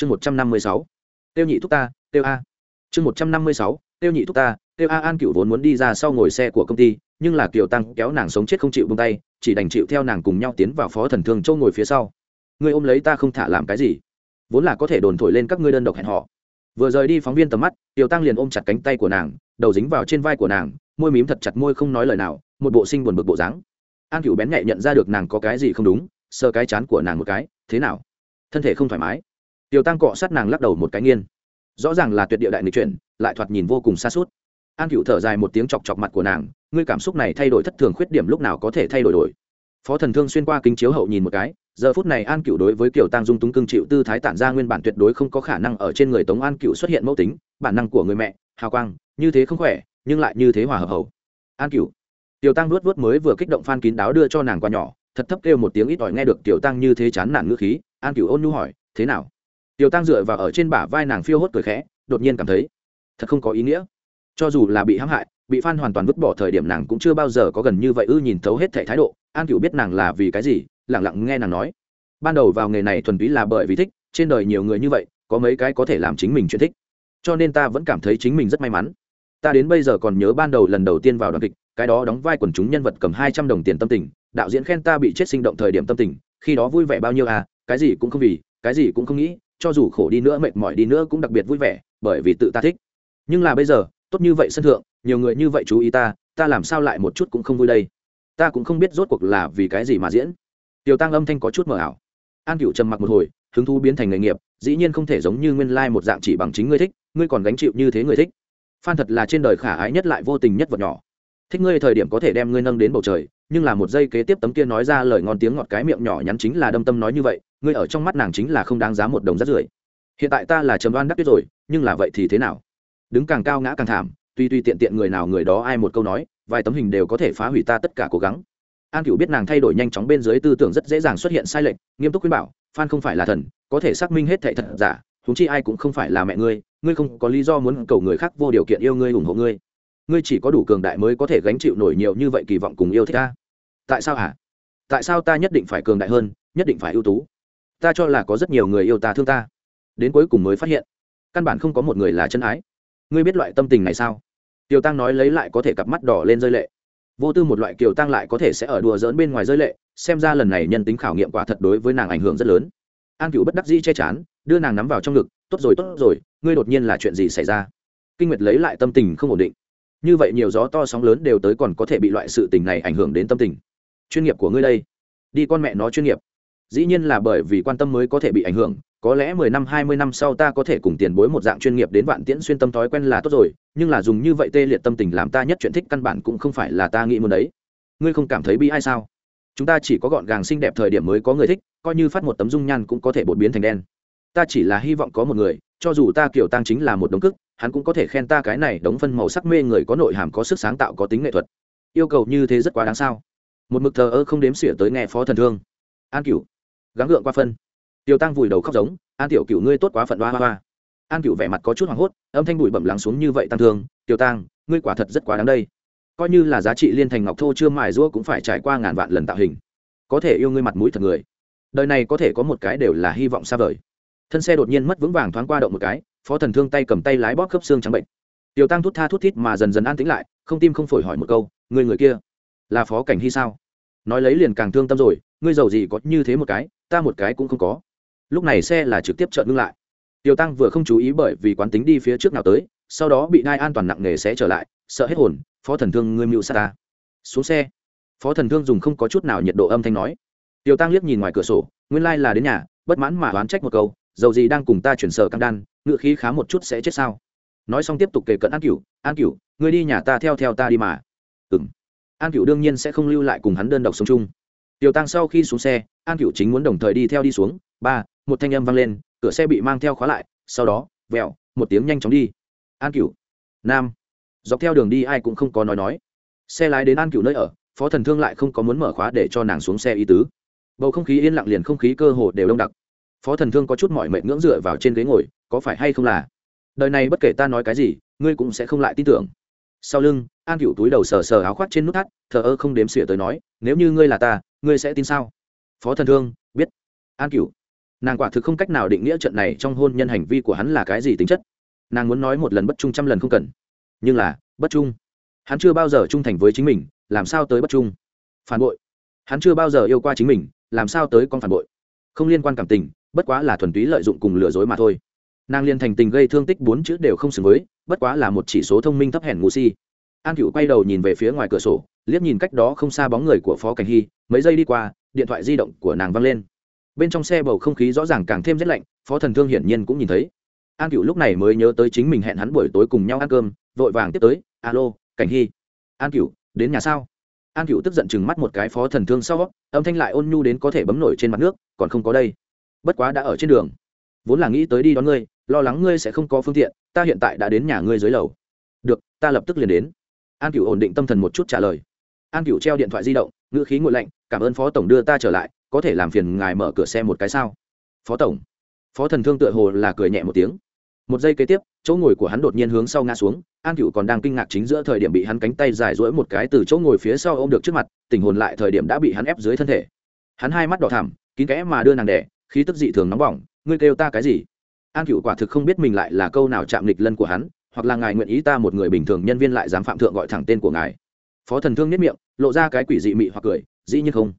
chương một trăm năm mươi sáu. Tiêu nhị thúc ta, tiêu a. Chương một trăm năm mươi sáu. Tiêu nhị thúc ta, tiêu a an cựu vốn muốn đi ra sau ngồi xe của công ty, nhưng là kiều tăng kéo nàng sống chết không chịu bông tay, chỉ đành chịu theo nàng cùng nhau tiến vào phó thần thương châu ngồi phía sau. Ngươi ôm lấy ta không thả làm cái gì. Vốn là có thể đồn thổi lên các ngươi đơn độc hẹn họ vừa rời đi phóng viên tầm mắt tiểu tăng liền ôm chặt cánh tay của nàng, đầu dính vào trên vai của nàng, môi mím thật chặt môi không nói lời nào, một bộ sinh buồn bực bộ dáng. An cựu bén nhạy nhận ra được nàng có cái gì không đúng sơ cái chán của nàng một cái, thế nào? Thân thể không thoải mái? Tiểu tăng cọ sát nàng lắc đầu một cái nghiên rõ ràng là tuyệt địa đại nghịch chuyển, lại thoạt nhìn vô cùng xa suốt. An cựu thở dài một tiếng chọc chọc mặt của nàng, ngươi cảm xúc này thay đổi thất thường khuyết điểm lúc nào có thể thay đổi đổi. Phó thần thương xuyên qua kính chiếu hậu nhìn một cái, giờ phút này an cựu đối với kiểu tăng dung túng cưng chịu tư thái tản ra nguyên bản tuyệt đối không có khả năng ở trên người tống an cựu xuất hiện mẫu tính, bản năng của người mẹ, hào quang, như thế không khỏe, nhưng lại như thế hòa hợp hầu. An cựu tiểu tăng nuốt vuốt mới vừa kích động phan kín đáo đưa cho nàng qua nhỏ, thật thấp kêu một tiếng ít ỏi nghe được tiểu tăng như thế chán nản ngữ khí, an cựu ôn nhu hỏi, thế nào? Tiểu tăng dựa vào ở trên bả vai nàng phiêu hốt cười khẽ, đột nhiên cảm thấy, thật không có ý nghĩa. Cho dù là bị hãm hại, bị phan hoàn toàn vứt bỏ thời điểm nàng cũng chưa bao giờ có gần như vậy ư nhìn thấu hết thẻ thái độ. An cựu biết nàng là vì cái gì lẳng lặng nghe nàng nói. Ban đầu vào nghề này thuần túy là bởi vì thích, trên đời nhiều người như vậy, có mấy cái có thể làm chính mình chuyện thích. Cho nên ta vẫn cảm thấy chính mình rất may mắn. Ta đến bây giờ còn nhớ ban đầu lần đầu tiên vào đoàn kịch, cái đó đóng vai quần chúng nhân vật cầm hai trăm đồng tiền tâm tình, đạo diễn khen ta bị chết sinh động thời điểm tâm tình, khi đó vui vẻ bao nhiêu à cái gì cũng không vì, cái gì cũng không nghĩ cho dù khổ đi nữa, mệt mỏi đi nữa cũng đặc biệt vui vẻ, bởi vì tự ta thích. Nhưng là bây giờ, tốt như vậy sân thượng, nhiều người như vậy chú ý ta ta làm sao lại một chút cũng không vui đây? Ta cũng không biết rốt cuộc là vì cái gì mà diễn. Tiểu tăng âm thanh có chút mờ ảo. An cựu trầm mặc một hồi, hứng thú biến thành nghề nghiệp, dĩ nhiên không thể giống như nguyên lai một dạng chỉ bằng chính ngươi thích, ngươi còn gánh chịu như thế người thích. Phan thật là trên đời khả ái nhất lại vô tình nhất vật nhỏ thích ngươi thời điểm có thể đem ngươi nâng đến bầu trời, nhưng là một giây kế tiếp tấm kia nói ra lời ngon tiếng ngọt cái miệng nhỏ nhắn chính là đâm tâm nói như vậy, ngươi ở trong mắt nàng chính là không đáng giá một đồng rắt rưởi. Hiện tại ta là trầm đoan đắc tuyết rồi, nhưng là vậy thì thế nào? Đứng càng cao ngã càng thảm, tuy tuy tiện tiện người nào người đó ai một câu nói, vài tấm hình đều có thể phá hủy ta tất cả cố gắng. An cựu biết nàng thay đổi nhanh chóng bên dưới tư tưởng rất dễ dàng xuất hiện sai lệch, nghiêm túc khuyên bảo, phan không phải là thần, có thể xác minh hết thệ thật giả thúng chi ai cũng không phải là mẹ ngươi ngươi không có lý do muốn cầu người khác vô điều kiện yêu ngươi, ủng hộ ngươi ngươi chỉ có đủ cường đại mới có thể gánh chịu nổi nhiều như vậy kỳ vọng cùng yêu thích ta. Tại sao hả? Tại sao ta nhất định phải cường đại hơn, nhất định phải ưu tú? Ta cho là có rất nhiều người yêu ta thương ta. Đến cuối cùng mới phát hiện, căn bản không có một người là chân ái. Ngươi biết loại tâm tình này sao? Tiểu tăng nói lấy lại có thể cặp mắt đỏ lên rơi lệ. Vô tư một loại kiều tăng lại có thể sẽ ở đùa dỡn bên ngoài rơi lệ, xem ra lần này nhân tính khảo nghiệm quả thật đối với nàng ảnh hưởng rất lớn. An cựu bất đắc dĩ che chán, đưa nàng nắm vào trong ngực, tốt rồi tốt rồi, ngươi đột nhiên là chuyện gì xảy ra? Kinh nguyệt lấy lại tâm tình không ổn định như vậy nhiều gió to sóng lớn đều tới còn có thể bị loại sự tình này ảnh hưởng đến tâm tình. Chuyên nghiệp của ngươi đây. Đi con mẹ nó chuyên nghiệp. Dĩ nhiên là bởi vì quan tâm mới có thể bị ảnh hưởng, có lẽ mười năm, hai mươi năm sau ta có thể cùng tiền bối một dạng chuyên nghiệp đến vạn tiễn xuyên tâm thói quen là tốt rồi, nhưng là dùng như vậy tê liệt tâm tình làm ta nhất chuyện thích căn bản cũng không phải là ta nghĩ muốn đấy. Ngươi không cảm thấy bi ai sao? Chúng ta chỉ có gọn gàng xinh đẹp thời điểm mới có người thích, coi như phát một tấm dung nhan cũng có thể bột biến thành đen. Ta chỉ là hy vọng có một người, cho dù ta kiểu tăng chính là một đống cức hắn cũng có thể khen ta cái này đống phân màu sắc mê người có nội hàm, có sức sáng tạo, có tính nghệ thuật. Yêu cầu như thế rất quá đáng sao? Một mực thờ ơ không đếm xỉa tới nghe phó thần thương. An cửu, gắng gượng qua phân. Tiêu tăng vùi đầu khóc giống, an tiểu cửu ngươi tốt quá phận hoa hoa hoa. An cửu vẻ mặt có chút hoảng hốt, âm thanh bụi bẩm lắng xuống như vậy tăng thương, tiêu tăng, ngươi quả thật rất quá đáng đây. Coi như là giá trị liên thành ngọc thô chưa mài rũa cũng phải trải qua ngàn vạn lần tạo hình. Có thể yêu ngươi mặt mũi thật người. Đời này có thể có một cái đều là hy vọng xa vời. Thân xe đột nhiên mất vững vàng thoáng qua động một cái phó thần thương tay cầm tay lái bóp khớp xương trắng bệnh. Tiểu tăng thút tha thút thít mà dần dần an tĩnh lại, không tim không phổi hỏi một câu, người người kia là phó cảnh hy sao? Nói lấy liền càng thương tâm rồi, ngươi giàu gì có như thế một cái, ta một cái cũng không có. Lúc này xe là trực tiếp trợn ngưng lại. Tiểu tăng vừa không chú ý bởi vì quán tính đi phía trước nào tới, sau đó bị đai an toàn nặng nề sẽ trở lại, sợ hết hồn, phó thần thương ngươi mưu xa ta. Xuống xe, phó thần thương dùng không có chút nào nhiệt độ âm thanh nói. Tiểu tăng liếc nhìn ngoài cửa sổ, nguyên lai là đến nhà, bất mãn mà oán trách một câu dầu gì đang cùng ta chuyển sở căng đan ngựa khí khá một chút sẽ chết sao? Nói xong tiếp tục kề cận an cửu an cửu, ngươi đi nhà ta theo theo ta đi mà. Ừ m an cửu đương nhiên sẽ không lưu lại cùng hắn đơn độc sống chung. Tiểu tăng sau khi xuống xe, an cửu chính muốn đồng thời đi theo đi xuống. Ba, một thanh âm vang lên, cửa xe bị mang theo khóa lại, sau đó, vẹo, một tiếng nhanh chóng đi. An cửu. Nam. Dọc theo đường đi ai cũng không có nói nói. Xe lái đến an cửu nơi ở, phó thần thương lại không có muốn mở khóa để cho nàng xuống xe y tứ. Bầu không khí yên lặng liền không khí cơ hồ đều đông đặc. Phó thần thương có chút mỏi mệt ngưỡng dựa vào trên ghế ngồi có phải hay không là? Đời này bất kể ta nói cái gì, ngươi cũng sẽ không lại tin tưởng. Sau lưng, an cựu túi đầu sờ sờ áo khoác trên nút thắt, thờ ơ không đếm xỉa tới nói, nếu như ngươi là ta, ngươi sẽ tin sao? Phó thần thương, biết. An cựu nàng quả thực không cách nào định nghĩa trận này trong hôn nhân hành vi của hắn là cái gì tính chất. Nàng muốn nói một lần bất trung trăm lần không cần. Nhưng là, bất trung. Hắn chưa bao giờ trung thành với chính mình, làm sao tới bất trung? Phản bội. Hắn chưa bao giờ yêu qua chính mình, làm sao tới con phản bội? Không liên quan cảm tình, bất quá là thuần túy lợi dụng cùng lừa dối mà thôi nàng liền thành tình gây thương tích bốn chữ đều không xứng với, bất quá là một chỉ số thông minh thấp hèn ngu si. An cựu quay đầu nhìn về phía ngoài cửa sổ, liếc nhìn cách đó không xa bóng người của phó cảnh hy, mấy giây đi qua, điện thoại di động của nàng văng lên. Bên trong xe bầu không khí rõ ràng càng thêm rét lạnh, phó thần thương hiển nhiên cũng nhìn thấy. An cựu lúc này mới nhớ tới chính mình hẹn hắn buổi tối cùng nhau ăn cơm, vội vàng tiếp tới, alo, cảnh hy. An cựu đến nhà sao? An cựu tức giận chừng mắt một cái phó thần thương sau, âm thanh lại ôn nhu đến có thể bấm nổi trên mặt nước, còn không có đây. Bất quá đã ở trên đường. Vốn là nghĩ tới đi đón ngươi lo lắng ngươi sẽ không có phương tiện, ta hiện tại đã đến nhà ngươi dưới lầu. Được, ta lập tức liền đến. An cựu ổn định tâm thần một chút trả lời. An cựu treo điện thoại di động, ngữ khí ngội lạnh, cảm ơn phó tổng đưa ta trở lại, có thể làm phiền ngài mở cửa xe một cái sao? Phó tổng. Phó thần thương tựa hồ là cười nhẹ một tiếng. Một giây kế tiếp, chỗ ngồi của hắn đột nhiên hướng sau ngã xuống, an cựu còn đang kinh ngạc chính giữa thời điểm bị hắn cánh tay dài rỗi một cái từ chỗ ngồi phía sau ô m được trước mặt, tình hồn lại thời điểm đã bị hắn ép dưới thân thể. Hắn hai mắt đỏ thẳm, kín kẽ mà đưa nàng đẻ, khí tức dị thường nóng bỏng, ngươi kêu ta cái gì? An cựu quả thực không biết mình lại là câu nào chạm lịch lân của hắn, hoặc là ngài nguyện ý ta một người bình thường nhân viên lại dám phạm thượng gọi thẳng tên của ngài. Phó thần thương nhất miệng, lộ ra cái quỷ dị mị hoặc cười, dĩ nhiên không.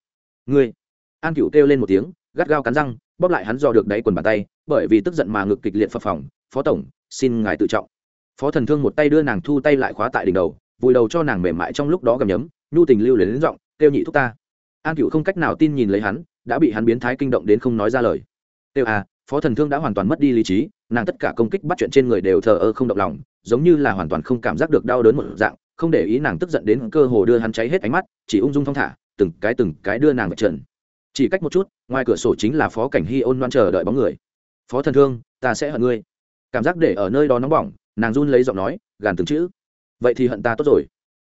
Ngươi. An cựu kêu lên một tiếng, gắt gao cắn răng, bóp lại hắn dò được đáy quần bàn tay, bởi vì tức giận mà ngực kịch liệt phập phòng phó tổng, xin ngài tự trọng. Phó thần thương một tay đưa nàng thu tay lại khóa tại đỉnh đầu, vùi đầu cho nàng mềm mại trong lúc đó gầm nhấm, nhu tình lưu lấy đến giọng kêu nhị thúc ta. An cựu không cách nào tin nhìn lấy hắn, đã bị hắn biến thái kinh động đến không nói ra lời. Kêu à phó thần thương đã hoàn toàn mất đi lý trí, nàng tất cả công kích bắt chuyện trên người đều thờ ơ không động lòng, giống như là hoàn toàn không cảm giác được đau đớn một dạng, không để ý nàng tức giận đến cơ hồ đưa hắn cháy hết ánh mắt, chỉ ung dung thong thả, từng cái từng cái đưa nàng vào trận chỉ cách một chút, ngoài cửa sổ chính là phó cảnh hy ôn loan chờ đợi bóng người. Phó thần thương, ta sẽ hận ngươi. Cảm giác để ở nơi đó nóng bỏng, nàng run lấy giọng nói, gàn từng chữ. Vậy thì hận ta tốt rồi.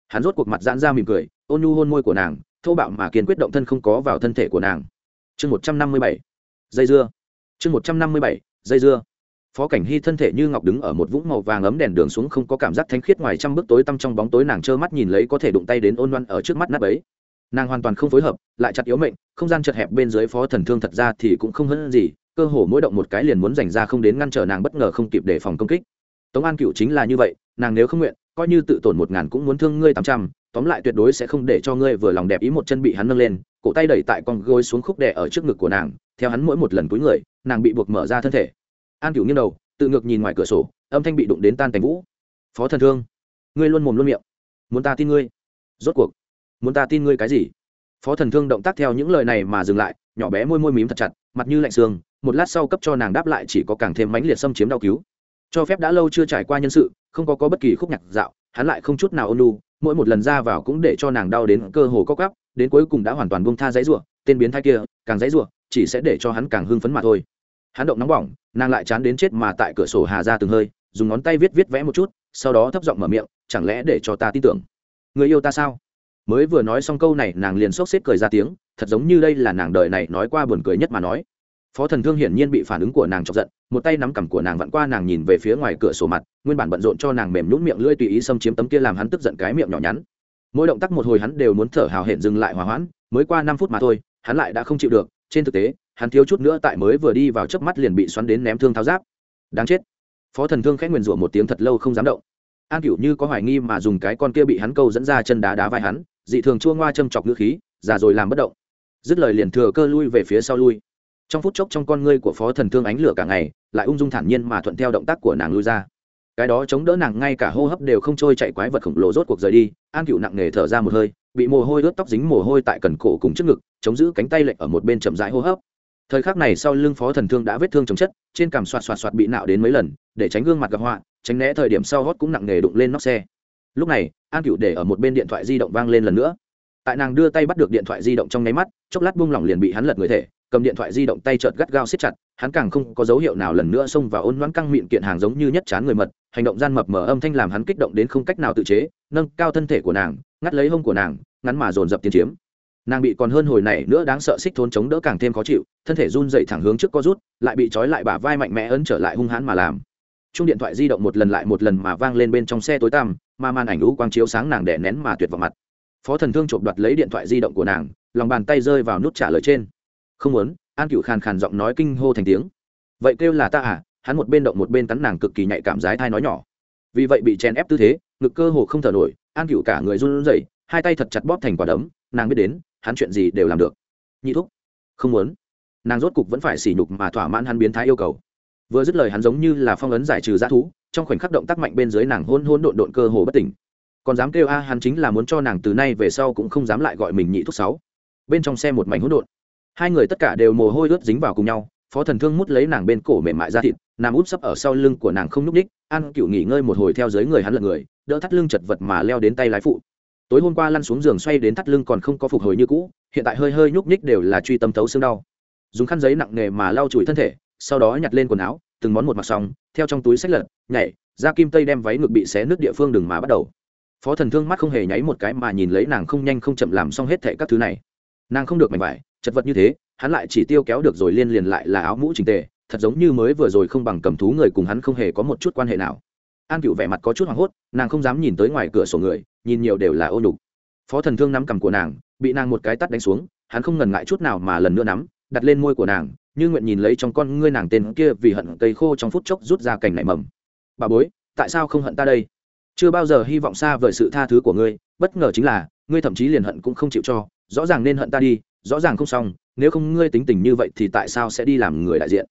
Hắn rốt cuộc mặt giãn ra mỉm cười, ôn nhu hôn môi của nàng, thô bạo mà kiên quyết động thân không có vào thân thể của nàng. Chương một trăm năm mươi bảy. Dây dưa chương một trăm năm mươi bảy, dây dưa. Phó cảnh hy thân thể như ngọc đứng ở một vũng màu vàng ấm đèn đường xuống không có cảm giác thánh khiết ngoài trăm bước tối tăm trong bóng tối nàng trơ mắt nhìn lấy có thể đụng tay đến ôn loan ở trước mắt nắp ấy. Nàng hoàn toàn không phối hợp, lại chặt yếu mệnh, không gian chật hẹp bên dưới phó thần thương thật ra thì cũng không hơn gì, cơ hồ mỗi động một cái liền muốn dành ra không đến ngăn trở nàng bất ngờ không kịp đề phòng công kích. Tống an cựu chính là như vậy, nàng nếu không nguyện, coi như tự tổn một ngàn cũng muốn thương ngươi tám trăm tóm lại tuyệt đối sẽ không để cho ngươi vừa lòng đẹp ý một chân bị hắn nâng lên, cổ tay đẩy tại con gối xuống khúc đè ở trước ngực của nàng, theo hắn mỗi một lần cúi người, nàng bị buộc mở ra thân thể. An cửu nghiêng đầu, tự ngược nhìn ngoài cửa sổ, âm thanh bị đụng đến tan thành vũ. Phó thần thương, ngươi luôn mồm luôn miệng. Muốn ta tin ngươi? Rốt cuộc, muốn ta tin ngươi cái gì? Phó thần thương động tác theo những lời này mà dừng lại, nhỏ bé môi môi mím thật chặt, mặt như lạnh xương, một lát sau cấp cho nàng đáp lại chỉ có càng thêm mãnh liệt xâm chiếm đau cứu. Cho phép đã lâu chưa trải qua nhân sự, không có có bất kỳ khúc nhạc dạo, hắn lại không chút nào ôn lu mỗi một lần ra vào cũng để cho nàng đau đến cơ hồ co cắp đến cuối cùng đã hoàn toàn buông tha dãy rủa, tên biến thái kia, càng dãy rủa, chỉ sẽ để cho hắn càng hưng phấn mà thôi. Hắn động nóng bỏng, nàng lại chán đến chết mà tại cửa sổ hà ra từng hơi, dùng ngón tay viết viết vẽ một chút, sau đó thấp giọng mở miệng, chẳng lẽ để cho ta tin tưởng? Người yêu ta sao? Mới vừa nói xong câu này, nàng liền sốc xếp cười ra tiếng, thật giống như đây là nàng đời này nói qua buồn cười nhất mà nói phó thần thương hiển nhiên bị phản ứng của nàng chọc giận, một tay nắm cằm của nàng vặn qua nàng nhìn về phía ngoài cửa sổ mặt, nguyên bản bận rộn cho nàng mềm nhún miệng lưỡi tùy ý xâm chiếm tấm kia làm hắn tức giận cái miệng nhỏ nhắn. Mỗi động tác một hồi hắn đều muốn thở hào hẹn dừng lại hòa hoãn, mới qua năm phút mà thôi, hắn lại đã không chịu được, trên thực tế, hắn thiếu chút nữa tại mới vừa đi vào chớp mắt liền bị xoắn đến ném thương tháo giáp. Đáng chết. Phó thần thương khẽ nguyền rủa một tiếng thật lâu không dám động. An cửu như có hoài nghi mà dùng cái con kia bị hắn câu dẫn ra chân đá đá vai hắn, dị thường chua ngoa châm chọc ngữ khí, già rồi làm bất động. Dứt lời liền thừa cơ lui về phía sau lui trong phút chốc trong con ngươi của phó thần thương ánh lửa cả ngày, lại ung dung thản nhiên mà thuận theo động tác của nàng lui ra. Cái đó chống đỡ nàng ngay cả hô hấp đều không trôi chạy quái vật khổng lồ rốt cuộc rời đi, an cựu nặng nề thở ra một hơi, bị mồ hôi ướt tóc dính mồ hôi tại cần cổ cùng trước ngực, chống giữ cánh tay lệch ở một bên chậm rãi hô hấp. Thời khắc này sau lưng phó thần thương đã vết thương chồng chất, trên cằm xoạt xoạt xoạt bị nạo đến mấy lần, để tránh gương mặt gặp họa, tránh né thời điểm sau hót cũng nặng nề đụng lên nóc xe. Lúc này, an cựu để ở một bên điện thoại di động vang lên lần nữa. Tại nàng đưa tay bắt được điện thoại di động trong nháy mắt, chốc lát buông lỏng liền bị hắn lật người thể cầm điện thoại di động tay chợt gắt gao siết chặt, hắn càng không có dấu hiệu nào lần nữa xông vào ôn loãng căng miệng kiện hàng giống như nhất chán người mật, hành động gian mập mờ âm thanh làm hắn kích động đến không cách nào tự chế, nâng cao thân thể của nàng, ngắt lấy hông của nàng, ngắn mà dồn dập tiến chiếm. Nàng bị còn hơn hồi này nữa đáng sợ xích thốn chống đỡ càng thêm khó chịu, thân thể run dậy thẳng hướng trước có rút, lại bị trói lại bả vai mạnh mẽ ấn trở lại hung hãn mà làm. Chung điện thoại di động một lần lại một lần mà vang lên bên trong xe tối tăm, mà màn ảnh lũ quang chiếu sáng nàng đẻ nén mà tuyệt vào mặt. Phó thần thương chộp đoạt lấy điện thoại di động của nàng, lòng bàn tay rơi vào nút trả lời trên không muốn, an cựu khàn khàn giọng nói kinh hô thành tiếng. Vậy kêu là ta à? Hắn một bên động một bên cắn nàng cực kỳ nhạy cảm giái thai nói nhỏ. Vì vậy bị chèn ép tư thế, ngực cơ hồ không thở nổi, an cựu cả người run rẩy, hai tay thật chặt bóp thành quả đấm, nàng biết đến, hắn chuyện gì đều làm được. Nhị thúc, không muốn. Nàng rốt cục vẫn phải sỉ nhục mà thỏa mãn hắn biến thái yêu cầu. Vừa dứt lời hắn giống như là phong ấn giải trừ g thú, trong khoảnh khắc động tác mạnh bên dưới nàng hôn hôn độn độn cơ hồ bất tỉnh. Còn dám kêu a, hắn chính là muốn cho nàng từ nay về sau cũng không dám lại gọi mình nhị thúc sáu. Bên trong xe một mảnh hỗn độn hai người tất cả đều mồ hôi ướt dính vào cùng nhau, phó thần thương mút lấy nàng bên cổ mềm mại ra thịt, nằm úp sấp ở sau lưng của nàng không nhúc ních an cựu nghỉ ngơi một hồi theo dưới người hắn lật người, đỡ thắt lưng chật vật mà leo đến tay lái phụ. Tối hôm qua lăn xuống giường xoay đến thắt lưng còn không có phục hồi như cũ, hiện tại hơi hơi nhúc ních đều là truy tâm thấu xương đau. Dùng khăn giấy nặng nề mà lau chùi thân thể, sau đó nhặt lên quần áo, từng món một mặc xong, theo trong túi sách lật, nhảy, ra kim tây đem váy ngực bị xé nước địa phương đừng mà bắt đầu. Phó thần thương mắt không hề nháy một cái mà nhìn lấy nàng không nhanh không chậm làm xong hết thệ các thứ này. Nàng không được mảnh vải chật vật như thế, hắn lại chỉ tiêu kéo được rồi liên liền lại là áo mũ trình tề, thật giống như mới vừa rồi không bằng cầm thú người cùng hắn không hề có một chút quan hệ nào. An cựu vẻ mặt có chút hoảng hốt, nàng không dám nhìn tới ngoài cửa sổ người, nhìn nhiều đều là ô nhục. Phó thần thương nắm cầm của nàng, bị nàng một cái tắt đánh xuống, hắn không ngần ngại chút nào mà lần nữa nắm, đặt lên môi của nàng, như nguyện nhìn lấy trong con ngươi nàng tên kia vì hận cây khô trong phút chốc rút ra cành nảy mầm. Bà bối, tại sao không hận ta đây? Chưa bao giờ hy vọng xa vời sự tha thứ của ngươi, bất ngờ chính là, ngươi thậm chí liền hận cũng không chịu cho, rõ ràng nên hận ta đi rõ ràng không xong, nếu không ngươi tính tình như vậy thì tại sao sẽ đi làm người đại diện?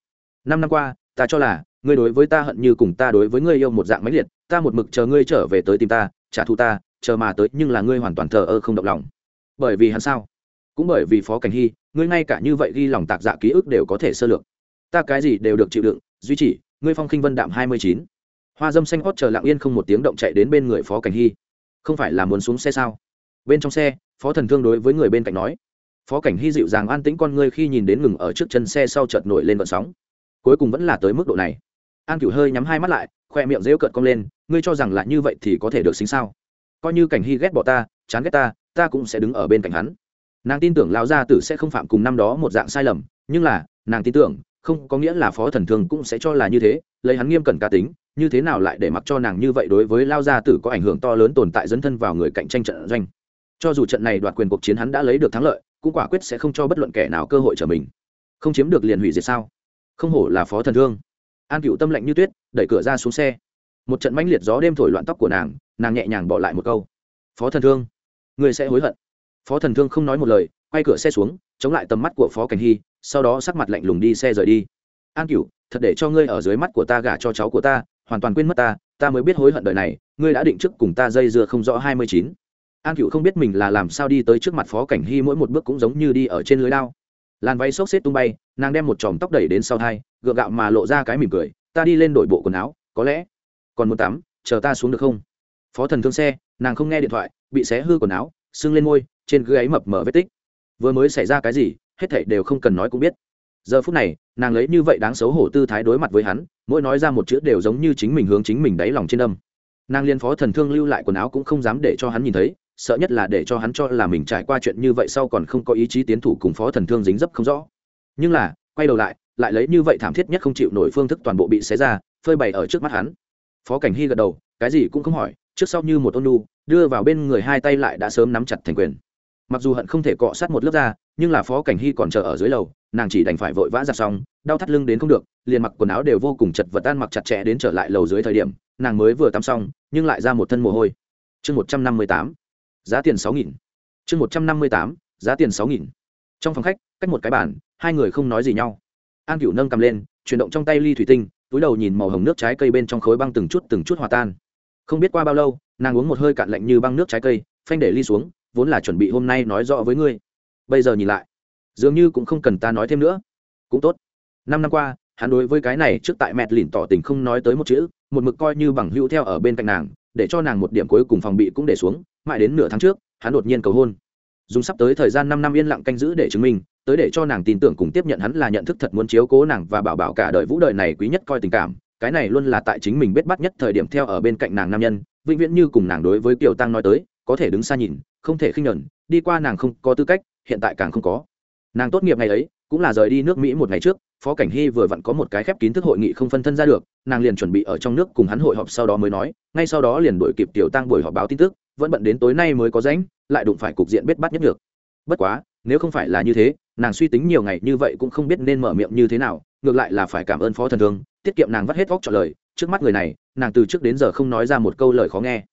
Năm năm qua, ta cho là, ngươi đối với ta hận như cùng ta đối với ngươi yêu một dạng mãnh liệt, ta một mực chờ ngươi trở về tới tìm ta, trả thù ta, chờ mà tới nhưng là ngươi hoàn toàn thờ ơ không động lòng. Bởi vì hắn sao? Cũng bởi vì phó cảnh hy, ngươi ngay cả như vậy ghi lòng tạc dạ ký ức đều có thể sơ lược. Ta cái gì đều được chịu đựng, duy trì ngươi phong khinh vân đạm hai mươi chín. Hoa dâm xanh hót chờ lặng yên không một tiếng động chạy đến bên người phó cảnh hy. Không phải là muốn xuống xe sao? Bên trong xe, phó thần thương đối với người bên cạnh nói phó cảnh hy dịu dàng an tĩnh con ngươi khi nhìn đến ngừng ở trước chân xe sau chợt nổi lên vận sóng. Cuối cùng vẫn là tới mức độ này. An cửu hơi nhắm hai mắt lại, khoe miệng rêu cợt cong lên, ngươi cho rằng là như vậy thì có thể được xính sao? Coi như cảnh hy ghét bỏ ta, chán ghét ta ta cũng sẽ đứng ở bên cạnh hắn. Nàng tin tưởng lao gia tử sẽ không phạm cùng năm đó một dạng sai lầm, nhưng là, nàng tin tưởng, không có nghĩa là phó thần thương cũng sẽ cho là như thế, lấy hắn nghiêm cẩn cá tính, như thế nào lại để mặc cho nàng như vậy đối với lao gia tử có ảnh hưởng to lớn tồn tại dẫn thân vào người cạnh tranh trận doanh. Cho dù trận này đoạt quyền cuộc chiến hắn đã lấy được thắng lợi cũng quả quyết sẽ không cho bất luận kẻ nào cơ hội trở mình. Không chiếm được liền hủy diệt sao? Không hổ là phó thần thương. An cựu tâm lạnh như tuyết, đẩy cửa ra xuống xe. Một trận mãnh liệt gió đêm thổi loạn tóc của nàng nàng nhẹ nhàng bỏ lại một câu. Phó thần thương người sẽ hối hận. Phó thần thương không nói một lời, quay cửa xe xuống, chống lại tầm mắt của phó cảnh hy, sau đó sắc mặt lạnh lùng đi xe rời đi. An cựu thật để cho ngươi ở dưới mắt của ta gả cho cháu của ta, hoàn toàn quên mất ta ta mới biết hối hận đời này, ngươi đã định trước cùng ta dây dưa không rõ hai mươi chín an cựu không biết mình là làm sao đi tới trước mặt phó cảnh hy mỗi một bước cũng giống như đi ở trên lưới lao làn váy xốc xếp tung bay, nàng đem một chòm tóc đẩy đến sau thai, gượng gạo mà lộ ra cái mỉm cười, ta đi lên đổi bộ quần áo, có lẽ còn muốn tắm, chờ ta xuống được không? Phó thần thương xe, nàng không nghe điện thoại, bị xé hư quần áo, sưng lên môi, trên gáy ấy mập mở vết tích. Vừa mới xảy ra cái gì, hết thảy đều không cần nói cũng biết. Giờ phút này, nàng lấy như vậy đáng xấu hổ tư thái đối mặt với hắn, mỗi nói ra một chữ đều giống như chính mình hướng chính mình đáy lòng trên âm. Nàng liên phó thần thương lưu lại quần áo cũng không dám để cho hắn nhìn thấy sợ nhất là để cho hắn cho là mình trải qua chuyện như vậy sau còn không có ý chí tiến thủ cùng phó thần thương dính dấp không rõ. Nhưng là, quay đầu lại lại lấy như vậy thảm thiết nhất không chịu nổi phương thức toàn bộ bị xé ra, phơi bày ở trước mắt hắn. Phó cảnh hy gật đầu, cái gì cũng không hỏi, trước sau như một ôn nu đưa vào bên người hai tay lại đã sớm nắm chặt thành quyền. Mặc dù hận không thể cọ sát một lớp ra, nhưng là phó cảnh hy còn chờ ở dưới lầu, nàng chỉ đành phải vội vã giặt xong, đau thắt lưng đến không được, liền mặc quần áo đều vô cùng chật vật tan mặc chặt chẽ đến trở lại lầu dưới thời điểm, nàng mới vừa tắm xong, nhưng lại ra một thân mồ hôi. Chương một trăm năm mươi tám giá tiền sáu nghìn. Chương một trăm năm mươi tám, giá tiền sáu nghìn. Trong phòng khách, cách một cái bàn, hai người không nói gì nhau. An cửu nâng cầm lên, chuyển động trong tay ly thủy tinh, túi đầu nhìn màu hồng nước trái cây bên trong khối băng từng chút từng chút hòa tan. Không biết qua bao lâu, nàng uống một hơi cạn lạnh như băng nước trái cây, phanh để ly xuống, vốn là chuẩn bị hôm nay nói rõ với ngươi. Bây giờ nhìn lại, dường như cũng không cần ta nói thêm nữa. Cũng tốt. Năm năm qua, hắn đối với cái này trước tại mẹt lìn tỏ tình không nói tới một chữ, một mực coi như bằng hữu theo ở bên cạnh nàng, để cho nàng một điểm cuối cùng phòng bị cũng để xuống mãi đến nửa tháng trước, hắn đột nhiên cầu hôn. Dùng sắp tới thời gian năm năm yên lặng canh giữ để chứng minh, tới để cho nàng tin tưởng cùng tiếp nhận hắn là nhận thức thật muốn chiếu cố nàng và bảo bảo cả đời vũ đời này quý nhất coi tình cảm, cái này luôn là tại chính mình biết bắt nhất thời điểm theo ở bên cạnh nàng nam nhân, vĩnh viễn như cùng nàng đối với kiều tăng nói tới, có thể đứng xa nhìn, không thể khinh nhẫn, đi qua nàng không có tư cách, hiện tại càng không có. Nàng tốt nghiệp ngày ấy, cũng là rời đi nước mỹ một ngày trước, phó cảnh hy vừa vặn có một cái khép kín thức hội nghị không phân thân ra được, nàng liền chuẩn bị ở trong nước cùng hắn hội họp sau đó mới nói, ngay sau đó liền đổi kịp tiểu tăng buổi họp báo tin tức vẫn bận đến tối nay mới có rảnh, lại đụng phải cục diện bết bắt nhất được bất quá nếu không phải là như thế nàng suy tính nhiều ngày như vậy cũng không biết nên mở miệng như thế nào ngược lại là phải cảm ơn phó thần thương tiết kiệm nàng vắt hết vóc trả lời. Trước mắt người này nàng từ trước đến giờ không nói ra một câu lời khó nghe.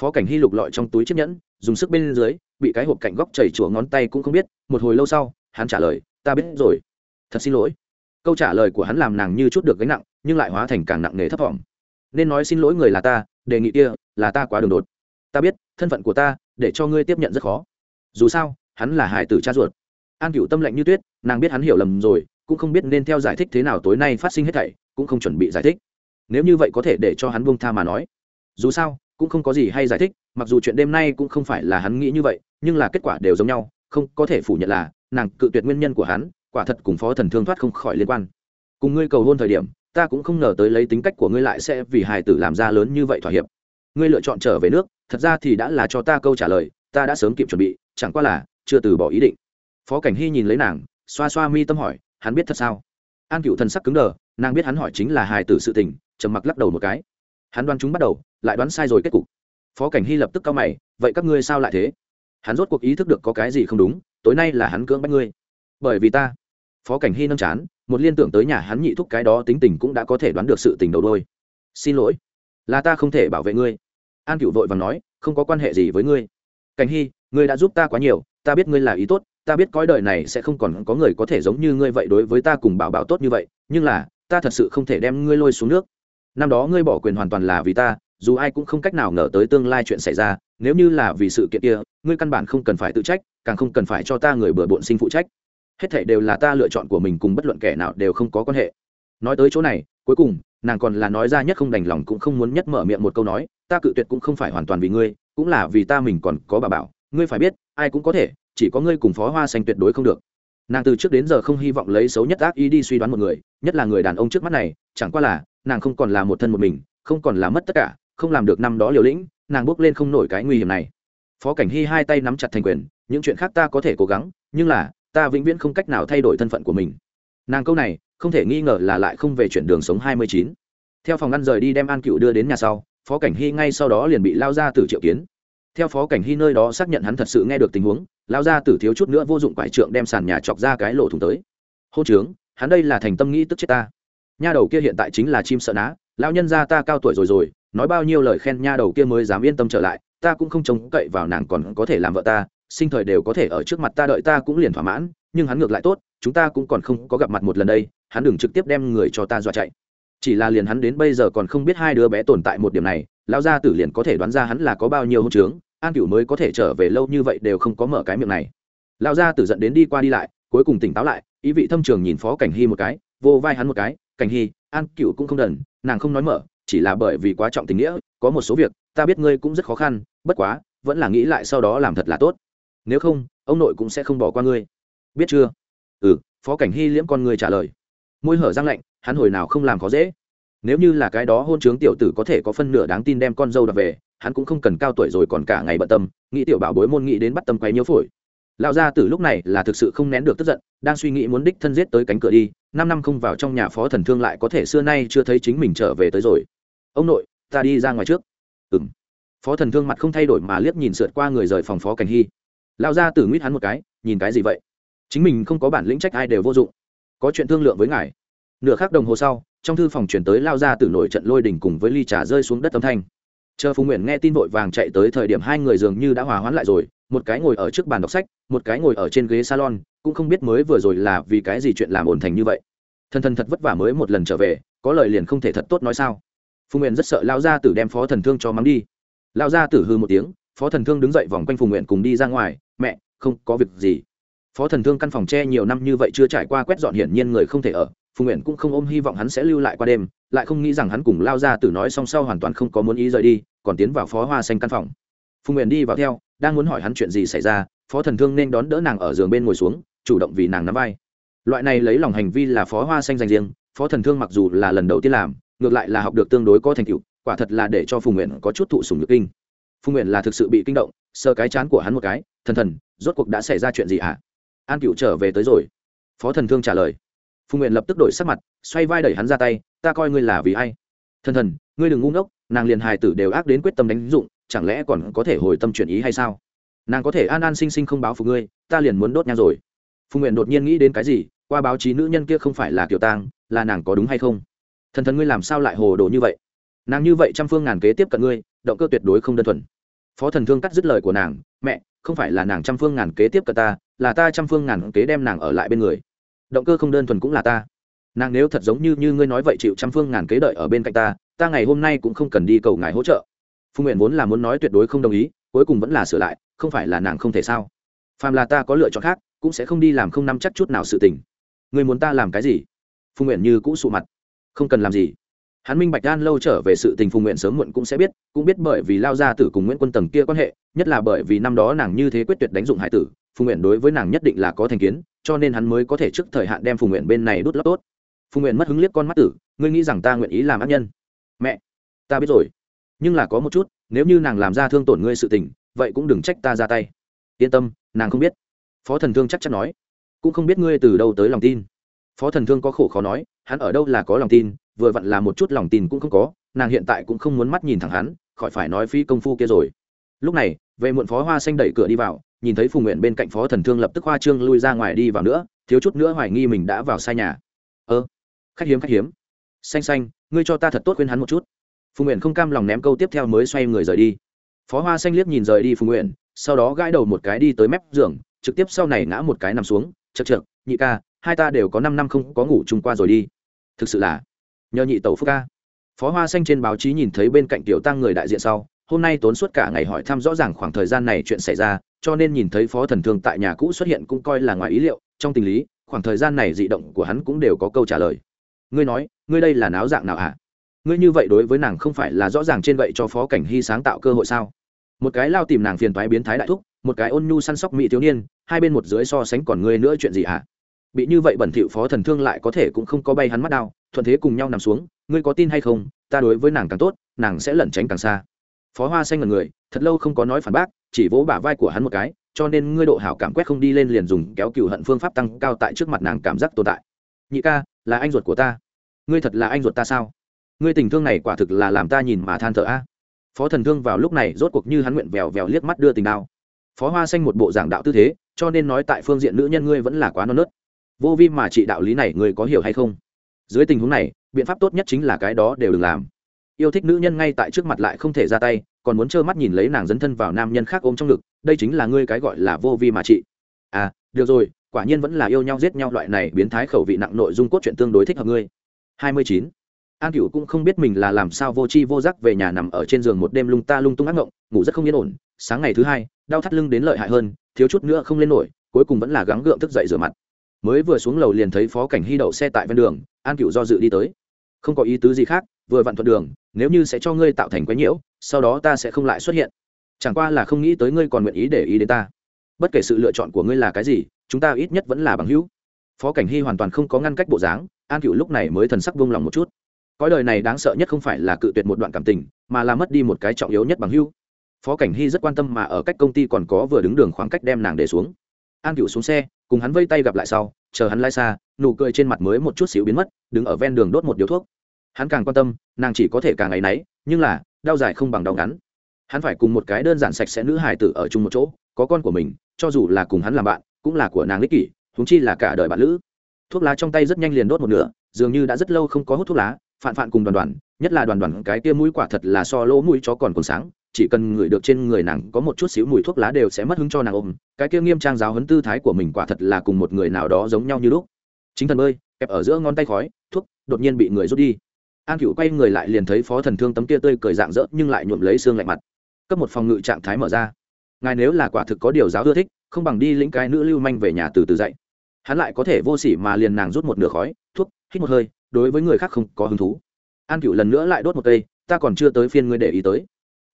Phó cảnh hy lục lọi trong túi chiếc nhẫn dùng sức bên dưới bị cái hộp cạnh góc chảy chùa ngón tay cũng không biết một hồi lâu sau hắn trả lời ta biết rồi. Thật xin lỗi. Câu trả lời của hắn làm nàng như chút được gánh nặng nhưng lại hóa thành càng nặng nề thấp thỏm. Nên nói xin lỗi người là ta đề nghị kia là ta quá đường đột ta biết, thân phận của ta, để cho ngươi tiếp nhận rất khó. Dù sao, hắn là hải tử cha ruột. An cựu tâm lệnh như tuyết, nàng biết hắn hiểu lầm rồi, cũng không biết nên theo giải thích thế nào tối nay phát sinh hết thảy, cũng không chuẩn bị giải thích. Nếu như vậy có thể để cho hắn buông tha mà nói. Dù sao, cũng không có gì hay giải thích, mặc dù chuyện đêm nay cũng không phải là hắn nghĩ như vậy, nhưng là kết quả đều giống nhau, không có thể phủ nhận là, nàng cự tuyệt nguyên nhân của hắn, quả thật cùng phó thần thương thoát không khỏi liên quan. Cùng ngươi cầu hôn thời điểm, ta cũng không ngờ tới lấy tính cách của ngươi lại sẽ vì hài tử làm ra lớn như vậy thỏa hiệp. Ngươi lựa chọn trở về nước thật ra thì đã là cho ta câu trả lời, ta đã sớm kịp chuẩn bị, chẳng qua là chưa từ bỏ ý định. Phó cảnh hy nhìn lấy nàng, xoa xoa mi tâm hỏi, hắn biết thật sao? An cựu thần sắc cứng đờ, nàng biết hắn hỏi chính là hài tử sự tình, trầm mặc lắc đầu một cái. Hắn đoán chúng bắt đầu, lại đoán sai rồi kết cục. Phó cảnh hy lập tức cao mày, vậy các ngươi sao lại thế? Hắn rốt cuộc ý thức được có cái gì không đúng, tối nay là hắn cưỡng bắt ngươi. Bởi vì ta, phó cảnh hy nâng chán, một liên tưởng tới nhà hắn nhị thúc cái đó tính tình cũng đã có thể đoán được sự tình đầu đôi. Xin lỗi, là ta không thể bảo vệ ngươi an cựu vội và nói, không có quan hệ gì với ngươi. Cảnh hy, ngươi đã giúp ta quá nhiều, ta biết ngươi là ý tốt, ta biết cõi đời này sẽ không còn có người có thể giống như ngươi vậy đối với ta cùng bảo bảo tốt như vậy, nhưng là, ta thật sự không thể đem ngươi lôi xuống nước. Năm đó ngươi bỏ quyền hoàn toàn là vì ta, dù ai cũng không cách nào ngờ tới tương lai chuyện xảy ra, nếu như là vì sự kiện kia, ngươi căn bản không cần phải tự trách, càng không cần phải cho ta người bừa bộn sinh phụ trách. Hết thảy đều là ta lựa chọn của mình cùng bất luận kẻ nào đều không có quan hệ. Nói tới chỗ này, cuối cùng, nàng còn là nói ra nhất không đành lòng cũng không muốn nhất mở miệng một câu nói ta cự tuyệt cũng không phải hoàn toàn vì ngươi, cũng là vì ta mình còn có bà bảo. Ngươi phải biết, ai cũng có thể, chỉ có ngươi cùng phó hoa xanh tuyệt đối không được. Nàng từ trước đến giờ không hy vọng lấy xấu nhất ác ý đi suy đoán một người, nhất là người đàn ông trước mắt này, chẳng qua là, nàng không còn là một thân một mình, không còn là mất tất cả, không làm được năm đó liều lĩnh, nàng bước lên không nổi cái nguy hiểm này. Phó cảnh hy hai tay nắm chặt thành quyền, những chuyện khác ta có thể cố gắng, nhưng là, ta vĩnh viễn không cách nào thay đổi thân phận của mình. Nàng câu này, không thể nghi ngờ là lại không về chuyển đường sống hai mươi chín. Theo phòng ngăn rời đi đem an cựu đưa đến nhà sau phó cảnh hy ngay sau đó liền bị lao ra từ triệu kiến. Theo phó cảnh hy nơi đó xác nhận hắn thật sự nghe được tình huống, lao ra từ thiếu chút nữa vô dụng quải trượng đem sàn nhà chọc ra cái lỗ thủng tới. Hô trướng, hắn đây là thành tâm nghĩ tức chết ta. Nha đầu kia hiện tại chính là chim sợ ná lao nhân ra ta cao tuổi rồi rồi, nói bao nhiêu lời khen nha đầu kia mới dám yên tâm trở lại, ta cũng không trông cậy vào nàng còn có thể làm vợ ta, sinh thời đều có thể ở trước mặt ta đợi ta cũng liền thỏa mãn, nhưng hắn ngược lại tốt, chúng ta cũng còn không có gặp mặt một lần đây, hắn đừng trực tiếp đem người cho ta dọa chạy chỉ là liền hắn đến bây giờ còn không biết hai đứa bé tồn tại một điểm này, lão gia tử liền có thể đoán ra hắn là có bao nhiêu hôn trướng an cửu mới có thể trở về lâu như vậy đều không có mở cái miệng này. Lão gia tử giận đến đi qua đi lại, cuối cùng tỉnh táo lại, ý vị thâm trường nhìn phó cảnh hy một cái, vô vai hắn một cái, cảnh hy, an cửu cũng không đần, nàng không nói mở, chỉ là bởi vì quá trọng tình nghĩa, có một số việc, ta biết ngươi cũng rất khó khăn, bất quá, vẫn là nghĩ lại sau đó làm thật là tốt. Nếu không, ông nội cũng sẽ không bỏ qua ngươi. Biết chưa? Ừ phó cảnh hy liễm con người trả lời. Môi hở răng lạnh hắn hồi nào không làm khó dễ. Nếu như là cái đó hôn trướng tiểu tử có thể có phân nửa đáng tin đem con dâu đập về, hắn cũng không cần cao tuổi rồi còn cả ngày bận tâm, nghĩ tiểu bảo bối môn nghĩ đến bắt tâm quay nhiễu phổi. Lão gia tử lúc này là thực sự không nén được tức giận, đang suy nghĩ muốn đích thân giết tới cánh cửa đi, năm năm không vào trong nhà phó thần thương lại có thể xưa nay chưa thấy chính mình trở về tới rồi. Ông nội, ta đi ra ngoài trước. Ừng phó thần thương mặt không thay đổi mà liếc nhìn sượt qua người rời phòng phó cảnh hy. Lão gia tử nguyết hắn một cái, nhìn cái gì vậy? Chính mình không có bản lĩnh trách ai đều vô dụng. Có chuyện thương lượng với ngài nửa khắc đồng hồ sau, trong thư phòng chuyển tới lao ra từ nổi trận lôi đỉnh cùng với ly trà rơi xuống đất âm thanh. Chờ phùng nguyện nghe tin vội vàng chạy tới thời điểm hai người dường như đã hòa hoãn lại rồi, một cái ngồi ở trước bàn đọc sách, một cái ngồi ở trên ghế salon, cũng không biết mới vừa rồi là vì cái gì chuyện làm ổn thành như vậy. Thần thần thật vất vả mới một lần trở về, có lời liền không thể thật tốt nói sao. Phùng nguyện rất sợ lao ra tử đem phó thần thương cho mắng đi. Lao ra tử hư một tiếng, phó thần thương đứng dậy vòng quanh phùng nguyện cùng đi ra ngoài, mẹ, không có việc gì. Phó thần thương căn phòng tre nhiều năm như vậy chưa trải qua quét dọn hiển nhiên người không thể ở phùng nguyện cũng không ôm hy vọng hắn sẽ lưu lại qua đêm, lại không nghĩ rằng hắn cùng lao ra từ nói song sau hoàn toàn không có muốn ý rời đi, còn tiến vào phó hoa xanh căn phòng. Phùng nguyện đi vào theo, đang muốn hỏi hắn chuyện gì xảy ra, phó thần thương nên đón đỡ nàng ở giường bên ngồi xuống, chủ động vì nàng nắm vai. Loại này lấy lòng hành vi là phó hoa xanh dành riêng, phó thần thương mặc dù là lần đầu tiên làm, ngược lại là học được tương đối có thành tựu, quả thật là để cho phùng nguyện có chút thụ sùng nhược kinh. Phùng nguyện là thực sự bị kinh động sơ cái chán của hắn một cái, thần thần, rốt cuộc đã xảy ra chuyện gì hả? An cựu trở về tới rồi. Phó thần thương trả lời phùng nguyện lập tức đổi sắc mặt, xoay vai đẩy hắn ra tay, ta coi ngươi là vì ai? Thần thần, ngươi đừng ngu ngốc, nàng liền hài tử đều ác đến quyết tâm đánh dụng, chẳng lẽ còn có thể hồi tâm chuyển ý hay sao? Nàng có thể an an sinh sinh không báo phục ngươi, ta liền muốn đốt nhang rồi. Phùng nguyện đột nhiên nghĩ đến cái gì, qua báo chí nữ nhân kia không phải là kiểu tang, là nàng có đúng hay không? Thần thần, ngươi làm sao lại hồ đồ như vậy? Nàng như vậy trăm phương ngàn kế tiếp cận ngươi, động cơ tuyệt đối không đơn thuần. Phó thần thương cắt dứt lời của nàng, mẹ, không phải là nàng trăm phương ngàn kế tiếp cận ta, là ta trăm phương ngàn kế đem nàng ở lại bên người động cơ không đơn thuần cũng là ta. Nàng nếu thật giống như như ngươi nói vậy chịu trăm phương ngàn kế đợi ở bên cạnh ta ta ngày hôm nay cũng không cần đi cầu ngài hỗ trợ. Phùng nguyện vốn là muốn nói tuyệt đối không đồng ý, cuối cùng vẫn là sửa lại, không phải là nàng không thể sao? Phàm là ta có lựa chọn khác, cũng sẽ không đi làm không nắm chắc chút nào sự tình. Người muốn ta làm cái gì? Phùng nguyện như cũ sụ mặt. Không cần làm gì. Hắn minh bạch đan lâu trở về sự tình phùng nguyện sớm muộn cũng sẽ biết, cũng biết bởi vì lao ra tử cùng nguyễn quân tầng kia quan hệ, nhất là bởi vì năm đó nàng như thế quyết tuyệt đánh dụng hải tử phùng nguyện đối với nàng nhất định là có thành kiến cho nên hắn mới có thể trước thời hạn đem phùng nguyện bên này đút lót tốt. Phùng nguyện mất hứng liếc con mắt tử, ngươi nghĩ rằng ta nguyện ý làm ác nhân? Mẹ, ta biết rồi. Nhưng là có một chút, nếu như nàng làm ra thương tổn ngươi sự tình, vậy cũng đừng trách ta ra tay. Yên tâm, nàng không biết. Phó thần thương chắc chắn nói. Cũng không biết ngươi từ đâu tới lòng tin. Phó thần thương có khổ khó nói, hắn ở đâu là có lòng tin, vừa vặn là một chút lòng tin cũng không có, nàng hiện tại cũng không muốn mắt nhìn thẳng hắn, khỏi phải nói phi công phu kia rồi. Lúc này, về muộn phó hoa xanh đẩy cửa đi vào nhìn thấy phùng nguyện bên cạnh phó thần thương lập tức hoa trương lui ra ngoài đi vào nữa, thiếu chút nữa hoài nghi mình đã vào sai nhà. Ơ, khách hiếm khách hiếm. Xanh xanh, ngươi cho ta thật tốt khuyên hắn một chút. Phùng nguyện không cam lòng ném câu tiếp theo mới xoay người rời đi. Phó hoa xanh liếc nhìn rời đi phùng nguyện, sau đó gãi đầu một cái đi tới mép giường, trực tiếp sau này ngã một cái nằm xuống. Chật chật nhị ca, hai ta đều có năm năm không có ngủ chung qua rồi đi. Thực sự là, nhờ nhị tẩu phúc ca. Phó hoa xanh trên báo chí nhìn thấy bên cạnh tiểu tăng người đại diện sau hôm nay tốn suốt cả ngày hỏi thăm rõ ràng khoảng thời gian này chuyện xảy ra, cho nên nhìn thấy phó thần thương tại nhà cũ xuất hiện cũng coi là ngoài ý liệu, trong tình lý, khoảng thời gian này dị động của hắn cũng đều có câu trả lời ngươi nói, ngươi đây là náo dạng nào hả à? ngươi như vậy đối với nàng không phải là rõ ràng trên vậy cho phó cảnh hy sáng tạo cơ hội sao một cái lao tìm nàng phiền toái biến thái đại thúc, một cái ôn nhu săn sóc mỹ thiếu niên, hai bên một dưới so sánh còn ngươi nữa chuyện gì hả à? bị như vậy bẩn thỉu phó thần thương lại có thể cũng không có bay hắn mắt đau, thuận thế cùng nhau nằm xuống, ngươi có tin hay không ta đối với nàng càng tốt, nàng sẽ lẩn tránh càng xa phó hoa xanh là người, thật lâu không có nói phản bác, chỉ vỗ bả vai của hắn một cái, cho nên ngươi độ hảo cảm quét không đi lên liền dùng kéo cựu hận phương pháp tăng cao tại trước mặt nàng cảm giác tồn tại. Nhị ca, là anh ruột của ta. Ngươi thật là anh ruột ta sao? Ngươi tình thương này quả thực là làm ta nhìn mà than thở a. Phó thần thương vào lúc này rốt cuộc như hắn nguyện vèo vèo liếc mắt đưa tình đao. Phó hoa xanh một bộ giảng đạo tư thế, cho nên nói tại phương diện nữ nhân ngươi vẫn là quá non nớt. Vô vi mà trị đạo lý này ngươi có hiểu hay không? Dưới tình huống này, biện pháp tốt nhất chính là cái đó đều đừng làm yêu thích nữ nhân ngay tại trước mặt lại không thể ra tay, còn muốn trơ mắt nhìn lấy nàng dấn thân vào nam nhân khác ôm trong ngực, đây chính là ngươi cái gọi là vô vi mà chị. à được rồi, quả nhiên vẫn là yêu nhau giết nhau loại này biến thái khẩu vị nặng nội dung cốt truyện tương đối thích hợp ngươi. Hai mươi chín. An cựu cũng không biết mình là làm sao vô chi vô giác về nhà nằm ở trên giường một đêm lung ta lung tung ác ngộng, ngủ rất không yên ổn, sáng ngày thứ hai, đau thắt lưng đến lợi hại hơn, thiếu chút nữa không lên nổi, cuối cùng vẫn là gắng gượng thức dậy rửa mặt. Mới vừa xuống lầu liền thấy phó cảnh hy đậu xe tại ven đường, an cựu do dự đi tới. Không có ý tứ gì khác vừa vặn thuận đường, nếu như sẽ cho ngươi tạo thành quái nhiễu, sau đó ta sẽ không lại xuất hiện. Chẳng qua là không nghĩ tới ngươi còn nguyện ý để ý đến ta. Bất kể sự lựa chọn của ngươi là cái gì, chúng ta ít nhất vẫn là bằng hữu. Phó cảnh hy hoàn toàn không có ngăn cách bộ dáng, an cựu lúc này mới thần sắc vung lòng một chút. Cõi đời này đáng sợ nhất không phải là cự tuyệt một đoạn cảm tình, mà là mất đi một cái trọng yếu nhất bằng hữu. Phó cảnh hy rất quan tâm mà ở cách công ty còn có vừa đứng đường khoảng cách đem nàng để xuống. An cựu xuống xe, cùng hắn vây tay gặp lại sau, chờ hắn lai xa, nụ cười trên mặt mới một chút xíu biến mất, đứng ở ven đường đốt một điếu thuốc hắn càng quan tâm, nàng chỉ có thể càng ngày náy, nhưng là, đau dài không bằng đau ngắn. Hắn phải cùng một cái đơn giản sạch sẽ nữ hài tử ở chung một chỗ, có con của mình, cho dù là cùng hắn làm bạn, cũng là của nàng ích kỷ húng chi là cả đời bạn lữ. Thuốc lá trong tay rất nhanh liền đốt một nửa, dường như đã rất lâu không có hút thuốc lá phạn phạn cùng đoàn đoàn, nhất là đoàn đoàn cái tia mũi quả thật là so lỗ mũi chó còn còn sáng, chỉ cần ngửi được trên người nàng có một chút xíu mùi thuốc lá đều sẽ mất hứng cho nàng ôm. Cái kia nghiêm trang giáo hấn tư thái của mình quả thật là cùng một người nào đó giống nhau như lúc. Chính thần ơi, kẹp ở giữa ngón tay khói, thuốc, đột nhiên bị người rút đi an cựu quay người lại liền thấy phó thần thương tấm kia tươi cười dạng dỡ nhưng lại nhuộm lấy xương lạnh mặt. Cấp một phòng ngự trạng thái mở ra. Ngài nếu là quả thực có điều giáo ưa thích, không bằng đi lĩnh cái nữ lưu manh về nhà từ từ dậy hắn lại có thể vô sỉ mà liền nàng rút một nửa khói, thuốc, hít một hơi, đối với người khác không có hứng thú. An cựu lần nữa lại đốt một cây, ta còn chưa tới phiên ngươi để ý tới.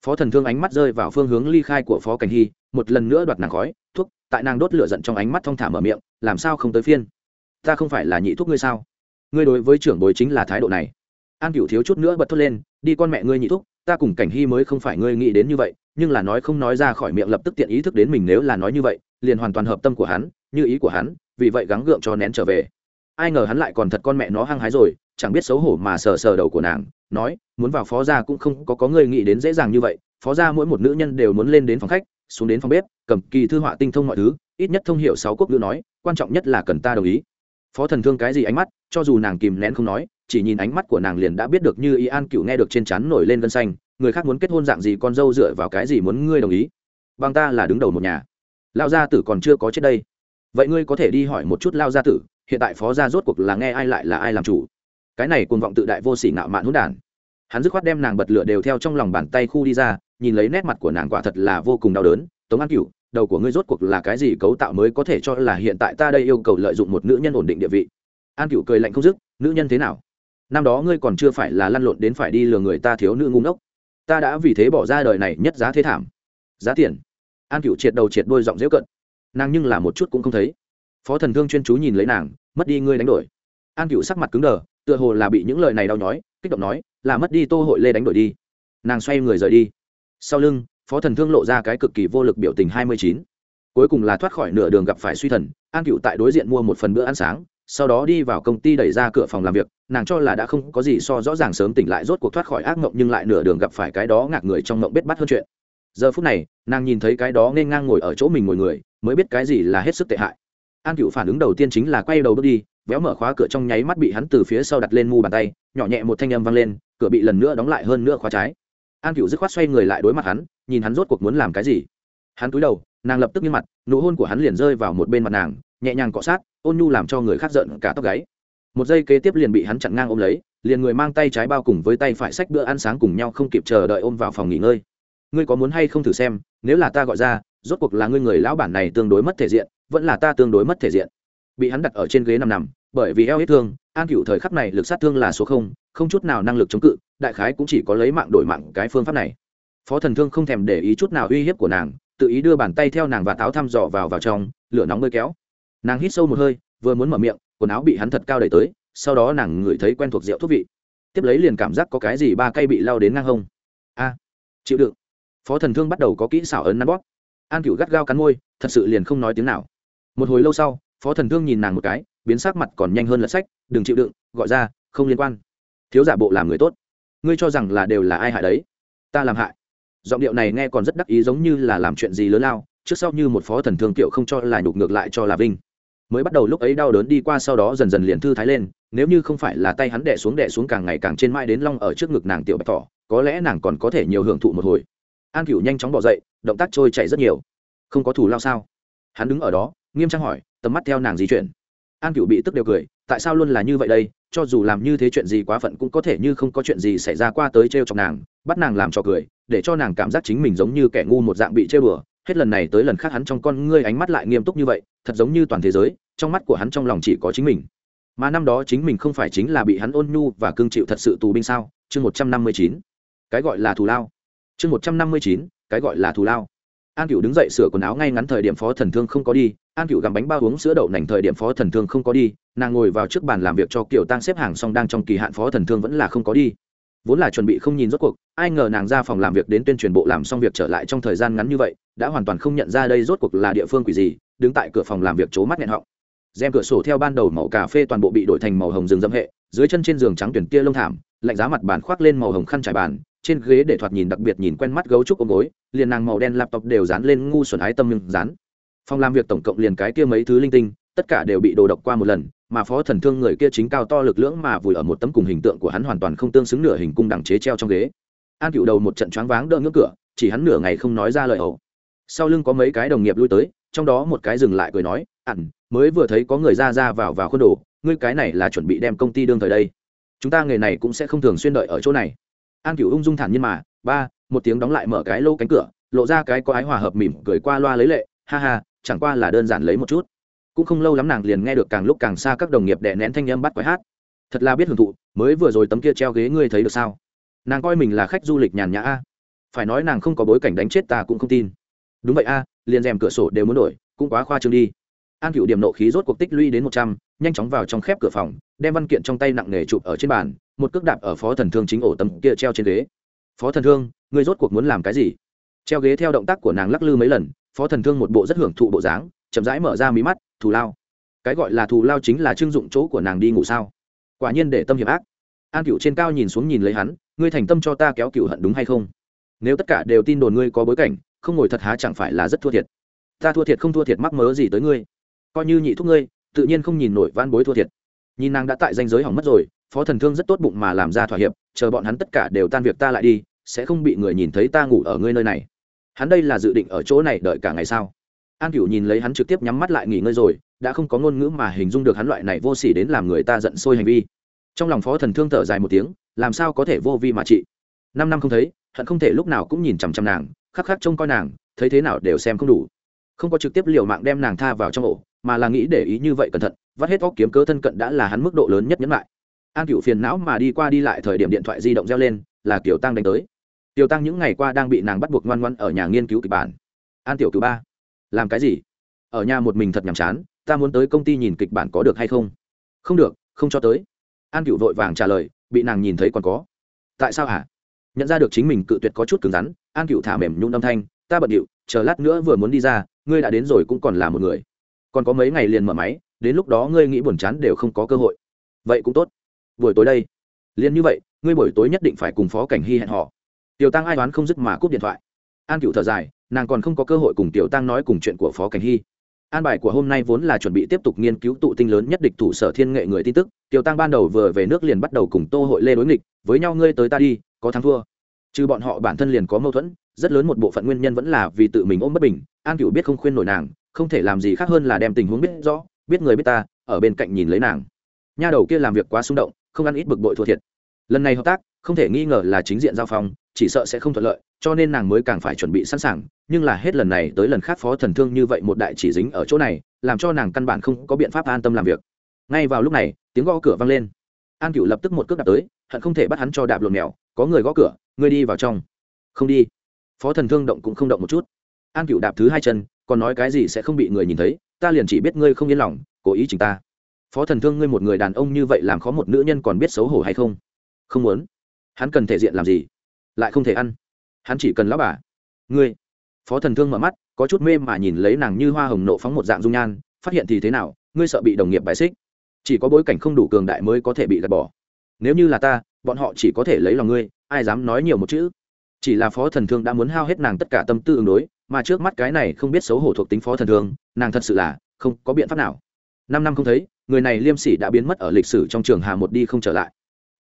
Phó thần thương ánh mắt rơi vào phương hướng ly khai của phó cảnh hy, một lần nữa đoạt nàng khói, thuốc, tại nàng đốt lửa giận trong ánh mắt thong thả mở miệng, làm sao không tới phiên? Ta không phải là nhị thuốc ngươi sao? Ngươi đối với trưởng bối chính là thái độ này an cựu thiếu chút nữa bật thốt lên, đi con mẹ ngươi nhị thúc, ta cùng cảnh hy mới không phải ngươi nghĩ đến như vậy, nhưng là nói không nói ra khỏi miệng lập tức tiện ý thức đến mình nếu là nói như vậy, liền hoàn toàn hợp tâm của hắn, như ý của hắn, vì vậy gắng gượng cho nén trở về. Ai ngờ hắn lại còn thật con mẹ nó hăng hái rồi, chẳng biết xấu hổ mà sờ sờ đầu của nàng, nói, muốn vào phó gia cũng không có có người nghĩ đến dễ dàng như vậy, phó gia mỗi một nữ nhân đều muốn lên đến phòng khách, xuống đến phòng bếp, cầm kỳ thư họa tinh thông mọi thứ, ít nhất thông hiểu sáu quốc ngữ nói, quan trọng nhất là cần ta đồng ý. Phó thần thương cái gì ánh mắt, cho dù nàng kìm nén không nói chỉ nhìn ánh mắt của nàng liền đã biết được như ý an cựu nghe được trên chắn nổi lên gân xanh, người khác muốn kết hôn dạng gì con dâu dựa vào cái gì muốn ngươi đồng ý. Bằng ta là đứng đầu một nhà. Lao gia tử còn chưa có chết đây. Vậy ngươi có thể đi hỏi một chút lao gia tử, hiện tại phó gia rốt cuộc là nghe ai lại là ai làm chủ. Cái này cuồng vọng tự đại vô sỉ ngạo mạn hỗn đản. Hắn dứt khoát đem nàng bật lửa đều theo trong lòng bàn tay khu đi ra, nhìn lấy nét mặt của nàng quả thật là vô cùng đau đớn. Tống an cửu, đầu của ngươi rốt cuộc là cái gì cấu tạo mới có thể cho là hiện tại ta đây yêu cầu lợi dụng một nữ nhân ổn định địa vị? An cửu cười lạnh không dứt, nữ nhân thế nào? Năm đó ngươi còn chưa phải là lăn lộn đến phải đi lừa người ta thiếu nữ ngu ngốc. Ta đã vì thế bỏ ra đời này nhất giá thế thảm. Giá tiền. An Cựu triệt đầu triệt đôi giọng dễu cận nàng nhưng là một chút cũng không thấy. Phó thần thương chuyên chú nhìn lấy nàng, mất đi ngươi đánh đổi. An Cựu sắc mặt cứng đờ, tựa hồ là bị những lời này đau nhói, kích động nói, là mất đi tô hội lê đánh đổi đi. Nàng xoay người rời đi. Sau lưng, phó thần thương lộ ra cái cực kỳ vô lực biểu tình hai mươi chín. Cuối cùng là thoát khỏi nửa đường gặp phải suy thần, an cựu tại đối diện mua một phần bữa ăn sáng sau đó đi vào công ty đẩy ra cửa phòng làm việc, nàng cho là đã không có gì so rõ ràng sớm tỉnh lại rốt cuộc thoát khỏi ác mộng nhưng lại nửa đường gặp phải cái đó ngạc người trong mộng bết bắt hơn chuyện. Giờ phút này, nàng nhìn thấy cái đó nên ngang ngồi ở chỗ mình ngồi người, mới biết cái gì là hết sức tệ hại. An cựu phản ứng đầu tiên chính là quay đầu bước đi, véo mở khóa cửa trong nháy mắt bị hắn từ phía sau đặt lên mu bàn tay, nhỏ nhẹ một thanh âm vang lên, cửa bị lần nữa đóng lại hơn nữa khóa trái. An cựu dứt khoát xoay người lại đối mặt hắn, nhìn hắn rốt cuộc muốn làm cái gì. Hắn cúi đầu, nàng lập tức như mặt, nụ hôn của hắn liền rơi vào một bên mặt nàng nhẹ nhàng cọ sát, ôn nhu làm cho người khác giận cả tóc gáy. Một giây kế tiếp liền bị hắn chặn ngang ôm lấy, liền người mang tay trái bao cùng với tay phải xách bữa ăn sáng cùng nhau không kịp chờ đợi ôm vào phòng nghỉ ngơi. Ngươi có muốn hay không thử xem, nếu là ta gọi ra, rốt cuộc là ngươi người lão bản này tương đối mất thể diện, vẫn là ta tương đối mất thể diện. Bị hắn đặt ở trên ghế nằm nằm, bởi vì eo hết thương, an cựu thời khắc này lực sát thương là số không không chút nào năng lực chống cự, đại khái cũng chỉ có lấy mạng đổi mạng cái phương pháp này. Phó thần thương không thèm để ý chút nào uy hiếp của nàng, tự ý đưa bàn tay theo nàng và táo thăm dò vào vào trong, lửa nóng bơi kéo nàng hít sâu một hơi, vừa muốn mở miệng, quần áo bị hắn thật cao đẩy tới, sau đó nàng ngửi thấy quen thuộc rượu thuốc vị. Tiếp lấy liền cảm giác có cái gì ba cây bị lao đến ngang hông. A, chịu đựng. Phó thần thương bắt đầu có kỹ xảo ấn nắn bóp. An cựu gắt gao cắn môi, thật sự liền không nói tiếng nào. Một hồi lâu sau, phó thần thương nhìn nàng một cái, biến sắc mặt còn nhanh hơn lật sách, đừng chịu đựng, gọi ra, không liên quan. Thiếu giả bộ làm người tốt. Ngươi cho rằng là đều là ai hại đấy? Ta làm hại. Giọng điệu này nghe còn rất đắc ý giống như là làm chuyện gì lớn lao, trước sau như một phó thần thương kiệu không cho là nhục ngược lại cho là vinh mới bắt đầu lúc ấy đau đớn đi qua sau đó dần dần liền thư thái lên, nếu như không phải là tay hắn đẻ xuống đẻ xuống càng ngày càng trên mai đến long ở trước ngực nàng tiểu bạch thỏ, có lẽ nàng còn có thể nhiều hưởng thụ một hồi. An cửu nhanh chóng bỏ dậy, động tác trôi chảy rất nhiều. Không có thủ lao sao? Hắn đứng ở đó, nghiêm trang hỏi, tầm mắt theo nàng di chuyển. An cửu bị tức đều cười, tại sao luôn là như vậy đây? Cho dù làm như thế chuyện gì quá phận cũng có thể như không có chuyện gì xảy ra qua tới t r e o chọc nàng, bắt nàng làm cho cười, để cho nàng cảm giác chính mình giống như kẻ ngu một dạng bị chơi bừa hết lần này tới lần khác hắn trong con ngươi ánh mắt lại nghiêm túc như vậy, thật giống như toàn thế giới, trong mắt của hắn trong lòng chỉ có chính mình. Mà năm đó chính mình không phải chính là bị hắn ôn nhu và cương chịu thật sự tù binh sao? Chương một trăm năm mươi chín. Cái gọi là thù lao. Chương một trăm năm mươi chín, cái gọi là thù lao. An cựu đứng dậy sửa quần áo ngay ngắn thời điểm phó thần thương không có đi. An cựu gặm bánh bao uống sữa đậu nành thời điểm phó thần thương không có đi. Nàng ngồi vào trước bàn làm việc cho kiểu tăng xếp hàng xong đang trong kỳ hạn phó thần thương vẫn là không có đi vốn là chuẩn bị không nhìn rốt cuộc, ai ngờ nàng ra phòng làm việc đến tuyên truyền bộ làm xong việc trở lại trong thời gian ngắn như vậy, đã hoàn toàn không nhận ra đây rốt cuộc là địa phương quỷ gì, đứng tại cửa phòng làm việc c mắt nghẹn họng. Rèm cửa sổ theo ban đầu màu cà phê toàn bộ bị đổi thành màu hồng rừng dâm hệ, dưới chân trên giường trắng tuyển tia lông thảm, lạnh giá mặt bàn khoác lên màu hồng khăn trải bàn, trên ghế để thoạt nhìn đặc biệt nhìn quen mắt gấu trúc ôm gối, liền nàng màu đen laptop đều dán lên ngu xuẩn ái tâm nhưng dán. Phòng làm việc tổng cộng liền cái kia mấy thứ linh tinh, tất cả đều bị đồ độc qua một lần mà phó thần thương người kia chính cao to lực lưỡng mà vùi ở một tấm cùng hình tượng của hắn hoàn toàn không tương xứng nửa hình cung đẳng chế treo trong ghế. An cựu đầu một trận choáng váng đỡ ngưỡng cửa, chỉ hắn nửa ngày không nói ra lời ẩu. Sau lưng có mấy cái đồng nghiệp lui tới, trong đó một cái dừng lại cười nói ẳn mới vừa thấy có người ra ra vào vào khuôn đồ, ngươi cái này là chuẩn bị đem công ty đương thời đây. Chúng ta nghề này cũng sẽ không thường xuyên đợi ở chỗ này. An cựu ung dung thản nhiên mà, ba, một tiếng đóng lại mở cái lô cánh cửa, lộ ra cái có ái hòa hợp mỉm cười qua loa lấy lệ, ha ha, chẳng qua là đơn giản lấy một chút cũng không lâu lắm nàng liền nghe được càng lúc càng xa các đồng nghiệp đè nén thanh âm bắt quái hát. Thật là biết hưởng thụ, mới vừa rồi tấm kia treo ghế ngươi thấy được sao? Nàng coi mình là khách du lịch nhàn nhã a. Phải nói nàng không có bối cảnh đánh chết ta cũng không tin. Đúng vậy a, liền rèm cửa sổ đều muốn đổi, cũng quá khoa trương đi. An cựu điểm nộ khí rốt cuộc tích lũy đến một trăm, nhanh chóng vào trong khép cửa phòng, đem văn kiện trong tay nặng nề chụp ở trên bàn, một cước đạp ở phó thần thương chính ổ tấm kia treo trên ghế. Phó thần thương, ngươi rốt cuộc muốn làm cái gì? Treo ghế theo động tác của nàng lắc lư mấy lần, phó thần thương một bộ rất hưởng thụ bộ dáng chậm rãi mở ra mí mắt, thù lao. Cái gọi là thù lao chính là chưng dụng chỗ của nàng đi ngủ sao? Quả nhiên để tâm hiểm ác. An cựu trên cao nhìn xuống nhìn lấy hắn, ngươi thành tâm cho ta kéo cựu hận đúng hay không? Nếu tất cả đều tin đồn ngươi có bối cảnh, không ngồi thật há chẳng phải là rất thua thiệt. Ta thua thiệt không thua thiệt mắc mớ gì tới ngươi. Coi như nhị thúc ngươi, tự nhiên không nhìn nổi van bối thua thiệt. Nhìn nàng đã tại danh giới hỏng mất rồi, phó thần thương rất tốt bụng mà làm ra thỏa hiệp, chờ bọn hắn tất cả đều tan việc ta lại đi, sẽ không bị người nhìn thấy ta ngủ ở ngươi nơi này. Hắn đây là dự định ở chỗ này đợi cả ngày sao? An cửu nhìn lấy hắn trực tiếp nhắm mắt lại nghỉ ngơi rồi, đã không có ngôn ngữ mà hình dung được hắn loại này vô s ỉ đến làm người ta giận sôi hành vi. Trong lòng phó thần thương thở dài một tiếng, làm sao có thể vô vi mà trị? Năm năm không thấy, hận không thể lúc nào cũng nhìn chằm chằm nàng, khắc khắc trông coi nàng, thấy thế nào đều xem không đủ. Không có trực tiếp liều mạng đem nàng tha vào trong ổ, mà là nghĩ để ý như vậy cẩn thận, vắt hết óc kiếm cớ thân cận đã là hắn mức độ lớn nhất nhẫn lại. An cựu phiền não mà đi qua đi lại thời điểm điện thoại di động reo lên, là kiểu tăng đánh tới. Tiểu tăng những ngày qua đang bị nàng bắt buộc ngoan ngoan ở nhà nghiên cứu kịch bản. An tiểu cứu ba làm cái gì? Ở nhà một mình thật nhàm chán, ta muốn tới công ty nhìn kịch bản có được hay không? Không được, không cho tới. An cựu vội vàng trả lời, bị nàng nhìn thấy còn có. Tại sao hả? Nhận ra được chính mình cự tuyệt có chút cứng rắn, an cựu thả mềm nhung âm thanh, ta bận điệu, chờ lát nữa vừa muốn đi ra, ngươi đã đến rồi cũng còn là một người. Còn có mấy ngày liền mở máy, đến lúc đó ngươi nghĩ buồn chán đều không có cơ hội. Vậy cũng tốt. Buổi tối đây. Liền như vậy, ngươi buổi tối nhất định phải cùng phó cảnh hy hẹn họ tiểu tăng ai đoán không dứt mà cúp điện thoại. An cựu thở dài nàng còn không có cơ hội cùng tiểu tăng nói cùng chuyện của phó cảnh hy. An bài của hôm nay vốn là chuẩn bị tiếp tục nghiên cứu tụ tinh lớn nhất địch thủ sở thiên nghệ người tin tức, tiểu tăng ban đầu vừa về nước liền bắt đầu cùng tô hội lê đối nghịch, với nhau ngươi tới ta đi, có thắng thua. Trừ bọn họ bản thân liền có mâu thuẫn, rất lớn một bộ phận nguyên nhân vẫn là vì tự mình ôm bất bình, an cựu biết không khuyên nổi nàng, không thể làm gì khác hơn là đem tình huống biết rõ, biết người biết ta, ở bên cạnh nhìn lấy nàng. Nha đầu kia làm việc quá xung động, không ăn ít bực bội thua thiệt. Lần này hợp tác, không thể nghi ngờ là chính diện giao phong chỉ sợ sẽ không thuận lợi, cho nên nàng mới càng phải chuẩn bị sẵn sàng. Nhưng là hết lần này tới lần khác phó thần thương như vậy một đại chỉ dính ở chỗ này, làm cho nàng căn bản không có biện pháp an tâm làm việc. Ngay vào lúc này, tiếng gõ cửa vang lên. An cựu lập tức một cước đạp tới, hận không thể bắt hắn cho đạp lộn mèo. Có người gõ cửa, ngươi đi vào trong. Không đi. Phó thần thương động cũng không động một chút. An cựu đạp thứ hai chân, còn nói cái gì sẽ không bị người nhìn thấy, ta liền chỉ biết ngươi không yên lòng, cố ý chính ta. Phó thần thương ngươi một người đàn ông như vậy làm khó một nữ nhân còn biết xấu hổ hay không? Không muốn. Hắn cần thể diện làm gì? Lại không thể ăn. Hắn chỉ cần lão bà. Ngươi. Phó thần thương mở mắt, có chút mê mà nhìn lấy nàng như hoa hồng nộ phóng một dạng dung nhan, phát hiện thì thế nào, ngươi sợ bị đồng nghiệp bài xích. Chỉ có bối cảnh không đủ cường đại mới có thể bị gạt bỏ. Nếu như là ta, bọn họ chỉ có thể lấy lòng ngươi, ai dám nói nhiều một chữ. Chỉ là phó thần thương đã muốn hao hết nàng tất cả tâm tư ứng đối, mà trước mắt cái này không biết xấu hổ thuộc tính phó thần thương, nàng thật sự là không có biện pháp nào. Năm năm không thấy, người này liêm sỉ đã biến mất ở lịch sử trong trường hà một đi không trở lại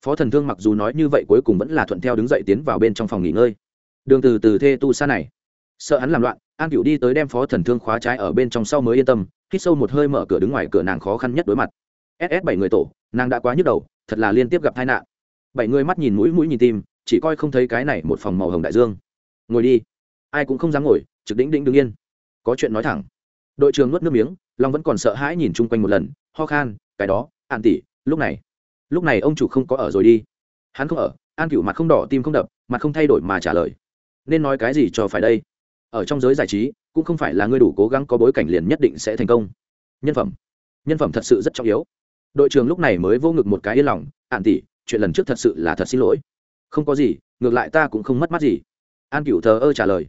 phó thần thương mặc dù nói như vậy cuối cùng vẫn là thuận theo đứng dậy tiến vào bên trong phòng nghỉ ngơi. Đường từ từ thê tu xa này. Sợ hắn làm loạn, an cựu đi tới đem phó thần thương khóa trái ở bên trong sau mới yên tâm, hít sâu một hơi mở cửa đứng ngoài cửa nàng khó khăn nhất đối mặt. Ss bảy người tổ, nàng đã quá nhức đầu, thật là liên tiếp gặp tai nạn. Bảy người mắt nhìn mũi mũi nhìn tim, chỉ coi không thấy cái này một phòng màu hồng đại dương. Ngồi đi. Ai cũng không dám ngồi, trực đỉnh đỉnh đứng yên. Có chuyện nói thẳng. Đội trưởng nuốt nước miếng, long vẫn còn sợ hãi nhìn chung quanh một lần, ho khan, cái đó, an tỷ, lúc này lúc này ông chủ không có ở rồi đi. Hắn không ở, an cựu mặt không đỏ, tim không đập, mặt không thay đổi mà trả lời. Nên nói cái gì cho phải đây? Ở trong giới giải trí, cũng không phải là ngươi đủ cố gắng có bối cảnh liền nhất định sẽ thành công. Nhân phẩm. Nhân phẩm thật sự rất trọng yếu. Đội trưởng lúc này mới vô ngực một cái yên lòng ạn tỷ, chuyện lần trước thật sự là thật xin lỗi. Không có gì, ngược lại ta cũng không mất mát gì. An cựu thờ ơ trả lời.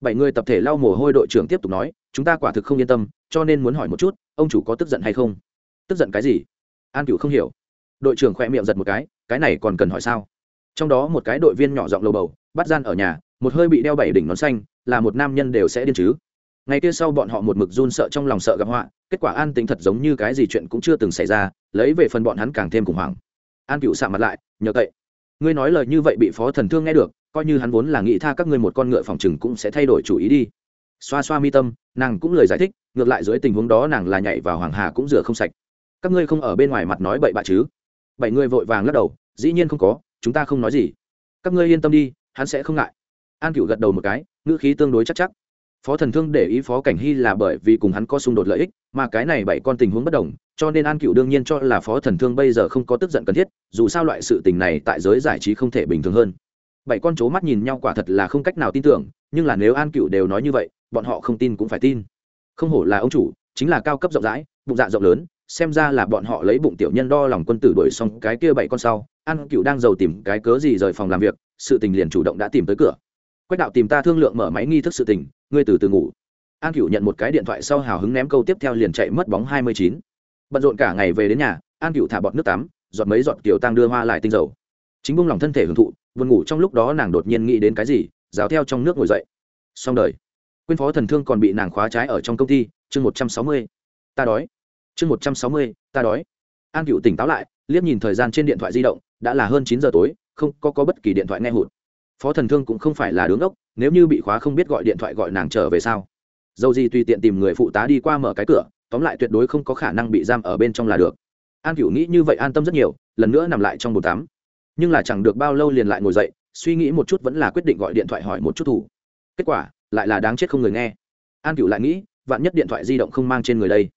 Bảy người tập thể lau mồ hôi đội trưởng tiếp tục nói, chúng ta quả thực không yên tâm, cho nên muốn hỏi một chút, ông chủ có tức giận hay không? Tức giận cái gì? An cựu không hiểu đội trưởng khoe miệng giật một cái cái này còn cần hỏi sao? Trong đó một cái đội viên nhỏ giọng lầu bầu, bắt gian ở nhà, một hơi bị đeo bảy đỉnh nón xanh, là một nam nhân đều sẽ điên chứ. Ngày kia sau bọn họ một mực run sợ trong lòng sợ gặp họa, kết quả an tính thật giống như cái gì chuyện cũng chưa từng xảy ra, lấy về phần bọn hắn càng thêm khủng hoảng. An cựu sạ mặt lại, nhờ cậy. Ngươi nói lời như vậy bị phó thần thương nghe được, coi như hắn vốn là nghĩ tha các ngươi một con ngựa phòng chừng cũng sẽ thay đổi chủ ý đi. Xoa xoa mi tâm, nàng cũng lời giải thích, ngược lại dưới tình huống đó nàng là nhảy vào hoàng hà cũng rửa không sạch. Các ngươi không ở bên ngoài mặt nói bậy bạ chứ? Bảy người vội vàng lắc đầu, dĩ nhiên không có, chúng ta không nói gì. Các ngươi yên tâm đi, hắn sẽ không ngại. An cựu gật đầu một cái, ngữ khí tương đối chắc chắc. Phó thần thương để ý phó cảnh hy là bởi vì cùng hắn có xung đột lợi ích, mà cái này bảy con tình huống bất đồng, cho nên an cựu đương nhiên cho là phó thần thương bây giờ không có tức giận cần thiết, dù sao loại sự tình này tại giới giải trí không thể bình thường hơn. Bảy con c mắt nhìn nhau quả thật là không cách nào tin tưởng, nhưng là nếu an cựu đều nói như vậy, bọn họ không tin cũng phải tin. Không hổ là ông chủ, chính là cao cấp rộng rãi, bụng dạ rộng lớn xem ra là bọn họ lấy bụng tiểu nhân đo lòng quân tử đuổi xong cái kia bảy con sau, an cựu đang giàu tìm cái cớ gì rời phòng làm việc, sự tình liền chủ động đã tìm tới cửa. Quách đạo tìm ta thương lượng mở máy nghi thức sự tình, ngươi từ từ ngủ. An cựu nhận một cái điện thoại sau hào hứng ném câu tiếp theo liền chạy mất bóng hai mươi chín. Bận rộn cả ngày về đến nhà, an cựu thả bọt nước tắm, giọt mấy giọt kiểu tăng đưa hoa lại tinh dầu. Chính bung lòng thân thể hưởng thụ, buồn ngủ trong lúc đó nàng đột nhiên nghĩ đến cái gì, rào theo trong nước ngồi dậy. Xong đời. Quyên phó thần thương còn bị nàng khóa trái ở trong công ty, chương một trăm sáu mươi. Ta đói chương một trăm sáu mươi ta đói. An cựu tỉnh táo lại liếc nhìn thời gian trên điện thoại di động đã là hơn chín giờ tối không có, có bất kỳ điện thoại nghe hụt. Phó thần thương cũng không phải là đứng ốc nếu như bị khóa không biết gọi điện thoại gọi nàng trở về sao. Dầu gì tùy tiện tìm người phụ tá đi qua mở cái cửa tóm lại tuyệt đối không có khả năng bị giam ở bên trong là được. An cựu nghĩ như vậy an tâm rất nhiều lần nữa nằm lại trong bồn tắm. Nhưng là chẳng được bao lâu liền lại ngồi dậy suy nghĩ một chút vẫn là quyết định gọi điện thoại hỏi một chút thủ. Kết quả lại là đáng chết không người nghe. An cựu lại nghĩ vạn nhất điện thoại di động không mang trên người đây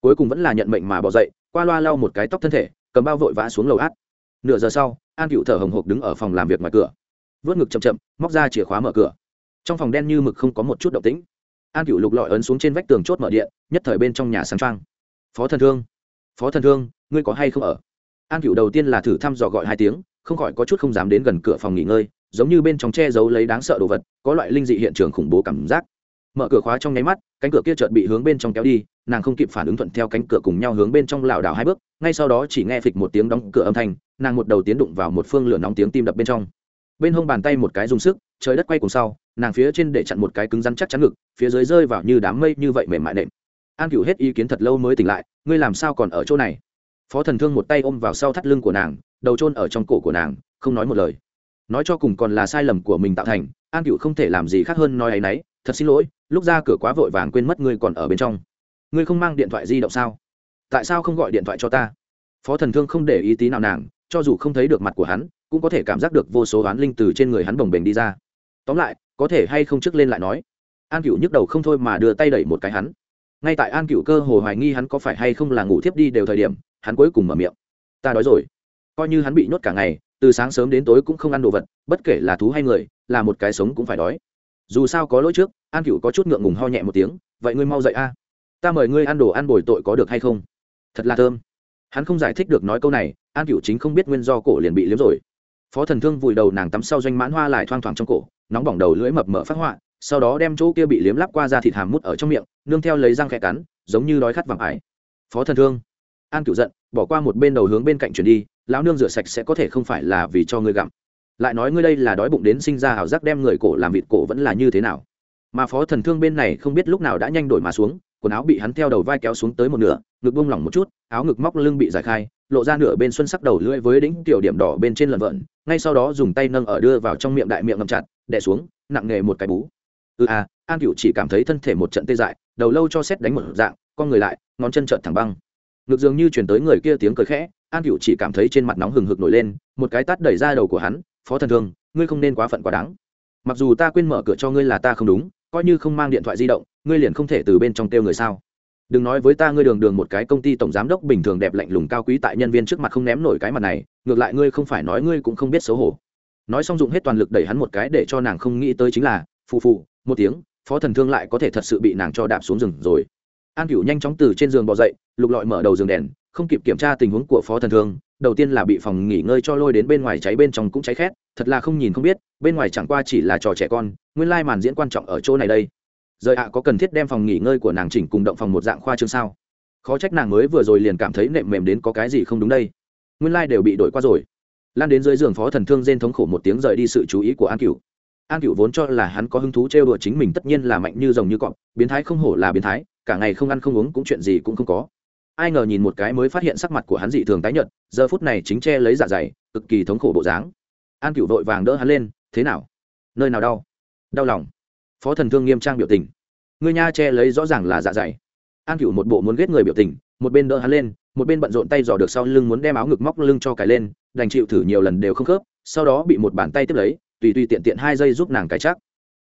cuối cùng vẫn là nhận mệnh mà bỏ dậy, qua loa lau một cái tóc thân thể, cầm bao vội vã xuống lầu át. Nửa giờ sau, an cựu thở hồng hộc đứng ở phòng làm việc ngoài cửa. Vớt ngực chậm chậm, móc ra chìa khóa mở cửa. Trong phòng đen như mực không có một chút động tĩnh. An cựu lục lọi ấn xuống trên vách tường chốt mở điện, nhất thời bên trong nhà sáng trang phó thần thương, phó thần thương, ngươi có hay không ở? An cựu đầu tiên là thử thăm dò gọi hai tiếng, không khỏi có chút không dám đến gần cửa phòng nghỉ ngơi, giống như bên trong che giấu lấy đáng sợ đồ vật, có loại linh dị hiện trường khủng bố cảm giác mở cửa khóa trong nháy mắt, cánh cửa kia chợt bị hướng bên trong kéo đi, nàng không kịp phản ứng thuận theo cánh cửa cùng nhau hướng bên trong lảo đảo hai bước, ngay sau đó chỉ nghe phịch một tiếng đóng cửa âm thanh, nàng một đầu tiến đụng vào một phương lửa nóng tiếng tim đập bên trong. Bên hông bàn tay một cái dùng sức, trời đất quay cùng sau, nàng phía trên để chặn một cái cứng rắn chắc chắn ngực, phía dưới rơi vào như đám mây như vậy mềm mại nệm. An cửu hết ý kiến thật lâu mới tỉnh lại, ngươi làm sao còn ở chỗ này? Phó thần thương một tay ôm vào sau thắt lưng của nàng, đầu trôn ở trong cổ của nàng, không nói một lời. Nói cho cùng còn là sai lầm của mình tạo thành, an cựu không thể làm gì khác hơn nói ấ y n ấ y thật xin lỗi, lúc ra cửa quá vội vàng quên mất ngươi còn ở bên trong. Ngươi không mang điện thoại di động sao? Tại sao không gọi điện thoại cho ta? Phó thần thương không để ý tí nào nàng, cho dù không thấy được mặt của hắn, cũng có thể cảm giác được vô số oán linh từ trên người hắn bồng bềnh đi ra. Tóm lại, có thể hay không trước lên lại nói? An cựu nhức đầu không thôi mà đưa tay đẩy một cái hắn. Ngay tại an cựu cơ hồ hoài nghi hắn có phải hay không là ngủ thiếp đi đều thời điểm, hắn cuối cùng mở miệng. Ta đói rồi. Coi như hắn bị nhốt cả ngày, từ sáng sớm đến tối cũng không ăn đồ vật, bất kể là thú hay người, là một cái sống cũng phải đói dù sao có lỗi trước, an cựu có chút ngượng ngùng ho nhẹ một tiếng, vậy ngươi mau dậy a. Ta mời ngươi ăn đồ ăn bồi tội có được hay không? Thật là thơm. Hắn không giải thích được nói câu này, an cựu chính không biết nguyên do cổ liền bị liếm rồi. Phó thần thương vùi đầu nàng tắm sau doanh mãn hoa lại thoang thoảng trong cổ, nóng bỏng đầu lưỡi mập mở phát họa, sau đó đem chỗ kia bị liếm lắp qua ra thịt hàm mút ở trong miệng, nương theo lấy răng khẽ cắn, giống như đói khát vàng ải. Phó thần thương, an cựu giận, bỏ qua một bên đầu hướng bên cạnh chuyển đi, lão nương rửa sạch sẽ có thể không phải là vì cho ngươi gặm lại nói ngươi đây là đói bụng đến sinh ra hảo giác đem người cổ làm vịt cổ vẫn là như thế nào? Mà phó thần thương bên này không biết lúc nào đã nhanh đổi mà xuống, quần áo bị hắn theo đầu vai kéo xuống tới một nửa, ngực bông lỏng một chút, áo ngực móc lưng bị giải khai, lộ ra nửa bên xuân sắc đầu lưỡi với đỉnh tiểu điểm đỏ bên trên lần vợn, ngay sau đó dùng tay nâng ở đưa vào trong miệng đại miệng ngậm chặt, đè xuống, nặng nghề một cái bú. Ừ à an cựu chỉ cảm thấy thân thể một trận tê dại, đầu lâu cho xét đánh một dạng, con người lại, ngón chân trợn thẳng băng. Ngực dường như chuyển tới người kia tiếng cười khẽ, an cựu chỉ cảm thấy trên mặt nóng hừng hực nổi lên, một cái tát đẩy ra đầu của hắn phó thần thương, ngươi không nên quá phận quá đáng. Mặc dù ta quên mở cửa cho ngươi là ta không đúng, coi như không mang điện thoại di động, ngươi liền không thể từ bên trong kêu người sao? Đừng nói với ta ngươi đường đường một cái công ty tổng giám đốc bình thường đẹp lạnh lùng cao quý tại nhân viên trước mặt không ném nổi cái mặt này, ngược lại ngươi không phải nói ngươi cũng không biết xấu hổ. Nói xong dụng hết toàn lực đẩy hắn một cái để cho nàng không nghĩ tới chính là, phù phù, một tiếng, phó thần thương lại có thể thật sự bị nàng cho đạp xuống rừng rồi. An cửu nhanh chóng từ trên giường bò dậy, lục lọi mở đầu giường đèn không kịp kiểm tra tình huống của phó thần thương, đầu tiên là bị phòng nghỉ ngơi cho lôi đến bên ngoài cháy bên trong cũng cháy khét, thật là không nhìn không biết, bên ngoài chẳng qua chỉ là trò trẻ con, nguyên lai màn diễn quan trọng ở chỗ này đây. Rời ạ, có cần thiết đem phòng nghỉ ngơi của nàng chỉnh cùng động phòng một dạng khoa trương sao? Khó trách nàng mới vừa rồi liền cảm thấy nệm mềm đến có cái gì không đúng đây. Nguyên lai đều bị đổi qua rồi. Lan đến dưới giường phó thần thương rên thống khổ một tiếng rời đi sự chú ý của an cựu an cựu vốn cho là hắn có hứng thú trêu đùa chính mình tất nhiên là mạnh như rồng như cọp, biến thái không hổ là biến thái, cả ngày không ăn không uống cũng chuyện gì cũng không có ai ngờ nhìn một cái mới phát hiện sắc mặt của hắn dị thường tái nhợt, giờ phút này chính che lấy dạ dày, cực kỳ thống khổ bộ dáng. An cửu vội vàng đỡ hắn lên, thế nào? Nơi nào đau? Đau lòng. Phó thần thương nghiêm trang biểu tình. Người nha che lấy rõ ràng là dạ dày. An cửu một bộ muốn ghét người biểu tình, một bên đỡ hắn lên, một bên bận rộn tay dò được sau lưng muốn đem áo ngực móc lưng cho cài lên, đành chịu thử nhiều lần đều không khớp, sau đó bị một bàn tay tiếp lấy, tùy tùy tiện tiện hai giây giúp nàng cái chắc.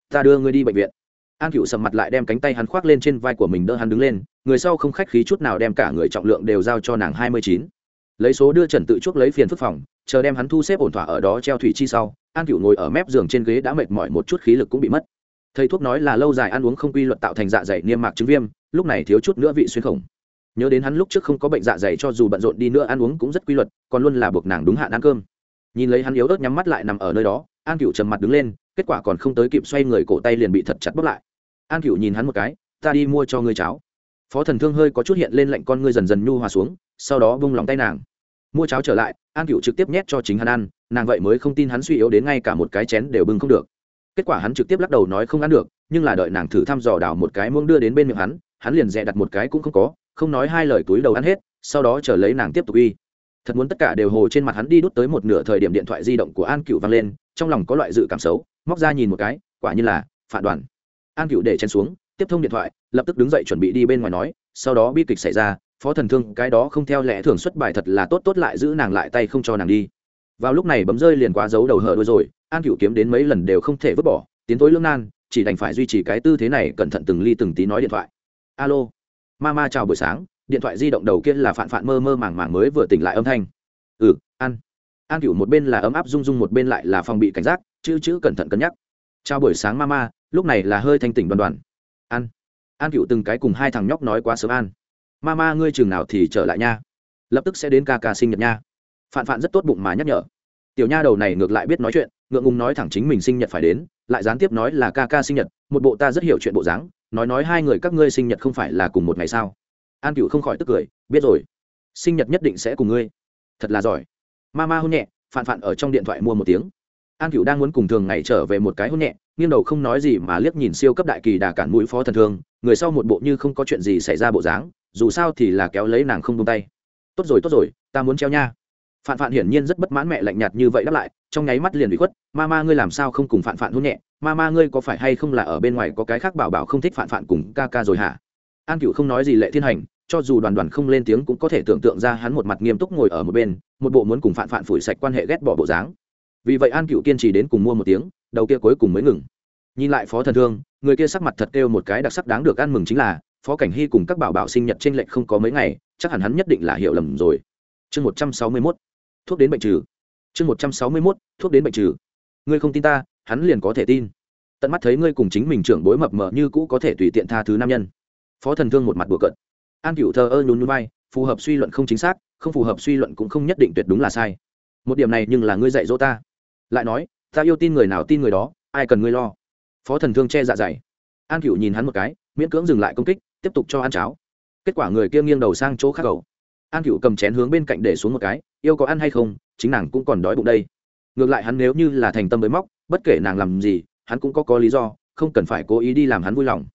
Ta đưa ngươi đi bệnh viện an cựu sầm mặt lại đem cánh tay hắn khoác lên trên vai của mình đỡ hắn đứng lên, người sau không khách khí chút nào đem cả người trọng lượng đều giao cho nàng hai mươi chín. Lấy số đưa trần tự chuốc lấy phiền phức phòng, chờ đem hắn thu xếp ổn thỏa ở đó treo thủy chi sau, an cựu ngồi ở mép giường trên ghế đã mệt mỏi một chút khí lực cũng bị mất. Thầy thuốc nói là lâu dài ăn uống không quy luật tạo thành dạ dày niêm mạc chứng viêm, lúc này thiếu chút nữa vị xuyên khổng. Nhớ đến hắn lúc trước không có bệnh dạ dày cho dù bận rộn đi nữa ăn uống cũng rất quy luật, còn luôn là buộc nàng đúng hạn ăn cơm. Nhìn lấy hắn yếu ớt nhắm mắt lại nằm ở nơi đó, an cựu trầm mặt đứng lên, kết quả còn không tới kịp xoay người cổ tay liền bị thật chặt bóp lại an cựu nhìn hắn một cái, ta đi mua cho ngươi cháo. Phó thần thương hơi có chút hiện lên lạnh con ngươi dần dần nhu hòa xuống, sau đó vung lòng tay nàng. Mua cháo trở lại, an cựu trực tiếp nhét cho chính hắn ăn, nàng vậy mới không tin hắn suy yếu đến ngay cả một cái chén đều bưng không được. Kết quả hắn trực tiếp lắc đầu nói không ăn được, nhưng là đợi nàng thử thăm dò đào một cái muông đưa đến bên miệng hắn hắn liền dè đặt một cái cũng không có, không nói hai lời túi đầu ăn hết, sau đó chờ lấy nàng tiếp tục uy. Thật muốn tất cả đều hồ trên mặt hắn đi đút tới một nửa thời điểm điện thoại di động của an cựu vang lên, trong lòng có loại dự cảm xấu, móc ra nhìn một cái, quả như là phản đoàn an cựu để chen xuống, tiếp thông điện thoại, lập tức đứng dậy chuẩn bị đi bên ngoài nói, sau đó bi kịch xảy ra, phó thần thương cái đó không theo lẽ thường xuất bài thật là tốt tốt lại giữ nàng lại tay không cho nàng đi. Vào lúc này bấm rơi liền quá giấu đầu hở đuôi rồi, an cựu kiếm đến mấy lần đều không thể vứt bỏ, tiến tối lương nan, chỉ đành phải duy trì cái tư thế này cẩn thận từng ly từng tí nói điện thoại. Alo, mama chào buổi sáng, điện thoại di động đầu kia là phạn phạn mơ mơ màng màng mới vừa tỉnh lại âm thanh. Ừ ăn. An cựu một bên là ấm áp rung rung một bên lại là phòng bị cảnh giác, chữ chữ cẩn thận cân nhắc chào buổi sáng, mama, lúc này là hơi thanh tỉnh đoàn đoàn. Ăn an cựu từng cái cùng hai thằng nhóc nói quá sớm an. Mama, ngươi chừng nào thì trở lại nha. Lập tức sẽ đến ca ca sinh nhật nha. Phạn phạn rất tốt bụng mà nhắc nhở. Tiểu nha đầu này ngược lại biết nói chuyện, ngượng ngùng nói thẳng chính mình sinh nhật phải đến, lại gián tiếp nói là ca ca sinh nhật, một bộ ta rất hiểu chuyện bộ dáng, nói nói hai người các ngươi sinh nhật không phải là cùng một ngày sao? An cựu không khỏi tức cười, biết rồi. Sinh nhật nhất định sẽ cùng ngươi. Thật là giỏi. Ma ma hôn nhẹ, phạn phạn ở trong điện thoại mua một tiếng an cựu đang muốn cùng thường ngày trở về một cái hôn nhẹ, nghiêng đầu không nói gì mà liếc nhìn siêu cấp đại kỳ đà cản mũi phó thần thương, người sau một bộ như không có chuyện gì xảy ra bộ dáng, dù sao thì là kéo lấy nàng không tung tay. Tốt rồi tốt rồi, ta muốn treo nha. Phạn phạn hiển nhiên rất bất mãn mẹ lạnh nhạt như vậy đáp lại, trong nháy mắt liền bị khuất, ma ma, ngươi làm sao không cùng phạn phạn hôn nhẹ? Ma ma, ngươi có phải hay không là ở bên ngoài có cái khác bảo bảo không thích phạn phạn cùng ca ca rồi hả? An cựu không nói gì lệ thiên hành, cho dù đoàn đoàn không lên tiếng cũng có thể tưởng tượng ra hắn một mặt nghiêm túc ngồi ở một bên, một bộ muốn cùng phạn phạn phủi sạch quan hệ ghét bỏ bộ dáng vì vậy an cựu kiên trì đến cùng mua một tiếng, đầu kia cuối cùng mới ngừng. Nhìn lại phó thần thương, người kia sắc mặt thật kêu một cái đặc sắc đáng được ăn mừng chính là, phó cảnh hy cùng các bảo bảo sinh nhật trên lệch không có mấy ngày, chắc hẳn hắn nhất định là hiểu lầm rồi. Chương một trăm sáu mươi mốt, thuốc đến bệnh trừ. Chương một trăm sáu mươi mốt, thuốc đến bệnh trừ. Ngươi không tin ta, hắn liền có thể tin. Tận mắt thấy ngươi cùng chính mình trưởng bối mập mờ như cũ có thể tùy tiện tha thứ nam nhân. Phó thần thương một mặt bừa cận an cựu thờ ơ nhún nhún vai, phù hợp suy luận không chính xác, không phù hợp suy luận cũng không nhất định tuyệt đúng là sai. Một điểm này nhưng là ngươi dạy dỗ ta lại nói, ta yêu tin người nào tin người đó, ai cần ngươi lo? Phó thần thương che dạ dày. An cựu nhìn hắn một cái, miễn cưỡng dừng lại công kích, tiếp tục cho ăn cháo. Kết quả người kia nghiêng đầu sang chỗ khác cầu an cựu cầm chén hướng bên cạnh để xuống một cái, yêu có ăn hay không, chính nàng cũng còn đói bụng đây. Ngược lại hắn nếu như là thành tâm với móc, bất kể nàng làm gì, hắn cũng có có lý do, không cần phải cố ý đi làm hắn vui lòng.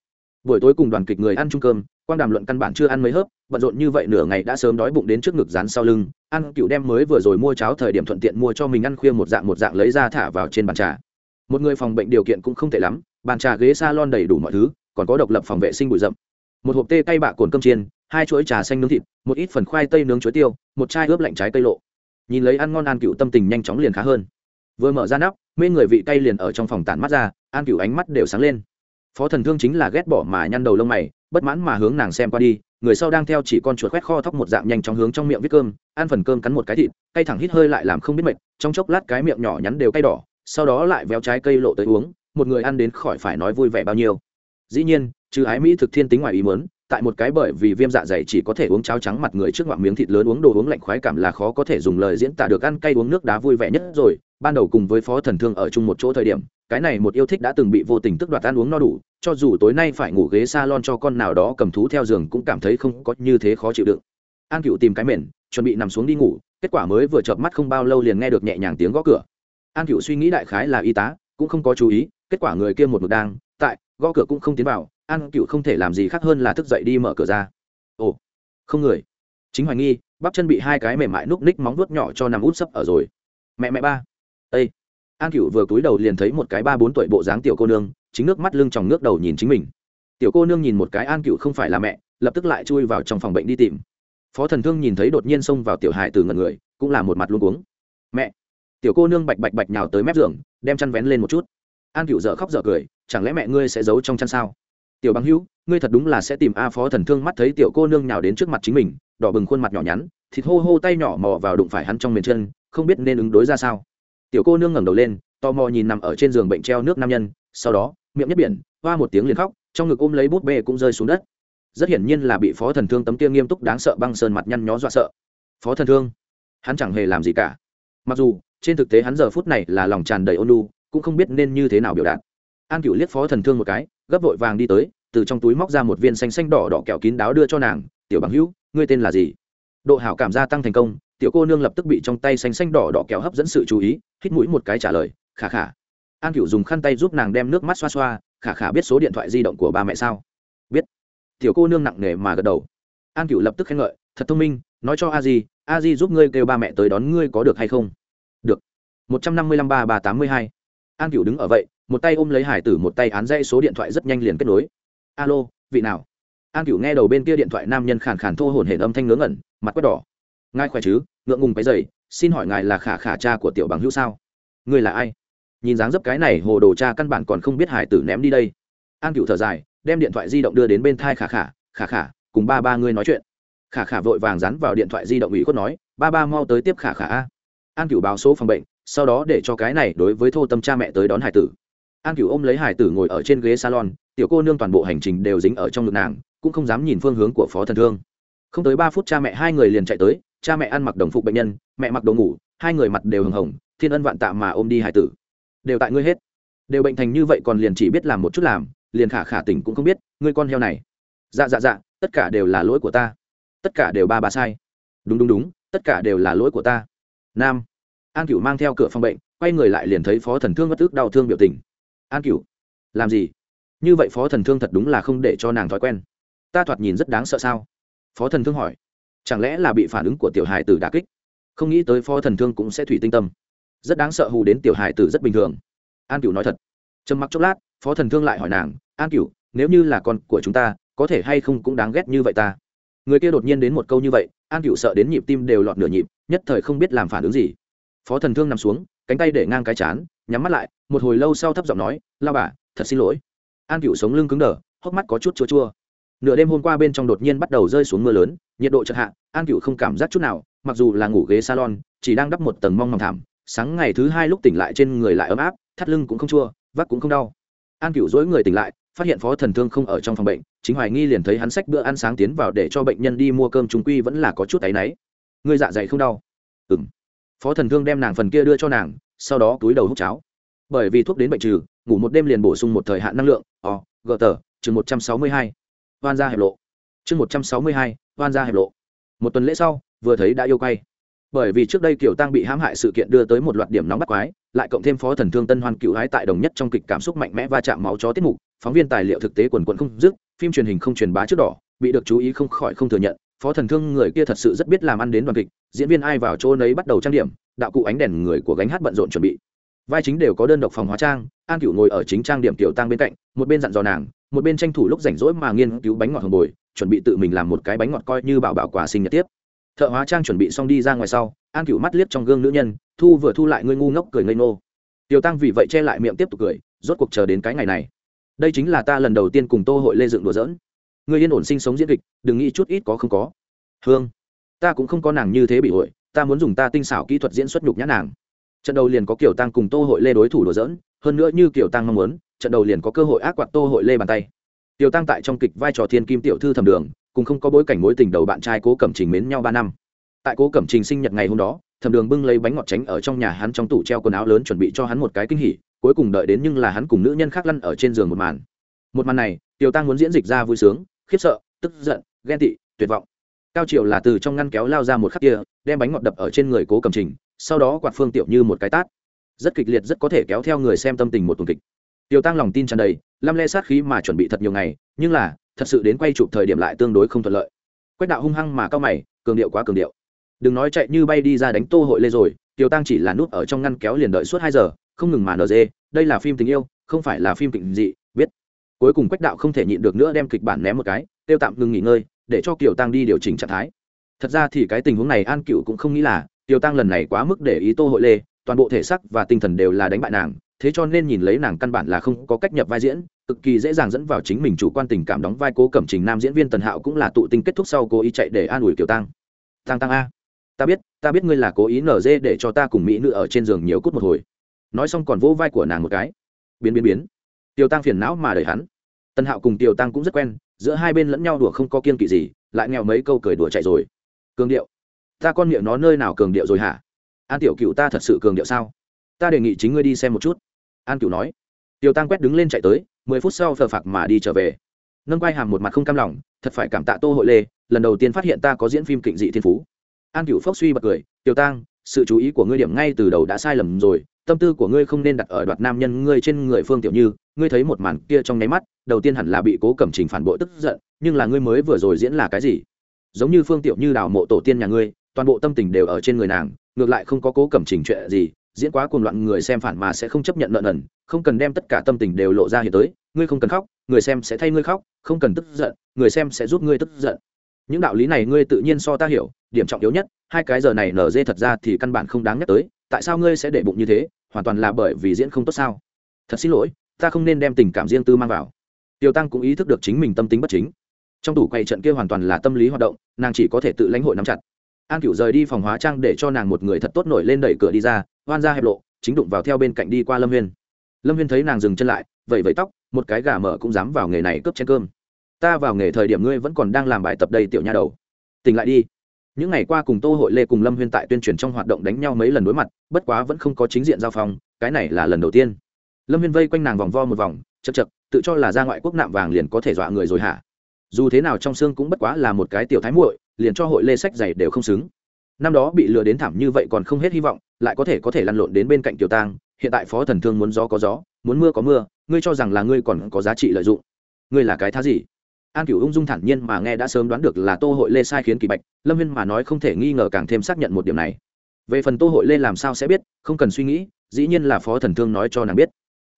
Buổi tối cùng đoàn kịch người ăn chung cơm quan đàm luận căn bản chưa ăn mấy hớp, bận rộn như vậy nửa ngày đã sớm đói bụng đến trước ngực dán sau lưng ăn cựu đem mới vừa rồi mua cháo thời điểm thuận tiện mua cho mình ăn khuya một dạng một dạng lấy ra thả vào trên bàn trà. Một người phòng bệnh điều kiện cũng không tệ lắm, bàn trà ghế s a lon đầy đủ mọi thứ, còn có độc lập phòng vệ sinh bụi rậm. Một hộp tê cay bạ cồn cơm chiên, hai chuỗi trà xanh nướng thịt, một ít phần khoai tây nướng chuối tiêu, một chai ướp lạnh trái cây lộ. Nhìn lấy ăn ngon an cựu tâm tình nhanh chóng liền khá hơn. Vừa mở ra nắp, mê người vị cay liền ở trong phòng tản mắt ra, an cựu ánh mắt đều sáng lên. Phó thần thương chính là ghét bỏ mà nhăn đầu lông mày bất mãn mà hướng nàng xem qua đi, người sau đang theo chỉ con chuột khoét kho thóc một dạng nhanh chóng hướng trong miệng viết cơm, ăn phần cơm cắn một cái thịt, cay thẳng hít hơi lại làm không biết mệt, trong chốc lát cái miệng nhỏ nhắn đều cay đỏ, sau đó lại véo trái cây lộ tới uống, một người ăn đến khỏi phải nói vui vẻ bao nhiêu. Dĩ nhiên, trừ ái mỹ thực thiên tính ngoài ý muốn tại một cái bởi vì viêm dạ dày chỉ có thể uống cháo trắng mặt người trước ngoạm miếng thịt lớn uống đồ uống lạnh khoái cảm là khó có thể dùng lời diễn tả được ăn cay uống nước đá vui vẻ nhất rồi. Ban đầu cùng với phó thần thương ở chung một chỗ thời điểm, cái này một yêu thích đã từng bị vô tình tức đoạt ăn uống no đủ, cho dù tối nay phải ngủ ghế s a lon cho con nào đó cầm thú theo giường cũng cảm thấy không có như thế khó chịu đựng. An cựu tìm cái mền, chuẩn bị nằm xuống đi ngủ, kết quả mới vừa chợp mắt không bao lâu liền nghe được nhẹ nhàng tiếng gõ cửa. An cựu suy nghĩ đại khái là y tá, cũng không có chú ý, kết quả người kia một mực đang tại, gõ cửa cũng không tiến vào an cựu không thể làm gì khác hơn là thức dậy đi mở cửa ra. Ồ, không người. Chính hoài nghi, bắp chân bị hai cái mềm mại núp ních móng vuốt nhỏ cho nằm út sấp ở rồi. Mẹ mẹ ba. Ây an cựu vừa cúi đầu liền thấy một cái ba bốn tuổi bộ dáng tiểu cô nương, chính nước mắt lưng tròng nước đầu nhìn chính mình. Tiểu cô nương nhìn một cái an cựu không phải là mẹ, lập tức lại chui vào trong phòng bệnh đi tìm. Phó thần thương nhìn thấy đột nhiên xông vào tiểu hài từ ngần người, cũng là một mặt luôn uống mẹ. Tiểu cô nương bạch bạch bạch nhào tới mép giường, đem chăn vén lên một chút. An cựu dở khóc dở cười, chẳng lẽ mẹ ngươi sẽ giấu trong chăn sao? Tiểu bằng hữu, ngươi thật đúng là sẽ tìm a phó thần thương mắt thấy tiểu cô nương nhào đến trước mặt chính mình, đỏ bừng khuôn mặt nhỏ nhắn, thịt hô hô tay nhỏ mò vào đụng phải hắn trong miền chân, không biết nên ứng đối ra sao. Tiểu cô nương ngẩng đầu lên, tò mò nhìn nằm ở trên giường bệnh treo nước nam nhân, sau đó, miệng nhất biển, hoa một tiếng liền khóc, trong ngực ôm lấy bút bê cũng rơi xuống đất. Rất hiển nhiên là bị phó thần thương tấm kia nghiêm túc đáng sợ băng sơn mặt nhăn nhó dọa sợ. Phó thần thương? Hắn chẳng hề làm gì cả. Mặc dù, trên thực tế hắn giờ phút này là lòng tràn đầy ôn lu cũng không biết nên như thế nào biểu đạt an cựu liếc phó thần thương một cái, gấp vội vàng đi tới, từ trong túi móc ra một viên xanh xanh đỏ đỏ kẹo kín đáo đưa cho nàng, tiểu bằng hữu, ngươi tên là gì? Độ hảo cảm gia tăng thành công, tiểu cô nương lập tức bị trong tay xanh xanh đỏ đỏ kẹo hấp dẫn sự chú ý, hít mũi một cái trả lời, khả khả. An cựu dùng khăn tay giúp nàng đem nước mắt xoa xoa, khả khả biết số điện thoại di động của ba mẹ sao? Biết. Tiểu cô nương nặng nề mà gật đầu. An cựu lập tức khen ngợi, thật thông minh, nói cho a di a di giúp ngươi kêu ba mẹ tới đón ngươi có được hay không? Được. Một trăm năm mươi lăm ba ba tám mươi hai. An cựu đứng ở vậy một tay ôm lấy hải tử một tay án dây số điện thoại rất nhanh liền kết nối. Alo, vị nào? An Cửu nghe đầu bên kia điện thoại nam nhân khàn khàn thô hồn hển âm thanh ngớ ngẩn, mặt quét đỏ. Ngài khỏe chứ? Ngượng ngùng cái dày xin hỏi ngài là khả khả cha của tiểu bằng hữu sao? Ngươi là ai? Nhìn dáng dấp cái này, hồ đồ cha căn bản còn không biết hải tử ném đi đây. An Cửu thở dài, đem điện thoại di động đưa đến bên thai khả khả khả khả, cùng ba ba ngươi nói chuyện. Khả khả vội vàng dán vào điện thoại di động ủy khuất nói, ba ba mau tới tiếp khả khả a. An Cửu báo số phòng bệnh, sau đó để cho cái này đối với thô tâm cha mẹ tới đón hải tử an Cửu ôm lấy hải tử ngồi ở trên ghế salon, tiểu cô nương toàn bộ hành trình đều dính ở trong ngực nàng, cũng không dám nhìn phương hướng của phó thần thương. Không tới ba phút cha mẹ hai người liền chạy tới, cha mẹ ăn mặc đồng phục bệnh nhân, mẹ mặc đồ ngủ, hai người mặt đều hừng hồng, thiên ân vạn tạ mà ôm đi hải tử. Đều tại ngươi hết. Đều bệnh thành như vậy còn liền chỉ biết làm một chút làm, liền khả khả tỉnh cũng không biết, ngươi con heo này. Dạ dạ dạ tất cả đều là lỗi của ta. Tất cả đều ba bà sai. Đúng đúng đúng, tất cả đều là lỗi của ta. Nam. An cửu mang theo cửa phòng bệnh, quay người lại liền thấy phó thần thương bất tức đau thương biểu tình an cửu. Làm gì? Như vậy phó thần thương thật đúng là không để cho nàng thói quen. Ta thoạt nhìn rất đáng sợ sao? Phó thần thương hỏi. Chẳng lẽ là bị phản ứng của tiểu hài tử đà kích? Không nghĩ tới phó thần thương cũng sẽ thủy tinh tâm. Rất đáng sợ hù đến tiểu hài tử rất bình thường. An cửu nói thật. Trầm mặc chốc lát, phó thần thương lại hỏi nàng, an cửu, nếu như là con của chúng ta, có thể hay không cũng đáng ghét như vậy ta? Người kia đột nhiên đến một câu như vậy, an cửu sợ đến nhịp tim đều lọt nửa nhịp, nhất thời không biết làm phản ứng gì. Phó thần thương nằm xuống cánh tay để ngang cái chán, nhắm mắt lại, một hồi lâu sau thấp giọng nói, lao bà, thật xin lỗi. An cửu sống lưng cứng đờ, hốc mắt có chút chua chua. Nửa đêm hôm qua bên trong đột nhiên bắt đầu rơi xuống mưa lớn, nhiệt độ chật hạ, an cửu không cảm giác chút nào, mặc dù là ngủ ghế salon, chỉ đang đắp một tầng mong mỏng thảm, sáng ngày thứ hai lúc tỉnh lại trên người lại ấm áp, thắt lưng cũng không chua, vắt cũng không đau. An cửu dối người tỉnh lại, phát hiện phó thần thương không ở trong phòng bệnh, chính hoài nghi liền thấy hắn sách bữa ăn sáng tiến vào để cho bệnh nhân đi mua cơm chúng quy vẫn là có chút áy náy. Người dạ dày không đau? Ừng phó thần thương đem nàng phần kia đưa cho nàng, sau đó túi đầu hút cháo. Bởi vì thuốc đến bệnh trừ, ngủ một đêm liền bổ sung một thời hạn năng lượng, o gờ tờ chừng một trăm sáu mươi hai, oan ra hẹp lộ. Chương một trăm sáu mươi hai, oan ra hẹp lộ. Một tuần lễ sau, vừa thấy đã yêu quay. Bởi vì trước đây kiều tăng bị hãm hại sự kiện đưa tới một loạt điểm nóng bắt quái, lại cộng thêm phó thần thương tân hoan cựu hái tại đồng nhất trong kịch cảm xúc mạnh mẽ va chạm máu chó tiết mục, phóng viên tài liệu thực tế quần quận không dứt, phim truyền hình không truyền bá trước đỏ, bị được chú ý không khỏi không thừa nhận phó thần thương người kia thật sự rất biết làm ăn đến đoàn kịch, diễn viên ai vào chỗ nấy bắt đầu trang điểm, đạo cụ ánh đèn người của gánh hát bận rộn chuẩn bị. Vai chính đều có đơn độc phòng hóa trang, an cựu ngồi ở chính trang điểm tiểu tăng bên cạnh, một bên dặn dò nàng, một bên tranh thủ lúc rảnh rỗi mà nghiên cứu bánh ngọt hồng bồi, chuẩn bị tự mình làm một cái bánh ngọt coi như bảo bảo quà sinh nhật tiếp. Thợ hóa trang chuẩn bị xong đi ra ngoài sau, an cựu mắt liếc trong gương nữ nhân, thu vừa thu lại ngươi ngu ngốc cười ngây ngô. Tiểu tăng vì vậy che lại miệng tiếp tục cười, rốt cuộc chờ đến cái ngày này. Đây chính là ta lần đầu tiên cùng tô hội lê dựng đùa dỡn người yên ổn sinh sống diễn kịch, đừng nghĩ chút ít có không có. Hương, ta cũng không có nàng như thế bị hội, ta muốn dùng ta tinh xảo kỹ thuật diễn xuất nhục nhã nàng. Trận đầu liền có kiểu tăng cùng tô hội lê đối thủ đùa dỡn hơn nữa như kiểu tăng mong muốn, trận đầu liền có cơ hội ác quạt tô hội lê bàn tay. Tiểu tăng tại trong kịch vai trò thiên kim tiểu thư thẩm đường, cùng không có bối cảnh mối tình đầu bạn trai cố cẩm trình mến nhau ba năm. Tại cố cẩm trình sinh nhật ngày hôm đó thẩm đường bưng lấy bánh ngọt tránh ở trong nhà hắn trong tủ treo quần áo lớn chuẩn bị cho hắn một cái kinh hỉ, cuối cùng đợi đến nhưng là hắn cùng nữ nhân khác lăn ở trên giường một màn. Một màn này tiểu tăng muốn diễn dịch ra vui sướng khiếp sợ, tức giận, ghen tị, tuyệt vọng. Cao triều là từ trong ngăn kéo lao ra một khắc kia, đem bánh ngọt đập ở trên người cố cầm trình, sau đó quạt phương tiểu như một cái tát. Rất kịch liệt rất có thể kéo theo người xem tâm tình một tuần kịch. Tiểu tăng lòng tin tràn đầy, lăm le sát khí mà chuẩn bị thật nhiều ngày, nhưng là, thật sự đến quay chụp thời điểm lại tương đối không thuận lợi. Quách đạo hung hăng mà cao mày, cường điệu quá cường điệu. Đừng nói chạy như bay đi ra đánh tô hội lê rồi, tiểu tăng chỉ là nút ở trong ngăn kéo liền đợi suốt hai giờ, không ngừng mà nở dê, đây là phim tình yêu, không phải là phim kịch dị cuối cùng quách đạo không thể nhịn được nữa đem kịch bản ném một cái, tiêu tạm ngừng nghỉ ngơi, để cho kiều tăng đi điều chỉnh trạng thái. Thật ra thì cái tình huống này an cựu cũng không nghĩ là, kiều tăng lần này quá mức để ý tô hội lê, toàn bộ thể sắc và tinh thần đều là đánh bại nàng, thế cho nên nhìn lấy nàng căn bản là không có cách nhập vai diễn, cực kỳ dễ dàng dẫn vào chính mình chủ quan tình cảm đóng vai cố cẩm trình nam diễn viên tần hạo cũng là tụ tinh kết thúc sau cố ý chạy để an ủi kiều tăng. Tăng tăng a, ta biết ta biết ngươi là cố ý nở dê để cho ta cùng mỹ nữ ở trên giường nhiều cút một hồi. Nói xong còn vỗ vai của nàng một cái. Biến biến biến. Tiêu tăng phiền não mà đợi hắn tân hạo cùng tiêu tăng cũng rất quen, giữa hai bên lẫn nhau đùa không có kiên kỵ gì, lại nghèo mấy câu cười đùa chạy rồi. Cường điệu, ta con miệng nó nơi nào cường điệu rồi hả? An tiểu cựu ta thật sự cường điệu sao? Ta đề nghị chính ngươi đi xem một chút. An cựu nói. Tiêu tăng quét đứng lên chạy tới, mười phút sau phờ phạc mà đi trở về. Nâng quay hàm một mặt không cam lòng, thật phải cảm tạ tô hội lê, lần đầu tiên phát hiện ta có diễn phim kịnh dị thiên phú. An cựu phốc suy bật cười tiêu tăng sự chú ý của ngươi điểm ngay từ đầu đã sai lầm rồi, tâm tư của ngươi không nên đặt ở đoạt nam nhân ngươi trên người phương tiểu như. Ngươi thấy một màn kia trong nháy mắt, đầu tiên hẳn là bị cố cẩm trình phản bội tức giận, nhưng là ngươi mới vừa rồi diễn là cái gì? Giống như phương tiểu như đào mộ tổ tiên nhà ngươi, toàn bộ tâm tình đều ở trên người nàng, ngược lại không có cố cẩm trình chuyện gì, diễn quá cuồng loạn người xem phản mà sẽ không chấp nhận nợ nần, không cần đem tất cả tâm tình đều lộ ra hiện tới, ngươi không cần khóc, người xem sẽ thay ngươi khóc, không cần tức giận, người xem sẽ giúp ngươi tức giận những đạo lý này ngươi tự nhiên so ta hiểu, điểm trọng yếu nhất, hai cái giờ này nở dê thật ra thì căn bản không đáng nhắc tới, tại sao ngươi sẽ để bụng như thế, hoàn toàn là bởi vì diễn không tốt sao? Thật xin lỗi, ta không nên đem tình cảm riêng tư mang vào. Tiêu tăng cũng ý thức được chính mình tâm tính bất chính. Trong tủ quay trận kia hoàn toàn là tâm lý hoạt động, nàng chỉ có thể tự lãnh hội nắm chặt. An cựu rời đi phòng hóa trang để cho nàng một người thật tốt nổi lên đẩy cửa đi ra, hoan ra hẹp lộ, chính đụng vào theo bên cạnh đi qua lâm huyên. Lâm huyên thấy nàng dừng chân lại vẩy vẫy tóc, một cái gà mở cũng dám vào nghề này cướp chén cơm ta vào nghề thời điểm ngươi vẫn còn đang làm bài tập đầy tiểu nha đầu. Tỉnh lại đi. Những ngày qua cùng tô hội lê cùng lâm huyên tại tuyên truyền trong hoạt động đánh nhau mấy lần đối mặt, bất quá vẫn không có chính diện giao phong, cái này là lần đầu tiên. Lâm huyên vây quanh nàng vòng vo một vòng chật chật tự cho là ra ngoại quốc nạm vàng liền có thể dọa người rồi hả? Dù thế nào trong xương cũng bất quá là một cái tiểu thái muội, liền cho hội lê sách giày đều không xứng. Năm đó bị lừa đến thảm như vậy còn không hết hy vọng, lại có thể có thể lăn lộn đến bên cạnh tiểu tang, hiện tại phó thần thương muốn gió có gió, muốn mưa có mưa, ngươi cho rằng là ngươi còn có giá trị lợi dụng. Ngươi là cái thá gì? An cửu ung dung thản nhiên mà nghe đã sớm đoán được là tô hội lê sai khiến kỳ bạch, lâm viên mà nói không thể nghi ngờ càng thêm xác nhận một điểm này. về phần tô hội lê làm sao sẽ biết, không cần suy nghĩ, dĩ nhiên là phó thần thương nói cho nàng biết.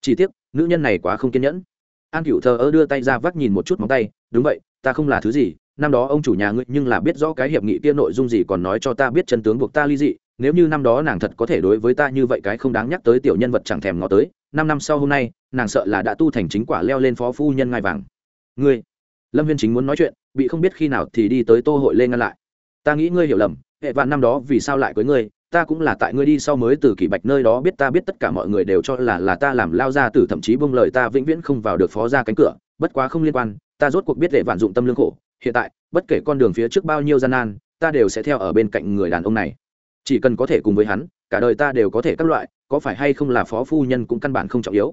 chỉ tiếc, nữ nhân này quá không kiên nhẫn. an cửu thờ ơ đưa tay ra vắt nhìn một chút móng tay, đúng vậy, ta không là thứ gì, năm đó ông chủ nhà ngươi nhưng là biết rõ cái hiệp nghị kia nội dung gì còn nói cho ta biết chân tướng buộc ta ly dị, nếu như năm đó nàng thật có thể đối với ta như vậy cái không đáng nhắc tới tiểu nhân vật chẳng thèm ngó tới, năm năm sau hôm nay, nàng sợ là đã tu thành chính quả leo lên phó phu nhân ngai vàng. ngươi lâm viên chính muốn nói chuyện, bị không biết khi nào thì đi tới tô hội lên ngăn lại. Ta nghĩ ngươi hiểu lầm, hệ vạn năm đó vì sao lại cưới ngươi, ta cũng là tại ngươi đi sau mới từ kỷ bạch nơi đó biết ta biết tất cả mọi người đều cho là là ta làm lao ra từ thậm chí bông lời ta vĩnh viễn không vào được phó ra cánh cửa, bất quá không liên quan, ta rốt cuộc biết hệ vạn dụng tâm lương khổ, hiện tại, bất kể con đường phía trước bao nhiêu gian nan, ta đều sẽ theo ở bên cạnh người đàn ông này. Chỉ cần có thể cùng với hắn, cả đời ta đều có thể các loại, có phải hay không là phó phu nhân cũng căn bản không trọng yếu.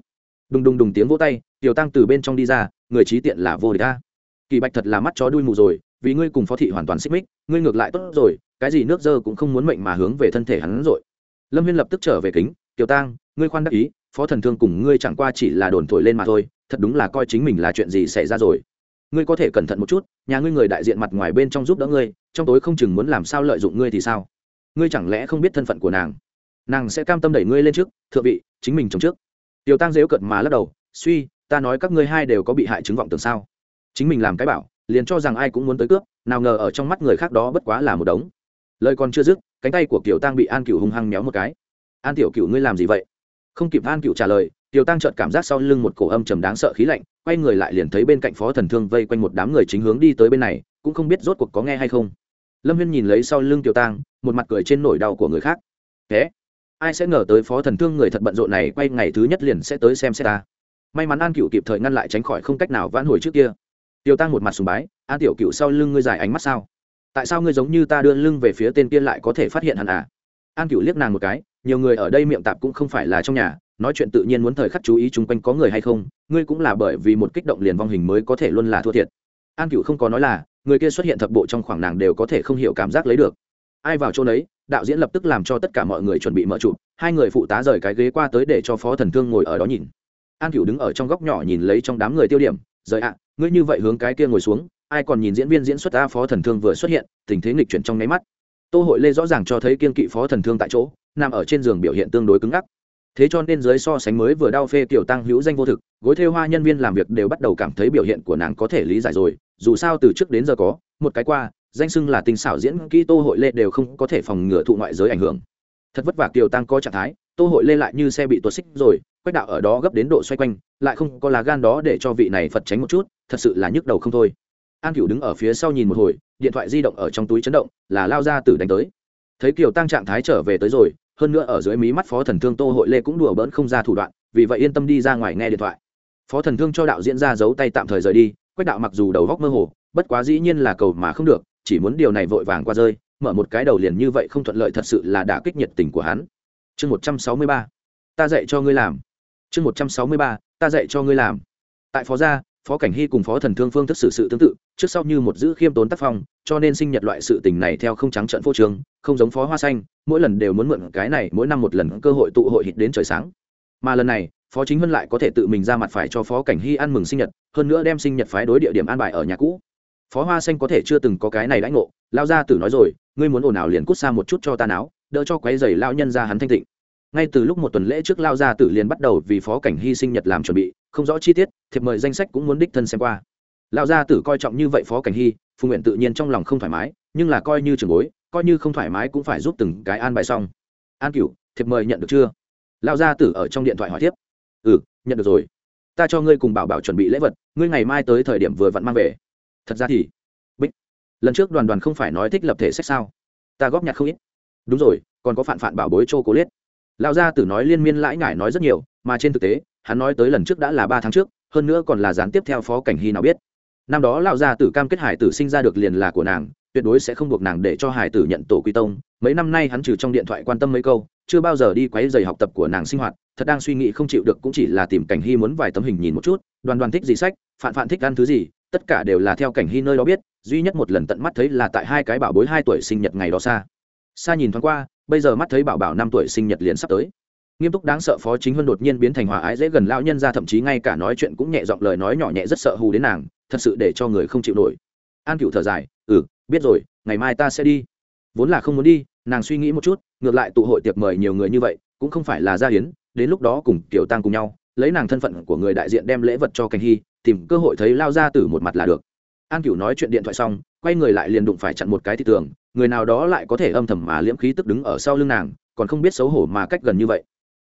Đùng đùng đùng tiếng vỗ tay, tiểu tăng từ bên trong đi ra, người trí tiện là vô địch ta kỳ bạch thật là mắt chó đuôi mù rồi, vì ngươi cùng phó thị hoàn toàn xích mích, ngươi ngược lại tốt rồi, cái gì nước dơ cũng không muốn mệnh mà hướng về thân thể hắn rồi. Lâm viên lập tức trở về kính, tiểu tăng ngươi khoan đắc ý, phó thần thương cùng ngươi chẳng qua chỉ là đồn thổi lên mà thôi, thật đúng là coi chính mình là chuyện gì xảy ra rồi. Ngươi có thể cẩn thận một chút, nhà ngươi người đại diện mặt ngoài bên trong giúp đỡ ngươi, trong tối không chừng muốn làm sao lợi dụng ngươi thì sao? Ngươi chẳng lẽ không biết thân phận của nàng? Nàng sẽ cam tâm đẩy ngươi lên trước, thượng vị, chính mình chống trước. Tiểu tăng dếu cận mà lắc đầu, suy, ta nói các ngươi hai đều có bị hại chứng vọng tưởng sao? Chính mình làm cái bảo, liền cho rằng ai cũng muốn tới cướp, nào ngờ ở trong mắt người khác đó bất quá là một đống. Lời còn chưa dứt, cánh tay của kiều tăng bị an cựu hung hăng méo một cái. An tiểu cựu ngươi làm gì vậy? Không kịp an cựu trả lời, kiều tăng chợt cảm giác sau lưng một cổ âm trầm đáng sợ khí lạnh, quay người lại liền thấy bên cạnh phó thần thương vây quanh một đám người chính hướng đi tới bên này, cũng không biết rốt cuộc có nghe hay không. Lâm huyên nhìn lấy sau lưng kiều tăng một mặt cười trên nỗi đau của người khác. Thế, ai sẽ ngờ tới phó thần thương người thật bận rộn này, quay ngày thứ nhất liền sẽ tới xem xét ta. May mắn an cựu kịp thời ngăn lại tránh khỏi không cách nào vãn hồi trước kia tiêu tăng một mặt sùng bái, an tiểu cựu sau lưng ngươi dài ánh mắt sao? Tại sao ngươi giống như ta đưa lưng về phía tên kia lại có thể phát hiện hẳn à? An cựu liếc nàng một cái, nhiều người ở đây miệng tạp cũng không phải là trong nhà, nói chuyện tự nhiên muốn thời khắc chú ý chung quanh có người hay không, ngươi cũng là bởi vì một kích động liền vong hình mới có thể luôn là thua thiệt. An cựu không có nói là, người kia xuất hiện thập bộ trong khoảng nàng đều có thể không hiểu cảm giác lấy được. Ai vào chỗ đấy đạo diễn lập tức làm cho tất cả mọi người chuẩn bị mở chụp, hai người phụ tá rời cái ghế qua tới để cho phó thần thương ngồi ở đó nhìn. An cựu đứng ở trong góc nhỏ nhìn lấy trong đám người tiêu điểm, rời ạ ngươi như vậy hướng cái kia ngồi xuống, ai còn nhìn diễn viên diễn xuất a phó thần thương vừa xuất hiện, tình thế nghịch chuyển trong nháy mắt. Tô hội lê rõ ràng cho thấy kiên kỵ phó thần thương tại chỗ, nằm ở trên giường biểu hiện tương đối cứng ngắc. Thế cho nên giới so sánh mới vừa đau phê tiểu tăng hữu danh vô thực, gối thêu hoa nhân viên làm việc đều bắt đầu cảm thấy biểu hiện của nàng có thể lý giải rồi, dù sao từ trước đến giờ có, một cái qua, danh xưng là tình xảo diễn kỹ tô hội lê đều không có thể phòng ngừa thụ ngoại giới ảnh hưởng. Thật vất vả kiều tăng có trạng thái, tô hội lê lại như xe bị tuột xích rồi quách đạo ở đó gấp đến độ xoay quanh, lại không có lá gan đó để cho vị này phật tránh một chút, thật sự là nhức đầu không thôi. An cửu đứng ở phía sau nhìn một hồi, điện thoại di động ở trong túi chấn động, là lao ra từ đánh tới. Thấy kiều tăng trạng thái trở về tới rồi, hơn nữa ở dưới mí mắt phó thần thương tô hội lê cũng đùa bỡn không ra thủ đoạn, vì vậy yên tâm đi ra ngoài nghe điện thoại. Phó thần thương cho đạo diễn ra giấu tay tạm thời rời đi, quách đạo mặc dù đầu góc mơ hồ, bất quá dĩ nhiên là cầu mà không được, chỉ muốn điều này vội vàng qua rơi, mở một cái đầu liền như vậy không thuận lợi thật sự là đã kích nhiệt tình của hắn. Chương một trăm sáu mươi ba, ta dạy cho ngươi làm chương một trăm sáu mươi ba, ta dạy cho ngươi làm. Tại phó gia, phó cảnh hy cùng phó thần thương phương thức xử sự tương tự, trước sau như một giữ khiêm tốn tác phong, cho nên sinh nhật loại sự tình này theo không trắng trận phô trường không giống phó hoa xanh, mỗi lần đều muốn mượn cái này, mỗi năm một lần cơ hội tụ hội hít đến trời sáng. Mà lần này, phó chính huân lại có thể tự mình ra mặt phải cho phó cảnh hy ăn mừng sinh nhật, hơn nữa đem sinh nhật phái đối địa điểm an bài ở nhà cũ. Phó hoa xanh có thể chưa từng có cái này lãnh ngộ, lao ra tử nói rồi, ngươi muốn ồn ào liền cút xa một chút cho ta náo, đỡ cho quấy rầy lao nhân ra hắn thanh tịnh ngay từ lúc một tuần lễ trước lao ra tử liền bắt đầu vì phó cảnh hy sinh nhật làm chuẩn bị, không rõ chi tiết, thiệp mời danh sách cũng muốn đích thân xem qua. Lao gia tử coi trọng như vậy phó cảnh hy, phùng nguyện tự nhiên trong lòng không thoải mái, nhưng là coi như trường bối, coi như không thoải mái cũng phải giúp từng cái an bài xong. An cửu, thiệp mời nhận được chưa? Lao gia tử ở trong điện thoại hỏi tiếp. Ừ nhận được rồi. Ta cho ngươi cùng bảo bảo chuẩn bị lễ vật, ngươi ngày mai tới thời điểm vừa vặn mang về. Thật ra thì bích, lần trước đoàn đoàn không phải nói thích lập thể sách sao? Ta góp nhặt không ít. Đúng rồi, còn có phản phản bảo bối chô cố liết. Lão gia tử nói liên miên lãi ngải nói rất nhiều, mà trên thực tế, hắn nói tới lần trước đã là ba tháng trước, hơn nữa còn là gián tiếp theo phó cảnh hy nào biết. Năm đó lão gia tử cam kết hải tử sinh ra được liền là của nàng, tuyệt đối sẽ không buộc nàng để cho hải tử nhận tổ quy tông. Mấy năm nay hắn trừ trong điện thoại quan tâm mấy câu, chưa bao giờ đi quấy giày học tập của nàng sinh hoạt, thật đang suy nghĩ không chịu được cũng chỉ là tìm cảnh hy muốn vài tấm hình nhìn một chút, đoàn đoàn thích gì sách, phản phản thích ăn thứ gì, tất cả đều là theo cảnh hy nơi đó biết, duy nhất một lần tận mắt thấy là tại hai cái bảo bối hai tuổi sinh nhật ngày đó xa. Xa nhìn thoáng qua bây giờ mắt thấy bảo bảo năm tuổi sinh nhật liền sắp tới. Nghiêm túc đáng sợ phó chính huân đột nhiên biến thành hòa ái dễ gần lão nhân ra, thậm chí ngay cả nói chuyện cũng nhẹ giọng lời nói nhỏ nhẹ rất sợ hù đến nàng, thật sự để cho người không chịu nổi. An cựu thở dài ừ biết rồi, ngày mai ta sẽ đi. Vốn là không muốn đi, nàng suy nghĩ một chút, ngược lại tụ hội tiệc mời nhiều người như vậy, cũng không phải là gia hiến, đến lúc đó cùng kiểu tăng cùng nhau, lấy nàng thân phận của người đại diện đem lễ vật cho cảnh hy, tìm cơ hội thấy lao ra từ một mặt là được. An cựu nói chuyện điện thoại xong quay người lại liền đụng phải chặn một cái thị tường, người nào đó lại có thể âm thầm mà liễm khí tức đứng ở sau lưng nàng, còn không biết xấu hổ mà cách gần như vậy.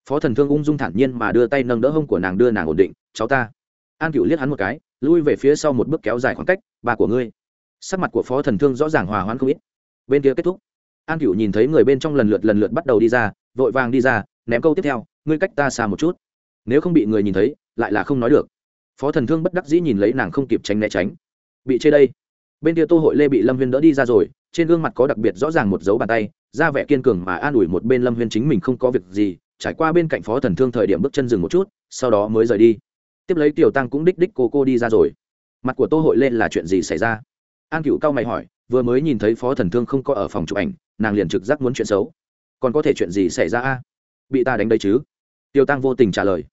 Phó thần thương ung dung thản nhiên mà đưa tay nâng đỡ hông của nàng đưa nàng ổn định, cháu ta. An cựu liếc hắn một cái, lui về phía sau một bước kéo dài khoảng cách Bà của ngươi. Sắc mặt của phó thần thương rõ ràng hòa hoãn không ít. Bên kia kết thúc. An cựu nhìn thấy người bên trong lần lượt lần lượt bắt đầu đi ra, vội vàng đi ra, ném câu tiếp theo, ngươi cách ta xa một chút. Nếu không bị người nhìn thấy, lại là không nói được. Phó thần thương bất đắc dĩ nhìn lấy nàng không kịp tránh né tránh. Bị chê đây bên kia tô hội lê bị lâm huyên đỡ đi ra rồi trên gương mặt có đặc biệt rõ ràng một dấu bàn tay ra vẻ kiên cường mà an ủi một bên lâm huyên chính mình không có việc gì trải qua bên cạnh phó thần thương thời điểm bước chân dừng một chút sau đó mới rời đi tiếp lấy tiểu tăng cũng đích đích cô cô đi ra rồi mặt của tô hội lên là chuyện gì xảy ra an cựu cao mày hỏi vừa mới nhìn thấy phó thần thương không có ở phòng chụp ảnh nàng liền trực giác muốn chuyện xấu còn có thể chuyện gì xảy ra a bị ta đánh đây chứ tiểu tăng vô tình trả lời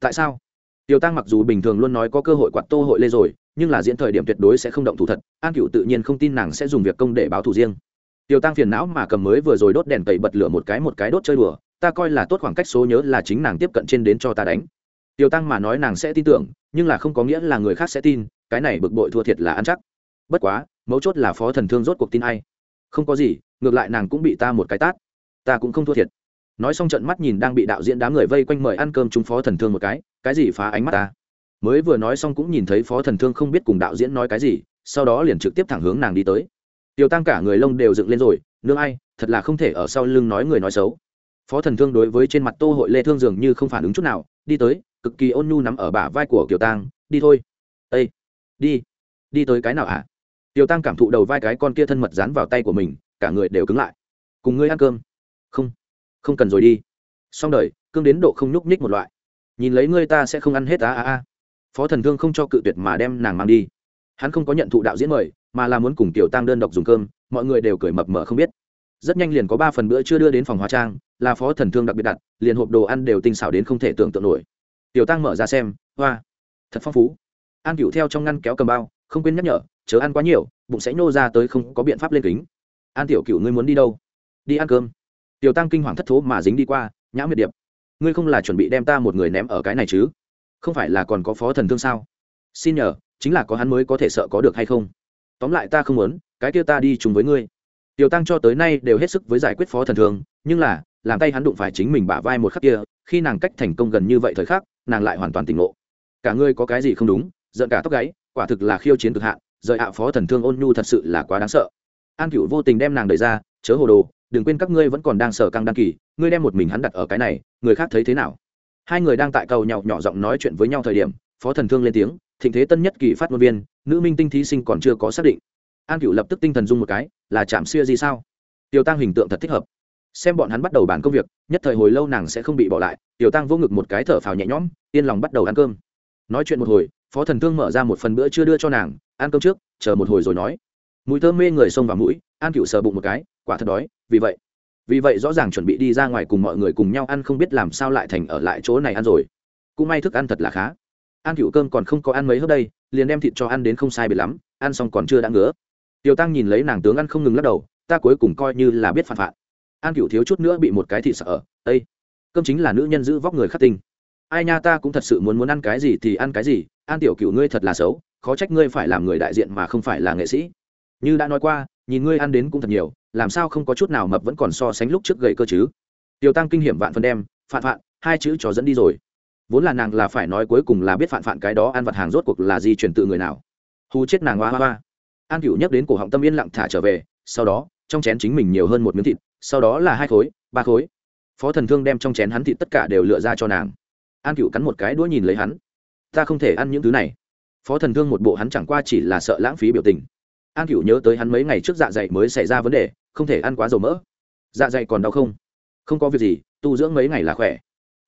tại sao tiểu tăng mặc dù bình thường luôn nói có cơ hội quạt tô hội lê rồi nhưng là diễn thời điểm tuyệt đối sẽ không động thủ thật, an cựu tự nhiên không tin nàng sẽ dùng việc công để báo thù riêng. Tiểu tăng phiền não mà cầm mới vừa rồi đốt đèn tẩy bật lửa một cái một cái đốt chơi đùa, ta coi là tốt khoảng cách số nhớ là chính nàng tiếp cận trên đến cho ta đánh. Tiểu tăng mà nói nàng sẽ tin tưởng, nhưng là không có nghĩa là người khác sẽ tin, cái này bực bội thua thiệt là ăn chắc. Bất quá, mấu chốt là phó thần thương rốt cuộc tin ai. Không có gì, ngược lại nàng cũng bị ta một cái tát. Ta cũng không thua thiệt. Nói xong trận mắt nhìn đang bị đạo diễn đám người vây quanh mời ăn cơm chúng phó thần thương một cái cái gì phá ánh mắt ta? Mới vừa nói xong cũng nhìn thấy phó thần thương không biết cùng đạo diễn nói cái gì sau đó liền trực tiếp thẳng hướng nàng đi tới. Tiểu tăng cả người lông đều dựng lên rồi nương ai thật là không thể ở sau lưng nói người nói xấu. Phó thần thương đối với trên mặt tô hội lê thương dường như không phản ứng chút nào đi tới cực kỳ ôn nhu nắm ở bả vai của kiều tăng, đi thôi. Ây đi đi tới cái nào hả? À? Tiêu tăng cảm thụ đầu vai cái con kia thân mật dán vào tay của mình cả người đều cứng lại. Cùng ngươi ăn cơm. Không không cần rồi đi. Xong đời cương đến độ không nhúc nhích một loại. Nhìn lấy ngươi ta sẽ không ăn hết á a a phó thần thương không cho cự tuyệt mà đem nàng mang đi. Hắn không có nhận thụ đạo diễn mời, mà là muốn cùng tiểu tăng đơn độc dùng cơm, mọi người đều cười mập mờ không biết. Rất nhanh liền có ba phần bữa chưa đưa đến phòng hóa trang, là phó thần thương đặc biệt đặt, liền hộp đồ ăn đều tinh xảo đến không thể tưởng tượng nổi. Tiểu tăng mở ra xem, hoa, thật phong phú. An cựu theo trong ngăn kéo cầm bao, không quên nhắc nhở, chớ ăn quá nhiều, bụng sẽ nhô ra tới không có biện pháp lên kính. An tiểu cựu ngươi muốn đi đâu? Đi ăn cơm. Tiểu tăng kinh hoàng thất thố mà dính đi qua, nhã miệt điệp. Ngươi không là chuẩn bị đem ta một người ném ở cái này chứ? Không phải là còn có phó thần thương sao? Xin nhờ, chính là có hắn mới có thể sợ có được hay không? Tóm lại ta không muốn, cái kia ta đi chung với ngươi. Tiểu tăng cho tới nay đều hết sức với giải quyết phó thần thương, nhưng là, làm tay hắn đụng phải chính mình bả vai một khắc kia, khi nàng cách thành công gần như vậy thời khắc, nàng lại hoàn toàn tỉnh ngộ. Cả ngươi có cái gì không đúng, giận cả tóc gáy, quả thực là khiêu chiến cực hạn, rời ạ phó thần thương ôn nhu thật sự là quá đáng sợ. An cựu vô tình đem nàng đẩy ra, chớ hồ đồ, đừng quên các ngươi vẫn còn đang sở căng đăng kỳ, ngươi đem một mình hắn đặt ở cái này, người khác thấy thế nào? Hai người đang tại cầu nhau nhỏ giọng nói chuyện với nhau thời điểm, phó thần thương lên tiếng, thịnh thế tân nhất kỳ phát ngôn viên, nữ minh tinh thí sinh còn chưa có xác định. An cựu lập tức tinh thần dung một cái, là chạm xưa gì sao? Tiêu tăng hình tượng thật thích hợp. Xem bọn hắn bắt đầu bàn công việc, nhất thời hồi lâu nàng sẽ không bị bỏ lại, tiểu tăng vô ngực một cái thở phào nhẹ nhõm, yên lòng bắt đầu ăn cơm. Nói chuyện một hồi, phó thần thương mở ra một phần bữa chưa đưa cho nàng, ăn cơm trước, chờ một hồi rồi nói. Mùi thơm mê người xông vào mũi, an cựu sờ bụng một cái, quả thật đói, vì vậy vì vậy rõ ràng chuẩn bị đi ra ngoài cùng mọi người cùng nhau ăn không biết làm sao lại thành ở lại chỗ này ăn rồi. Cũng may thức ăn thật là khá. Ăn cựu cơm còn không có ăn mấy hớp đây, liền đem thịt cho ăn đến không sai biệt lắm, ăn xong còn chưa đã ngứa. Tiểu tăng nhìn lấy nàng tướng ăn không ngừng lắc đầu, ta cuối cùng coi như là biết phản phạt. An cựu thiếu chút nữa bị một cái thịt sợ ây cơm chính là nữ nhân giữ vóc người khắc tinh. Ai nha ta cũng thật sự muốn muốn ăn cái gì thì ăn cái gì, an tiểu cựu ngươi thật là xấu, khó trách ngươi phải làm người đại diện mà không phải là nghệ sĩ. Như đã nói qua nhìn ngươi ăn đến cũng thật nhiều, làm sao không có chút nào mập vẫn còn so sánh lúc trước gầy cơ chứ? Tiểu tăng kinh hiểm vạn phần đem, phạn phạn, hai chữ cho dẫn đi rồi. Vốn là nàng là phải nói cuối cùng là biết phạn phạn cái đó ăn vặt hàng rốt cuộc là gì truyền tự người nào. Hù chết nàng hoa hoa hoa. An cựu nhắc đến cổ họng tâm yên lặng thả trở về, sau đó, trong chén chính mình nhiều hơn một miếng thịt, sau đó là hai khối, ba khối. Phó thần thương đem trong chén hắn thịt tất cả đều lựa ra cho nàng. An cựu cắn một cái đũa nhìn lấy hắn. Ta không thể ăn những thứ này. Phó thần thương một bộ hắn chẳng qua chỉ là sợ lãng phí biểu tình an cựu nhớ tới hắn mấy ngày trước dạ dày mới xảy ra vấn đề, không thể ăn quá dầu mỡ. Dạ dày còn đau không? Không có việc gì, tu dưỡng mấy ngày là khỏe.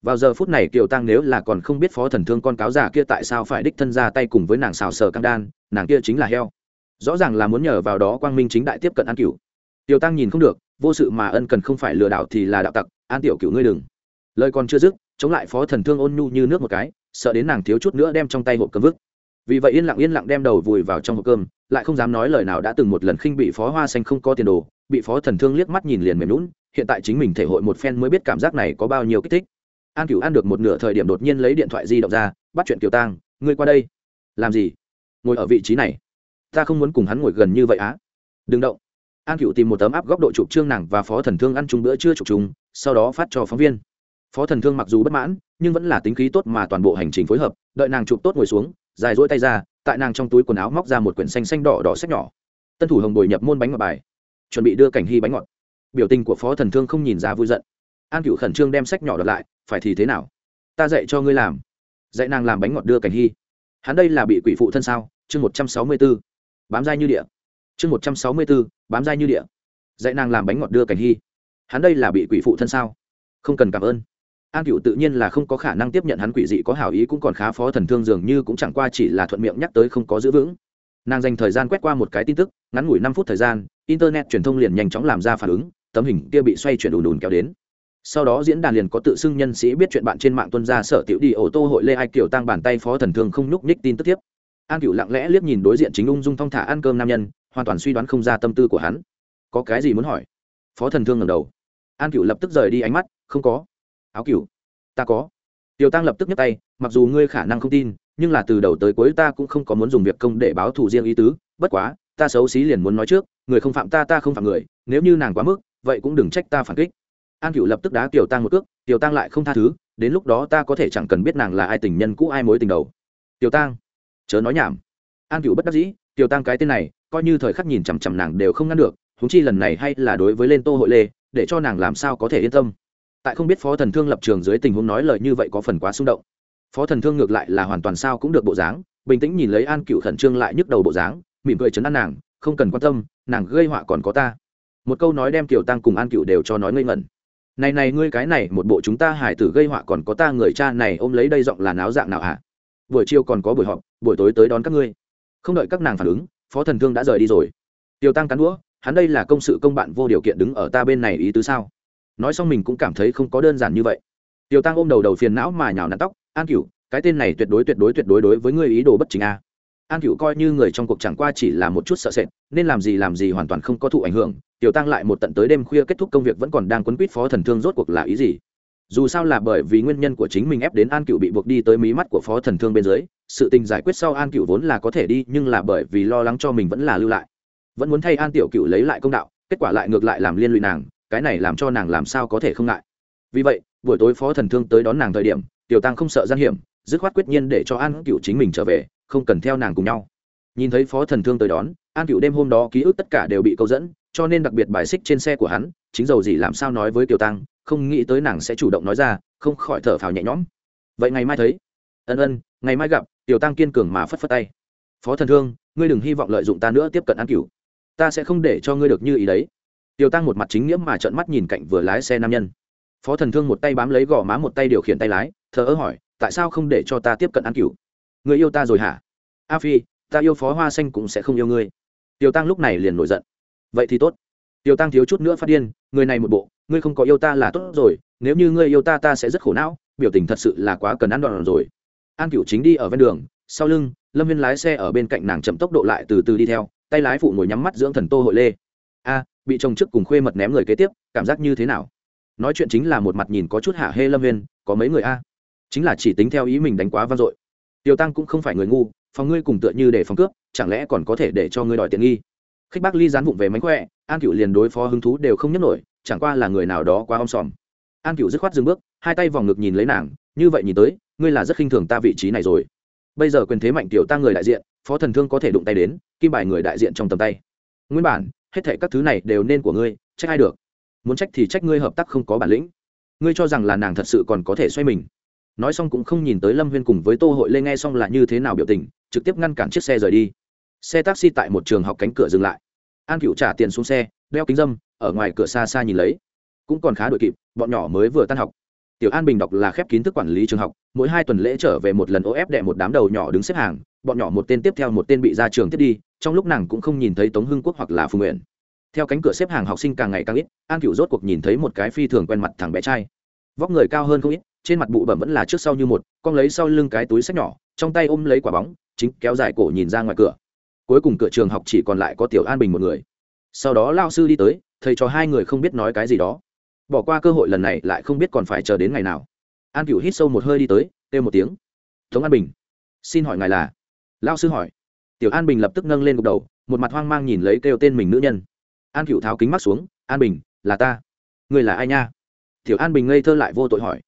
Vào giờ phút này kiều tăng nếu là còn không biết phó thần thương con cáo già kia tại sao phải đích thân ra tay cùng với nàng xào sờ căng đan, nàng kia chính là heo. Rõ ràng là muốn nhờ vào đó quang minh chính đại tiếp cận an cửu. Tiểu tăng nhìn không được, vô sự mà ân cần không phải lừa đảo thì là đạo tặc, an tiểu cửu ngươi đừng. Lời còn chưa dứt, chống lại phó thần thương ôn nhu như nước một cái, sợ đến nàng thiếu chút nữa đem trong tay hộp cơm vứt vì vậy yên lặng yên lặng đem đầu vùi vào trong hộp cơm, lại không dám nói lời nào đã từng một lần khinh bị phó hoa xanh không có tiền đồ, bị phó thần thương liếc mắt nhìn liền mềm lún hiện tại chính mình thể hội một phen mới biết cảm giác này có bao nhiêu kích thích. An cửu ăn được một nửa thời điểm đột nhiên lấy điện thoại di động ra, bắt chuyện kiều tang, ngươi qua đây. Làm gì? Ngồi ở vị trí này. Ta không muốn cùng hắn ngồi gần như vậy á. Đừng động. An cửu tìm một tấm áp góc độ chụp trương nàng và phó thần thương ăn chung bữa chưa chụp chúng sau đó phát cho phóng viên. Phó thần thương mặc dù bất mãn, nhưng vẫn là tính khí tốt mà toàn bộ hành trình phối hợp, đợi nàng chụp tốt ngồi xuống dài dỗi tay ra, tại nàng trong túi quần áo móc ra một quyển xanh xanh đỏ đỏ sách nhỏ. Tân thủ hồng bồi nhập môn bánh ngọt bài. Chuẩn bị đưa cảnh hy bánh ngọt. Biểu tình của phó thần thương không nhìn ra vui giận. An cựu khẩn trương đem sách nhỏ đợt lại, phải thì thế nào? Ta dạy cho ngươi làm. Dạy nàng làm bánh ngọt đưa cảnh hy. Hắn đây là bị quỷ phụ thân sao? Chương một trăm sáu mươi b ố bám dai như địa. Chương một trăm sáu mươi b ố bám dai như địa. Dạy nàng làm bánh ngọt đưa cảnh hy. Hắn đây là bị quỷ phụ thân sao? Không cần cảm ơn an cựu tự nhiên là không có khả năng tiếp nhận hắn quỷ dị có hảo ý cũng còn khá phó thần thương dường như cũng chẳng qua chỉ là thuận miệng nhắc tới không có giữ vững. Nàng dành thời gian quét qua một cái tin tức, ngắn ngủi năm phút thời gian, internet truyền thông liền nhanh chóng làm ra phản ứng, tấm hình kia bị xoay chuyển đùn đùn kéo đến. Sau đó diễn đàn liền có tự xưng nhân sĩ biết chuyện bạn trên mạng tuân ra sở tiểu đi ô tô hội lê ai kiểu tăng bàn tay phó thần thương không nhúc nhích tin tức tiếp. An cựu lặng lẽ liếc nhìn đối diện chính ung dung thong thả ăn cơm nam nhân, hoàn toàn suy đoán không ra tâm tư của hắn. Có cái gì muốn hỏi? Phó thần thương ngầm đầu. An cựu lập tức rời đi ánh mắt, không có áo cửu ta có. Tiểu tăng lập tức nhấc tay, mặc dù ngươi khả năng không tin, nhưng là từ đầu tới cuối ta cũng không có muốn dùng việc công để báo thù riêng ý tứ. Bất quá, ta xấu xí liền muốn nói trước, người không phạm ta ta không phạm người, nếu như nàng quá mức, vậy cũng đừng trách ta phản kích. An cựu lập tức đá tiểu tăng một cước, tiểu tăng lại không tha thứ, đến lúc đó ta có thể chẳng cần biết nàng là ai tình nhân cũ, ai mối tình đầu. Tiểu tăng chớ nói nhảm. An cựu bất đắc dĩ, tiểu tăng cái tên này, coi như thời khắc nhìn chằm chằm nàng đều không ngăn được thúng chi lần này hay là đối với lên tô hội lê, để cho nàng làm sao có thể yên tâm tại không biết phó thần thương lập trường dưới tình huống nói lời như vậy có phần quá xung động. Phó thần thương ngược lại là hoàn toàn sao cũng được bộ dáng, bình tĩnh nhìn lấy an cựu khẩn trương lại nhức đầu bộ dáng, mỉm cười chấn an nàng, không cần quan tâm, nàng gây họa còn có ta. Một câu nói đem kiều tăng cùng an cựu đều cho nói ngây ngẩn. Này này ngươi cái này, một bộ chúng ta hải tử gây họa còn có ta người cha này ôm lấy đây giọng là náo dạng nào hả? Buổi chiều còn có buổi họp, buổi tối tới đón các ngươi. Không đợi các nàng phản ứng, phó thần thương đã rời đi rồi. Tiêu tăng cắn đũa, hắn đây là công sự công bạn vô điều kiện đứng ở ta bên này ý tứ sao? Nói xong mình cũng cảm thấy không có đơn giản như vậy. Tiểu tăng ôm đầu đầu phiền não mà nhào nặn tóc, an cựu cái tên này tuyệt đối tuyệt đối tuyệt đối đối với ngươi ý đồ bất chính a. An cựu coi như người trong cuộc chẳng qua chỉ là một chút sợ sệt, nên làm gì làm gì hoàn toàn không có thụ ảnh hưởng. Tiểu tăng lại một tận tới đêm khuya kết thúc công việc vẫn còn đang quấn quýt phó thần thương rốt cuộc là ý gì? Dù sao là bởi vì nguyên nhân của chính mình ép đến an cựu bị buộc đi tới mí mắt của phó thần thương bên dưới, sự tình giải quyết sau an cựu vốn là có thể đi, nhưng là bởi vì lo lắng cho mình vẫn là lưu lại. Vẫn muốn thay an tiểu cựu lấy lại công đạo, kết quả lại ngược lại làm liên lụy nàng cái này làm cho nàng làm sao có thể không ngại. Vì vậy, buổi tối phó thần thương tới đón nàng thời điểm, tiểu tăng không sợ gian hiểm, dứt khoát quyết nhiên để cho an cựu chính mình trở về, không cần theo nàng cùng nhau. Nhìn thấy phó thần thương tới đón, an cựu đêm hôm đó ký ức tất cả đều bị câu dẫn, cho nên đặc biệt bài xích trên xe của hắn, chính dầu gì làm sao nói với tiểu tăng, không nghĩ tới nàng sẽ chủ động nói ra, không khỏi thở phào nhẹ nhõm. Vậy ngày mai thấy. Ân ân, ngày mai gặp, tiểu tăng kiên cường mà phất phất tay. Phó thần thương, ngươi đừng hy vọng lợi dụng ta nữa tiếp cận an cửu. Ta sẽ không để cho ngươi được như ý đấy. Tiêu tăng một mặt chính nghĩa mà trợn mắt nhìn cạnh vừa lái xe nam nhân. Phó thần thương một tay bám lấy gò má, một tay điều khiển tay lái, thờ ơ hỏi, tại sao không để cho ta tiếp cận an cửu? Người yêu ta rồi hả? A phi, ta yêu phó hoa xanh cũng sẽ không yêu ngươi. Tiêu tăng lúc này liền nổi giận. Vậy thì tốt. Tiêu tăng thiếu chút nữa phát điên, người này một bộ, ngươi không có yêu ta là tốt rồi, nếu như ngươi yêu ta ta sẽ rất khổ não, biểu tình thật sự là quá cần ăn đòn rồi. An Cửu chính đi ở ven đường, sau lưng, lâm viên lái xe ở bên cạnh nàng chậm tốc độ lại từ từ đi theo, tay lái phụ ngồi nhắm mắt dưỡng thần tô hội lê. A bị chồng trước cùng khuê mật ném người kế tiếp, cảm giác như thế nào? Nói chuyện chính là một mặt nhìn có chút hạ hê lâm viên có mấy người a? Chính là chỉ tính theo ý mình đánh quá vang dội. Tiêu tăng cũng không phải người ngu, phòng ngươi cùng tựa như để phòng cướp, chẳng lẽ còn có thể để cho ngươi đòi tiện nghi? Khách bác ly dán vụng về mánh khỏe, an cựu liền đối phó hứng thú đều không nhấc nổi, chẳng qua là người nào đó quá om sòm. An cựu dứt khoát dừng bước, hai tay vòng ngực nhìn lấy nàng, như vậy nhìn tới, ngươi là rất khinh thường ta vị trí này rồi. Bây giờ quyền thế mạnh tiểu tăng người đại diện, phó thần thương có thể đụng tay đến, kim bài người đại diện trong tầm tay. Nguyên bản hết thệ các thứ này đều nên của ngươi, trách ai được? Muốn trách thì trách ngươi hợp tác không có bản lĩnh. Ngươi cho rằng là nàng thật sự còn có thể xoay mình. Nói xong cũng không nhìn tới lâm huyên cùng với tô hội lê nghe xong là như thế nào biểu tình, trực tiếp ngăn cản chiếc xe rời đi. Xe taxi tại một trường học cánh cửa dừng lại. An cựu trả tiền xuống xe, đeo kính dâm, ở ngoài cửa xa xa nhìn lấy. Cũng còn khá đội kịp, bọn nhỏ mới vừa tan học. Tiểu an bình đọc là khép kín thức quản lý trường học, mỗi hai tuần lễ trở về một lần ô ép đệ một đám đầu nhỏ đứng xếp hàng bọn nhỏ một tên tiếp theo một tên bị ra trường tiếp đi, trong lúc nàng cũng không nhìn thấy tống hưng quốc hoặc là phùng nguyện. Theo cánh cửa xếp hàng học sinh càng ngày càng ít, an cựu rốt cuộc nhìn thấy một cái phi thường quen mặt thằng bé trai. Vóc người cao hơn không ít, trên mặt bụ bẩm vẫn là trước sau như một, con lấy sau lưng cái túi sách nhỏ, trong tay ôm lấy quả bóng, chính kéo dài cổ nhìn ra ngoài cửa. Cuối cùng cửa trường học chỉ còn lại có tiểu an bình một người. Sau đó lao sư đi tới, thầy cho hai người không biết nói cái gì đó. Bỏ qua cơ hội lần này lại không biết còn phải chờ đến ngày nào. An cựu hít sâu một hơi đi tới, kêu một tiếng. Tống an bình, xin hỏi ngài là lao sư hỏi. Tiểu an bình lập tức nâng lên gục đầu, một mặt hoang mang nhìn lấy kêu tên mình nữ nhân. An cựu tháo kính mắt xuống, an bình, là ta. Người là ai nha? Tiểu an bình ngây thơ lại vô tội hỏi.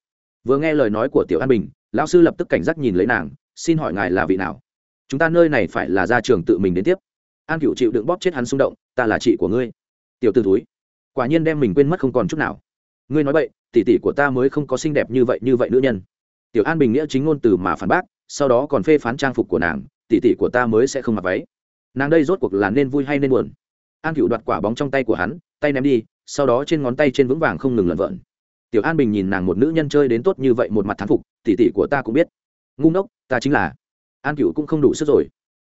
Vừa nghe lời nói của tiểu an bình, lão sư lập tức cảnh giác nhìn lấy nàng, xin hỏi ngài là vị nào? Chúng ta nơi này phải là ra trường tự mình đến tiếp. An cựu chịu đựng bóp chết hắn xung động, ta là chị của ngươi. Tiểu t ử túi, quả nhiên đem mình quên mất không còn chút nào. Ngươi nói vậy tỷ tỷ của ta mới không có xinh đẹp như vậy như vậy nữ nhân. Tiểu an bình nghĩa chính ngôn từ mà phản bác, sau đó còn phê phán trang phục của nàng tỷ tỷ của ta mới sẽ không mặc váy. Nàng đây rốt cuộc là nên vui hay nên buồn? An cựu đoạt quả bóng trong tay của hắn, tay ném đi, sau đó trên ngón tay trên vững vàng không ngừng lợn vợn tiểu an bình nhìn nàng một nữ nhân chơi đến tốt như vậy một mặt thán phục, tỷ tỷ của ta cũng biết. Ngu ngốc, ta chính là. An cựu cũng không đủ sức rồi.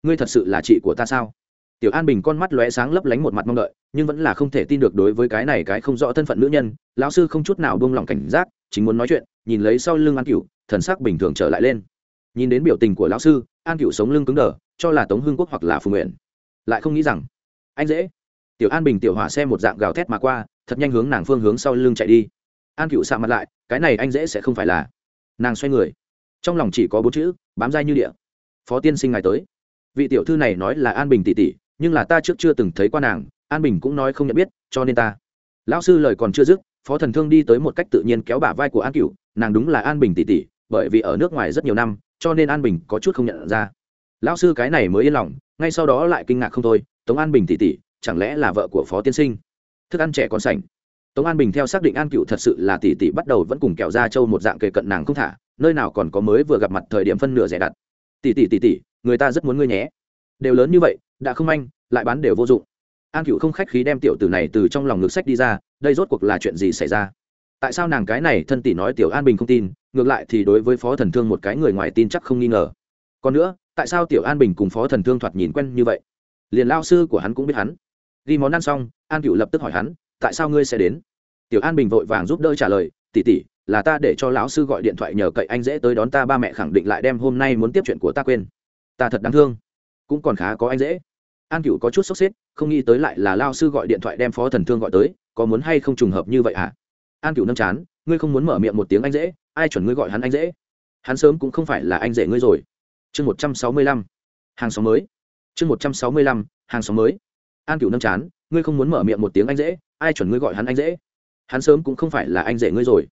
Ngươi thật sự là chị của ta sao? Tiểu an bình con mắt lóe sáng lấp lánh một mặt mong đợi, nhưng vẫn là không thể tin được đối với cái này cái không rõ thân phận nữ nhân, lão sư không chút nào buông lỏng cảnh giác, chính muốn nói chuyện, nhìn lấy sau lưng an cựu thần sắc bình thường trở lại lên nhìn đến biểu tình của lão sư, an cựu sống lưng cứng đờ, cho là tống hương quốc hoặc là phù nguyện. Lại không nghĩ rằng, anh dễ. Tiểu an bình, tiểu hỏa xe một dạng gào thét mà qua, thật nhanh hướng nàng phương hướng sau lưng chạy đi. An cựu sạ mặt lại, cái này anh dễ sẽ không phải là. Nàng xoay người. Trong lòng chỉ có bốn chữ, bám dai như địa. Phó tiên sinh ngài tới. Vị tiểu thư này nói là an bình tỷ tỷ, nhưng là ta trước chưa từng thấy qua nàng, an bình cũng nói không nhận biết, cho nên ta. Lão sư lời còn chưa dứt, phó thần thương đi tới một cách tự nhiên kéo bả vai của an cựu nàng đúng là an bình tỷ tỷ, bởi vì ở nước ngoài rất nhiều năm cho nên an bình có chút không nhận ra. Lão sư cái này mới yên lòng, ngay sau đó lại kinh ngạc không thôi, tống an bình tỷ tỷ, chẳng lẽ là vợ của phó tiên sinh? Thức ăn trẻ còn sành tống an bình theo xác định an cựu thật sự là tỷ tỷ bắt đầu vẫn cùng kẹo ra châu một dạng kề cận nàng không thả, nơi nào còn có mới vừa gặp mặt thời điểm phân nửa rẻ đặt. Tỷ tỷ tỷ tỷ, người ta rất muốn ngươi nhé. Đều lớn như vậy, đã không anh lại bán đều vô dụng. An cựu không khách khí đem tiểu tử này từ trong lòng ngực sách đi ra, đây rốt cuộc là chuyện gì xảy ra? Tại sao nàng cái này thân tỷ nói tiểu an bình không tin, ngược lại thì đối với phó thần thương một cái người ngoài tin chắc không nghi ngờ. Còn nữa, tại sao tiểu an bình cùng phó thần thương thoạt nhìn quen như vậy? Liền lao sư của hắn cũng biết hắn. Ghi món ăn xong, an cựu lập tức hỏi hắn, tại sao ngươi sẽ đến? Tiểu an bình vội vàng giúp đỡ trả lời tỉ tỉ là ta để cho lão sư gọi điện thoại nhờ cậy anh dễ tới đón ta, ba mẹ khẳng định lại đem hôm nay muốn tiếp chuyện của ta quên. Ta thật đáng thương. Cũng còn khá có anh dễ. An cựu có chút sốc xếp, không nghĩ tới lại là lao sư gọi điện thoại đem phó thần thương gọi tới, có muốn hay không trùng hợp như vậy hả? à? An cửu nâng chán, ngươi không muốn mở miệng một tiếng anh dễ, ai chuẩn ngươi gọi hắn anh dễ? Hắn sớm cũng không phải là anh dễ ngươi rồi. Chương một trăm sáu mươi lăm, hàng xóm mới. Chương một trăm sáu mươi lăm, hàng xóm mới. An cửu nâng chán, ngươi không muốn mở miệng một tiếng anh dễ, ai chuẩn ngươi gọi hắn anh dễ? Hắn sớm cũng không phải là anh dễ ngươi rồi.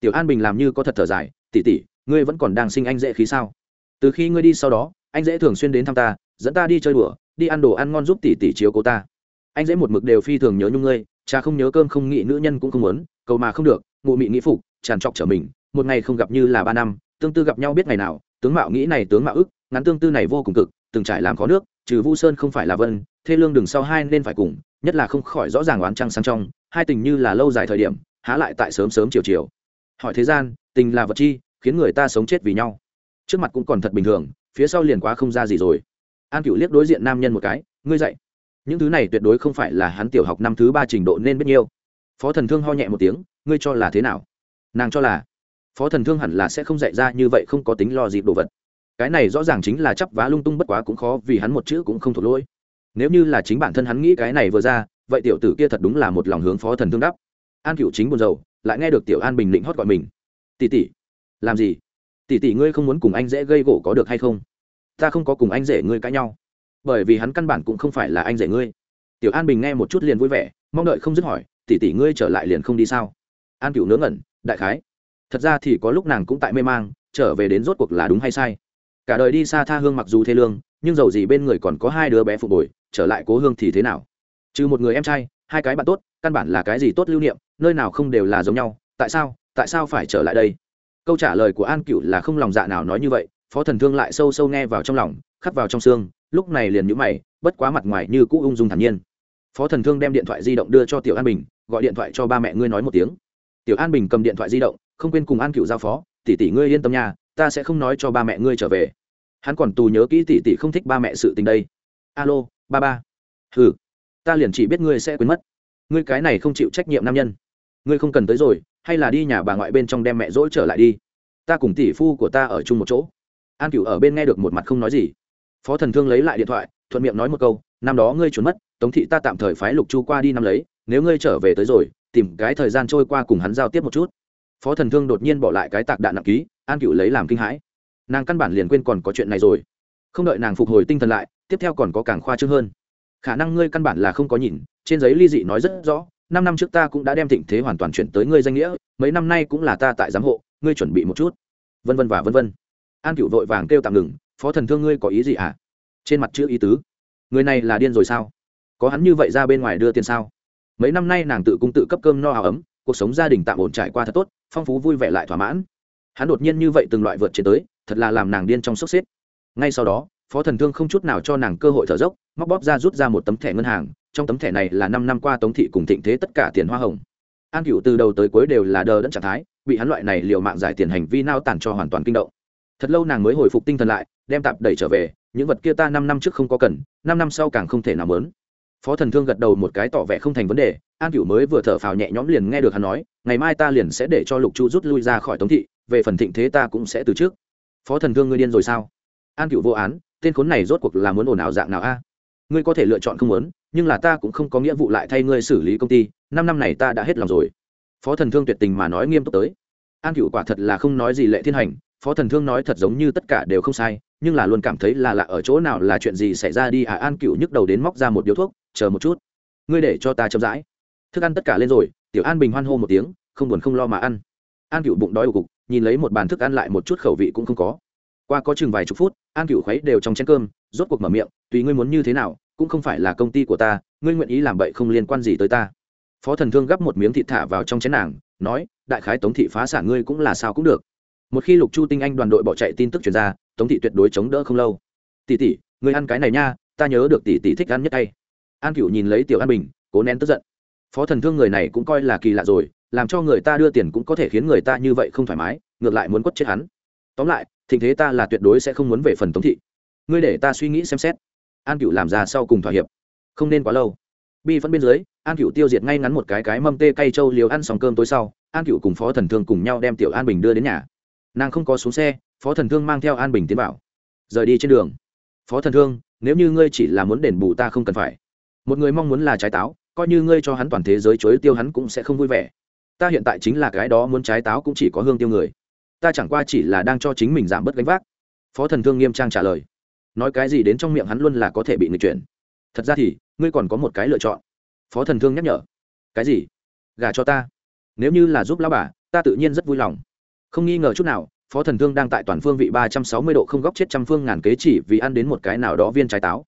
Tiểu an bình làm như có thật thở dài tỉ tỉ ngươi vẫn còn đang sinh anh dễ khí sao? Từ khi ngươi đi sau đó, anh dễ thường xuyên đến thăm ta, dẫn ta đi chơi đùa, đi ăn đồ ăn ngon giúp tỉ tỉ chiếu cố ta. Anh dễ một mực đều phi thường nhớ nhung ngươi cha không nhớ cơm, không nghĩ nữ nhân cũng không muốn, cầu mà không được ngụ mị nghĩ phục, tràn trọc trở mình. Một ngày không gặp như là ba năm, tương tư gặp nhau biết ngày nào, tướng mạo nghĩ này tướng mạo ức, ngắn tương tư này vô cùng cực, từng trải làm khó nước, trừ vu sơn không phải là vân, thê lương đường sau hai nên phải cùng, nhất là không khỏi rõ ràng oán trăng sang trong, hai tình như là lâu dài thời điểm, há lại tại sớm sớm chiều chiều. Hỏi thế gian, tình là vật chi, khiến người ta sống chết vì nhau. Trước mặt cũng còn thật bình thường, phía sau liền quá không ra gì rồi. An cựu liếc đối diện nam nhân một cái, ngươi dậy những thứ này tuyệt đối không phải là hắn tiểu học năm thứ ba trình độ nên biết nhiêu phó thần thương ho nhẹ một tiếng, ngươi cho là thế nào? Nàng cho là, phó thần thương hẳn là sẽ không dạy ra như vậy không có tính lo dịp đồ vật. Cái này rõ ràng chính là chấp vá lung tung bất quá cũng khó vì hắn một chữ cũng không thuộc lỗi. Nếu như là chính bản thân hắn nghĩ cái này vừa ra, vậy tiểu tử kia thật đúng là một lòng hướng phó thần thương đắp an cựu chính buồn rầu, lại nghe được tiểu an bình định hót gọi mình. Tỷ tỷ, làm gì? Tỷ tỷ ngươi không muốn cùng anh dễ gây gỗ có được hay không? Ta không có cùng anh dễ ngươi cãi nhau bởi vì hắn căn bản cũng không phải là anh rể ngươi. Tiểu an bình nghe một chút liền vui vẻ, mong đợi không dứt hỏi, tỷ tỷ ngươi trở lại liền không đi sao? An cựu nướng ngẩn, đại khái. Thật ra thì có lúc nàng cũng tại mê mang, trở về đến rốt cuộc là đúng hay sai. Cả đời đi xa tha hương mặc dù thê lương, nhưng dầu gì bên người còn có hai đứa bé phụ bồi, trở lại cố hương thì thế nào? Trừ một người em trai, hai cái bạn tốt, căn bản là cái gì tốt lưu niệm, nơi nào không đều là giống nhau, tại sao tại sao phải trở lại đây? Câu trả lời của an cựu là không lòng dạ nào nói như vậy, phó thần thương lại sâu sâu nghe vào trong lòng, khắc vào trong xương lúc này liền nhũ mày, bất quá mặt ngoài như cũ ung dung thản nhiên. Phó thần thương đem điện thoại di động đưa cho tiểu an bình, gọi điện thoại cho ba mẹ ngươi nói một tiếng. Tiểu an bình cầm điện thoại di động, không quên cùng an cựu giao phó, tỷ tỷ ngươi yên tâm nha, ta sẽ không nói cho ba mẹ ngươi trở về. Hắn còn tù nhớ kỹ tỷ tỷ không thích ba mẹ sự tình đây. Alo, ba ba. Ừ ta liền chỉ biết ngươi sẽ quên mất. Ngươi cái này không chịu trách nhiệm nam nhân. Ngươi không cần tới rồi, hay là đi nhà bà ngoại bên trong đem mẹ dỗi trở lại đi. Ta cùng tỷ phu của ta ở chung một chỗ. An Cựu ở bên nghe được một mặt không nói gì phó thần thương lấy lại điện thoại, thuận miệng nói một câu, năm đó ngươi trốn mất, tống thị ta tạm thời phái lục chu qua đi năm lấy, nếu ngươi trở về tới rồi, tìm cái thời gian trôi qua cùng hắn giao tiếp một chút. Phó thần thương đột nhiên bỏ lại cái tạc đạn nặng ký, an cựu lấy làm kinh hãi. Nàng căn bản liền quên còn có chuyện này rồi. Không đợi nàng phục hồi tinh thần lại, tiếp theo còn có càng khoa trương hơn. Khả năng ngươi căn bản là không có nhìn, trên giấy ly dị nói rất rõ, năm năm trước ta cũng đã đem thịnh thế hoàn toàn chuyển tới ngươi danh nghĩa, mấy năm nay cũng là ta tại giám hộ, ngươi chuẩn bị một chút. Vân vân và vân vân. An cựu vội vàng kêu tạm ngừng phó thần thương ngươi có ý gì ạ? À? trên mặt chữ ý tứ. Người này là điên rồi sao? Có hắn như vậy ra bên ngoài đưa tiền sao? Mấy năm nay nàng tự cung tự cấp cơm no áo ấm, cuộc sống gia đình tạm ổn trải qua thật tốt, phong phú vui vẻ lại thỏa mãn. Hắn đột nhiên như vậy từng loại vượt trên tới, thật là làm nàng điên trong sốc xếp. Ngay sau đó, phó thần thương không chút nào cho nàng cơ hội thở dốc, móc bóp ra rút ra một tấm thẻ ngân hàng, trong tấm thẻ này là năm năm qua tống thị cùng thịnh thế tất cả tiền hoa hồng. An cựu từ đầu tới cuối đều là đờ đẫn trạng thái, bị hắn loại này liều mạng giải tiền hành vi nao tản cho hoàn toàn kinh động thật lâu nàng mới hồi phục tinh thần lại, đem tạp đẩy trở về, những vật kia ta năm năm trước không có cần, năm năm sau càng không thể nào mớn. Phó thần thương gật đầu một cái tỏ vẻ không thành vấn đề, an cửu mới vừa thở phào nhẹ nhõm liền nghe được hắn nói, ngày mai ta liền sẽ để cho lục chu rút lui ra khỏi tống thị, về phần thịnh thế ta cũng sẽ từ trước. Phó thần thương ngươi điên rồi sao? An cửu vô án, tên khốn này rốt cuộc là muốn ồn ào dạng nào a? Ngươi có thể lựa chọn không muốn, nhưng là ta cũng không có nghĩa vụ lại thay ngươi xử lý công ty, năm năm này ta đã hết lòng rồi. Phó thần thương tuyệt tình mà nói nghiêm túc tới. An cửu quả thật là không nói gì lệ thiên hành phó thần thương nói thật giống như tất cả đều không sai, nhưng là luôn cảm thấy là lạ ở chỗ nào là chuyện gì xảy ra đi à an cựu nhức đầu đến móc ra một điếu thuốc, chờ một chút, ngươi để cho ta chậm rãi. Thức ăn tất cả lên rồi, tiểu an bình hoan hô một tiếng, không buồn không lo mà ăn. An cựu bụng đói ủ cục, nhìn lấy một bàn thức ăn lại một chút khẩu vị cũng không có. Qua có chừng vài chục phút, an cựu khuấy đều trong chén cơm, rốt cuộc mở miệng, tùy ngươi muốn như thế nào, cũng không phải là công ty của ta, ngươi nguyện ý làm bậy không liên quan gì tới ta. Phó thần thương gắp một miếng thịt thả vào trong chén nàng, nói, đại khái tống thị phá sản ngươi cũng là sao cũng được một khi lục chu tinh anh đoàn đội bỏ chạy tin tức truyền ra, tống thị tuyệt đối chống đỡ không lâu. Tỷ tỷ ngươi ăn cái này nha, ta nhớ được tỷ tỷ thích ăn nhất tay an cựu nhìn lấy tiểu an bình, cố nén tức giận. Phó thần thương người này cũng coi là kỳ lạ rồi, làm cho người ta đưa tiền cũng có thể khiến người ta như vậy không thoải mái, ngược lại muốn quất chết hắn. Tóm lại, thịnh thế ta là tuyệt đối sẽ không muốn về phần tống thị. Ngươi để ta suy nghĩ xem xét. An cựu làm ra sau cùng thỏa hiệp. Không nên quá lâu. Bi phân bên dưới, an cựu tiêu diệt ngay ngắn một cái cái mâm tê cây trâu liều ăn xong cơm tối sau, an cựu cùng phó thần thương cùng nhau đem tiểu an bình đưa đến nhà nàng không có xuống xe phó thần thương mang theo an bình tiến vào, rời đi trên đường. Phó thần thương nếu như ngươi chỉ là muốn đền bù ta không cần phải. Một người mong muốn là trái táo coi như ngươi cho hắn toàn thế giới chối tiêu hắn cũng sẽ không vui vẻ. Ta hiện tại chính là cái đó muốn trái táo cũng chỉ có hương tiêu người. Ta chẳng qua chỉ là đang cho chính mình giảm bớt gánh vác. Phó thần thương nghiêm trang trả lời. Nói cái gì đến trong miệng hắn luôn là có thể bị người chuyển. Thật ra thì ngươi còn có một cái lựa chọn. Phó thần thương nhắc nhở. Cái gì? Gà cho ta. Nếu như là giúp lão bà ta tự nhiên rất vui lòng không nghi ngờ chút nào, phó thần thương đang tại toàn phương vị ba trăm sáu mươi độ không góc chết trăm phương ngàn kế chỉ vì ăn đến một cái nào đó viên trái táo.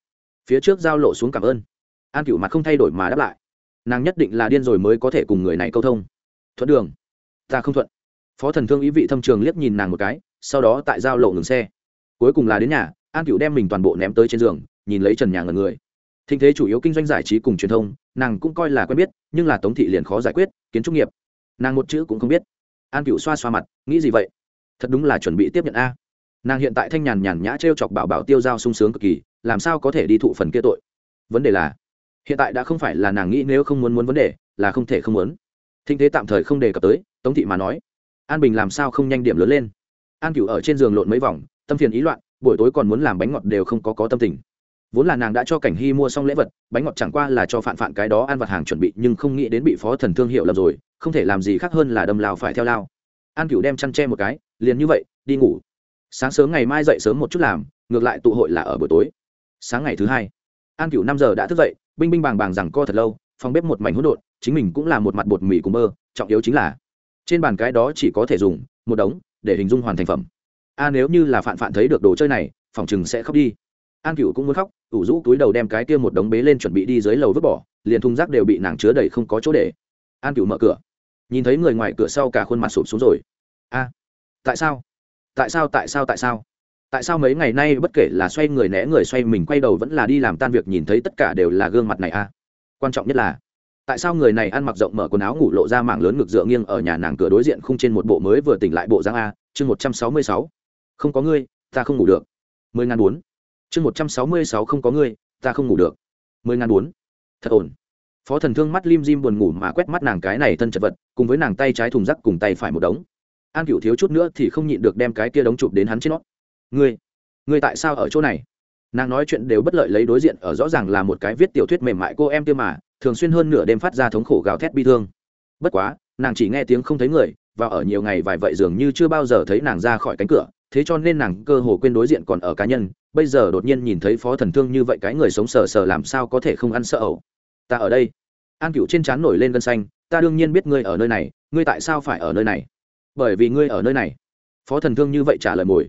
Phía trước giao lộ xuống cảm ơn. An cựu mặt không thay đổi mà đáp lại. Nàng nhất định là điên rồi mới có thể cùng người này câu thông. Thuận đường. Ta không thuận. Phó thần thương ý vị thâm trường liếc nhìn nàng một cái, sau đó tại giao lộ ngừng xe. Cuối cùng là đến nhà, an cựu đem mình toàn bộ ném tới trên giường, nhìn lấy trần nhà ngần người. Thinh thế chủ yếu kinh doanh giải trí cùng truyền thông, nàng cũng coi là quen biết, nhưng là tống thị liền khó giải quyết, kiến trúc nghiệp. Nàng một chữ cũng không biết an cựu xoa xoa mặt, nghĩ gì vậy? Thật đúng là chuẩn bị tiếp nhận a. Nàng hiện tại thanh nhàn nhàn nhã t r e o chọc bảo bảo tiêu dao sung sướng cực kỳ, làm sao có thể đi thụ phần kia tội? Vấn đề là, hiện tại đã không phải là nàng nghĩ nếu không muốn muốn vấn đề, là không thể không muốn. Thinh thế tạm thời không đề cập tới, tống thị mà nói, an bình làm sao không nhanh điểm lớn lên? An cửu ở trên giường lộn mấy vòng, tâm phiền ý loạn, buổi tối còn muốn làm bánh ngọt đều không có có tâm tình vốn là nàng đã cho cảnh hy mua xong lễ vật, bánh ngọt chẳng qua là cho phản phản cái đó ăn vặt hàng chuẩn bị, nhưng không nghĩ đến bị phó thần thương hiệu lầm rồi, không thể làm gì khác hơn là đâm lao phải theo lao. An cửu đem chăn tre một cái, liền như vậy, đi ngủ. Sáng sớm ngày mai dậy sớm một chút làm, ngược lại tụ hội là ở buổi tối. Sáng ngày thứ hai, an cửu năm giờ đã thức dậy, binh binh bàng bàng rằng co thật lâu, phòng bếp một mảnh hỗn độn, chính mình cũng là một mặt bột mì cùng mơ trọng yếu chính là trên bàn cái đó chỉ có thể dùng một đống để hình dung hoàn thành phẩm. A, nếu như là phạn phạn thấy được đồ chơi này, phòng chừng sẽ khóc đi. An cựu cũng muốn khóc ủ rũ túi đầu đem cái kia một đống bế lên chuẩn bị đi dưới lầu vứt bỏ, liền thùng rác đều bị nàng chứa đầy không có chỗ để. An Cửu mở cửa. Nhìn thấy người ngoài cửa sau cả khuôn mặt sụp xuống rồi. A, tại sao? Tại sao tại sao tại sao? Tại sao mấy ngày nay bất kể là xoay người né người xoay mình quay đầu vẫn là đi làm tan việc nhìn thấy tất cả đều là gương mặt này a? Quan trọng nhất là, tại sao người này ăn mặc rộng mở quần áo ngủ lộ ra mảng lớn ngực dựa nghiêng ở nhà nàng cửa đối diện khung trên một bộ mới vừa tỉnh lại bộ giang a, chương một trăm sáu mươi sáu. Không có ngươi, ta không ngủ được. Mười ngàn bốn chương một trăm sáu mươi sáu không có ngươi, ta không ngủ được. Mười ngàn bốn. Thật ổn. Phó thần thương mắt lim dim buồn ngủ mà quét mắt nàng cái này thân chật vật, cùng với nàng tay trái thùng rắc cùng tay phải một đống. An cựu thiếu chút nữa thì không nhịn được đem cái kia đống chụp đến hắn trên nó. Ngươi ngươi tại sao ở chỗ này? Nàng nói chuyện đều bất lợi lấy đối diện ở rõ ràng là một cái viết tiểu thuyết mềm mại cô em kia mà, thường xuyên hơn nửa đêm phát ra thống khổ gào thét bi thương. Bất quá, nàng chỉ nghe tiếng không thấy người, và ở nhiều ngày vài vậy dường như chưa bao giờ thấy nàng ra khỏi cánh cửa, thế cho nên nàng cơ hồ quên đối diện còn ở cá nhân bây giờ đột nhiên nhìn thấy phó thần thương như vậy cái người sống sờ sờ làm sao có thể không ăn sợ ẩu? Ta ở đây. An cựu trên trán nổi lên gân xanh, ta đương nhiên biết ngươi ở nơi này, ngươi tại sao phải ở nơi này? Bởi vì ngươi ở nơi này. Phó thần thương như vậy trả lời mồi.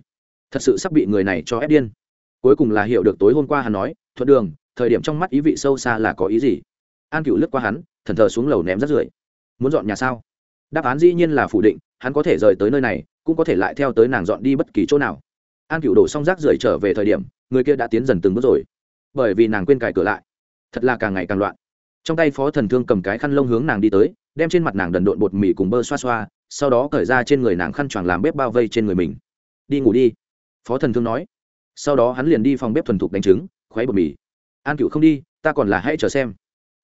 Thật sự sắp bị người này cho ép điên. Cuối cùng là hiểu được tối hôm qua hắn nói, thuận đường, thời điểm trong mắt ý vị sâu xa là có ý gì? An cựu lướt qua hắn, thần thờ xuống lầu ném rất rưởi. Muốn dọn nhà sao? Đáp án dĩ nhiên là phủ định, hắn có thể rời tới nơi này, cũng có thể lại theo tới nàng dọn đi bất kỳ chỗ nào an cựu đổ xong rác rưởi trở về thời điểm, người kia đã tiến dần từng bước rồi. Bởi vì nàng quên cài cửa lại, thật là càng ngày càng loạn. Trong tay phó thần thương cầm cái khăn lông hướng nàng đi tới, đem trên mặt nàng đần độn bột mì cùng bơ xoa xoa, sau đó cởi ra trên người nàng khăn choàng làm bếp bao vây trên người mình. Đi ngủ đi, phó thần thương nói. Sau đó hắn liền đi phòng bếp thuần thục đánh trứng khoáy bột mì. An cựu không đi, ta còn là hãy chờ xem.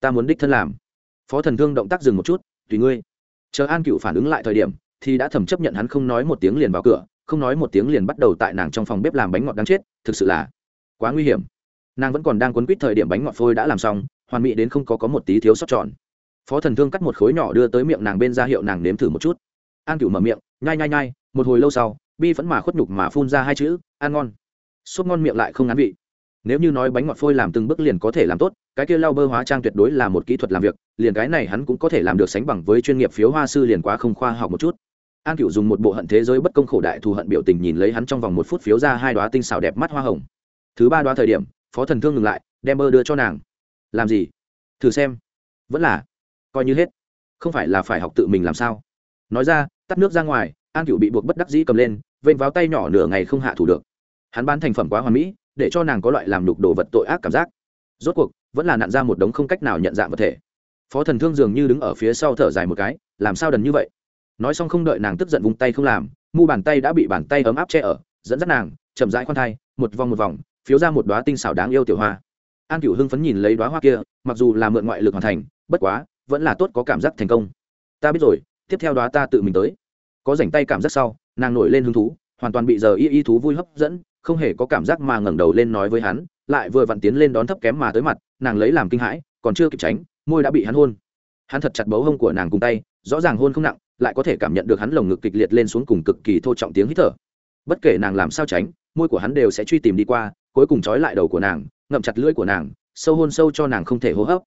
Ta muốn đích thân làm. Phó thần thương động tác dừng một chút, tùy ngươi. Chờ an cựu phản ứng lại thời điểm, thì đã thầm chấp nhận hắn không nói một tiếng liền vào cửa không nói một tiếng liền bắt đầu tại nàng trong phòng bếp làm bánh ngọt đáng chết, thực sự là quá nguy hiểm. Nàng vẫn còn đang quấn quýt thời điểm bánh ngọt phôi đã làm xong, hoàn mỹ đến không có có một tí thiếu sót tròn. Phó thần thương cắt một khối nhỏ đưa tới miệng nàng bên ra hiệu nàng nếm thử một chút. An cửu mở miệng, nhai nhai nhai, một hồi lâu sau, bi vẫn mà khuất nhục mà phun ra hai chữ, ăn ngon. Sốt ngon miệng lại không ngán vị. Nếu như nói bánh ngọt phôi làm từng bước liền có thể làm tốt, cái kia lau bơ hóa trang tuyệt đối là một kỹ thuật làm việc, liền cái này hắn cũng có thể làm được sánh bằng với chuyên nghiệp phiếu hoa sư liền quá không khoa học một chút an cựu dùng một bộ hận thế giới bất công khổ đại thù hận biểu tình nhìn lấy hắn trong vòng một phút phiếu ra hai đoá tinh xảo đẹp mắt hoa hồng. Thứ ba đoá thời điểm, phó thần thương ngừng lại, đem bơ đưa cho nàng. Làm gì? Thử xem. Vẫn là. Coi như hết. Không phải là phải học tự mình làm sao? Nói ra, tắt nước ra ngoài, an cựu bị buộc bất đắc dĩ cầm lên, vênh váo tay nhỏ nửa ngày không hạ thủ được. Hắn bán thành phẩm quá hoàn mỹ, để cho nàng có loại làm đục đồ vật tội ác cảm giác. Rốt cuộc, vẫn là nặn ra một đống không cách nào nhận dạng vật thể. Phó thần thương dường như đứng ở phía sau thở dài một cái, làm sao đần như vậy? Nói xong không đợi nàng tức giận vung tay không làm, mu bàn tay đã bị bàn tay ấm áp che ở, dẫn dắt nàng, chậm rãi khoan thai, một vòng một vòng, phiếu ra một đoá tinh xảo đáng yêu tiểu hoa. An cửu hưng phấn nhìn lấy đoá hoa kia, mặc dù là mượn ngoại lực hoàn thành, bất quá, vẫn là tốt có cảm giác thành công. Ta biết rồi, tiếp theo đoá ta tự mình tới. Có rảnh tay cảm giác sau, nàng nổi lên hứng thú, hoàn toàn bị giờ y y thú vui hấp dẫn, không hề có cảm giác mà ngẩng đầu lên nói với hắn, lại vừa vặn tiến lên đón thấp kém mà tới mặt, nàng lấy làm kinh hãi, còn chưa kịp tránh, môi đã bị hắn hôn. Hắn thật chặt bấu hông của nàng cùng tay, rõ ràng hôn không nặng lại có thể cảm nhận được hắn lồng ngực kịch liệt lên xuống cùng cực kỳ thô trọng tiếng hít thở. Bất kể nàng làm sao tránh, môi của hắn đều sẽ truy tìm đi qua, cuối cùng trói lại đầu của nàng, ngậm chặt lưỡi của nàng, sâu hôn sâu cho nàng không thể hô hấp.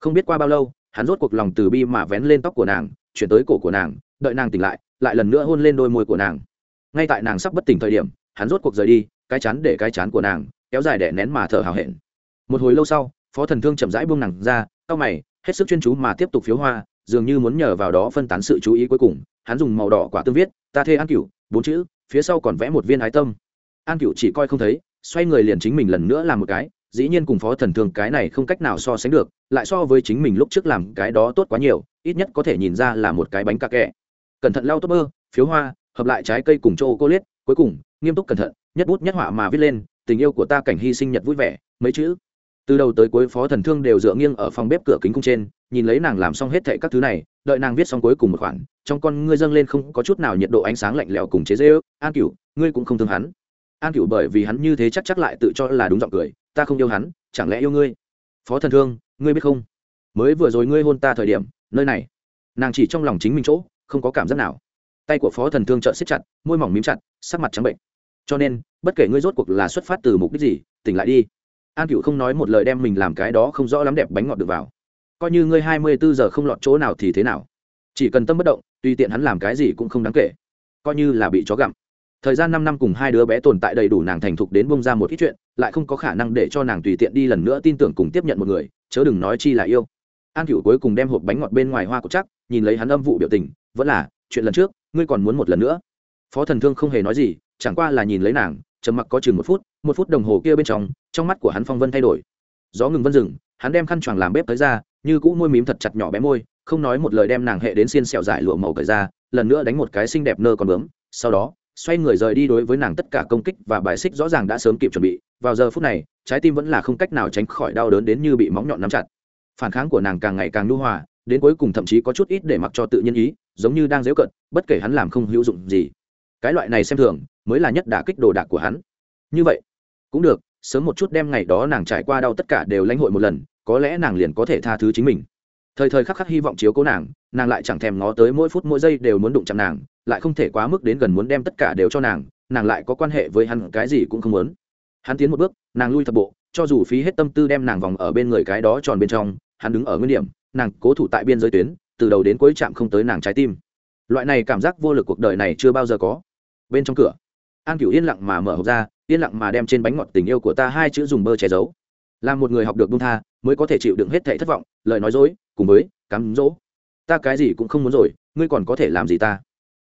Không biết qua bao lâu, hắn rốt cuộc lòng từ bi mà vén lên tóc của nàng, chuyển tới cổ của nàng, đợi nàng tỉnh lại lại lần nữa hôn lên đôi môi của nàng. Ngay tại nàng sắp bất tỉnh thời điểm, hắn rốt cuộc rời đi, cái chán để cái chán của nàng, kéo dài để nén mà thở hào hẹn. Một hồi lâu sau, phó thần thương chậm rãi buông nàng ra, cau mày, hết sức chuyên chú mà tiếp tục phiếu hoa dường như muốn nhờ vào đó phân tán sự chú ý cuối cùng, hắn dùng màu đỏ quả tương viết, ta thê an cửu, bốn chữ, phía sau còn vẽ một viên ái tâm. An cửu chỉ coi không thấy, xoay người liền chính mình lần nữa làm một cái, dĩ nhiên cùng phó thần thương cái này không cách nào so sánh được, lại so với chính mình lúc trước làm cái đó tốt quá nhiều, ít nhất có thể nhìn ra là một cái bánh cà kẹ. Cẩn thận lau tốt bơ, phiếu hoa, hợp lại trái cây cùng châu cô liết cuối cùng, nghiêm túc cẩn thận, nhất bút nhất họa mà viết lên, tình yêu của ta cảnh hy sinh nhật vui vẻ, mấy chữ? Từ đầu tới cuối phó thần thương đều dựa nghiêng ở phòng bếp cửa kính cung trên, nhìn lấy nàng làm xong hết thệ các thứ này, đợi nàng viết xong cuối cùng một khoản, trong con ngươi dâng lên không có chút nào nhiệt độ ánh sáng lạnh lẽo cùng chế dễ ước an cửu, ngươi cũng không thương hắn. An cửu bởi vì hắn như thế chắc chắc lại tự cho là đúng giọng cười, ta không yêu hắn, chẳng lẽ yêu ngươi? Phó thần thương, ngươi biết không? Mới vừa rồi ngươi hôn ta thời điểm, nơi này. Nàng chỉ trong lòng chính mình chỗ, không có cảm giác nào. Tay của phó thần thương trợn siết chặt, môi mỏng mím chặt, sắc mặt trắng bệnh. Cho nên, bất kể ngươi rốt cuộc là xuất phát từ mục đích gì, tỉnh lại đi an cựu không nói một lời đem mình làm cái đó không rõ lắm đẹp bánh ngọt được vào. Coi như ngươi hai mươi bốn giờ không lọt chỗ nào thì thế nào? Chỉ cần tâm bất động, tùy tiện hắn làm cái gì cũng không đáng kể. Coi như là bị chó gặm. Thời gian năm năm cùng hai đứa bé tồn tại đầy đủ nàng thành thục đến bông ra một ít chuyện, lại không có khả năng để cho nàng tùy tiện đi lần nữa tin tưởng cùng tiếp nhận một người, chớ đừng nói chi là yêu. An cựu cuối cùng đem hộp bánh ngọt bên ngoài hoa cột chắc, nhìn lấy hắn âm vụ biểu tình, vẫn là, chuyện lần trước, ngươi còn muốn một lần nữa? Phó thần thương không hề nói gì, chẳng qua là nhìn lấy nàng trầm mặc có chừng một phút một phút đồng hồ kia bên trong trong mắt của hắn phong vân thay đổi. Gió ngừng vân rừng, hắn đem khăn choàng làm bếp tới ra, như cũ môi mím thật chặt nhỏ bé môi, không nói một lời đem nàng hệ đến xiên sẹo dải lụa màu cởi ra, lần nữa đánh một cái xinh đẹp nơ còn bướm, sau đó, xoay người rời đi đối với nàng tất cả công kích và bài xích rõ ràng đã sớm kịp chuẩn bị, vào giờ phút này, trái tim vẫn là không cách nào tránh khỏi đau đớn đến như bị móng nhọn nắm chặt. Phản kháng của nàng càng ngày càng nhu hòa, đến cuối cùng thậm chí có chút ít để mặc cho tự nhiên ý, giống như đang dễu cận bất kể hắn làm không hữu dụng gì. Cái loại này xem thường mới là nhất đả kích đồ đạc của hắn. Như vậy, cũng được, sớm một chút đem ngày đó nàng trải qua đau tất cả đều lãnh hội một lần, có lẽ nàng liền có thể tha thứ chính mình. Thời thời khắc khắc hy vọng chiếu cố nàng nàng lại chẳng thèm ngó tới mỗi phút mỗi giây đều muốn đụng chạm nàng, lại không thể quá mức đến gần muốn đem tất cả đều cho nàng nàng lại có quan hệ với hắn, cái gì cũng không muốn. Hắn tiến một bước, nàng lui thập bộ, cho dù phí hết tâm tư đem nàng vòng ở bên người cái đó tròn bên trong, hắn đứng ở nguyên điểm, nàng cố thủ tại biên giới tuyến, từ đầu đến cuối chạm không tới nàng trái tim. Loại này cảm giác vô lực cuộc đời này chưa bao giờ có. Bên trong cửa an cửu yên lặng mà mở hộp ra, yên lặng mà đem trên bánh ngọt tình yêu của ta hai chữ dùng bơ che giấu. Là một người học được bung tha, mới có thể chịu đựng hết thảy thất vọng, lời nói dối, cùng với cắm dỗ. Ta cái gì cũng không muốn rồi, ngươi còn có thể làm gì ta?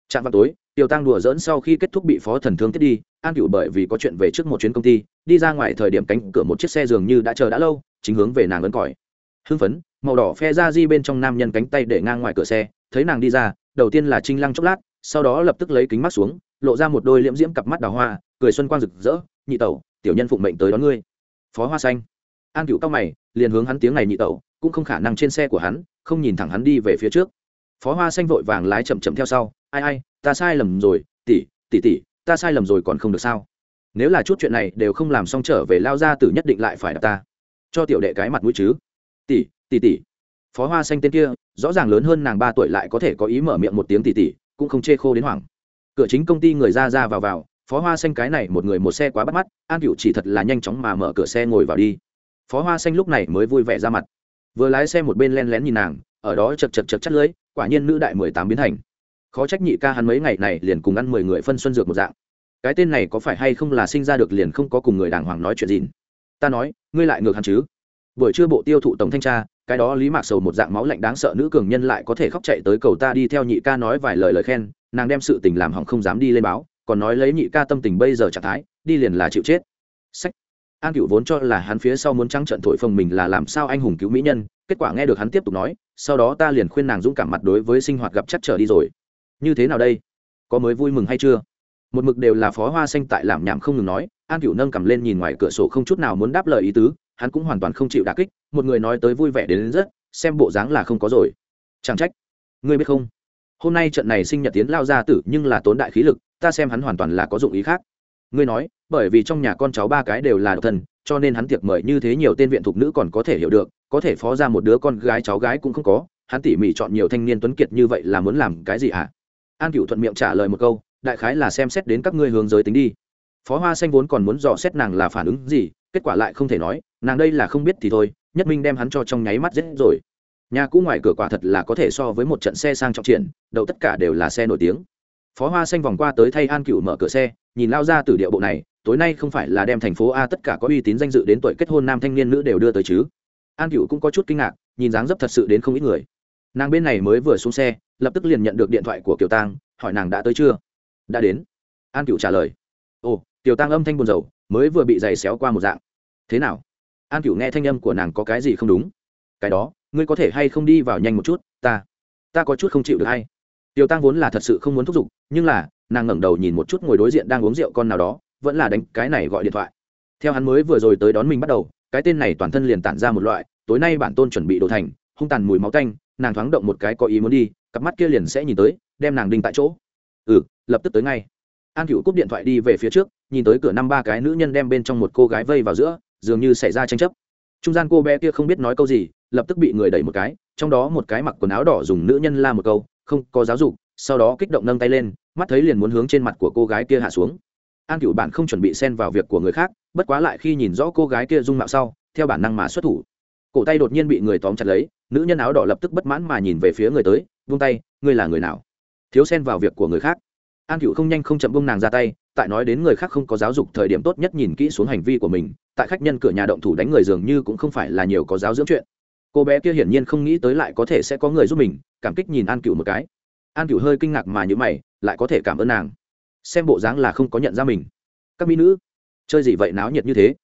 Chạm vào tối, tiểu tăng đùa dỡn sau khi kết thúc bị phó thần thương tiết đi, an cửu bởi vì có chuyện về trước một chuyến công ty, đi ra ngoài thời điểm cánh cửa một chiếc xe dường như đã chờ đã lâu, chính hướng về nàng ấn còi. Hưng phấn, màu đỏ phe ra di bên trong nam nhân cánh tay để ngang ngoài cửa xe, thấy nàng đi ra, đầu tiên là trinh lăng chốc lát, sau đó lập tức lấy kính mắt xuống lộ ra một đôi liễm diễm cặp mắt đào hoa, cười xuân quang rực rỡ, nhị tẩu, tiểu nhân phụng mệnh tới đón ngươi. Phó hoa xanh. An cựu cao mày, liền hướng hắn tiếng này nhị tẩu, cũng không khả năng trên xe của hắn, không nhìn thẳng hắn đi về phía trước. Phó hoa xanh vội vàng lái chậm chậm theo sau, ai ai, ta sai lầm rồi, tỷ tỷ tỷ, ta sai lầm rồi còn không được sao? Nếu là chút chuyện này đều không làm xong trở về lao ra tử nhất định lại phải đập ta. Cho tiểu đệ cái mặt mũi chứ. Tỷ tỷ tỷ. Phó hoa xanh tên kia, rõ ràng lớn hơn nàng ba tuổi lại có thể có ý mở miệng một tiếng tỷ tỷ, cũng không chê khô đến hoảng cửa chính công ty người ra ra vào vào, phó hoa xanh cái này một người một xe quá bắt mắt, an cựu chỉ thật là nhanh chóng mà mở cửa xe ngồi vào đi. Phó hoa xanh lúc này mới vui vẻ ra mặt. Vừa lái xe một bên len lén nhìn nàng, ở đó chật chật chật chắt lưới, quả nhiên nữ đại mười tám biến thành. Khó trách nhị ca hắn mấy ngày này liền cùng ăn mười người phân xuân dược một dạng. Cái tên này có phải hay không là sinh ra được liền không có cùng người đàng hoàng nói chuyện gì? Ta nói, ngươi lại ngược hắn chứ? Buổi trưa bộ tiêu thụ tổng thanh tra, cái đó lý mạc sầu một dạng máu lạnh đáng sợ nữ cường nhân lại có thể khóc chạy tới cầu ta đi theo nhị ca nói vài lời lời khen nàng đem sự tình làm hỏng không dám đi lên báo còn nói lấy nhị ca tâm tình bây giờ trạng thái đi liền là chịu chết. Sách. An cựu vốn cho là hắn phía sau muốn trắng trận thổi phồng mình là làm sao anh hùng cứu mỹ nhân kết quả nghe được hắn tiếp tục nói sau đó ta liền khuyên nàng dũng cảm mặt đối với sinh hoạt gặp chắc trở đi rồi. Như thế nào đây? Có mới vui mừng hay chưa? Một mực đều là phó hoa xanh tại làm nhảm không ngừng nói an cựu nâng cầm lên nhìn ngoài cửa sổ không chút nào muốn đáp lời ý tứ hắn cũng hoàn toàn không chịu đà kích một người nói tới vui vẻ đến, đến rất xem bộ dáng là không có rồi. Chẳng trách. Ngươi biết không? Hôm nay trận này sinh nhật tiến lao ra tử nhưng là tốn đại khí lực, ta xem hắn hoàn toàn là có dụng ý khác. Ngươi nói, bởi vì trong nhà con cháu ba cái đều là độc thân, cho nên hắn tiệc mời như thế nhiều tên viện thục nữ còn có thể hiểu được, có thể phó ra một đứa con gái cháu gái cũng không có, hắn tỉ mỉ chọn nhiều thanh niên tuấn kiệt như vậy là muốn làm cái gì hả? An cựu thuận miệng trả lời một câu, đại khái là xem xét đến các ngươi hướng giới tính đi. Phó hoa xanh vốn còn muốn dò xét nàng là phản ứng gì, kết quả lại không thể nói, nàng đây là không biết thì thôi, nhất minh đem hắn cho trong nháy mắt giết rồi nhà cũ ngoài cửa quả thật là có thể so với một trận xe sang trọng triển đậu tất cả đều là xe nổi tiếng. Phó hoa xanh vòng qua tới thay an cựu mở cửa xe, nhìn lao ra từ địa bộ này, tối nay không phải là đem thành phố a tất cả có uy tín danh dự đến tuổi kết hôn nam thanh niên nữ đều đưa tới chứ? An cựu cũng có chút kinh ngạc, nhìn dáng dấp thật sự đến không ít người. Nàng bên này mới vừa xuống xe, lập tức liền nhận được điện thoại của kiều tang, hỏi nàng đã tới chưa? Đã đến. An cựu trả lời. Ồ, kiều tang âm thanh buồn rầu, mới vừa bị giày xéo qua một dạng. Thế nào? An cựu nghe thanh âm của nàng có cái gì không đúng? Cái đó, ngươi có thể hay không đi vào nhanh một chút, ta ta có chút không chịu được hay. Tiểu tăng vốn là thật sự không muốn thúc giục, nhưng là, nàng ngẩng đầu nhìn một chút ngồi đối diện đang uống rượu con nào đó, vẫn là đánh cái này gọi điện thoại. Theo hắn mới vừa rồi tới đón mình bắt đầu, cái tên này toàn thân liền tản ra một loại, tối nay bản tôn chuẩn bị đồ thành, hung tàn mùi máu tanh, nàng thoáng động một cái có ý muốn đi, cặp mắt kia liền sẽ nhìn tới, đem nàng đinh tại chỗ. Ừ lập tức tới ngay. An cựu cúp điện thoại đi về phía trước, nhìn tới cửa năm ba cái nữ nhân đem bên trong một cô gái vây vào giữa, dường như xảy ra tranh chấp. Trung gian cô bé kia không biết nói câu gì lập tức bị người đẩy một cái, trong đó một cái mặc quần áo đỏ dùng nữ nhân la một câu, không có giáo dục. Sau đó kích động nâng tay lên, mắt thấy liền muốn hướng trên mặt của cô gái kia hạ xuống. An cựu bản không chuẩn bị xen vào việc của người khác, bất quá lại khi nhìn rõ cô gái kia dung mạo sau, theo bản năng mà xuất thủ. Cổ tay đột nhiên bị người tóm chặt lấy, nữ nhân áo đỏ lập tức bất mãn mà nhìn về phía người tới, vung tay, ngươi là người nào? Thiếu xen vào việc của người khác. An cựu không nhanh không chậm bông nàng ra tay, tại nói đến người khác không có giáo dục thời điểm tốt nhất nhìn kỹ xuống hành vi của mình, tại khách nhân cửa nhà động thủ đánh người dường như cũng không phải là nhiều có giáo dưỡng chuyện cô bé kia hiển nhiên không nghĩ tới lại có thể sẽ có người giúp mình, cảm kích nhìn an cựu một cái. An cựu hơi kinh ngạc mà như mày, lại có thể cảm ơn nàng. Xem bộ dáng là không có nhận ra mình. Các mỹ nữ, chơi gì vậy náo nhiệt như thế?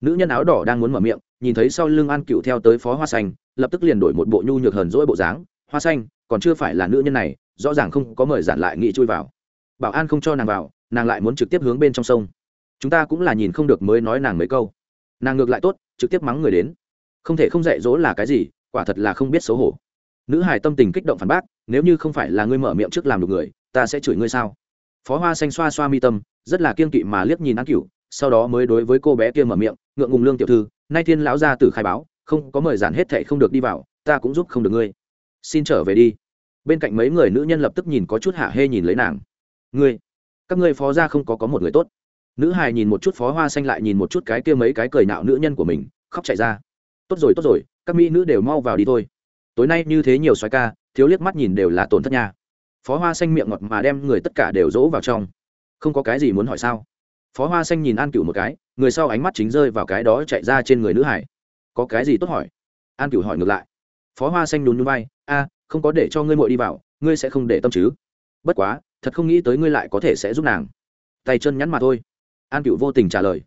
Nữ nhân áo đỏ đang muốn mở miệng, nhìn thấy sau lưng an cựu theo tới phó hoa xanh, lập tức liền đổi một bộ nhu nhược hờn dỗi bộ dáng. Hoa xanh, còn chưa phải là nữ nhân này, rõ ràng không có mời giản lại nghị chui vào. Bảo an không cho nàng vào, nàng lại muốn trực tiếp hướng bên trong sông. Chúng ta cũng là nhìn không được mới nói nàng mấy câu. Nàng ngược lại tốt, trực tiếp mắng người đến không thể không dạy dỗ là cái gì, quả thật là không biết xấu hổ. Nữ hải tâm tình kích động phản bác, nếu như không phải là ngươi mở miệng trước làm được người, ta sẽ chửi ngươi sao? Phó hoa xanh xoa xoa mi tâm, rất là kiên kỵ mà liếc nhìn an cửu, sau đó mới đối với cô bé kia mở miệng, ngượng ngùng lương tiểu thư, nay thiên lão gia tử khai báo, không có mời giản hết thệ không được đi vào, ta cũng giúp không được ngươi. Xin trở về đi. Bên cạnh mấy người nữ nhân lập tức nhìn có chút hạ hê nhìn lấy nàng. Ngươi, các ngươi phó gia không có có một người tốt. Nữ hài nhìn một chút phó hoa xanh lại nhìn một chút cái kia mấy cái cười nạo nữ nhân của mình, khóc chạy ra tốt rồi tốt rồi, các mỹ nữ đều mau vào đi thôi. Tối nay như thế nhiều xoái ca, thiếu liếc mắt nhìn đều là tổn thất nha. Phó hoa xanh miệng ngọt mà đem người tất cả đều dỗ vào trong. Không có cái gì muốn hỏi sao? Phó hoa xanh nhìn an cửu một cái, người sau ánh mắt chính rơi vào cái đó chạy ra trên người nữ hải. Có cái gì tốt hỏi? An cửu hỏi ngược lại. Phó hoa xanh nhún núi bay a, không có để cho ngươi muội đi vào, ngươi sẽ không để tâm chứ? Bất quá, thật không nghĩ tới ngươi lại có thể sẽ giúp nàng. Tay chân nhắn mà thôi. An cựu vô tình trả lời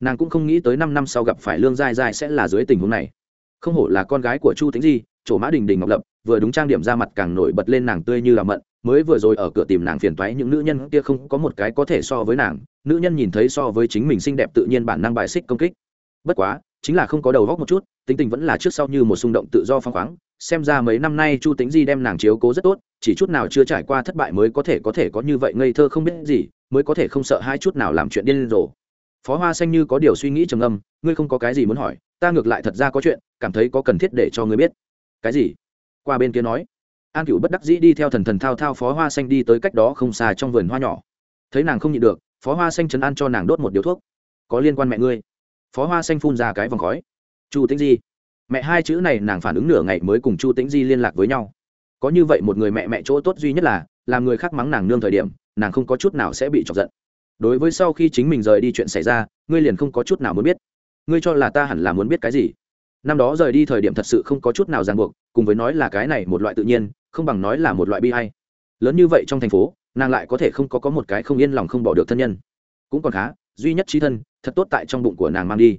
nàng cũng không nghĩ tới năm năm sau gặp phải lương giai giai sẽ là dưới tình huống này. Không hổ là con gái của chu tính di, chỗ mã đình đình ngọc lập, vừa đúng trang điểm ra mặt càng nổi bật lên nàng tươi như là mận, mới vừa rồi ở cửa tìm nàng phiền toái những nữ nhân kia không có một cái có thể so với nàng, nữ nhân nhìn thấy so với chính mình xinh đẹp tự nhiên bản năng bài xích công kích. Bất quá, chính là không có đầu góc một chút, tính tình vẫn là trước sau như một xung động tự do phăng khoáng, xem ra mấy năm nay chu tính di đem nàng chiếu cố rất tốt, chỉ chút nào chưa trải qua thất bại mới có thể có thể có như vậy ngây thơ không biết gì, mới có thể không sợ hai chút nào làm chuyện điên rồ phó hoa xanh như có điều suy nghĩ trầm âm ngươi không có cái gì muốn hỏi, ta ngược lại thật ra có chuyện, cảm thấy có cần thiết để cho ngươi biết. Cái gì? Qua bên kia nói. An cựu bất đắc dĩ đi theo thần thần thao thao phó hoa xanh đi tới cách đó không xa trong vườn hoa nhỏ. Thấy nàng không nhịn được, phó hoa xanh chấn an cho nàng đốt một điếu thuốc. Có liên quan mẹ ngươi. Phó hoa xanh phun ra cái vòng khói. Chu tĩnh di. Mẹ hai chữ này nàng phản ứng nửa ngày mới cùng chu tĩnh di liên lạc với nhau. Có như vậy một người mẹ mẹ chỗ tốt duy nhất là, làm người khác mắng nàng nương thời điểm, nàng không có chút nào sẽ bị chọc giận đối với sau khi chính mình rời đi chuyện xảy ra, ngươi liền không có chút nào muốn biết. Ngươi cho là ta hẳn là muốn biết cái gì? Năm đó rời đi thời điểm thật sự không có chút nào ràng buộc, cùng với nói là cái này một loại tự nhiên, không bằng nói là một loại bi hay lớn như vậy trong thành phố, nàng lại có thể không có có một cái không yên lòng không bỏ được thân nhân. Cũng còn khá, duy nhất trí thân, thật tốt tại trong bụng của nàng mang đi.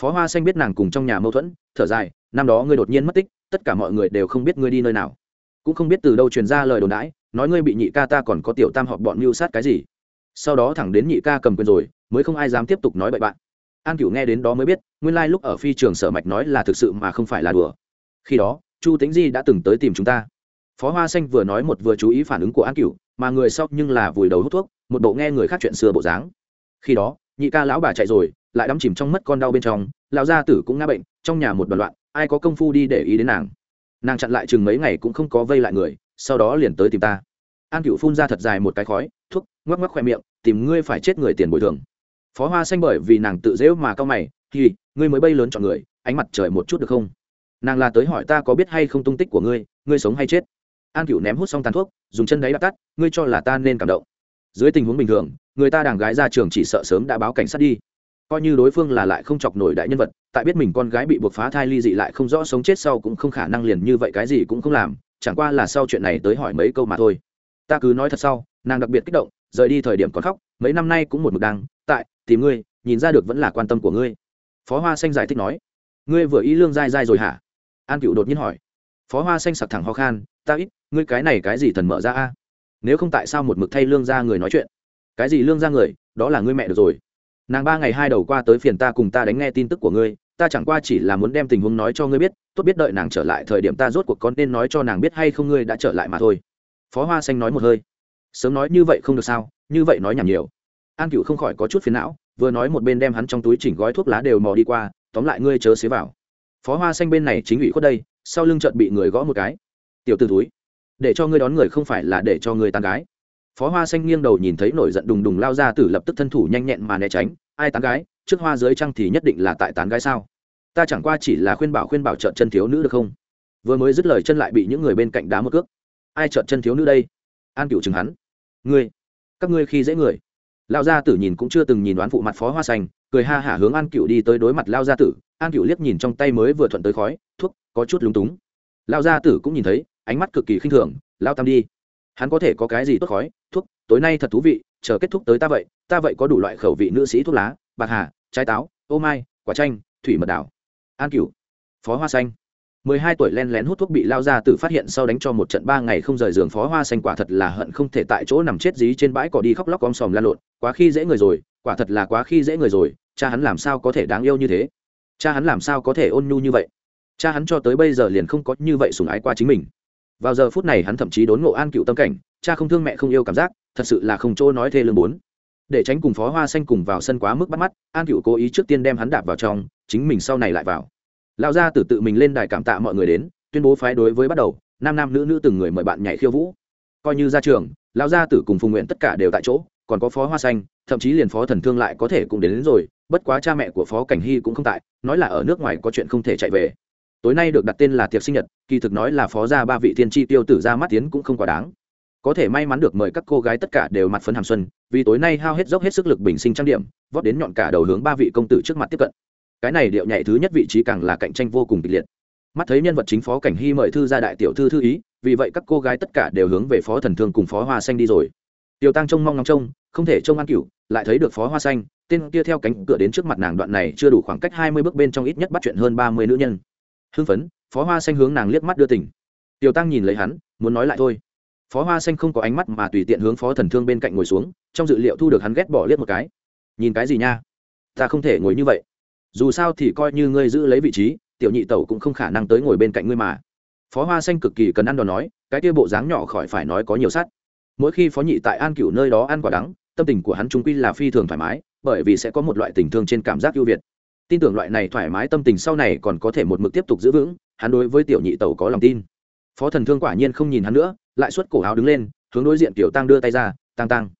Phó hoa xanh biết nàng cùng trong nhà mâu thuẫn, thở dài, năm đó ngươi đột nhiên mất tích, tất cả mọi người đều không biết ngươi đi nơi nào. Cũng không biết từ đâu truyền ra lời đồn đãi, nói ngươi bị nhị ca ta còn có tiểu tam họp bọn mưu sát cái gì sau đó thẳng đến nhị ca cầm quyền rồi, mới không ai dám tiếp tục nói bậy bạn. An cửu nghe đến đó mới biết, nguyên lai lúc ở phi trường sở mạch nói là thực sự mà không phải là đùa. Khi đó, chu tính di đã từng tới tìm chúng ta. Phó hoa xanh vừa nói một vừa chú ý phản ứng của an cửu, mà người sau nhưng là vùi đầu hút thuốc, một bộ nghe người khác chuyện xưa bộ dáng. Khi đó, nhị ca lão bà chạy rồi, lại đắm chìm trong mất con đau bên trong, lão gia tử cũng ngã bệnh, trong nhà một đoàn loạn, ai có công phu đi để ý đến nàng. Nàng chặn lại chừng mấy ngày cũng không có vây lại người, sau đó liền tới tìm ta an cựu phun ra thật dài một cái khói, thuốc, ngoắc ngoắc khoe miệng, tìm ngươi phải chết người tiền bồi thường. Phó hoa xanh bởi vì nàng tự dễu mà cao mày thì ngươi mới bay lớn chọn người, ánh mặt trời một chút được không? Nàng là tới hỏi ta có biết hay không tung tích của ngươi ngươi sống hay chết? An cựu ném hút xong tàn thuốc, dùng chân đáy đạp tắt, ngươi cho là ta nên cảm động. Dưới tình huống bình thường, người ta đàng gái ra trường chỉ sợ sớm đã báo cảnh sát đi. Coi như đối phương là lại không chọc nổi đại nhân vật, tại biết mình con gái bị buộc phá thai ly dị lại không rõ sống chết sau cũng không khả năng liền như vậy cái gì cũng không làm, chẳng qua là sau chuyện này tới hỏi mấy câu mà thôi ta cứ nói thật sau, nàng đặc biệt kích động, rời đi thời điểm còn khóc, mấy năm nay cũng một mực đang, tại, tìm ngươi, nhìn ra được vẫn là quan tâm của ngươi. Phó hoa xanh giải thích nói, ngươi vừa ý lương dai dai rồi hả? An cựu đột nhiên hỏi. Phó hoa xanh sặc thẳng ho khan, ta ít, ngươi cái này cái gì thần mở ra a? Nếu không tại sao một mực thay lương ra người nói chuyện? Cái gì lương ra người, đó là ngươi mẹ được rồi. Nàng ba ngày hai đầu qua tới phiền ta cùng ta đánh nghe tin tức của ngươi, ta chẳng qua chỉ là muốn đem tình huống nói cho ngươi biết, tốt biết đợi nàng trở lại thời điểm ta rốt cuộc con nên nói cho nàng biết hay không ngươi đã trở lại mà thôi phó hoa xanh nói một hơi. Sớm nói như vậy không được sao, như vậy nói nhảm nhiều. An cựu không khỏi có chút phiền não, vừa nói một bên đem hắn trong túi chỉnh gói thuốc lá đều mò đi qua, tóm lại ngươi chớ xế vào. Phó hoa xanh bên này chính ủy khuất đây, sau lưng trợn bị người gõ một cái. Tiểu t ử túi để cho ngươi đón người không phải là để cho ngươi tán gái. Phó hoa xanh nghiêng đầu nhìn thấy nổi giận đùng đùng lao ra tử lập tức thân thủ nhanh nhẹn mà né tránh, ai tán gái, trước hoa dưới trăng thì nhất định là tại tán gái sao? Ta chẳng qua chỉ là khuyên bảo khuyên bảo trợn chân thiếu nữ được không? Vừa mới dứt lời chân lại bị những người bên cạnh đá một cước ai trợn chân thiếu nữ đây? An cựu chừng hắn. Ngươi, các ngươi khi dễ người. Lao gia tử nhìn cũng chưa từng nhìn đoán phụ mặt phó hoa xanh cười ha hả hướng an cựu đi tới đối mặt lao gia tử. An cựu liếc nhìn trong tay mới vừa thuận tới khói, thuốc, có chút lúng túng. Lao gia tử cũng nhìn thấy, ánh mắt cực kỳ khinh thường lao tam đi. Hắn có thể có cái gì tốt khói, thuốc, tối nay thật thú vị, chờ kết thúc tới ta vậy ta vậy có đủ loại khẩu vị nữ sĩ thuốc lá, bạc hà, trái táo, ô mai, quả chanh, thủy mật đảo. An cựu phó hoa xanh mười hai tuổi len lén hút thuốc bị lao ra tử phát hiện sau đánh cho một trận ba ngày không rời giường phó hoa xanh quả thật là hận không thể tại chỗ nằm chết dí trên bãi cỏ đi khóc lóc om sòm lan lộn. Quá khi dễ người rồi, quả thật là quá khi dễ người rồi, cha hắn làm sao có thể đáng yêu như thế? Cha hắn làm sao có thể ôn nhu như vậy? Cha hắn cho tới bây giờ liền không có như vậy sùng ái qua chính mình. Vào giờ phút này hắn thậm chí đốn ngộ an cựu tâm cảnh, cha không thương mẹ không yêu cảm giác, thật sự là không chỗ nói thê lương bốn. Để tránh cùng phó hoa xanh cùng vào sân quá mức bắt mắt, an cựu cố ý trước tiên đem hắn đạp vào trong, chính mình sau này lại vào lão gia tử tự mình lên đài cảm tạ mọi người đến tuyên bố phái đối với bắt đầu nam nam nữ nữ từng người mời bạn nhảy khiêu vũ. Coi như ra trường Lão gia tử cùng phùng nguyện tất cả đều tại chỗ còn có phó hoa xanh thậm chí liền phó thần thương lại có thể cũng đến, đến rồi bất quá cha mẹ của phó cảnh hy cũng không tại nói là ở nước ngoài có chuyện không thể chạy về. Tối nay được đặt tên là tiệc sinh nhật kỳ thực nói là phó gia ba vị thiên tri tiêu tử ra mắt tiến cũng không quá đáng. Có thể may mắn được mời các cô gái tất cả đều mặt phấn hàm xuân vì tối nay hao hết dốc hết sức lực bình sinh trang điểm vót đến nhọn cả đầu hướng ba vị công tử trước mặt tiếp cận cái này điệu nhảy thứ nhất vị trí càng là cạnh tranh vô cùng kịch liệt. Mắt thấy nhân vật chính phó cảnh hy mời thư ra đại tiểu thư thư ý, vì vậy các cô gái tất cả đều hướng về phó thần thương cùng phó hoa xanh đi rồi. Tiểu tăng trông mong ngóng trông, không thể trông ăn cửu lại thấy được phó hoa xanh, tên kia theo cánh cửa đến trước mặt nàng đoạn này chưa đủ khoảng cách hai mươi bước bên trong ít nhất bắt chuyện hơn ba mươi nữ nhân. Hưng phấn, phó hoa xanh hướng nàng liếc mắt đưa tỉnh tiểu tăng nhìn lấy hắn, muốn nói lại thôi. Phó hoa xanh không có ánh mắt mà tùy tiện hướng phó thần thương bên cạnh ngồi xuống, trong dự liệu thu được hắn ghét bỏ liếc một cái. Nhìn cái gì nha? Ta không thể ngồi như vậy dù sao thì coi như ngươi giữ lấy vị trí, tiểu nhị tẩu cũng không khả năng tới ngồi bên cạnh ngươi mà. Phó hoa xanh cực kỳ cần ăn đòn nói, cái kia bộ dáng nhỏ khỏi phải nói có nhiều sắt. Mỗi khi phó nhị tại an cửu nơi đó ăn quả đắng, tâm tình của hắn trung quy là phi thường thoải mái, bởi vì sẽ có một loại tình thương trên cảm giác ưu việt. Tin tưởng loại này thoải mái tâm tình sau này còn có thể một mực tiếp tục giữ vững, hắn đối với tiểu nhị tẩu có lòng tin. Phó thần thương quả nhiên không nhìn hắn nữa, lại xuất cổ áo đứng lên, hướng đối diện tiểu tăng đưa tay ra, tăng tăng.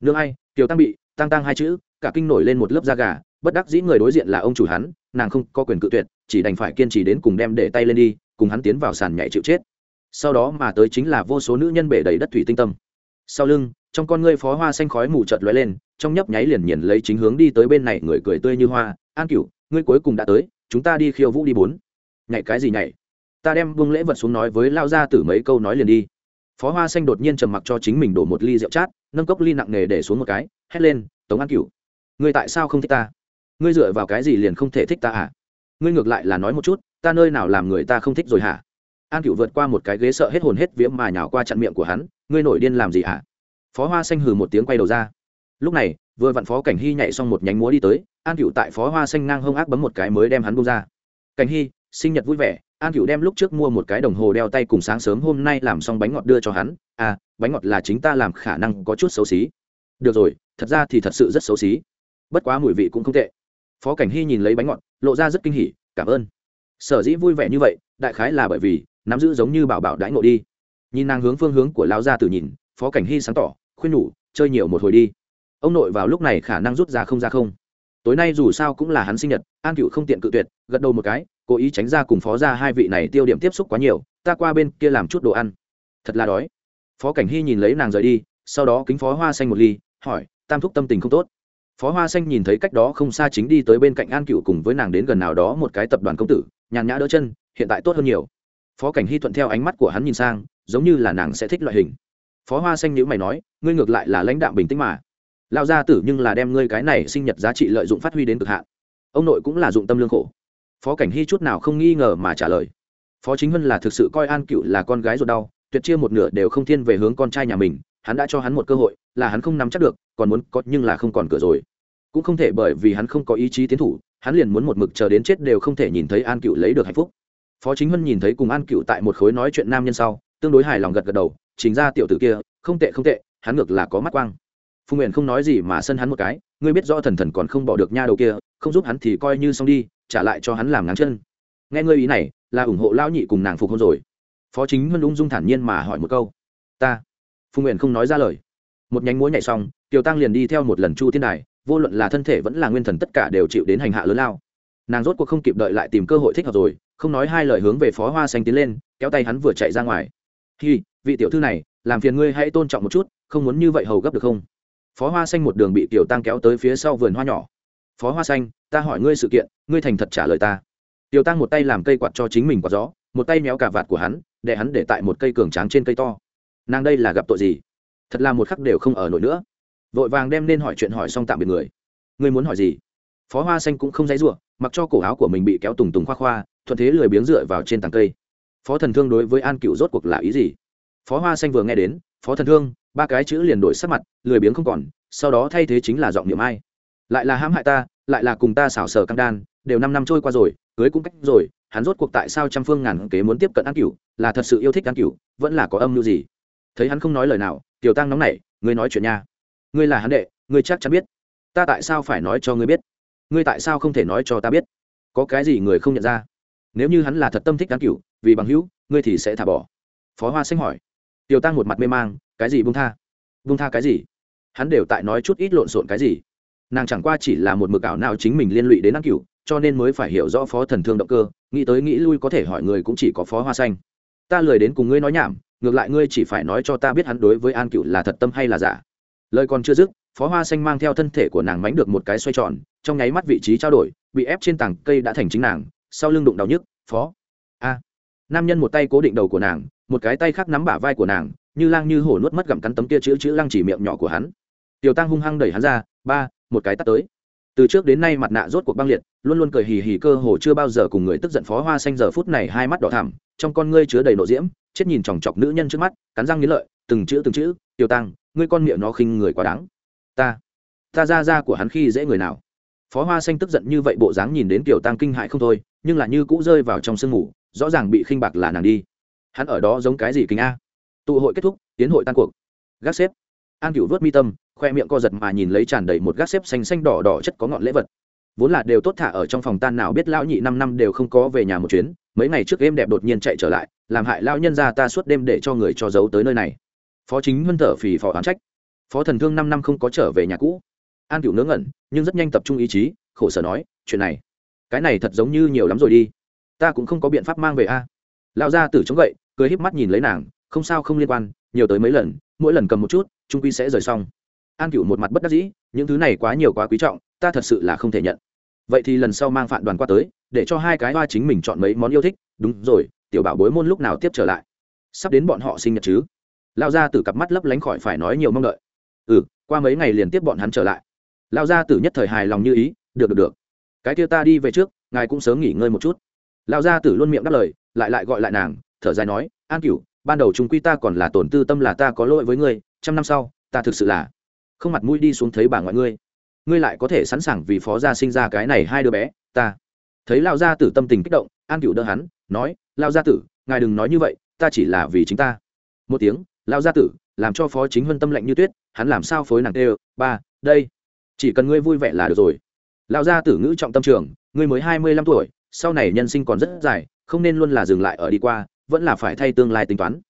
Nương ai, tiểu tăng bị, tăng tăng hai chữ, cả kinh nổi lên một lớp da gà bất đắc dĩ người đối diện là ông chủ hắn, nàng không có quyền cự tuyệt, chỉ đành phải kiên trì đến cùng đem để tay lên đi, cùng hắn tiến vào sàn nhảy chịu chết. Sau đó mà tới chính là vô số nữ nhân bể đầy đất thủy tinh tâm. Sau lưng, trong con ngươi phó hoa xanh khói mù chợt lóe lên, trong nhấp nháy liền nhìn lấy chính hướng đi tới bên này, người cười tươi như hoa, an cửu, ngươi cuối cùng đã tới, chúng ta đi khiêu vũ đi bốn. Nhảy cái gì nhảy? Ta đem buông lễ vật xuống nói với lao ra tử mấy câu nói liền đi. Phó hoa xanh đột nhiên trầm mặc cho chính mình đổ một ly rượu chát, nâng cốc ly nặng nề để xuống một cái, hét lên, tống an cửu, ngươi tại sao không thích ta? Ngươi dựa vào cái gì liền không thể thích ta hả ngươi ngược lại là nói một chút, ta nơi nào làm người ta không thích rồi hả? An cựu vượt qua một cái ghế sợ hết hồn hết viễm mà nhào qua chặn miệng của hắn, ngươi nổi điên làm gì hả? Phó hoa xanh hừ một tiếng quay đầu ra. Lúc này, vừa vặn phó cảnh hy nhảy xong một nhánh múa đi tới, an cựu tại phó hoa xanh ngang hông ác bấm một cái mới đem hắn bông ra. Cảnh hy, sinh nhật vui vẻ, an cựu đem lúc trước mua một cái đồng hồ đeo tay cùng sáng sớm hôm nay làm xong bánh ngọt đưa cho hắn. À bánh ngọt là chính ta làm, khả năng có chút xấu xí. Được rồi, thật ra thì thật sự rất xấu xí. Bất quá mùi vị cũng không tệ phó cảnh hy nhìn lấy bánh ngọt, lộ ra rất kinh hỉ, cảm ơn. Sở dĩ vui vẻ như vậy, đại khái là bởi vì, nắm giữ giống như bảo bảo đãi ngộ đi. Nhìn nàng hướng phương hướng của lao gia tử nhìn, phó cảnh hy sáng tỏ, khuyên nhủ, chơi nhiều một hồi đi. Ông nội vào lúc này khả năng rút ra không ra không. Tối nay dù sao cũng là hắn sinh nhật, an cựu không tiện cự tuyệt, gật đầu một cái, cố ý tránh ra cùng phó ra hai vị này tiêu điểm tiếp xúc quá nhiều, ta qua bên kia làm chút đồ ăn. Thật là đói. Phó cảnh hy nhìn lấy nàng rời đi, sau đó kính phó hoa xanh một ly, hỏi, tam thúc tâm tình không tốt? Phó hoa xanh nhìn thấy cách đó không xa chính đi tới bên cạnh an cựu cùng với nàng đến gần nào đó một cái tập đoàn công tử, nhàn nhã đỡ chân, hiện tại tốt hơn nhiều. Phó cảnh hy thuận theo ánh mắt của hắn nhìn sang, giống như là nàng sẽ thích loại hình. Phó hoa xanh nhữ mày nói, ngươi ngược lại là lãnh đạo bình tĩnh mà. Lao ra tử nhưng là đem ngươi cái này sinh nhật giá trị lợi dụng phát huy đến cực hạn. Ông nội cũng là dụng tâm lương khổ. Phó cảnh hy chút nào không nghi ngờ mà trả lời. Phó chính huân là thực sự coi an cựu là con gái ruột đau, tuyệt chia một nửa đều không thiên về hướng con trai nhà mình, hắn đã cho hắn một cơ hội, là hắn không nắm chắc được, còn muốn có nhưng là không còn cửa rồi cũng không thể bởi vì hắn không có ý chí tiến thủ, hắn liền muốn một mực chờ đến chết đều không thể nhìn thấy an cựu lấy được hạnh phúc. Phó chính huân nhìn thấy cùng an cựu tại một khối nói chuyện nam nhân sau, tương đối hài lòng gật gật đầu, chính ra tiểu tử kia, không tệ không tệ, hắn ngược là có mắt quang. Phùng nguyện không nói gì mà sân hắn một cái, ngươi biết rõ thần thần còn không bỏ được nha đầu kia, không giúp hắn thì coi như xong đi, trả lại cho hắn làm ngắn chân. Nghe ngươi ý này, là ủng hộ Lão nhị cùng nàng phục hôn rồi. Phó chính huân ung dung thản nhiên mà hỏi một câu. Ta. Phùng nguyện không nói ra lời. Một nhánh múa nhảy xong, tiểu tăng liền đi theo một lần chu thiên đài vô luận là thân thể vẫn là nguyên thần tất cả đều chịu đến hành hạ lớn lao. Nàng rốt cuộc không kịp đợi lại tìm cơ hội thích hợp rồi, không nói hai lời hướng về phó hoa xanh tiến lên, kéo tay hắn vừa chạy ra ngoài. Hi, vị tiểu thư này, làm phiền ngươi hãy tôn trọng một chút, không muốn như vậy hầu gấp được không? Phó hoa xanh một đường bị tiểu tăng kéo tới phía sau vườn hoa nhỏ. Phó hoa xanh, ta hỏi ngươi sự kiện, ngươi thành thật trả lời ta. Tiểu tăng một tay làm cây quạt cho chính mình quạt gió, một tay méo cả vạt của hắn, để hắn để tại một cây cường tráng trên cây to. Nàng đây là gặp tội gì? Thật là một khắc đều không ở nổi nữa vội vàng đem nên hỏi chuyện hỏi xong tạm biệt người. Ngươi muốn hỏi gì? Phó hoa xanh cũng không dãy ruộng mặc cho cổ áo của mình bị kéo tùng tùng khoa khoa, thuận thế lười biếng dựa vào trên tàng cây. Phó thần thương đối với an cựu rốt cuộc là ý gì? Phó hoa xanh vừa nghe đến, phó thần thương, ba cái chữ liền đổi sắc mặt, lười biếng không còn, sau đó thay thế chính là giọng niệm ai. Lại là hãm hại ta, lại là cùng ta xảo sở cam đan, đều năm năm trôi qua rồi, cưới cũng cách rồi, hắn rốt cuộc tại sao trăm phương ngàn kế muốn tiếp cận an cửu, là thật sự yêu thích an cửu, vẫn là có âm mưu gì? Thấy hắn không nói lời nào, tiểu tăng nóng nảy, ngươi nói chuyện nha ngươi là hắn đệ, ngươi chắc chắn biết. Ta tại sao phải nói cho ngươi biết? Ngươi tại sao không thể nói cho ta biết? Có cái gì người không nhận ra? Nếu như hắn là thật tâm thích an cửu, vì bằng hữu, ngươi thì sẽ thả bỏ. Phó hoa xanh hỏi. Tiểu tăng một mặt mê mang, cái gì bung tha? Bung tha cái gì? Hắn đều tại nói chút ít lộn xộn cái gì. Nàng chẳng qua chỉ là một mực ảo nào chính mình liên lụy đến an cửu, cho nên mới phải hiểu rõ phó thần thương động cơ, nghĩ tới nghĩ lui có thể hỏi người cũng chỉ có phó hoa xanh ta lười đến cùng ngươi nói nhảm, ngược lại ngươi chỉ phải nói cho ta biết hắn đối với an cựu là thật tâm hay là giả lời còn chưa dứt, phó hoa xanh mang theo thân thể của nàng mánh được một cái xoay tròn, trong nháy mắt vị trí trao đổi, bị ép trên tảng cây đã thành chính nàng, sau lưng đụng đau nhức, phó, a. Nam nhân một tay cố định đầu của nàng, một cái tay khác nắm bả vai của nàng, như lang như hổ nuốt mất gặm cắn tấm kia chữ chữ lăng chỉ miệng nhỏ của hắn. Tiểu tăng hung hăng đẩy hắn ra, ba, một cái tắt tới. Từ trước đến nay mặt nạ rốt cuộc băng liệt, luôn luôn cười hì hì cơ hồ chưa bao giờ cùng người tức giận phó hoa xanh giờ phút này hai mắt đỏ thẳm, trong con ngươi chứa đầy nộ diễm, chết nhìn chòng chọc nữ nhân trước mắt, cắn răng nghiến lợi, từng chữ từng chữ tiểu tăng ngươi con miệng nó khinh người quá đáng. Ta ta ra ra của hắn khi dễ người nào. Phó hoa xanh tức giận như vậy bộ dáng nhìn đến tiểu tăng kinh hại không thôi, nhưng là như cũ rơi vào trong sương ngủ rõ ràng bị khinh bạc là nàng đi. Hắn ở đó giống cái gì kính a? Tụ hội kết thúc, tiến hội tan cuộc. Gác xếp. An cửu vớt mi tâm, khoe miệng co giật mà nhìn lấy tràn đầy một gác xếp xanh xanh đỏ đỏ chất có ngọn lễ vật. Vốn là đều tốt thả ở trong phòng tan nào biết lão nhị năm năm đều không có về nhà một chuyến, mấy ngày trước em đẹp đột nhiên chạy trở lại, làm hại lão nhân ra ta suốt đêm để cho người cho giấu tới nơi này phó chính huân thở phì phò oán trách. Phó thần thương năm năm không có trở về nhà cũ. An cựu ngớ ngẩn, nhưng rất nhanh tập trung ý chí, khổ sở nói, chuyện này, cái này thật giống như nhiều lắm rồi đi. Ta cũng không có biện pháp mang về a. Lão gia tử chống gậy, cười híp mắt nhìn lấy nàng, không sao, không liên quan, nhiều tới mấy lần, mỗi lần cầm một chút, trung quy sẽ rời xong. An cựu một mặt bất đắc dĩ, những thứ này quá nhiều quá quý trọng, ta thật sự là không thể nhận. Vậy thì lần sau mang phản đoàn qua tới, để cho hai cái hoa chính mình chọn mấy món yêu thích. Đúng rồi, tiểu bảo bối môn lúc nào tiếp trở lại? Sắp đến bọn họ sinh nhật chứ? Lao ra từ cặp mắt lấp lánh khỏi phải nói nhiều mong đợi. Ừ qua mấy ngày liền tiếp bọn hắn trở lại. Lao ra từ nhất thời hài lòng như ý, được được được. Cái kia ta đi về trước, ngài cũng sớm nghỉ ngơi một chút. Lao ra tử luôn miệng đáp lời, lại lại gọi lại nàng, thở dài nói, an cửu, ban đầu chúng quy ta còn là tổn tư tâm là ta có lỗi với ngươi, trăm năm sau, ta thực sự là không mặt mũi đi xuống thấy bà ngoại ngươi. Ngươi lại có thể sẵn sàng vì phó gia sinh ra cái này hai đứa bé, ta. Thấy lao gia tử tâm tình kích động, an cựu đỡ hắn, nói, lao gia tử, ngài đừng nói như vậy, ta chỉ là vì chính ta. Một tiếng lao gia tử, làm cho phó chính huân tâm lạnh như tuyết, hắn làm sao phối nàng tê ba, đây, chỉ cần ngươi vui vẻ là được rồi. Lao gia tử ngữ trọng tâm trường, ngươi mới hai mươi lăm tuổi, sau này nhân sinh còn rất dài, không nên luôn là dừng lại ở đi qua, vẫn là phải thay tương lai tính toán.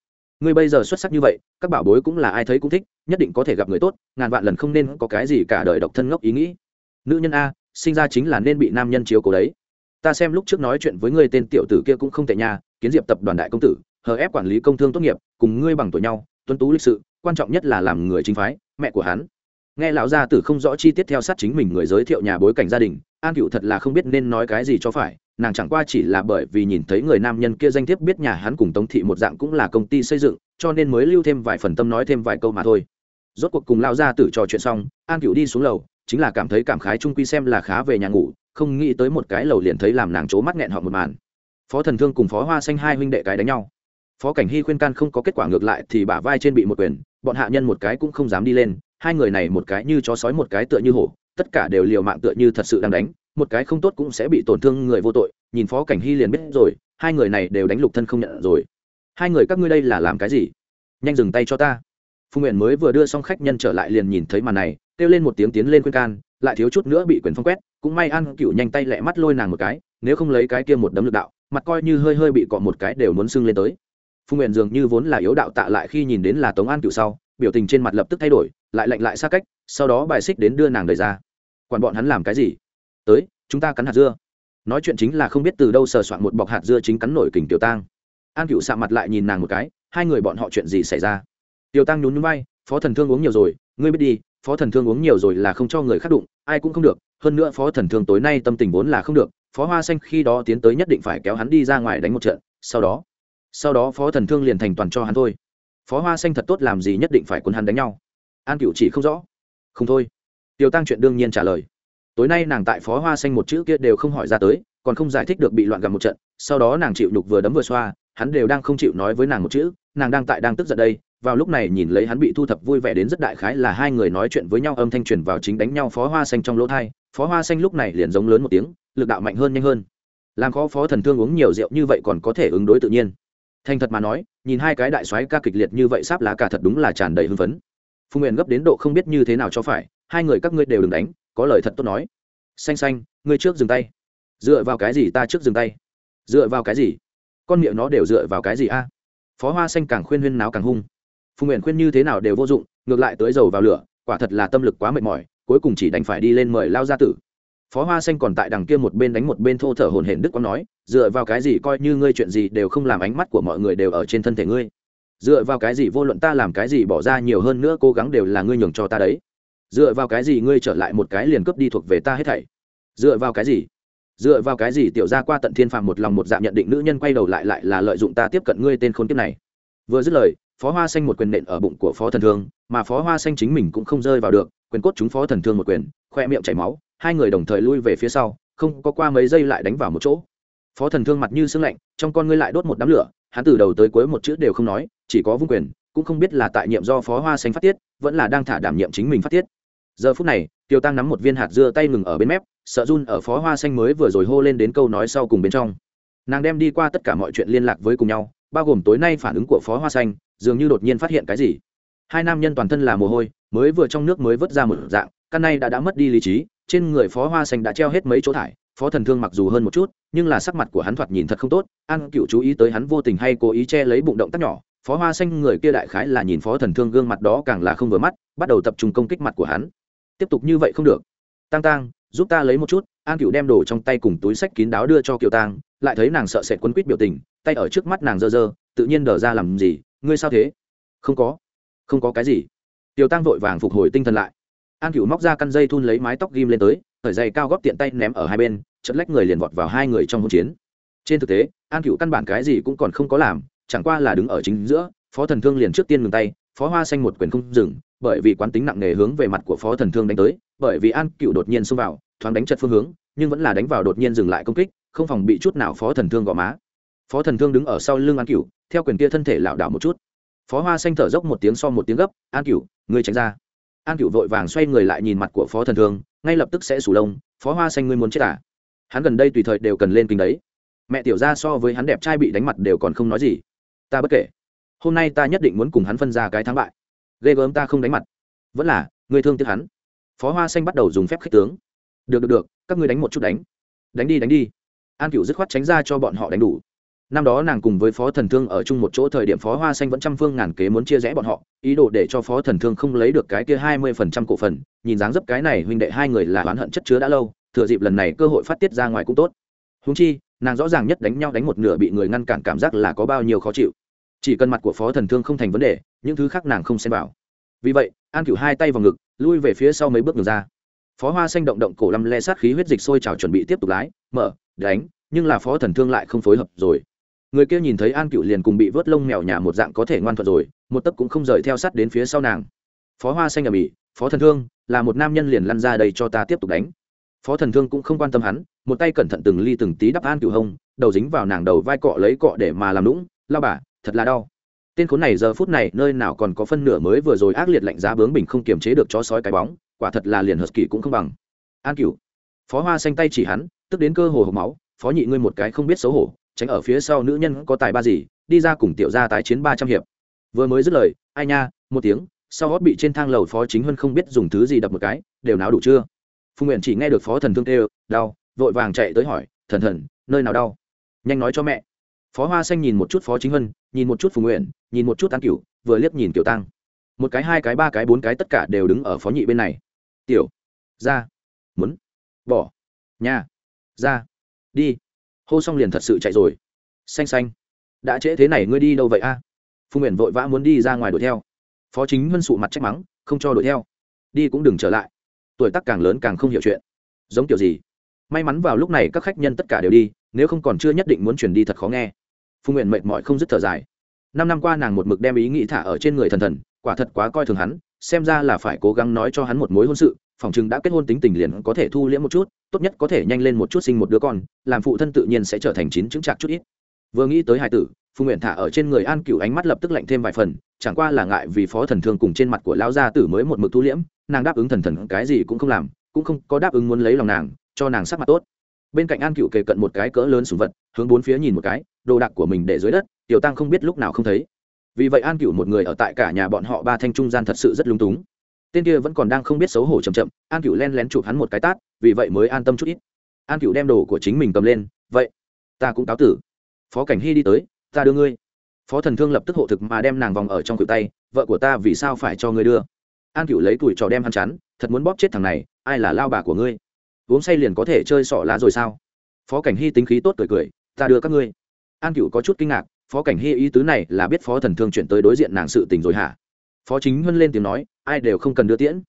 Ngươi bây giờ xuất sắc như vậy, các bảo bối cũng là ai thấy cũng thích, nhất định có thể gặp người tốt, ngàn vạn lần không nên có cái gì cả đời độc thân ngốc ý nghĩ. Nữ nhân a, sinh ra chính là nên bị nam nhân chiếu cố đấy. Ta xem lúc trước nói chuyện với ngươi tên tiểu tử kia cũng không tệ nha, kiến diệp tập đoàn đại công tử hờ ép quản lý công thương tốt nghiệp, cùng ngươi bằng tuổi nhau, tuân tú lịch sự, quan trọng nhất là làm người chính phái, mẹ của hắn. Nghe lão gia tử không rõ chi tiết theo sát chính mình người giới thiệu nhà bối cảnh gia đình, an cựu thật là không biết nên nói cái gì cho phải, nàng chẳng qua chỉ là bởi vì nhìn thấy người nam nhân kia danh thiếp biết nhà hắn cùng tống thị một dạng cũng là công ty xây dựng, cho nên mới lưu thêm vài phần tâm nói thêm vài câu mà thôi. Rốt cuộc cùng lao ra tử trò chuyện xong, an cựu đi xuống lầu, chính là cảm thấy cảm khái trung quy xem là khá về nhà ngủ, không nghĩ tới một cái lầu liền thấy làm nàng c mắt nghẹn họ một màn. Phó thần thương cùng phó hoa xanh hai huynh đệ cái đánh nhau phó cảnh hy khuyên can không có kết quả ngược lại thì bả vai trên bị một quyền, bọn hạ nhân một cái cũng không dám đi lên, hai người này một cái như chó sói một cái tựa như hổ, tất cả đều liều mạng tựa như thật sự đang đánh, một cái không tốt cũng sẽ bị tổn thương người vô tội, nhìn phó cảnh hy liền biết rồi, hai người này đều đánh lục thân không nhận rồi. Hai người các ngươi đây là làm cái gì? Nhanh dừng tay cho ta. Phu nguyện mới vừa đưa xong khách nhân trở lại liền nhìn thấy màn này, kêu lên một tiếng tiến lên khuyên can, lại thiếu chút nữa bị quyền phong quét, cũng may an cựu nhanh tay lẹ mắt lôi nàng một cái, nếu không lấy cái kia một đấm lực đạo, mặt coi như hơi hơi bị cọ một cái đều muốn sưng lên tới. Phu nguyện dường như vốn là yếu đạo tạ lại khi nhìn đến là tống an cựu sau biểu tình trên mặt lập tức thay đổi lại lạnh lại xa cách sau đó bài xích đến đưa nàng đời ra. Quản bọn hắn làm cái gì? Tới chúng ta cắn hạt dưa. Nói chuyện chính là không biết từ đâu sờ soạn một bọc hạt dưa chính cắn nổi kình tiểu tang. An cựu sạ mặt lại nhìn nàng một cái hai người bọn họ chuyện gì xảy ra? Tiểu tăng nhún nhún bay, phó thần thương uống nhiều rồi ngươi biết đi phó thần thương uống nhiều rồi là không cho người khác đụng ai cũng không được hơn nữa phó thần thương tối nay tâm tình vốn là không được phó hoa xanh khi đó tiến tới nhất định phải kéo hắn đi ra ngoài đánh một trận sau đó sau đó phó thần thương liền thành toàn cho hắn thôi. Phó hoa xanh thật tốt, làm gì nhất định phải quân hắn đánh nhau. An cựu chỉ không rõ. Không thôi. Tiểu tăng chuyện đương nhiên trả lời. Tối nay nàng tại phó hoa xanh một chữ kia đều không hỏi ra tới, còn không giải thích được bị loạn gặp một trận, sau đó nàng chịu nhục vừa đấm vừa xoa, hắn đều đang không chịu nói với nàng một chữ, nàng đang tại đang tức giận đây, vào lúc này nhìn lấy hắn bị thu thập vui vẻ đến rất đại khái là hai người nói chuyện với nhau âm thanh truyền vào chính đánh nhau phó hoa xanh trong lỗ thai phó hoa xanh lúc này liền giống lớn một tiếng, lực đạo mạnh hơn nhanh hơn. Làm khó phó thần thương uống nhiều rượu như vậy còn có thể ứng đối tự nhiên thành thật mà nói, nhìn hai cái đại soái ca kịch liệt như vậy sáp lá cả thật đúng là tràn đầy hưng phấn. Phùng nguyện gấp đến độ không biết như thế nào cho phải, hai người các ngươi đều đừng đánh, có lời thật tốt nói. Xanh xanh, ngươi trước dừng tay. Dựa vào cái gì ta trước dừng tay? Dựa vào cái gì? Con miệng nó đều dựa vào cái gì a? Phó hoa xanh càng khuyên huyên náo càng hung. Phùng nguyện khuyên như thế nào đều vô dụng, ngược lại tới dầu vào lửa, quả thật là tâm lực quá mệt mỏi, cuối cùng chỉ đành phải đi lên mời lao gia tử phó hoa xanh còn tại đằng kia một bên đánh một bên thô thở hồn hển đức quang nói, dựa vào cái gì coi như ngươi chuyện gì đều không làm ánh mắt của mọi người đều ở trên thân thể ngươi? Dựa vào cái gì vô luận ta làm cái gì bỏ ra nhiều hơn nữa cố gắng đều là ngươi nhường cho ta đấy? Dựa vào cái gì ngươi trở lại một cái liền cướp đi thuộc về ta hết thảy? Dựa vào cái gì? Dựa vào cái gì tiểu ra qua tận thiên phàm một lòng một dạng nhận định nữ nhân quay đầu lại lại là lợi dụng ta tiếp cận ngươi tên khốn kiếp này? Vừa dứt lời, phó hoa xanh một quyền nện ở bụng của phó thần thương, mà phó hoa xanh chính mình cũng không rơi vào được, quyền cốt chúng phó thần thương một quyền, khoe miệng chảy máu hai người đồng thời lui về phía sau, không có qua mấy giây lại đánh vào một chỗ. Phó thần thương mặt như sưng lạnh, trong con ngươi lại đốt một đám lửa, hắn từ đầu tới cuối một chữ đều không nói, chỉ có vung quyền, cũng không biết là tại nhiệm do phó hoa xanh phát tiết, vẫn là đang thả đảm nhiệm chính mình phát tiết. Giờ phút này, tiêu tăng nắm một viên hạt dưa tay ngừng ở bên mép, sợ run ở phó hoa xanh mới vừa rồi hô lên đến câu nói sau cùng bên trong. Nàng đem đi qua tất cả mọi chuyện liên lạc với cùng nhau, bao gồm tối nay phản ứng của phó hoa xanh dường như đột nhiên phát hiện cái gì. Hai nam nhân toàn thân là mồ hôi, mới vừa trong nước mới vớt ra một dạng căn này đã đã mất đi lý trí, trên người phó hoa xanh đã treo hết mấy chỗ thải, phó thần thương mặc dù hơn một chút, nhưng là sắc mặt của hắn thoạt nhìn thật không tốt, an cựu chú ý tới hắn vô tình hay cố ý che lấy bụng động tác nhỏ, phó hoa xanh người kia đại khái là nhìn phó thần thương gương mặt đó càng là không vừa mắt, bắt đầu tập trung công kích mặt của hắn. Tiếp tục như vậy không được. Tăng tăng giúp ta lấy một chút, an cựu đem đồ trong tay cùng túi sách kín đáo đưa cho kiều tang, lại thấy nàng sợ sệt quấn quýt biểu tình, tay ở trước mắt nàng dơ dơ tự nhiên đờ ra làm gì, ngươi sao thế? Không có. Không có cái gì. Tiểu tăng vội vàng phục hồi tinh thần lại an cựu móc ra căn dây thun lấy mái tóc ghim lên tới thời dây cao góp tiện tay ném ở hai bên chất lách người liền vọt vào hai người trong hỗn chiến. Trên thực tế, an cựu căn bản cái gì cũng còn không có làm, chẳng qua là đứng ở chính giữa, phó thần thương liền trước tiên ngừng tay, phó hoa xanh một quyền không dừng, bởi vì quán tính nặng nề hướng về mặt của phó thần thương đánh tới, bởi vì an cựu đột nhiên xông vào, thoáng đánh chật phương hướng, nhưng vẫn là đánh vào đột nhiên dừng lại công kích, không phòng bị chút nào phó thần thương gõ má. Phó thần thương đứng ở sau lưng an cựu theo quyền kia thân thể lảo đảo một chút. Phó hoa xanh thở dốc một tiếng so một tiếng gấp, an cựu ngươi tránh ra an cựu vội vàng xoay người lại nhìn mặt của phó thần thương, ngay lập tức sẽ sủ lông, phó hoa xanh ngươi muốn chết à? Hắn gần đây tùy thời đều cần lên kính đấy. Mẹ tiểu ra so với hắn đẹp trai bị đánh mặt đều còn không nói gì. Ta bất kể. Hôm nay ta nhất định muốn cùng hắn phân ra cái thắng bại. Ghê gớm ta không đánh mặt. Vẫn là người thương tiếc hắn. Phó hoa xanh bắt đầu dùng phép khích tướng. Được được được, các ngươi đánh một chút đánh. Đánh đi đánh đi. An cựu dứt khoát tránh ra cho bọn họ đánh đủ năm đó nàng cùng với phó thần thương ở chung một chỗ thời điểm phó hoa xanh vẫn trăm phương ngàn kế muốn chia rẽ bọn họ, ý đồ để cho phó thần thương không lấy được cái kia hai mươi phần trăm cổ phần, nhìn dáng dấp cái này huynh đệ hai người là oán hận chất chứa đã lâu, thừa dịp lần này cơ hội phát tiết ra ngoài cũng tốt. Húng chi, nàng rõ ràng nhất đánh nhau đánh một nửa bị người ngăn cản cảm giác là có bao nhiêu khó chịu. Chỉ cần mặt của phó thần thương không thành vấn đề, những thứ khác nàng không xem vào. Vì vậy, an cửu hai tay vào ngực, lui về phía sau mấy bước ngược ra. Phó hoa xanh động động cổ lăm le sát khí huyết dịch sôi trào chuẩn bị tiếp tục lái, mở, đánh, nhưng là phó thần thương lại không phối hợp rồi người kia nhìn thấy an cựu liền cùng bị vớt lông mèo nhà một dạng có thể ngoan thuận rồi, một tấc cũng không rời theo sát đến phía sau nàng. Phó hoa xanh ở mỹ phó thần thương, là một nam nhân liền lăn ra đây cho ta tiếp tục đánh. Phó thần thương cũng không quan tâm hắn, một tay cẩn thận từng ly từng tí đắp an cựu hông, đầu dính vào nàng đầu vai cọ lấy cọ để mà làm lũng lao bà, thật là đau. Tên khốn này giờ phút này nơi nào còn có phân nửa mới vừa rồi ác liệt lạnh giá bướng bình không kiềm chế được chó sói cái bóng, quả thật là liền hợp kỳ cũng không bằng. An cửu phó hoa xanh tay chỉ hắn, tức đến cơ hồ hộp máu, phó nhị ngươi một cái không biết xấu hổ tránh ở phía sau nữ nhân có tài ba gì, đi ra cùng tiểu gia tái chiến ba trăm hiệp. Vừa mới dứt lời, ai nha, một tiếng, sau hót bị trên thang lầu phó chính huân không biết dùng thứ gì đập một cái, đều náo đủ chưa? Phùng nguyện chỉ nghe được phó thần thương tê đau, vội vàng chạy tới hỏi, thần thần, nơi nào đau? Nhanh nói cho mẹ. Phó hoa xanh nhìn một chút phó chính huân, nhìn một chút phùng nguyện, nhìn một chút tán cửu, vừa liếc nhìn tiểu tăng. Một cái hai cái ba cái bốn cái tất cả đều đứng ở phó nhị bên này. Tiểu, ra, muốn, bỏ, nhà, ra, đi hô xong liền thật sự chạy rồi. Xanh xanh. Đã trễ thế này ngươi đi đâu vậy a? À? phùng nguyện vội vã muốn đi ra ngoài đuổi theo. Phó chính huân sụ mặt trách mắng, không cho đuổi theo. Đi cũng đừng trở lại. Tuổi tác càng lớn càng không hiểu chuyện. Giống kiểu gì? May mắn vào lúc này các khách nhân tất cả đều đi, nếu không còn chưa nhất định muốn chuyển đi thật khó nghe. Phùng nguyện mệt mỏi không dứt thở dài. Năm năm qua nàng một mực đem ý nghĩ thả ở trên người thần thần, quả thật quá coi thường hắn, xem ra là phải cố gắng nói cho hắn một mối hôn sự phòng chừng đã kết hôn tính tình liền có thể thu liễm một chút, tốt nhất có thể nhanh lên một chút sinh một đứa con, làm phụ thân tự nhiên sẽ trở thành chín chứng chạc chút ít. Vừa nghĩ tới Hải tử, phùng nguyện thả ở trên người an cựu ánh mắt lập tức lạnh thêm vài phần, chẳng qua là ngại vì phó thần thương cùng trên mặt của lão gia tử mới một mực thu liễm, nàng đáp ứng thần thần cái gì cũng không làm, cũng không có đáp ứng muốn lấy lòng nàng, cho nàng sắc mặt tốt. Bên cạnh an cựu kề cận một cái cỡ lớn sùng vật, hướng bốn phía nhìn một cái, đồ đạc của mình để dưới đất, tiểu tăng không biết lúc nào không thấy. Vì vậy an cựu một người ở tại cả nhà bọn họ ba thanh trung gian thật sự rất lung túng tên kia vẫn còn đang không biết xấu hổ chậm chậm, an cựu len lén chụp hắn một cái tát, vì vậy mới an tâm chút ít. An cựu đem đồ của chính mình cầm lên, vậy, ta cũng cáo tử. Phó cảnh hy đi tới, ta đưa ngươi. Phó thần thương lập tức hộ thực mà đem nàng vòng ở trong cựu tay, vợ của ta vì sao phải cho ngươi đưa? An cựu lấy tuổi trò đem hắn chắn thật muốn bóp chết thằng này, ai là lao bà của ngươi? Uống say liền có thể chơi sọ lá rồi sao? Phó cảnh hy tính khí tốt cười cười, ta đưa các ngươi. An cựu có chút kinh ngạc, phó cảnh hy ý tứ này là biết phó thần thương chuyển tới đối diện nàng sự tình rồi hả? Phó chính huân lên tiếng nói, ai đều không cần đưa tiễn.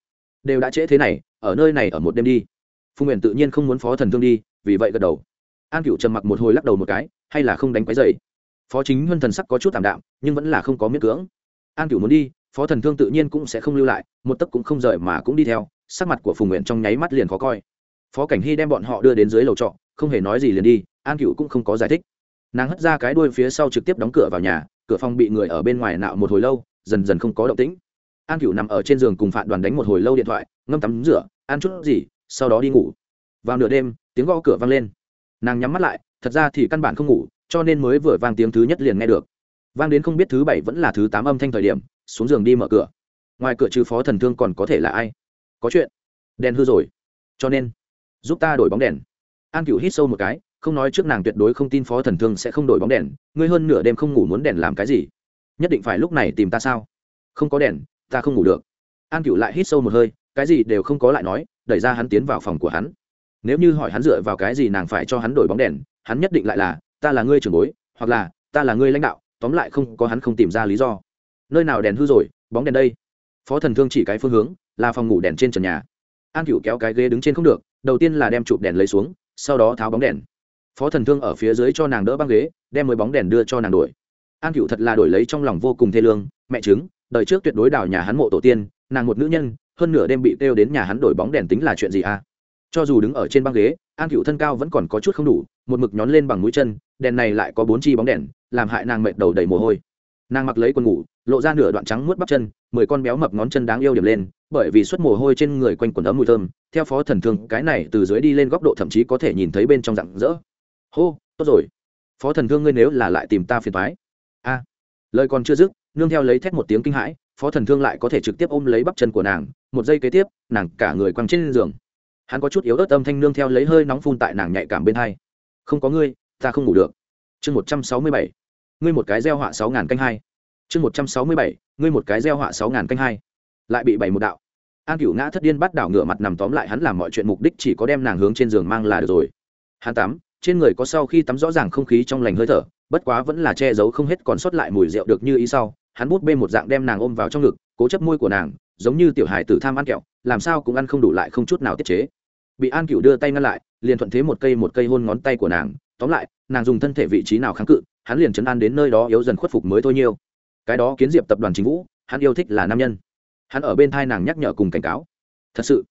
Đều đã trễ thế này, ở nơi này ở một đêm đi. Phùng nguyện tự nhiên không muốn phó thần thương đi, vì vậy gật đầu. An cựu trầm mặc một hồi lắc đầu một cái, hay là không đánh quái dày? Phó chính huân thần sắc có chút tạm đạm, nhưng vẫn là không có miễn cưỡng. An cựu muốn đi, phó thần thương tự nhiên cũng sẽ không lưu lại, một tấc cũng không rời mà cũng đi theo, sắc mặt của phùng nguyện trong nháy mắt liền khó coi. Phó cảnh hy đem bọn họ đưa đến dưới lầu trọ, không hề nói gì liền đi, an cựu cũng không có giải thích. Nàng hất ra cái đuôi phía sau trực tiếp đóng cửa vào nhà, cửa phòng bị người ở bên ngoài nạo một hồi lâu dần dần không có động tĩnh. An cửu nằm ở trên giường cùng phạn đoàn đánh một hồi lâu điện thoại, ngâm tắm rửa, ăn chút gì, sau đó đi ngủ. Vào nửa đêm, tiếng gõ cửa vang lên. Nàng nhắm mắt lại, thật ra thì căn bản không ngủ, cho nên mới vừa vang tiếng thứ nhất liền nghe được. Vang đến không biết thứ bảy vẫn là thứ tám âm thanh thời điểm, xuống giường đi mở cửa. Ngoài cửa trừ phó thần thương còn có thể là ai? Có chuyện. Đèn hư rồi. Cho nên, giúp ta đổi bóng đèn. An cựu hít sâu một cái, không nói trước nàng tuyệt đối không tin phó thần thương sẽ không đổi bóng đèn, ngươi hơn nửa đêm không ngủ muốn đèn làm cái gì? Nhất định phải lúc này tìm ta sao? Không có đèn, ta không ngủ được. An cựu lại hít sâu một hơi, cái gì đều không có lại nói, đẩy ra hắn tiến vào phòng của hắn. Nếu như hỏi hắn dựa vào cái gì nàng phải cho hắn đổi bóng đèn, hắn nhất định lại là, ta là ngươi trưởng bối, hoặc là, ta là ngươi lãnh đạo, tóm lại không, có hắn không tìm ra lý do. Nơi nào đèn hư rồi, bóng đèn đây? Phó thần thương chỉ cái phương hướng, là phòng ngủ đèn trên trần nhà. An cựu kéo cái ghế đứng trên không được, đầu tiên là đem chụp đèn lấy xuống, sau đó tháo bóng đèn. Phó thần thương ở phía dưới cho nàng đỡ băng ghế, đem mới bóng đèn đưa cho nàng đổi an cựu thật là đổi lấy trong lòng vô cùng thê lương, mẹ chứng, đời trước tuyệt đối đào nhà hắn mộ tổ tiên, nàng một nữ nhân, hơn nửa đêm bị kêu đến nhà hắn đổi bóng đèn tính là chuyện gì à? Cho dù đứng ở trên băng ghế, an cựu thân cao vẫn còn có chút không đủ, một mực nhón lên bằng mũi chân, đèn này lại có bốn chi bóng đèn, làm hại nàng mệt đầu đầy mồ hôi. Nàng mặc lấy quần ngủ, lộ ra nửa đoạn trắng muốt bắp chân, mười con béo mập ngón chân đáng yêu điểm lên, bởi vì suất mồ hôi trên người quanh quần ấm mùi thơm, theo phó thần thương, cái này từ dưới đi lên góc độ thậm chí có thể nhìn thấy bên trong rặng rỡ. Hô, tốt rồi. Phó thần thương ngươi nếu là lại tìm ta phiền thoái a lời còn chưa dứt, nương theo lấy thét một tiếng kinh hãi, phó thần thương lại có thể trực tiếp ôm lấy bắp chân của nàng, một giây kế tiếp, nàng cả người quăng trên giường. Hắn có chút yếu ớt âm thanh nương theo lấy hơi nóng phun tại nàng nhạy cảm bên hai. Không có ngươi, ta không ngủ được. Chương một trăm sáu mươi bảy. Ngươi một cái gieo họa sáu ngàn canh hai. Chương một trăm sáu mươi bảy, ngươi một cái gieo họa sáu ngàn canh hai. Lại bị bảy một đạo. An cửu ngã thất điên bắt đảo ngửa mặt nằm tóm lại hắn làm mọi chuyện mục đích chỉ có đem nàng hướng trên giường mang là được rồi. Hắn tắm trên người có sau khi tắm rõ ràng không khí trong lành hơi thở, bất quá vẫn là che giấu không hết còn sót lại mùi rượu được như ý sau, hắn bút bê một dạng đem nàng ôm vào trong ngực, cố chấp môi của nàng, giống như tiểu hài tử tham ăn kẹo, làm sao cũng ăn không đủ lại không chút nào tiết chế. Bị an cựu đưa tay ngăn lại, liền thuận thế một cây một cây hôn ngón tay của nàng, tóm lại, nàng dùng thân thể vị trí nào kháng cự, hắn liền chấn an đến nơi đó yếu dần khuất phục mới thôi nhiêu cái đó kiến diệp tập đoàn chính vũ, hắn yêu thích là nam nhân. Hắn ở bên thai nàng nhắc nhở cùng cảnh cáo. Thật sự,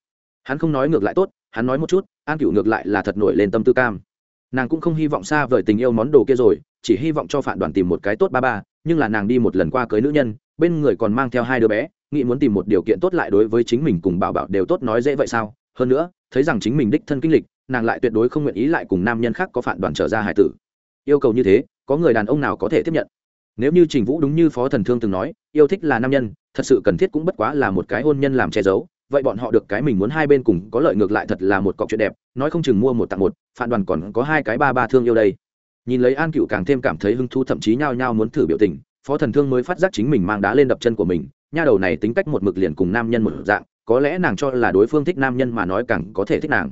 hắn không nói ngược lại tốt, hắn nói một chút, an cựu ngược lại là thật nổi lên tâm tư cam nàng cũng không hy vọng xa vời tình yêu món đồ kia rồi, chỉ hy vọng cho phản đoàn tìm một cái tốt ba ba, nhưng là nàng đi một lần qua cưới nữ nhân, bên người còn mang theo hai đứa bé, nghĩ muốn tìm một điều kiện tốt lại đối với chính mình cùng bảo bảo đều tốt nói dễ vậy sao? Hơn nữa, thấy rằng chính mình đích thân kinh lịch, nàng lại tuyệt đối không nguyện ý lại cùng nam nhân khác có phản đoàn trở ra hải tử. Yêu cầu như thế, có người đàn ông nào có thể tiếp nhận? Nếu như trình vũ đúng như phó thần thương từng nói, yêu thích là nam nhân, thật sự cần thiết cũng bất quá là một cái hôn nhân làm che giấu vậy bọn họ được cái mình muốn hai bên cùng có lợi ngược lại thật là một cọc chuyện đẹp, nói không chừng mua một tặng một, phản đoàn còn có hai cái ba ba thương yêu đây. Nhìn lấy an cựu càng thêm cảm thấy hứng thú thậm chí nhao nhao muốn thử biểu tình, phó thần thương mới phát giác chính mình mang đá lên đập chân của mình, nha đầu này tính cách một mực liền cùng nam nhân một dạng, có lẽ nàng cho là đối phương thích nam nhân mà nói càng có thể thích nàng.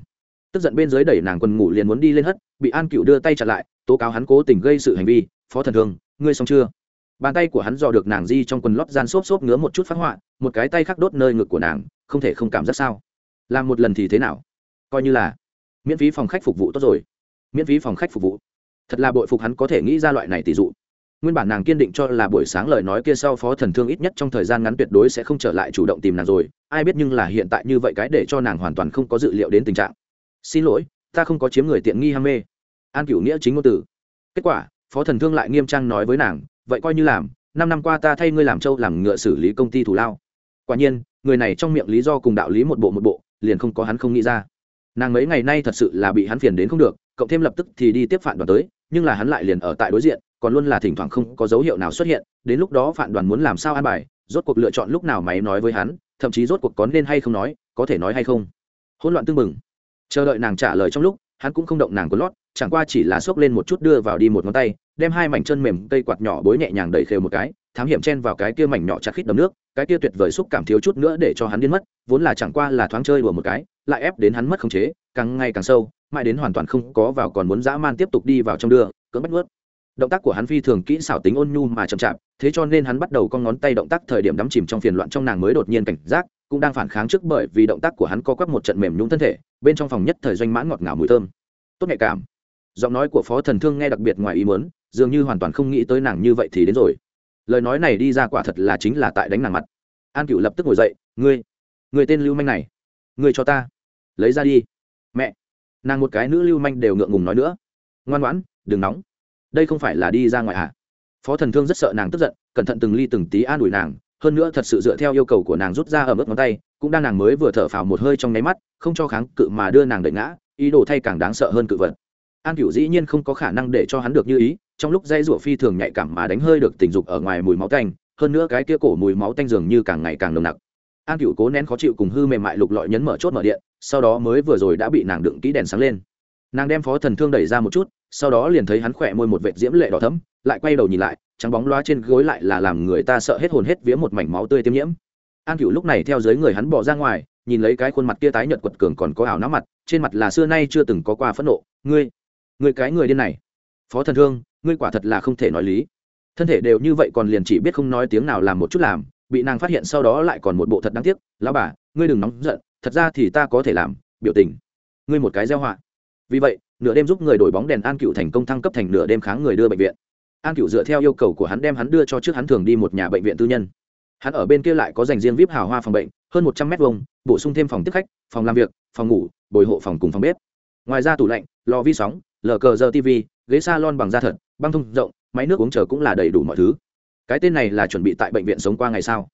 Tức giận bên dưới đẩy nàng quần ngủ liền muốn đi lên hất, bị an cựu đưa tay chặn lại, tố cáo hắn cố tình gây sự hành vi, phó thần thương, ngươi xong chưa? Bàn tay của hắn dò được nàng di trong quần lót gian xốp xốp ngứa một chút phát họa, một cái tay khác đốt nơi ngực của nàng, không thể không cảm giác sao. Làm một lần thì thế nào? Coi như là miễn phí phòng khách phục vụ tốt rồi. Miễn phí phòng khách phục vụ. Thật là bội phục hắn có thể nghĩ ra loại này tỷ dụ. Nguyên bản nàng kiên định cho là buổi sáng lời nói kia sau phó thần thương ít nhất trong thời gian ngắn tuyệt đối sẽ không trở lại chủ động tìm nàng rồi. Ai biết nhưng là hiện tại như vậy cái để cho nàng hoàn toàn không có dự liệu đến tình trạng. Xin lỗi, ta không có chiếm người tiện nghi ham mê. An cửu nghĩa chính ngôn từ. Kết quả, phó thần thương lại nghiêm trang nói với nàng vậy coi như làm, năm năm qua ta thay ngươi làm trâu làm ngựa xử lý công ty thủ lao. Quả nhiên, người này trong miệng lý do cùng đạo lý một bộ một bộ, liền không có hắn không nghĩ ra. Nàng mấy ngày nay thật sự là bị hắn phiền đến không được, cộng thêm lập tức thì đi tiếp phản đoàn tới, nhưng là hắn lại liền ở tại đối diện, còn luôn là thỉnh thoảng không có dấu hiệu nào xuất hiện, đến lúc đó phản đoàn muốn làm sao an bài, rốt cuộc lựa chọn lúc nào máy nói với hắn, thậm chí rốt cuộc có nên hay không nói, có thể nói hay không. Hỗn loạn tương mừng chờ đợi nàng trả lời trong lúc, hắn cũng không động nàng có lót, chẳng qua chỉ là xốc lên một chút đưa vào đi một ngón tay đem hai mảnh chân mềm cây quạt nhỏ bối nhẹ nhàng đẩy khều một cái, thám hiểm chen vào cái kia mảnh nhỏ chặt khít đầm nước, cái kia tuyệt vời xúc cảm thiếu chút nữa để cho hắn điên mất, vốn là chẳng qua là thoáng chơi đùa một cái, lại ép đến hắn mất khống chế, càng ngày càng sâu, mãi đến hoàn toàn không có vào còn muốn dã man tiếp tục đi vào trong đưa, cưỡng bắt nuốt. Động tác của hắn phi thường kỹ xảo tính ôn nhu mà chậm chạp, thế cho nên hắn bắt đầu con ngón tay động tác thời điểm đắm chìm trong phiền loạn trong nàng mới đột nhiên cảnh giác, cũng đang phản kháng trước bởi vì động tác của hắn có quắp một trận mềm nhũng thân thể, bên trong phòng nhất thời doanh mãn ngọt ngào mùi thơm. Tốt nhạy cảm. Giọng nói của phó thần thương nghe đặc biệt ngoài ý muốn dường như hoàn toàn không nghĩ tới nàng như vậy thì đến rồi. Lời nói này đi ra quả thật là chính là tại đánh nàng mặt. An cựu lập tức ngồi dậy, ngươi người tên lưu manh này, ngươi cho ta, lấy ra đi. Mẹ. Nàng một cái nữ lưu manh đều ngượng ngùng nói nữa. Ngoan ngoãn, đừng nóng. Đây không phải là đi ra ngoài à phó thần thương rất sợ nàng tức giận, cẩn thận từng ly từng tí an ủi nàng, hơn nữa thật sự dựa theo yêu cầu của nàng rút ra ở mức ngón tay, cũng đang nàng mới vừa thở phào một hơi trong nháy mắt, không cho kháng cự mà đưa nàng đợi ngã, ý đồ thay càng đáng sợ hơn cự vật. An cựu dĩ nhiên không có khả năng để cho hắn được như ý trong lúc dây rủa phi thường nhạy cảm mà đánh hơi được tình dục ở ngoài mùi máu tanh, hơn nữa cái kia cổ mùi máu tanh dường như càng ngày càng nồng nặc. An cựu cố nén khó chịu cùng hư mềm mại lục lọi nhấn mở chốt mở điện, sau đó mới vừa rồi đã bị nàng đựng kỹ đèn sáng lên. Nàng đem phó thần thương đẩy ra một chút, sau đó liền thấy hắn khỏe môi một vệt diễm lệ đỏ thấm lại quay đầu nhìn lại, trắng bóng loa trên gối lại là làm người ta sợ hết hồn hết vía một mảnh máu tươi tiêm nhiễm. An cựu lúc này theo dưới người hắn bỏ ra ngoài, nhìn lấy cái khuôn mặt kia tái nhợt quật cường còn có ảo nắm mặt, trên mặt là xưa nay chưa từng có qua phẫn nộ. Ngươi ngươi cái người điên này. Phó thần thương ngươi quả thật là không thể nói lý. Thân thể đều như vậy còn liền chỉ biết không nói tiếng nào làm một chút làm, bị nàng phát hiện sau đó lại còn một bộ thật đáng tiếc, lão bà, ngươi đừng nóng giận, thật ra thì ta có thể làm, biểu tình, ngươi một cái gieo họa. Vì vậy, nửa đêm giúp người đổi bóng đèn an cựu thành công thăng cấp thành nửa đêm kháng người đưa bệnh viện. An cựu dựa theo yêu cầu của hắn đem hắn đưa cho trước hắn thường đi một nhà bệnh viện tư nhân. Hắn ở bên kia lại có dành riêng vip hào hoa phòng bệnh, hơn một trăm m hai bổ sung thêm phòng tiếp khách, phòng làm việc, phòng ngủ, bồi hộ phòng cùng phòng bếp. Ngoài ra tủ lạnh, lò vi sóng, lờ cờ giờ tv ghế salon bằng da thật băng thông rộng, máy nước uống chờ cũng là đầy đủ mọi thứ. Cái tên này là chuẩn bị tại bệnh viện sống qua ngày sau.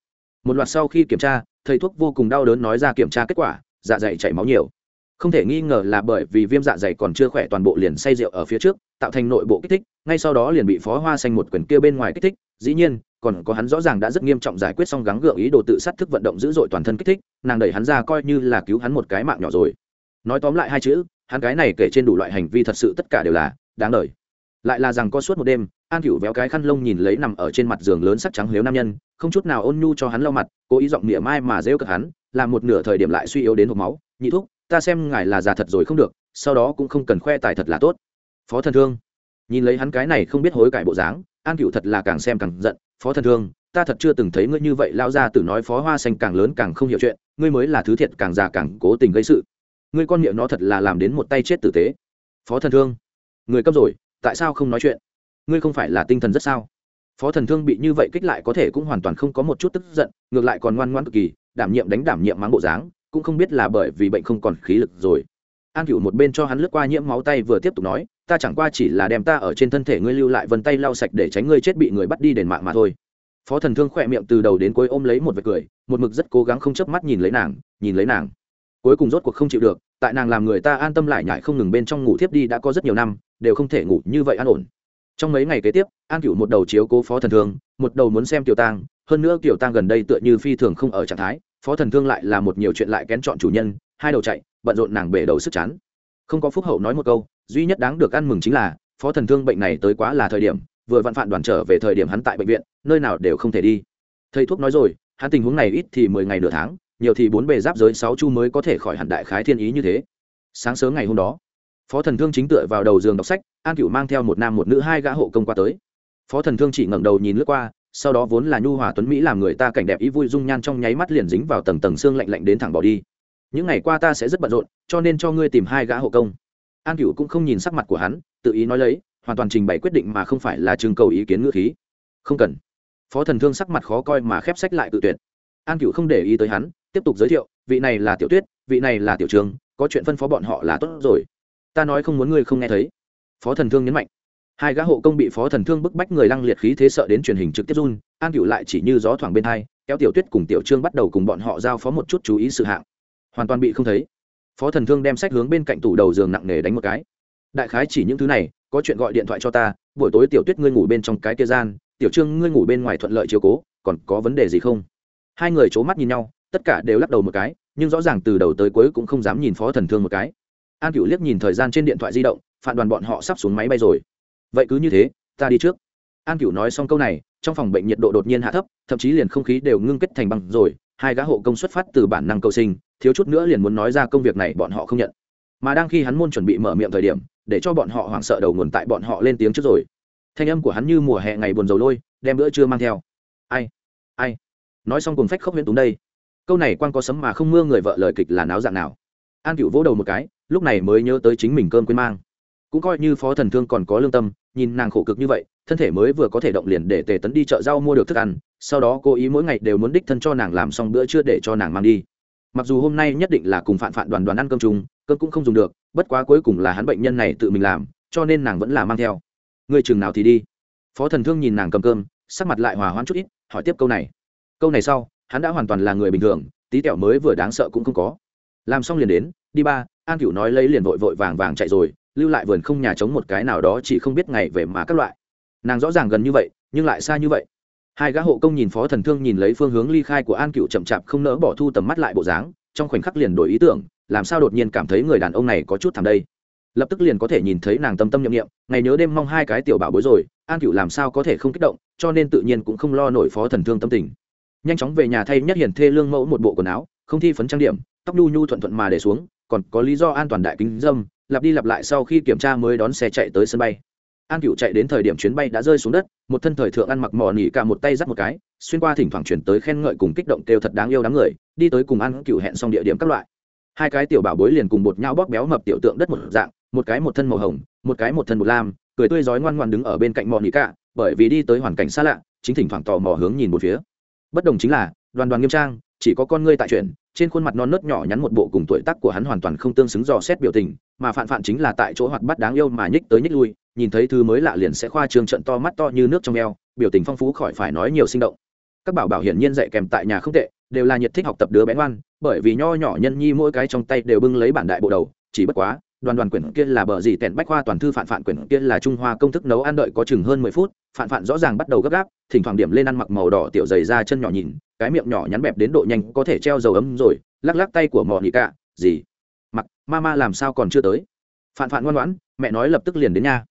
một loạt sau khi kiểm tra, thầy thuốc vô cùng đau đớn nói ra kiểm tra kết quả dạ dày chảy máu nhiều. Không thể nghi ngờ là bởi vì viêm dạ dày còn chưa khỏe toàn bộ liền say rượu ở phía trước, tạo thành nội bộ kích thích, ngay sau đó liền bị phó hoa xanh một quyển kia bên ngoài kích thích. Dĩ nhiên, còn có hắn rõ ràng đã rất nghiêm trọng giải quyết xong gắng gượng ý đồ tự sát thức vận động dữ dội toàn thân kích thích, nàng đẩy hắn ra coi như là cứu hắn một cái mạng nhỏ rồi. Nói tóm lại hai chữ, hắn cái này kể trên đủ loại hành vi thật sự tất cả đều là đáng lời lại là rằng có suốt một đêm, an cựu véo cái khăn lông nhìn lấy nằm ở trên mặt giường lớn sắc trắng lếu nam nhân, không chút nào ôn nhu cho hắn lau mặt, cố ý giọng mỉa mai mà rêu cực hắn, làm một nửa thời điểm lại suy yếu đến hộp máu, nhị thúc, ta xem ngài là già thật rồi không được, sau đó cũng không cần khoe tài thật là tốt. Phó thần thương. Nhìn lấy hắn cái này không biết hối cải bộ dáng, an cựu thật là càng xem càng giận, phó thần thương, ta thật chưa từng thấy ngươi như vậy lao ra từ nói phó hoa xanh càng lớn càng không hiểu chuyện, ngươi mới là thứ thiệt càng già càng cố tình gây sự. Ngươi con miệng nó thật là làm đến một tay chết tử tế. Phó thần thương. Người cấp rồi tại sao không nói chuyện? Ngươi không phải là tinh thần rất sao? Phó thần thương bị như vậy kích lại có thể cũng hoàn toàn không có một chút tức giận, ngược lại còn ngoan ngoan cực kỳ, đảm nhiệm đánh đảm nhiệm mắng bộ dáng, cũng không biết là bởi vì bệnh không còn khí lực rồi. An cựu một bên cho hắn lướt qua nhiễm máu tay vừa tiếp tục nói, ta chẳng qua chỉ là đem ta ở trên thân thể ngươi lưu lại vân tay lau sạch để tránh ngươi chết bị người bắt đi đền mạng mà thôi. Phó thần thương khỏe miệng từ đầu đến cuối ôm lấy một vệt cười, một mực rất cố gắng không chớp mắt nhìn lấy nàng, nhìn lấy nàng. Cuối cùng rốt cuộc không chịu được tại nàng làm người ta an tâm lại nhại không ngừng bên trong ngủ thiếp đi đã có rất nhiều năm, đều không thể ngủ như vậy an ổn. Trong mấy ngày kế tiếp, an cựu một đầu chiếu cố phó thần thương, một đầu muốn xem tiểu tang, hơn nữa tiểu tang gần đây tựa như phi thường không ở trạng thái, phó thần thương lại là một nhiều chuyện lại kén chọn chủ nhân, hai đầu chạy, bận rộn nàng bể đầu sức chán. Không có phúc hậu nói một câu, duy nhất đáng được ăn mừng chính là, phó thần thương bệnh này tới quá là thời điểm, vừa vặn phạn đoàn trở về thời điểm hắn tại bệnh viện, nơi nào đều không thể đi. Thầy thuốc nói rồi, hắn tình huống này ít thì mười ngày nửa tháng nhiều thì bốn bề giáp giới sáu chu mới có thể khỏi hẳn đại khái thiên ý như thế. Sáng sớm ngày hôm đó, phó thần thương chính tựa vào đầu giường đọc sách, an cựu mang theo một nam một nữ hai gã hộ công qua tới. Phó thần thương chỉ ngẩng đầu nhìn lướt qua, sau đó vốn là nhu hòa tuấn mỹ làm người ta cảnh đẹp ý vui dung nhan trong nháy mắt liền dính vào tầng tầng xương lạnh lạnh đến thẳng bỏ đi. Những ngày qua ta sẽ rất bận rộn, cho nên cho ngươi tìm hai gã hộ công. An cựu cũng không nhìn sắc mặt của hắn, tự ý nói lấy, hoàn toàn trình bày quyết định mà không phải là trưng cầu ý kiến ngữ khí. Không cần. Phó thần thương sắc mặt khó coi mà khép sách lại tự tuyệt. An cựu không để ý tới hắn tiếp tục giới thiệu, vị này là tiểu tuyết, vị này là tiểu trường, có chuyện phân phó bọn họ là tốt rồi. Ta nói không muốn ngươi không nghe thấy. Phó thần thương nhấn mạnh. Hai gã hộ công bị phó thần thương bức bách người lăng liệt khí thế sợ đến truyền hình trực tiếp run, an cựu lại chỉ như gió thoảng bên hai, kéo tiểu tuyết cùng tiểu trương bắt đầu cùng bọn họ giao phó một chút chú ý sự hạng. Hoàn toàn bị không thấy. Phó thần thương đem sách hướng bên cạnh tủ đầu giường nặng nề đánh một cái. Đại khái chỉ những thứ này, có chuyện gọi điện thoại cho ta, buổi tối tiểu tuyết ngươi ngủ bên trong cái kia gian, tiểu trương ngươi ngủ bên ngoài thuận lợi chiều cố, còn có vấn đề gì không? Hai người c h ố mắt nhìn nhau tất cả đều lắc đầu một cái, nhưng rõ ràng từ đầu tới cuối cũng không dám nhìn phó thần thương một cái. An cựu liếc nhìn thời gian trên điện thoại di động, phản đoàn bọn họ sắp xuống máy bay rồi. Vậy cứ như thế, ta đi trước. An cựu nói xong câu này, trong phòng bệnh nhiệt độ đột nhiên hạ thấp, thậm chí liền không khí đều ngưng kết thành băng rồi, hai gã hộ công xuất phát từ bản năng cầu sinh, thiếu chút nữa liền muốn nói ra công việc này bọn họ không nhận. Mà đang khi hắn môn chuẩn bị mở miệng thời điểm, để cho bọn họ hoảng sợ đầu nguồn tại bọn họ lên tiếng trước rồi. Thanh âm của hắn như mùa hè ngày buồn dầu lôi, đem bữa trưa mang theo. Ai ai? Nói xong cùng phách khóc huyễn túng đây câu này quan có sấm mà không mưa người vợ lời kịch là náo dạng nào? An cựu vỗ đầu một cái, lúc này mới nhớ tới chính mình cơm quên mang. Cũng coi như phó thần thương còn có lương tâm, nhìn nàng khổ cực như vậy, thân thể mới vừa có thể động liền để tề tấn đi chợ rau mua được thức ăn, sau đó cố ý mỗi ngày đều muốn đích thân cho nàng làm xong bữa trưa để cho nàng mang đi. Mặc dù hôm nay nhất định là cùng phạn phạn đoàn đoàn ăn cơm chung, cơm cũng không dùng được, bất quá cuối cùng là hắn bệnh nhân này tự mình làm, cho nên nàng vẫn là mang theo. Người chừng nào thì đi. Phó thần thương nhìn nàng cầm cơm, sắc mặt lại hòa hoãn chút ít, hỏi tiếp câu này. Câu này sau hắn đã hoàn toàn là người bình thường, tí tẹo mới vừa đáng sợ cũng không có. Làm xong liền đến, đi ba, an cửu nói lấy liền vội vội vàng vàng chạy rồi, lưu lại vườn không nhà chống một cái nào đó chỉ không biết ngày về mà các loại. Nàng rõ ràng gần như vậy, nhưng lại xa như vậy. Hai gã hộ công nhìn phó thần thương nhìn lấy phương hướng ly khai của an cựu chậm chạp không nỡ bỏ thu tầm mắt lại bộ dáng, trong khoảnh khắc liền đổi ý tưởng, làm sao đột nhiên cảm thấy người đàn ông này có chút thảm đây. Lập tức liền có thể nhìn thấy nàng tâm tâm nhậm nghiệm ngày nhớ đêm mong hai cái tiểu bảo bối rồi, an cựu làm sao có thể không kích động, cho nên tự nhiên cũng không lo nổi phó thần thương tâm tình nhanh chóng về nhà thay nhất hiển thê lương mẫu một bộ quần áo, không thi phấn trang điểm, tóc nhu nhu thuận thuận mà để xuống, còn có lý do an toàn đại kính dâm, lặp đi lặp lại sau khi kiểm tra mới đón xe chạy tới sân bay. An cựu chạy đến thời điểm chuyến bay đã rơi xuống đất, một thân thời thượng ăn mặc mò nỉ cả một tay dắt một cái, xuyên qua thỉnh thoảng chuyển tới khen ngợi cùng kích động kêu thật đáng yêu đám người, đi tới cùng an cựu hẹn xong địa điểm các loại. Hai cái tiểu bảo bối liền cùng bột nhau bóc béo mập tiểu tượng đất một dạng, một cái một thân màu hồng, một cái một thân một lam, cười tươi rói ngoan ngoan đứng ở bên cạnh mò nỉ cả, bởi vì đi tới hoàn cảnh xa lạ, chính thỉnh thoảng tò mò hướng nhìn một phía bất đồng chính là, đoàn đoàn nghiêm trang, chỉ có con ngươi tại chuyện trên khuôn mặt non nớt nhỏ nhắn một bộ cùng tuổi tác của hắn hoàn toàn không tương xứng dò xét biểu tình, mà phản phản chính là tại chỗ hoạt bắt đáng yêu mà nhích tới nhích lui, nhìn thấy thứ mới lạ liền sẽ khoa trương trận to mắt to như nước trong eo, biểu tình phong phú khỏi phải nói nhiều sinh động. Các bảo bảo hiển nhiên dạy kèm tại nhà không tệ, đều là nhiệt thích học tập đứa bé ngoan, bởi vì nho nhỏ nhân nhi mỗi cái trong tay đều bưng lấy bản đại bộ đầu, chỉ bất quá đoàn đoàn quyển kia là bờ gì tèn bách khoa toàn thư phản phản quyển kia là trung hoa công thức nấu ăn đợi có chừng hơn mười phút, phản phản rõ ràng bắt đầu gấp gáp, thỉnh thoảng điểm lên ăn mặc màu đỏ tiểu dày ra chân nhỏ nhìn, cái miệng nhỏ nhắn bẹp đến độ nhanh có thể treo dầu ấm rồi, lắc lắc tay của mò nhị cạ, gì? Mặc, ma ma làm sao còn chưa tới? Phản phản ngoan ngoãn, mẹ nói lập tức liền đến nha.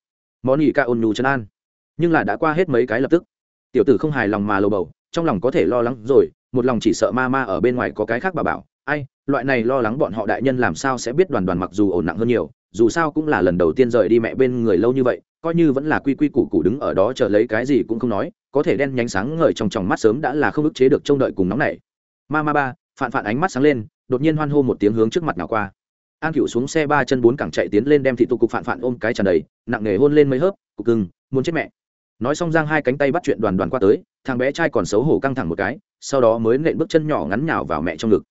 Mò nhị cạ ôn nhu chân an. Nhưng là đã qua hết mấy cái lập tức. Tiểu tử không hài lòng mà lầu bầu, trong lòng có thể lo lắng rồi, một lòng chỉ sợ ma ma ở bên ngoài có cái khác bà bảo ai, loại này lo lắng bọn họ đại nhân làm sao sẽ biết đoàn đoàn mặc dù ổn nặng hơn nhiều, dù sao cũng là lần đầu tiên rời đi mẹ bên người lâu như vậy, coi như vẫn là quy quy củ củ đứng ở đó chờ lấy cái gì cũng không nói, có thể đen nhánh sáng ngời trong tròng mắt sớm đã là không ức chế được trông đợi cùng nóng này ma ma ba phạn phạn ánh mắt sáng lên, đột nhiên hoan hô một tiếng hướng trước mặt nào qua. An cựu xuống xe ba chân bốn cẳng chạy tiến lên đem thị tụ cục phạn phạn ôm cái tràn đầy, nặng nề hôn lên mấy hớp, cục cưng, muốn chết mẹ. Nói xong giang hai cánh tay bắt chuyện đoàn đoàn qua tới, thằng bé trai còn xấu hổ căng thẳng một cái, sau đó mới nện bước chân nhỏ ngắn nhào vào mẹ trong ngực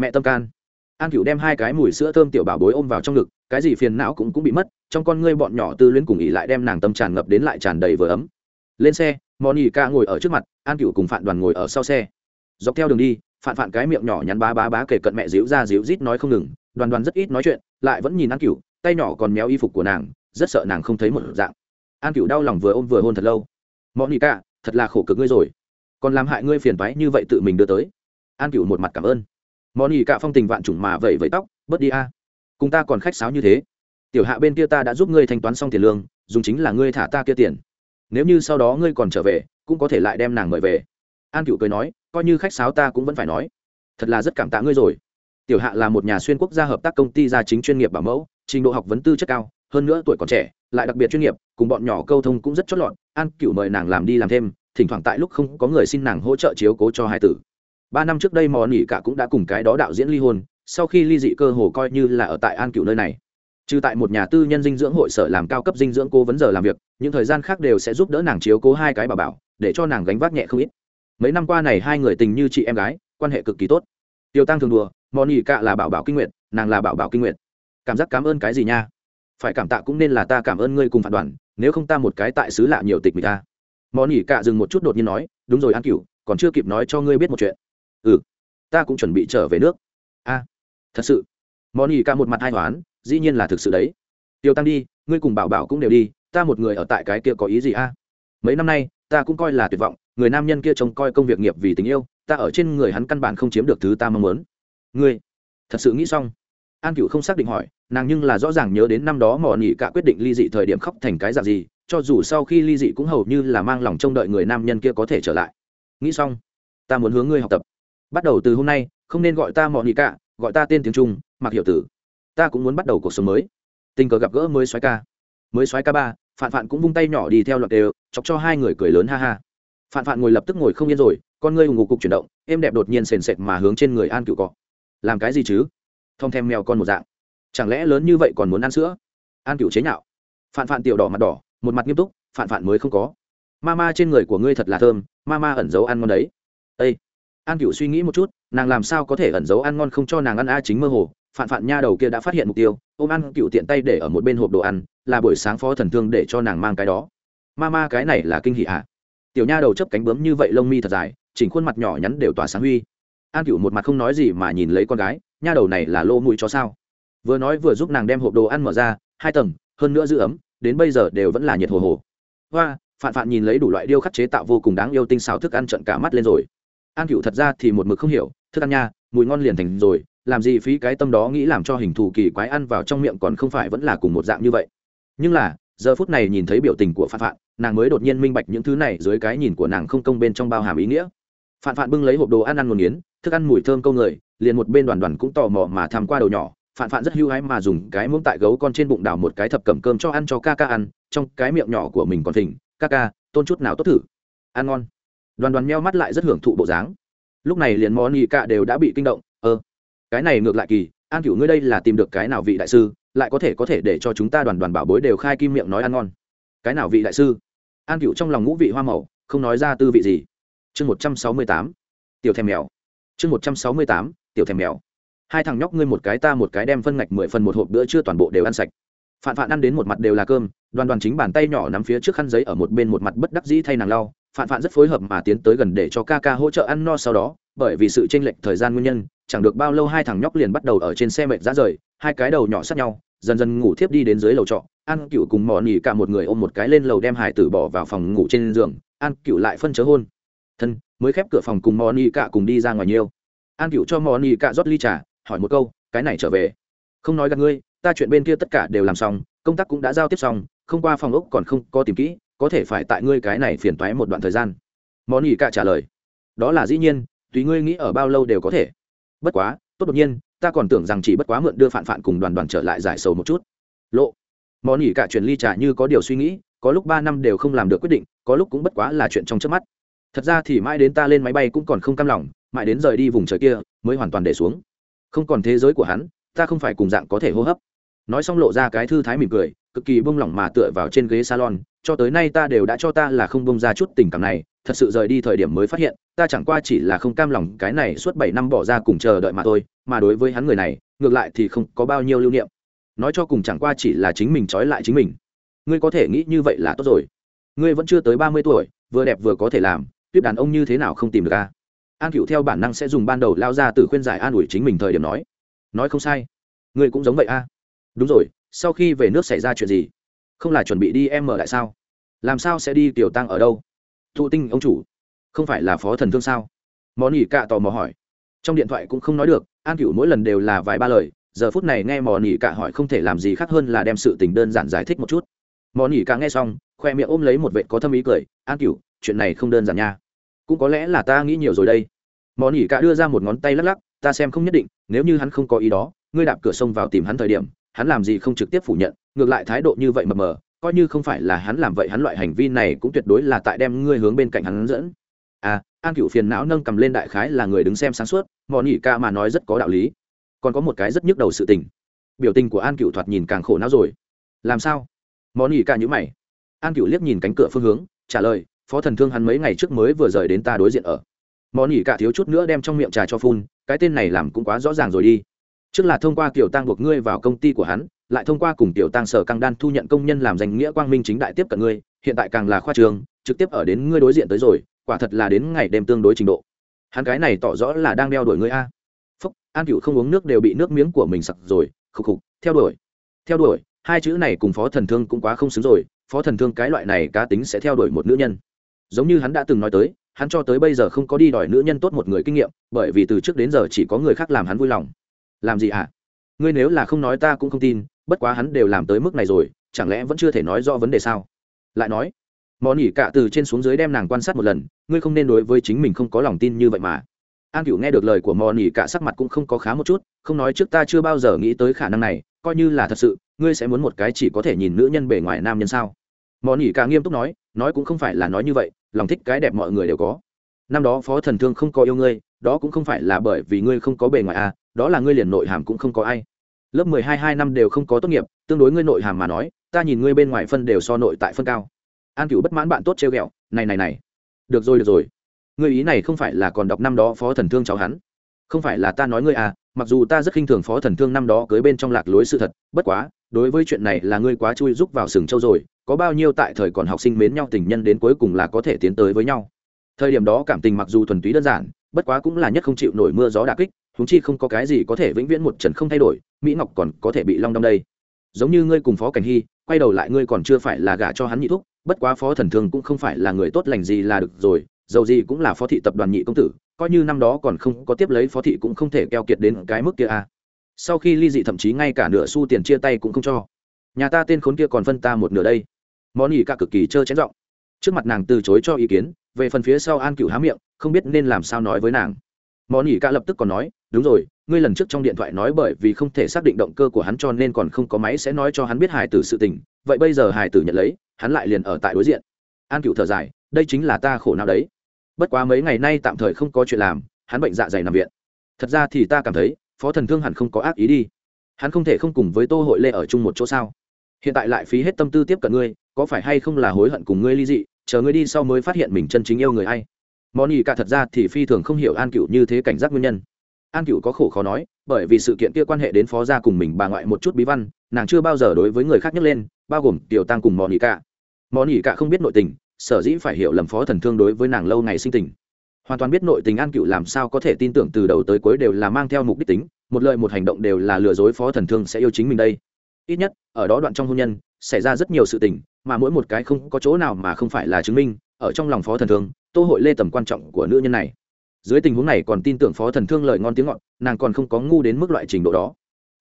mẹ tâm can. An cựu đem hai cái mùi sữa thơm tiểu bảo bối ôm vào trong ngực, cái gì phiền não cũng cũng bị mất, trong con ngươi bọn nhỏ tư luyến cùng ỉ lại đem nàng tâm tràn ngập đến lại tràn đầy vừa ấm. Lên xe, monica ngồi ở trước mặt, an cựu cùng phạn đoàn ngồi ở sau xe. Dọc theo đường đi, phạn phạn cái miệng nhỏ nhắn bá bá bá kể cận mẹ díu ra díu rít nói không ngừng, đoàn đoàn rất ít nói chuyện, lại vẫn nhìn an cựu tay nhỏ còn méo y phục của nàng, rất sợ nàng không thấy một dạng. An cựu đau lòng vừa ôm vừa hôn thật lâu. Monica, thật là khổ cực ngươi rồi. Còn làm hại ngươi phiền toái như vậy tự mình đưa tới. An cựu một mặt cảm ơn monica phong tình vạn chủng mà vậy vậy tóc, bớt đi a. Cùng ta còn khách sáo như thế. Tiểu hạ bên kia ta đã giúp ngươi thanh toán xong tiền lương, dùng chính là ngươi thả ta kia tiền. Nếu như sau đó ngươi còn trở về, cũng có thể lại đem nàng mời về. An cựu cười nói, coi như khách sáo ta cũng vẫn phải nói. Thật là rất cảm tạ ngươi rồi. Tiểu hạ là một nhà xuyên quốc gia hợp tác công ty gia chính chuyên nghiệp bảo mẫu, trình độ học vấn tư chất cao, hơn nữa tuổi còn trẻ, lại đặc biệt chuyên nghiệp, cùng bọn nhỏ câu thông cũng rất chót lọt. An cựu mời nàng làm đi làm thêm, thỉnh thoảng tại lúc không có người xin nàng hỗ trợ chiếu cố cho hai tử ba năm trước đây mò nỉ cả cũng đã cùng cái đó đạo diễn ly hôn sau khi ly dị cơ hồ coi như là ở tại an cựu nơi này. Trừ tại một nhà tư nhân dinh dưỡng hội sở làm cao cấp dinh dưỡng cố vấn giờ làm việc những thời gian khác đều sẽ giúp đỡ nàng chiếu cố hai cái bà bảo để cho nàng gánh vác nhẹ không ít. Mấy năm qua này hai người tình như chị em gái quan hệ cực kỳ tốt. Tiêu tăng thường đùa mò nỉ cạ là bảo bảo kinh nguyện nàng là bảo bảo kinh nguyện cảm giác cảm ơn cái gì nha? Phải cảm tạ cũng nên là ta cảm ơn ngươi cùng phản đoàn nếu không ta một cái tại xứ lạ nhiều tịch người ta. Mò nỉ cạ dừng một chút đột nhiên nói đúng rồi an cựu, còn chưa kịp nói cho ngươi biết một chuyện ừ ta cũng chuẩn bị trở về nước. A, thật sự. Mò nỉ cả một mặt hai hoán, dĩ nhiên là thực sự đấy. Tiêu tăng đi, ngươi cùng bảo bảo cũng đều đi, ta một người ở tại cái kia có ý gì a? Mấy năm nay, ta cũng coi là tuyệt vọng, người nam nhân kia trông coi công việc nghiệp vì tình yêu, ta ở trên người hắn căn bản không chiếm được thứ ta mong muốn. Ngươi, thật sự nghĩ xong? An cựu không xác định hỏi, nàng nhưng là rõ ràng nhớ đến năm đó mỏ nỉ cả quyết định ly dị thời điểm khóc thành cái dạng gì, cho dù sau khi ly dị cũng hầu như là mang lòng trông đợi người nam nhân kia có thể trở lại. Nghĩ xong, ta muốn hướng ngươi học tập bắt đầu từ hôm nay, không nên gọi ta mỏ nghị cả gọi ta tên tiếng trung mặc hiểu tử. Ta cũng muốn bắt đầu cuộc sống mới. Tình cờ gặp gỡ mới xoáy ca. Mới xoáy ca ba, phạn phạn cũng vung tay nhỏ đi theo loạt đều, chọc cho hai người cười lớn ha ha. Phạn phạn ngồi lập tức ngồi không yên rồi, con ngươi ngủ ngục cục chuyển động, êm đẹp đột nhiên sền sệt mà hướng trên người an cựu cọ. Làm cái gì chứ? Thong thèm mèo con một dạng. Chẳng lẽ lớn như vậy còn muốn ăn sữa? An cựu chế nhạo. Phạn phạn tiểu đỏ mặt đỏ, một mặt nghiêm túc, phạn phạn mới không có. Ma ma trên người của ngươi thật là thơm, ma ma ẩn giấu ăn ngon đấy an cựu suy nghĩ một chút, nàng làm sao có thể ẩn giấu ăn ngon không cho nàng ăn a chính mơ hồ, phạn phạn nha đầu kia đã phát hiện mục tiêu, ôm ăn cựu tiện tay để ở một bên hộp đồ ăn, là buổi sáng phó thần thương để cho nàng mang cái đó. Ma ma cái này là kinh hỷ ạ. À? tiểu nha đầu chấp cánh bướm như vậy lông mi thật dài, chỉnh khuôn mặt nhỏ nhắn đều tỏa sáng huy. An cựu một mặt không nói gì mà nhìn lấy con gái, nha đầu này là lô mũi cho sao? Vừa nói vừa giúp nàng đem hộp đồ ăn mở ra, hai tầng, hơn nữa giữ ấm, đến bây giờ đều vẫn là nhiệt hồ hồ. Hoa, phạn phạn nhìn lấy đủ loại điêu khắc chế tạo vô cùng đáng yêu tinh xào thức ăn trận cả mắt lên rồi an cựu thật ra thì một mực không hiểu, thức ăn nha, mùi ngon liền thành rồi, làm gì phí cái tâm đó nghĩ làm cho hình thù kỳ quái ăn vào trong miệng còn không phải vẫn là cùng một dạng như vậy. Nhưng là, giờ phút này nhìn thấy biểu tình của phạn phạn, nàng mới đột nhiên minh bạch những thứ này dưới cái nhìn của nàng không công bên trong bao hàm ý nghĩa. Phạn phạn bưng lấy hộp đồ ăn ăn một nghiến, thức ăn mùi thơm câu người, liền một bên đoàn đoàn cũng tò mò mà tham qua đầu nhỏ. Phạn phạn rất hưu hái mà dùng cái muỗng tại gấu con trên bụng đảo một cái thập cầm cơm cho ăn cho ca ca ăn, trong cái miệng nhỏ của mình còn thỉnh, ca ca, tôn chút nào tốt thử. Ăn ngon đoàn đoàn meo mắt lại rất hưởng thụ bộ dáng. Lúc này liền món nghị cạ đều đã bị kinh động ơ cái này ngược lại kỳ, an cửu ngươi đây là tìm được cái nào vị đại sư, lại có thể có thể để cho chúng ta đoàn đoàn bảo bối đều khai kim miệng nói ăn ngon. Cái nào vị đại sư? An cửu trong lòng ngũ vị hoa màu, không nói ra tư vị gì. Chương một trăm sáu mươi tám, tiểu thèm mèo. Chương một trăm sáu mươi tám, tiểu thèm mèo. Hai thằng nhóc ngươi một cái ta một cái đem phân ngạch mười phần một hộp bữa chưa toàn bộ đều ăn sạch. Phạn phạn ăn đến một mặt đều là cơm, đoàn đoàn chính bàn tay nhỏ nắm phía trước khăn giấy ở một bên một mặt bất đắc dĩ thay nàng lau phạn phạn rất phối hợp mà tiến tới gần để cho ca ca hỗ trợ ăn no sau đó, bởi vì sự chênh lệch thời gian nguyên nhân, chẳng được bao lâu hai thằng nhóc liền bắt đầu ở trên xe mệt ra rời, hai cái đầu nhỏ sát nhau, dần dần ngủ thiếp đi đến dưới lầu trọ. An cựu cùng mò nỉ cả một người ôm một cái lên lầu đem hải tử bỏ vào phòng ngủ trên giường. An cựu lại phân chớ hôn. Thân, mới khép cửa phòng cùng mò nỉ cả cùng đi ra ngoài nhiều. An cựu cho mò nỉ cả rót ly trà, hỏi một câu, cái này trở về? Không nói gặp ngươi, ta chuyện bên kia tất cả đều làm xong, công tác cũng đã giao tiếp xong, không qua phòng ốc còn không có tìm kỹ có thể phải tại ngươi cái này phiền toái một đoạn thời gian. Món ỉ cả trả lời, đó là dĩ nhiên, tùy ngươi nghĩ ở bao lâu đều có thể. Bất quá, tốt đột nhiên, ta còn tưởng rằng chỉ bất quá mượn đưa phản phản cùng đoàn đoàn trở lại giải sầu một chút. Lộ món ỉ cả chuyện ly trà như có điều suy nghĩ, có lúc ba năm đều không làm được quyết định, có lúc cũng bất quá là chuyện trong trước mắt. Thật ra thì mãi đến ta lên máy bay cũng còn không cam lòng, mãi đến rời đi vùng trời kia, mới hoàn toàn để xuống. Không còn thế giới của hắn, ta không phải cùng dạng có thể hô hấp. Nói xong lộ ra cái thư thái mỉm cười cực kỳ bông lỏng mà tựa vào trên ghế salon, cho tới nay ta đều đã cho ta là không bông ra chút tình cảm này, thật sự rời đi thời điểm mới phát hiện, ta chẳng qua chỉ là không cam lòng cái này suốt bảy năm bỏ ra cùng chờ đợi mà thôi, mà đối với hắn người này, ngược lại thì không có bao nhiêu lưu niệm. Nói cho cùng chẳng qua chỉ là chính mình trói lại chính mình. Ngươi có thể nghĩ như vậy là tốt rồi. Ngươi vẫn chưa tới ba mươi tuổi, vừa đẹp vừa có thể làm tuyếp đàn ông như thế nào không tìm được ca an cựu theo bản năng sẽ dùng ban đầu lao ra từ khuyên giải an ủi chính mình thời điểm nói. Nói không sai. Ngươi cũng giống vậy a đúng rồi sau khi về nước xảy ra chuyện gì? Không là chuẩn bị đi em mở lại sao? Làm sao sẽ đi tiểu tăng ở đâu? Thụ tinh, ông chủ, không phải là phó thần thương sao? Món ỉ cạ tò mò hỏi. Trong điện thoại cũng không nói được, an cựu mỗi lần đều là vài ba lời, giờ phút này nghe mò nỉ cạ hỏi không thể làm gì khác hơn là đem sự tình đơn giản giải thích một chút. Mò nỉ cạ nghe xong, khoe miệng ôm lấy một vệ có thâm ý cười, an cựu chuyện này không đơn giản nha. Cũng có lẽ là ta nghĩ nhiều rồi đây. Mò nỉ cạ đưa ra một ngón tay lắc lắc, ta xem không nhất định, nếu như hắn không có ý đó, ngươi đạp cửa sông vào tìm hắn thời điểm hắn làm gì không trực tiếp phủ nhận, ngược lại thái độ như vậy mờ mờ, coi như không phải là hắn làm vậy hắn loại hành vi này cũng tuyệt đối là tại đem ngươi hướng bên cạnh hắn dẫn. À an cựu phiền não nâng cầm lên đại khái là người đứng xem sáng suốt, mò nỉ ca mà nói rất có đạo lý. Còn có một cái rất nhức đầu sự tình. Biểu tình của an cựu thoạt nhìn càng khổ não rồi. Làm sao? Mò nỉ ca nhữ mày. An cựu liếc nhìn cánh cửa phương hướng, trả lời, phó thần thương hắn mấy ngày trước mới vừa rời đến ta đối diện ở. Mò nỉ ca thiếu chút nữa đem trong miệng trà cho phun, cái tên này làm cũng quá rõ ràng rồi đi trước là thông qua kiểu tăng buộc ngươi vào công ty của hắn, lại thông qua cùng tiểu tăng sở căng đan thu nhận công nhân làm danh nghĩa quang minh chính đại tiếp cận ngươi, hiện tại càng là khoa trường, trực tiếp ở đến ngươi đối diện tới rồi, quả thật là đến ngày đêm tương đối trình độ. Hắn cái này tỏ rõ là đang đeo đuổi ngươi a. Phúc, an cựu không uống nước đều bị nước miếng của mình sặc rồi, khục khục, theo đuổi. Theo đuổi, hai chữ này cùng phó thần thương cũng quá không xứng rồi, phó thần thương cái loại này cá tính sẽ theo đuổi một nữ nhân. Giống như hắn đã từng nói tới, hắn cho tới bây giờ không có đi đòi nữ nhân tốt một người kinh nghiệm, bởi vì từ trước đến giờ chỉ có người khác làm hắn vui lòng làm gì hả? Ngươi nếu là không nói ta cũng không tin, bất quá hắn đều làm tới mức này rồi, chẳng lẽ vẫn chưa thể nói rõ vấn đề sao? Lại nói mò nỉ cả từ trên xuống dưới đem nàng quan sát một lần, ngươi không nên đối với chính mình không có lòng tin như vậy mà. An cựu nghe được lời của mò nỉ cả sắc mặt cũng không có khá một chút, không nói trước ta chưa bao giờ nghĩ tới khả năng này, coi như là thật sự, ngươi sẽ muốn một cái chỉ có thể nhìn nữ nhân bề ngoài nam nhân sao? Mò nỉ cả nghiêm túc nói nói cũng không phải là nói như vậy, lòng thích cái đẹp mọi người đều có. Năm đó phó thần thương không có yêu ngươi, đó cũng không phải là bởi vì ngươi không có bề ngoài à đó là ngươi liền nội hàm cũng không có ai. Lớp mười hai hai năm đều không có tốt nghiệp, tương đối ngươi nội hàm mà nói, ta nhìn ngươi bên ngoài phân đều so nội tại phân cao. An cựu bất mãn bạn tốt trêu ghẹo, này này này, được rồi được rồi. Ngươi ý này không phải là còn đọc năm đó phó thần thương cháu hắn. Không phải là ta nói ngươi à mặc dù ta rất khinh thường phó thần thương năm đó cưới bên trong lạc lối sự thật, bất quá, đối với chuyện này là ngươi quá chui rúc vào sừng châu rồi, có bao nhiêu tại thời còn học sinh mến nhau tình nhân đến cuối cùng là có thể tiến tới với nhau. Thời điểm đó cảm tình mặc dù thuần túy đơn giản, bất quá cũng là nhất không chịu nổi mưa gió đà kích huống chi không có cái gì có thể vĩnh viễn một trần không thay đổi, mỹ ngọc còn có thể bị long đong đây. Giống như ngươi cùng phó cảnh hy, quay đầu lại ngươi còn chưa phải là gả cho hắn nhị thúc, bất quá phó thần thương cũng không phải là người tốt lành gì là được rồi, dầu gì cũng là phó thị tập đoàn nhị công tử, coi như năm đó còn không có tiếp lấy phó thị cũng không thể keo kiệt đến cái mức kia à. sau khi ly dị thậm chí ngay cả nửa xu tiền chia tay cũng không cho. Nhà ta tên khốn kia còn phân ta một nửa đây. Món ỉ cả cực kỳ trơ chén giọng. Trước mặt nàng từ chối cho ý kiến, về phần phía sau an cựu há miệng, không biết nên làm sao nói với nàng món ỉ cả lập tức còn nói, đúng rồi, ngươi lần trước trong điện thoại nói bởi vì không thể xác định động cơ của hắn cho nên còn không có máy sẽ nói cho hắn biết hài tử sự tình, vậy bây giờ hài tử nhận lấy, hắn lại liền ở tại đối diện. An cựu thở dài, đây chính là ta khổ nào đấy. Bất quá mấy ngày nay tạm thời không có chuyện làm, hắn bệnh dạ dày nằm viện. Thật ra thì ta cảm thấy, phó thần thương hẳn không có ác ý đi. Hắn không thể không cùng với tô hội lê ở chung một chỗ sao? Hiện tại lại phí hết tâm tư tiếp cận ngươi, có phải hay không là hối hận cùng ngươi ly dị, chờ ngươi đi sau mới phát hiện mình chân chính yêu người a y moni cả thật ra thì phi thường không hiểu an cựu như thế cảnh giác nguyên nhân. An cựu có khổ khó nói, bởi vì sự kiện kia quan hệ đến phó gia cùng mình bà ngoại một chút bí văn, nàng chưa bao giờ đối với người khác nhắc lên, bao gồm tiểu tăng cùng moni cả. Moni cả không biết nội tình, sở dĩ phải hiểu lầm phó thần thương đối với nàng lâu ngày sinh tình. Hoàn toàn biết nội tình an cựu làm sao có thể tin tưởng từ đầu tới cuối đều là mang theo mục đích tính, một lời một hành động đều là lừa dối phó thần thương sẽ yêu chính mình đây. Ít nhất, ở đó đoạn trong hôn nhân, xảy ra rất nhiều sự tình, mà mỗi một cái không có chỗ nào mà không phải là chứng minh, ở trong lòng phó thần thương tô hội lê tầm quan trọng của nữ nhân này. Dưới tình huống này còn tin tưởng phó thần thương lời ngon tiếng ngọt, nàng còn không có ngu đến mức loại trình độ đó.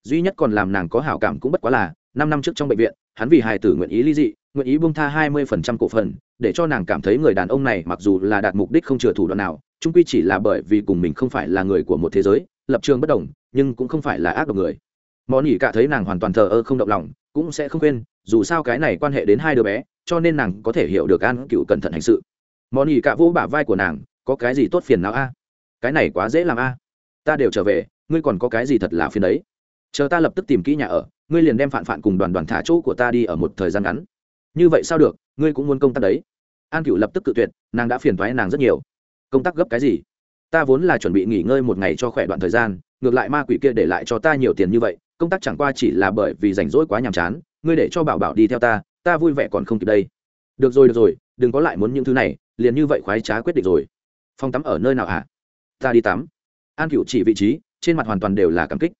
Duy nhất còn làm nàng có hảo cảm cũng bất quá là, năm năm trước trong bệnh viện, hắn vì hài tử nguyện ý ly dị, nguyện ý bung tha hai mươi phần trăm cổ phần, để cho nàng cảm thấy người đàn ông này mặc dù là đạt mục đích không chừa thủ đoạn nào trung quy chỉ là bởi vì cùng mình không phải là người của một thế giới, lập trường bất đồng, nhưng cũng không phải là ác độc người. Món ỉ cả thấy nàng hoàn toàn thờ ơ không động lòng, cũng sẽ không quên dù sao cái này quan hệ đến hai đứa bé, cho nên nàng có thể hiểu được an cựu cẩn thận hành sự món ỉ cả vỗ bả vai của nàng, có cái gì tốt phiền nào a? Cái này quá dễ làm a. Ta đều trở về, ngươi còn có cái gì thật là phiền đấy. Chờ ta lập tức tìm kỹ nhà ở, ngươi liền đem phản phản cùng đoàn đoàn thả chỗ của ta đi ở một thời gian ngắn. Như vậy sao được, ngươi cũng muốn công tác đấy. An cựu lập tức cự tuyệt, nàng đã phiền thoái nàng rất nhiều. Công tác gấp cái gì? Ta vốn là chuẩn bị nghỉ ngơi một ngày cho khỏe đoạn thời gian, ngược lại ma quỷ kia để lại cho ta nhiều tiền như vậy, công tác chẳng qua chỉ là bởi vì rảnh rỗi quá nhàm chán, ngươi để cho bảo bảo đi theo ta ta vui vẻ còn không kịp đây. Được rồi được rồi, đừng có lại muốn những thứ này liền như vậy khoái trá quyết định rồi. Phòng tắm ở nơi nào hả? À? ta đi tắm. An cựu chỉ vị trí, trên mặt hoàn toàn đều là cảm kích.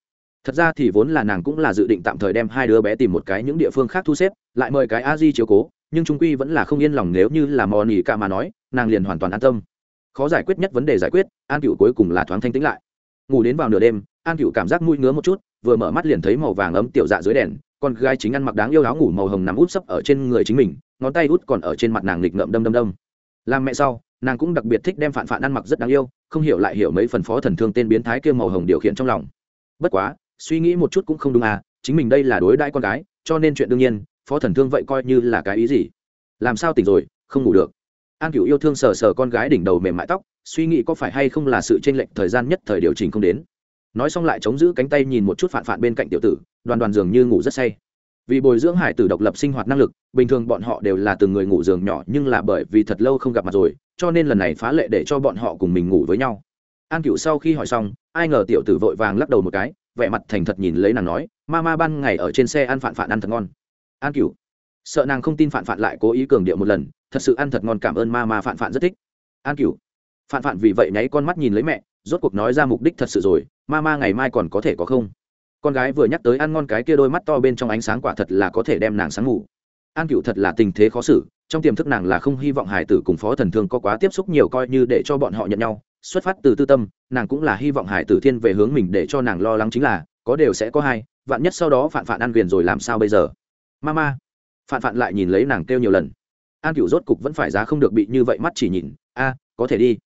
Thật ra thì vốn là nàng cũng là dự định tạm thời đem hai đứa bé tìm một cái những địa phương khác thu xếp, lại mời cái a di chiếu cố, nhưng trung quy vẫn là không yên lòng nếu như là mò nỉ cả mà nói, nàng liền hoàn toàn an tâm. Khó giải quyết nhất vấn đề giải quyết, an cựu cuối cùng là thoáng thanh tĩnh lại. Ngủ đến vào nửa đêm, an cựu cảm giác mũi ngứa một chút, vừa mở mắt liền thấy màu vàng ấm tiểu dạ dưới đèn, con gái chính ăn mặc đáng yêu áo ngủ màu hồng nằm út sấp ở trên người chính mình, ngón tay út còn ở trên mặt nàng nghịch ngợm đâm đâm đâm làm mẹ sau, nàng cũng đặc biệt thích đem phản phản ăn mặc rất đáng yêu, không hiểu lại hiểu mấy phần phó thần thương tên biến thái kia màu hồng điều khiển trong lòng. Bất quá, suy nghĩ một chút cũng không đúng à chính mình đây là đối đãi con gái, cho nên chuyện đương nhiên, phó thần thương vậy coi như là cái ý gì? Làm sao tỉnh rồi, không ngủ được? An cửu yêu thương sờ sờ con gái đỉnh đầu mềm mại tóc, suy nghĩ có phải hay không là sự tranh lệch thời gian nhất thời điều chỉnh không đến. Nói xong lại chống giữ cánh tay nhìn một chút phản phản bên cạnh tiểu tử, đoàn đoàn dường như ngủ rất say vì bồi dưỡng hải tử độc lập sinh hoạt năng lực, bình thường bọn họ đều là từng người ngủ giường nhỏ nhưng là bởi vì thật lâu không gặp mặt rồi, cho nên lần này phá lệ để cho bọn họ cùng mình ngủ với nhau. An cựu sau khi hỏi xong, ai ngờ tiểu tử vội vàng lắc đầu một cái, vẻ mặt thành thật nhìn lấy nàng nói, ma ma ban ngày ở trên xe ăn phản phản ăn thật ngon. An cựu sợ nàng không tin phản phản lại cố ý cường điệu một lần, thật sự ăn thật ngon cảm ơn ma ma phản phản rất thích. An cựu phản phản vì vậy nháy con mắt nhìn lấy mẹ, rốt cuộc nói ra mục đích thật sự rồi, ma ma ngày mai còn có thể có không? Con gái vừa nhắc tới ăn ngon cái kia đôi mắt to bên trong ánh sáng quả thật là có thể đem nàng sáng ngủ. An cựu thật là tình thế khó xử, trong tiềm thức nàng là không hy vọng hải tử cùng phó thần thương có quá tiếp xúc nhiều coi như để cho bọn họ nhận nhau, xuất phát từ tư tâm, nàng cũng là hy vọng hải tử thiên về hướng mình để cho nàng lo lắng chính là, có đều sẽ có hai, vạn nhất sau đó phạn phạn ăn quyền rồi làm sao bây giờ? Mama! Phạn phạn lại nhìn lấy nàng kêu nhiều lần. An cựu rốt cục vẫn phải giá không được bị như vậy mắt chỉ nhìn, a, có thể đi.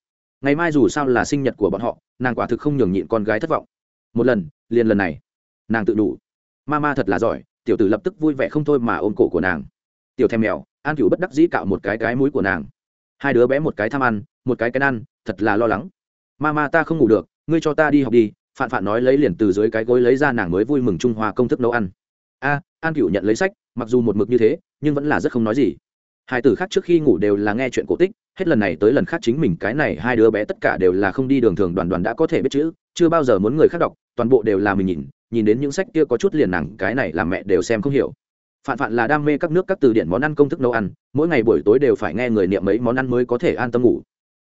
Ngày mai dù sao là sinh nhật của bọn họ, nàng quả thực không nhường nhịn con gái thất vọng. Một lần, liền lần này nàng tự đủ. Ma ma thật là giỏi, tiểu tử lập tức vui vẻ không thôi mà ôm cổ của nàng. Tiểu thèm mèo, an cựu bất đắc dĩ cạo một cái cái mũi của nàng. Hai đứa bé một cái tham ăn, một cái cái ăn, thật là lo lắng. Ma ma ta không ngủ được, ngươi cho ta đi học đi, phạn phạn nói lấy liền từ dưới cái gối lấy ra nàng mới vui mừng trung hoa công thức nấu ăn. A, an cựu nhận lấy sách, mặc dù một mực như thế, nhưng vẫn là rất không nói gì. Hai tử khác trước khi ngủ đều là nghe chuyện cổ tích, hết lần này tới lần khác chính mình cái này hai đứa bé tất cả đều là không đi đường thường đoàn đoàn đã có thể biết chữ, chưa bao giờ muốn người khác đọc, toàn bộ đều là mình nhìn nhìn đến những sách kia có chút liền nàng cái này làm mẹ đều xem không hiểu. Phạn phạn là đam mê các nước các từ điển món ăn công thức nấu ăn, mỗi ngày buổi tối đều phải nghe người niệm mấy món ăn mới có thể an tâm ngủ.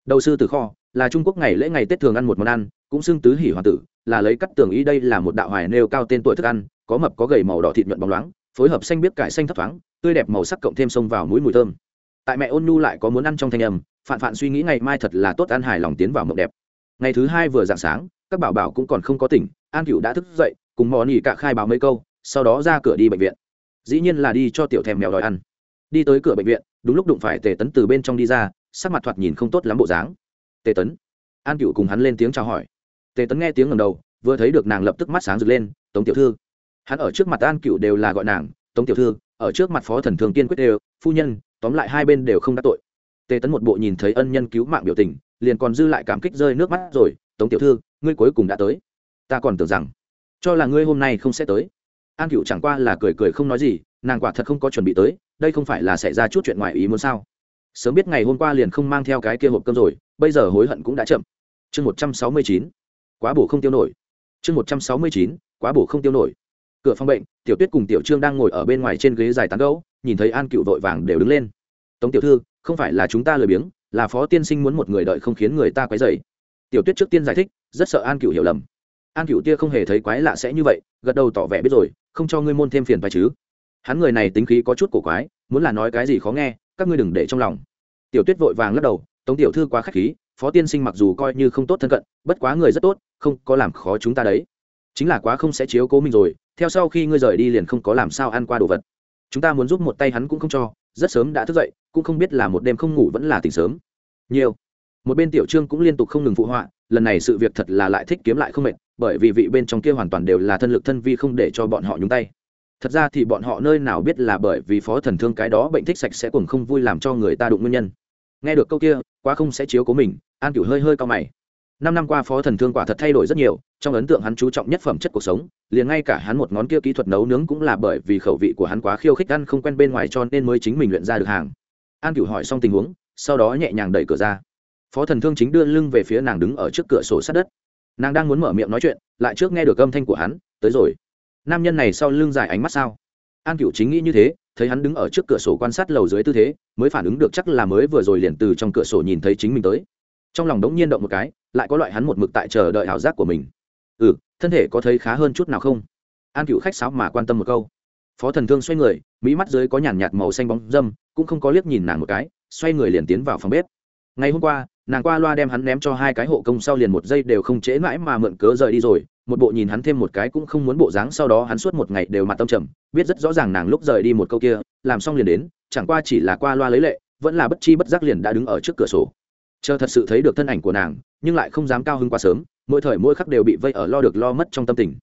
Đầu sư từ kho, là trung quốc ngày lễ ngày tết thường ăn một món ăn, cũng xưng tứ hỉ hoàng tử, là lấy cắt tường ý đây là một đạo hoài nêu cao tên tuổi thức ăn, có mập, có gầy, màu đỏ thịt nhuận bóng loáng, phối hợp xanh biết cải xanh thấp thoáng, tươi đẹp màu sắc cộng thêm sông vào mũi mùi thơm. Tại mẹ ôn nhu lại có muốn ăn trong thanh âm phạn phạn suy nghĩ ngày mai thật là tốt ăn hài lòng tiến vào mộng đẹp. Ngày thứ hai vừa dạng sáng, các bảo bảo cũng còn không có tỉnh, an cựu đã thức dậy cùng mò nỉ cả khai báo mấy câu, sau đó ra cửa đi bệnh viện. Dĩ nhiên là đi cho tiểu thèm mèo đòi ăn. Đi tới cửa bệnh viện, đúng lúc đụng phải tề tấn từ bên trong đi ra, sắc mặt thoạt nhìn không tốt lắm bộ dáng. Tề tấn. An cựu cùng hắn lên tiếng chào hỏi. Tề tấn nghe tiếng ngầm đầu, vừa thấy được nàng lập tức mắt sáng rực lên, tống tiểu thư. Hắn ở trước mặt an cựu đều là gọi nàng, tống tiểu thư, ở trước mặt phó thần thường tiên quyết đều, phu nhân, tóm lại hai bên đều không đắc tội. Tề tấn một bộ nhìn thấy ân nhân cứu mạng biểu tình, liền còn dư lại cảm kích rơi nước mắt rồi, tống tiểu thư, ngươi cuối cùng đã tới. Ta còn tưởng rằng cho là ngươi hôm nay không sẽ tới. An cựu chẳng qua là cười cười không nói gì, nàng quả thật không có chuẩn bị tới, đây không phải là xảy ra chút chuyện ngoài ý muốn sao? Sớm biết ngày hôm qua liền không mang theo cái kia hộp cơm rồi, bây giờ hối hận cũng đã chậm. Chương một trăm sáu mươi chín, quá bổ không tiêu nổi. Chương một trăm sáu mươi chín, quá bổ không tiêu nổi. Cửa phòng bệnh, tiểu tuyết cùng tiểu trương đang ngồi ở bên ngoài trên ghế dài tán gấu nhìn thấy an cựu vội vàng đều đứng lên. Tống tiểu thư, không phải là chúng ta lười biếng, là phó tiên sinh muốn một người đợi không khiến người ta quấy dày tiểu tuyết trước tiên giải thích, rất sợ an cựu hiểu lầm an cựu tia không hề thấy quái lạ sẽ như vậy, gật đầu tỏ vẻ biết rồi, không cho ngươi môn thêm phiền phải chứ. Hắn người này tính khí có chút cổ quái, muốn là nói cái gì khó nghe, các ngươi đừng để trong lòng. Tiểu tuyết vội vàng lắc đầu, tống tiểu thư quá k h á c h khí, phó tiên sinh mặc dù coi như không tốt thân cận, bất quá người rất tốt, không có làm khó chúng ta đấy. Chính là quá không sẽ chiếu cố mình rồi, theo sau khi ngươi rời đi liền không có làm sao ăn qua đồ vật. Chúng ta muốn giúp một tay hắn cũng không cho, rất sớm đã thức dậy, cũng không biết là một đêm không ngủ vẫn là tỉnh sớm. Nhiều. Một bên tiểu trương cũng liên tục không ngừng phụ họa, lần này sự việc thật là lại thích kiếm lại không mệt bởi vì vị bên trong kia hoàn toàn đều là thân lực thân vi không để cho bọn họ nhúng tay. Thật ra thì bọn họ nơi nào biết là bởi vì phó thần thương cái đó bệnh thích sạch sẽ cùng không vui làm cho người ta đụng nguyên nhân. Nghe được câu kia, quá không sẽ chiếu cố mình, an cửu hơi hơi cao mày. Năm năm qua phó thần thương quả thật thay đổi rất nhiều, trong ấn tượng hắn chú trọng nhất phẩm chất cuộc sống, liền ngay cả hắn một ngón kia kỹ thuật nấu nướng cũng là bởi vì khẩu vị của hắn quá khiêu khích ăn không quen bên ngoài cho nên mới chính mình luyện ra được hàng. An cửu hỏi xong tình huống, sau đó nhẹ nhàng đẩy cửa ra. Phó thần thương chính đưa lưng về phía nàng đứng ở trước cửa sổ sát đất nàng đang muốn mở miệng nói chuyện, lại trước nghe được âm thanh của hắn, tới rồi. Nam nhân này sau lưng dài ánh mắt sao? An cựu chính nghĩ như thế, thấy hắn đứng ở trước cửa sổ quan sát lầu dưới tư thế, mới phản ứng được chắc là mới vừa rồi liền từ trong cửa sổ nhìn thấy chính mình tới. Trong lòng đống nhiên động một cái, lại có loại hắn một mực tại chờ đợi ảo giác của mình. Ừ thân thể có thấy khá hơn chút nào không? An cựu khách sáo mà quan tâm một câu. Phó thần thương xoay người, mỹ mắt dưới có nhàn nhạt màu xanh bóng dâm, cũng không có liếc nhìn nàng một cái, xoay người liền tiến vào phòng bếp. Ngày hôm qua nàng qua loa đem hắn ném cho hai cái hộ công sau liền một giây đều không trễ mãi mà mượn cớ rời đi rồi, một bộ nhìn hắn thêm một cái cũng không muốn bộ dáng sau đó hắn suốt một ngày đều mặt tâm trầm, biết rất rõ ràng nàng lúc rời đi một câu kia, làm xong liền đến, chẳng qua chỉ là qua loa lấy lệ, vẫn là bất chi bất giác liền đã đứng ở trước cửa sổ. Chờ thật sự thấy được thân ảnh của nàng, nhưng lại không dám cao hơn quá sớm, mỗi thời mỗi khắc đều bị vây ở lo được lo mất trong tâm tình.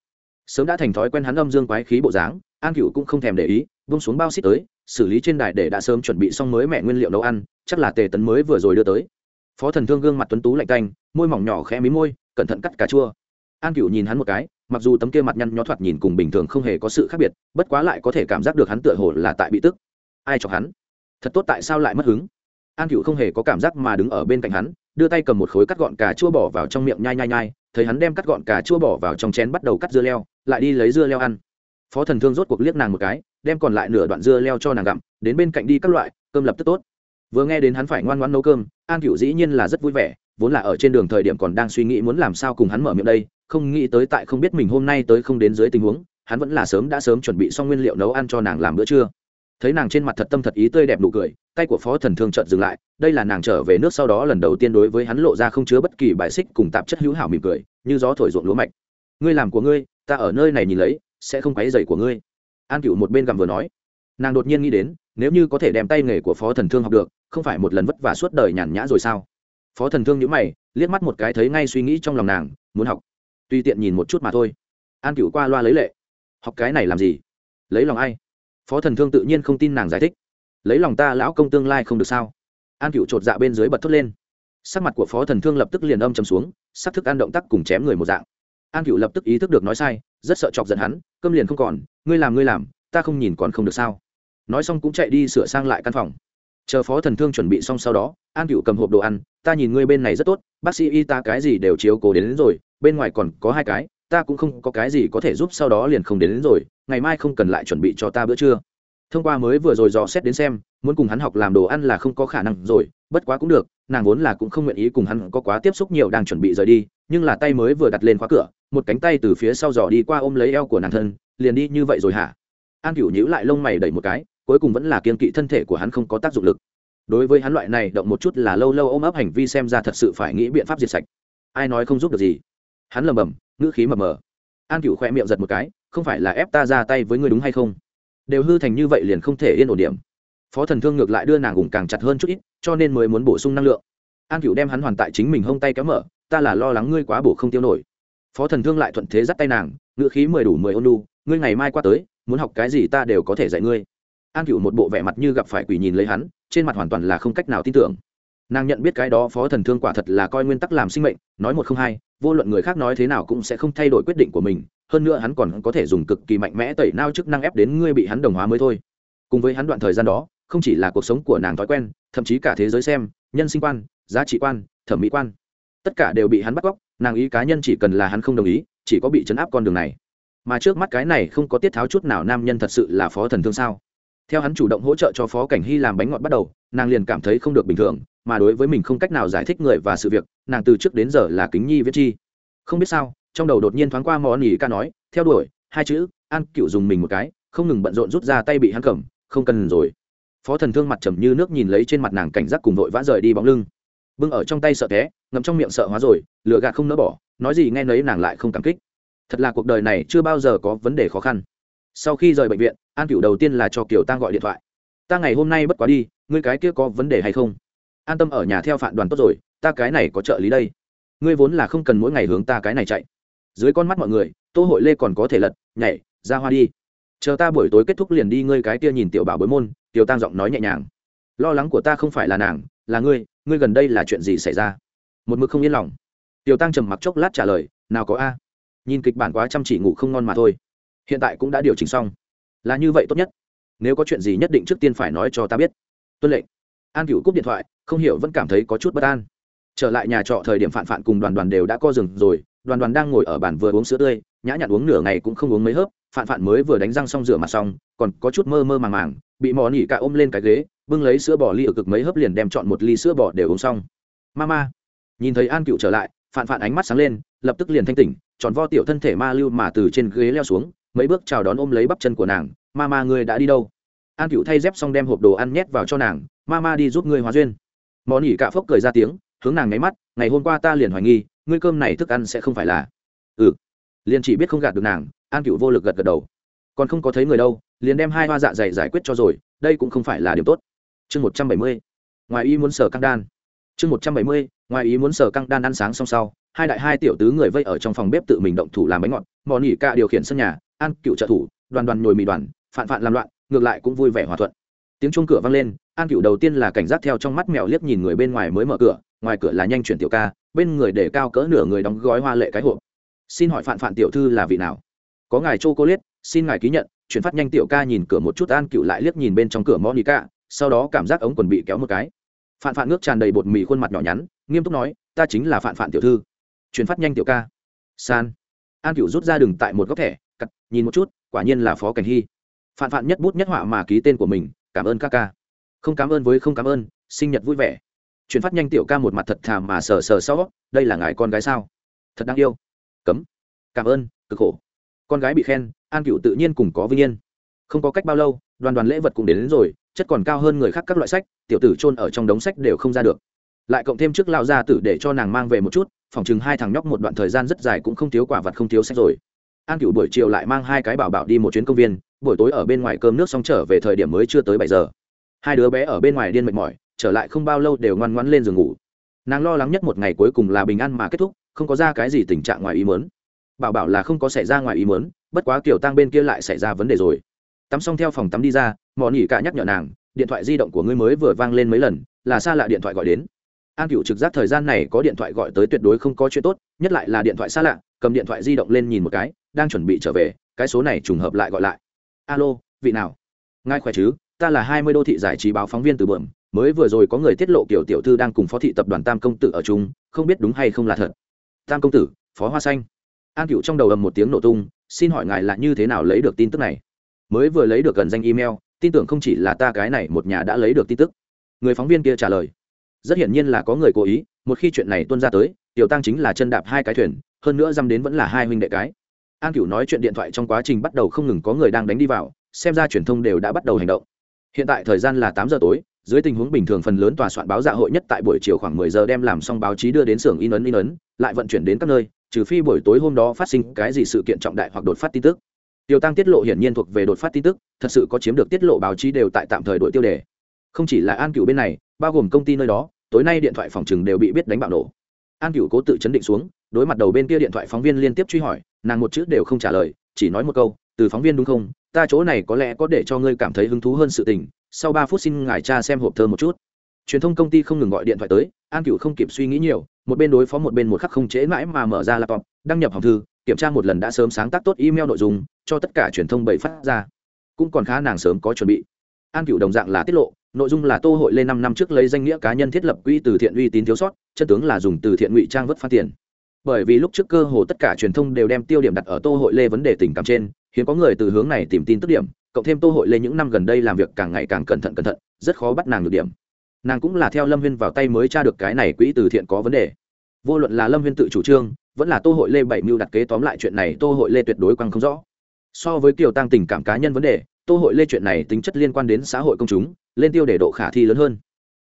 Sớm đã thành thói quen hắn âm dương quái khí bộ dáng, an cựu cũng không thèm để ý vung xuống bao xít tới, xử lý trên đài để đã sớm chuẩn bị xong mới mẹ nguyên liệu nấu ăn, chắc là tề tấn mới vừa rồi đưa tới phó thần thương gương mặt tuấn tú lạnh canh môi mỏng nhỏ khẽ mí môi, cẩn thận cắt cà chua. An cựu nhìn hắn một cái, mặc dù tấm kia mặt nhăn nhó thoạt nhìn cùng bình thường không hề có sự khác biệt, bất quá lại có thể cảm giác được hắn tựa hồ là tại bị tức. Ai chọc hắn? Thật tốt tại sao lại mất hứng? An cựu không hề có cảm giác mà đứng ở bên cạnh hắn, đưa tay cầm một khối cắt gọn cà chua bỏ vào trong miệng nhai nhai nhai, thấy hắn đem cắt gọn cà chua bỏ vào trong chén bắt đầu cắt dưa leo, lại đi lấy dưa leo ăn. Phó thần thương rốt cuộc liếc nàng một cái, đem còn lại nửa đoạn dưa leo cho nàng gặm, đến bên cạnh đi các loại, cơm lập tức tốt. Vừa nghe đến hắn phải ngoan ngoãn nấu cơm an cựu dĩ nhiên là rất vui vẻ, vốn là ở trên đường thời điểm còn đang suy nghĩ muốn làm sao cùng hắn mở miệng đây, không nghĩ tới tại không biết mình hôm nay tới không đến dưới tình huống, hắn vẫn là sớm đã sớm chuẩn bị xong nguyên liệu nấu ăn cho nàng làm bữa trưa. Thấy nàng trên mặt thật tâm thật ý tươi đẹp nụ cười, tay của phó thần thương chợt dừng lại, đây là nàng trở về nước sau đó lần đầu tiên đối với hắn lộ ra không chứa bất kỳ bài xích cùng tạp chất hữu hảo mỉm cười, như gió thổi ruộng lúa mạch. Ngươi làm của ngươi, ta ở nơi này nhìn lấy, sẽ không quấy dày của ngươi. An cựu một bên gặm vừa nói. Nàng đột nhiên nghĩ đến nếu như có thể đem tay nghề của phó thần thương học được, không phải một lần vất vả suốt đời nhàn nhã rồi sao? Phó thần thương nhữ mày, liếc mắt một cái thấy ngay suy nghĩ trong lòng nàng, muốn học. Tuy tiện nhìn một chút mà thôi. An cựu qua loa lấy lệ. Học cái này làm gì? Lấy lòng ai? Phó thần thương tự nhiên không tin nàng giải thích. Lấy lòng ta lão công tương lai không được sao? An cựu chột dạ bên dưới bật thốt lên. Sắc mặt của phó thần thương lập tức liền âm chầm xuống, sắc thức ăn động tác cùng chém người một dạng. An cựu lập tức ý thức được nói sai, rất sợ chọc giận hắn, cơm liền không còn, ngươi làm ngươi làm, ta không nhìn còn không được sao? Nói xong cũng chạy đi sửa sang lại căn phòng. Chờ phó thần thương chuẩn bị xong sau đó an cựu cầm hộp đồ ăn ta nhìn ngươi bên này rất tốt bác sĩ y ta cái gì đều chiếu cố đến, đến rồi bên ngoài còn có hai cái ta cũng không có cái gì có thể giúp sau đó liền không đến, đến rồi ngày mai không cần lại chuẩn bị cho ta bữa trưa. Thông qua mới vừa rồi dò xét đến xem muốn cùng hắn học làm đồ ăn là không có khả năng rồi bất quá cũng được nàng vốn là cũng không nguyện ý cùng hắn có quá tiếp xúc nhiều đang chuẩn bị rời đi nhưng là tay mới vừa đặt lên khóa cửa một cánh tay từ phía sau dò đi qua ôm lấy eo của nàng thân liền đi như vậy rồi hả? An cựu nhíu lại lông mày đẩy một cái cuối cùng vẫn là kiên kỵ thân thể của hắn không có tác dụng lực. Đối với hắn loại này động một chút là lâu lâu ôm ấp hành vi xem ra thật sự phải nghĩ biện pháp diệt sạch. Ai nói không giúp được gì? Hắn lầm bầm, ngữ khí mờ mờ. An cựu khoe miệng giật một cái, không phải là ép ta ra tay với ngươi đúng hay không? Đều hư thành như vậy liền không thể yên ổn điểm. Phó thần thương ngược lại đưa nàng ủng càng chặt hơn chút ít, cho nên mới muốn bổ sung năng lượng. An cựu đem hắn hoàn tại chính mình hông tay kéo mở, ta là lo lắng ngươi quá bổ không tiêu nổi. Phó thần thương lại thuận thế dắt tay nàng, ngữ khí mười đủ mười ôn lu ngươi ngày mai qua tới, muốn học cái gì ta đều có thể dạy ngươi an cựu một bộ vẻ mặt như gặp phải quỷ nhìn lấy hắn, trên mặt hoàn toàn là không cách nào tin tưởng. Nàng nhận biết cái đó phó thần thương quả thật là coi nguyên tắc làm sinh mệnh, nói một không hai, vô luận người khác nói thế nào cũng sẽ không thay đổi quyết định của mình, hơn nữa hắn còn có thể dùng cực kỳ mạnh mẽ tẩy nao chức năng ép đến ngươi bị hắn đồng hóa mới thôi. Cùng với hắn đoạn thời gian đó, không chỉ là cuộc sống của nàng thói quen, thậm chí cả thế giới xem, nhân sinh quan, giá trị quan, thẩm mỹ quan, tất cả đều bị hắn bắt cóc, nàng ý cá nhân chỉ cần là hắn không đồng ý, chỉ có bị chấn áp con đường này. Mà trước mắt cái này không có tiết tháo chút nào nam nhân thật sự là phó thần thương sao? Theo hắn chủ động hỗ trợ cho phó cảnh hy làm bánh ngọt bắt đầu, nàng liền cảm thấy không được bình thường, mà đối với mình không cách nào giải thích người và sự việc, nàng từ trước đến giờ là kính nhi viết chi. Không biết sao, trong đầu đột nhiên thoáng qua món ý ca nói, theo đuổi, hai chữ, an cựu dùng mình một cái, không ngừng bận rộn rút ra tay bị hắn cầm, không cần rồi. Phó thần thương mặt trầm như nước nhìn lấy trên mặt nàng cảnh giác cùng vội vã rời đi bóng lưng. Bưng ở trong tay sợ té, ngậm trong miệng sợ hóa rồi lựa gạt không nỡ bỏ, nói gì nghe nấy nàng lại không cảm kích. Thật là cuộc đời này chưa bao giờ có vấn đề khó khăn. Sau khi rời bệnh viện an cựu đầu tiên là cho kiều tăng gọi điện thoại ta ngày hôm nay bất quá đi ngươi cái kia có vấn đề hay không an tâm ở nhà theo phản đoàn tốt rồi ta cái này có trợ lý đây ngươi vốn là không cần mỗi ngày hướng ta cái này chạy dưới con mắt mọi người tô hội lê còn có thể lật nhảy ra hoa đi chờ ta buổi tối kết thúc liền đi ngươi cái kia nhìn tiểu bảo bối môn tiểu tăng giọng nói nhẹ nhàng lo lắng của ta không phải là nàng là ngươi ngươi gần đây là chuyện gì xảy ra một mực không yên lòng tiểu tăng trầm mặc chốc lát trả lời nào có a nhìn kịch bản quá chăm chỉ ngủ không ngon mà thôi hiện tại cũng đã điều chỉnh xong là như vậy tốt nhất. Nếu có chuyện gì nhất định trước tiên phải nói cho ta biết. Tuân lệnh. An cựu cúp điện thoại, không hiểu vẫn cảm thấy có chút bất an. Trở lại nhà trọ thời điểm phản phản cùng đoàn đoàn đều đã co rừng rồi, đoàn đoàn đang ngồi ở bàn vừa uống sữa tươi, nhã nhặn uống nửa ngày cũng không uống mấy hớp, phạn phạn mới vừa đánh răng xong rửa mặt xong, còn có chút mơ mơ màng màng, bị mò nỉ cả ôm lên cái ghế, bưng lấy sữa bò ly ở cực mấy hớp liền đem chọn một ly sữa bò đều uống xong. Mama. Nhìn thấy an cựu trở lại phạn phạn ánh mắt sáng lên, lập tức liền thanh tỉnh, tròn vo tiểu thân thể ma lưu mà từ trên ghế leo xuống, mấy bước chào đón ôm lấy bắp chân của nàng mama ngươi đã đi đâu? An cựu thay dép xong đem hộp đồ ăn nhét vào cho nàng mama đi giúp ngươi hóa duyên. Món nhỉ cả phốc cười ra tiếng, hướng nàng nháy mắt, ngày hôm qua ta liền hoài nghi, ngươi cơm này thức ăn sẽ không phải là ừ. Liền chỉ biết không gạt được nàng, an cựu vô lực gật gật đầu. Còn không có thấy người đâu, liền đem hai hoa dạ dày giải quyết cho rồi, đây cũng không phải là điểm tốt. Chương một trăm bảy mươi, ngoài y muốn sở căng đan. Chương một trăm bảy mươi ngoài ý muốn sở căng đan ăn sáng xong sau, hai đại hai tiểu tứ người vây ở trong phòng bếp tự mình động thủ làm bánh ngọt. Mò nỉ ca điều khiển sân nhà an cựu trợ thủ, đoàn đoàn nhồi mì đoàn, phạn phạn làm loạn, ngược lại cũng vui vẻ hòa thuận. Tiếng chuông cửa vang lên an cựu đầu tiên là cảnh giác theo trong mắt mèo liếc nhìn người bên ngoài mới mở cửa, ngoài cửa là nhanh chuyển tiểu ca, bên người để cao cỡ nửa người đóng gói hoa lệ cái hộp. Xin hỏi phạn phạn tiểu thư là vị nào? Có ngài chô cô liết xin ngài ký nhận, chuyển phát nhanh tiểu ca nhìn cửa một chút an cựu lại liếc nhìn bên trong cửa monica sau đó cảm giác ống quần bị kéo một cái. Phạn phạn nước tràn đầy bột mì khuôn mặt nhỏ nhắn nghiêm túc nói ta chính là phạn phạn tiểu thư. Chuyển phát nhanh tiểu ca. San. An cựu rút ra đừng tại một góc thẻ cắt nhìn một chút quả nhiên là phó cảnh hy. Phạn phạn nhất bút nhất họa mà ký tên của mình cảm ơn ca ca. Không cảm ơn với không cảm ơn sinh nhật vui vẻ. Chuyển phát nhanh tiểu ca một mặt thật thà mà sờ sờ sau đây là ngài con gái sao? Thật đáng yêu. Cấm. Cảm ơn cực khổ. Con gái bị khen an cựu tự nhiên cùng có vinh yên. Không có cách bao lâu đoàn đoàn lễ vật cũng đến, đến rồi chất còn cao hơn người khác các loại sách tiểu tử trôn ở trong đống sách đều không ra được lại cộng thêm trước lao ra tử để cho nàng mang về một chút, phòng chừng hai thằng nhóc một đoạn thời gian rất dài cũng không thiếu quả vật không thiếu sách rồi. An cựu buổi chiều lại mang hai cái bảo bảo đi một chuyến công viên, buổi tối ở bên ngoài cơm nước xong trở về thời điểm mới chưa tới bảy giờ. Hai đứa bé ở bên ngoài điên mệt mỏi, trở lại không bao lâu đều ngoan ngoãn lên giường ngủ. Nàng lo lắng nhất một ngày cuối cùng là bình an mà kết thúc, không có ra cái gì tình trạng ngoài ý muốn. Bảo bảo là không có xảy ra ngoài ý muốn, bất quá kiểu tăng bên kia lại xảy ra vấn đề rồi. Tắm xong theo phòng tắm đi ra mò nỉ cả nhắc nhở nàng, điện thoại di động của ngươi mới vừa vang lên mấy lần, là xa lạ điện thoại gọi đến an cựu trực giác thời gian này có điện thoại gọi tới tuyệt đối không có chuyện tốt, nhất lại là điện thoại xa lạ, cầm điện thoại di động lên nhìn một cái, đang chuẩn bị trở về, cái số này trùng hợp lại gọi lại. Alo, vị nào? Ngài khỏe chứ? Ta là hai mươi đô thị giải trí báo phóng viên từ bượm mới vừa rồi có người tiết lộ kiểu tiểu thư đang cùng phó thị tập đoàn tam công tử ở chung, không biết đúng hay không là thật. Tam công tử, phó hoa xanh. An cựu trong đầu ầm một tiếng nổ tung, xin hỏi ngài là như thế nào lấy được tin tức này? Mới vừa lấy được gần danh email, tin tưởng không chỉ là ta cái này, một nhà đã lấy được tin tức. Người phóng viên kia trả lời rất hiển nhiên là có người cố ý, một khi chuyện này tuân ra tới, tiểu tăng chính là chân đạp hai cái thuyền, hơn nữa dăm đến vẫn là hai huynh đệ cái. An cửu nói chuyện điện thoại trong quá trình bắt đầu không ngừng có người đang đánh đi vào, xem ra truyền thông đều đã bắt đầu hành động. Hiện tại thời gian là tám giờ tối, dưới tình huống bình thường phần lớn tòa soạn báo dạ hội nhất tại buổi chiều khoảng mười giờ đem làm xong báo chí đưa đến xưởng in ấn in ấn, lại vận chuyển đến các nơi, trừ phi buổi tối hôm đó phát sinh cái gì sự kiện trọng đại hoặc đột phát tin tức. Tiêu tăng tiết lộ hiển nhiên thuộc về đột phát tin tức, thật sự có chiếm được tiết lộ báo chí đều tại tạm thời đội tiêu đề. Không chỉ là an cửu bên này, bao gồm công ty nơi đó tối nay điện thoại phòng trừng đều bị biết đánh bạo nổ. An cửu cố tự chấn định xuống, đối mặt đầu bên kia điện thoại phóng viên liên tiếp truy hỏi, nàng một chữ đều không trả lời, chỉ nói một câu, từ phóng viên đúng không? Ta chỗ này có lẽ có để cho ngươi cảm thấy hứng thú hơn sự tình, sau ba phút xin ngài cha xem hộp thơ một chút. Truyền thông công ty không ngừng gọi điện thoại tới, an cửu không kịp suy nghĩ nhiều, một bên đối phó một bên một khắc không trễ mãi mà mở ra laptop, đăng nhập hòng thư, kiểm tra một lần đã sớm sáng tác tốt email nội dung, cho tất cả truyền thông bảy phát ra. Cũng còn khá nàng sớm có chuẩn bị. An cửu đồng dạng là tiết lộ nội dung là tô hội lên năm năm trước lấy danh nghĩa cá nhân thiết lập quỹ từ thiện uy tín thiếu sót, chân tướng là dùng từ thiện ngụy trang vất phát tiền. Bởi vì lúc trước cơ hồ tất cả truyền thông đều đem tiêu điểm đặt ở tô hội lê vấn đề tình cảm trên, hiếm có người từ hướng này tìm tin tức điểm, cộng thêm tô hội lê những năm gần đây làm việc càng ngày càng cẩn thận cẩn thận, rất khó bắt nàng được điểm. Nàng cũng là theo lâm viên vào tay mới tra được cái này quỹ từ thiện có vấn đề. Vô luận là lâm viên tự chủ trương, vẫn là tô hội lê bảy mưu đặt kế tóm lại chuyện này, tô hội lê tuyệt đối quăng không rõ. So với kiều tăng tình cảm cá nhân vấn đề tô hội lê chuyện này tính chất liên quan đến xã hội công chúng, lên tiêu để độ khả thi lớn hơn.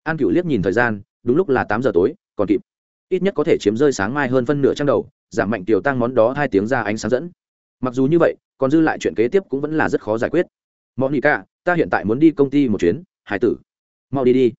An cựu liếc nhìn thời gian, đúng lúc là tám giờ tối, còn kịp. Ít nhất có thể chiếm rơi sáng mai hơn phân nửa trang đầu, giảm mạnh tiểu tăng món đó hai tiếng ra ánh sáng dẫn. Mặc dù như vậy, còn dư lại chuyện kế tiếp cũng vẫn là rất khó giải quyết. Mọi nghị cả ta hiện tại muốn đi công ty một chuyến, hải tử. Mau đi đi.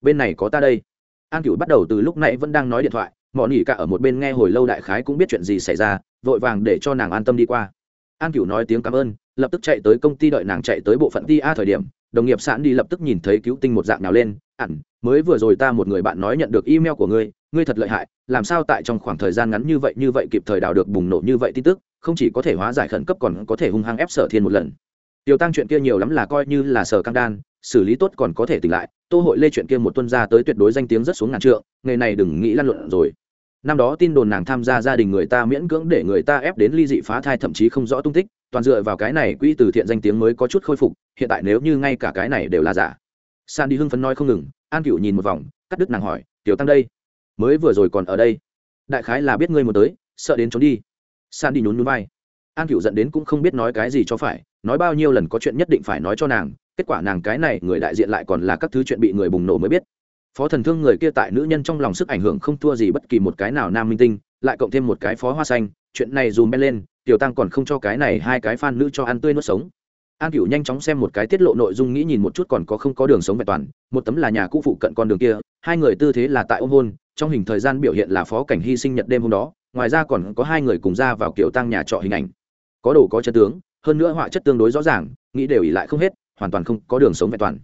Bên này có ta đây. An cựu bắt đầu từ lúc nãy vẫn đang nói điện thoại mọi nghỉ cả ở một bên nghe hồi lâu đại khái cũng biết chuyện gì xảy ra, vội vàng để cho nàng an tâm đi qua. An cựu nói tiếng cảm ơn lập tức chạy tới công ty đợi nàng chạy tới bộ phận ti a thời điểm, đồng nghiệp sẵn đi lập tức nhìn thấy cứu tinh một dạng nào lên, ẩn, mới vừa rồi ta một người bạn nói nhận được email của ngươi ngươi thật lợi hại, làm sao tại trong khoảng thời gian ngắn như vậy như vậy kịp thời đào được bùng nổ như vậy tin tức, không chỉ có thể hóa giải khẩn cấp còn có thể hung hăng ép sở thiên một lần. Tiêu tăng chuyện kia nhiều lắm là coi như là sở căng đan, xử lý tốt còn có thể tỉnh lại, tô hội lê chuyện kia một tuân ra tới tuyệt đối danh tiếng rất xuống ngàn trượng nghề này đừng nghĩ lăn luận rồi. Năm đó tin đồn nàng tham gia gia đình người ta miễn cưỡng để người ta ép đến ly dị phá thai thậm chí không rõ tung tích toàn dựa vào cái này quỹ từ thiện danh tiếng mới có chút khôi phục, hiện tại nếu như ngay cả cái này đều là giả. San đi hưng phấn nói không ngừng, an cựu nhìn một vòng, cắt đứt nàng hỏi, tiểu tăng đây, mới vừa rồi còn ở đây. Đại khái là biết ngươi một tới, sợ đến trốn đi. San đi nhún núi vai. An cựu dẫn đến cũng không biết nói cái gì cho phải, nói bao nhiêu lần có chuyện nhất định phải nói cho nàng, kết quả nàng cái này người đại diện lại còn là các thứ chuyện bị người bùng nổ mới biết. Phó thần thương người kia tại nữ nhân trong lòng sức ảnh hưởng không thua gì bất kỳ một cái nào nam minh tinh, lại cộng thêm một cái phó hoa xanh, chuyện này dùm bên lên tiểu tăng còn không cho cái này hai cái fan nữ cho ăn tươi nuốt sống. An cửu nhanh chóng xem một cái tiết lộ nội dung nghĩ nhìn một chút còn có không có đường sống vẹn toàn, một tấm là nhà cũ phụ cận con đường kia, hai người tư thế là tại ôm hôn, trong hình thời gian biểu hiện là phó cảnh hy sinh nhật đêm hôm đó, ngoài ra còn có hai người cùng ra vào kiểu tăng nhà trọ hình ảnh. Có đồ có chân tướng, hơn nữa họa chất tương đối rõ ràng, nghĩ đều ỉ lại không hết, hoàn toàn không có đường sống vẹn toàn.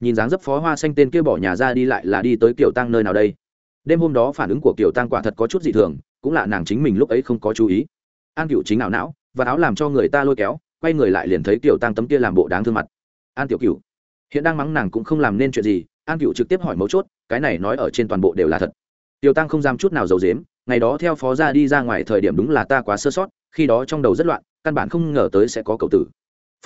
Nhìn dáng dấp phó hoa xanh tên kia bỏ nhà ra đi lại là đi tới kiểu tăng nơi nào đây. Đêm hôm đó phản ứng của kiểu tăng quả thật có chút dị thường, cũng là nàng chính mình lúc ấy không có chú ý an cựu chính ảo não, và áo làm cho người ta lôi kéo, quay người lại liền thấy kiểu tăng tấm kia làm bộ đáng thương mặt. An tiểu cựu hiện đang mắng nàng cũng không làm nên chuyện gì, an cựu trực tiếp hỏi mấu chốt, cái này nói ở trên toàn bộ đều là thật. Tiểu tăng không dám chút nào giấu dếm ngày đó theo phó ra đi ra ngoài thời điểm đúng là ta quá sơ sót, khi đó trong đầu rất loạn, căn bản không ngờ tới sẽ có cầu tử.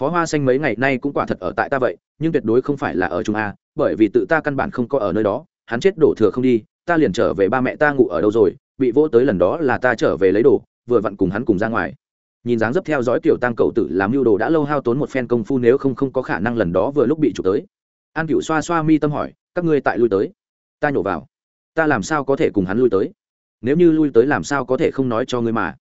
Phó hoa xanh mấy ngày nay cũng quả thật ở tại ta vậy, nhưng tuyệt đối không phải là ở trung a, bởi vì tự ta căn bản không có ở nơi đó, hắn chết đổ thừa không đi, ta liền trở về ba mẹ ta ngủ ở đâu rồi, bị vỗ tới lần đó là ta trở về lấy đồ vừa vặn cùng hắn cùng ra ngoài. Nhìn dáng dấp theo dõi tiểu tăng cậu tử làm mưu đồ đã lâu hao tốn một phen công phu nếu không không có khả năng lần đó vừa lúc bị chụp tới. An cựu xoa xoa mi tâm hỏi, các ngươi tại lui tới? Ta nhổ vào. Ta làm sao có thể cùng hắn lui tới? Nếu như lui tới làm sao có thể không nói cho ngươi mà?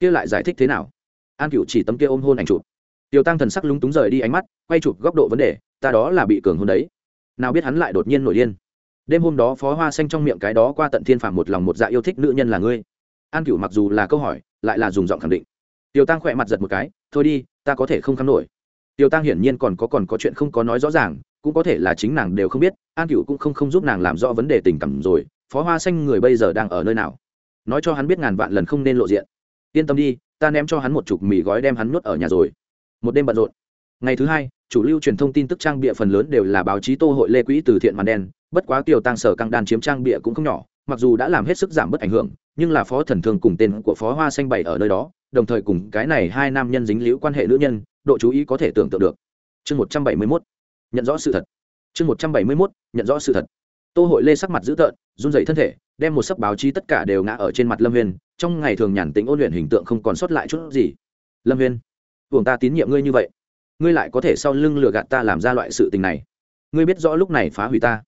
Kia lại giải thích thế nào? An cựu chỉ tấm kia ôm hôn ảnh chụp. Tiểu tăng thần sắc lúng túng rời đi ánh mắt, quay chụp góc độ vấn đề, ta đó là bị cường hôn đấy. Nào biết hắn lại đột nhiên nổi điên. Đêm hôm đó phó hoa xanh trong miệng cái đó qua tận thiên phàm một lòng một dạ yêu thích nữ nhân là ngươi an cựu mặc dù là câu hỏi, lại là dùng giọng khẳng định. Tiểu tăng khỏe mặt giật một cái, thôi đi, ta có thể không khám nổi. Tiểu tăng hiển nhiên còn có còn có chuyện không có nói rõ ràng, cũng có thể là chính nàng đều không biết, an cựu cũng không không giúp nàng làm rõ vấn đề tình cảm rồi, phó hoa xanh người bây giờ đang ở nơi nào? Nói cho hắn biết ngàn vạn lần không nên lộ diện. Yên tâm đi, ta ném cho hắn một chục mì gói đem hắn nuốt ở nhà rồi. Một đêm bận rộn. Ngày thứ hai, chủ lưu truyền thông tin tức trang bịa phần lớn đều là báo chí tô hội lê quỹ từ thiện màn đen, bất quá tiểu tăng sở căng đan chiếm trang bịa cũng không nhỏ, mặc dù đã làm hết sức giảm bớt ảnh hưởng nhưng là phó thần thương cùng tên của phó hoa xanh bày ở nơi đó, đồng thời cùng cái này hai nam nhân dính liễu quan hệ nữ nhân, độ chú ý có thể tưởng tượng được. Chương một trăm bảy mươi mốt, nhận rõ sự thật. Chương một trăm bảy mươi mốt, nhận rõ sự thật. Tô hội lê sắc mặt dữ tợn, run dày thân thể, đem một sấp báo chí tất cả đều ngã ở trên mặt lâm viên trong ngày thường nhàn tính ôn luyện hình tượng không còn sót lại chút gì. Lâm viên buồng ta tín nhiệm ngươi như vậy, ngươi lại có thể sau lưng lừa gạt ta làm ra loại sự tình này. Ngươi biết rõ lúc này phá hủy ta.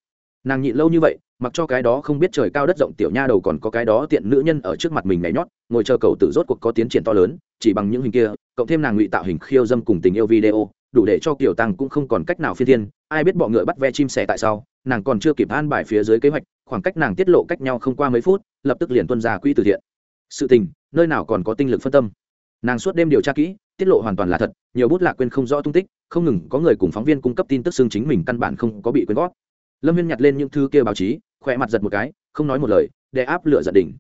Nàng nhịn lâu như vậy mặc cho cái đó không biết trời cao đất rộng tiểu nha đầu còn có cái đó tiện nữ nhân ở trước mặt mình nhảy nhót, ngồi chờ cầu tử rốt cuộc có tiến triển to lớn, chỉ bằng những hình kia, cộng thêm nàng ngụy tạo hình khiêu dâm cùng tình yêu video, đủ để cho tiểu tăng cũng không còn cách nào phi thiên, ai biết bọ ngựa bắt ve chim sẻ tại sao, nàng còn chưa kịp an bài phía dưới kế hoạch, khoảng cách nàng tiết lộ cách nhau không qua mấy phút, lập tức liền tuân ra quỹ từ thiện. Sự tình, nơi nào còn có tinh lực phân tâm. Nàng suốt đêm điều tra kỹ, tiết lộ hoàn toàn là thật, nhiều bút lạc quên không rõ tung tích, không ngừng có người cùng phóng viên cung cấp tin tức xương chính mình căn bản không có bị quên gót. Lâm viên nhặt lên những thứ kia báo chí khỏe mặt giật một cái, không nói một lời để áp lửa giận đỉnh.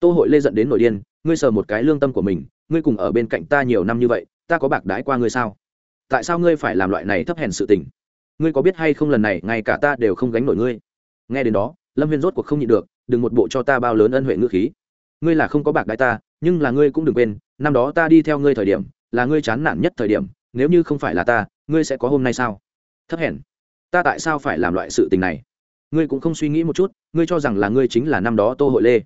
Tô hội lê giận đến nội điên, ngươi sờ một cái lương tâm của mình, ngươi cùng ở bên cạnh ta nhiều năm như vậy, ta có bạc đái qua ngươi sao? Tại sao ngươi phải làm loại này thấp hèn sự tình? Ngươi có biết hay không lần này, ngay cả ta đều không gánh nổi ngươi? Nghe đến đó, lâm viên rốt cuộc không nhịn được, đừng một bộ cho ta bao lớn ân huệ ngữ khí. Ngươi là không có bạc đái ta, nhưng là ngươi cũng đừng quên, năm đó ta đi theo ngươi thời điểm, là ngươi chán nản nhất thời điểm, nếu như không phải là ta, ngươi sẽ có hôm nay sao? Thấp hèn. Ta tại sao phải làm loại sự tình này? Ngươi cũng không suy nghĩ một chút, ngươi cho rằng là ngươi chính là năm đó tô hội lê.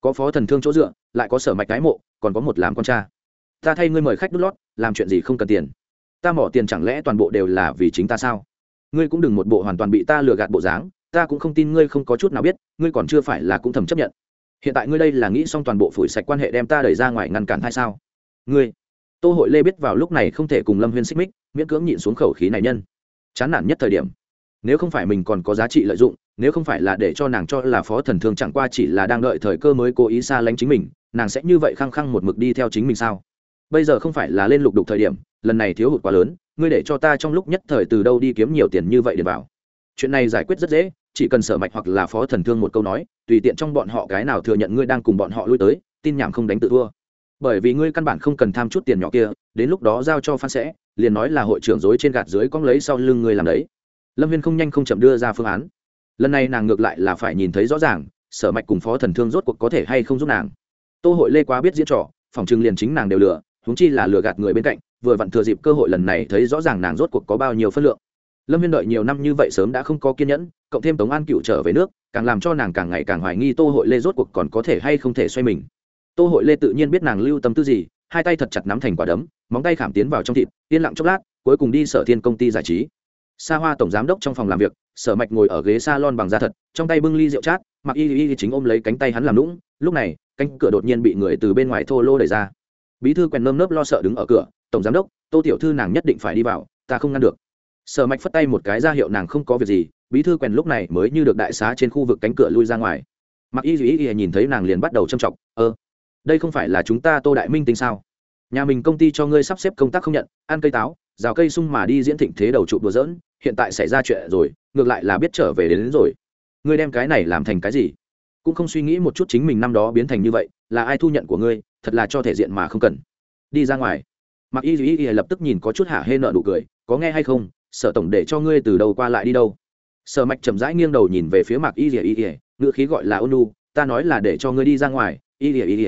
Có phó thần thương chỗ dựa, lại có sở mạch cái mộ, còn có một làm con cha. Ta thay ngươi mời khách đút lót, làm chuyện gì không cần tiền. Ta mỏ tiền chẳng lẽ toàn bộ đều là vì chính ta sao? Ngươi cũng đừng một bộ hoàn toàn bị ta lừa gạt bộ dáng, ta cũng không tin ngươi không có chút nào biết, ngươi còn chưa phải là cũng thầm chấp nhận. Hiện tại ngươi đây là nghĩ xong toàn bộ phủi sạch quan hệ đem ta đẩy ra ngoài ngăn cản hay sao? Ngươi, tô hội lê biết vào lúc này không thể cùng lâm huyên xích mích, miễn cưỡng nhịn xuống khẩu khí này nhân. Chán nản nhất thời điểm, nếu không phải mình còn có giá trị lợi dụng nếu không phải là để cho nàng cho là phó thần thương chẳng qua chỉ là đang đợi thời cơ mới cố ý xa lánh chính mình, nàng sẽ như vậy khăng khăng một mực đi theo chính mình sao? Bây giờ không phải là lên lục đục thời điểm, lần này thiếu hụt quá lớn, ngươi để cho ta trong lúc nhất thời từ đâu đi kiếm nhiều tiền như vậy để vào? Chuyện này giải quyết rất dễ, chỉ cần sở mạch hoặc là phó thần thương một câu nói, tùy tiện trong bọn họ cái nào thừa nhận ngươi đang cùng bọn họ lui tới, tin nhảm không đánh tự thua. Bởi vì ngươi căn bản không cần tham chút tiền nhỏ kia, đến lúc đó giao cho phan sẽ, liền nói là hội trưởng dối trên gạt dưới cong lấy sau lưng ngươi làm đấy. Lâm viên không nhanh không chậm đưa ra phương án lần này nàng ngược lại là phải nhìn thấy rõ ràng, sở mạch cùng phó thần thương rốt cuộc có thể hay không giúp nàng. Tô hội lê quá biết diễn trò, phòng chừng liền chính nàng đều lừa húng chi là lừa gạt người bên cạnh, vừa vặn thừa dịp cơ hội lần này thấy rõ ràng nàng rốt cuộc có bao nhiêu phân lượng. Lâm viên đợi nhiều năm như vậy sớm đã không có kiên nhẫn, cộng thêm tống an cựu trở về nước, càng làm cho nàng càng ngày càng hoài nghi tô hội lê rốt cuộc còn có thể hay không thể xoay mình. Tô hội lê tự nhiên biết nàng lưu tâm tư gì, hai tay thật chặt nắm thành quả đấm, móng tay khảm tiến vào trong thịt, yên lặng chốc lát, cuối cùng đi sở thiên công ty giải trí. Xa hoa tổng giám đốc trong phòng làm việc sở mạch ngồi ở ghế s a lon bằng da thật, trong tay bưng ly rượu chát, mặc y y chính ôm lấy cánh tay hắn làm lũng. Lúc này, cánh cửa đột nhiên bị người từ bên ngoài thô lô đẩy ra. Bí thư quèn nơm nớp lo sợ đứng ở cửa, tổng giám đốc, tô tiểu thư nàng nhất định phải đi vào, ta không ngăn được. Sở mạch phất tay một cái ra hiệu nàng không có việc gì, bí thư quèn lúc này mới như được đại xá trên khu vực cánh cửa lui ra ngoài. Mặc y y y nhìn thấy nàng liền bắt đầu châm trọng ơ, đây không phải là chúng ta tô đại minh tính sao? Nhà mình công ty cho ngươi sắp xếp công tác không nhận, ăn cây táo, rào cây sung mà đi diễn thịnh thế đầu trụ đùa dỡn hiện tại xảy ra chuyện rồi ngược lại là biết trở về đến, đến rồi. Ngươi đem cái này làm thành cái gì? Cũng không suy nghĩ một chút chính mình năm đó biến thành như vậy là ai thu nhận của ngươi thật là cho thể diện mà không cần. Đi ra ngoài. Mặc y y y lập tức nhìn có chút hả hê nợ nụ cười có nghe hay không sở tổng để cho ngươi từ đầu qua lại đi đâu. Sở mạch chậm rãi nghiêng đầu nhìn về phía mặc y y y ngữ khí gọi là ônu ta nói là để cho ngươi đi ra ngoài y y y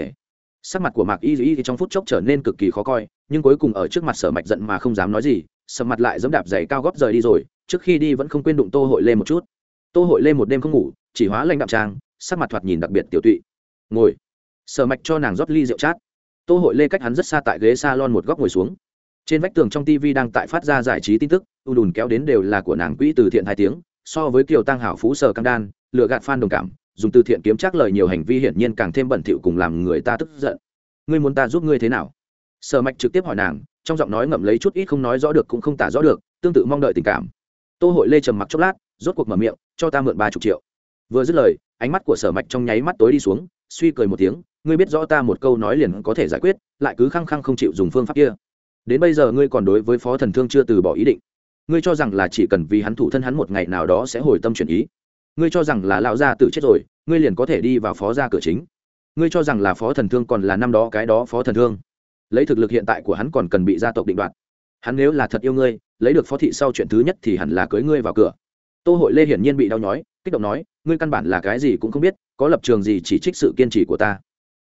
sắc mặt của mạc y y trong phút chốc trở nên cực kỳ khó coi nhưng cuối cùng ở trước mặt sở mạch giận mà không dám nói gì sở mặt lại dẫm đạp giày cao góp rời đi rồi, trước khi đi vẫn không quên đụng tô hội lê một chút. Tô hội lê một đêm không ngủ, chỉ hóa lanh đạm trang, sắc mặt thoạt nhìn đặc biệt tiểu tụy. Ngồi. Sở mạch cho nàng rót ly rượu chát. Tô hội lê cách hắn rất xa tại ghế salon một góc ngồi xuống. Trên vách tường trong tv đang tại phát ra giải trí tin tức, u đùn kéo đến đều là của nàng quỹ từ thiện hai tiếng, so với kiều tăng hảo phú sở cam đan lựa gạt fan đồng cảm, dùng từ thiện kiếm chắc lời nhiều hành vi hiển nhiên càng thêm bẩn thỉu cùng làm người ta tức giận. Ngươi muốn ta giúp ngươi thế nào? Sở mạch trực tiếp hỏi nàng trong giọng nói ngậm lấy chút ít không nói rõ được cũng không tả rõ được, tương tự mong đợi tình cảm. Tô hội lê trầm mặc chốc lát, rốt cuộc mở miệng, cho ta mượn ba chục triệu. Vừa dứt lời, ánh mắt của sở mạch trong nháy mắt tối đi xuống, suy cười một tiếng, ngươi biết rõ ta một câu nói liền có thể giải quyết, lại cứ khăng khăng không chịu dùng phương pháp kia. Đến bây giờ ngươi còn đối với phó thần thương chưa từ bỏ ý định. Ngươi cho rằng là chỉ cần vì hắn thủ thân hắn một ngày nào đó sẽ hồi tâm chuyển ý. Ngươi cho rằng là lão gia tự chết rồi, ngươi liền có thể đi vào phó gia cửa chính. Ngươi cho rằng là phó thần thương còn là năm đó cái đó phó thần thương lấy thực lực hiện tại của hắn còn cần bị gia tộc định đoạt. Hắn nếu là thật yêu ngươi, lấy được phó thị sau chuyện thứ nhất thì hẳn là cưới ngươi vào cửa. Tô hội lê hiển nhiên bị đau nhói, kích động nói, ngươi căn bản là cái gì cũng không biết, có lập trường gì chỉ trích sự kiên trì của ta.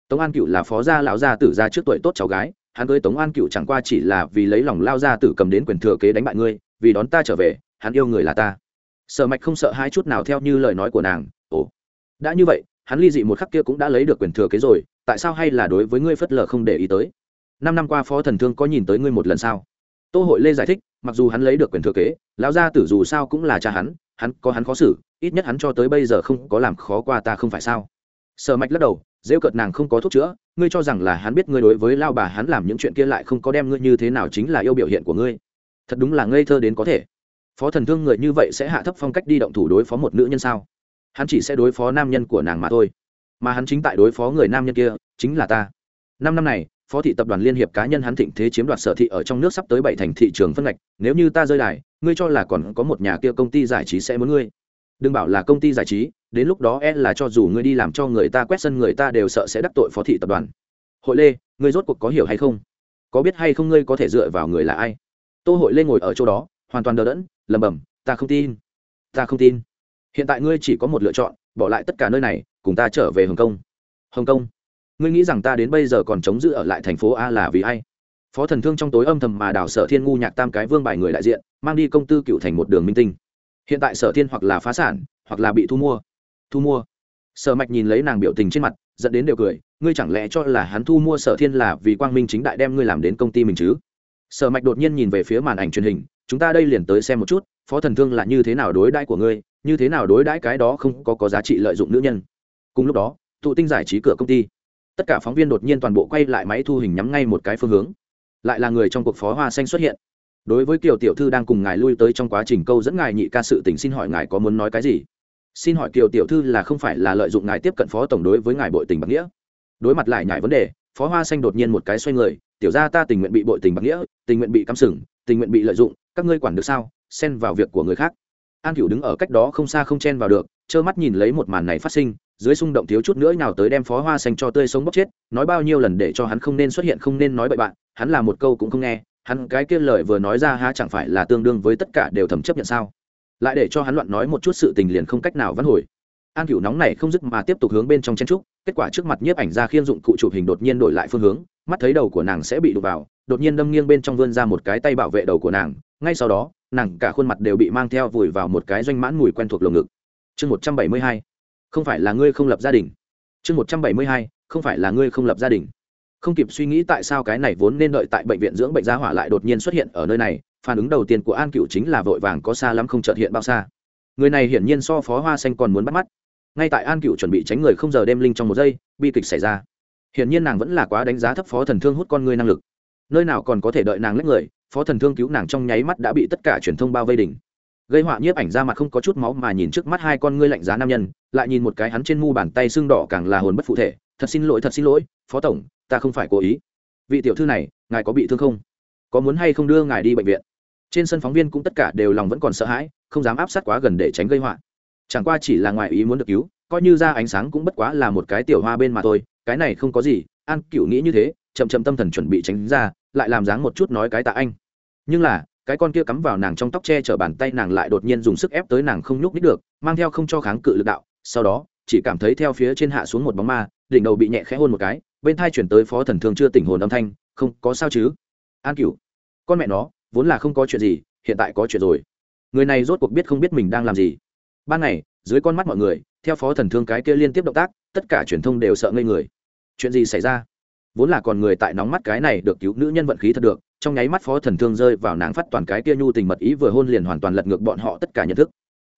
Tống an cựu là phó gia lão gia tử gia trước tuổi tốt cháu gái, hắn cưới tống an cựu chẳng qua chỉ là vì lấy lòng lao gia tử cầm đến quyền thừa kế đánh bại ngươi, vì đón ta trở về, hắn yêu người là ta. Sở mạch không sợ hai chút nào theo như lời nói của nàng, ồ, đã như vậy, hắn ly dị một khắc kia cũng đã lấy được quyền thừa kế rồi, tại sao hay là đối với ngươi phất lờ không để ý tới? Năm năm qua phó thần thương có nhìn tới ngươi một lần sao? Tô hội lê giải thích, mặc dù hắn lấy được quyền thừa kế, lão gia tử dù sao cũng là cha hắn hắn có hắn khó xử, ít nhất hắn cho tới bây giờ không có làm khó qua ta không phải sao? Sở mạch lắc đầu dễu cợt nàng không có thuốc chữa, ngươi cho rằng là hắn biết ngươi đối với lao bà hắn làm những chuyện kia lại không có đem ngươi như thế nào chính là yêu biểu hiện của ngươi. Thật đúng là ngây thơ đến có thể. Phó thần thương người như vậy sẽ hạ thấp phong cách đi động thủ đối phó một nữ nhân sao? Hắn chỉ sẽ đối phó nam nhân của nàng mà thôi. Mà hắn chính tại đối phó người nam nhân kia, chính là ta. Năm năm này phó thị tập đoàn liên hiệp cá nhân hắn thịnh thế chiếm đoạt sở thị ở trong nước sắp tới bảy thành thị trường phân ngạch, nếu như ta rơi đài, ngươi cho là còn có một nhà kia công ty giải trí sẽ muốn ngươi. Đừng bảo là công ty giải trí, đến lúc đó e là cho dù ngươi đi làm cho người ta quét sân người ta đều sợ sẽ đắc tội phó thị tập đoàn. Hội lê, ngươi rốt cuộc có hiểu hay không? Có biết hay không ngươi có thể dựa vào người là ai? Tô hội lê ngồi ở chỗ đó, hoàn toàn đờ đẫn lầm bầm ta không tin. Ta không tin. Hiện tại ngươi chỉ có một lựa chọn, bỏ lại tất cả nơi này, cùng ta trở về hồng kông. Hồng kông? Ngươi nghĩ rằng ta đến bây giờ còn chống giữ ở lại thành phố a là vì ai? Phó thần thương trong tối âm thầm mà đào sở thiên ngu nhạc tam cái vương bài người đại diện, mang đi công tư cựu thành một đường minh tinh. Hiện tại sở thiên hoặc là phá sản, hoặc là bị thu mua. Thu mua. Sở mạch nhìn lấy nàng biểu tình trên mặt dẫn đến đều cười, ngươi chẳng lẽ cho là hắn thu mua sở thiên là vì quang minh chính đại đem ngươi làm đến công ty mình chứ? Sở mạch đột nhiên nhìn về phía màn ảnh truyền hình, chúng ta đây liền tới xem một chút, phó thần thương là như thế nào đối đãi của ngươi, như thế nào đối đãi cái đó không có có giá trị lợi dụng nữ nhân. Cùng lúc đó, tụ tinh giải trí cửa công ty tất cả phóng viên đột nhiên toàn bộ quay lại máy thu hình nhắm ngay một cái phương hướng. Lại là người trong cuộc phó hoa xanh xuất hiện. Đối với kiều tiểu thư đang cùng ngài lui tới trong quá trình câu dẫn ngài nhị ca sự tình xin hỏi ngài có muốn nói cái gì? Xin hỏi kiều tiểu thư là không phải là lợi dụng ngài tiếp cận phó tổng đối với ngài bội tình bạc nghĩa? Đối mặt lại nhải vấn đề, phó hoa xanh đột nhiên một cái xoay người, tiểu ra ta tình nguyện bị bội tình bạc nghĩa, tình nguyện bị cắm sừng, tình nguyện bị lợi dụng, các ngươi quản được sao? Xen vào việc của người khác. An cửu đứng ở cách đó không xa không chen vào được, trơ mắt nhìn lấy một màn này phát sinh dưới xung động thiếu chút nữa nào tới đem phó hoa xanh cho tươi sống bốc chết, nói bao nhiêu lần để cho hắn không nên xuất hiện, không nên nói bậy bạn, hắn là một câu cũng không nghe, hắn cái kia lời vừa nói ra ha chẳng phải là tương đương với tất cả đều thầm chấp nhận sao? Lại để cho hắn loạn nói một chút sự tình liền không cách nào vãn hồi. An cửu nóng này không dứt mà tiếp tục hướng bên trong chen trúc, kết quả trước mặt nhiếp ảnh ra khiên dụng cụ chụp hình đột nhiên đổi lại phương hướng, mắt thấy đầu của nàng sẽ bị đụng vào, đột nhiên đâm nghiêng bên trong vươn ra một cái tay bảo vệ đầu của nàng, ngay sau đó, nàng cả khuôn mặt đều bị mang theo vùi vào một cái doanh mãn mùi quen thuộc lồng ngực. Chương một trăm bảy mươi hai không phải là ngươi không lập gia đình. Chương một trăm bảy mươi hai, không phải là ngươi không lập gia đình. Không kịp suy nghĩ tại sao cái này vốn nên đợi tại bệnh viện dưỡng bệnh gia hỏa lại đột nhiên xuất hiện ở nơi này, phản ứng đầu tiên của an cựu chính là vội vàng có xa lắm không trợt hiện bao xa. Người này hiển nhiên so phó hoa xanh còn muốn bắt mắt. Ngay tại an cựu chuẩn bị tránh người không giờ đêm linh trong một giây, bi kịch xảy ra. Hiển nhiên nàng vẫn là quá đánh giá thấp phó thần thương hút con người năng lực. Nơi nào còn có thể đợi nàng lấy người, phó thần thương cứu nàng trong nháy mắt đã bị tất cả truyền thông bao vây đỉnh gây họa nhiếp ảnh ra mặt không có chút máu mà nhìn trước mắt hai con ngươi lạnh giá nam nhân, lại nhìn một cái hắn trên mu bàn tay xương đỏ càng là hồn bất phụ thể, thật xin lỗi, thật xin lỗi, phó tổng, ta không phải cố ý. Vị tiểu thư này, ngài có bị thương không? Có muốn hay không đưa ngài đi bệnh viện? Trên sân phóng viên cũng tất cả đều lòng vẫn còn sợ hãi, không dám áp sát quá gần để tránh gây họa. Chẳng qua chỉ là ngoài ý muốn được cứu, coi như ra ánh sáng cũng bất quá là một cái tiểu hoa bên mà thôi, cái này không có gì, an cựu nghĩ như thế, chậm chậm tâm thần chuẩn bị tránh ra, lại làm dáng một chút nói cái tạ anh. Nhưng là cái con kia cắm vào nàng trong tóc che chở bàn tay nàng lại đột nhiên dùng sức ép tới nàng không nhúc nít được, mang theo không cho kháng cự lực đạo, sau đó, chỉ cảm thấy theo phía trên hạ xuống một bóng ma, đỉnh đầu bị nhẹ khẽ hôn một cái, bên thai chuyển tới phó thần thương chưa tỉnh hồn âm thanh, không, có sao chứ? An cửu, con mẹ nó, vốn là không có chuyện gì, hiện tại có chuyện rồi. Người này rốt cuộc biết không biết mình đang làm gì. Ban ngày, dưới con mắt mọi người, theo phó thần thương cái kia liên tiếp động tác, tất cả truyền thông đều sợ ngây người. Chuyện gì xảy ra? Vốn là còn người tại nóng mắt cái này được cứu nữ nhân vận khí thật được trong nháy mắt phó thần thương rơi vào nàng phát toàn cái kia nhu tình mật ý vừa hôn liền hoàn toàn lật ngược bọn họ tất cả nhận thức.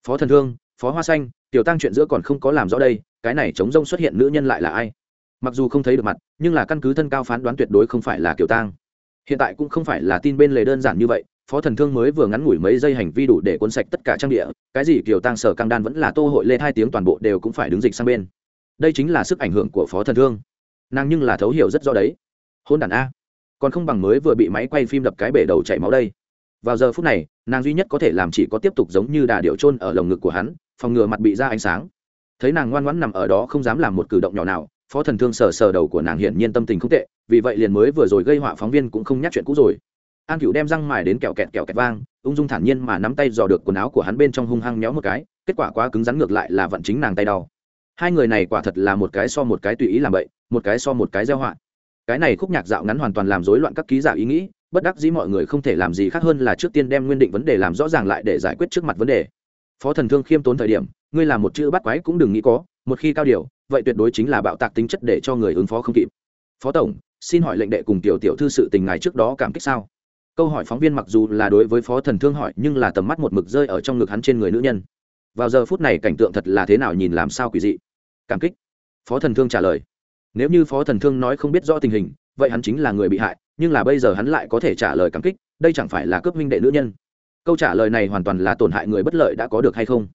Phó thần thương, phó hoa xanh, tiểu tăng chuyện giữa còn không có làm rõ đây, cái này chống rông xuất hiện nữ nhân lại là ai? Mặc dù không thấy được mặt, nhưng là căn cứ thân cao phán đoán tuyệt đối không phải là kiểu tang. Hiện tại cũng không phải là tin bên lề đơn giản như vậy, phó thần thương mới vừa ngắn ngủi mấy giây hành vi đủ để cuốn sạch tất cả trang địa, cái gì kiểu tang sở căng đan vẫn là tô hội lên hai tiếng toàn bộ đều cũng phải đứng dịch sang bên. Đây chính là sức ảnh hưởng của phó thần thương. Nàng nhưng là thấu hiểu rất rõ đấy. Hôn đàn a còn không bằng mới vừa bị máy quay phim đập cái bể đầu chảy máu đây. Vào giờ phút này, nàng duy nhất có thể làm chỉ có tiếp tục giống như đà điệu trôn ở lồng ngực của hắn, phòng ngừa mặt bị ra ánh sáng. Thấy nàng ngoan ngoãn nằm ở đó không dám làm một cử động nhỏ nào, phó thần thương sờ sờ đầu của nàng hiển nhiên tâm tình không tệ, vì vậy liền mới vừa rồi gây họa phóng viên cũng không nhắc chuyện cũ rồi. An cựu đem răng mài đến kẹo kẹt kẹo kẹt vang, ung dung thản nhiên mà nắm tay dò được quần áo của hắn bên trong hung hăng méo một cái, kết quả quá cứng rắn ngược lại là vận chính nàng tay đau. Hai người này quả thật là một cái so một cái tùy ý làm bậy, một cái so một cái gieo họa cái này khúc nhạc dạo ngắn hoàn toàn làm rối loạn các ký giả ý nghĩ, bất đắc dĩ mọi người không thể làm gì khác hơn là trước tiên đem nguyên định vấn đề làm rõ ràng lại để giải quyết trước mặt vấn đề. Phó thần thương khiêm tốn thời điểm, ngươi làm một chữ bắt quái cũng đừng nghĩ có, một khi cao điều, vậy tuyệt đối chính là bạo tạc tính chất để cho người ứng phó không kịp. Phó tổng, xin hỏi lệnh đệ cùng tiểu tiểu thư sự tình ngài trước đó cảm kích sao? Câu hỏi phóng viên mặc dù là đối với phó thần thương hỏi, nhưng là tầm mắt một mực rơi ở trong ngực hắn trên người nữ nhân. Vào giờ phút này cảnh tượng thật là thế nào nhìn làm sao quỷ dị? Cảm kích. Phó thần thương trả lời nếu như phó thần thương nói không biết rõ tình hình, vậy hắn chính là người bị hại, nhưng là bây giờ hắn lại có thể trả lời cảm kích, đây chẳng phải là cướp minh đệ nữ nhân. Câu trả lời này hoàn toàn là tổn hại người bất lợi đã có được hay không?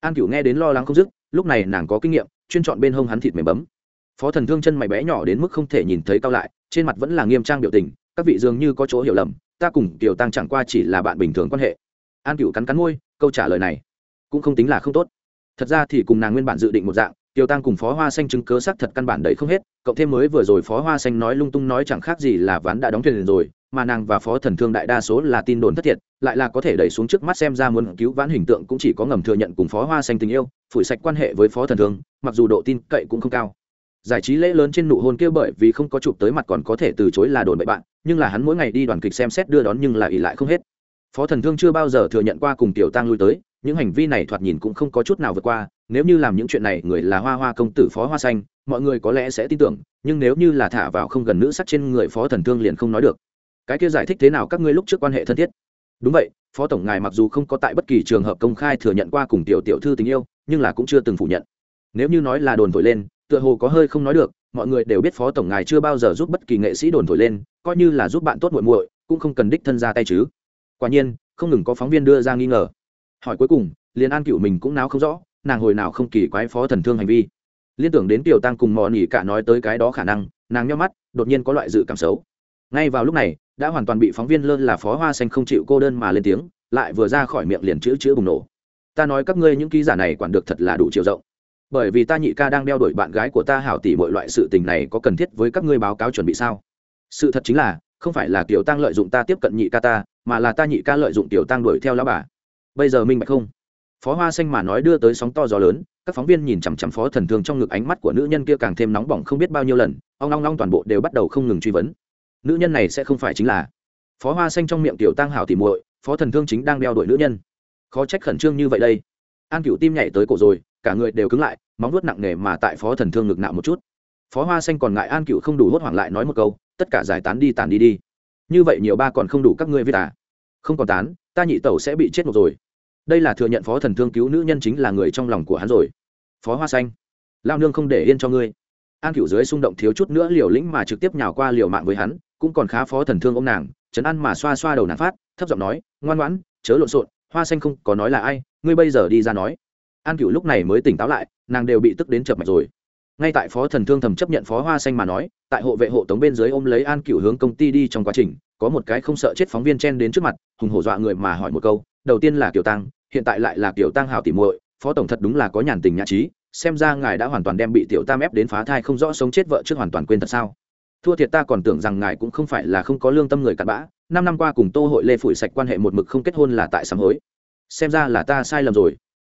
An cửu nghe đến lo lắng không dứt, lúc này nàng có kinh nghiệm, chuyên chọn bên hông hắn thịt mềm bấm. Phó thần thương chân mày bé nhỏ đến mức không thể nhìn thấy cao lại, trên mặt vẫn là nghiêm trang biểu tình, các vị dường như có chỗ hiểu lầm, ta cùng tiểu tăng chẳng qua chỉ là bạn bình thường quan hệ. An cửu cắn cắn môi, câu trả lời này cũng không tính là không tốt. Thật ra thì cùng nàng nguyên bản dự định một dạng tiểu tăng cùng phó hoa xanh chứng cứ xác thật căn bản đấy không hết, cộng thêm mới vừa rồi phó hoa xanh nói lung tung nói chẳng khác gì là ván đã đóng thuyền rồi, mà nàng và phó thần thương đại đa số là tin đồn thất thiệt, lại là có thể đẩy xuống trước mắt xem ra muốn cứu vãn hình tượng cũng chỉ có ngầm thừa nhận cùng phó hoa xanh tình yêu, phủi sạch quan hệ với phó thần thương, mặc dù độ tin cậy cũng không cao. Giải trí lễ lớn trên nụ hôn kia bởi vì không có chụp tới mặt còn có thể từ chối là đồn bậy bạn, nhưng là hắn mỗi ngày đi đoàn kịch xem xét đưa đón nhưng là ỉ lại không hết. Phó thần thương chưa bao giờ thừa nhận qua cùng tiểu tăng lui tới những hành vi này thoạt nhìn cũng không có chút nào vượt qua, nếu như làm những chuyện này, người là hoa hoa công tử phó hoa xanh, mọi người có lẽ sẽ tin tưởng, nhưng nếu như là thả vào không gần nữ sắc trên người phó thần thương liền không nói được. Cái kia giải thích thế nào các ngươi lúc trước quan hệ thân thiết? Đúng vậy, phó tổng ngài mặc dù không có tại bất kỳ trường hợp công khai thừa nhận qua cùng tiểu tiểu thư tình yêu, nhưng là cũng chưa từng phủ nhận. Nếu như nói là đồn thổi lên, tựa hồ có hơi không nói được, mọi người đều biết phó tổng ngài chưa bao giờ giúp bất kỳ nghệ sĩ đồn thổi lên, coi như là giúp bạn tốt muội muội, cũng không cần đích thân ra tay chứ. Quả nhiên, không ngừng có phóng viên đưa ra nghi ngờ hỏi cuối cùng, liền an cựu mình cũng náo không rõ, nàng hồi nào không kỳ quái phó thần thương hành vi. Liên tưởng đến tiểu tăng cùng mò nỉ cả nói tới cái đó khả năng, nàng nhắm mắt, đột nhiên có loại dự cảm xấu. Ngay vào lúc này, đã hoàn toàn bị phóng viên lơ là phó hoa xanh không chịu cô đơn mà lên tiếng, lại vừa ra khỏi miệng liền chữ chữ bùng nổ. Ta nói các ngươi những ký giả này quản được thật là đủ chiều rộng. Bởi vì ta nhị ca đang đeo đuổi bạn gái của ta hảo tỷ mọi loại sự tình này có cần thiết với các ngươi báo cáo chuẩn bị sao? Sự thật chính là, không phải là tiểu tăng lợi dụng ta tiếp cận nhị ca ta, mà là ta nhị ca lợi dụng tiểu tăng đuổi theo lão bà bây giờ minh bạch không? Phó hoa xanh mà nói đưa tới sóng to gió lớn, các phóng viên nhìn chằm chằm phó thần thương trong ngực ánh mắt của nữ nhân kia càng thêm nóng bỏng không biết bao nhiêu lần, ong long long toàn bộ đều bắt đầu không ngừng truy vấn. Nữ nhân này sẽ không phải chính là phó hoa xanh trong miệng tiểu tăng hảo tỉ muội, phó thần thương chính đang đeo đuổi nữ nhân. Khó trách khẩn trương như vậy đây. An cựu tim nhảy tới cổ rồi, cả người đều cứng lại, móng vuốt nặng nề mà tại phó thần thương ngực nạo một chút. Phó hoa xanh còn ngại an cựu không đủ hốt hoảng lại nói một câu, tất cả giải tán đi tàn đi đi. Như vậy nhiều ba còn không đủ các ngươi viết à? Không còn tán, ta nhị tẩu sẽ bị chết một rồi đây là thừa nhận phó thần thương cứu nữ nhân chính là người trong lòng của hắn rồi. Phó hoa xanh, lao nương không để yên cho ngươi. An cựu dưới xung động thiếu chút nữa liều lĩnh mà trực tiếp nhào qua liều mạng với hắn, cũng còn khá phó thần thương ô nàng trấn ăn mà xoa xoa đầu nàng phát, thấp giọng nói, ngoan ngoãn, chớ lộn xộn, hoa xanh không có nói là ai, ngươi bây giờ đi ra nói. An cựu lúc này mới tỉnh táo lại, nàng đều bị tức đến chập mạch rồi. Ngay tại phó thần thương thầm chấp nhận phó hoa xanh mà nói, tại hộ vệ hộ tống bên dưới ôm lấy an cựu hướng công ty đi trong quá trình, có một cái không sợ chết phóng viên chen đến trước mặt, hùng hổ dọa người mà hỏi một câu đầu tiên là kiểu tăng, hiện tại lại là kiểu tăng hào tỉ muội, phó tổng thật đúng là có nhàn tình nhã trí, xem ra ngài đã hoàn toàn đem bị tiểu tam ép đến phá thai không rõ sống chết vợ trước hoàn toàn quên thật sao? Thua thiệt ta còn tưởng rằng ngài cũng không phải là không có lương tâm người cặn bã, năm năm qua cùng tô hội lê phủi sạch quan hệ một mực không kết hôn là tại sám hối. Xem ra là ta sai lầm rồi.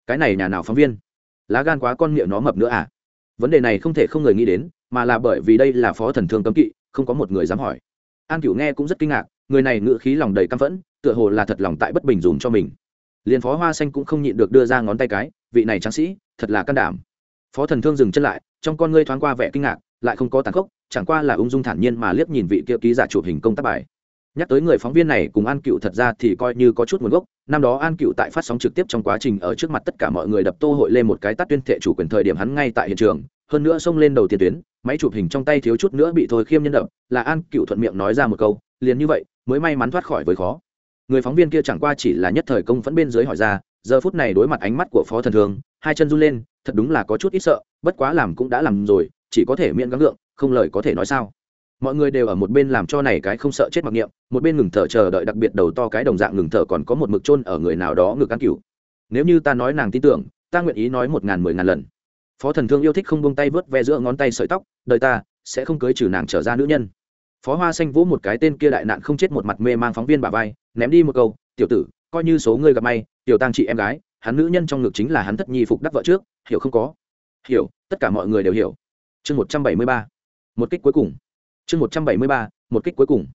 Cái này nhà nào phóng viên? Lá gan quá con miệng nó mập nữa à? Vấn đề này không thể không người nghĩ đến, mà là bởi vì đây là phó thần thương cấm kỵ, không có một người dám hỏi. An cửu nghe cũng rất kinh ngạc, người này ngự khí lòng đầy căm phẫn tựa hồ là thật lòng tại bất bình dùng cho mình. Liền phó hoa xanh cũng không nhịn được đưa ra ngón tay cái, vị này tráng sĩ, thật là can đảm. Phó thần thương dừng chân lại, trong con ngươi thoáng qua vẻ kinh ngạc, lại không có tàn khốc, chẳng qua là ung dung thản nhiên mà liếc nhìn vị kia ký giả chụp hình công tác bài. Nhắc tới người phóng viên này cùng an cựu thật ra thì coi như có chút nguồn gốc, năm đó an cựu tại phát sóng trực tiếp trong quá trình ở trước mặt tất cả mọi người đập tô hội lên một cái tắt tuyên thệ chủ quyền thời điểm hắn ngay tại hiện trường, hơn nữa xông lên đầu tiên tuyến, máy chụp hình trong tay thiếu chút nữa bị thôi khiêm nhân đập, là an cựu thuận miệng nói ra một câu, liền như vậy, mới may mắn thoát khỏi với khó người phóng viên kia chẳng qua chỉ là nhất thời công phẫn bên dưới hỏi ra giờ phút này đối mặt ánh mắt của phó thần thường hai chân run lên thật đúng là có chút ít sợ bất quá làm cũng đã làm rồi chỉ có thể miễn gắng ngượng, không lời có thể nói sao. Mọi người đều ở một bên làm cho này cái không sợ chết mặc niệm một bên ngừng thở chờ đợi đặc biệt đầu to cái đồng dạng ngừng thở còn có một mực chôn ở người nào đó ngực ăn cửu nếu như ta nói nàng tin tưởng ta nguyện ý nói một ngàn mười ngàn lần. Phó thần thương yêu thích không buông tay vớt ve giữa ngón tay sợi tóc đời ta sẽ không cưới trừ nàng trở ra nữ nhân phó hoa xanh vỗ một cái tên kia đại nạn không chết một mặt mê mang phóng viên bà vai, ném đi một câu, tiểu tử, coi như số ngươi gặp may, tiểu tăng chị em gái, hắn nữ nhân trong ngực chính là hắn thất nhi phục đắc vợ trước, hiểu không có? Hiểu, tất cả mọi người đều hiểu. Chương một trăm bảy mươi ba, một kích cuối cùng. Chương một trăm bảy mươi ba, một kích cuối cùng.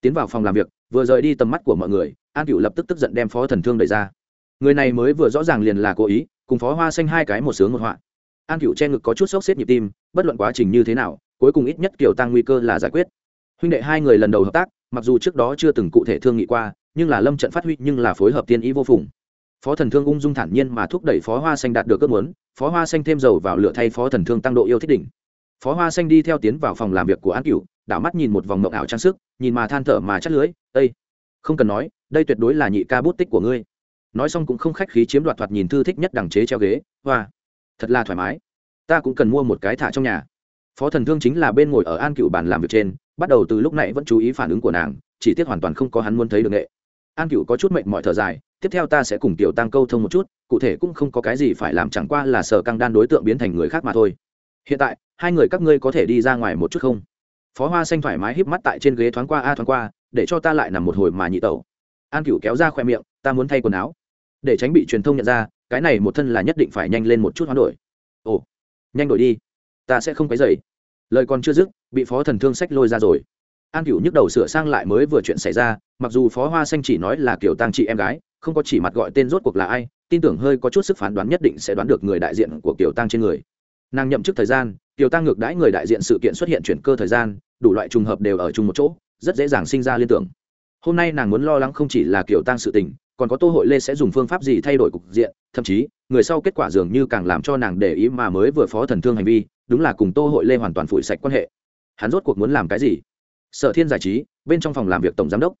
Tiến vào phòng làm việc, vừa rời đi tầm mắt của mọi người, an cựu lập tức tức giận đem phó thần thương đẩy ra. Người này mới vừa rõ ràng liền là cố ý, cùng phó hoa xanh hai cái một sướng một họa. An cựu che ngực có chút sốc xếp nhịp tim, bất luận quá trình như thế nào, cuối cùng ít nhất kiểu tăng nguy cơ là giải quyết huynh đệ hai người lần đầu hợp tác, mặc dù trước đó chưa từng cụ thể thương nghị qua, nhưng là lâm trận phát huy nhưng là phối hợp tiên ý vô phùng. Phó thần thương ung dung thản nhiên mà thúc đẩy phó hoa xanh đạt được ước muốn, phó hoa xanh thêm dầu vào lửa thay phó thần thương tăng độ yêu thích đỉnh. Phó hoa xanh đi theo tiến vào phòng làm việc của an cửu, đảo mắt nhìn một vòng mộng ảo trang sức, nhìn mà than thở mà chắt lưới ây không cần nói, đây tuyệt đối là nhị ca bút tích của ngươi. Nói xong cũng không khách khí chiếm đoạt thoạt nhìn thư thích nhất đằng chế treo ghế, hoa, thật là thoải mái, ta cũng cần mua một cái thả trong nhà. Phó thần thương chính là bên ngồi ở an cựu bàn làm việc trên bắt đầu từ lúc này vẫn chú ý phản ứng của nàng, chỉ tiếc hoàn toàn không có hắn muốn thấy được nghệ. An cựu có chút mệnh mọi thở dài, tiếp theo ta sẽ cùng tiểu tăng câu thông một chút, cụ thể cũng không có cái gì phải làm, chẳng qua là sở căng đan đối tượng biến thành người khác mà thôi. Hiện tại, hai người các ngươi có thể đi ra ngoài một chút không? Phó hoa xanh thoải mái híp mắt tại trên ghế thoáng qua a, thoáng qua, để cho ta lại nằm một hồi mà nhị tẩu. An cửu kéo ra khoe miệng, ta muốn thay quần áo. Để tránh bị truyền thông nhận ra, cái này một thân là nhất định phải nhanh lên một chút hoán đổi. Ồ, nhanh đổi đi. Ta sẽ không cái dày lời còn chưa dứt, bị phó thần thương sách lôi ra rồi. An cựu nhức đầu sửa sang lại mới vừa chuyện xảy ra, mặc dù phó hoa xanh chỉ nói là kiểu tăng chị em gái, không có chỉ mặt gọi tên rốt cuộc là ai, tin tưởng hơi có chút sức phán đoán nhất định sẽ đoán được người đại diện của kiểu tăng trên người. Nàng nhậm chức thời gian tiểu tăng ngược đãi người đại diện sự kiện xuất hiện chuyển cơ thời gian, đủ loại trùng hợp đều ở chung một chỗ, rất dễ dàng sinh ra liên tưởng. Hôm nay nàng muốn lo lắng không chỉ là kiểu tăng sự tình, còn có tô hội lê sẽ dùng phương pháp gì thay đổi cục diện, thậm chí, người sau kết quả dường như càng làm cho nàng để ý mà mới vừa phó thần thương hành vi đúng là cùng tô hội lê hoàn toàn phủi sạch quan hệ. Hắn rốt cuộc muốn làm cái gì? Sở thiên giải trí, bên trong phòng làm việc tổng giám đốc.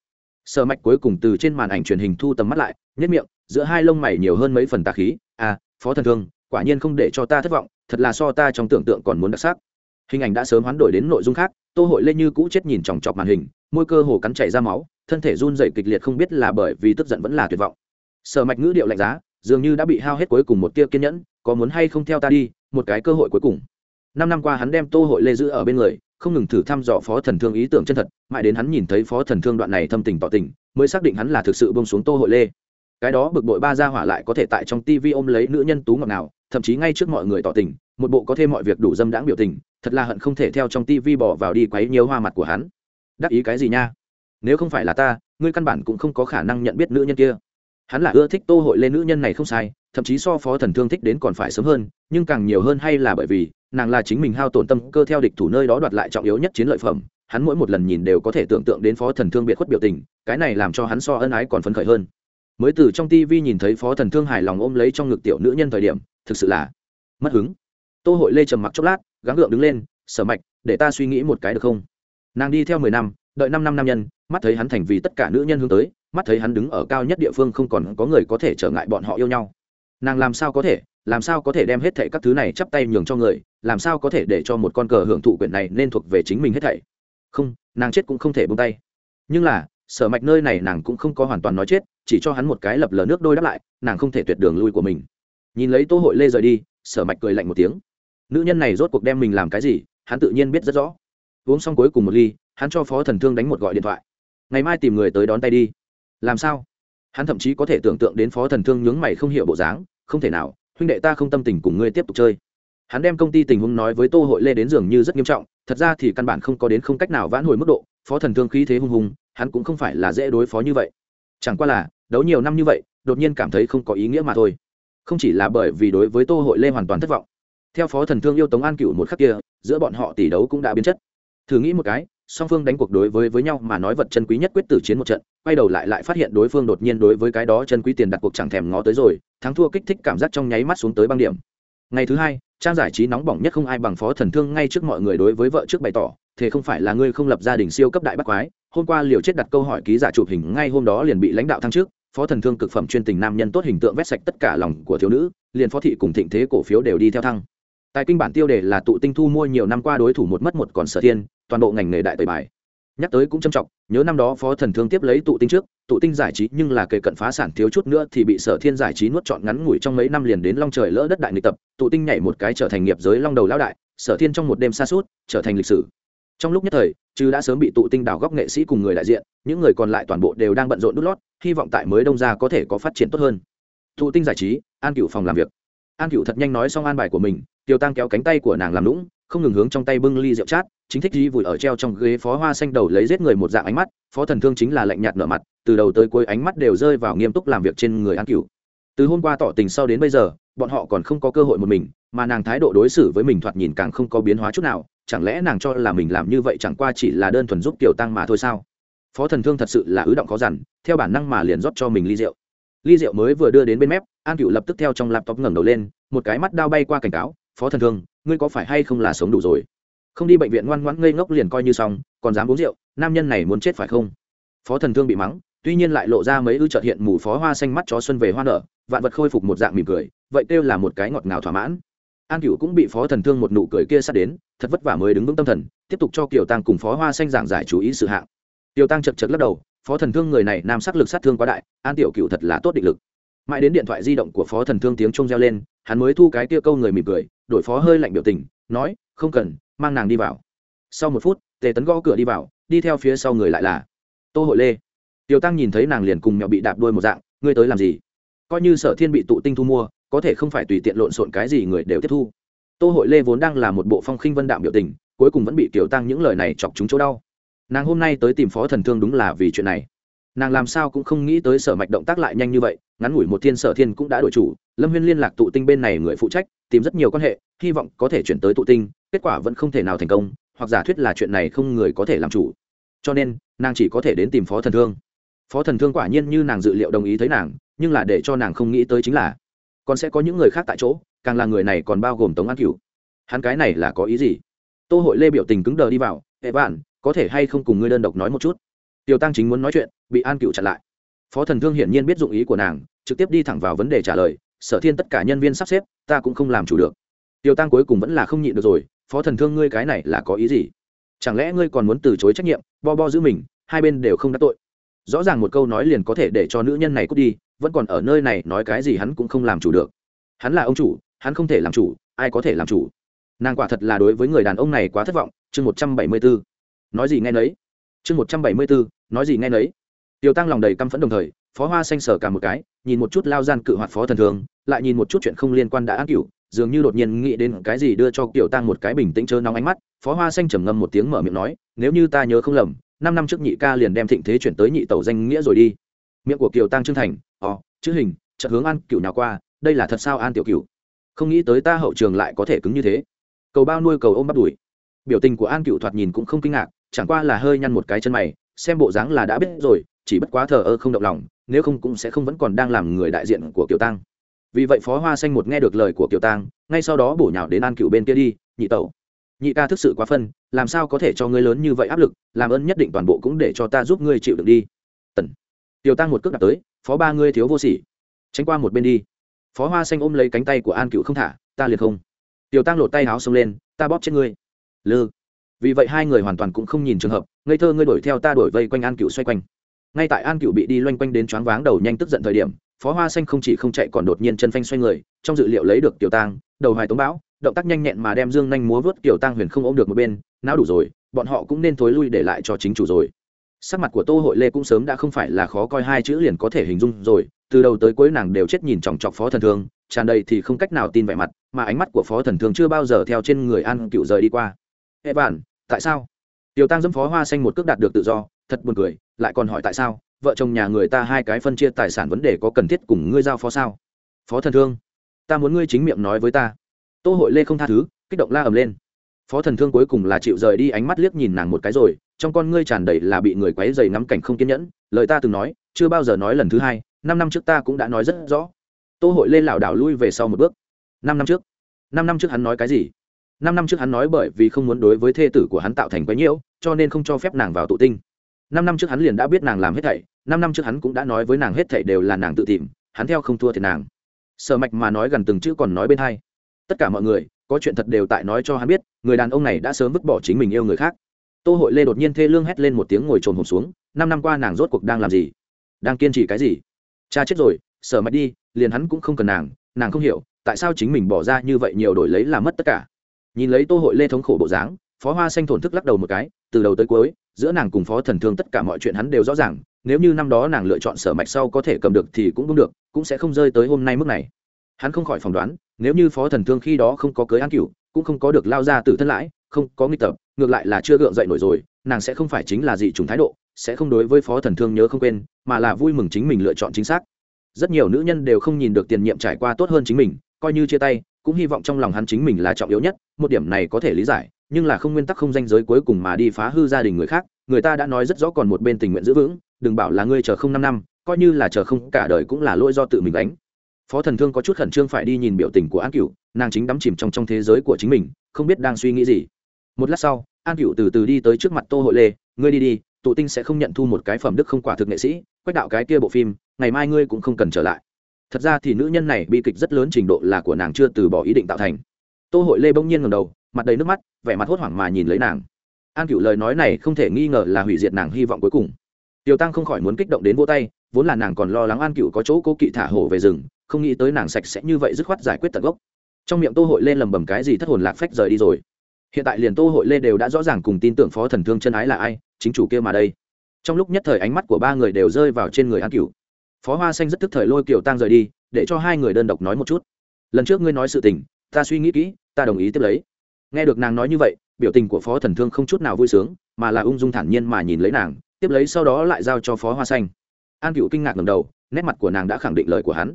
Sở mạch cuối cùng từ trên màn ảnh truyền hình thu tầm mắt lại nhất miệng, giữa hai lông mày nhiều hơn mấy phần tà khí à phó thần thương, quả nhiên không để cho ta thất vọng, thật là so ta trong tưởng tượng còn muốn đặc sắc. Hình ảnh đã sớm hoán đổi đến nội dung khác, tô hội lên như cũ chết nhìn chòng chọc màn hình, môi cơ hồ cắn chảy ra máu, thân thể run dày kịch liệt không biết là bởi vì tức giận vẫn là tuyệt vọng. Sở mạch ngữ điệu lạnh giá, dường như đã bị hao hết cuối cùng một tia kiên nhẫn, có muốn hay không theo ta đi, một cái cơ hội cuối cùng năm năm qua hắn đem tô hội lê giữ ở bên người, không ngừng thử thăm dò phó thần thương ý tưởng chân thật, mãi đến hắn nhìn thấy phó thần thương đoạn này thâm tình tỏ tình, mới xác định hắn là thực sự bông xuống tô hội lê. Cái đó bực bội ba gia hỏa lại có thể tại trong tivi ôm lấy nữ nhân tú ngọc nào thậm chí ngay trước mọi người tỏ tình, một bộ có thêm mọi việc đủ dâm đãng biểu tình, thật là hận không thể theo trong tivi bỏ vào đi quấy nhiều hoa mặt của hắn. Đắc ý cái gì nha? Nếu không phải là ta, ngươi căn bản cũng không có khả năng nhận biết nữ nhân kia. Hắn là ưa thích tô hội lên nữ nhân này không sai thậm chí so phó thần thương thích đến còn phải sớm hơn, nhưng càng nhiều hơn hay là bởi vì, nàng là chính mình hao tổn tâm cơ theo địch thủ nơi đó đoạt lại trọng yếu nhất chiến lợi phẩm, hắn mỗi một lần nhìn đều có thể tưởng tượng đến phó thần thương biệt khuất biểu tình, cái này làm cho hắn so ân ái còn phấn khởi hơn. Mới từ trong tivi nhìn thấy phó thần thương hài lòng ôm lấy trong ngực tiểu nữ nhân thời điểm, thực sự là mất hứng. Tô hội lê trầm mặc chốc lát, gắng gượng đứng lên, sở mạch, để ta suy nghĩ một cái được không? Nàng đi theo mười năm, đợi năm năm nam nhân, mắt thấy hắn thành vì tất cả nữ nhân hướng tới, mắt thấy hắn đứng ở cao nhất địa phương không còn có người có thể trở ngại bọn họ yêu nhau nàng làm sao có thể, làm sao có thể đem hết thảy các thứ này chắp tay nhường cho người, làm sao có thể để cho một con cờ hưởng thụ quyền này nên thuộc về chính mình hết thảy? Không, nàng chết cũng không thể buông tay. Nhưng là, sở mạch nơi này nàng cũng không có hoàn toàn nói chết, chỉ cho hắn một cái lập lờ nước đôi đáp lại, nàng không thể tuyệt đường lui của mình. Nhìn lấy tô hội lê rời đi, sở mạch cười lạnh một tiếng. Nữ nhân này rốt cuộc đem mình làm cái gì, hắn tự nhiên biết rất rõ. Uống xong cuối cùng một ly, hắn cho phó thần thương đánh một gọi điện thoại. Ngày mai tìm người tới đón tay đi. Làm sao? Hắn thậm chí có thể tưởng tượng đến phó thần thương nhướng mày không hiểu bộ dáng, không thể nào, huynh đệ ta không tâm tình cùng ngươi tiếp tục chơi. Hắn đem công ty tình huống nói với tô hội lê đến dường như rất nghiêm trọng, thật ra thì căn bản không có đến không cách nào vãn hồi mức độ, phó thần thương khí thế hung hùng, hắn cũng không phải là dễ đối phó như vậy. Chẳng qua là, đấu nhiều năm như vậy, đột nhiên cảm thấy không có ý nghĩa mà thôi. Không chỉ là bởi vì đối với tô hội lê hoàn toàn thất vọng. Theo phó thần thương yêu tống an cựu một khắc kia, giữa bọn họ tỷ đấu cũng đã biến chất. Thử nghĩ một cái song phương đánh cuộc đối với với nhau mà nói vật chân quý nhất quyết tử chiến một trận, quay đầu lại lại phát hiện đối phương đột nhiên đối với cái đó chân quý tiền đặt cuộc chẳng thèm ngó tới rồi, thắng thua kích thích cảm giác trong nháy mắt xuống tới băng điểm. Ngày thứ hai, trang giải trí nóng bỏng nhất không ai bằng phó thần thương ngay trước mọi người đối với vợ trước bày tỏ, thế không phải là ngươi không lập gia đình siêu cấp đại bác quái, hôm qua liều chết đặt câu hỏi ký giả chụp hình, ngay hôm đó liền bị lãnh đạo thăng trước phó thần thương cực phẩm chuyên tình nam nhân tốt hình tượng vét sạch tất cả lòng của thiếu nữ, liền phó thị cùng thịnh thế cổ phiếu đều đi theo thăng. Tài kinh bản tiêu đề là tụ tinh thu mua nhiều năm qua đối thủ một mất một còn sở thiên toàn bộ ngành nghề đại tẩy bài. Nhắc tới cũng trầm trọng, nhớ năm đó phó thần thương tiếp lấy tụ tinh trước, tụ tinh giải trí nhưng là kề cận phá sản thiếu chút nữa thì bị sở thiên giải trí nuốt trọn ngắn ngủi trong mấy năm liền đến long trời lỡ đất đại nghịch tập, tụ tinh nhảy một cái trở thành nghiệp giới long đầu lão đại, sở thiên trong một đêm xa suốt, trở thành lịch sử. Trong lúc nhất thời, chứ đã sớm bị tụ tinh đào góc nghệ sĩ cùng người đại diện, những người còn lại toàn bộ đều đang bận rộn đút lót, hy vọng tại mới đông ra có thể có phát triển tốt hơn. Tụ tinh giải trí, an cựu phòng làm việc. An cựu thật nhanh nói xong an bài của mình, tiêu tăng kéo cánh tay của nàng làm lũng không ngừng hướng trong tay bưng ly rượu chát chính thích di vùi ở treo trong ghế phó hoa xanh đầu lấy giết người một dạng ánh mắt, phó thần thương chính là lạnh nhạt nở mặt, từ đầu tới cuối ánh mắt đều rơi vào nghiêm túc làm việc trên người an cửu. Từ hôm qua tỏ tình sau đến bây giờ, bọn họ còn không có cơ hội một mình, mà nàng thái độ đối xử với mình thoạt nhìn càng không có biến hóa chút nào, chẳng lẽ nàng cho là mình làm như vậy chẳng qua chỉ là đơn thuần giúp tiểu tăng mà thôi sao? Phó thần thương thật sự là ứ động khó dằn, theo bản năng mà liền rót cho mình ly rượu. Ly rượu mới vừa đưa đến bên mép, an cựu lập tức theo trong laptop ngẩng đầu lên, một cái mắt đao bay qua cảnh cáo, phó thần thương, ngươi có phải hay không là sống đủ rồi? Không đi bệnh viện ngoan ngoãn ngây ngốc liền coi như xong, còn dám uống rượu, nam nhân này muốn chết phải không? Phó thần thương bị mắng, tuy nhiên lại lộ ra mấy ư trợt hiện mù phó hoa xanh mắt chó xuân về hoa nở, vạn vật khôi phục một dạng mỉm cười, vậy kêu là một cái ngọt ngào thỏa mãn. An cựu cũng bị phó thần thương một nụ cười kia sát đến, thật vất vả mới đứng vững tâm thần, tiếp tục cho kiều tăng cùng phó hoa xanh giảng giải chú ý sự hạng. Kiều tăng chật chật lắc đầu, phó thần thương người này nam sắc lực sát thương quá đại, an tiểu cựu thật là tốt định lực. Mãi đến điện thoại di động của phó thần thương tiếng trông reo lên, hắn mới thu cái kia câu người mỉm cười, đổi phó hơi lạnh biểu tình, nói, không cần mang nàng đi vào. Sau một phút, tề tấn gõ cửa đi vào, đi theo phía sau người lại là tô hội lê. Tiểu tăng nhìn thấy nàng liền cùng mẹo bị đạp đuôi một dạng, ngươi tới làm gì? Coi như sở thiên bị tụ tinh thu mua, có thể không phải tùy tiện lộn xộn cái gì người đều tiếp thu. Tô hội lê vốn đang là một bộ phong khinh vân đạm biểu tình, cuối cùng vẫn bị tiểu tăng những lời này chọc chúng chỗ đau. Nàng hôm nay tới tìm phó thần thương đúng là vì chuyện này. Nàng làm sao cũng không nghĩ tới sở mạch động tác lại nhanh như vậy, ngắn ngủi một thiên sở thiên cũng đã đổi chủ. Lâm huyên liên lạc tụ tinh bên này người phụ trách, tìm rất nhiều quan hệ, hy vọng có thể chuyển tới tụ tinh kết quả vẫn không thể nào thành công, hoặc giả thuyết là chuyện này không người có thể làm chủ. Cho nên, nàng chỉ có thể đến tìm phó thần thương. Phó thần thương quả nhiên như nàng dự liệu đồng ý thấy nàng, nhưng là để cho nàng không nghĩ tới chính là, còn sẽ có những người khác tại chỗ, càng là người này còn bao gồm tống an cửu. Hắn cái này là có ý gì? Tô hội lê biểu tình cứng đờ đi vào hệ bạn, có thể hay không cùng ngươi đơn độc nói một chút? Tiểu tăng chính muốn nói chuyện, bị an cựu chặn lại. Phó thần thương hiển nhiên biết dụng ý của nàng, trực tiếp đi thẳng vào vấn đề trả lời, sở thiên tất cả nhân viên sắp xếp, ta cũng không làm chủ được. Tiểu tăng cuối cùng vẫn là không nhịn được rồi phó thần thương ngươi cái này là có ý gì? Chẳng lẽ ngươi còn muốn từ chối trách nhiệm, bo bo giữ mình, hai bên đều không đắc tội? Rõ ràng một câu nói liền có thể để cho nữ nhân này cút đi, vẫn còn ở nơi này nói cái gì hắn cũng không làm chủ được. Hắn là ông chủ, hắn không thể làm chủ, ai có thể làm chủ? Nàng quả thật là đối với người đàn ông này quá thất vọng, chương một trăm bảy mươi bốn nói gì nghe nấy. Chương một trăm bảy mươi bốn nói gì nghe nấy. Tiêu tăng lòng đầy căm phẫn đồng thời, phó hoa xanh sở cả một cái, nhìn một chút lao gian cự hoạt phó thần thường lại nhìn một chút chuyện không liên quan đã an cửu dường như đột nhiên nghĩ đến cái gì đưa cho tiểu tăng một cái bình tĩnh chớ nóng ánh mắt, phó hoa xanh trầm ngâm một tiếng mở miệng nói, nếu như ta nhớ không lầm, năm năm trước nhị ca liền đem thịnh thế chuyển tới nhị tẩu danh nghĩa rồi đi. Miệng của kiều tăng trương thành ò chữ hình chợt hướng an cựu nào qua, đây là thật sao an tiểu cựu không nghĩ tới ta hậu trường lại có thể cứng như thế. Cầu bao nuôi cầu ôm bắt đuổi biểu tình của an cựu thoạt nhìn cũng không kinh ngạc, chẳng qua là hơi nhăn một cái chân mày, xem bộ dáng là đã biết rồi, chỉ bất quá thờ ơ không động lòng, nếu không cũng sẽ không vẫn còn đang làm người đại diện của kiều tăng vì vậy phó hoa xanh một nghe được lời của kiều tăng ngay sau đó bổ nhào đến an cựu bên kia đi, nhị tẩu, nhị ca thực sự quá phân, làm sao có thể cho ngươi lớn như vậy áp lực, làm ơn nhất định toàn bộ cũng để cho ta giúp ngươi chịu được đi. Tần. Tiểu tăng một cước đặt tới, phó ba ngươi thiếu vô sỉ, tránh qua một bên đi. Phó hoa xanh ôm lấy cánh tay của an cựu không thả, ta liền không. Tiểu tăng lột tay áo xông lên, ta bóp chết ngươi. Lư vì vậy hai người hoàn toàn cũng không nhìn trường hợp, ngây thơ ngươi đuổi theo ta đuổi vây quanh an cựu xoay quanh. Ngay tại an cựu bị đi loanh quanh đến choáng váng đầu nhanh tức giận thời điểm phó hoa xanh không chỉ không chạy còn đột nhiên chân phanh xoay người, trong dự liệu lấy được tiểu tang, đầu hoài tống bão, động tác nhanh nhẹn mà đem dương nhanh múa vớt tiểu tang huyền không ôm được một bên, não đủ rồi, bọn họ cũng nên thối lui để lại cho chính chủ rồi. Sắc mặt của tô hội lê cũng sớm đã không phải là khó coi, hai chữ liền có thể hình dung rồi, từ đầu tới cuối nàng đều chết nhìn chòng chọc phó thần thương, tràn đầy thì không cách nào tin vẻ mặt, mà ánh mắt của phó thần thương chưa bao giờ theo trên người an cựu rời đi qua. Ê bạn tại sao? Tiểu tăng dẫm phó hoa xanh một cước đạt được tự do, thật buồn cười, lại còn hỏi tại sao? Vợ chồng nhà người ta hai cái phân chia tài sản vấn đề có cần thiết cùng ngươi giao phó sao? Phó thần thương, ta muốn ngươi chính miệng nói với ta. Tô hội lê không tha thứ, kích động la ầm lên. Phó thần thương cuối cùng là chịu rời đi ánh mắt liếc nhìn nàng một cái rồi, trong con ngươi tràn đầy là bị người quấy dày ngắm cảnh không kiên nhẫn, lời ta từng nói, chưa bao giờ nói lần thứ hai, năm năm trước ta cũng đã nói rất rõ. Tô hội lê lảo đảo lui về sau một bước. Năm năm trước? Năm năm trước hắn nói cái gì? Năm năm trước hắn nói bởi vì không muốn đối với thê tử của hắn tạo thành quấy nhiễu, cho nên không cho phép nàng vào tụ tinh năm năm trước hắn liền đã biết nàng làm hết thảy, năm năm trước hắn cũng đã nói với nàng hết thảy đều là nàng tự tìm, hắn theo không thua thì nàng. Sợ mạch mà nói gần từng chữ còn nói bên hai. Tất cả mọi người, có chuyện thật đều tại nói cho hắn biết, người đàn ông này đã sớm vứt bỏ chính mình yêu người khác. Tô hội lê đột nhiên thê lương hét lên một tiếng ngồi trồn hồn xuống, năm năm qua nàng rốt cuộc đang làm gì? Đang kiên trì cái gì? Cha chết rồi, sở mạch đi, liền hắn cũng không cần nàng nàng không hiểu, tại sao chính mình bỏ ra như vậy nhiều đổi lấy làm mất tất cả. Nhìn lấy tô hội lê thống khổ bộ dáng, phó hoa xanh thổn thức lắc đầu một cái, từ đầu tới cuối giữa nàng cùng phó thần thương tất cả mọi chuyện hắn đều rõ ràng, nếu như năm đó nàng lựa chọn sở mạch sau có thể cầm được thì cũng đúng được, cũng sẽ không rơi tới hôm nay mức này. Hắn không khỏi phỏng đoán, nếu như phó thần thương khi đó không có cưới an cựu cũng không có được lao ra từ thân lãi, không có nghịch tập, ngược lại là chưa gượng dậy nổi rồi, nàng sẽ không phải chính là dị trùng thái độ, sẽ không đối với phó thần thương nhớ không quên, mà là vui mừng chính mình lựa chọn chính xác. Rất nhiều nữ nhân đều không nhìn được tiền nhiệm trải qua tốt hơn chính mình, coi như chia tay, cũng hy vọng trong lòng hắn chính mình là trọng yếu nhất, một điểm này có thể lý giải nhưng là không nguyên tắc không danh giới cuối cùng mà đi phá hư gia đình người khác, người ta đã nói rất rõ còn một bên tình nguyện giữ vững, đừng bảo là ngươi chờ không năm năm, coi như là chờ không, cả đời cũng là lỗi do tự mình đánh phó thần thương có chút khẩn trương phải đi nhìn biểu tình của an cựu nàng chính đắm chìm trong trong thế giới của chính mình, không biết đang suy nghĩ gì. Một lát sau, an cựu từ từ đi tới trước mặt tô hội lê, ngươi đi đi, tụ tinh sẽ không nhận thu một cái phẩm đức không quả thực nghệ sĩ, quách đạo cái kia bộ phim, ngày mai ngươi cũng không cần trở lại. Thật ra thì nữ nhân này bi kịch rất lớn trình độ là của nàng chưa từ bỏ ý định tạo thành. Tô hội lê bỗng nhiên ngầm đầu mặt đầy nước mắt, vẻ mặt hốt hoảng mà nhìn lấy nàng. An cựu lời nói này không thể nghi ngờ là hủy diệt nàng hy vọng cuối cùng. Tiêu tăng không khỏi muốn kích động đến vô tay, vốn là nàng còn lo lắng an cựu có chỗ cố kỵ thả hổ về rừng, không nghĩ tới nàng sạch sẽ như vậy dứt khoát giải quyết tận gốc. Trong miệng tô hội lên lầm bầm cái gì thất hồn lạc phách rời đi rồi. Hiện tại liền tô hội lê đều đã rõ ràng cùng tin tưởng phó thần thương chân ái là ai, chính chủ kia mà đây. Trong lúc nhất thời ánh mắt của ba người đều rơi vào trên người an cửu. Phó hoa xanh rất tức thời lôi kiều tăng rời đi, để cho hai người đơn độc nói một chút. Lần trước ngươi nói sự tình, ta suy nghĩ kỹ, ta đồng ý tiếp lấy nghe được nàng nói như vậy, biểu tình của phó thần thương không chút nào vui sướng, mà là ung dung thản nhiên mà nhìn lấy nàng, tiếp lấy sau đó lại giao cho phó hoa xanh. An cựu kinh ngạc ngầm đầu, nét mặt của nàng đã khẳng định lời của hắn.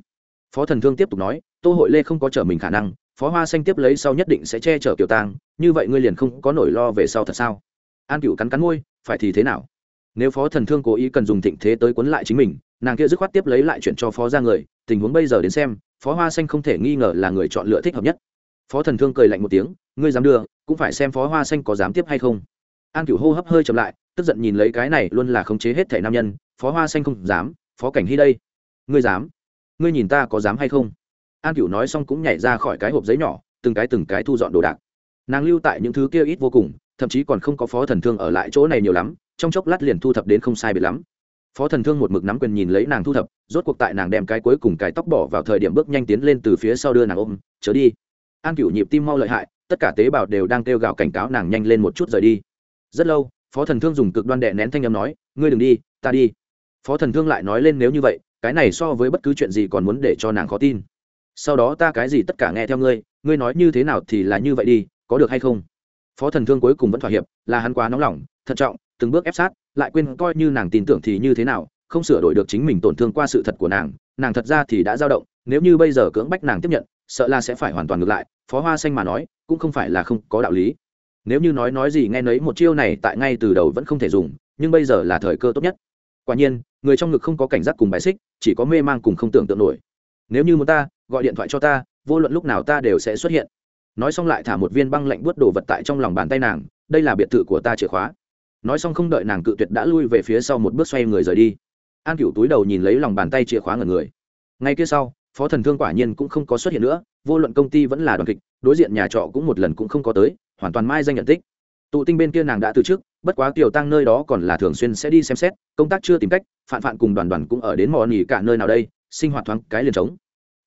Phó thần thương tiếp tục nói, tô hội lê không có trở mình khả năng, phó hoa xanh tiếp lấy sau nhất định sẽ che chở kiều tang, như vậy ngươi liền không có nỗi lo về sau thật sao? An cựu cắn cắn môi, phải thì thế nào? Nếu phó thần thương cố ý cần dùng thịnh thế tới quấn lại chính mình, nàng kia dứt khoát tiếp lấy lại chuyện cho phó ra người, tình huống bây giờ đến xem, phó hoa xanh không thể nghi ngờ là người chọn lựa thích hợp nhất phó thần thương cười lạnh một tiếng, ngươi dám đưa, cũng phải xem phó hoa xanh có dám tiếp hay không. An cửu hô hấp hơi chậm lại, tức giận nhìn lấy cái này luôn là khống chế hết thể nam nhân, phó hoa xanh không dám, phó cảnh hy đây. Ngươi dám? Ngươi nhìn ta có dám hay không? An cửu nói xong cũng nhảy ra khỏi cái hộp giấy nhỏ, từng cái từng cái thu dọn đồ đạc. Nàng lưu tại những thứ kia ít vô cùng, thậm chí còn không có phó thần thương ở lại chỗ này nhiều lắm, trong chốc lát liền thu thập đến không sai biệt lắm. Phó thần thương một mực nắm quyền nhìn lấy nàng thu thập, rốt cuộc tại nàng đem cái cuối cùng cái tóc bỏ vào thời điểm bước nhanh tiến lên từ phía sau đưa nàng ôm, chớ đi an cửu nhịp tim mau lợi hại, tất cả tế bào đều đang kêu gào cảnh cáo nàng nhanh lên một chút rời đi. Rất lâu, phó thần thương dùng cực đoan đệ nén thanh âm nói, ngươi đừng đi, ta đi. Phó thần thương lại nói lên nếu như vậy, cái này so với bất cứ chuyện gì còn muốn để cho nàng khó tin. Sau đó ta cái gì tất cả nghe theo ngươi ngươi nói như thế nào thì là như vậy đi, có được hay không? Phó thần thương cuối cùng vẫn thỏa hiệp, là hắn quá nóng lòng, thận trọng, từng bước ép sát, lại quên coi như nàng tin tưởng thì như thế nào, không sửa đổi được chính mình tổn thương qua sự thật của nàng nàng thật ra thì đã dao động, nếu như bây giờ cưỡng bách nàng tiếp nhận sợ là sẽ phải hoàn toàn ngược lại, phó hoa xanh mà nói, cũng không phải là không có đạo lý. Nếu như nói nói gì nghe nấy một chiêu này tại ngay từ đầu vẫn không thể dùng, nhưng bây giờ là thời cơ tốt nhất. Quả nhiên, người trong ngực không có cảnh giác cùng bài xích, chỉ có mê mang cùng không tưởng tượng nổi. Nếu như muốn ta, gọi điện thoại cho ta, vô luận lúc nào ta đều sẽ xuất hiện. Nói xong lại thả một viên băng lạnh buốt đồ vật tại trong lòng bàn tay nàng, đây là biệt thự của ta chìa khóa. Nói xong không đợi nàng cự tuyệt đã lui về phía sau một bước xoay người rời đi. An cựu túi đầu nhìn lấy lòng bàn tay chìa khóa ngẩn người. Ngay kia sau phó thần thương quả nhiên cũng không có xuất hiện nữa, vô luận công ty vẫn là đoàn kịch, đối diện nhà trọ cũng một lần cũng không có tới, hoàn toàn mai danh nhận tích. Tụ tinh bên kia nàng đã từ trước, bất quá tiểu tăng nơi đó còn là thường xuyên sẽ đi xem xét, công tác chưa tìm cách phản phản cùng đoàn đoàn cũng ở đến mò nỉ cả nơi nào đây, sinh hoạt thoáng cái liền trống.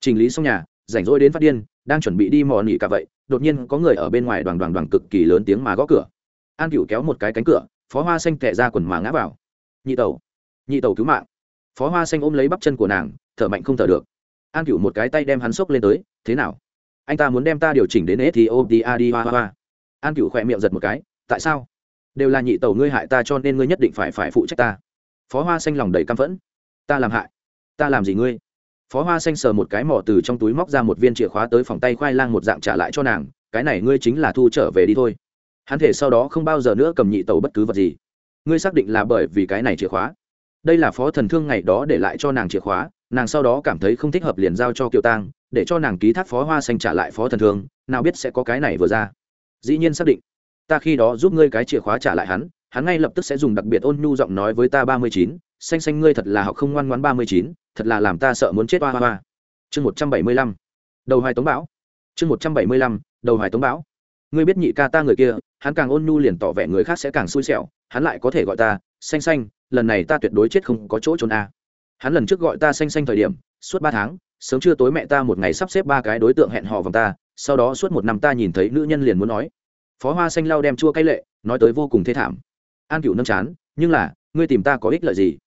Trình lý xong nhà, rảnh rỗi đến phát điên, đang chuẩn bị đi mò nỉ cả vậy, đột nhiên có người ở bên ngoài đoàn đoàn đoàn cực kỳ lớn tiếng mà gõ cửa. An cựu kéo một cái cánh cửa, phó hoa xanh tệ ra quần mà ngã vào. Nhị tẩu nhị tẩu cứu mạng. Phó hoa xanh ôm lấy bắp chân của nàng, thở mạnh không thở được an cựu một cái tay đem hắn xốc lên tới, thế nào? Anh ta muốn đem ta điều chỉnh đến ethiopia đi, hoa hoa. An cựu khỏe miệng giật một cái, tại sao? Đều là nhị tẩu ngươi hại ta cho nên ngươi nhất định phải phải phụ trách ta. Phó hoa xanh lòng đầy căm phẫn, ta làm hại? Ta làm gì ngươi? Phó hoa xanh sờ một cái mỏ từ trong túi móc ra một viên chìa khóa tới phòng tay khoai lang một dạng trả lại cho nàng, cái này ngươi chính là thu trở về đi thôi. Hắn thể sau đó không bao giờ nữa cầm nhị tàu bất cứ vật gì. Ngươi xác định là bởi vì cái này chìa khóa? Đây là phó thần thương ngày đó để lại cho nàng chìa khóa nàng sau đó cảm thấy không thích hợp liền giao cho kiều tang, để cho nàng ký thác phó hoa xanh trả lại phó thần thương, nào biết sẽ có cái này vừa ra. Dĩ nhiên xác định, ta khi đó giúp ngươi cái chìa khóa trả lại hắn hắn ngay lập tức sẽ dùng đặc biệt ôn nhu giọng nói với ta ba mươi chín, xanh xanh ngươi thật là học không ngoan ngoãn ba mươi chín, thật là làm ta sợ muốn chết hoa hoa hoa. Chương một trăm bảy mươi lăm, đầu hoài tống bão. Chương một trăm bảy mươi lăm, đầu hoài tống bão. Ngươi biết nhị ca ta người kia, hắn càng ôn nhu liền tỏ vẻ người khác sẽ càng xui xẻo, hắn lại có thể gọi ta, xanh xanh, lần này ta tuyệt đối chết không có chỗ trốn a hắn lần trước gọi ta xanh xanh thời điểm, suốt ba tháng, sớm trưa tối mẹ ta một ngày sắp xếp ba cái đối tượng hẹn hò vòng ta, sau đó suốt một năm ta nhìn thấy nữ nhân liền muốn nói. Phó hoa xanh lau đem chua cay lệ, nói tới vô cùng thê thảm. An cựu nâm chán, nhưng là, ngươi tìm ta có ích lợi gì?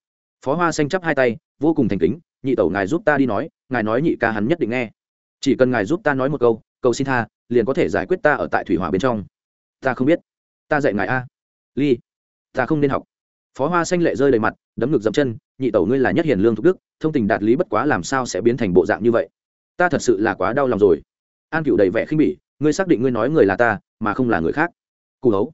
Phó hoa xanh chắp hai tay, vô cùng thành kính, nhị tẩu ngài giúp ta đi nói, ngài nói nhị ca hắn nhất định nghe. Chỉ cần ngài giúp ta nói một câu, cầu xin tha, liền có thể giải quyết ta ở tại thủy hỏa bên trong. Ta không biết. Ta dạy ngài a. Ly, ta không nên học phó hoa xanh lệ rơi đầy mặt, đấm ngực dậm chân, nhị tẩu ngươi là nhất hiền lương thục đức, thông tình đạt lý bất quá làm sao sẽ biến thành bộ dạng như vậy? Ta thật sự là quá đau lòng rồi. An cựu đầy vẻ khinh bỉ, ngươi xác định ngươi nói người là ta, mà không là người khác. Cụ hấu.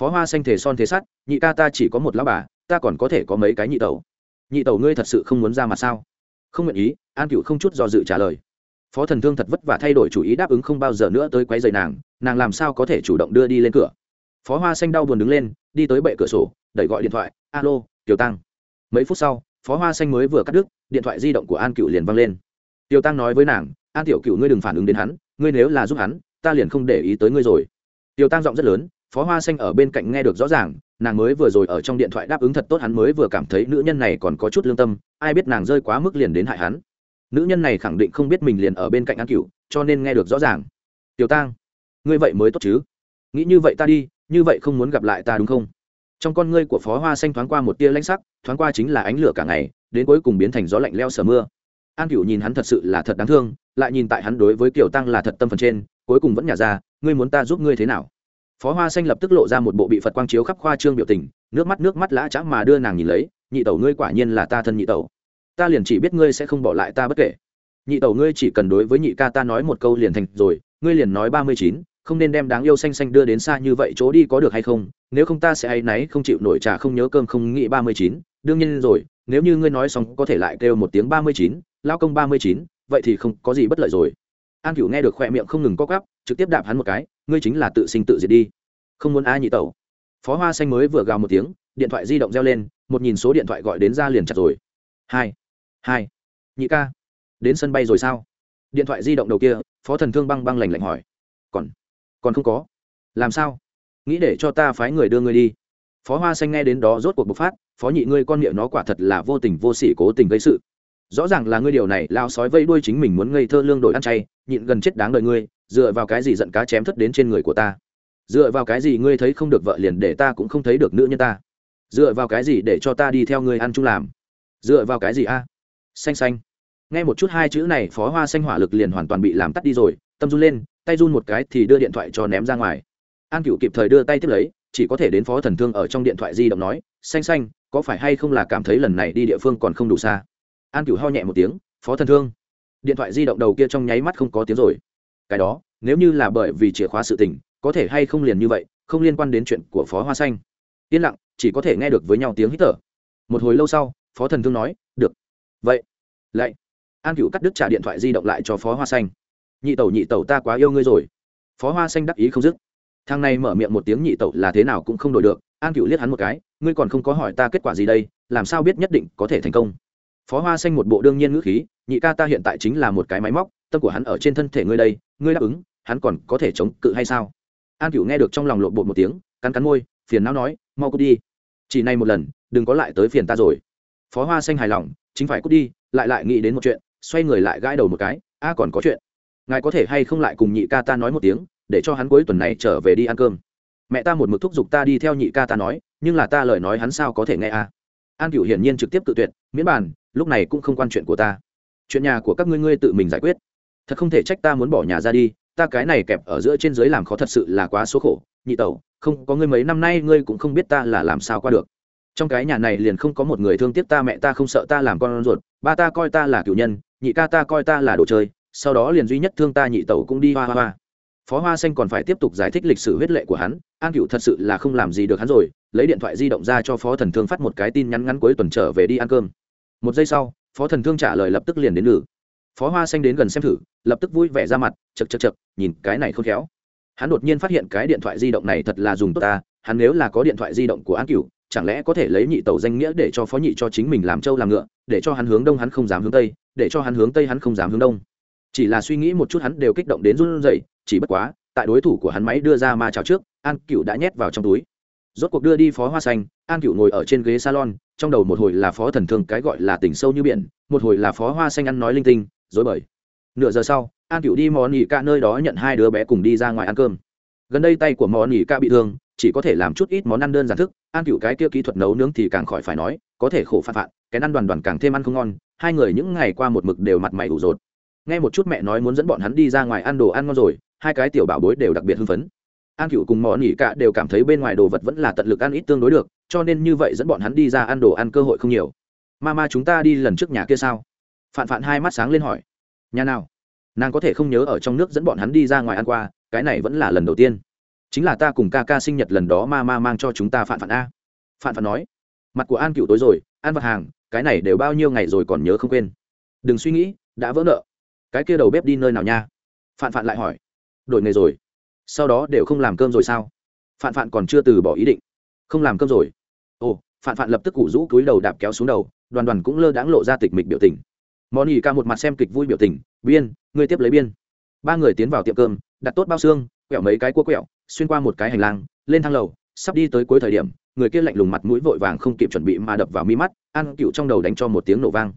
Phó hoa xanh thể son thế sắt, nhị ca ta chỉ có một lão bà, ta còn có thể có mấy cái nhị tẩu. Nhị tẩu ngươi thật sự không muốn ra mặt sao? Không nguyện ý, an cựu không chút do dự trả lời. Phó thần thương thật vất vả thay đổi chủ ý đáp ứng không bao giờ nữa tới quấy rầy nàng nàng làm sao có thể chủ động đưa đi lên cửa? Phó hoa xanh đau buồn đứng lên, đi tới bệ cửa sổ đẩy gọi điện thoại alo tiểu tăng. Mấy phút sau phó hoa xanh mới vừa cắt đứt điện thoại di động của an cựu liền văng lên. Tiểu tăng nói với nàng an tiểu cựu ngươi đừng phản ứng đến hắn ngươi nếu là giúp hắn ta liền không để ý tới ngươi rồi. Tiểu tăng giọng rất lớn phó hoa xanh ở bên cạnh nghe được rõ ràng nàng mới vừa rồi ở trong điện thoại đáp ứng thật tốt hắn mới vừa cảm thấy nữ nhân này còn có chút lương tâm ai biết nàng rơi quá mức liền đến hại hắn. Nữ nhân này khẳng định không biết mình liền ở bên cạnh an cựu cho nên nghe được rõ ràng. Tiểu Tăng, ngươi vậy mới tốt chứ? Nghĩ như vậy ta đi như vậy không muốn gặp lại ta đúng không? Trong con ngươi của phó hoa xanh thoáng qua một tia lãnh sắc, thoáng qua chính là ánh lửa cả ngày, đến cuối cùng biến thành gió lạnh leo sờ mưa. An cựu nhìn hắn thật sự là thật đáng thương, lại nhìn tại hắn đối với kiểu tăng là thật tâm phần trên, cuối cùng vẫn nhả ra, ngươi muốn ta giúp ngươi thế nào? Phó hoa xanh lập tức lộ ra một bộ bị phật quang chiếu khắp khoa trương biểu tình, nước mắt nước mắt lã chã mà đưa nàng nhìn lấy, nhị tẩu ngươi quả nhiên là ta thân nhị tẩu. Ta liền chỉ biết ngươi sẽ không bỏ lại ta bất kể. Nhị tẩu ngươi chỉ cần đối với nhị ca ta nói một câu liền thành rồi, ngươi liền nói ba mươi chín không nên đem đáng yêu xanh xanh đưa đến xa như vậy chỗ đi có được hay không, nếu không ta sẽ hay náy không chịu nổi trà không nhớ cơm không nghĩ ba mươi chín, đương nhiên rồi, nếu như ngươi nói xong có thể lại kêu một tiếng ba mươi chín, lao công ba mươi chín, vậy thì không có gì bất lợi rồi. An cửu nghe được khoe miệng không ngừng co cắp trực tiếp đạp hắn một cái, ngươi chính là tự sinh tự diệt đi. Không muốn ai nhị tẩu. Phó hoa xanh mới vừa gào một tiếng, điện thoại di động reo lên, một nhìn số điện thoại gọi đến ra liền chặt rồi. Hai hai, nhị ca, đến sân bay rồi sao? Điện thoại di động đầu kia, phó thần thương băng băng lành lạnh hỏi. Còn còn không có. Làm sao? Nghĩ để cho ta phái người đưa ngươi đi. Phó hoa xanh nghe đến đó rốt cuộc bộc phát, phó nhị ngươi con miệng nó quả thật là vô tình vô sỉ cố tình gây sự. Rõ ràng là ngươi điều này lao sói vây đuôi chính mình muốn ngây thơ lương đổi ăn chay, nhịn gần chết đáng đời ngươi, dựa vào cái gì giận cá chém thất đến trên người của ta? Dựa vào cái gì ngươi thấy không được vợ liền để ta cũng không thấy được nữ nhân ta? Dựa vào cái gì để cho ta đi theo ngươi ăn chung làm? Dựa vào cái gì a? Xanh xanh. Nghe một chút hai chữ này, phó hoa xanh hỏa lực liền hoàn toàn bị làm tắt đi rồi, tâm run lên tay run một cái thì đưa điện thoại cho ném ra ngoài. An cựu kịp thời đưa tay tiếp lấy, chỉ có thể đến phó thần thương ở trong điện thoại di động nói, xanh xanh, có phải hay không là cảm thấy lần này đi địa phương còn không đủ xa? An cửu ho nhẹ một tiếng, phó thần thương. Điện thoại di động đầu kia trong nháy mắt không có tiếng rồi. Cái đó, nếu như là bởi vì chìa khóa sự tình, có thể hay không liền như vậy, không liên quan đến chuyện của phó hoa xanh. Yên lặng, chỉ có thể nghe được với nhau tiếng hít thở. Một hồi lâu sau, phó thần thương nói, được. Vậy. Lại, an cựu cắt đứt trả điện thoại di động lại cho phó hoa xanh nhị tẩu nhị tẩu ta quá yêu ngươi rồi. Phó hoa xanh đắc ý không dứt. Thằng này mở miệng một tiếng nhị tẩu là thế nào cũng không đổi được. An cựu liếc hắn một cái, ngươi còn không có hỏi ta kết quả gì đây, làm sao biết nhất định có thể thành công. Phó hoa xanh một bộ đương nhiên ngữ khí, nhị ca ta hiện tại chính là một cái máy móc, tâm của hắn ở trên thân thể ngươi đây, ngươi đáp ứng, hắn còn có thể chống cự hay sao? An cựu nghe được trong lòng lộn bột một tiếng, cắn cắn môi, phiền não nói, mau cút đi. Chỉ này một lần, đừng có lại tới phiền ta rồi. Phó hoa xanh hài lòng, chính phải cút đi, lại lại nghĩ đến một chuyện, xoay người lại gãi đầu một cái, a còn có chuyện ngài có thể hay không lại cùng nhị ca ta nói một tiếng, để cho hắn cuối tuần này trở về đi ăn cơm. Mẹ ta một mực thúc giục ta đi theo nhị ca ta nói, nhưng là ta lời nói hắn sao có thể nghe a an cựu hiển nhiên trực tiếp tự tuyệt, miễn bàn, lúc này cũng không quan chuyện của ta. Chuyện nhà của các ngươi ngươi tự mình giải quyết. Thật không thể trách ta muốn bỏ nhà ra đi, ta cái này kẹp ở giữa trên dưới làm khó thật sự là quá số khổ. Nhị tẩu, không, có ngươi mấy năm nay ngươi cũng không biết ta là làm sao qua được. Trong cái nhà này liền không có một người thương tiếc ta, mẹ ta không sợ ta làm con ruột, ba ta coi ta là cựu nhân, nhị ca ta coi ta là đồ chơi sau đó liền duy nhất thương ta nhị tẩu cũng đi hoa hoa hoa. Phó hoa xanh còn phải tiếp tục giải thích lịch sử huyết lệ của hắn, an cựu thật sự là không làm gì được hắn rồi, lấy điện thoại di động ra cho phó thần thương phát một cái tin nhắn ngắn cuối tuần trở về đi ăn cơm. Một giây sau, phó thần thương trả lời lập tức liền đến lử phó hoa xanh đến gần xem thử, lập tức vui vẻ ra mặt chật chật chật nhìn cái này không khéo. Hắn đột nhiên phát hiện cái điện thoại di động này thật là dùng tốt ta, hắn nếu là có điện thoại di động của an cựu chẳng lẽ có thể lấy nhị tẩu danh nghĩa để cho phó nhị cho chính mình làm trâu làm ngựa, để cho hắn hướng đông hắn không dám hướng tây, để cho hắn hướng tây hắn không dám hướng đông chỉ là suy nghĩ một chút hắn đều kích động đến run rẩy, chỉ bất quá, tại đối thủ của hắn máy đưa ra ma chào trước, an cửu đã nhét vào trong túi. Rốt cuộc đưa đi phó hoa xanh, an cửu ngồi ở trên ghế salon, trong đầu một hồi là phó thần thương cái gọi là tỉnh sâu như biển, một hồi là phó hoa xanh ăn nói linh tinh dối bời. Nửa giờ sau, an cựu đi món nghỉ ca nơi đó nhận hai đứa bé cùng đi ra ngoài ăn cơm. Gần đây tay của món nghỉ ca bị thương, chỉ có thể làm chút ít món ăn đơn giản thức, an cựu cái kia kỹ thuật nấu nướng thì càng khỏi phải nói, có thể khổ phạt phạt cái ăn đoàn đoàn càng thêm ăn không ngon, hai người những ngày qua một mực đều mặt mày ủ rột nghe một chút mẹ nói muốn dẫn bọn hắn đi ra ngoài ăn đồ ăn ngon rồi, hai cái tiểu bảo bối đều đặc biệt hưng phấn. An cựu cùng mọi nghỉ cả đều cảm thấy bên ngoài đồ vật vẫn là tận lực ăn ít tương đối được, cho nên như vậy dẫn bọn hắn đi ra ăn đồ ăn cơ hội không nhiều. Ma ma chúng ta đi lần trước nhà kia sao? Phạn phạn hai mắt sáng lên hỏi. Nhà nào? Nàng có thể không nhớ ở trong nước dẫn bọn hắn đi ra ngoài ăn qua, cái này vẫn là lần đầu tiên. Chính là ta cùng ca ca sinh nhật lần đó ma ma mang cho chúng ta phạn phạn a. Phạn phạn nói. Mặt của an cựu tối rồi, ăn vật hàng, cái này đều bao nhiêu ngày rồi còn nhớ không quên. Đừng suy nghĩ, đã vỡ nợ cái kia đầu bếp đi nơi nào nha? Phạn phạn lại hỏi. Đổi nghề rồi. Sau đó đều không làm cơm rồi sao? Phạn phạn còn chưa từ bỏ ý định. Không làm cơm rồi. Ồ, phạn phạn lập tức củ rũ cúi đầu đạp kéo xuống đầu, đoàn đoàn cũng lơ đãng lộ ra tịch mịch biểu tình. Món ỉ ca một mặt xem kịch vui biểu tình. Biên, ngươi tiếp lấy biên. Ba người tiến vào tiệm cơm, đặt tốt bao xương, quẹo mấy cái cua quẹo, xuyên qua một cái hành lang, lên thang lầu, sắp đi tới cuối thời điểm, người kia lạnh lùng mặt mũi vội vàng không kịp chuẩn bị mà đập vào mi mắt an cựu trong đầu đánh cho một tiếng nổ vang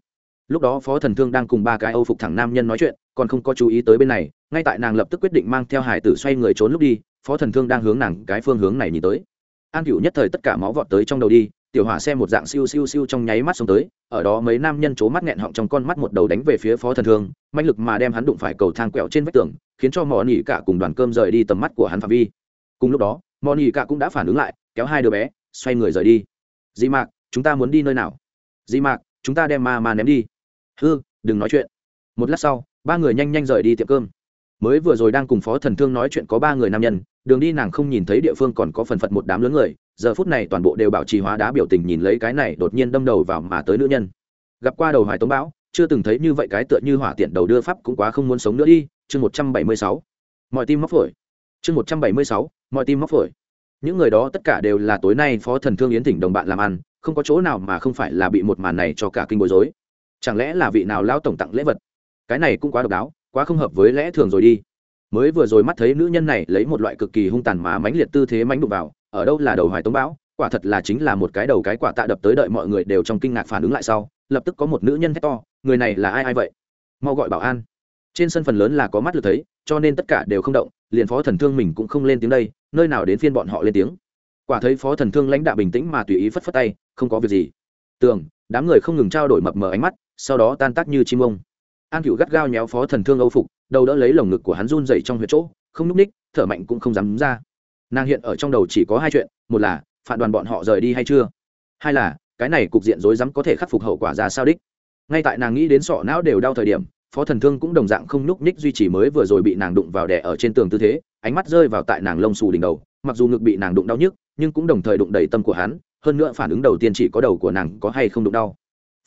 lúc đó phó thần thương đang cùng ba cái âu phục thẳng nam nhân nói chuyện, còn không có chú ý tới bên này, ngay tại nàng lập tức quyết định mang theo hải tử xoay người trốn lúc đi, phó thần thương đang hướng nàng cái phương hướng này nhìn tới. An cựu nhất thời tất cả máu vọt tới trong đầu đi, tiểu hỏa xe một dạng siêu siêu siêu trong nháy mắt xuống tới, ở đó mấy nam nhân c mắt nghẹn họng trong con mắt một đầu đánh về phía phó thần thương mạnh lực mà đem hắn đụng phải cầu thang quẹo trên vách tường, khiến cho mò nỉ cả cùng đoàn cơm rời đi tầm mắt của hắn phạm vi. Cùng lúc đó mò nỉ cả cũng đã phản ứng lại, kéo hai đứa bé, xoay người rời đi. Di mạc, chúng ta muốn đi nơi nào? Di mạc, chúng ta đem ma ma ném đi hư, đừng nói chuyện. Một lát sau, ba người nhanh nhanh rời đi tiệm cơm. Mới vừa rồi đang cùng phó thần thương nói chuyện có ba người nam nhân, đường đi nàng không nhìn thấy địa phương còn có phần phật một đám lớn người, giờ phút này toàn bộ đều bảo trì hóa đá biểu tình nhìn lấy cái này đột nhiên đâm đầu vào mà tới nữ nhân. Gặp qua đầu hoài tống bão, chưa từng thấy như vậy cái tựa như hỏa tiện đầu đưa pháp cũng quá không muốn sống nữa đi, chương một trăm bảy mươi sáu. Mọi tim móc phổi. Chương một trăm bảy mươi sáu, mọi tim móc phổi. Những người đó tất cả đều là tối nay phó thần thương yến thỉnh đồng bạn làm ăn, không có chỗ nào mà không phải là bị một màn này cho cả kinh bối rối chẳng lẽ là vị nào lao tổng tặng lễ vật? Cái này cũng quá độc đáo, quá không hợp với lẽ thường rồi đi. Mới vừa rồi mắt thấy nữ nhân này lấy một loại cực kỳ hung tàn mà mãnh liệt tư thế mãnh đụng vào, ở đâu là đầu hoài tống bão, quả thật là chính là một cái đầu cái quả tạ đập tới đợi mọi người đều trong kinh ngạc phản ứng lại sau, lập tức có một nữ nhân hét to, người này là ai ai vậy? Mau gọi bảo an. Trên sân phần lớn là có mắt được thấy, cho nên tất cả đều không động, liền phó thần thương mình cũng không lên tiếng đây, nơi nào đến phiên bọn họ lên tiếng. Quả thấy phó thần thương lãnh đạo bình tĩnh mà tùy ý phất phất tay, không có việc gì. Tường, đám người không ngừng trao đổi mập mờ ánh mắt sau đó tan tác như chim ông. An cựu gắt gao nhéo phó thần thương âu phục, đầu đỡ lấy lồng ngực của hắn run dậy trong huyệt chỗ, không nhúc ních, thở mạnh cũng không dám ra. Nàng hiện ở trong đầu chỉ có hai chuyện, một là, phản đoàn bọn họ rời đi hay chưa? Hai là, cái này cục diện rối rắm có thể khắc phục hậu quả ra sao đích? Ngay tại nàng nghĩ đến sọ não đều đau thời điểm, phó thần thương cũng đồng dạng không nhúc nhích duy trì mới vừa rồi bị nàng đụng vào đè ở trên tường tư thế, ánh mắt rơi vào tại nàng lông xù đỉnh đầu, mặc dù ngực bị nàng đụng đau nhức, nhưng cũng đồng thời đụng đầy tâm của hắn, hơn nữa phản ứng đầu tiên chỉ có đầu của nàng có hay không đụng đau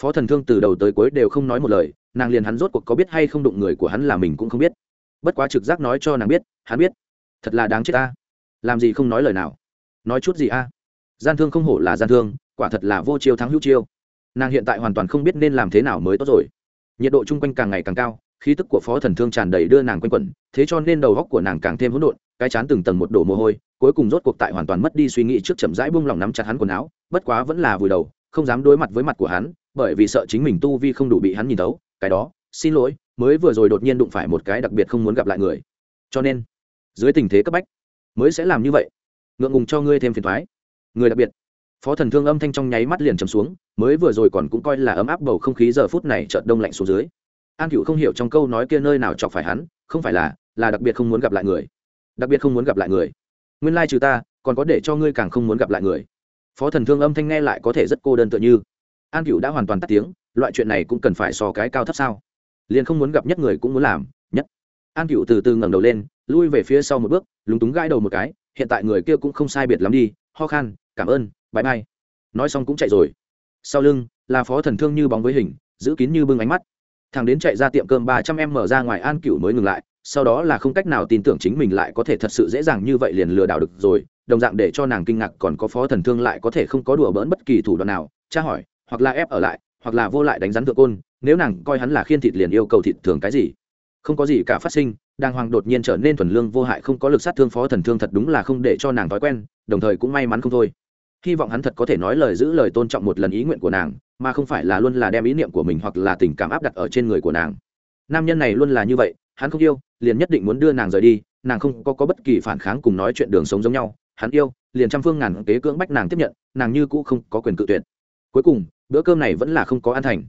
phó thần thương từ đầu tới cuối đều không nói một lời, nàng liền hắn rốt cuộc có biết hay không đụng người của hắn là mình cũng không biết. Bất quá trực giác nói cho nàng biết, hắn biết. Thật là đáng chết ta. Làm gì không nói lời nào? Nói chút gì a? Gian thương không hổ là gian thương, quả thật là vô chiêu thắng hữu chiêu. Nàng hiện tại hoàn toàn không biết nên làm thế nào mới tốt rồi. Nhiệt độ chung quanh càng ngày càng cao, khí tức của phó thần thương tràn đầy đưa nàng quanh quẩn, thế cho nên đầu góc của nàng càng thêm hỗn độn, cái chán từng tầng một đổ mồ hôi, cuối cùng rốt cuộc tại hoàn toàn mất đi suy nghĩ trước chậm rãi buông lỏng nắm chặt hắn quần áo, bất quá vẫn là vùi đầu, không dám đối mặt với mặt của hắn bởi vì sợ chính mình tu vi không đủ bị hắn nhìn thấu, cái đó xin lỗi mới vừa rồi đột nhiên đụng phải một cái đặc biệt không muốn gặp lại người. Cho nên dưới tình thế cấp bách mới sẽ làm như vậy. Ngượng ngùng cho ngươi thêm phiền thoái người đặc biệt phó thần thương âm thanh trong nháy mắt liền chầm xuống mới vừa rồi còn cũng coi là ấm áp bầu không khí giờ phút này chợt đông lạnh xuống dưới. An cựu không hiểu trong câu nói kia nơi nào chọc phải hắn không phải là là đặc biệt không muốn gặp lại người. Đặc biệt không muốn gặp lại người. Nguyên lai trừ ta còn có để cho ngươi càng không muốn gặp lại người. Phó thần thương âm thanh nghe lại có thể rất cô đơn tựa như an cựu đã hoàn toàn tắt tiếng, loại chuyện này cũng cần phải so cái cao thấp sao? Liền không muốn gặp nhất người cũng muốn làm, nhất. An cựu từ từ ngẩng đầu lên, lui về phía sau một bước, lúng túng gãi đầu một cái, hiện tại người kia cũng không sai biệt lắm đi, ho khan, cảm ơn bãi bay nói xong cũng chạy rồi. Sau lưng, là phó thần thương như bóng với hình, giữ kín như bưng ánh mắt. Thằng đến chạy ra tiệm cơm ba trăm em mở ra ngoài, an cựu mới ngừng lại, sau đó là không cách nào tin tưởng chính mình lại có thể thật sự dễ dàng như vậy liền lừa đảo được rồi, đồng dạng để cho nàng kinh ngạc còn có phó thần thương lại có thể không có đùa bỡn bất kỳ thủ đoạn nào, tra hỏi hoặc là ép ở lại hoặc là vô lại đánh rắn thượng côn nếu nàng coi hắn là khiên thịt liền yêu cầu thịt thường cái gì? Không có gì cả phát sinh đàng hoàng đột nhiên trở nên thuần lương vô hại không có lực sát thương phó thần thương thật đúng là không để cho nàng thói quen đồng thời cũng may mắn không thôi. Hy vọng hắn thật có thể nói lời giữ lời tôn trọng một lần ý nguyện của nàng mà không phải là luôn là đem ý niệm của mình hoặc là tình cảm áp đặt ở trên người của nàng. Nam nhân này luôn là như vậy hắn không yêu liền nhất định muốn đưa nàng rời đi nàng không có, có bất kỳ phản kháng cùng nói chuyện đường sống giống nhau. Hắn yêu liền trăm phương ngàn kế cưỡng bách nàng tiếp nhận nàng như cũ không có quyền cự tuyệt. Cuối cùng bữa cơm này vẫn là không có ăn thành.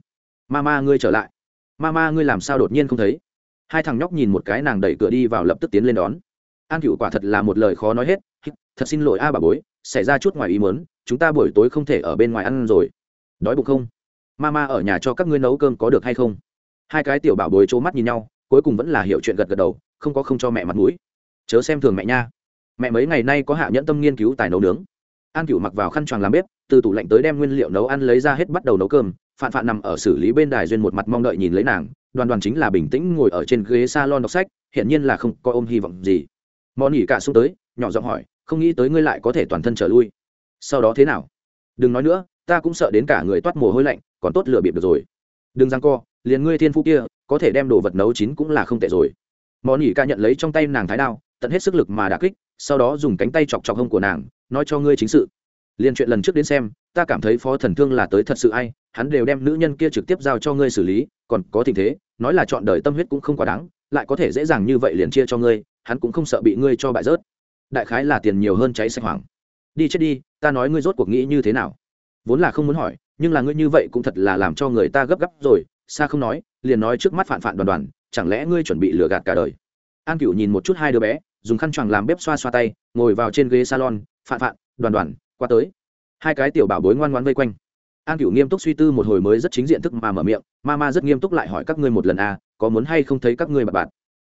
Ma ma ngươi trở lại. Ma ma ngươi làm sao đột nhiên không thấy? Hai thằng nhóc nhìn một cái nàng đẩy cửa đi vào lập tức tiến lên đón. An cựu quả thật là một lời khó nói hết. Thật xin lỗi a bà bối, xảy ra chút ngoài ý mớn chúng ta buổi tối không thể ở bên ngoài ăn rồi. Đói bụng không? Ma ma ở nhà cho các ngươi nấu cơm có được hay không? Hai cái tiểu bảo bối trố mắt nhìn nhau, cuối cùng vẫn là hiểu chuyện gật gật đầu, không có không cho mẹ mặt mũi. Chớ xem thường mẹ nha. Mẹ mấy ngày nay có hạ nhẫn tâm nghiên cứu tài nấu nướng an cựu mặc vào khăn choàng làm bếp, từ tủ lạnh tới đem nguyên liệu nấu ăn lấy ra hết bắt đầu nấu cơm, phạn phạn nằm ở xử lý bên đài duyên một mặt mong đợi nhìn lấy nàng, đoàn đoàn chính là bình tĩnh ngồi ở trên ghế s a lon đọc sách, hiển nhiên là không có ôm hy vọng gì. Món nghỉ cả xuống tới, nhỏ giọng hỏi, không nghĩ tới ngươi lại có thể toàn thân trở lui. Sau đó thế nào? Đừng nói nữa, ta cũng sợ đến cả người toát mồ hôi lạnh, còn tốt lựa bịp được rồi. Đừng răng co, liền ngươi thiên phú kia, có thể đem đồ vật nấu chín cũng là không tệ rồi. Món nghỉ ca nhận lấy trong tay nàng thái đao, tận hết sức lực mà đã kích sau đó dùng cánh tay chọc chọc hông của nàng, nói cho ngươi chính sự. Liên chuyện lần trước đến xem, ta cảm thấy phó thần thương là tới thật sự ai, hắn đều đem nữ nhân kia trực tiếp giao cho ngươi xử lý, còn có tình thế, nói là chọn đời tâm huyết cũng không quá đáng, lại có thể dễ dàng như vậy liền chia cho ngươi, hắn cũng không sợ bị ngươi cho bại rớt. Đại khái là tiền nhiều hơn cháy sạch hoàng đi chết đi, ta nói ngươi rốt cuộc nghĩ như thế nào? Vốn là không muốn hỏi, nhưng là ngươi như vậy cũng thật là làm cho người ta gấp gáp rồi, xa không nói, liền nói trước mắt phản phản đoàn đoàn, chẳng lẽ ngươi chuẩn bị lừa gạt cả đời? An cửu nhìn một chút hai đứa bé dùng khăn choàng làm bếp xoa xoa tay ngồi vào trên ghế salon phạn phạn đoàn đoàn qua tới. Hai cái tiểu bảo bối ngoan ngoan vây quanh. An cửu nghiêm túc suy tư một hồi mới rất chính diện thức mà mở miệng ma ma rất nghiêm túc lại hỏi các ngươi một lần a à, có muốn hay không thấy các ngươi bạt bạn?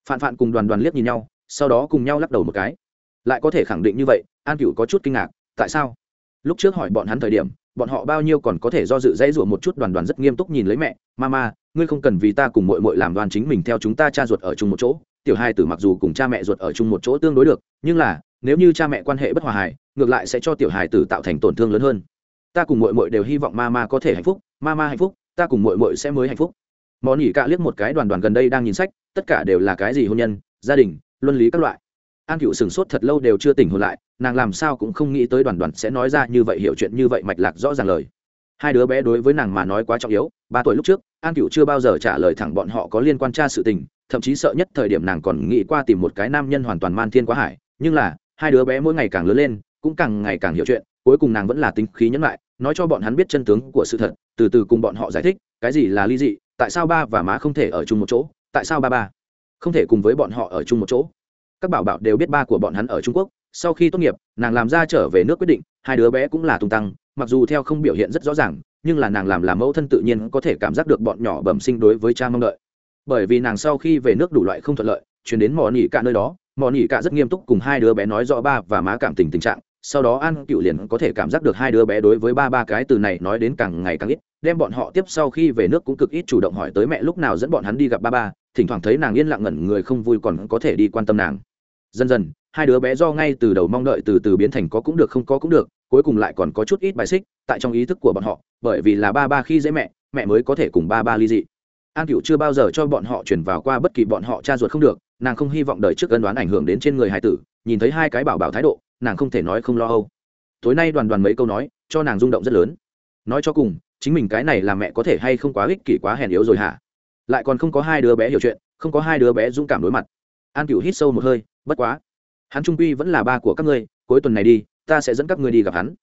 phạn phạn cùng đoàn đoàn liếc nhìn nhau sau đó cùng nhau lắc đầu một cái. Lại có thể khẳng định như vậy an cửu có chút kinh ngạc tại sao? Lúc trước hỏi bọn hắn thời điểm bọn họ bao nhiêu còn có thể do dự dãy rủa một chút đoàn đoàn rất nghiêm túc nhìn lấy mẹ mama ngươi không cần vì ta cùng mội mội làm đoàn chính mình theo chúng ta cha ruột ở chung một chỗ tiểu hai tử mặc dù cùng cha mẹ ruột ở chung một chỗ tương đối được, nhưng là, nếu như cha mẹ quan hệ bất hòa hài, ngược lại sẽ cho tiểu hài tử tạo thành tổn thương lớn hơn. Ta cùng mội mội đều hy vọng mama có thể hạnh phúc mama hạnh phúc, ta cùng mội mội sẽ mới hạnh phúc. Món ỉ cạ liếc một cái đoàn đoàn gần đây đang nhìn sách, tất cả đều là cái gì hôn nhân, gia đình, luân lý các loại. An cựu sửng sốt thật lâu đều chưa tỉnh hồn lại, nàng làm sao cũng không nghĩ tới đoàn đoàn sẽ nói ra như vậy hiểu chuyện như vậy mạch lạc rõ ràng lời. Hai đứa bé đối với nàng mà nói quá trọng yếu, ba tuổi lúc trước, an cựu chưa bao giờ trả lời thẳng bọn họ có liên quan tra sự tình thậm chí sợ nhất thời điểm nàng còn nghĩ qua tìm một cái nam nhân hoàn toàn man thiên quá hải. Nhưng là, hai đứa bé mỗi ngày càng lớn lên, cũng càng ngày càng hiểu chuyện, cuối cùng nàng vẫn là tính khí nhẫn lại, nói cho bọn hắn biết chân tướng của sự thật, từ từ cùng bọn họ giải thích, cái gì là ly dị, tại sao ba và má không thể ở chung một chỗ, tại sao ba ba không thể cùng với bọn họ ở chung một chỗ. Các bảo bảo đều biết ba của bọn hắn ở trung quốc, sau khi tốt nghiệp, nàng làm ra trở về nước quyết định, hai đứa bé cũng là tung tăng, mặc dù theo không biểu hiện rất rõ ràng, nhưng là nàng làm làm mẫu thân tự nhiên có thể cảm giác được bọn nhỏ bẩm sinh đối với cha mong đợi bởi vì nàng sau khi về nước đủ loại không thuận lợi, chuyển đến mò nỉ cả nơi đó. Mò nỉ cả rất nghiêm túc cùng hai đứa bé nói rõ ba và má cảm tình tình trạng, sau đó an cựu liền có thể cảm giác được hai đứa bé đối với ba ba cái từ này nói đến càng ngày càng ít, đem bọn họ tiếp sau khi về nước cũng cực ít chủ động hỏi tới mẹ lúc nào dẫn bọn hắn đi gặp ba ba, thỉnh thoảng thấy nàng yên lặng ngẩn người không vui còn có thể đi quan tâm nàng. Dần dần, hai đứa bé do ngay từ đầu mong đợi từ từ biến thành có cũng được không có cũng được, cuối cùng lại còn có chút ít bài xích tại trong ý thức của bọn họ, bởi vì là ba ba khi dễ mẹ mẹ mới có thể cùng ba ba ly dị an cựu chưa bao giờ cho bọn họ chuyển vào qua bất kỳ bọn họ cha ruột không được, nàng không hy vọng đời trước ân đoán ảnh hưởng đến trên người hải tử, nhìn thấy hai cái bảo bảo thái độ, nàng không thể nói không lo âu. Tối nay đoàn đoàn mấy câu nói, cho nàng rung động rất lớn. Nói cho cùng, chính mình cái này là mẹ có thể hay không quá ích kỷ quá hèn yếu rồi hả? Lại còn không có hai đứa bé hiểu chuyện, không có hai đứa bé dũng cảm đối mặt. An cựu hít sâu một hơi, bất quá. Hắn trung quy vẫn là ba của các ngươi, cuối tuần này đi, ta sẽ dẫn các ngươi đi gặp hắn.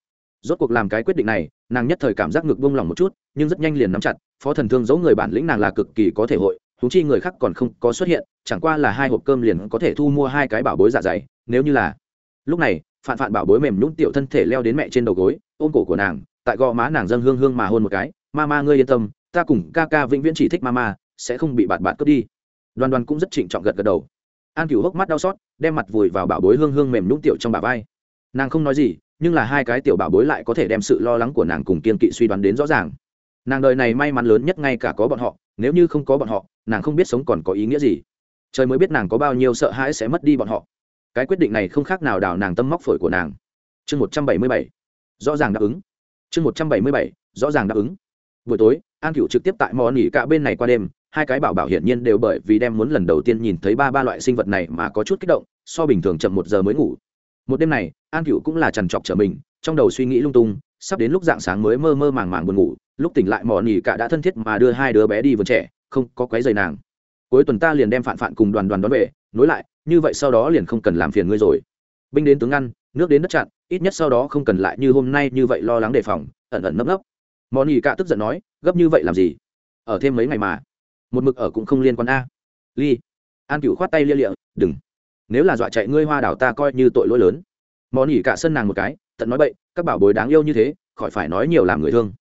Rốt cuộc làm cái quyết định này, nàng nhất thời cảm giác ngực buông lỏng một chút, nhưng rất nhanh liền nắm chặt phó thần thương giấu người bản lĩnh nàng là cực kỳ có thể hội thú chi người khác còn không có xuất hiện, chẳng qua là hai hộp cơm liền có thể thu mua hai cái bảo bối dạ dày, nếu như là. Lúc này, phạn phạn bảo bối mềm nhũng tiểu thân thể leo đến mẹ trên đầu gối, ôm cổ của nàng, tại gò má nàng dâng hương hương mà hôn một cái, ma ma, ngươi yên tâm, ta cùng ca ca vĩnh viễn chỉ thích ma ma, sẽ không bị bạn bạn cướp đi. Đoàn đoàn cũng rất trịnh trọng gật gật đầu. An cửu hốc mắt đau xót, đem mặt vùi vào bảo bối hương hương mềm nhũng tiểu trong bà vai. Nàng không nói gì, nhưng là hai cái tiểu bảo bối lại có thể đem sự lo lắng của nàng cùng kiên kỵ suy đoán đến rõ ràng nàng đời này may mắn lớn nhất ngay cả có bọn họ, nếu như không có bọn họ, nàng không biết sống còn có ý nghĩa gì. Trời mới biết nàng có bao nhiêu sợ hãi sẽ mất đi bọn họ. Cái quyết định này không khác nào đào nàng tâm móc phổi của nàng. Chương một trăm bảy mươi bảy. Rõ ràng đáp ứng. Chương một trăm bảy mươi bảy. Rõ ràng đáp ứng. Buổi tối, an cựu trực tiếp tại mò nỉ cả bên này qua đêm, hai cái bảo bảo hiển nhiên đều bởi vì đem muốn lần đầu tiên nhìn thấy ba ba loại sinh vật này mà có chút kích động, so bình thường chậm một giờ mới ngủ. Một đêm này, an cựu cũng là trằn trọc trở mình, trong đầu suy nghĩ lung tung, sắp đến lúc dạng sáng mới mơ mơ màng màng buồn ngủ lúc tỉnh lại mỏ nỉ cả đã thân thiết mà đưa hai đứa bé đi vườn trẻ, không có quấy giày nàng. Cuối tuần ta liền đem phản phản cùng đoàn đoàn đón về, nối lại, như vậy sau đó liền không cần làm phiền ngươi rồi. Binh đến tướng ngăn nước đến đất chặn, ít nhất sau đó không cần lại như hôm nay như vậy lo lắng đề phòng, ẩn ẩn nấp nấp. Mỏ nỉ cả tức giận nói, gấp như vậy làm gì? Ở thêm mấy ngày mà. Một mực ở cũng không liên quan a. Ly. An cựu khoát tay lia lịa, đừng. Nếu là dọa chạy ngươi hoa đảo ta coi như tội lỗi lớn. Mỏ nỉ cả sân nàng một cái, tận nói bậy, các bảo bối đáng yêu như thế, khỏi phải nói nhiều làm người thương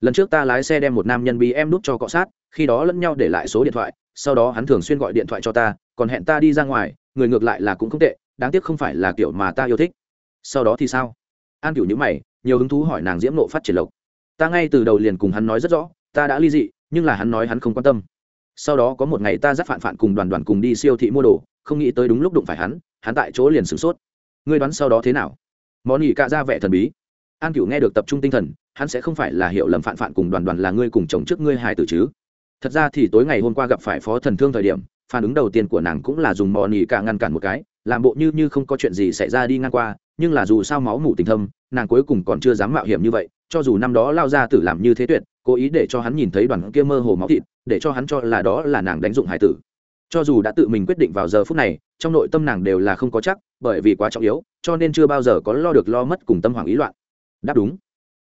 lần trước ta lái xe đem một nam nhân bị em nút cho cọ sát, khi đó lẫn nhau để lại số điện thoại, sau đó hắn thường xuyên gọi điện thoại cho ta, còn hẹn ta đi ra ngoài, người ngược lại là cũng không tệ, đáng tiếc không phải là kiểu mà ta yêu thích. Sau đó thì sao? An cửu nhữ mày, nhiều hứng thú hỏi nàng diễm nộ phát triển lộc. Ta ngay từ đầu liền cùng hắn nói rất rõ, ta đã ly dị, nhưng là hắn nói hắn không quan tâm. Sau đó có một ngày ta dắt phản phản cùng đoàn đoàn cùng đi siêu thị mua đồ, không nghĩ tới đúng lúc đụng phải hắn hắn tại chỗ liền sửng sốt. Ngươi đoán sau đó thế nào? Món ỉ cạ ra vẻ thần bí. An cửu nghe được tập trung tinh thần hắn sẽ không phải là hiểu lầm phản phản cùng đoàn đoàn là ngươi cùng chồng trước ngươi hài tử chứ. Thật ra thì tối ngày hôm qua gặp phải phó thần thương thời điểm, phản ứng đầu tiên của nàng cũng là dùng mò nỉ cả ngăn cản một cái, làm bộ như như không có chuyện gì xảy ra đi ngang qua, nhưng là dù sao máu mủ tình thâm, nàng cuối cùng còn chưa dám mạo hiểm như vậy, cho dù năm đó lao ra tử làm như thế tuyệt, cố ý để cho hắn nhìn thấy đoàn kia mơ hồ máu thịt, để cho hắn cho là đó là nàng đánh dụng hải tử. Cho dù đã tự mình quyết định vào giờ phút này, trong nội tâm nàng đều là không có chắc, bởi vì quá trọng yếu, cho nên chưa bao giờ có lo được lo mất cùng tâm hoàng ý loạn. Đáp đúng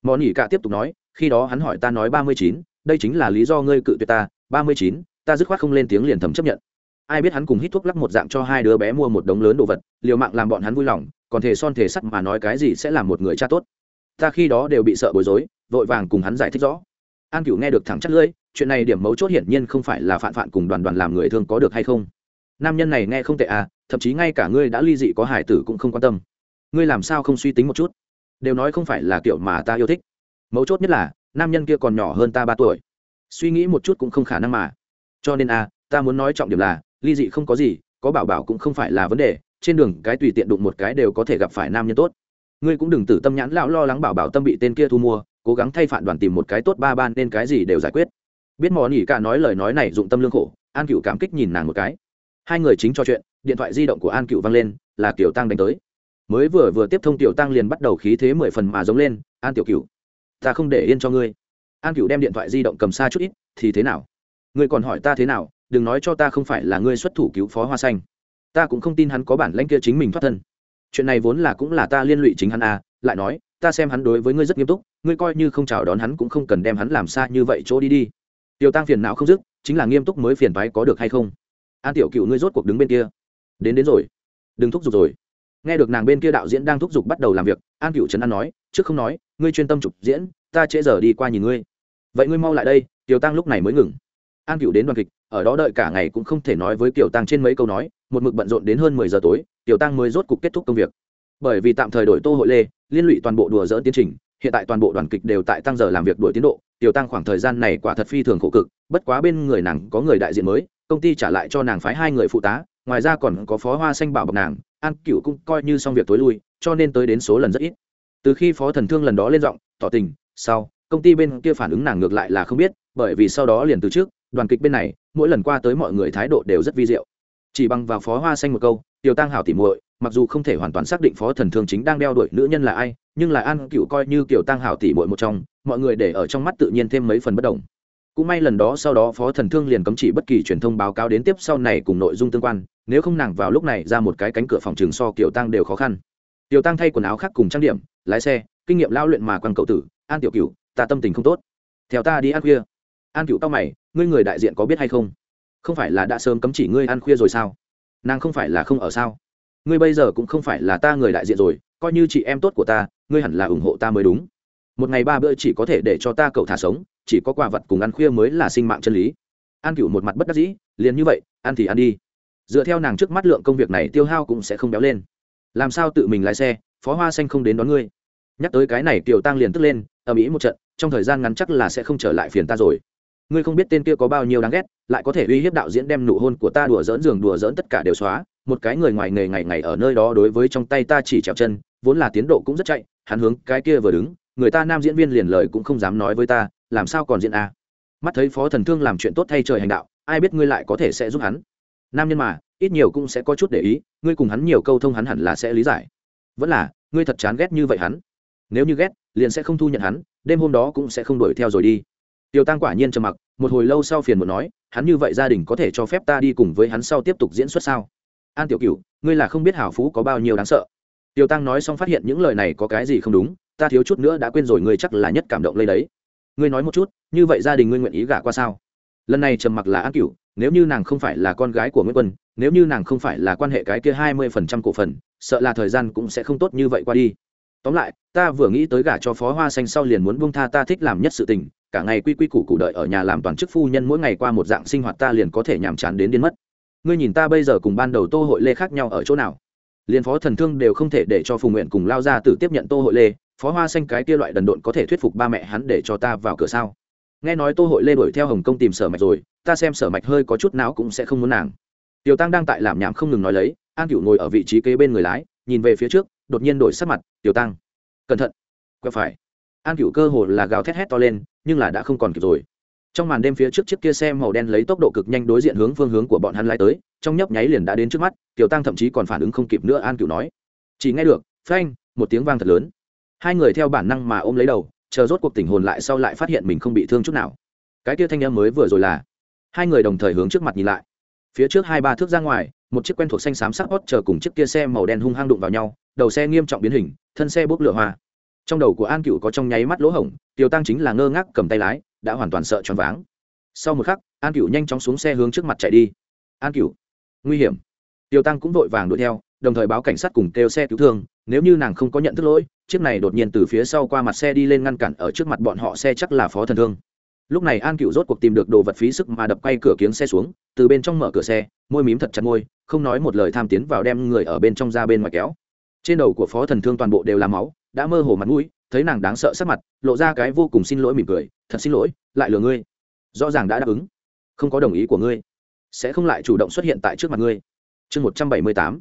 mò nỉ cả tiếp tục nói, khi đó hắn hỏi ta nói ba mươi chín, đây chính là lý do ngươi cự tuyệt ta, ba mươi chín, ta dứt khoát không lên tiếng liền thầm chấp nhận. Ai biết hắn cùng hít thuốc lắc một dạng cho hai đứa bé mua một đống lớn đồ vật, liều mạng làm bọn hắn vui lòng, còn thể son thể sắt mà nói cái gì sẽ làm một người cha tốt. Ta khi đó đều bị sợ bối rối, vội vàng cùng hắn giải thích rõ. An cửu nghe được thẳng chắc lưỡi, chuyện này điểm mấu chốt hiển nhiên không phải là phản phản cùng đoàn đoàn làm người thương có được hay không. Nam nhân này nghe không tệ à thậm chí ngay cả ngươi đã ly dị có hải tử cũng không quan tâm. Ngươi làm sao không suy tính một chút? Đều nói không phải là kiểu mà ta yêu thích. Mấu chốt nhất là, nam nhân kia còn nhỏ hơn ta ba tuổi. Suy nghĩ một chút cũng không khả năng mà. Cho nên a ta muốn nói trọng điểm là, ly dị không có gì, có bảo bảo cũng không phải là vấn đề, trên đường cái tùy tiện đụng một cái đều có thể gặp phải nam nhân tốt. Ngươi cũng đừng tử tâm nhãn lão lo lắng bảo bảo tâm bị tên kia thu mua, cố gắng thay phản đoàn tìm một cái tốt ba ban nên cái gì đều giải quyết. Biết mò nỉ cả nói lời nói này dụng tâm lương khổ, an cựu cảm kích nhìn nàng một cái. Hai người chính trò chuyện, điện thoại di động của an cựu vang lên, là kiểu tăng đánh tới mới vừa vừa tiếp thông tiểu tăng liền bắt đầu khí thế mười phần mà giống lên, an tiểu cựu ta không để yên cho ngươi. An cựu đem điện thoại di động cầm xa chút ít, thì thế nào? Ngươi còn hỏi ta thế nào? Đừng nói cho ta không phải là ngươi xuất thủ cứu phó hoa xanh. Ta cũng không tin hắn có bản lãnh kia chính mình thoát thân. Chuyện này vốn là cũng là ta liên lụy chính hắn à lại nói, ta xem hắn đối với ngươi rất nghiêm túc, ngươi coi như không chào đón hắn cũng không cần đem hắn làm xa như vậy chỗ đi đi. Tiểu tăng phiền não không dứt, chính là nghiêm túc mới phiền phái có được hay không? An tiểu cựu ngươi rốt cuộc đứng bên kia. Đến đến rồi. Đừng thúc giục rồi nghe được nàng bên kia đạo diễn đang thúc giục bắt đầu làm việc, an cựu trấn an nói, trước không nói, ngươi chuyên tâm chụp diễn, ta trễ giờ đi qua nhìn ngươi. Vậy ngươi mau lại đây, tiểu tăng lúc này mới ngừng. An cựu đến đoàn kịch, ở đó đợi cả ngày cũng không thể nói với tiểu tăng trên mấy câu nói, một mực bận rộn đến hơn mười giờ tối, tiểu tăng mới rốt cục kết thúc công việc. Bởi vì tạm thời đổi tô hội lê, liên lụy toàn bộ đùa dỡ tiến trình, hiện tại toàn bộ đoàn kịch đều tại tăng giờ làm việc đuổi tiến độ, tiểu tăng khoảng thời gian này quả thật phi thường khổ cực, bất quá bên người nàng có người đại diện mới, công ty trả lại cho nàng phái hai người phụ tá, ngoài ra còn có phó hoa xanh bảo bọc nàng an cựu cũng coi như xong việc tối lui, cho nên tới đến số lần rất ít. Từ khi phó thần thương lần đó lên giọng, tỏ tình, sau, công ty bên kia phản ứng nàng ngược lại là không biết, bởi vì sau đó liền từ trước, đoàn kịch bên này, mỗi lần qua tới mọi người thái độ đều rất vi diệu. Chỉ bằng vào phó hoa xanh một câu, tiểu tăng hảo tỉ muội, mặc dù không thể hoàn toàn xác định phó thần thương chính đang đeo đuổi nữ nhân là ai, nhưng là an cựu coi như kiểu tăng hảo tỉ muội một trong, mọi người để ở trong mắt tự nhiên thêm mấy phần bất đồng cũng may lần đó sau đó phó thần thương liền cấm chỉ bất kỳ truyền thông báo cáo đến tiếp sau này cùng nội dung tương quan nếu không nàng vào lúc này ra một cái cánh cửa phòng trường so kiểu tăng đều khó khăn. Tiểu tăng thay quần áo khác cùng trang điểm lái xe kinh nghiệm lao luyện mà quan cậu tử an tiểu cửu, ta tâm tình không tốt. Theo ta đi ăn khuya. An cửu tao mày ngươi người đại diện có biết hay không? Không phải là đã sớm cấm chỉ ngươi ăn khuya rồi sao? Nàng không phải là không ở sao? Ngươi bây giờ cũng không phải là ta người đại diện rồi coi như chị em tốt của ta ngươi hẳn là ủng hộ ta mới đúng. Một ngày ba bữa chỉ có thể để cho ta cậu thả sống chỉ có quà vật cùng ăn khuya mới là sinh mạng chân lý. An cựu một mặt bất đắc dĩ, liền như vậy, ăn thì ăn đi. Dựa theo nàng trước mắt lượng công việc này tiêu hao cũng sẽ không béo lên. Làm sao tự mình lái xe, phó hoa xanh không đến đón ngươi. Nhắc tới cái này, kiều tăng liền tức lên, ầm ĩ một trận, trong thời gian ngắn chắc là sẽ không trở lại phiền ta rồi. Ngươi không biết tên kia có bao nhiêu đáng ghét, lại có thể uy hiếp đạo diễn đem nụ hôn của ta đùa dỡn giường đùa dỡn tất cả đều xóa. Một cái người ngoài nghề ngày ngày ở nơi đó đối với trong tay ta chỉ trèo chân, vốn là tiến độ cũng rất chạy, hắn hướng cái kia vừa đứng, người ta nam diễn viên liền lời cũng không dám nói với ta làm sao còn diện a? Mắt thấy phó thần thương làm chuyện tốt thay trời hành đạo, ai biết ngươi lại có thể sẽ giúp hắn? Nam nhân mà, ít nhiều cũng sẽ có chút để ý, ngươi cùng hắn nhiều câu thông hắn hẳn là sẽ lý giải. Vẫn là, ngươi thật chán ghét như vậy hắn. Nếu như ghét, liền sẽ không thu nhận hắn, đêm hôm đó cũng sẽ không đuổi theo rồi đi. Tiêu tăng quả nhiên trầm mặc, một hồi lâu sau phiền một nói, hắn như vậy gia đình có thể cho phép ta đi cùng với hắn sau tiếp tục diễn xuất sao? An tiểu cửu, ngươi là không biết hảo phú có bao nhiêu đáng sợ. Tiêu tăng nói xong phát hiện những lời này có cái gì không đúng, ta thiếu chút nữa đã quên rồi, ngươi chắc là nhất cảm động lấy đấy ngươi nói một chút, như vậy gia đình ngươi nguyện ý gả qua sao? Lần này trầm mặc là an cửu, nếu như nàng không phải là con gái của nguyễn quân, nếu như nàng không phải là quan hệ cái kia hai mươi phần trăm cổ phần, sợ là thời gian cũng sẽ không tốt như vậy qua đi. Tóm lại, ta vừa nghĩ tới gả cho phó hoa xanh sau liền muốn buông tha ta thích làm nhất sự tình, cả ngày quy quy củ cụ đợi ở nhà làm toàn chức phu nhân mỗi ngày qua một dạng sinh hoạt ta liền có thể nhàm chán đến đến mất. Ngươi nhìn ta bây giờ cùng ban đầu tô hội lê khác nhau ở chỗ nào? Liền phó thần thương đều không thể để cho Phùng nguyện cùng lao ra tự tiếp nhận tô hội lê phó hoa xanh cái kia loại đần độn có thể thuyết phục ba mẹ hắn để cho ta vào cửa sao? Nghe nói tô hội lê đuổi theo hồng kông tìm sở mạch rồi, ta xem sở mạch hơi có chút não cũng sẽ không muốn nàng. Tiểu tăng đang tại làm nhảm không ngừng nói lấy, an cựu ngồi ở vị trí kế bên người lái, nhìn về phía trước, đột nhiên đổi sắc mặt, tiểu tăng, cẩn thận. Quẹo phải. An cựu cơ hồ là gào thét hét to lên, nhưng là đã không còn kịp rồi. Trong màn đêm phía trước chiếc kia xe màu đen lấy tốc độ cực nhanh đối diện hướng phương hướng của bọn hắn lái tới, trong nhấp nháy liền đã đến trước mắt, tiểu tăng thậm chí còn phản ứng không kịp nữa, an cựu nói. Chỉ nghe được phanh, một tiếng vang thật lớn hai người theo bản năng mà ôm lấy đầu, chờ rốt cuộc tình hồn lại sau lại phát hiện mình không bị thương chút nào. Cái kia thanh em mới vừa rồi là, hai người đồng thời hướng trước mặt nhìn lại. Phía trước hai ba thước ra ngoài, một chiếc quen thuộc xanh xám sắc hót chờ cùng chiếc kia xe màu đen hung hăng đụng vào nhau, đầu xe nghiêm trọng biến hình, thân xe bốc lửa hoa. Trong đầu của an cựu có trong nháy mắt lỗ hổng tiêu tăng chính là ngơ ngác cầm tay lái, đã hoàn toàn sợ choáng váng. Sau một khắc, an cựu nhanh chóng xuống xe hướng trước mặt chạy đi. An cựu nguy hiểm. Tiêu tăng cũng vội vàng đuổi theo, đồng thời báo cảnh sát cùng kêu xe cứu thương, nếu như nàng không có nhận thức lỗi chiếc này đột nhiên từ phía sau qua mặt xe đi lên ngăn cản ở trước mặt bọn họ xe chắc là phó thần thương. Lúc này an cựu rốt cuộc tìm được đồ vật phí sức mà đập quay cửa kiếng xe xuống, từ bên trong mở cửa xe, môi mím thật chặt môi, không nói một lời tham tiến vào đem người ở bên trong ra bên ngoài kéo. Trên đầu của phó thần thương toàn bộ đều là máu, đã mơ hồ mặt mũi, thấy nàng đáng sợ sắc mặt, lộ ra cái vô cùng xin lỗi mỉm cười, thật xin lỗi, lại lừa ngươi. Rõ ràng đã đáp ứng. Không có đồng ý của ngươi, sẽ không lại chủ động xuất hiện tại trước mặt ngươi. Chương một trăm bảy mươi tám.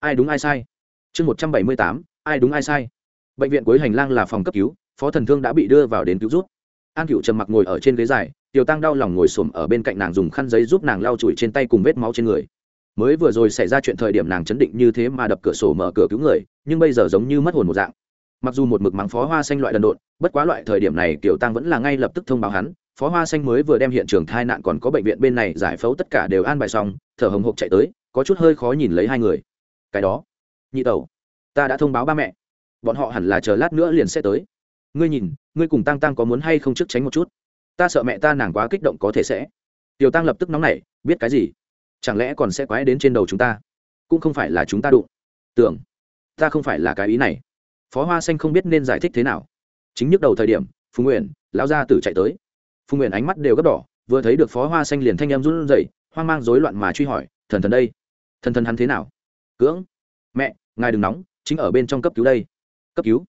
Ai đúng ai sai? Chương một trăm bảy mươi tám. Ai đúng ai sai? Bệnh viện cuối hành lang là phòng cấp cứu, phó thần thương đã bị đưa vào đến cứu rút an cựu trầm mặc ngồi ở trên ghế dài, tiểu tăng đau lòng ngồi xổm ở bên cạnh nàng dùng khăn giấy giúp nàng lau chùi trên tay cùng vết máu trên người. Mới vừa rồi xảy ra chuyện thời điểm nàng chấn định như thế mà đập cửa sổ mở cửa cứu người, nhưng bây giờ giống như mất hồn một dạng. Mặc dù một mực mắng phó hoa xanh loại đần độn, bất quá loại thời điểm này tiểu tăng vẫn là ngay lập tức thông báo hắn, phó hoa xanh mới vừa đem hiện trường thai nạn còn có bệnh viện bên này giải phẫu tất cả đều an bài xong, thở hồng hộc chạy tới, có chút hơi khó nhìn lấy hai người. Cái đó, nhị tẩu, ta đã thông báo ba mẹ bọn họ hẳn là chờ lát nữa liền sẽ tới. Ngươi nhìn, ngươi cùng tăng tăng có muốn hay không trước tránh một chút? Ta sợ mẹ ta nàng quá kích động có thể sẽ. Tiểu tăng lập tức nóng nảy, biết cái gì? Chẳng lẽ còn sẽ quái đến trên đầu chúng ta? Cũng không phải là chúng ta đụng. Tưởng, ta không phải là cái ý này. Phó hoa xanh không biết nên giải thích thế nào. Chính nhức đầu thời điểm, phú nguyện, lão gia tử chạy tới. Phú nguyện ánh mắt đều gấp đỏ, vừa thấy được phó hoa xanh liền thanh em run rẩy, hoang mang rối loạn mà truy hỏi, thần thần đây? Thần thần hắn thế nào? Cưỡng, mẹ, ngài đừng nóng, chính ở bên trong cấp cứu đây cấp cứu.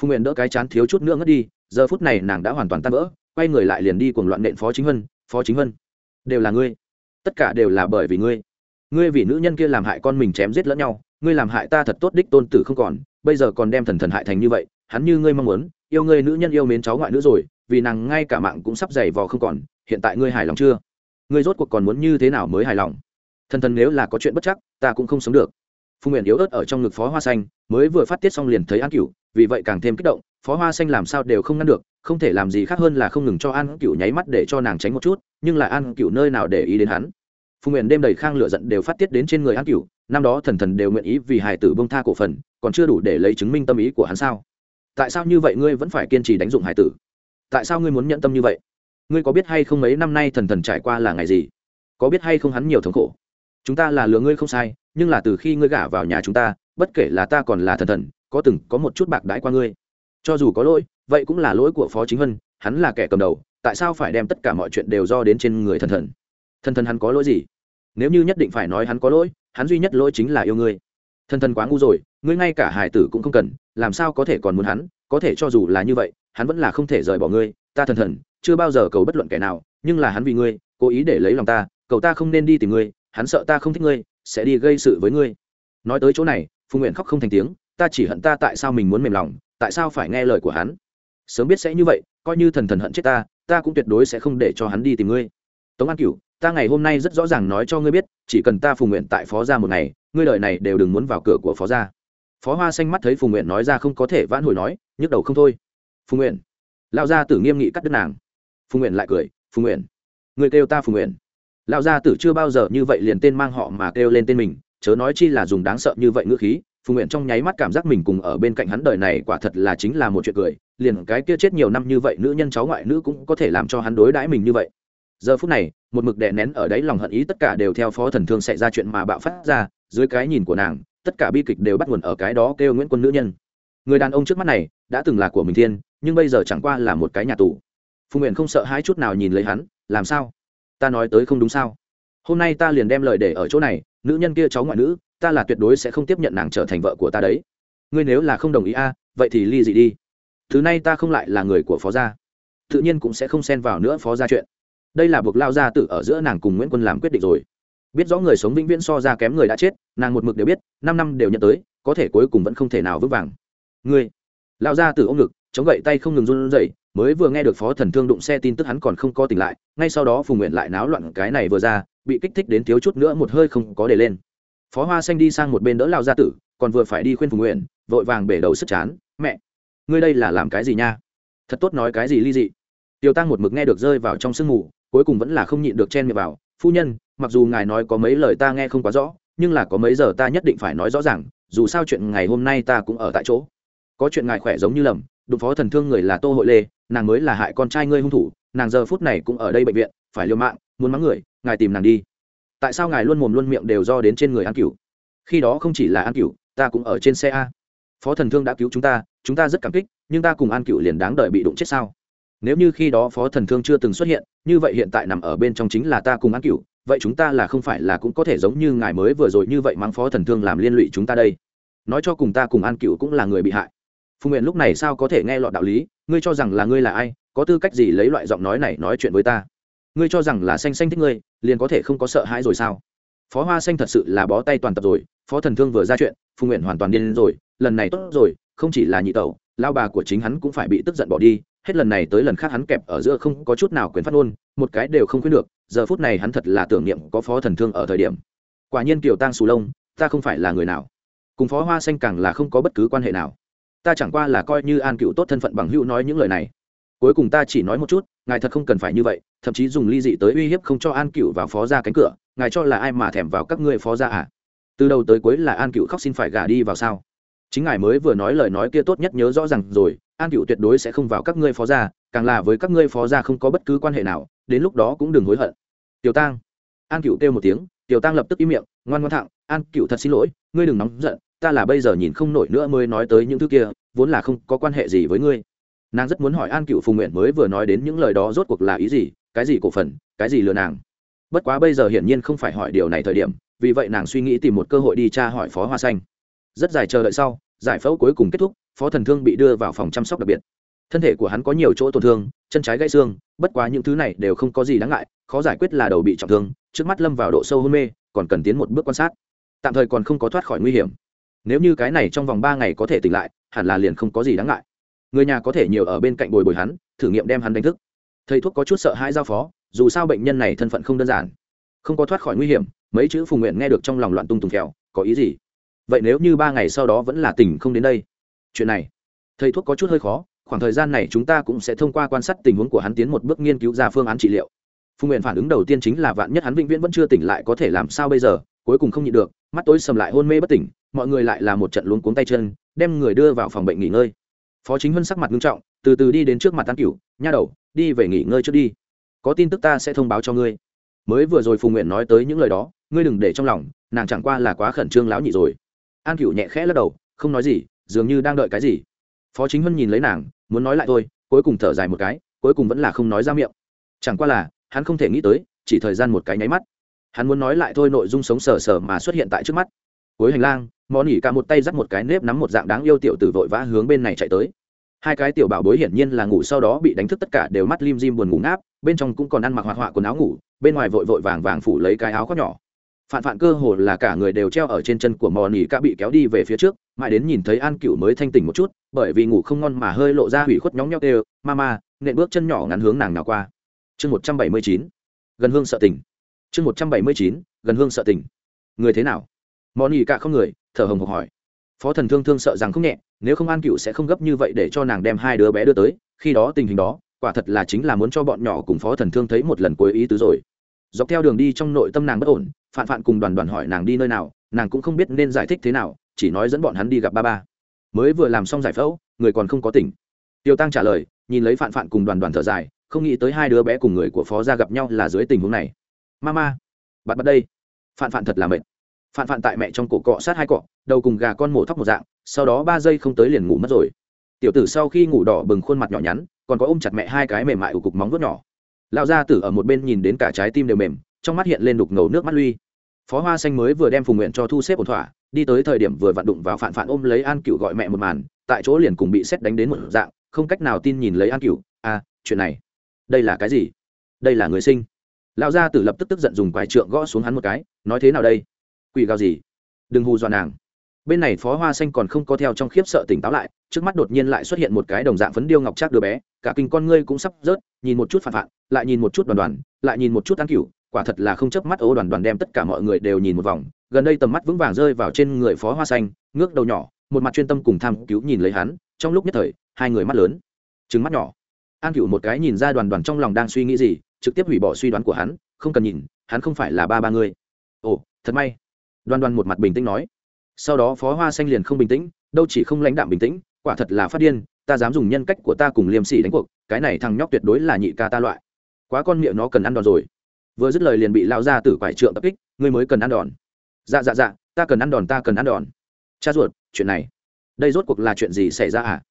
Phùng nguyện đỡ cái chán thiếu chút nữa ngất đi, giờ phút này nàng đã hoàn toàn tan vỡ, quay người lại liền đi cùng loạn nện phó chính vân, phó chính vân, đều là ngươi, tất cả đều là bởi vì ngươi. Ngươi vì nữ nhân kia làm hại con mình chém giết lẫn nhau, ngươi làm hại ta thật tốt đích tôn tử không còn, bây giờ còn đem thần thần hại thành như vậy, hắn như ngươi mong muốn, yêu ngươi nữ nhân yêu mến cháu ngoại nữ rồi, vì nàng ngay cả mạng cũng sắp dày vò không còn, hiện tại ngươi hài lòng chưa? Ngươi rốt cuộc còn muốn như thế nào mới hài lòng? Thần thần nếu là có chuyện bất chắc, ta cũng không sống được. Phùng nguyện yếu ớt ở trong ngực phó hoa xanh mới vừa phát tiết xong liền thấy an cửu, vì vậy càng thêm kích động, phó hoa xanh làm sao đều không ngăn được, không thể làm gì khác hơn là không ngừng cho an cửu nháy mắt để cho nàng tránh một chút, nhưng là an cửu nơi nào để ý đến hắn. Phùng nguyện đêm đầy khang lửa giận đều phát tiết đến trên người an cửu, năm đó thần thần đều nguyện ý vì hài tử bông tha cổ phần, còn chưa đủ để lấy chứng minh tâm ý của hắn sao? Tại sao như vậy ngươi vẫn phải kiên trì đánh dụng hài tử? Tại sao ngươi muốn nhận tâm như vậy? Ngươi có biết hay không mấy năm nay thần thần trải qua là ngày gì? Có biết hay không hắn nhiều thống khổ? Chúng ta là lừa ngươi không sai, nhưng là từ khi ngươi gả vào nhà chúng ta bất kể là ta còn là thần thần, có từng có một chút bạc đãi qua ngươi. Cho dù có lỗi, vậy cũng là lỗi của phó chính vân hắn là kẻ cầm đầu, tại sao phải đem tất cả mọi chuyện đều do đến trên người thần thần? Thần thần hắn có lỗi gì? Nếu như nhất định phải nói hắn có lỗi, hắn duy nhất lỗi chính là yêu ngươi. Thần thần quá ngu rồi, ngươi ngay cả hải tử cũng không cần, làm sao có thể còn muốn hắn? Có thể cho dù là như vậy, hắn vẫn là không thể rời bỏ ngươi. Ta thần thần, chưa bao giờ cầu bất luận kẻ nào, nhưng là hắn vì ngươi, cố ý để lấy lòng ta, cầu ta không nên đi tìm ngươi, hắn sợ ta không thích ngươi, sẽ đi gây sự với ngươi. Nói tới chỗ này phùng nguyện khóc không thành tiếng, ta chỉ hận ta tại sao mình muốn mềm lòng, tại sao phải nghe lời của hắn? Sớm biết sẽ như vậy, coi như thần thần hận chết ta ta cũng tuyệt đối sẽ không để cho hắn đi tìm ngươi. Tống an cửu, ta ngày hôm nay rất rõ ràng nói cho ngươi biết, chỉ cần ta phùng nguyện tại phó gia một ngày, ngươi lời này đều đừng muốn vào cửa của phó gia. Phó hoa xanh mắt thấy phùng nguyện nói ra không có thể vãn hồi nói, nhức đầu không thôi. Phùng nguyện. Lao gia tử nghiêm nghị cắt đứt nàng. Phùng nguyện lại cười, phùng nguyện người kêu ta phùng nguyện. Lao gia tử chưa bao giờ như vậy liền tên mang họ mà kêu lên tên mình chớ nói chi là dùng đáng sợ như vậy ngữ khí, phùng nguyện trong nháy mắt cảm giác mình cùng ở bên cạnh hắn đời này quả thật là chính là một chuyện cười, liền cái kia chết nhiều năm như vậy nữ nhân cháu ngoại nữ cũng có thể làm cho hắn đối đãi mình như vậy. Giờ phút này, một mực đè nén ở đấy lòng hận ý tất cả đều theo phó thần thương xảy ra chuyện mà bạo phát ra, dưới cái nhìn của nàng, tất cả bi kịch đều bắt nguồn ở cái đó kêu nguyễn quân nữ nhân. Người đàn ông trước mắt này, đã từng là của mình thiên, nhưng bây giờ chẳng qua là một cái nhà tù. Phùng nguyện không sợ hai chút nào nhìn lấy hắn, làm sao? Ta nói tới không đúng sao? Hôm nay ta liền đem lời để ở chỗ này, nữ nhân kia cháu ngoại nữ, ta là tuyệt đối sẽ không tiếp nhận nàng trở thành vợ của ta đấy. Ngươi nếu là không đồng ý a, vậy thì ly dị đi. Thứ này ta không lại là người của phó gia. Tự nhiên cũng sẽ không xen vào nữa phó gia chuyện. Đây là buộc lao gia tử ở giữa nàng cùng nguyễn quân làm quyết định rồi. Biết rõ người sống vĩnh viễn so ra kém người đã chết, nàng một mực đều biết, năm năm đều nhận tới, có thể cuối cùng vẫn không thể nào vững vàng. Ngươi, lao gia tử ông ngực, chống gậy tay không ngừng run rẩy, mới vừa nghe được phó thần thương đụng xe tin tức hắn còn không có tỉnh lại, ngay sau đó phùng nguyện lại náo loạn cái này vừa ra bị kích thích đến thiếu chút nữa một hơi không có để lên. Phó hoa xanh đi sang một bên đỡ lao gia tử, còn vừa phải đi khuyên phùng nguyện vội vàng bể đầu sức chán, mẹ, ngươi đây là làm cái gì nha? Thật tốt nói cái gì ly dị? Tiêu tăng một mực nghe được rơi vào trong sương mù, cuối cùng vẫn là không nhịn được chen miệng vào, phu nhân, mặc dù ngài nói có mấy lời ta nghe không quá rõ, nhưng là có mấy giờ ta nhất định phải nói rõ ràng, dù sao chuyện ngày hôm nay ta cũng ở tại chỗ. Có chuyện ngài khỏe giống như lầm, đụng phó thần thương người là tô hội lê, nàng mới là hại con trai ngươi hung thủ, nàng giờ phút này cũng ở đây bệnh viện, phải liều mạng muốn mắng người, ngài tìm nàng đi. Tại sao ngài luôn mồm luôn miệng đều do đến trên người an cửu? Khi đó không chỉ là an cửu, ta cũng ở trên xe a. Phó thần thương đã cứu chúng ta chúng ta rất cảm kích, nhưng ta cùng an cửu liền đáng đợi bị đụng chết sao? Nếu như khi đó phó thần thương chưa từng xuất hiện, như vậy hiện tại nằm ở bên trong chính là ta cùng an cửu, vậy chúng ta là không phải là cũng có thể giống như ngài mới vừa rồi như vậy mang phó thần thương làm liên lụy chúng ta đây? Nói cho cùng ta cùng an cửu cũng là người bị hại. Phùng nguyện lúc này sao có thể nghe lọt đạo lý, ngươi cho rằng là ngươi là ai, có tư cách gì lấy loại giọng nói này nói chuyện với ta? Ngươi cho rằng là xanh xanh thích ngươi, liền có thể không có sợ hãi rồi sao? Phó hoa xanh thật sự là bó tay toàn tập rồi, phó thần thương vừa ra chuyện phùng nguyện hoàn toàn điên rồi, lần này tốt rồi, không chỉ là nhị tẩu lao bà của chính hắn cũng phải bị tức giận bỏ đi, hết lần này tới lần khác hắn kẹp ở giữa không có chút nào quyền phát ngôn, một cái đều không khuyến được, giờ phút này hắn thật là tưởng niệm có phó thần thương ở thời điểm. Quả nhiên kiều tang xù lông, ta không phải là người nào. Cùng phó hoa xanh càng là không có bất cứ quan hệ nào. Ta chẳng qua là coi như an cựu tốt thân phận bằng hữu nói những lời này cuối cùng ta chỉ nói một chút, ngài thật không cần phải như vậy, thậm chí dùng ly dị tới uy hiếp không cho an cựu vào phó ra cánh cửa, ngài cho là ai mà thèm vào các ngươi phó ra à? Từ đầu tới cuối là an cựu khóc xin phải gả đi vào sao? Chính ngài mới vừa nói lời nói kia tốt nhất nhớ rõ rằng rồi, an cựu tuyệt đối sẽ không vào các ngươi phó gia càng là với các ngươi phó gia không có bất cứ quan hệ nào, đến lúc đó cũng đừng hối hận. Tiểu tang. An cựu kêu một tiếng, tiểu tang lập tức im miệng, ngoan ngoan thẳng, an cựu thật xin lỗi, ngươi đừng nóng giận, ta là bây giờ nhìn không nổi nữa mới nói tới những thứ kia, vốn là không có quan hệ gì với ngươi nàng rất muốn hỏi an cựu phùng nguyện mới vừa nói đến những lời đó rốt cuộc là ý gì, cái gì cổ phần, cái gì lừa nàng. Bất quá bây giờ hiển nhiên không phải hỏi điều này thời điểm, vì vậy nàng suy nghĩ tìm một cơ hội đi tra hỏi phó hoa xanh. Rất dài chờ đợi sau, giải phẫu cuối cùng kết thúc, phó thần thương bị đưa vào phòng chăm sóc đặc biệt. Thân thể của hắn có nhiều chỗ tổn thương, chân trái gãy xương, bất quá những thứ này đều không có gì đáng ngại, khó giải quyết là đầu bị trọng thương, trước mắt lâm vào độ sâu hôn mê, còn cần tiến một bước quan sát. Tạm thời còn không có thoát khỏi nguy hiểm. Nếu như cái này trong vòng ba ngày có thể tỉnh lại, hẳn là liền không có gì đáng ngại người nhà có thể nhiều ở bên cạnh bồi bồi hắn, thử nghiệm đem hắn đánh thức. Thầy thuốc có chút sợ hãi giao phó, dù sao bệnh nhân này thân phận không đơn giản. Không có thoát khỏi nguy hiểm, mấy chữ phùng nguyện nghe được trong lòng loạn tung tùng kẹo, có ý gì? Vậy nếu như ba ngày sau đó vẫn là tỉnh không đến đây? Chuyện này, thầy thuốc có chút hơi khó, khoảng thời gian này chúng ta cũng sẽ thông qua quan sát tình huống của hắn tiến một bước nghiên cứu ra phương án trị liệu. Phùng nguyện phản ứng đầu tiên chính là vạn nhất hắn vĩnh viễn vẫn chưa tỉnh lại có thể làm sao bây giờ, cuối cùng không nhịn được, mắt tối sầm lại hôn mê bất tỉnh, mọi người lại là một trận luống cuống tay chân, đem người đưa vào phòng bệnh nghỉ ngơi phó chính huân sắc mặt nghiêm trọng, từ từ đi đến trước mặt an cửu, nha đầu, đi về nghỉ ngơi trước đi. Có tin tức ta sẽ thông báo cho ngươi. Mới vừa rồi phùng nguyện nói tới những lời đó, ngươi đừng để trong lòng, nàng chẳng qua là quá khẩn trương lão nhị rồi. An cửu nhẹ khẽ lắc đầu, không nói gì, dường như đang đợi cái gì. Phó chính huân nhìn lấy nàng, muốn nói lại thôi, cuối cùng thở dài một cái, cuối cùng vẫn là không nói ra miệng. Chẳng qua là, hắn không thể nghĩ tới, chỉ thời gian một cái nháy mắt. Hắn muốn nói lại thôi, nội dung sống sờ sờ mà xuất hiện tại trước mắt. Cuối hành lang mò nỉ cả một tay dắt một cái nếp nắm một dạng đáng yêu tiểu tử vội vã hướng bên này chạy tới. Hai cái tiểu bảo bối hiển nhiên là ngủ sau đó bị đánh thức tất cả đều mắt lim dim buồn ngủ ngáp, bên trong cũng còn ăn mặc hoạt họa quần áo ngủ, bên ngoài vội vội vàng vàng phủ lấy cái áo khoác nhỏ. Phản phản cơ hồ là cả người đều treo ở trên chân của mò nỉ cả bị kéo đi về phía trước, mãi đến nhìn thấy an cựu mới thanh tỉnh một chút, bởi vì ngủ không ngon mà hơi lộ ra hủy khuất nhóng nhóc đều, ma ma, nện bước chân nhỏ ngắn hướng nàng nào qua. Chương một trăm bảy mươi chín, gần hương sợ tỉnh. Chương một trăm bảy mươi chín, gần hương sợ tỉnh. Người thế nào? Mò nỉ cả không người thở hồng hộc hỏi. Phó thần thương thương sợ rằng không nhẹ, nếu không an cựu sẽ không gấp như vậy để cho nàng đem hai đứa bé đưa tới, khi đó tình hình đó, quả thật là chính là muốn cho bọn nhỏ cùng phó thần thương thấy một lần cuối ý tứ rồi. Dọc theo đường đi trong nội tâm nàng bất ổn, phạn phạn cùng đoàn đoàn hỏi nàng đi nơi nào, nàng cũng không biết nên giải thích thế nào, chỉ nói dẫn bọn hắn đi gặp ba ba. Mới vừa làm xong giải phẫu, người còn không có tỉnh. Tiêu tăng trả lời, nhìn lấy phạn phạn cùng đoàn đoàn thở dài, không nghĩ tới hai đứa bé cùng người của phó ra gặp nhau là dưới tình huống này. Mama, bắt bắt đây. Phạn phạn thật là mệt phạn phạn tại mẹ trong cổ cọ sát hai cọ, đầu cùng gà con mổ thóc một dạng, sau đó ba giây không tới liền ngủ mất rồi. Tiểu tử sau khi ngủ đỏ bừng khuôn mặt nhỏ nhắn, còn có ôm chặt mẹ hai cái mềm mại ủ cục móng vuốt nhỏ. Lão gia tử ở một bên nhìn đến cả trái tim đều mềm, trong mắt hiện lên đục ngầu nước mắt lui. Phó hoa xanh mới vừa đem phùng nguyện cho thu xếp ổn thỏa, đi tới thời điểm vừa vặn đụng vào phản phản ôm lấy an cựu gọi mẹ một màn, tại chỗ liền cùng bị xét đánh đến một dạng, không cách nào tin nhìn lấy an cựu à chuyện này, đây là cái gì? Đây là người sinh. Lão gia tử lập tức tức giận dùng quái trượng gõ xuống hắn một cái, nói thế nào đây? Quỷ gào gì? Đừng hù dọa nàng. Bên này phó hoa xanh còn không có theo trong khiếp sợ tỉnh táo lại trước mắt đột nhiên lại xuất hiện một cái đồng dạng phấn điêu ngọc trác đứa bé cả kinh con ngươi cũng sắp rớt nhìn một chút phản phạn, lại nhìn một chút đoàn đoàn lại nhìn một chút an cửu quả thật là không chớp mắt ô đoàn đoàn đem tất cả mọi người đều nhìn một vòng gần đây tầm mắt vững vàng rơi vào trên người phó hoa xanh ngước đầu nhỏ một mặt chuyên tâm cùng tham cứu nhìn lấy hắn trong lúc nhất thời hai người mắt lớn trứng mắt nhỏ. An cửu một cái nhìn ra đoàn đoàn trong lòng đang suy nghĩ gì trực tiếp hủy bỏ suy đoán của hắn không cần nhìn hắn không phải là ba ba người ồ thật may. Đoan đoan một mặt bình tĩnh nói. Sau đó phó hoa xanh liền không bình tĩnh, đâu chỉ không lãnh đạm bình tĩnh, quả thật là phát điên, ta dám dùng nhân cách của ta cùng liêm sỉ đánh cuộc, cái này thằng nhóc tuyệt đối là nhị ca ta loại. Quá con miệng nó cần ăn đòn rồi. Vừa dứt lời liền bị lao ra từ quải trượng tập kích, ngươi mới cần ăn đòn. Dạ dạ dạ ta cần ăn đòn, ta cần ăn đòn. Cha ruột, chuyện này, đây rốt cuộc là chuyện gì xảy ra à?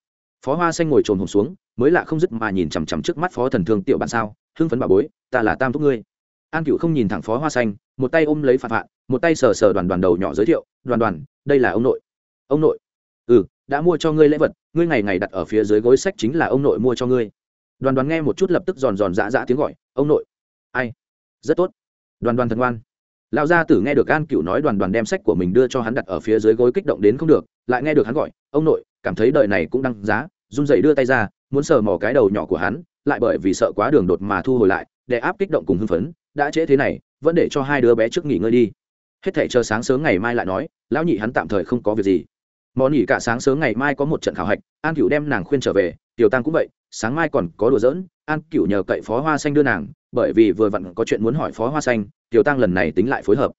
Phó hoa xanh ngồi trồn hồn xuống, mới lạ không dứt mà nhìn chằm chằm trước mắt phó thần thương tiểu bạn sao, hưng phấn bà bối, ta là tam thúc ngươi. An cựu không nhìn thẳng phó hoa xanh, một tay ôm lấy phạt phạt một tay sờ sờ đoàn đoàn đầu nhỏ giới thiệu, đoàn đoàn, đây là ông nội. Ông nội? Ừ đã mua cho ngươi lễ vật, ngươi ngày ngày đặt ở phía dưới gối sách chính là ông nội mua cho ngươi. Đoàn đoàn nghe một chút lập tức giòn giòn dã dã tiếng gọi, ông nội. Ai? Rất tốt. Đoàn đoàn thần ngoan. Lão gia tử nghe được an cựu nói đoàn đoàn đem sách của mình đưa cho hắn đặt ở phía dưới gối kích động đến không được, lại nghe được hắn gọi, ông nội, cảm thấy đời này cũng đăng giá, run dậy đưa tay ra, muốn sờ mò cái đầu nhỏ của hắn, lại bởi vì sợ quá đường đột mà thu hồi lại, để áp kích động cùng hưng phấn, đã trễ thế này, vẫn để cho hai đứa bé trước nghỉ ngơi đi hết thể chờ sáng sớm ngày mai lại nói, lão nhị hắn tạm thời không có việc gì. Mò nhị cả sáng sớm ngày mai có một trận khảo hạch, an cựu đem nàng khuyên trở về, tiểu tăng cũng vậy, sáng mai còn có đùa giỡn, an cựu nhờ cậy phó hoa xanh đưa nàng, bởi vì vừa vặn có chuyện muốn hỏi phó hoa xanh, tiểu tăng lần này tính lại phối hợp.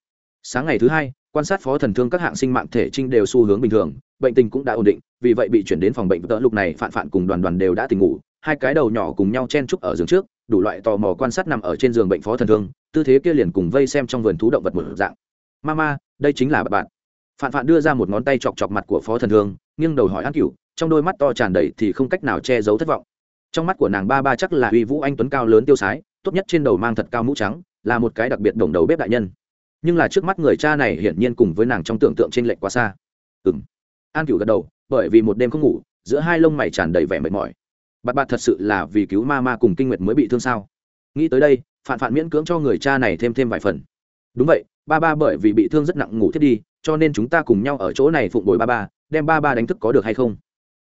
Sáng ngày thứ hai, quan sát phó thần thương các hạng sinh mạng thể trinh đều xu hướng bình thường, bệnh tình cũng đã ổn định, vì vậy bị chuyển đến phòng bệnh tợ lục này phản phản cùng đoàn đoàn đều đã tỉnh ngủ, hai cái đầu nhỏ cùng nhau chen trúc ở giường trước, đủ loại tò mò quan sát nằm ở trên giường bệnh phó thần thương, tư thế kia liền cùng vây xem trong vườn thú động vật một dạng mama đây chính là bạn. Phạn phạn đưa ra một ngón tay chọc chọc mặt của phó thần hương, nghiêng đầu hỏi an cửu trong đôi mắt to tràn đầy thì không cách nào che giấu thất vọng. Trong mắt của nàng ba ba chắc là uy vũ anh tuấn cao lớn tiêu sái tốt nhất trên đầu mang thật cao mũ trắng là một cái đặc biệt đồng đầu bếp đại nhân. Nhưng là trước mắt người cha này hiển nhiên cùng với nàng trong tưởng tượng trên lệnh quá xa. Ừng an cửu gật đầu bởi vì một đêm không ngủ giữa hai lông mày tràn đầy vẻ mệt mỏi. Bạn bạn thật sự là vì cứu ma ma cùng kinh nguyệt mới bị thương sao? Nghĩ tới đây phản phản miễn cưỡng cho người cha này thêm thêm vài phần. Đúng vậy ba ba bởi vì bị thương rất nặng ngủ thiết đi, cho nên chúng ta cùng nhau ở chỗ này phụng bồi ba ba, đem ba ba đánh thức có được hay không?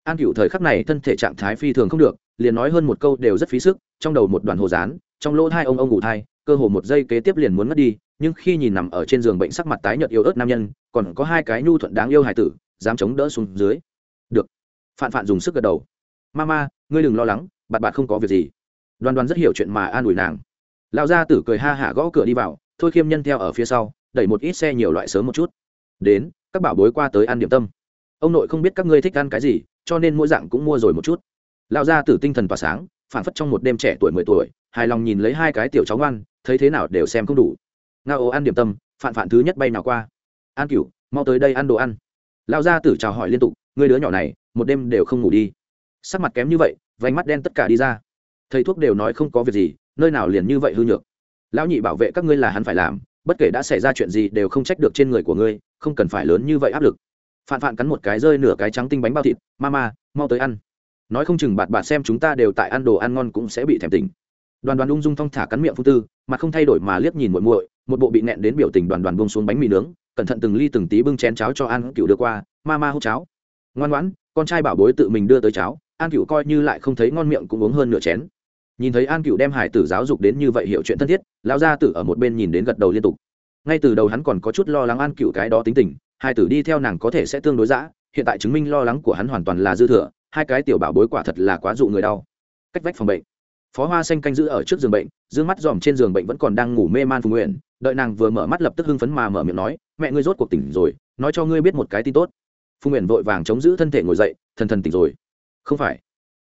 An cựu thời khắc này thân thể trạng thái phi thường không được, liền nói hơn một câu đều rất phí sức, trong đầu một đoàn hồ dán trong lỗ hai ông ông ngủ thai, cơ hồ một giây kế tiếp liền muốn mất đi, nhưng khi nhìn nằm ở trên giường bệnh sắc mặt tái nhợt yêu ớt nam nhân, còn có hai cái nhu thuận đáng yêu hài tử, dám chống đỡ xuống dưới. Được. Phạn phạn dùng sức gật đầu. Mama, ngươi đừng lo lắng bạn bạn không có việc gì. Đoàn Đoàn rất hiểu chuyện mà an ủi nàng. Lão gia tử cười ha hả gõ cửa đi vào thôi khiêm nhân theo ở phía sau, đẩy một ít xe nhiều loại sớm một chút. Đến, các bảo bối qua tới ăn điểm tâm. Ông nội không biết các ngươi thích ăn cái gì, cho nên mỗi dạng cũng mua rồi một chút. Lão gia tử tinh thần tỏa sáng phản phất trong một đêm trẻ tuổi mười tuổi, hài lòng nhìn lấy hai cái tiểu cháu ngoan, thấy thế nào đều xem không đủ. Nga ô ăn điểm tâm phản phản thứ nhất bay nào qua. An cửu, mau tới đây ăn đồ ăn. Lão gia tử chào hỏi liên tục người đứa nhỏ này, một đêm đều không ngủ đi. Sắc mặt kém như vậy vánh mắt đen tất cả đi ra. Thầy thuốc đều nói không có việc gì, nơi nào liền như vậy hư nhược lão nhị bảo vệ các ngươi là hắn phải làm, bất kể đã xảy ra chuyện gì đều không trách được trên người của ngươi, không cần phải lớn như vậy áp lực. Phạn phạn cắn một cái rơi nửa cái trắng tinh bánh bao thịt mama mau tới ăn. Nói không chừng bạt bạt xem chúng ta đều tại ăn đồ ăn ngon cũng sẽ bị thèm tình đoàn đoàn ung dung thong thả cắn miệng phu tư, mặt không thay đổi mà liếc nhìn muội muội, một bộ bị nẹn đến biểu tình đoàn đoàn buông xuống bánh mì nướng, cẩn thận từng ly từng tí bưng chén cháo cho ăn cựu đưa qua mama hút cháo. Ngoan ngoãn, con trai bảo bối tự mình đưa tới cháo, an cựu coi như lại không thấy ngon miệng cũng uống hơn nửa chén nhìn thấy an cựu đem hải tử giáo dục đến như vậy hiểu chuyện thân thiết, lão gia tử ở một bên nhìn đến gật đầu liên tục. Ngay từ đầu hắn còn có chút lo lắng an cựu cái đó tính tình hai tử đi theo nàng có thể sẽ tương đối giã hiện tại chứng minh lo lắng của hắn hoàn toàn là dư thừa, hai cái tiểu bảo bối quả thật là quá dụ người đau. Cách vách phòng bệnh. Phó hoa xanh canh giữ ở trước giường bệnh d ư ơ n g mắt dòm trên giường bệnh vẫn còn đang ngủ mê man phùng nguyện, đợi nàng vừa mở mắt lập tức hưng phấn mà mở miệng nói, mẹ ngươi rốt cuộc tỉnh rồi, nói cho ngươi biết một cái tin tốt. Phùng nguyện vội vàng chống giữ thân thể ngồi dậy, thần thần tỉnh rồi. Không phải.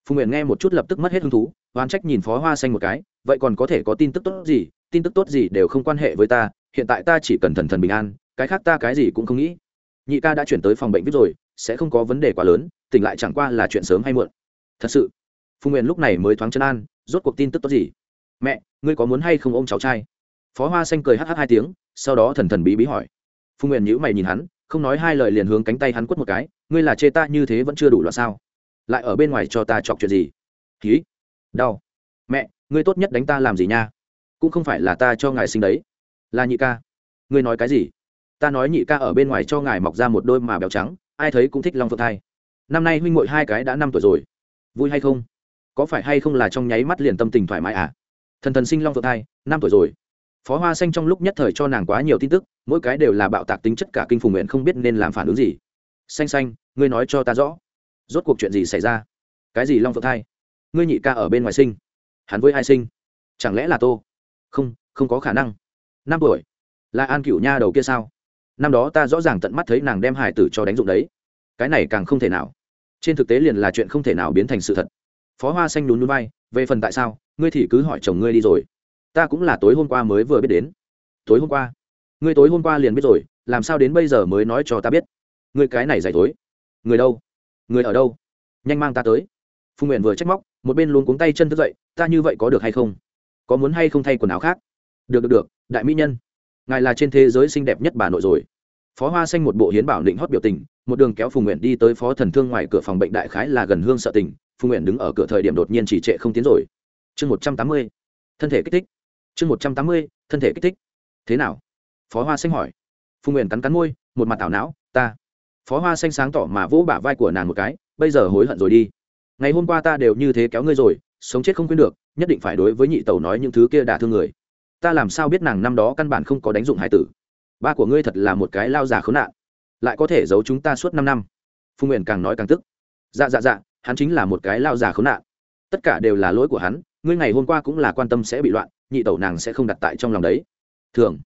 Phùng nguyện nghe một chút lập tức mất hết hứng thú oán trách nhìn phó hoa xanh một cái, vậy còn có thể có tin tức tốt gì, tin tức tốt gì đều không quan hệ với ta, hiện tại ta chỉ cần thần thần bình an, cái khác ta cái gì cũng không nghĩ. Nhị ca đã chuyển tới phòng bệnh viết rồi, sẽ không có vấn đề quá lớn, tỉnh lại chẳng qua là chuyện sớm hay muộn. Thật sự, phùng nguyện lúc này mới thoáng chân an, rốt cuộc tin tức tốt gì? Mẹ, ngươi có muốn hay không ôm cháu trai? Phó hoa xanh cười hh hai tiếng, sau đó thần thần bí bí hỏi. Phùng nguyện nhữ mày nhìn hắn, không nói hai lời liền hướng cánh tay hắn quất một cái, ngươi là chê ta như thế vẫn chưa đủ loạn sao? Lại ở bên ngoài cho ta chọc chuyện gì? Ký đau. Mẹ, ngươi tốt nhất đánh ta làm gì nha? Cũng không phải là ta cho ngài sinh đấy. Là nhị ca. Ngươi nói cái gì? Ta nói nhị ca ở bên ngoài cho ngài mọc ra một đôi mà béo trắng, ai thấy cũng thích long phượng thai. Năm nay huynh mội hai cái đã năm tuổi rồi. Vui hay không? Có phải hay không là trong nháy mắt liền tâm tình thoải mái à? Thần thần sinh long phượng thai, năm tuổi rồi. Phó hoa xanh trong lúc nhất thời cho nàng quá nhiều tin tức, mỗi cái đều là bạo tạc tính chất cả kinh phùng nguyện không biết nên làm phản ứng gì. Xanh xanh, ngươi nói cho ta rõ. Rốt cuộc chuyện gì xảy ra? Cái gì long phượng thai? Ngươi nhị ca ở bên ngoài sinh, hắn với ai sinh? Chẳng lẽ là tô? Không không có khả năng. Năm tuổi. Là an cựu nha đầu kia sao? Năm đó ta rõ ràng tận mắt thấy nàng đem hải tử cho đánh dụng đấy. Cái này càng không thể nào. Trên thực tế liền là chuyện không thể nào biến thành sự thật. Phó hoa xanh nhún núi bay về phần tại sao, ngươi thì cứ hỏi chồng ngươi đi rồi. Ta cũng là tối hôm qua mới vừa biết đến. Tối hôm qua? Ngươi tối hôm qua liền biết rồi, làm sao đến bây giờ mới nói cho ta biết? Ngươi cái này dạy tối người đâu? Người ở đâu? Nhanh mang ta tới. Phùng nguyện vừa trách móc một bên luôn cuống tay chân thức dậy, ta như vậy có được hay không? Có muốn hay không thay quần áo khác? Được được được, đại mỹ nhân. Ngài là trên thế giới xinh đẹp nhất bà nội rồi. Phó hoa xanh một bộ hiến bảo định hót biểu tình, một đường kéo phùng nguyện đi tới phó thần thương ngoài cửa phòng bệnh đại khái là gần hương sợ tình, phùng nguyện đứng ở cửa thời điểm đột nhiên chỉ trệ không tiến rồi. Chương một trăm tám mươi, thân thể kích thích. Chương một trăm tám mươi, thân thể kích thích. Thế nào? Phó hoa xanh hỏi. Phùng nguyện cắn cắn môi, một mặt tảo não, ta. Phó hoa xanh sáng tỏ mà vỗ bả vai của nàng một cái, bây giờ hối hận rồi đi ngày hôm qua ta đều như thế kéo ngươi rồi, sống chết không quên được, nhất định phải đối với nhị tẩu nói những thứ kia đả thương người. Ta làm sao biết nàng năm đó căn bản không có đánh dụng hải tử? Ba của ngươi thật là một cái lao già khốn nạn. Lại có thể giấu chúng ta suốt năm năm. Phùng nguyện càng nói càng tức. Dạ dạ dạ hắn chính là một cái lao già khốn nạn. Tất cả đều là lỗi của hắn, ngươi ngày hôm qua cũng là quan tâm sẽ bị loạn, nhị tẩu nàng sẽ không đặt tại trong lòng đấy. Thường,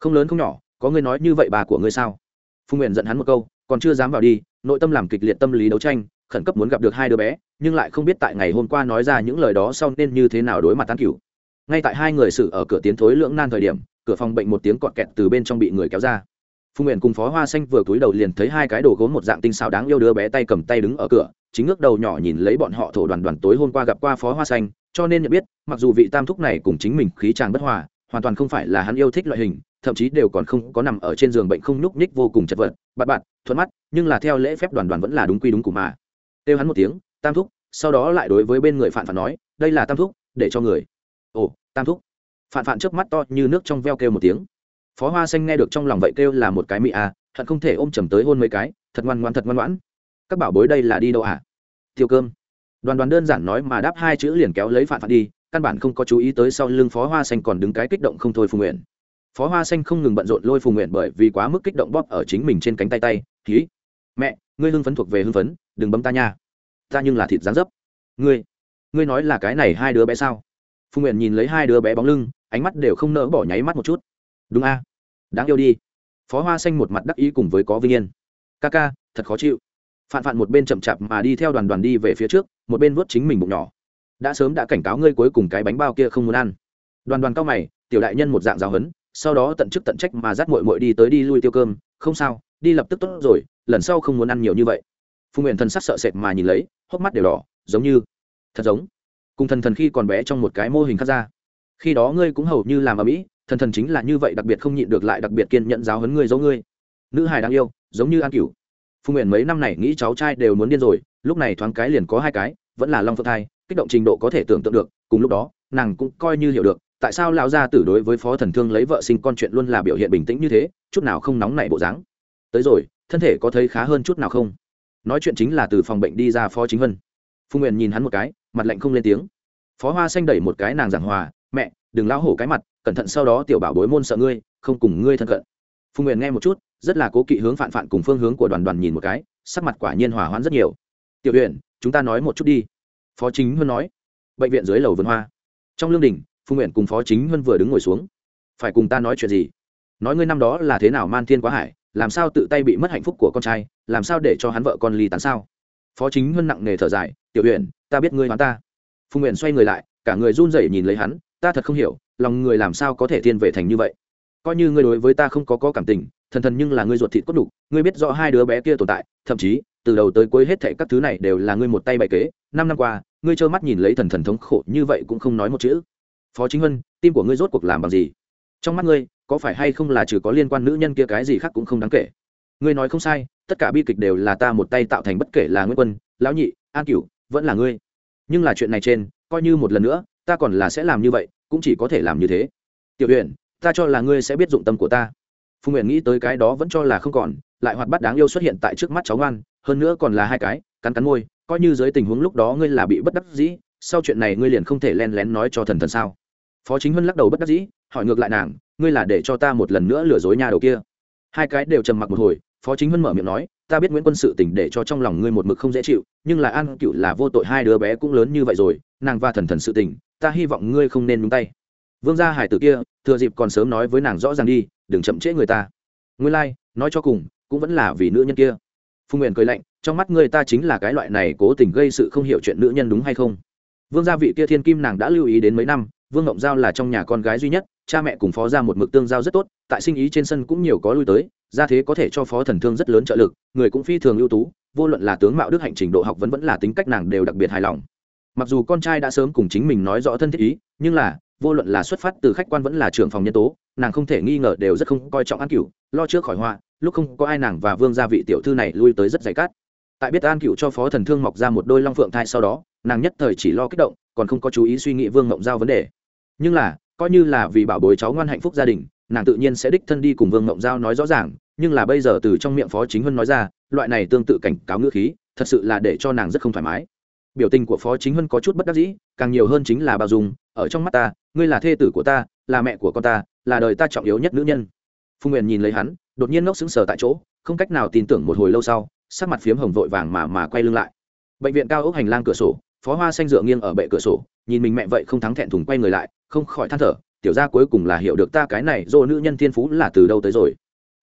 không lớn không nhỏ, có ngươi nói như vậy bà của ngươi sao? Phùng nguyện giận hắn một câu, còn chưa dám vào đi, nội tâm làm kịch liệt tâm lý đấu tranh khẩn cấp muốn gặp được hai đứa bé, nhưng lại không biết tại ngày hôm qua nói ra những lời đó sau nên như thế nào đối mặt tán cửu. Ngay tại hai người xử ở cửa tiến thối lưỡng nan thời điểm, cửa phòng bệnh một tiếng cọt kẹt từ bên trong bị người kéo ra. Phùng nguyện cùng phó hoa xanh vừa cúi đầu liền thấy hai cái đồ gốm một dạng tinh xào đáng yêu đứa bé tay cầm tay đứng ở cửa, chính ngước đầu nhỏ nhìn lấy bọn họ thổ đoàn đoàn tối hôm qua gặp qua phó hoa xanh, cho nên nhận biết, mặc dù vị tam thúc này cùng chính mình khí tràng bất hòa, hoàn toàn không phải là hắn yêu thích loại hình, thậm chí đều còn không có nằm ở trên giường bệnh không nhúc nhích vô cùng chật vật, bạt bạt, thuận mắt, nhưng là theo lễ phép đoàn đoàn vẫn là đúng quy đúng của mà kêu hắn một tiếng, tam thúc. Sau đó lại đối với bên người phản phản nói, đây là tam thúc, để cho người. Ồ, tam thúc. Phản phản trước mắt to như nước trong veo kêu một tiếng. Phó hoa xanh nghe được trong lòng vậy kêu là một cái mị à thật không thể ôm chầm tới hôn mấy cái, thật ngoan ngoan thật ngoan ngoãn. Các bảo bối đây là đi đâu à tiêu cơm. Đoàn đoàn đơn giản nói mà đáp hai chữ liền kéo lấy phản phản đi, căn bản không có chú ý tới sau lưng phó hoa xanh còn đứng cái kích động không thôi phù nguyện. Phó hoa xanh không ngừng bận rộn lôi phù nguyện bởi vì quá mức kích động bóp ở chính mình trên cánh tay tay ký mẹ, ngươi hưng phấn thuộc về hưng phấn đừng bấm ta nha. Ta nhưng là thịt dán dấp. Ngươi ngươi nói là cái này hai đứa bé sao? Phu nguyện nhìn lấy hai đứa bé bóng lưng, ánh mắt đều không nỡ bỏ nháy mắt một chút. Đúng a. Đáng yêu đi. Phó hoa xanh một mặt đắc ý cùng với có vinh yên. Ca ca, thật khó chịu. Phạn phạn một bên chậm chạp mà đi theo đoàn đoàn đi về phía trước, một bên vớt chính mình bụng nhỏ. Đã sớm đã cảnh cáo ngươi cuối cùng cái bánh bao kia không muốn ăn. Đoàn đoàn cao mày, tiểu đại nhân một dạng giáo hấn sau đó tận chức tận trách mà dắt mội mội đi tới đi lui tiêu cơm. Không sao, đi lập tức tốt rồi, lần sau không muốn ăn nhiều như vậy phùng nguyện thần sắc sợ sệt mà nhìn lấy, hốc mắt đều đỏ, giống như, thật giống. Cùng thần thần khi còn bé trong một cái mô hình khác ra. Khi đó ngươi cũng hầu như làm ở mỹ, thần thần chính là như vậy đặc biệt không nhịn được lại đặc biệt kiên nhận giáo hấn ngươi giấu ngươi. Nữ hài đang yêu, giống như an cửu. Phùng nguyện mấy năm này nghĩ cháu trai đều muốn điên rồi, lúc này thoáng cái liền có hai cái, vẫn là long phượng thai, kích động trình độ có thể tưởng tượng được, cùng lúc đó, nàng cũng coi như hiểu được, tại sao lão gia tử đối với phó thần thương lấy vợ sinh con chuyện luôn là biểu hiện bình tĩnh như thế, chút nào không nóng nảy bộ dáng. Tới rồi, thân thể có thấy khá hơn chút nào không? Nói chuyện chính là từ phòng bệnh đi ra phó chính vân. Phùng nguyện nhìn hắn một cái, mặt lạnh không lên tiếng. Phó hoa xanh đẩy một cái nàng giảng hòa, mẹ, đừng lão hổ cái mặt, cẩn thận sau đó tiểu bảo bối môn sợ ngươi, không cùng ngươi thân cận. Phùng nguyện nghe một chút, rất là cố kỵ hướng phản phản cùng phương hướng của đoàn đoàn nhìn một cái, sắc mặt quả nhiên hòa hoãn rất nhiều. Tiểu huyện chúng ta nói một chút đi. Phó chính huân nói. Bệnh viện dưới lầu vườn hoa. Trong lương đình, phùng nguyện cùng phó chính huân vừa đứng ngồi xuống. Phải cùng ta nói chuyện gì? Nói ngươi năm đó là thế nào man thiên quá hải? Làm sao tự tay bị mất hạnh phúc của con trai, làm sao để cho hắn vợ con ly tán sao? Phó chính huân nặng nề thở dài, tiểu huyện ta biết ngươi hoán ta. Phùng nguyện xoay người lại, cả người run rẩy nhìn lấy hắn, ta thật không hiểu, lòng người làm sao có thể thiên về thành như vậy? Coi như ngươi đối với ta không có có cảm tình, thần thần nhưng là ngươi ruột thịt cốt đục, ngươi biết rõ hai đứa bé kia tồn tại, thậm chí, từ đầu tới cuối hết thệ các thứ này đều là ngươi một tay bày kế, năm năm qua, ngươi trơ mắt nhìn lấy thần thần thống khổ như vậy cũng không nói một chữ. Phó chính huân, tim của ngươi rốt cuộc làm bằng gì? Trong mắt ngươi có phải hay không là trừ có liên quan nữ nhân kia cái gì khác cũng không đáng kể. Ngươi nói không sai, tất cả bi kịch đều là ta một tay tạo thành bất kể là nguyễn quân, lão nhị, an cửu, vẫn là ngươi. Nhưng là chuyện này trên, coi như một lần nữa, ta còn là sẽ làm như vậy, cũng chỉ có thể làm như thế. Tiểu huyện ta cho là ngươi sẽ biết dụng tâm của ta. Phùng nguyện nghĩ tới cái đó vẫn cho là không còn, lại hoạt bát đáng yêu xuất hiện tại trước mắt cháu ngoan, hơn nữa còn là hai cái, cắn cắn môi, coi như dưới tình huống lúc đó ngươi là bị bất đắc dĩ, sau chuyện này ngươi liền không thể len lén nói cho thần thần sao. Phó chính huân lắc đầu bất đắc dĩ, hỏi ngược lại nàng ngươi là để cho ta một lần nữa lừa dối nhà đầu kia. Hai cái đều trầm mặc một hồi phó chính huân mở miệng nói ta biết nguyễn quân sự tỉnh để cho trong lòng ngươi một mực không dễ chịu nhưng là an cựu là vô tội hai đứa bé cũng lớn như vậy rồi nàng và thần thần sự tỉnh ta hy vọng ngươi không nên nhúng tay. Vương gia hải tử kia thừa dịp còn sớm nói với nàng rõ ràng đi đừng chậm trễ người ta. Ngươi lai、like, nói cho cùng cũng vẫn là vì nữ nhân kia. Phùng nguyện cười lạnh trong mắt ngươi ta chính là cái loại này cố tình gây sự không hiểu chuyện nữ nhân đúng hay không? Vương gia vị kia thiên kim nàng đã lưu ý đến mấy năm vương ngộng giao là trong nhà con gái duy nhất cha mẹ cùng phó ra một mực tương giao rất tốt, tại sinh ý trên sân cũng nhiều có lui tới ra thế có thể cho phó thần thương rất lớn trợ lực, người cũng phi thường ưu tú, vô luận là tướng mạo đức hạnh trình độ học vẫn vẫn là tính cách nàng đều đặc biệt hài lòng. Mặc dù con trai đã sớm cùng chính mình nói rõ thân thiết ý, nhưng là, vô luận là xuất phát từ khách quan vẫn là trưởng phòng nhân tố, nàng không thể nghi ngờ đều rất không coi trọng an cựu lo trước khỏi họa, lúc không có ai nàng và vương gia vị tiểu thư này lui tới rất dày cát. Tại biết an cựu cho phó thần thương mọc ra một đôi long phượng thai sau đó, nàng nhất thời chỉ lo kích động, còn không có chú ý suy nghĩ vương mộng giao vấn đề. Nhưng là coi như là vì bảo bối cháu ngoan hạnh phúc gia đình, nàng tự nhiên sẽ đích thân đi cùng vương mộng giao nói rõ ràng, nhưng là bây giờ từ trong miệng phó chính huân nói ra, loại này tương tự cảnh cáo ngữ khí, thật sự là để cho nàng rất không thoải mái. Biểu tình của phó chính huân có chút bất đắc dĩ, càng nhiều hơn chính là bao dung, ở trong mắt ta, ngươi là thê tử của ta, là mẹ của con ta, là đời ta trọng yếu nhất nữ nhân. Phùng nguyện nhìn lấy hắn, đột nhiên ngốc sững sờ tại chỗ, không cách nào tin tưởng một hồi lâu sau, sắc mặt phiếm hồng vội vàng mà mà quay lưng lại. Bệnh viện cao ốc hành lang cửa sổ, phó hoa xanh dựa nghiêng ở bệ cửa sổ, nhìn mình mẹ vậy không thắng thẹn thùng quay người lại không khỏi than thở, tiểu gia cuối cùng là hiểu được ta cái này dô nữ nhân thiên phú là từ đâu tới rồi.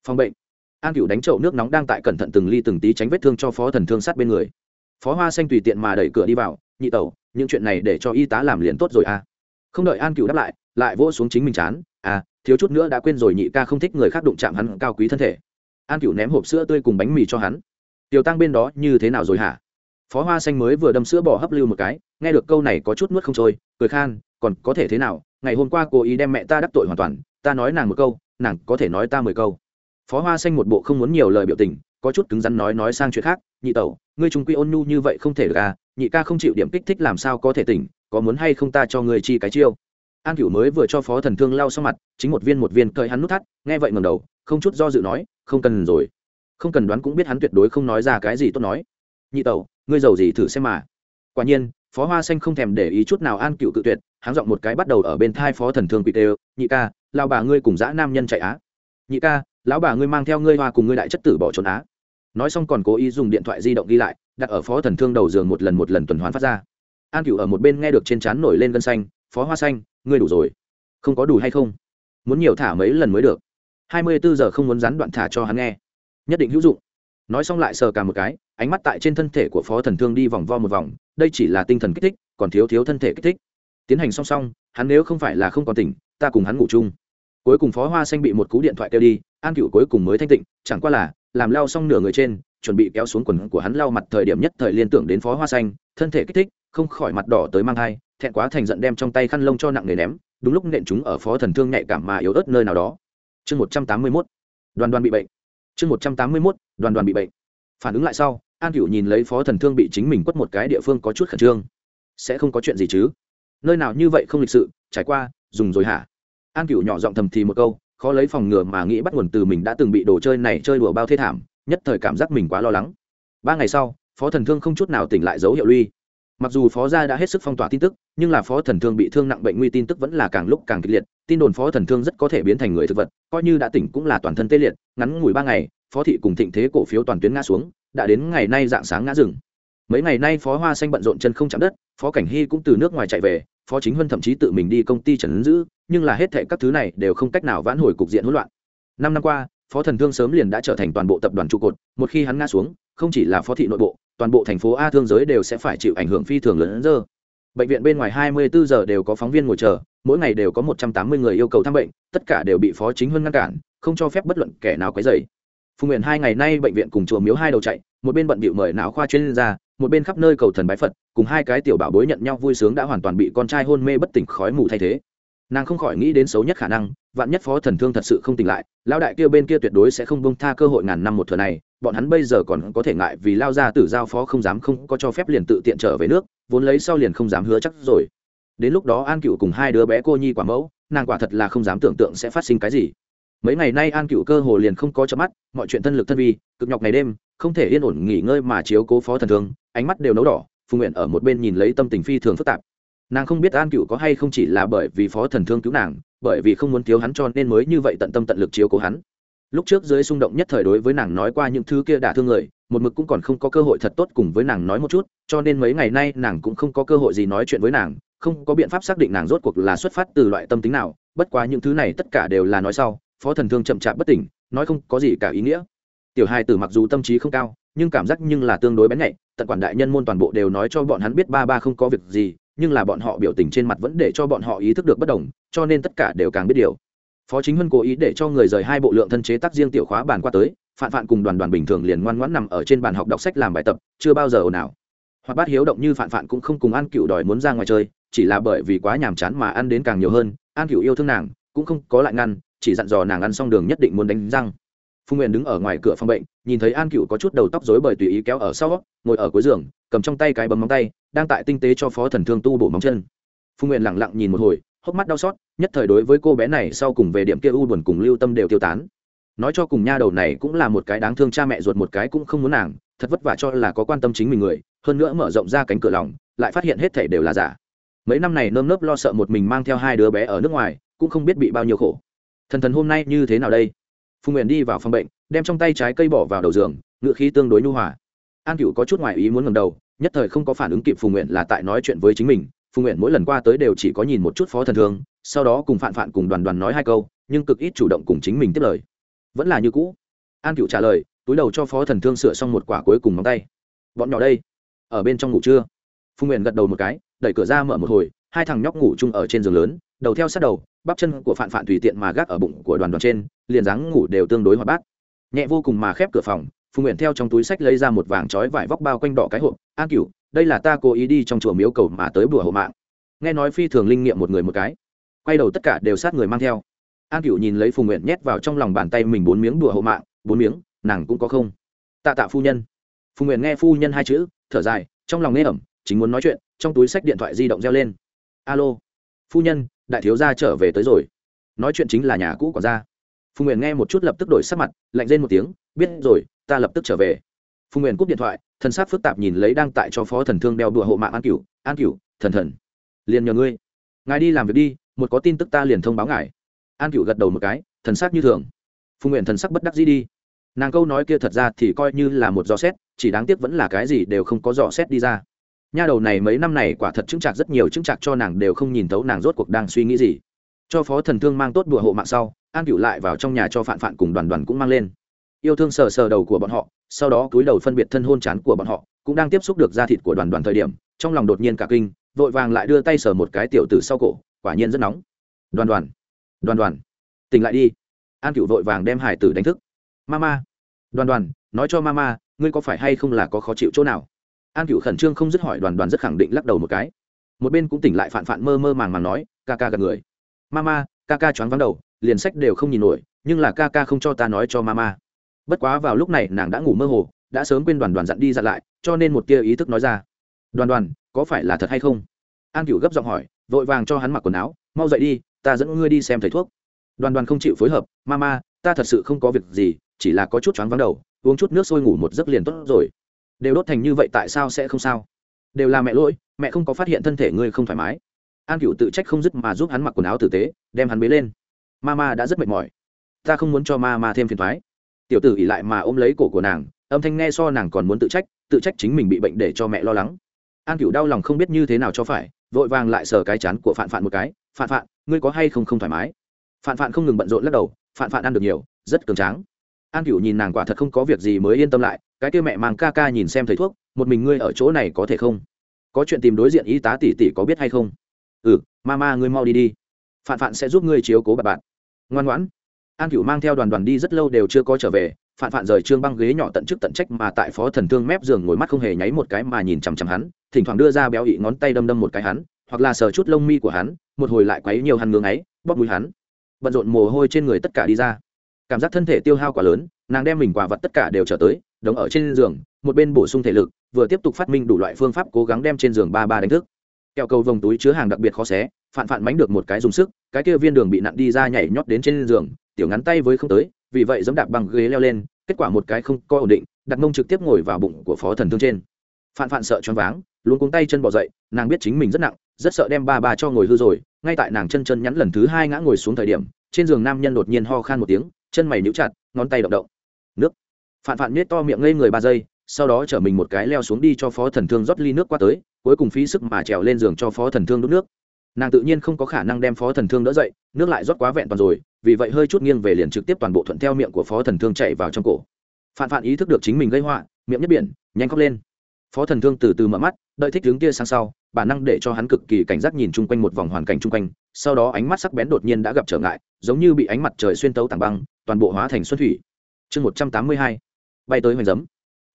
Phòng bệnh, an cựu đánh chậu nước nóng đang tại cẩn thận từng ly từng tí tránh vết thương cho phó thần thương sát bên người. Phó hoa xanh tùy tiện mà đẩy cửa đi vào, nhị tẩu, những chuyện này để cho y tá làm liền tốt rồi à. Không đợi an cựu đáp lại lại vỗ xuống chính mình chán à thiếu chút nữa đã quên rồi nhị ca không thích người khác đụng chạm hắn cao quý thân thể. An cựu ném hộp sữa tươi cùng bánh mì cho hắn. Tiểu tăng bên đó như thế nào rồi hả? Phó hoa xanh mới vừa đâm sữa bò hấp lưu một cái, nghe được câu này có chút nuốt không trôi, cười khan còn có thể thế nào, ngày hôm qua cô ý đem mẹ ta đắc tội hoàn toàn, ta nói nàng một câu, nàng có thể nói ta mười câu. Phó hoa xanh một bộ không muốn nhiều lời biểu tình, có chút cứng rắn nói nói sang chuyện khác, nhị tẩu, ngươi trung quy ôn nhu như vậy không thể được à nhị ca không chịu điểm kích thích làm sao có thể tỉnh, có muốn hay không ta cho ngươi chi cái chiêu? An cửu mới vừa cho phó thần thương lau xong mặt, chính một viên một viên cởi hắn nút thắt, nghe vậy ngầm đầu, không chút do dự nói, không cần rồi. Không cần đoán cũng biết hắn tuyệt đối không nói ra cái gì tốt nói. Nhị tẩu, ngươi giàu gì thử xem mà. Quả nhiên phó hoa xanh không thèm để ý chút nào an cựu cự tuyệt hắn giọng một cái bắt đầu ở bên thai phó thần thương quỷ tê, nhị ca lao bà ngươi cùng dã nam nhân chạy á. Nhị ca, lão bà ngươi mang theo ngươi hoa cùng ngươi đại chất tử bỏ trốn á. Nói xong còn cố ý dùng điện thoại di động ghi lại, đặt ở phó thần thương đầu giường một lần một lần tuần hoàn phát ra. An cựu ở một bên nghe được trên trán nổi lên gân xanh, phó hoa xanh, ngươi đủ rồi. Không có đủ hay không? Muốn nhiều thả mấy lần mới được. Hai mươi bốn giờ không muốn rắn đoạn thả cho hắn nghe. Nhất định hữu dụng nói xong lại sờ cả một cái, ánh mắt tại trên thân thể của phó thần thương đi vòng vo một vòng, đây chỉ là tinh thần kích thích, còn thiếu thiếu thân thể kích thích. Tiến hành song song, hắn nếu không phải là không còn tỉnh, ta cùng hắn ngủ chung. Cuối cùng phó hoa xanh bị một cú điện thoại kêu đi, an cựu cuối cùng mới thanh tịnh, chẳng qua là, làm lao xong nửa người trên, chuẩn bị kéo xuống quần của hắn lau mặt thời điểm nhất thời liên tưởng đến phó hoa xanh, thân thể kích thích, không khỏi mặt đỏ tới mang thai, thẹn quá thành giận đem trong tay khăn lông cho nặng nề ném, đúng lúc nện chúng ở phó thần thương nhạy cảm mà yếu ớt nơi nào đó. Chương một trăm tám mươi mốt, đoàn đoàn bị bệnh chương một trăm tám mươi mốt, đoàn đoàn bị bệnh. Phản ứng lại sau, an cựu nhìn lấy phó thần thương bị chính mình quất một cái địa phương có chút khẩn trương. Sẽ không có chuyện gì chứ? Nơi nào như vậy không lịch sự, trải qua, dùng rồi hả? An cựu nhỏ giọng thầm thì một câu, khó lấy phòng ngừa mà nghĩ bắt nguồn từ mình đã từng bị đồ chơi này chơi đùa bao thê thảm, nhất thời cảm giác mình quá lo lắng. Ba ngày sau, phó thần thương không chút nào tỉnh lại dấu hiệu ly mặc dù phó gia đã hết sức phong tỏa tin tức, nhưng là phó thần thương bị thương nặng bệnh nguy tin tức vẫn là càng lúc càng kịch liệt, tin đồn phó thần thương rất có thể biến thành người thực vật, coi như đã tỉnh cũng là toàn thân tê liệt, ngắn ngủi ba ngày, phó thị cùng thịnh thế cổ phiếu toàn tuyến ngã xuống, đã đến ngày nay dạng sáng ngã rừng mấy ngày nay phó hoa xanh bận rộn chân không chạm đất, phó cảnh hy cũng từ nước ngoài chạy về, phó chính huân thậm chí tự mình đi công ty trần giữ, nhưng là hết thệ các thứ này đều không cách nào vãn hồi cục diện hỗn loạn. Năm năm qua, phó thần thương sớm liền đã trở thành toàn bộ tập đoàn trụ cột, một khi hắn ngã xuống, không chỉ là phó thị nội bộ toàn bộ thành phố a thương giới đều sẽ phải chịu ảnh hưởng phi thường lớn dơ bệnh viện bên ngoài 24 giờ đều có phóng viên ngồi chờ, mỗi ngày đều có 180 người yêu cầu thăm bệnh, tất cả đều bị phó chính huân ngăn cản, không cho phép bất luận kẻ nào quấy rầy. Phùng nguyện hai ngày nay bệnh viện cùng chùa miếu hai đầu chạy, một bên bận bịu mời não khoa chuyên gia, một bên khắp nơi cầu thần bái phật, cùng hai cái tiểu bảo bối nhận nhau vui sướng đã hoàn toàn bị con trai hôn mê bất tỉnh khói mù thay thế nàng không khỏi nghĩ đến xấu nhất khả năng, vạn nhất phó thần thương thật sự không tỉnh lại lao đại kia bên kia tuyệt đối sẽ không bông tha cơ hội ngàn năm một thừa này, bọn hắn bây giờ còn có thể ngại vì lao ra tử giao phó không dám không có cho phép liền tự tiện trở về nước, vốn lấy sau liền không dám hứa chắc rồi. Đến lúc đó an cựu cùng hai đứa bé cô nhi quả mẫu, nàng quả thật là không dám tưởng tượng sẽ phát sinh cái gì. Mấy ngày nay an cựu cơ hồ liền không có chớp mắt, mọi chuyện thân lực thân vi, cực nhọc ngày đêm, không thể yên ổn nghỉ ngơi mà chiếu cố phó thần thương, ánh mắt đều nấu đỏ, phùng nguyện ở một bên nhìn lấy tâm tình phi thường phức tạp nàng không biết an cựu có hay không chỉ là bởi vì phó thần thương cứu nàng, bởi vì không muốn thiếu hắn cho nên mới như vậy tận tâm tận lực chiếu cố hắn. Lúc trước dưới xung động nhất thời đối với nàng nói qua những thứ kia đả thương người, một mực cũng còn không có cơ hội thật tốt cùng với nàng nói một chút, cho nên mấy ngày nay nàng cũng không có cơ hội gì nói chuyện với nàng, không có biện pháp xác định nàng rốt cuộc là xuất phát từ loại tâm tính nào, bất quá những thứ này tất cả đều là nói sau, phó thần thương chậm chạp bất tỉnh, nói không có gì cả ý nghĩa. Tiểu hai tử mặc dù tâm trí không cao, nhưng cảm giác nhưng là tương đối bén nhạy, tận quản đại nhân môn toàn bộ đều nói cho bọn hắn biết ba ba không có việc gì nhưng là bọn họ biểu tình trên mặt vẫn để cho bọn họ ý thức được bất đồng, cho nên tất cả đều càng biết điều. Phó chính huân cố ý để cho người rời hai bộ lượng thân chế tác riêng tiểu khóa bàn qua tới, phạn phạn cùng đoàn đoàn bình thường liền ngoan ngoãn nằm ở trên bàn học đọc sách làm bài tập, chưa bao giờ ồn ào. Hoặc bát hiếu động như phạn phạn cũng không cùng an cựu đòi muốn ra ngoài chơi, chỉ là bởi vì quá nhàm chán mà ăn đến càng nhiều hơn, an cựu yêu thương nàng, cũng không có lại ngăn, chỉ dặn dò nàng ăn xong đường nhất định muốn đánh răng. Phùng nguyện đứng ở ngoài cửa phòng bệnh, nhìn thấy an cựu có chút đầu tóc rối bời tùy ý kéo ở sau, ngồi ở cuối giường, cầm trong tay cái bấm móng tay đang tại tinh tế cho phó thần thương tu bổ móng chân. Phùng nguyện lẳng lặng nhìn một hồi, hốc mắt đau xót, nhất thời đối với cô bé này sau cùng về điểm kia u buồn cùng lưu tâm đều tiêu tán. Nói cho cùng nha đầu này cũng là một cái đáng thương cha mẹ ruột một cái cũng không muốn nàng, thật vất vả cho là có quan tâm chính mình người, hơn nữa mở rộng ra cánh cửa lòng, lại phát hiện hết thể đều là giả. Mấy năm này nơm nớp lo sợ một mình mang theo hai đứa bé ở nước ngoài, cũng không biết bị bao nhiêu khổ. Thần thần hôm nay như thế nào đây? Phùng nguyện đi vào phòng bệnh, đem trong tay trái cây bỏ vào đầu giường, ngựa khí tương đối nhu hòa. An cựu có chút ngoại ý muốn ngầm đầu nhất thời không có phản ứng kịp phùng nguyện là tại nói chuyện với chính mình. Phùng nguyện mỗi lần qua tới đều chỉ có nhìn một chút phó thần thương sau đó cùng phạn phạn cùng đoàn đoàn nói hai câu, nhưng cực ít chủ động cùng chính mình tiếp lời. Vẫn là như cũ. An cựu trả lời, túi đầu cho phó thần thương sửa xong một quả cuối cùng móng tay. Bọn nhỏ đây, ở bên trong ngủ trưa phùng nguyện gật đầu một cái, đẩy cửa ra mở một hồi, hai thằng nhóc ngủ chung ở trên giường lớn, đầu theo sát đầu, bắp chân của phạn phạn tùy tiện mà gác ở bụng của đoàn đoàn trên, liền dáng ngủ đều tương đối hoạt bát. Nhẹ vô cùng mà khép cửa phòng phùng nguyện theo trong túi sách lấy ra một vàng trói vải vóc bao quanh đỏ cái hộp an cửu, đây là ta cố ý đi trong chùa miếu cầu mà tới bùa hộ mạng. Nghe nói phi thường linh nghiệm một người một cái, quay đầu tất cả đều sát người mang theo. An cửu nhìn lấy phùng nguyện nhét vào trong lòng bàn tay mình bốn miếng bùa hộ mạng, bốn miếng, nàng cũng có không? Tạ tạ phu nhân. Phùng nguyện nghe phu nhân hai chữ, thở dài, trong lòng nghe ẩm, chính muốn nói chuyện, trong túi sách điện thoại di động reo lên. Alo, phu nhân, đại thiếu gia trở về tới rồi. Nói chuyện chính là nhà cũ của gia. Phùng nguyện nghe một chút lập tức đổi sắc mặt, lạnh lên một tiếng, biết rồi ta lập tức trở về. Phùng nguyện cúp điện thoại, thần sát phức tạp nhìn lấy đang tại cho phó thần thương đeo đùa hộ mạng an cửu. An cửu, thần thần. Liền nhờ ngươi. Ngài đi làm việc đi, một có tin tức ta liền thông báo ngài. An cửu gật đầu một cái, thần sắc như thường. Phùng nguyện thần sắc bất đắc dĩ đi. Nàng câu nói kia thật ra thì coi như là một dò xét, chỉ đáng tiếc vẫn là cái gì đều không có dò xét đi ra. Nha đầu này mấy năm này quả thật chứng chạc rất nhiều chứng chạc cho nàng đều không nhìn thấu nàng rốt cuộc đang suy nghĩ gì. Cho phó thần thương mang tốt đùa hộ mạng sau, an cửu lại vào trong nhà cho phản phản cùng đoàn đoàn cũng mang lên yêu thương sờ sờ đầu của bọn họ, sau đó cúi đầu phân biệt thân hôn chán của bọn họ, cũng đang tiếp xúc được da thịt của đoàn đoàn thời điểm, trong lòng đột nhiên cả kinh, vội vàng lại đưa tay sờ một cái tiểu tử sau cổ, quả nhiên rất nóng. Đoàn đoàn đoàn đoàn, tỉnh lại đi. An cựu vội vàng đem hải tử đánh thức. Mama, đoàn đoàn, nói cho mama, ngươi có phải hay không là có khó chịu chỗ nào? An cựu khẩn trương không dứt hỏi đoàn đoàn rất khẳng định lắc đầu một cái. Một bên cũng tỉnh lại phản phản mơ mơ màng màng nói, ca ca gặp người. Mama, ca ca choáng vắng đầu, liền sách đều không nhìn nổi, nhưng là ca ca không cho ta nói cho mama bất quá vào lúc này nàng đã ngủ mơ hồ, đã sớm quên đoàn đoàn dặn đi dặn lại, cho nên một tia ý thức nói ra. Đoàn đoàn, có phải là thật hay không? An cựu gấp giọng hỏi, vội vàng cho hắn mặc quần áo, mau dậy đi, ta dẫn ngươi đi xem thầy thuốc. Đoàn đoàn không chịu phối hợp, mama, ta thật sự không có việc gì, chỉ là có chút choáng vắng đầu, uống chút nước sôi ngủ một giấc liền tốt rồi. Đều đốt thành như vậy tại sao sẽ không sao? Đều là mẹ lỗi, mẹ không có phát hiện thân thể ngươi không thoải mái. An cựu tự trách không dứt mà giúp hắn mặc quần áo tử tế, đem hắn bế lên. Ma đã rất mệt mỏi, ta không muốn cho ma thêm phiền thoái tiểu tử ỉ lại mà ôm lấy cổ của nàng, âm thanh nghe so nàng còn muốn tự trách tự trách chính mình bị bệnh để cho mẹ lo lắng. An cựu đau lòng không biết như thế nào cho phải, vội vàng lại sờ cái chán của phạn phạn một cái, phạn phạn, ngươi có hay không không thoải mái? Phạn phạn không ngừng bận rộn lắc đầu, phạn phạn ăn được nhiều, rất cường tráng. An cựu nhìn nàng quả thật không có việc gì mới yên tâm lại, cái kia mẹ mang ca ca nhìn xem thầy thuốc, một mình ngươi ở chỗ này có thể không? Có chuyện tìm đối diện y tá tỷ tỷ có biết hay không? Ừ ma ma ngươi mau đi đi, phạn phạn sẽ giúp ngươi chiếu cố bạn bạn. Ngoan ngoãn an cựu mang theo đoàn đoàn đi rất lâu đều chưa có trở về, phạn phạn rời trương băng ghế nhỏ tận chức tận trách mà tại phó thần thương mép giường ngồi mắt không hề nháy một cái mà nhìn chằm chằm hắn, thỉnh thoảng đưa ra béo ị ngón tay đâm đâm một cái hắn, hoặc là sờ chút lông mi của hắn, một hồi lại quấy nhiều hắn ngưng ấy, bóp mũi hắn. Bận rộn mồ hôi trên người tất cả đi ra. Cảm giác thân thể tiêu hao quá lớn, nàng đem mình quả vật tất cả đều trở tới, đống ở trên giường, một bên bổ sung thể lực, vừa tiếp tục phát minh đủ loại phương pháp cố gắng đem trên giường ba ba đánh thức. Kẹo cầu vòng túi chứa hàng đặc biệt khó xé phản phản mánh được một cái dùng sức, cái kia viên đường bị nặn đi ra nhảy nhót đến trên giường tiểu ngắn tay với không tới, vì vậy dẫm đạp bằng ghế leo lên, kết quả một cái không có ổn định, đặt mông trực tiếp ngồi vào bụng của phó thần thương trên. Phạn phạn sợ choáng váng luôn cuống tay chân bỏ dậy, nàng biết chính mình rất nặng, rất sợ đem ba ba cho ngồi hư rồi, ngay tại nàng chân chân nhắn lần thứ hai ngã ngồi xuống thời điểm, trên giường nam nhân đột nhiên ho khan một tiếng, chân mày nhíu chặt, ngón tay động động. Nước. Phạn phạn nhếch to miệng ngây người ba giây, sau đó chở mình một cái leo xuống đi cho phó thần thương rót ly nước qua tới, cuối cùng phí sức mà trèo lên giường cho phó thần thương đút nước. Nàng tự nhiên không có khả năng đem phó thần thương đỡ dậy, nước lại rót quá vẹn toàn rồi vì vậy hơi chút nghiêng về liền trực tiếp toàn bộ thuận theo miệng của phó thần thương chạy vào trong cổ. Phản phản ý thức được chính mình gây họa, miệng nhất biển, nhanh khóc lên. Phó thần thương từ từ mở mắt, đợi thích tướng kia sang sau, bản năng để cho hắn cực kỳ cảnh giác nhìn chung quanh một vòng hoàn cảnh chung quanh, sau đó ánh mắt sắc bén đột nhiên đã gặp trở ngại, giống như bị ánh mặt trời xuyên tấu tảng băng, toàn bộ hóa thành xuân thủy. Chương một trăm tám mươi hai, bay tới hoành giấm.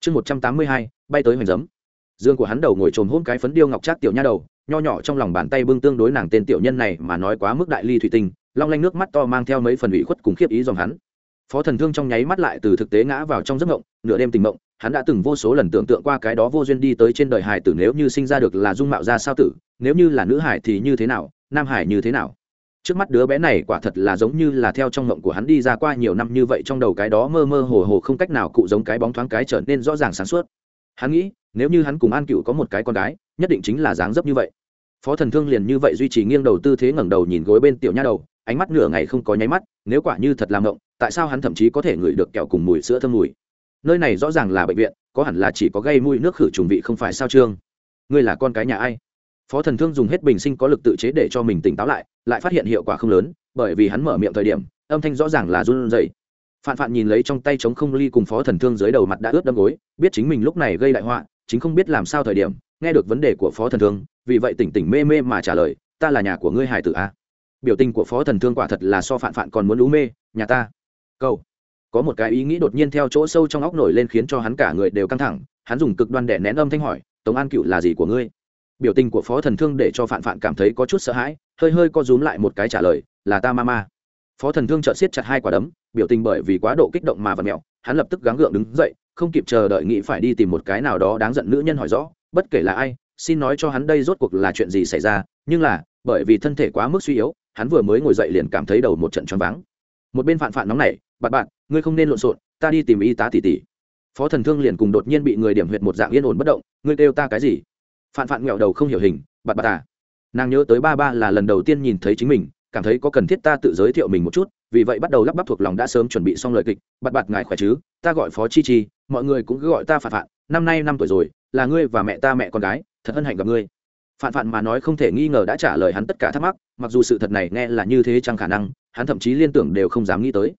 Chương một trăm tám mươi hai, bay tới hoành giấm. Dương của hắn đầu ngồi trồm hôn cái phấn điêu ngọc trác tiểu nha đầu, nho nhỏ trong lòng bàn tay bưng tương đối nàng tên tiểu nhân này mà nói quá mức đại ly thủy tinh long lanh nước mắt to mang theo mấy phần ủy khuất cùng khiếp ý dòng hắn. Phó thần thương trong nháy mắt lại từ thực tế ngã vào trong giấc mộng, nửa đêm tình mộng, hắn đã từng vô số lần tưởng tượng qua cái đó vô duyên đi tới trên đời hải tử nếu như sinh ra được là dung mạo ra sao tử, nếu như là nữ hải thì như thế nào, nam hải như thế nào. Trước mắt đứa bé này quả thật là giống như là theo trong mộng của hắn đi ra qua nhiều năm như vậy, trong đầu cái đó mơ mơ hồ hồ không cách nào cụ giống cái bóng thoáng cái trở nên rõ ràng sáng suốt. Hắn nghĩ, nếu như hắn cùng an cựu có một cái con gái, nhất định chính là dáng dấp như vậy. Phó thần thương liền như vậy duy trì nghiêng đầu tư thế ngẩng đầu nhìn gối bên tiểu nha đầu ánh mắt nửa ngày không có nháy mắt nếu quả như thật làm động, tại sao hắn thậm chí có thể ngửi được kẹo cùng mùi sữa thơm mùi? Nơi này rõ ràng là bệnh viện có hẳn là chỉ có gây mùi nước khử trùng vị không phải sao trương? Ngươi là con cái nhà ai? Phó thần thương dùng hết bình sinh có lực tự chế để cho mình tỉnh táo lại lại phát hiện hiệu quả không lớn bởi vì hắn mở miệng thời điểm âm thanh rõ ràng là run rẩy. Phạn phạn nhìn lấy trong tay chống không ly cùng phó thần thương dưới đầu mặt đã ướt đâm gối biết chính mình lúc này gây đại họa chính không biết làm sao thời điểm nghe được vấn đề của phó thần thương vì vậy tỉnh tỉnh mê mê mà trả lời ta là nhà của ngươi hải tử a biểu tình của phó thần thương quả thật là so phạn phạn còn muốn lú mê, nhà ta. Câu. Có một cái ý nghĩ đột nhiên theo chỗ sâu trong óc nổi lên khiến cho hắn cả người đều căng thẳng, hắn dùng cực đoan đẻ nén âm thanh hỏi, tống an cựu là gì của ngươi? Biểu tình của phó thần thương để cho phản phản cảm thấy có chút sợ hãi, hơi hơi co rúm lại một cái trả lời, là ta ma ma. Phó thần thương chợt siết chặt hai quả đấm, biểu tình bởi vì quá độ kích động mà vật mẹo, hắn lập tức gắng gượng đứng dậy, không kịp chờ đợi nghĩ phải đi tìm một cái nào đó đáng giận nữ nhân hỏi rõ, bất kể là ai, xin nói cho hắn đây rốt cuộc là chuyện gì xảy ra, nhưng là, bởi vì thân thể quá mức suy yếu hắn vừa mới ngồi dậy liền cảm thấy đầu một trận choáng váng. Một bên phản phản nóng này bạn bạn ngươi không nên lộn xộn, ta đi tìm y tá tỷ tỷ. Phó thần thương liền cùng đột nhiên bị người điểm huyệt một dạng yên ổn bất động, ngươi kêu ta cái gì? Phản phản nghẹo đầu không hiểu hình bạn bạn à. Nàng nhớ tới ba ba là lần đầu tiên nhìn thấy chính mình, cảm thấy có cần thiết ta tự giới thiệu mình một chút, vì vậy bắt đầu lắp bắp thuộc lòng đã sớm chuẩn bị xong lời kịch bặt bặt ngài khỏe chứ? Ta gọi phó chi chi, mọi người cũng cứ gọi ta phản phản năm nay năm tuổi rồi, là ngươi và mẹ ta mẹ con gái, thật hân hạnh gặp ngươi phản phản mà nói không thể nghi ngờ đã trả lời hắn tất cả thắc mắc, mặc dù sự thật này nghe là như thế chẳng khả năng, hắn thậm chí liên tưởng đều không dám nghĩ tới.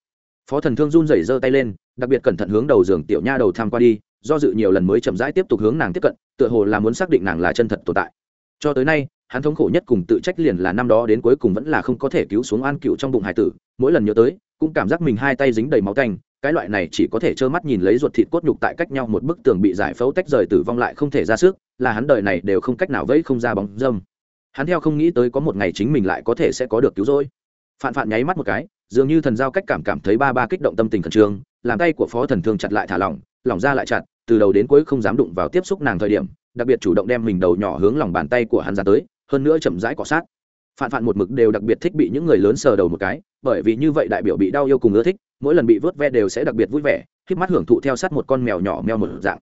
Phó thần thương run rẩy giơ tay lên, đặc biệt cẩn thận hướng đầu giường tiểu nha đầu tham qua đi, do dự nhiều lần mới chậm rãi tiếp tục hướng nàng tiếp cận, tựa hồ là muốn xác định nàng là chân thật tồn tại. Cho tới nay, hắn thống khổ nhất cùng tự trách liền là năm đó đến cuối cùng vẫn là không có thể cứu xuống an cựu trong bụng hải tử, mỗi lần nhớ tới, cũng cảm giác mình hai tay dính đầy máu canh cái loại này chỉ có thể trơ mắt nhìn lấy ruột thịt cốt nhục tại cách nhau một bức tường bị giải phẫu tách rời tử vong lại không thể ra sức là hắn đời này đều không cách nào vẫy không ra bóng dâm. Hắn theo không nghĩ tới có một ngày chính mình lại có thể sẽ có được cứu rỗi. Phạn phạn nháy mắt một cái, dường như thần giao cách cảm cảm thấy ba ba kích động tâm tình khẩn trương, làm tay của phó thần thương chặt lại thả lỏng lỏng ra lại chặt, từ đầu đến cuối không dám đụng vào tiếp xúc nàng thời điểm, đặc biệt chủ động đem mình đầu nhỏ hướng lòng bàn tay của hắn ra tới, hơn nữa chậm rãi cọ sát. Phạn phạn một mực đều đặc biệt thích bị những người lớn sờ đầu một cái, bởi vì như vậy đại biểu bị đau yêu cùng ưa thích, mỗi lần bị vớt ve đều sẽ đặc biệt vui vẻ khi mắt hưởng thụ theo sát một con mèo nhỏ meo một dạng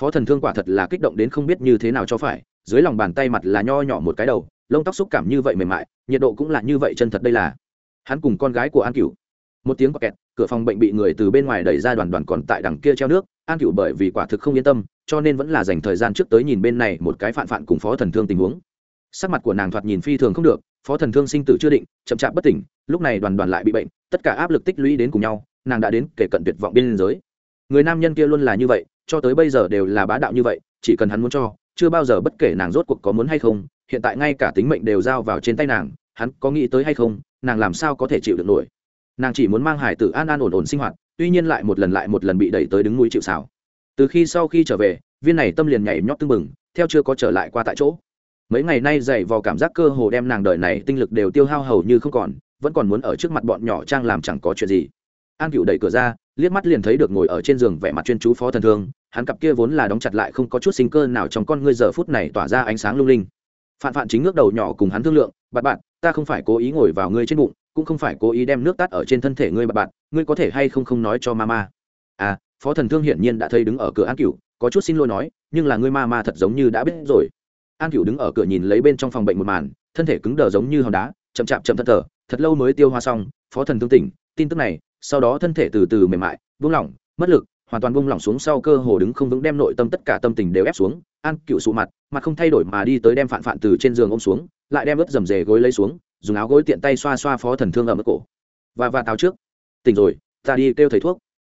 phó thần thương quả thật là kích động đến không biết như thế nào cho phải, dưới lòng bàn tay mặt là nho nhỏ một cái đầu, lông tóc xúc cảm như vậy mềm mại, nhiệt độ cũng là như vậy chân thật đây là. Hắn cùng con gái của an cửu. Một tiếng quạt kẹt cửa phòng bệnh bị người từ bên ngoài đẩy ra đoàn đoàn còn tại đằng kia treo nước, an cửu bởi vì quả thực không yên tâm, cho nên vẫn là dành thời gian trước tới nhìn bên này một cái phản phản cùng phó thần thương tình huống. Sắc mặt của nàng thoạt nhìn phi thường không được, phó thần thương sinh tử chưa định, chậm chạp bất tỉnh, lúc này đoàn đoàn lại bị bệnh, tất cả áp lực tích lũy đến cùng nhau, nàng đã đến kể cận tuyệt vọng biên giới. Người nam nhân kia luôn là như vậy cho tới bây giờ đều là bá đạo như vậy, chỉ cần hắn muốn cho, chưa bao giờ bất kể nàng rốt cuộc có muốn hay không, hiện tại ngay cả tính mệnh đều giao vào trên tay nàng, hắn có nghĩ tới hay không, nàng làm sao có thể chịu được nổi. Nàng chỉ muốn mang hải tử an an ổn ổn sinh hoạt, tuy nhiên lại một lần lại một lần bị đẩy tới đứng núi chịu xào từ khi sau khi trở về, viên này tâm liền nhảy nhót tưng bừng, theo chưa có trở lại qua tại chỗ. Mấy ngày nay dày vào cảm giác cơ hồ đem nàng đời này tinh lực đều tiêu hao hầu như không còn, vẫn còn muốn ở trước mặt bọn nhỏ trang làm chẳng có chuyện gì. An cựu đẩy cửa ra, liếc mắt liền thấy được ngồi ở trên giường vẻ mặt chuyên chú phó thần thương hắn cặp kia vốn là đóng chặt lại không có chút sinh cơ nào trong con ngươi giờ phút này tỏa ra ánh sáng lung linh. Phạn phạn chính ngước đầu nhỏ cùng hắn thương lượng bạn bạn ta không phải cố ý ngồi vào ngươi trên bụng, cũng không phải cố ý đem nước tắt ở trên thân thể ngươi bạn bạn ngươi có thể hay không không nói cho mama à phó thần thương hiển nhiên đã thấy đứng ở cửa an cửu, có chút xin lỗi nói, nhưng là ngươi mama thật giống như đã biết rồi. An cửu đứng ở cửa nhìn lấy bên trong phòng bệnh một màn, thân thể cứng đờ giống như hòn đá, chậm chạp chậm thân thở thật lâu mới tiêu hoa xong, phó thần thương tỉnh, tin tức này, sau đó thân thể từ từ mềm mại, buông lỏng, mất lực hoàn toàn buông lỏng xuống sau cơ hồ đứng không vững, đem nội tâm tất cả tâm tình đều ép xuống, an cựu sụ mặt mặt không thay đổi mà đi tới đem phản phản từ trên giường ôm xuống, lại đem ướt dầm dề gối lấy xuống, dùng áo gối tiện tay xoa xoa phó thần thương ở mức cổ. Và và táo trước. Tỉnh rồi, ta đi kêu thầy thuốc.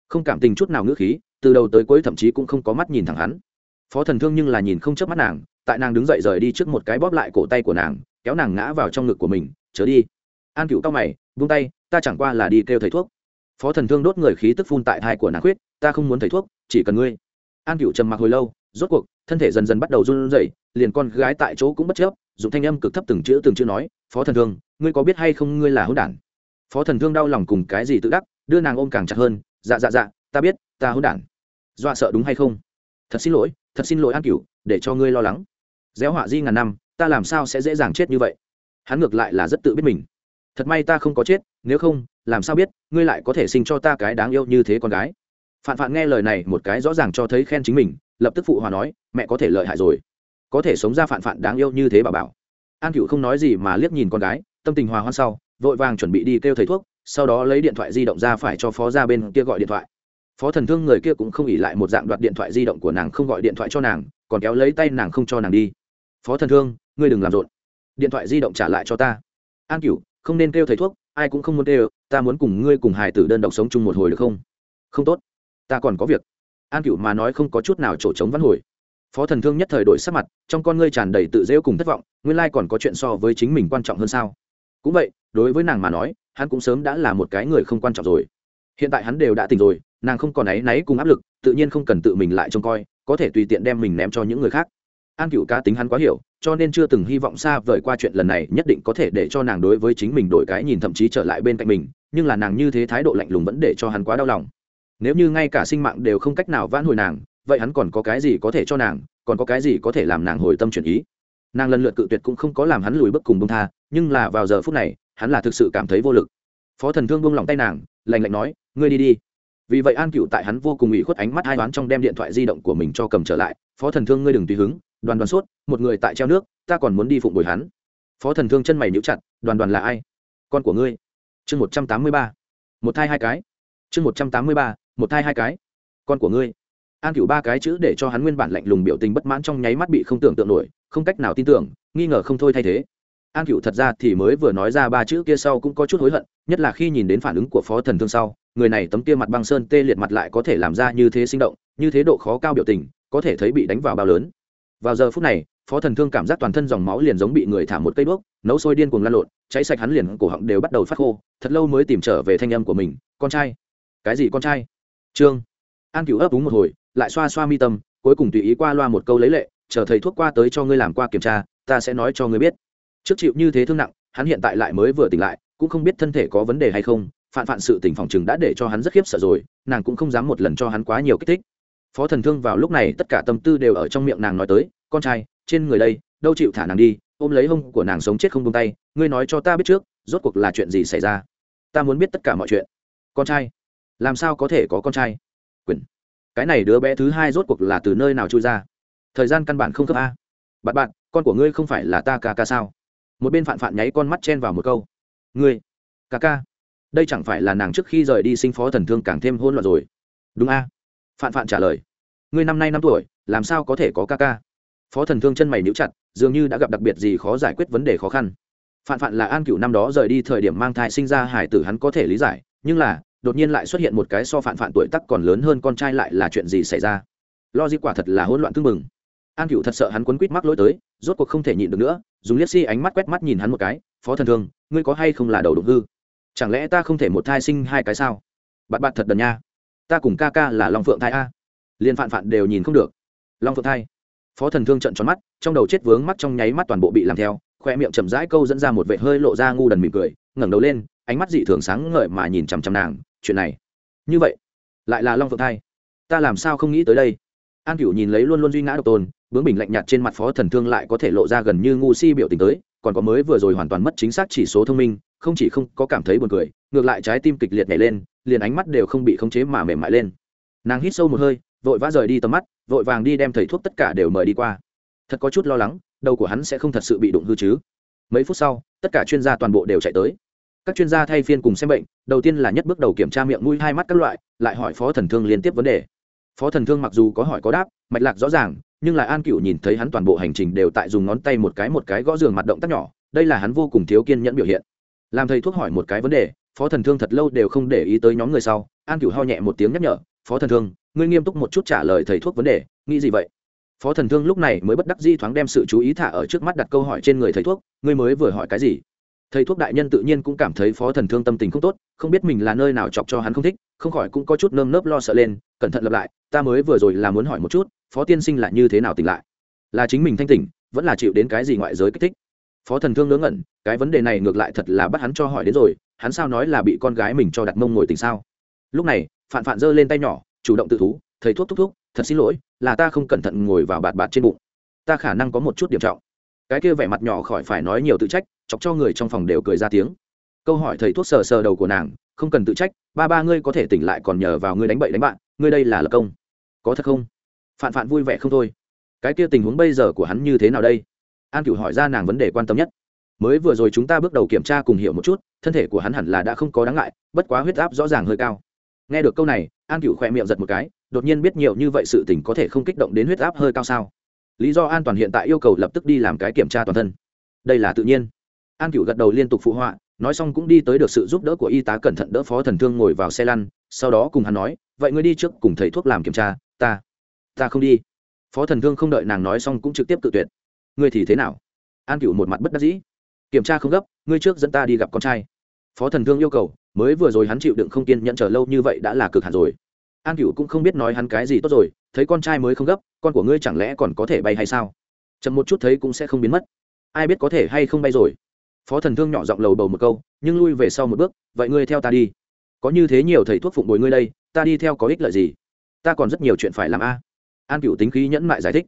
Không cảm tình chút nào ngữ khí, từ đầu tới cuối thậm chí cũng không có mắt nhìn thẳng hắn. Phó thần thương nhưng là nhìn không chớp mắt nàng, tại nàng đứng dậy rời đi trước một cái bóp lại cổ tay của nàng, kéo nàng ngã vào trong ngực của mình, chớ đi. An cựu cao mày vung tay, ta chẳng qua là đi kêu thầy thuốc phó thần thương đốt người khí tức phun tại thai của nàng khuyết, ta không muốn thầy thuốc, chỉ cần ngươi. An cựu trầm mặc hồi lâu, rốt cuộc, thân thể dần dần bắt đầu run rẩy, liền con gái tại chỗ cũng bất chấp dùng thanh âm cực thấp từng chữ từng chữ nói, phó thần thương, ngươi có biết hay không ngươi là hỗn đản? Phó thần thương đau lòng cùng cái gì tự đắc, đưa nàng ôm càng chặt hơn dạ dạ dạ ta biết, ta hỗn đản. Dọa sợ đúng hay không? Thật xin lỗi, thật xin lỗi an cửu, để cho ngươi lo lắng. Gieo họa di ngàn năm, ta làm sao sẽ dễ dàng chết như vậy? Hắn ngược lại là rất tự biết mình. Thật may ta không có chết, nếu không làm sao biết, ngươi lại có thể sinh cho ta cái đáng yêu như thế con gái? Phạn phạn nghe lời này một cái rõ ràng cho thấy khen chính mình, lập tức phụ hòa nói, mẹ có thể lợi hại rồi. Có thể sống ra phạn phạn đáng yêu như thế bà bảo. An cựu không nói gì mà liếc nhìn con gái, tâm tình hòa hoan sau, vội vàng chuẩn bị đi kêu thầy thuốc, sau đó lấy điện thoại di động ra phải cho phó ra bên kia gọi điện thoại. Phó thần thương người kia cũng không ỉ lại một dạng đoạt điện thoại di động của nàng không gọi điện thoại cho nàng, còn kéo lấy tay nàng không cho nàng đi. Phó thần thương, ngươi đừng làm rộn. Điện thoại di động trả lại cho ta. An cửu, không nên kêu thầy thuốc ai cũng không muốn đều ta muốn cùng ngươi cùng hài tử đơn độc sống chung một hồi được không? Không tốt, ta còn có việc. An cửu mà nói không có chút nào chỗ trống văn hồi. Phó thần thương nhất thời đổi sắc mặt, trong con ngươi tràn đầy tự rêu cùng thất vọng, nguyên lai còn có chuyện so với chính mình quan trọng hơn sao? Cũng vậy, đối với nàng mà nói, hắn cũng sớm đã là một cái người không quan trọng rồi. Hiện tại hắn đều đã tỉnh rồi, nàng không còn áy náy cùng áp lực, tự nhiên không cần tự mình lại trông coi, có thể tùy tiện đem mình ném cho những người khác. An cựu cá tính hắn quá hiểu cho nên chưa từng hy vọng xa vời qua chuyện lần này nhất định có thể để cho nàng đối với chính mình đổi cái nhìn thậm chí trở lại bên cạnh mình, nhưng là nàng như thế thái độ lạnh lùng vẫn để cho hắn quá đau lòng. Nếu như ngay cả sinh mạng đều không cách nào vãn hồi nàng, vậy hắn còn có cái gì có thể cho nàng, còn có cái gì có thể làm nàng hồi tâm chuyển ý? Nàng lần lượt cự tuyệt cũng không có làm hắn lùi bước cùng bông tha, nhưng là vào giờ phút này, hắn là thực sự cảm thấy vô lực. Phó thần thương buông lòng tay nàng lành lạnh nói, ngươi đi đi. Vì vậy an cựu tại hắn vô cùng ủy khuất ánh mắt hai đoán trong đem điện thoại di động của mình cho cầm trở lại, phó thần thương ngươi đừng tùy hứng đoàn đoàn sốt, một người tại treo nước, ta còn muốn đi phụng bồi hắn. Phó thần thương chân mày níu chặt, đoàn đoàn là ai? Con của ngươi. Chương một trăm tám mươi ba. Một thai hai cái. Chương một trăm tám mươi ba, một thai hai cái. Con của ngươi. An cửu ba cái chữ để cho hắn nguyên bản lạnh lùng biểu tình bất mãn trong nháy mắt bị không tưởng tượng nổi, không cách nào tin tưởng, nghi ngờ không thôi thay thế. An cửu thật ra thì mới vừa nói ra ba chữ kia sau cũng có chút hối hận, nhất là khi nhìn đến phản ứng của phó thần thương sau, người này tấm kia mặt băng sơn tê liệt mặt lại có thể làm ra như thế sinh động, như thế độ khó cao biểu tình, có thể thấy bị đánh vào bao lớn vào giờ phút này, phó thần thương cảm giác toàn thân dòng máu liền giống bị người thả một cây đuốc, nấu sôi điên cuồng lan lộn, cháy sạch hắn liền cổ họng đều bắt đầu phát khô, thật lâu mới tìm trở về thanh âm của mình, con trai. Cái gì con trai? Trương. An cửu ấp úng một hồi, lại xoa xoa mi tâm, cuối cùng tùy ý qua loa một câu lấy lệ, chờ thầy thuốc qua tới cho ngươi làm qua kiểm tra, ta sẽ nói cho ngươi biết. Trước chịu như thế thương nặng, hắn hiện tại lại mới vừa tỉnh lại, cũng không biết thân thể có vấn đề hay không, phản phản sự tỉnh phòng chừng đã để cho hắn rất khiếp sợ rồi, nàng cũng không dám một lần cho hắn quá nhiều kích thích phó thần thương vào lúc này tất cả tâm tư đều ở trong miệng nàng nói tới, con trai, trên người đây, đâu chịu thả nàng đi, ôm lấy hông của nàng sống chết không tung tay, ngươi nói cho ta biết trước, rốt cuộc là chuyện gì xảy ra? Ta muốn biết tất cả mọi chuyện. Con trai, làm sao có thể có con trai? Quyền, cái này đứa bé thứ hai rốt cuộc là từ nơi nào trôi ra? Thời gian căn bản không khớp a. Bạn bạn, con của ngươi không phải là ta ca ca sao? Một bên phạn phạn nháy con mắt chen vào một câu. Ngươi, ca ca, đây chẳng phải là nàng trước khi rời đi sinh phó thần thương càng thêm hôn loạn rồi. Đúng a. Phạn phạn trả lời ngươi năm nay năm tuổi, làm sao có thể có ca ca? Phó thần thương chân mày níu chặt, dường như đã gặp đặc biệt gì khó giải quyết vấn đề khó khăn. Phạn phạn là an cựu năm đó rời đi thời điểm mang thai sinh ra hải tử hắn có thể lý giải, nhưng là, đột nhiên lại xuất hiện một cái so phạn phạn tuổi tắc còn lớn hơn con trai lại là chuyện gì xảy ra? Lo di quả thật là hỗn loạn tưng mừng an cựu thật sợ hắn quấn quýt mắc lỗi tới, rốt cuộc không thể nhịn được nữa, dùng liếc si ánh mắt quét mắt nhìn hắn một cái, phó thần thương, ngươi có hay không là đầu đụng hư? Chẳng lẽ ta không thể một thai sinh hai cái sao? Bạn bạn thật đần nha. Ta cùng ca ca là long phượng thai a liền phạn phạn đều nhìn không được. Long phượng thai, phó thần thương trận tròn mắt, trong đầu chết vướng mắt trong nháy mắt toàn bộ bị làm theo, khoe miệng chậm rãi câu dẫn ra một vệ hơi lộ ra ngu đần mỉm cười, ngẩng đầu lên, ánh mắt dị thường sáng ngời mà nhìn chằm chằm nàng, chuyện này, như vậy, lại là long phượng thai. Ta làm sao không nghĩ tới đây? An cửu nhìn lấy luôn luôn duy ngã độc tôn, bướng bình lạnh nhạt trên mặt phó thần thương lại có thể lộ ra gần như ngu si biểu tình tới, còn có mới vừa rồi hoàn toàn mất chính xác chỉ số thông minh, không chỉ không có cảm thấy buồn cười, ngược lại trái tim kịch liệt nhảy lên, liền ánh mắt đều không bị khống chế mà mềm mại lên. Nàng hít sâu một hơi vội vã rời đi tầm mắt, vội vàng đi đem thầy thuốc tất cả đều mời đi qua. Thật có chút lo lắng, đầu của hắn sẽ không thật sự bị đụng hư chứ. Mấy phút sau, tất cả chuyên gia toàn bộ đều chạy tới. Các chuyên gia thay phiên cùng xem bệnh, đầu tiên là nhất bước đầu kiểm tra miệng mũi, hai mắt các loại, lại hỏi phó thần thương liên tiếp vấn đề. Phó thần thương mặc dù có hỏi có đáp, mạch lạc rõ ràng, nhưng lại an cựu nhìn thấy hắn toàn bộ hành trình đều tại dùng ngón tay một cái một cái gõ giường mặt động tác nhỏ, đây là hắn vô cùng thiếu kiên nhẫn biểu hiện. Làm thầy thuốc hỏi một cái vấn đề, phó thần thương thật lâu đều không để ý tới nhóm người sau, an cựu ho nhẹ một tiếng nhắc nhở, phó thần thương ngươi nghiêm túc một chút trả lời thầy thuốc vấn đề, nghĩ gì vậy? Phó thần thương lúc này mới bất đắc di thoáng đem sự chú ý thả ở trước mắt đặt câu hỏi trên người thầy thuốc, ngươi mới vừa hỏi cái gì? Thầy thuốc đại nhân tự nhiên cũng cảm thấy phó thần thương tâm tình không tốt, không biết mình là nơi nào chọc cho hắn không thích, không khỏi cũng có chút nơm nớp lo sợ lên, cẩn thận lặp lại, ta mới vừa rồi là muốn hỏi một chút, phó tiên sinh là như thế nào tỉnh lại? Là chính mình thanh tỉnh, vẫn là chịu đến cái gì ngoại giới kích thích? Phó thần thương ngớ ngẩn, cái vấn đề này ngược lại thật là bắt hắn cho hỏi đến rồi, hắn sao nói là bị con gái mình cho đặt mông ngồi tỉnh sao? Lúc này, phạn phạn giơ lên tay nhỏ chủ động tự thú, thầy thuốc thúc thúc, thật xin lỗi, là ta không cẩn thận ngồi vào bạt bạt trên bụng. Ta khả năng có một chút điểm trọng. Cái kia vẻ mặt nhỏ khỏi phải nói nhiều tự trách, chọc cho người trong phòng đều cười ra tiếng. Câu hỏi thầy thuốc sờ sờ đầu của nàng, không cần tự trách, ba ba ngươi có thể tỉnh lại còn nhờ vào ngươi đánh bậy đánh bạn, ngươi đây là lập công. Có thật không? Phạn phạn vui vẻ không thôi. Cái kia tình huống bây giờ của hắn như thế nào đây? An cửu hỏi ra nàng vấn đề quan tâm nhất. Mới vừa rồi chúng ta bước đầu kiểm tra cùng hiểu một chút, thân thể của hắn hẳn là đã không có đáng ngại, bất quá huyết áp rõ ràng hơi cao nghe được câu này, an cựu khỏe miệng giật một cái, đột nhiên biết nhiều như vậy sự tình có thể không kích động đến huyết áp hơi cao sao? Lý do an toàn hiện tại yêu cầu lập tức đi làm cái kiểm tra toàn thân. Đây là tự nhiên. An cựu gật đầu liên tục phụ họa, nói xong cũng đi tới được sự giúp đỡ của y tá cẩn thận đỡ phó thần thương ngồi vào xe lăn, sau đó cùng hắn nói, vậy ngươi đi trước cùng thầy thuốc làm kiểm tra, ta ta không đi. Phó thần thương không đợi nàng nói xong cũng trực tiếp tự tuyệt. Ngươi thì thế nào? An cựu một mặt bất đắc dĩ. Kiểm tra không gấp, ngươi trước dẫn ta đi gặp con trai. Phó thần thương yêu cầu mới vừa rồi hắn chịu đựng không kiên nhẫn chờ lâu như vậy đã là cực hạn rồi. An cựu cũng không biết nói hắn cái gì tốt rồi, thấy con trai mới không gấp, con của ngươi chẳng lẽ còn có thể bay hay sao? Chậm một chút thấy cũng sẽ không biến mất. Ai biết có thể hay không bay rồi. Phó thần thương nhỏ giọng lầu bầu một câu, nhưng lui về sau một bước, vậy ngươi theo ta đi. Có như thế nhiều thầy thuốc phụng bồi ngươi đây, ta đi theo có ích lợi gì? Ta còn rất nhiều chuyện phải làm a. An cựu tính khí nhẫn mại giải thích.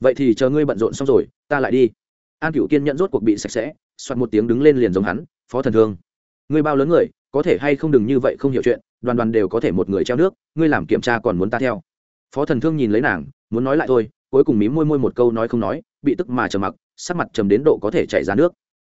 Vậy thì chờ ngươi bận rộn xong rồi, ta lại đi. An cựu kiên nhẫn rốt cuộc bị sạch sẽ, soạt một tiếng đứng lên liền giống hắn, phó thần thương, ngươi bao lớn người có thể hay không đừng như vậy không hiểu chuyện, đoàn đoàn đều có thể một người treo nước, ngươi làm kiểm tra còn muốn ta theo. Phó thần thương nhìn lấy nàng, muốn nói lại thôi, cuối cùng mím môi môi một câu nói không nói, bị tức mà trầm mặc, sắc mặt trầm đến độ có thể chảy ra nước.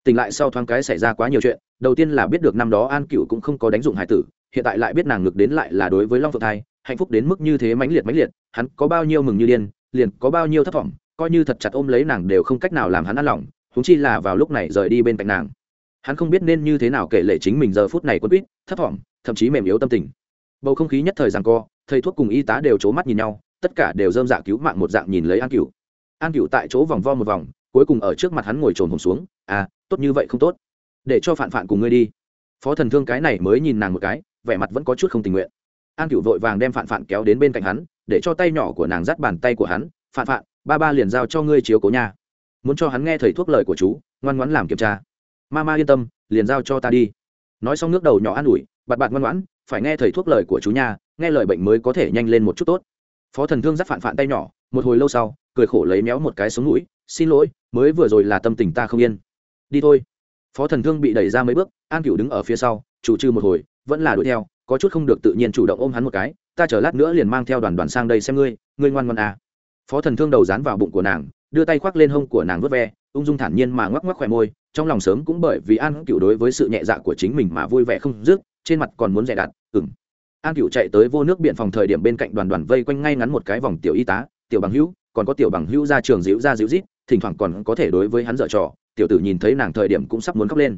Tỉnh lại sau thoáng cái xảy ra quá nhiều chuyện, đầu tiên là biết được năm đó an cựu cũng không có đánh dụng hải tử, hiện tại lại biết nàng ngược đến lại là đối với long phượng thai, hạnh phúc đến mức như thế mãnh liệt mãnh liệt, hắn có bao nhiêu mừng như điên, liền có bao nhiêu thất vọng, coi như thật chặt ôm lấy nàng đều không cách nào làm hắn ăn lòng húng chi là vào lúc này rời đi bên cạnh nàng hắn không biết nên như thế nào kể lệ chính mình giờ phút này quân quýt, thấp thỏm, thậm chí mềm yếu tâm tình. Bầu không khí nhất thời rằng co, thầy thuốc cùng y tá đều c h ố mắt nhìn nhau, tất cả đều dơm dạ cứu mạng một dạng nhìn lấy an cựu an cựu tại chỗ vòng vo một vòng, cuối cùng ở trước mặt hắn ngồi trồn hồn xuống à tốt như vậy không tốt. Để cho phản phản cùng ngươi đi. Phó thần thương cái này mới nhìn nàng một cái, vẻ mặt vẫn có chút không tình nguyện. An cựu vội vàng đem phản phản kéo đến bên cạnh hắn, để cho tay nhỏ của nàng dắt bàn tay của hắn phản phản ba ba liền giao cho ngươi chiếu cố nhà muốn cho hắn nghe thầy thuốc lời của chú, ngoan ngoãn làm kiểm tra ma ma yên tâm liền giao cho ta đi. Nói xong nước đầu nhỏ an ủi bạt bạt ngoan ngoãn phải nghe thầy thuốc lời của chú nhà, nghe lời bệnh mới có thể nhanh lên một chút tốt. Phó thần thương giáp phản phản tay nhỏ một hồi lâu sau cười khổ lấy méo một cái xuống mũi xin lỗi mới vừa rồi là tâm tình ta không yên. Đi thôi. Phó thần thương bị đẩy ra mấy bước an cựu đứng ở phía sau chủ trừ một hồi vẫn là đuổi theo có chút không được tự nhiên chủ động ôm hắn một cái ta chờ lát nữa liền mang theo đoàn đoàn sang đây xem ngươi ngươi ngoan ngoan à. phó thần thương đầu dán vào bụng của nàng đưa tay khoác lên hông của nàng vớt ve ung dung thản nhiên mà ngoắc ngoắc khỏe môi, trong lòng sớm cũng bởi vì an cựu đối với sự nhẹ dạ của chính mình mà vui vẻ không dứt, trên mặt còn muốn dè đặt ừng an cựu chạy tới vô nước biện phòng thời điểm bên cạnh đoàn đoàn vây quanh ngay ngắn một cái vòng tiểu y tá, tiểu bằng hữu, còn có tiểu bằng hữu ra trường dịu ra dịu rít thỉnh thoảng còn có thể đối với hắn dở trò, tiểu tử nhìn thấy nàng thời điểm cũng sắp muốn khóc lên.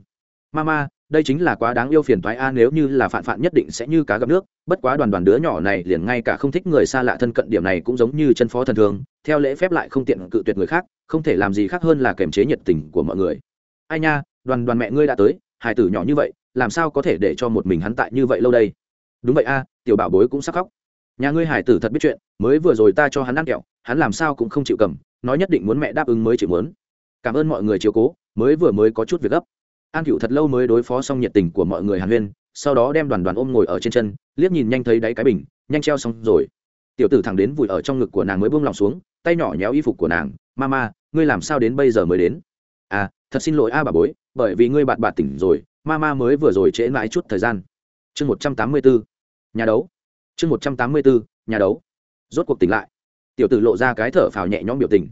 Mama đây chính là quá đáng yêu phiền thoái a, nếu như là phản phản nhất định sẽ như cá gặp nước. Bất quá đoàn đoàn đứa nhỏ này liền ngay cả không thích người xa lạ thân cận điểm này cũng giống như chân phó thần thường, theo lễ phép lại không tiện cự tuyệt người khác, không thể làm gì khác hơn là kềm chế nhiệt tình của mọi người. Ai nha, đoàn đoàn mẹ ngươi đã tới hải tử nhỏ như vậy, làm sao có thể để cho một mình hắn tại như vậy lâu đây? Đúng vậy a, tiểu bảo bối cũng sắc khóc. Nhà ngươi hải tử thật biết chuyện, mới vừa rồi ta cho hắn ăn kẹo, hắn làm sao cũng không chịu cầm, nói nhất định muốn mẹ đáp ứng mới chịu muốn. Cảm ơn mọi người chiều cố, mới vừa mới có chút việc gấp an cựu thật lâu mới đối phó xong nhiệt tình của mọi người hàn huyên, sau đó đem đoàn đoàn ôm ngồi ở trên chân, liếc nhìn nhanh thấy đáy cái bình, nhanh treo xong rồi. Tiểu tử thẳng đến vùi ở trong ngực của nàng mới buông lòng xuống, tay nhỏ nhéo y phục của nàng ma ma ngươi làm sao đến bây giờ mới đến? À thật xin lỗi a bà bối, bởi vì ngươi bạn bạn tỉnh rồi ma ma mới vừa rồi trễ mãi chút thời gian. Chương một trăm tám mươi bốn nhà đấu. Chương một trăm tám mươi bốn nhà đấu. Rốt cuộc tỉnh lại. Tiểu tử lộ ra cái thở phào nhẹ nhõm biểu tình.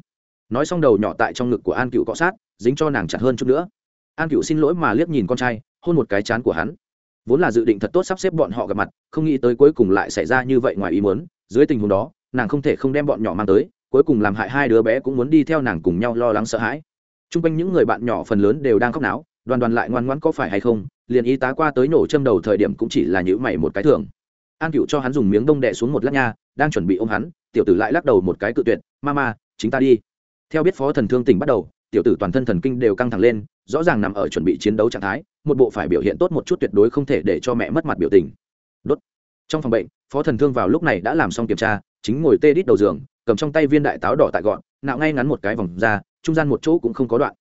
Nói xong đầu nhỏ tại trong ngực của an cựu cọ sát, dính cho nàng chặt hơn chút nữa an cựu xin lỗi mà liếc nhìn con trai, hôn một cái chán của hắn. Vốn là dự định thật tốt sắp xếp bọn họ gặp mặt, không nghĩ tới cuối cùng lại xảy ra như vậy ngoài ý muốn, dưới tình huống đó, nàng không thể không đem bọn nhỏ mang tới, cuối cùng làm hại hai đứa bé cũng muốn đi theo nàng cùng nhau lo lắng sợ hãi. T r u n g quanh những người bạn nhỏ phần lớn đều đang khóc náo, đoàn đoàn lại ngoan ngoãn có phải hay không, liền y tá qua tới nổ châm đầu thời điểm cũng chỉ là nhữ mày một cái thường. An cựu cho hắn dùng miếng đông đệ xuống một lát nha, đang chuẩn bị ôm hắn, tiểu tử lại lắc đầu một cái cự tuyệt ma ma chính ta đi. Theo biết phó thần thương tỉnh bắt đầu tiểu tử toàn thân thần kinh đều căng thẳng lên, rõ ràng nằm ở chuẩn bị chiến đấu trạng thái, một bộ phải biểu hiện tốt một chút tuyệt đối không thể để cho mẹ mất mặt biểu tình. Đốt. Trong phòng bệnh, phó thần thương vào lúc này đã làm xong kiểm tra, chính ngồi tê đít đầu giường, cầm trong tay viên đại táo đỏ tại gọn, nạo ngay ngắn một cái vòng ra, trung gian một chỗ cũng không có đoạn.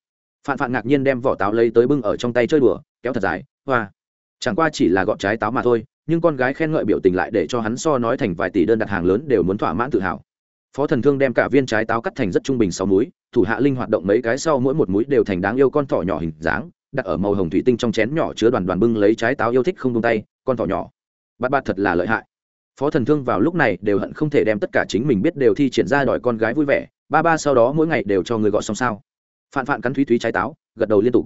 Phạn phạn ngạc nhiên đem vỏ táo lấy tới bưng ở trong tay chơi đùa, kéo thật dài, hoa. Chẳng qua chỉ là gọn trái táo mà thôi, nhưng con gái khen ngợi biểu tình lại để cho hắn so nói thành vài tỷ đơn đặt hàng lớn đều muốn thỏa mãn tự hào phó thần thương đem cả viên trái táo cắt thành rất trung bình sáu múi, thủ hạ linh hoạt động mấy cái sau mỗi một múi đều thành đáng yêu con thỏ nhỏ hình dáng, đặt ở màu hồng thủy tinh trong chén nhỏ chứa đoàn đoàn bưng lấy trái táo yêu thích không tung tay, con thỏ nhỏ. Bạt bạt thật là lợi hại. Phó thần thương vào lúc này đều hận không thể đem tất cả chính mình biết đều thi triển ra đòi con gái vui vẻ, ba ba sau đó mỗi ngày đều cho người gọi xong sao. Phạn phạn cắn thúy thúy trái táo, gật đầu liên tục.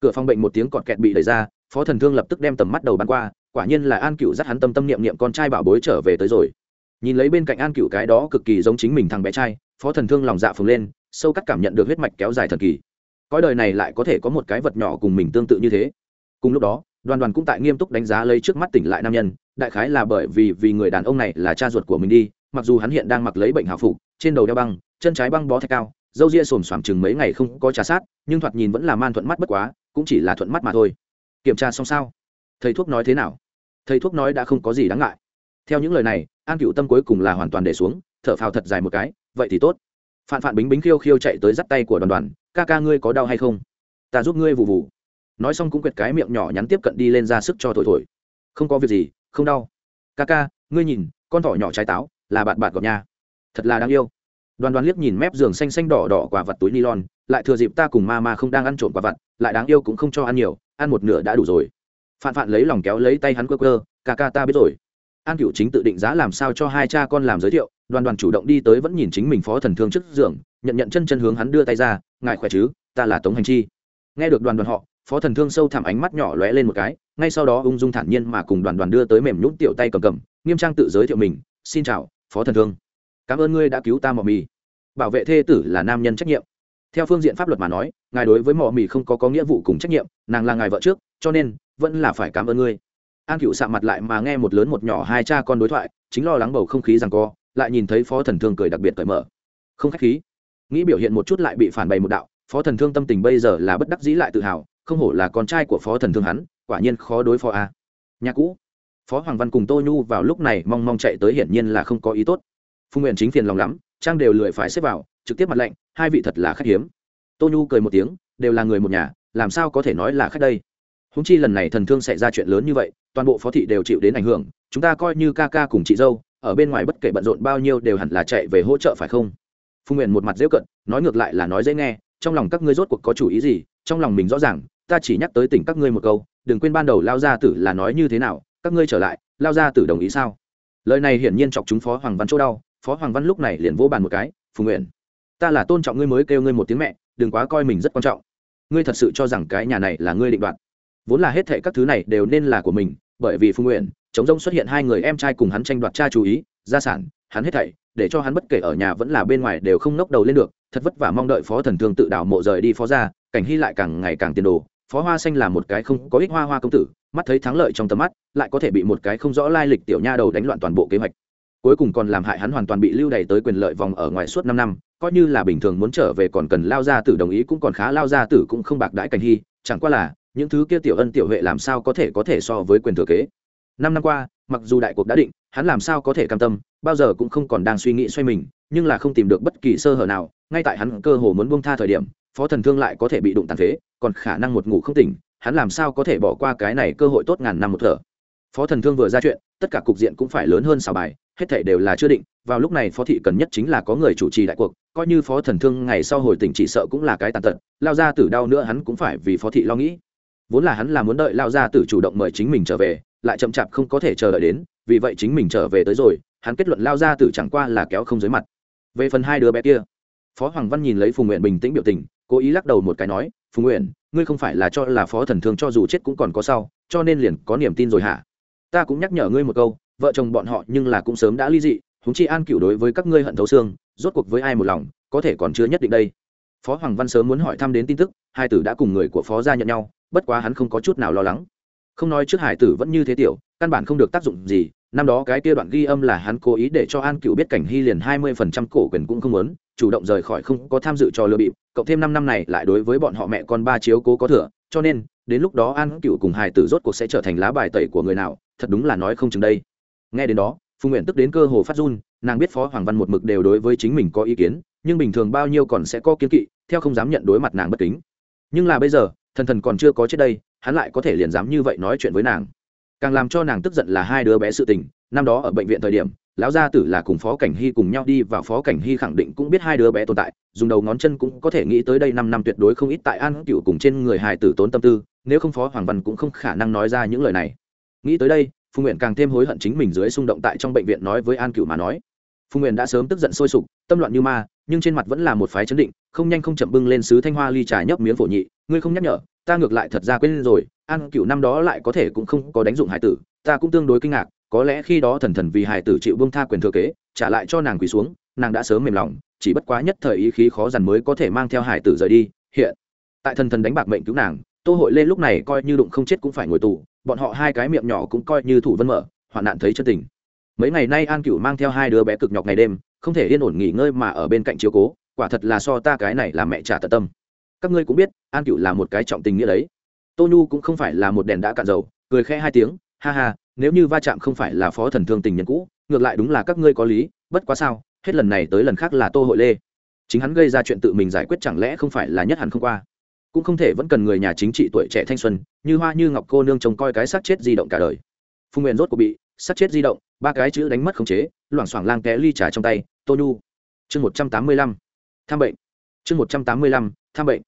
Cửa phòng bệnh một tiếng cọt kẹt bị đẩy ra, phó thần thương lập tức đem tầm mắt đầu bắn qua, quả nhiên là an cựu dắt hắn tâm tâm niệm niệm con trai bảo bối trở về tới rồi nhìn lấy bên cạnh an cựu cái đó cực kỳ giống chính mình thằng bé trai, phó thần thương lòng dạ phồng lên, sâu cắt cảm nhận được huyết mạch kéo dài thần kỳ. Cõi đời này lại có thể có một cái vật nhỏ cùng mình tương tự như thế. Cùng lúc đó, đoàn đoàn cũng tại nghiêm túc đánh giá lấy trước mắt tỉnh lại nam nhân, đại khái là bởi vì vì người đàn ông này là cha ruột của mình đi, mặc dù hắn hiện đang mặc lấy bệnh hào phục, trên đầu đeo băng, chân trái băng bó thạch cao dâu ria xồm xoàm chừng mấy ngày không có trà sát, nhưng thoạt nhìn vẫn là man thuận mắt bất quá, cũng chỉ là thuận mắt mà thôi. Kiểm tra xong sao? Thầy thuốc nói thế nào? Thầy thuốc nói đã không có gì đáng ngại theo những lời này, an cựu tâm cuối cùng là hoàn toàn để xuống, thở phào thật dài một cái, vậy thì tốt. Phạn phạn bính bính khiêu khiêu chạy tới dắt tay của đoàn đoàn, ca ca ngươi có đau hay không? Ta giúp ngươi vụ vụ nói xong cũng quệt cái miệng nhỏ nhắn tiếp cận đi lên ra sức cho thổi thổi. Không có việc gì, không đau. Ca ca, ngươi nhìn, con thỏ nhỏ trái táo, là bạn bạn gọt nha. Thật là đáng yêu. Đoàn đoàn liếc nhìn mép giường xanh xanh đỏ đỏ quả vật túi nylon, lại thừa dịp ta cùng ma ma không đang ăn trộm quả vật lại đáng yêu cũng không cho ăn nhiều, ăn một nửa đã đủ rồi. Phạn phạn lấy lòng kéo lấy tay hắn cơ cơ ca ca ta biết rồi an cựu chính tự định giá làm sao cho hai cha con làm giới thiệu, đoàn đoàn chủ động đi tới vẫn nhìn chính mình phó thần thương trước giường, nhận nhận chân chân hướng hắn đưa tay ra, ngài khỏe chứ? Ta là tống hành chi. Nghe được đoàn đoàn họ, phó thần thương sâu thẳm ánh mắt nhỏ lóe lên một cái, ngay sau đó ung dung thản nhiên mà cùng đoàn đoàn đưa tới mềm nhũng tiểu tay cầm cầm, nghiêm trang tự giới thiệu mình, xin chào, phó thần thương. Cảm ơn ngươi đã cứu ta mỏ mì. Bảo vệ thê tử là nam nhân trách nhiệm. Theo phương diện pháp luật mà nói, ngài đối với mỏ mì không có có nghĩa vụ cùng trách nhiệm, nàng là ngài vợ trước, cho nên vẫn là phải cảm ơn ngươi an cựu sạ mặt lại mà nghe một lớn một nhỏ hai cha con đối thoại, chính lo lắng bầu không khí rằng co, lại nhìn thấy phó thần thương cười đặc biệt cởi mở. Không khách khí. Nghĩ biểu hiện một chút lại bị phản bày một đạo, phó thần thương tâm tình bây giờ là bất đắc dĩ lại tự hào, không hổ là con trai của phó thần thương hắn, quả nhiên khó đối phó a. À. nhà cũ. Phó hoàng văn cùng tô nhu vào lúc này mong mong chạy tới hiển nhiên là không có ý tốt. Phùng nguyện chính phiền lòng lắm, trang đều lười phải xếp vào, trực tiếp mặt lạnh, hai vị thật là khách hiếm. Tô nhu cười một tiếng, đều là người một nhà, làm sao có thể nói là khách đây? Húng chi lần này thần thương xảy ra chuyện lớn như vậy, toàn bộ phó thị đều chịu đến ảnh hưởng, chúng ta coi như ca ca cùng chị dâu, ở bên ngoài bất kể bận rộn bao nhiêu đều hẳn là chạy về hỗ trợ phải không? Phùng nguyện một mặt dễ cận nói ngược lại là nói dễ nghe, trong lòng các ngươi rốt cuộc có chủ ý gì, trong lòng mình rõ ràng, ta chỉ nhắc tới tỉnh các ngươi một câu, đừng quên ban đầu lao gia tử là nói như thế nào, các ngươi trở lại, lao gia tử đồng ý sao? Lời này hiển nhiên chọc chúng phó hoàng văn chỗ đau, phó hoàng văn lúc này liền vô bàn một cái phùng nguyện ta là tôn trọng ngươi mới kêu ngươi một tiếng mẹ, đừng quá coi mình rất quan trọng. Ngươi thật sự cho rằng cái nhà này là ngươi định đoạt vốn là hết thệ các thứ này đều nên là của mình, bởi vì phùng nguyện, chống rông xuất hiện hai người em trai cùng hắn tranh đoạt cha chú ý, gia sản, hắn hết thảy, để cho hắn bất kể ở nhà vẫn là bên ngoài đều không nốc đầu lên được, thật vất vả mong đợi phó thần thương tự đảo mộ rời đi phó ra cảnh hy lại càng ngày càng tiền đồ. Phó hoa xanh là một cái không có ích hoa hoa công tử, mắt thấy thắng lợi trong tầm mắt, lại có thể bị một cái không rõ lai lịch tiểu nha đầu đánh loạn toàn bộ kế hoạch. Cuối cùng còn làm hại hắn hoàn toàn bị lưu đày tới quyền lợi vòng ở ngoài suốt năm năm, coi như là bình thường muốn trở về còn cần lao ra tử đồng ý cũng còn khá, lao ra tử cũng không bạc đãi cảnh hy, chẳng qua là những thứ kia tiểu ân tiểu huệ làm sao có thể có thể so với quyền thừa kế? Năm năm qua, mặc dù đại cuộc đã định, hắn làm sao có thể cam tâm, bao giờ cũng không còn đang suy nghĩ xoay mình, nhưng là không tìm được bất kỳ sơ hở nào, ngay tại hắn cơ hồ muốn buông tha thời điểm, phó thần thương lại có thể bị đụng tàn phế, còn khả năng một ngủ không tỉnh, hắn làm sao có thể bỏ qua cái này cơ hội tốt ngàn năm một thở? Phó thần thương vừa ra chuyện, tất cả cục diện cũng phải lớn hơn xào bài, hết thể đều là chưa định, vào lúc này phó thị cần nhất chính là có người chủ trì đại cuộc, coi như phó thần thương ngày sau hồi tỉnh chỉ sợ cũng là cái tàn tật, lao ra tử đau nữa hắn cũng phải vì phó thị lo nghĩ vốn là hắn là muốn đợi lao ra tử chủ động mời chính mình trở về, lại chậm chạp không có thể chờ đợi đến, vì vậy chính mình trở về tới rồi, hắn kết luận lao ra tử chẳng qua là kéo không dưới mặt. Về phần hai đứa bé kia, phó hoàng văn nhìn lấy phùng nguyện bình tĩnh biểu tình, cố ý lắc đầu một cái nói, phùng nguyện, ngươi không phải là cho là phó thần thương cho dù chết cũng còn có sau, cho nên liền có niềm tin rồi hả? Ta cũng nhắc nhở ngươi một câu, vợ chồng bọn họ nhưng là cũng sớm đã ly dị húng chi an cựu đối với các ngươi hận thấu xương, rốt cuộc với ai một lòng, có thể còn chưa nhất định đây phó hoàng văn sớm muốn hỏi thăm đến tin tức, hai tử đã cùng người của phó gia nhận nhau, bất quá hắn không có chút nào lo lắng. Không nói trước hải tử vẫn như thế tiểu, căn bản không được tác dụng gì, năm đó cái kia đoạn ghi âm là hắn cố ý để cho an cựu biết cảnh hy liền hai mươi phần trăm cổ quyền cũng không muốn, chủ động rời khỏi không có tham dự cho lừa bịp, cộng thêm năm năm này lại đối với bọn họ mẹ con ba chiếu cố có thừa, cho nên, đến lúc đó an cựu cùng hải tử rốt cuộc sẽ trở thành lá bài tẩy của người nào, thật đúng là nói không chừng đây. Nghe đến đó, phùng nguyện tức đến cơ hồ phát run, nàng biết phó hoàng văn một mực đều đối với chính mình có ý kiến, nhưng bình thường bao nhiêu còn sẽ có kiến kỵ theo không dám nhận đối mặt nàng bất kính. Nhưng là bây giờ, thần thần còn chưa có chết đây, hắn lại có thể liền dám như vậy nói chuyện với nàng. Càng làm cho nàng tức giận là hai đứa bé sự tình. Năm đó ở bệnh viện thời điểm, lão gia tử là cùng phó cảnh hy cùng nhau đi và phó cảnh hy khẳng định cũng biết hai đứa bé tồn tại, dùng đầu ngón chân cũng có thể nghĩ tới đây năm năm tuyệt đối không ít tại an cựu cùng trên người hài tử tốn tâm tư, nếu không phó hoàng văn cũng không khả năng nói ra những lời này. Nghĩ tới đây, phùng nguyện càng thêm hối hận chính mình dưới xung động tại trong bệnh viện nói với an cựu mà nói. Phùng nguyện đã sớm tức giận sôi sục tâm loạn như ma, nhưng trên mặt vẫn là một phái chấn định, không nhanh không chậm bưng lên sứ thanh hoa ly trà nhấp miếng phổ nhị, ngươi không nhắc nhở, ta ngược lại thật ra quên rồi an cựu năm đó lại có thể cũng không có đánh dụng hải tử, ta cũng tương đối kinh ngạc, có lẽ khi đó thần thần vì hải tử chịu bông tha quyền thừa kế, trả lại cho nàng quỳ xuống, nàng đã sớm mềm lòng, chỉ bất quá nhất thời ý khí khó dằn mới có thể mang theo hải tử rời đi, hiện tại thần thần đánh bạc mệnh cứu nàng, tô hội lê lúc này coi như đụng không chết cũng phải ngồi tù, bọn họ hai cái miệng nhỏ cũng coi như thủ vân mở, hoạn nạn thấy chân tình. Mấy ngày nay an cựu mang theo hai đứa bé cực nhọc ngày đêm không thể yên ổn nghỉ ngơi mà ở bên cạnh chiếu cố, quả thật là so ta cái này là mẹ trả tận tâm. Các ngươi cũng biết, an cựu là một cái trọng tình nghĩa đấy. Tô nhu cũng không phải là một đèn đã cạn dầu, cười khẽ hai tiếng, ha ha, nếu như va chạm không phải là phó thần thương tình nhân cũ, ngược lại đúng là các ngươi có lý, bất quá sao, hết lần này tới lần khác là tô hội lê. Chính hắn gây ra chuyện tự mình giải quyết chẳng lẽ không phải là nhất hẳn không qua? Cũng không thể vẫn cần người nhà chính trị tuổi trẻ thanh xuân, như hoa như ngọc cô nương trông coi cái xác chết di động cả đời. Phùng nguyện rốt của bị, xác chết di động, ba cái chữ đánh mất khống chế, loảng xoảng lang té ly trà trong tay tô nhu. Chương một trăm tám mươi lăm, tham bệnh. Chương một trăm tám mươi lăm, tham bệnh.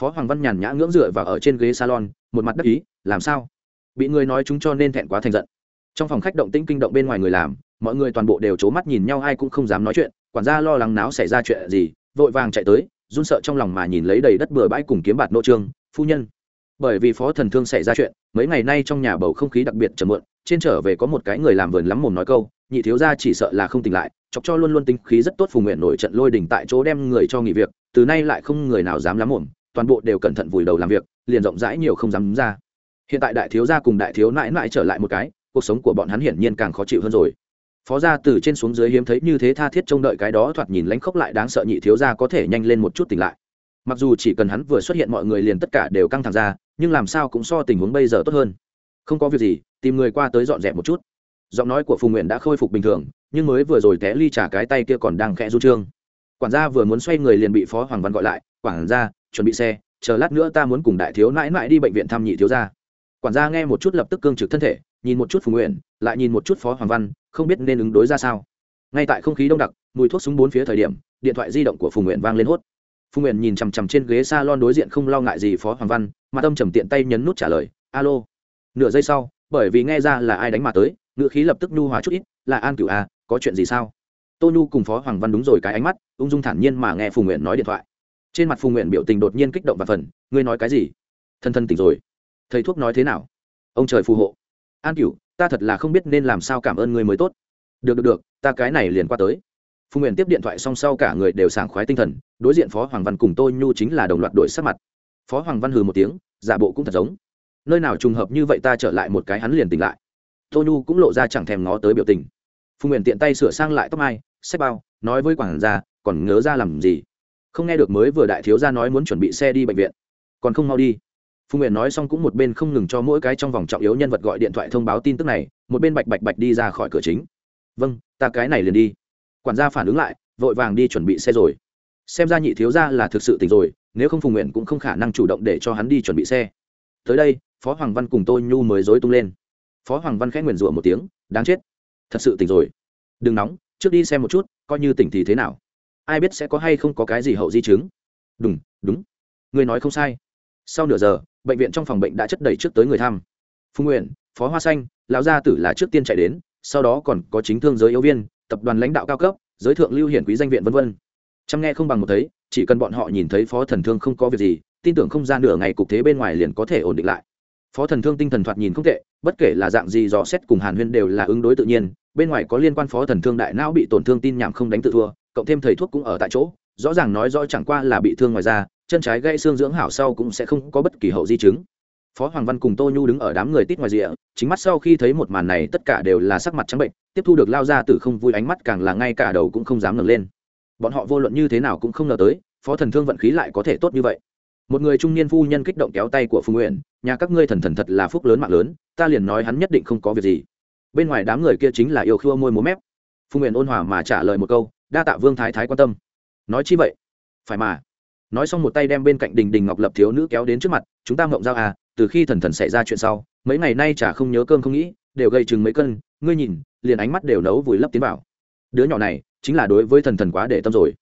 Phó hoàng văn nhàn nhã ngưỡng dựa và ở trên ghế salon, một mặt đắc ý, làm sao? Bị người nói chúng cho nên thẹn quá thành giận. Trong phòng khách động tĩnh kinh động bên ngoài người làm, mọi người toàn bộ đều c h ố mắt nhìn nhau, ai cũng không dám nói chuyện, quản gia lo lắng náo xảy ra chuyện gì, vội vàng chạy tới, run sợ trong lòng mà nhìn lấy đầy đất bừa bãi cùng kiếm bạt nô trương, phu nhân. Bởi vì phó thần thương xảy ra chuyện, mấy ngày nay trong nhà bầu không khí đặc biệt trầm muộn trên trở về có một cái người làm vườn lắm mồm nói câu, nhị thiếu gia chỉ sợ là không tỉnh lại, chọc cho luôn luôn tinh khí rất tốt phù nguyện nổi trận lôi đỉnh tại chỗ đem người cho nghỉ việc, từ nay lại không người nào dám lắm mồm, toàn bộ đều cẩn thận vùi đầu làm việc, liền rộng rãi nhiều không dám ra. Hiện tại đại thiếu gia cùng đại thiếu nãi nãi trở lại một cái, cuộc sống của bọn hắn hiển nhiên càng khó chịu hơn rồi. Phó gia từ trên xuống dưới hiếm thấy như thế tha thiết trông đợi cái đó thoạt nhìn lánh khốc lại đáng sợ nhị thiếu gia có thể nhanh lên một chút tỉnh lại. Mặc dù chỉ cần hắn vừa xuất hiện mọi người liền tất cả đều căng thẳng ra, nhưng làm sao cũng so tình huống bây giờ tốt hơn. Không có việc gì tìm người qua tới dọn dẹp một chút. Giọng nói của phùng nguyện đã khôi phục bình thường, nhưng mới vừa rồi té ly trả cái tay kia còn đang khẽ du trương. Quản gia vừa muốn xoay người liền bị phó hoàng văn gọi lại, quản gia, chuẩn bị xe, chờ lát nữa ta muốn cùng đại thiếu nãi nãi đi bệnh viện thăm nhị thiếu gia. Quản gia nghe một chút lập tức cương trực thân thể, nhìn một chút phùng nguyện, lại nhìn một chút phó hoàng văn, không biết nên ứng đối ra sao. Ngay tại không khí đông đặc, mùi thuốc súng bốn phía thời điểm, điện thoại di động của phùng nguyện vang lên hốt. Phùng nguyện nhìn chằm chằm trên ghế s a lon đối diện không lo ngại gì phó hoàng văn mà tâm trầm tiện tay nhấn nút trả lời, alo. Nửa giây sau bởi vì nghe ra là ai đánh mà tới, ngữ khí lập tức nhu hóa chút ít, là an cửu à có chuyện gì sao? Tô nhu cùng phó hoàng văn đúng rồi, cái ánh mắt, ung dung thản nhiên mà nghe phùng nguyện nói điện thoại. Trên mặt phùng nguyện biểu tình đột nhiên kích động và phần, ngươi nói cái gì? Thân thân tỉnh rồi. Thầy thuốc nói thế nào? Ông trời phù hộ. An cửu, ta thật là không biết nên làm sao cảm ơn ngươi mới tốt. Được được được, ta cái này liền qua tới. Phùng nguyện tiếp điện thoại song sau cả người đều sảng khoái tinh thần, đối diện phó hoàng văn cùng tô nhu chính là đồng loạt đổi sắc mặt. Phó hoàng văn hừ một tiếng, giả bộ cũng thật giống nơi nào trùng hợp như vậy ta trở lại một cái hắn liền tỉnh lại. Tô nhu cũng lộ ra chẳng thèm ngó tới biểu tình. Phùng nguyện tiện tay sửa sang lại tóc mai xếp bao, nói với quản gia, còn ngớ ra làm gì? Không nghe được mới vừa đại thiếu gia nói muốn chuẩn bị xe đi bệnh viện. Còn không mau đi. Phùng nguyện nói xong cũng một bên không ngừng cho mỗi cái trong vòng trọng yếu nhân vật gọi điện thoại thông báo tin tức này, một bên bạch bạch bạch đi ra khỏi cửa chính. Vâng ta cái này liền đi. Quản gia phản ứng lại, vội vàng đi chuẩn bị xe rồi. Xem ra nhị thiếu gia là thực sự tỉnh rồi, nếu không phùng nguyện cũng không khả năng chủ động để cho hắn đi chuẩn bị xe. Tới đây phó hoàng văn cùng tôi nhu mới dối tung lên. Phó hoàng văn khẽ nguyền rủa một tiếng, đáng chết, thật sự tỉnh rồi. Đừng nóng, trước đi xem một chút, coi như tỉnh thì thế nào. Ai biết sẽ có hay không có cái gì hậu di chứng. Đúng đúng. Người nói không sai. Sau nửa giờ, bệnh viện trong phòng bệnh đã chất đầy trước tới người thăm. Phú nguyện, phó hoa xanh, lão gia tử là trước tiên chạy đến, sau đó còn có chính thương giới yếu viên, tập đoàn lãnh đạo cao cấp, giới thượng lưu hiển quý danh viện v v chăm nghe không bằng một thấy, chỉ cần bọn họ nhìn thấy phó thần thương không có việc gì, tin tưởng không ra nửa ngày cục thế bên ngoài liền có thể ổn định lại phó thần thương tinh thần thoạt nhìn không tệ, bất kể là dạng gì dò xét cùng hàn huyên đều là ứng đối tự nhiên, bên ngoài có liên quan phó thần thương đại não bị tổn thương tin nhảm không đánh tự thua, cộng thêm thầy thuốc cũng ở tại chỗ, rõ ràng nói rõ chẳng qua là bị thương ngoài ra chân trái gãy xương dưỡng hảo sau cũng sẽ không có bất kỳ hậu di chứng. Phó hoàng văn cùng tô nhu đứng ở đám người tít ngoài rìa, chính mắt sau khi thấy một màn này tất cả đều là sắc mặt trắng bệnh, tiếp thu được lao ra từ không vui ánh mắt càng là ngay cả đầu cũng không dám ngẩng lên. Bọn họ vô luận như thế nào cũng không ngờ tới, phó thần thương vận khí lại có thể tốt như vậy một người trung niên phu nhân kích động kéo tay của phùng nguyện, nhà các ngươi thần thần thật là phúc lớn mạng lớn, ta liền nói hắn nhất định không có việc gì. Bên ngoài đám người kia chính là yêu khua môi múa mép. Phùng nguyện ôn hòa mà trả lời một câu, đa tạ vương thái thái quan tâm. Nói chi vậy? Phải mà. Nói xong một tay đem bên cạnh đình đình ngọc lập thiếu nữ kéo đến trước mặt, chúng ta mộng giao à từ khi thần thần xảy ra chuyện sau, mấy ngày nay chả không nhớ cơm không nghĩ, đều gây chừng mấy cân, ngươi nhìn, liền ánh mắt đều nấu vùi lấp tiến vào. Đứa nhỏ này, chính là đối với thần thần quá để tâm rồi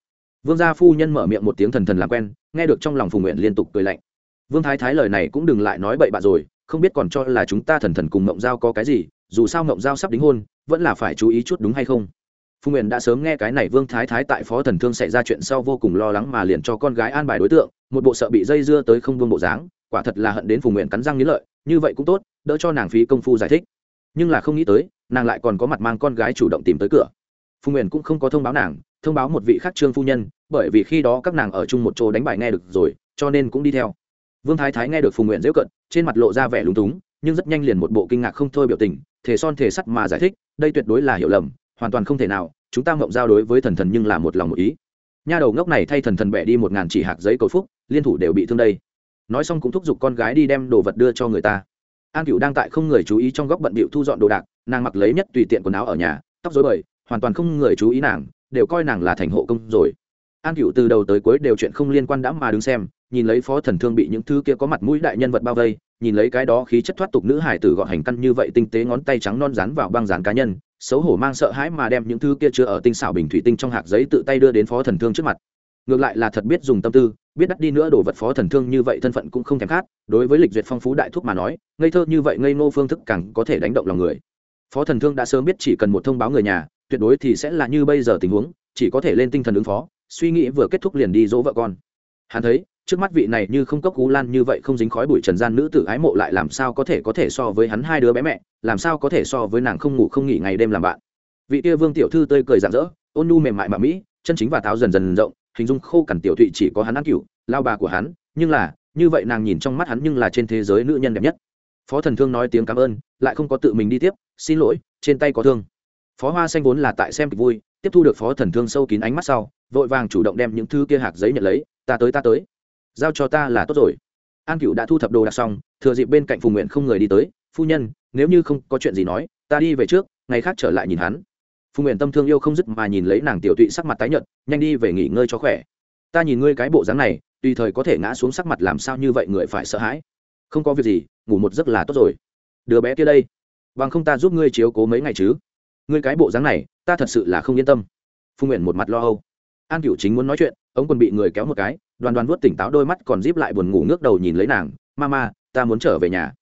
vương gia phu nhân mở miệng một tiếng thần thần làm quen, nghe được trong lòng phùng nguyện liên tục cười lạnh. Vương thái thái lời này cũng đừng lại nói bậy bạ rồi, không biết còn cho là chúng ta thần thần cùng mộng giao có cái gì, dù sao mộng giao sắp đính hôn, vẫn là phải chú ý chút đúng hay không? Phùng nguyện đã sớm nghe cái này vương thái thái tại phó thần thương xảy ra chuyện sau vô cùng lo lắng mà liền cho con gái an bài đối tượng, một bộ sợ bị dây dưa tới không vương bộ dáng, quả thật là hận đến phùng nguyện cắn răng nghĩ lợi, như vậy cũng tốt, đỡ cho nàng phí công phu giải thích. Nhưng là không nghĩ tới, nàng lại còn có mặt mang con gái chủ động tìm tới cửa. Phùng nguyện cũng không có thông báo nàng thông báo một vị khác trương phu nhân, bởi vì khi đó các nàng ở chung một chỗ đánh bài nghe được rồi, cho nên cũng đi theo. Vương thái thái nghe được phùng nguyện dễ cận, trên mặt lộ ra vẻ lúng túng, nhưng rất nhanh liền một bộ kinh ngạc không thôi biểu tình thể son thể sắt mà giải thích, đây tuyệt đối là hiểu lầm, hoàn toàn không thể nào, chúng ta mộng giao đối với thần thần nhưng là một lòng một ý. Nha đầu ngốc này thay thần thần bẻ đi một ngàn chỉ hạt giấy cầu phúc, liên thủ đều bị thương đây. Nói xong cũng thúc giục con gái đi đem đồ vật đưa cho người ta. An cựu đang tại không người chú ý trong góc bận bịu thu dọn đồ đạc, nàng mặc lấy nhất tùy tiện quần áo ở nhà, tóc dối bời, hoàn toàn không người chú ý nàng đều coi nàng là thành hộ công rồi. An cựu từ đầu tới cuối đều chuyện không liên quan đã mà đứng xem, nhìn lấy phó thần thương bị những thứ kia có mặt mũi đại nhân vật bao vây, nhìn lấy cái đó khí chất thoát tục nữ hải tử gọn hành căn như vậy tinh tế ngón tay trắng non rán vào băng dán cá nhân, xấu hổ mang sợ hãi mà đem những thứ kia chưa ở tinh xảo bình thủy tinh trong hạt giấy tự tay đưa đến phó thần thương trước mặt. Ngược lại là thật biết dùng tâm tư, biết đắt đi nữa đồ vật phó thần thương như vậy thân phận cũng không thèm khát, đối với lịch duyệt phong phú đại thúc mà nói, ngây thơ như vậy ngây ngô phương thức càng có thể đánh động lòng người. Phó thần thương đã sớm biết chỉ cần một thông báo người nhà tuyệt đối thì sẽ là như bây giờ tình huống, chỉ có thể lên tinh thần ứng phó, suy nghĩ vừa kết thúc liền đi dỗ vợ con. Hắn thấy, trước mắt vị này như không cốc cú lan như vậy không dính khói bụi trần gian nữ tử ái mộ lại làm sao có thể có thể so với hắn hai đứa bé mẹ, làm sao có thể so với nàng không ngủ không nghỉ ngày đêm làm bạn. Vị kia vương tiểu thư tươi cười rạng rỡ, ôn nhu mềm mại mà mỹ, chân chính và tháo dần dần rộng, hình dung khô cằn tiểu thụy chỉ có hắn ăn cửu lao bà của hắn, nhưng là, như vậy nàng nhìn trong mắt hắn nhưng là trên thế giới nữ nhân đẹp nhất. Phó thần thương nói tiếng cảm ơn, lại không có tự mình đi tiếp, xin lỗi, trên tay có thương phó hoa xanh vốn là tại xem kịch vui, tiếp thu được phó thần thương sâu kín ánh mắt sau, vội vàng chủ động đem những thư kia hạt giấy nhận lấy, ta tới ta tới. Giao cho ta là tốt rồi. An cựu đã thu thập đồ đạc xong, thừa dịp bên cạnh phùng nguyện không người đi tới, phu nhân, nếu như không có chuyện gì nói, ta đi về trước, ngày khác trở lại nhìn hắn. Phùng nguyện tâm thương yêu không dứt mà nhìn lấy nàng tiểu tụy sắc mặt tái nhợt, nhanh đi về nghỉ ngơi cho khỏe. Ta nhìn ngươi cái bộ dáng này, tùy thời có thể ngã xuống sắc mặt làm sao như vậy người phải sợ hãi. Không có việc gì, ngủ một giấc là tốt rồi. Đứa bé kia đây, bằng không ta giúp ngươi chiếu cố mấy ngày chứ? Ngươi cái bộ dáng này, ta thật sự là không yên tâm. Phùng nguyện một mặt lo âu. An cựu chính muốn nói chuyện ông còn bị người kéo một cái, đoàn đoàn vuốt tỉnh táo đôi mắt còn díp lại buồn ngủ ngước đầu nhìn lấy nàng ma ma ta muốn trở về nhà.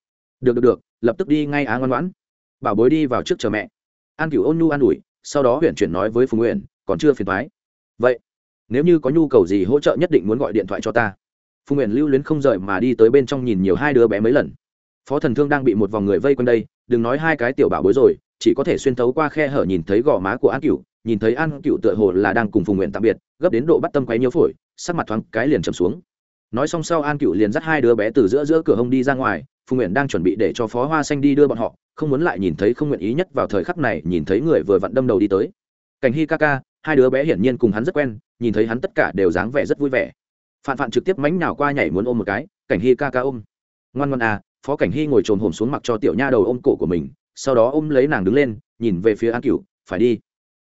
Được được được, lập tức đi ngay á ngoan ngoãn. Bảo bối đi vào trước chờ mẹ. An cựu ôn nhu an ủi, sau đó huyện chuyển nói với phùng nguyện, còn chưa phiền thoái. Vậy, nếu như có nhu cầu gì hỗ trợ nhất định muốn gọi điện thoại cho ta. Phùng nguyện lưu luyến không rời mà đi tới bên trong nhìn nhiều hai đứa bé mấy lần. Phó thần thương đang bị một vòng người vây quanh đây, đừng nói hai cái tiểu bảo bối rồi chỉ có thể xuyên thấu qua khe hở nhìn thấy gò má của an Cựu, nhìn thấy an Cựu tựa hồ là đang cùng phùng nguyện tạm biệt gấp đến độ bắt tâm quấy nhiễu phổi sắc mặt thoáng cái liền trầm xuống. Nói xong sau an cựu liền dắt hai đứa bé từ giữa giữa cửa hông đi ra ngoài phùng nguyện đang chuẩn bị để cho phó hoa xanh đi đưa bọn họ không muốn lại nhìn thấy không nguyện ý nhất vào thời khắc này nhìn thấy người vừa vặn đâm đầu đi tới. Cảnh hy ca ca hai đứa bé hiển nhiên cùng hắn rất quen nhìn thấy hắn tất cả đều dáng vẻ rất vui vẻ. Phạn phạn trực tiếp mánh nào qua nhảy muốn ôm một cái cảnh hy ca ca ôm. Ngoan ngoan à phó cảnh hy ngồi trồm hổm xuống mặc cho tiểu nha đầu ôm cổ của mình sau đó ôm lấy nàng đứng lên, nhìn về phía an cửu, phải đi,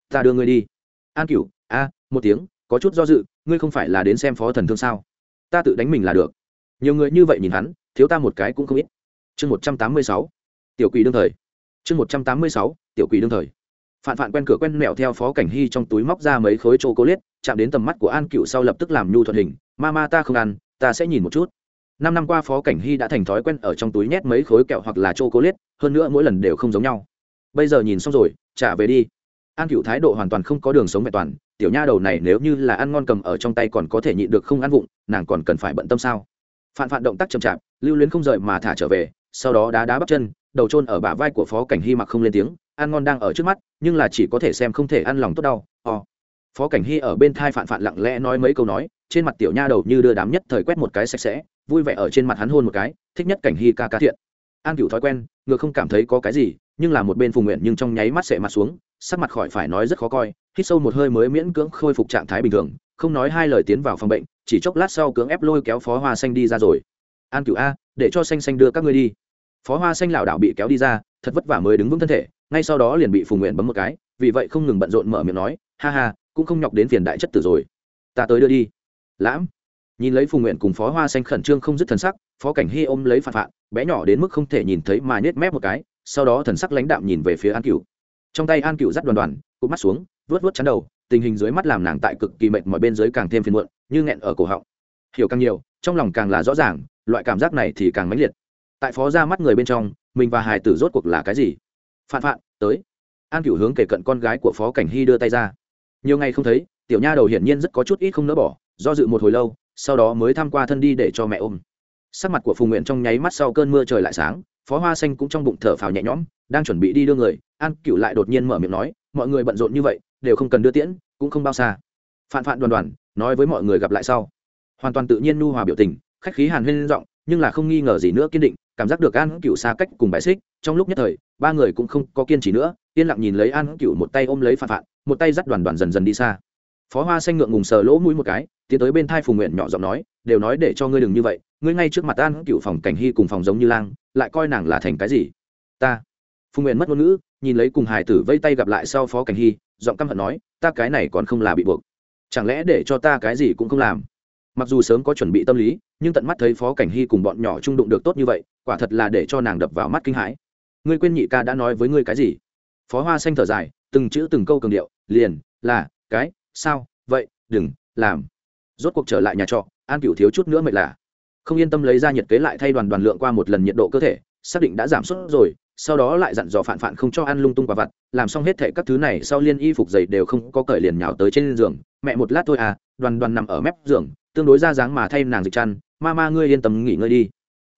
ta đưa ngươi đi. An cửu, a, một tiếng, có chút do dự, ngươi không phải là đến xem phó thần thương sao? Ta tự đánh mình là được. Nhiều người như vậy nhìn hắn, thiếu ta một cái cũng không ít. Chương một trăm tám mươi sáu, tiểu quỷ đương thời. Chương một trăm tám mươi sáu, tiểu quỷ đương thời. Phạn phạn quen cửa quen mẹo theo phó cảnh hy trong túi móc ra mấy khối chô cố liết chạm đến tầm mắt của an cựu sau lập tức làm nhu thuận hình. Ma ma, ta không ăn, ta sẽ nhìn một chút năm năm qua phó cảnh hy đã thành thói quen ở trong túi nhét mấy khối kẹo hoặc là chô cố liết hơn nữa mỗi lần đều không giống nhau. Bây giờ nhìn xong rồi, trả về đi. An cựu thái độ hoàn toàn không có đường sống vẹn toàn, tiểu nha đầu này nếu như là ăn ngon cầm ở trong tay còn có thể nhịn được không ăn vụng, nàng còn cần phải bận tâm sao? Phản phản động tác chậm chạp, lưu luyến không rời mà thả trở về, sau đó đá đá bắp chân, đầu trôn ở bả vai của phó cảnh hy mặc không lên tiếng, ăn ngon đang ở trước mắt, nhưng là chỉ có thể xem không thể ăn lòng tốt đau, o. Phó cảnh hy ở bên thai phản phản lặng lẽ nói mấy câu nói trên mặt tiểu nha đầu như đưa đám nhất thời quét một cái sạch sẽ, vui vẻ ở trên mặt hắn hôn một cái, thích nhất cảnh hy ca ca thiện. An cựu thói quen ngựa không cảm thấy có cái gì, nhưng là một bên phùng nguyện nhưng trong nháy mắt sệ mặt xuống, sắc mặt khỏi phải nói rất khó coi, hít sâu một hơi mới miễn cưỡng khôi phục trạng thái bình thường, không nói hai lời tiến vào phòng bệnh, chỉ chốc lát sau cưỡng ép lôi kéo phó hoa xanh đi ra rồi. An cựu a, để cho xanh xanh đưa các ngươi đi. Phó hoa xanh lảo đảo bị kéo đi ra, thật vất vả mới đứng vững thân thể, ngay sau đó liền bị phùng nguyện bấm một cái, vì vậy không ngừng bận rộn mở miệng nói, ha ha, cũng không nhọc đến phiền đại chất tử rồi. Ta tới đưa đi lãm. Nhìn lấy phùng nguyện cùng phó hoa xanh khẩn trương không dứt thần sắc, phó cảnh hy ôm lấy phạt phạt bé nhỏ đến mức không thể nhìn thấy mà nhét mép một cái, sau đó thần sắc lãnh đạm nhìn về phía an cửu. Trong tay an cựu dắt đoàn đoàn cụt mắt xuống vớt vớt chắn đầu, tình hình dưới mắt làm nàng tại cực kỳ mệt mọi bên dưới càng thêm phiền muộn, như nghẹn ở cổ họng. Hiểu càng nhiều, trong lòng càng là rõ ràng, loại cảm giác này thì càng mãnh liệt. Tại phó ra mắt người bên trong, mình và hài tử rốt cuộc là cái gì? Phạn phạn, tới. An cửu hướng kể cận con gái của phó cảnh hy đưa tay ra. Nhiều ngày không thấy, tiểu nha đầu hiển nhiên rất có chút ít không nỡ bỏ do dự một hồi lâu, sau đó mới tham qua thân đi để cho mẹ ôm. Sắc mặt của phùng nguyện trong nháy mắt sau cơn mưa trời lại sáng, phó hoa xanh cũng trong bụng thở phào nhẹ nhõm, đang chuẩn bị đi đưa người, an cựu lại đột nhiên mở miệng nói, mọi người bận rộn như vậy, đều không cần đưa tiễn, cũng không bao xa. Phạn phạn đoàn đoàn, nói với mọi người gặp lại sau. Hoàn toàn tự nhiên nu hòa biểu tình, khách khí hàn huyên giọng, nhưng là không nghi ngờ gì nữa kiên định, cảm giác được an cựu xa cách cùng bài xích, trong lúc nhất thời, ba người cũng không có kiên trì nữa, yên lặng nhìn lấy an cựu một tay ôm lấy phạn phạn, một tay dắt đoàn đoàn dần dần đi xa. Phó hoa xanh ngượng ngùng sờ lỗ mũi một cái tiến tới bên thai phùng nguyện nhỏ giọng nói, đều nói để cho ngươi đừng như vậy, ngươi ngay trước mặt an cựu phòng cảnh hy cùng phòng giống như lang, lại coi nàng là thành cái gì? Ta. Phùng nguyện mất ngôn ngữ, nhìn lấy cùng hải tử vây tay gặp lại sau phó cảnh hy, giọng căm hận nói, ta cái này còn không là bị buộc. Chẳng lẽ để cho ta cái gì cũng không làm? Mặc dù sớm có chuẩn bị tâm lý, nhưng tận mắt thấy phó cảnh hy cùng bọn nhỏ trung đụng được tốt như vậy, quả thật là để cho nàng đập vào mắt kinh hãi. Ngươi quên nhị ca đã nói với ngươi cái gì? Phó hoa xanh thở dài, từng chữ từng câu cường điệu, liền, là, cái, sao, vậy, đừng, làm rốt cuộc trở lại nhà trọ, an cựu thiếu chút nữa mệt lạ. Không yên tâm lấy ra nhiệt kế lại thay đoàn đoàn lượng qua một lần nhiệt độ cơ thể, xác định đã giảm sốt rồi, sau đó lại dặn dò phản phản không cho ăn lung tung quả vặt, làm xong hết thệ các thứ này sau liên y phục dày đều không có cởi liền nhào tới trên giường. Mẹ một lát thôi à đoàn đoàn nằm ở mép giường, tương đối ra dáng mà thay nàng dịch chăn. Ma ma ngươi yên tâm nghỉ ngơi đi.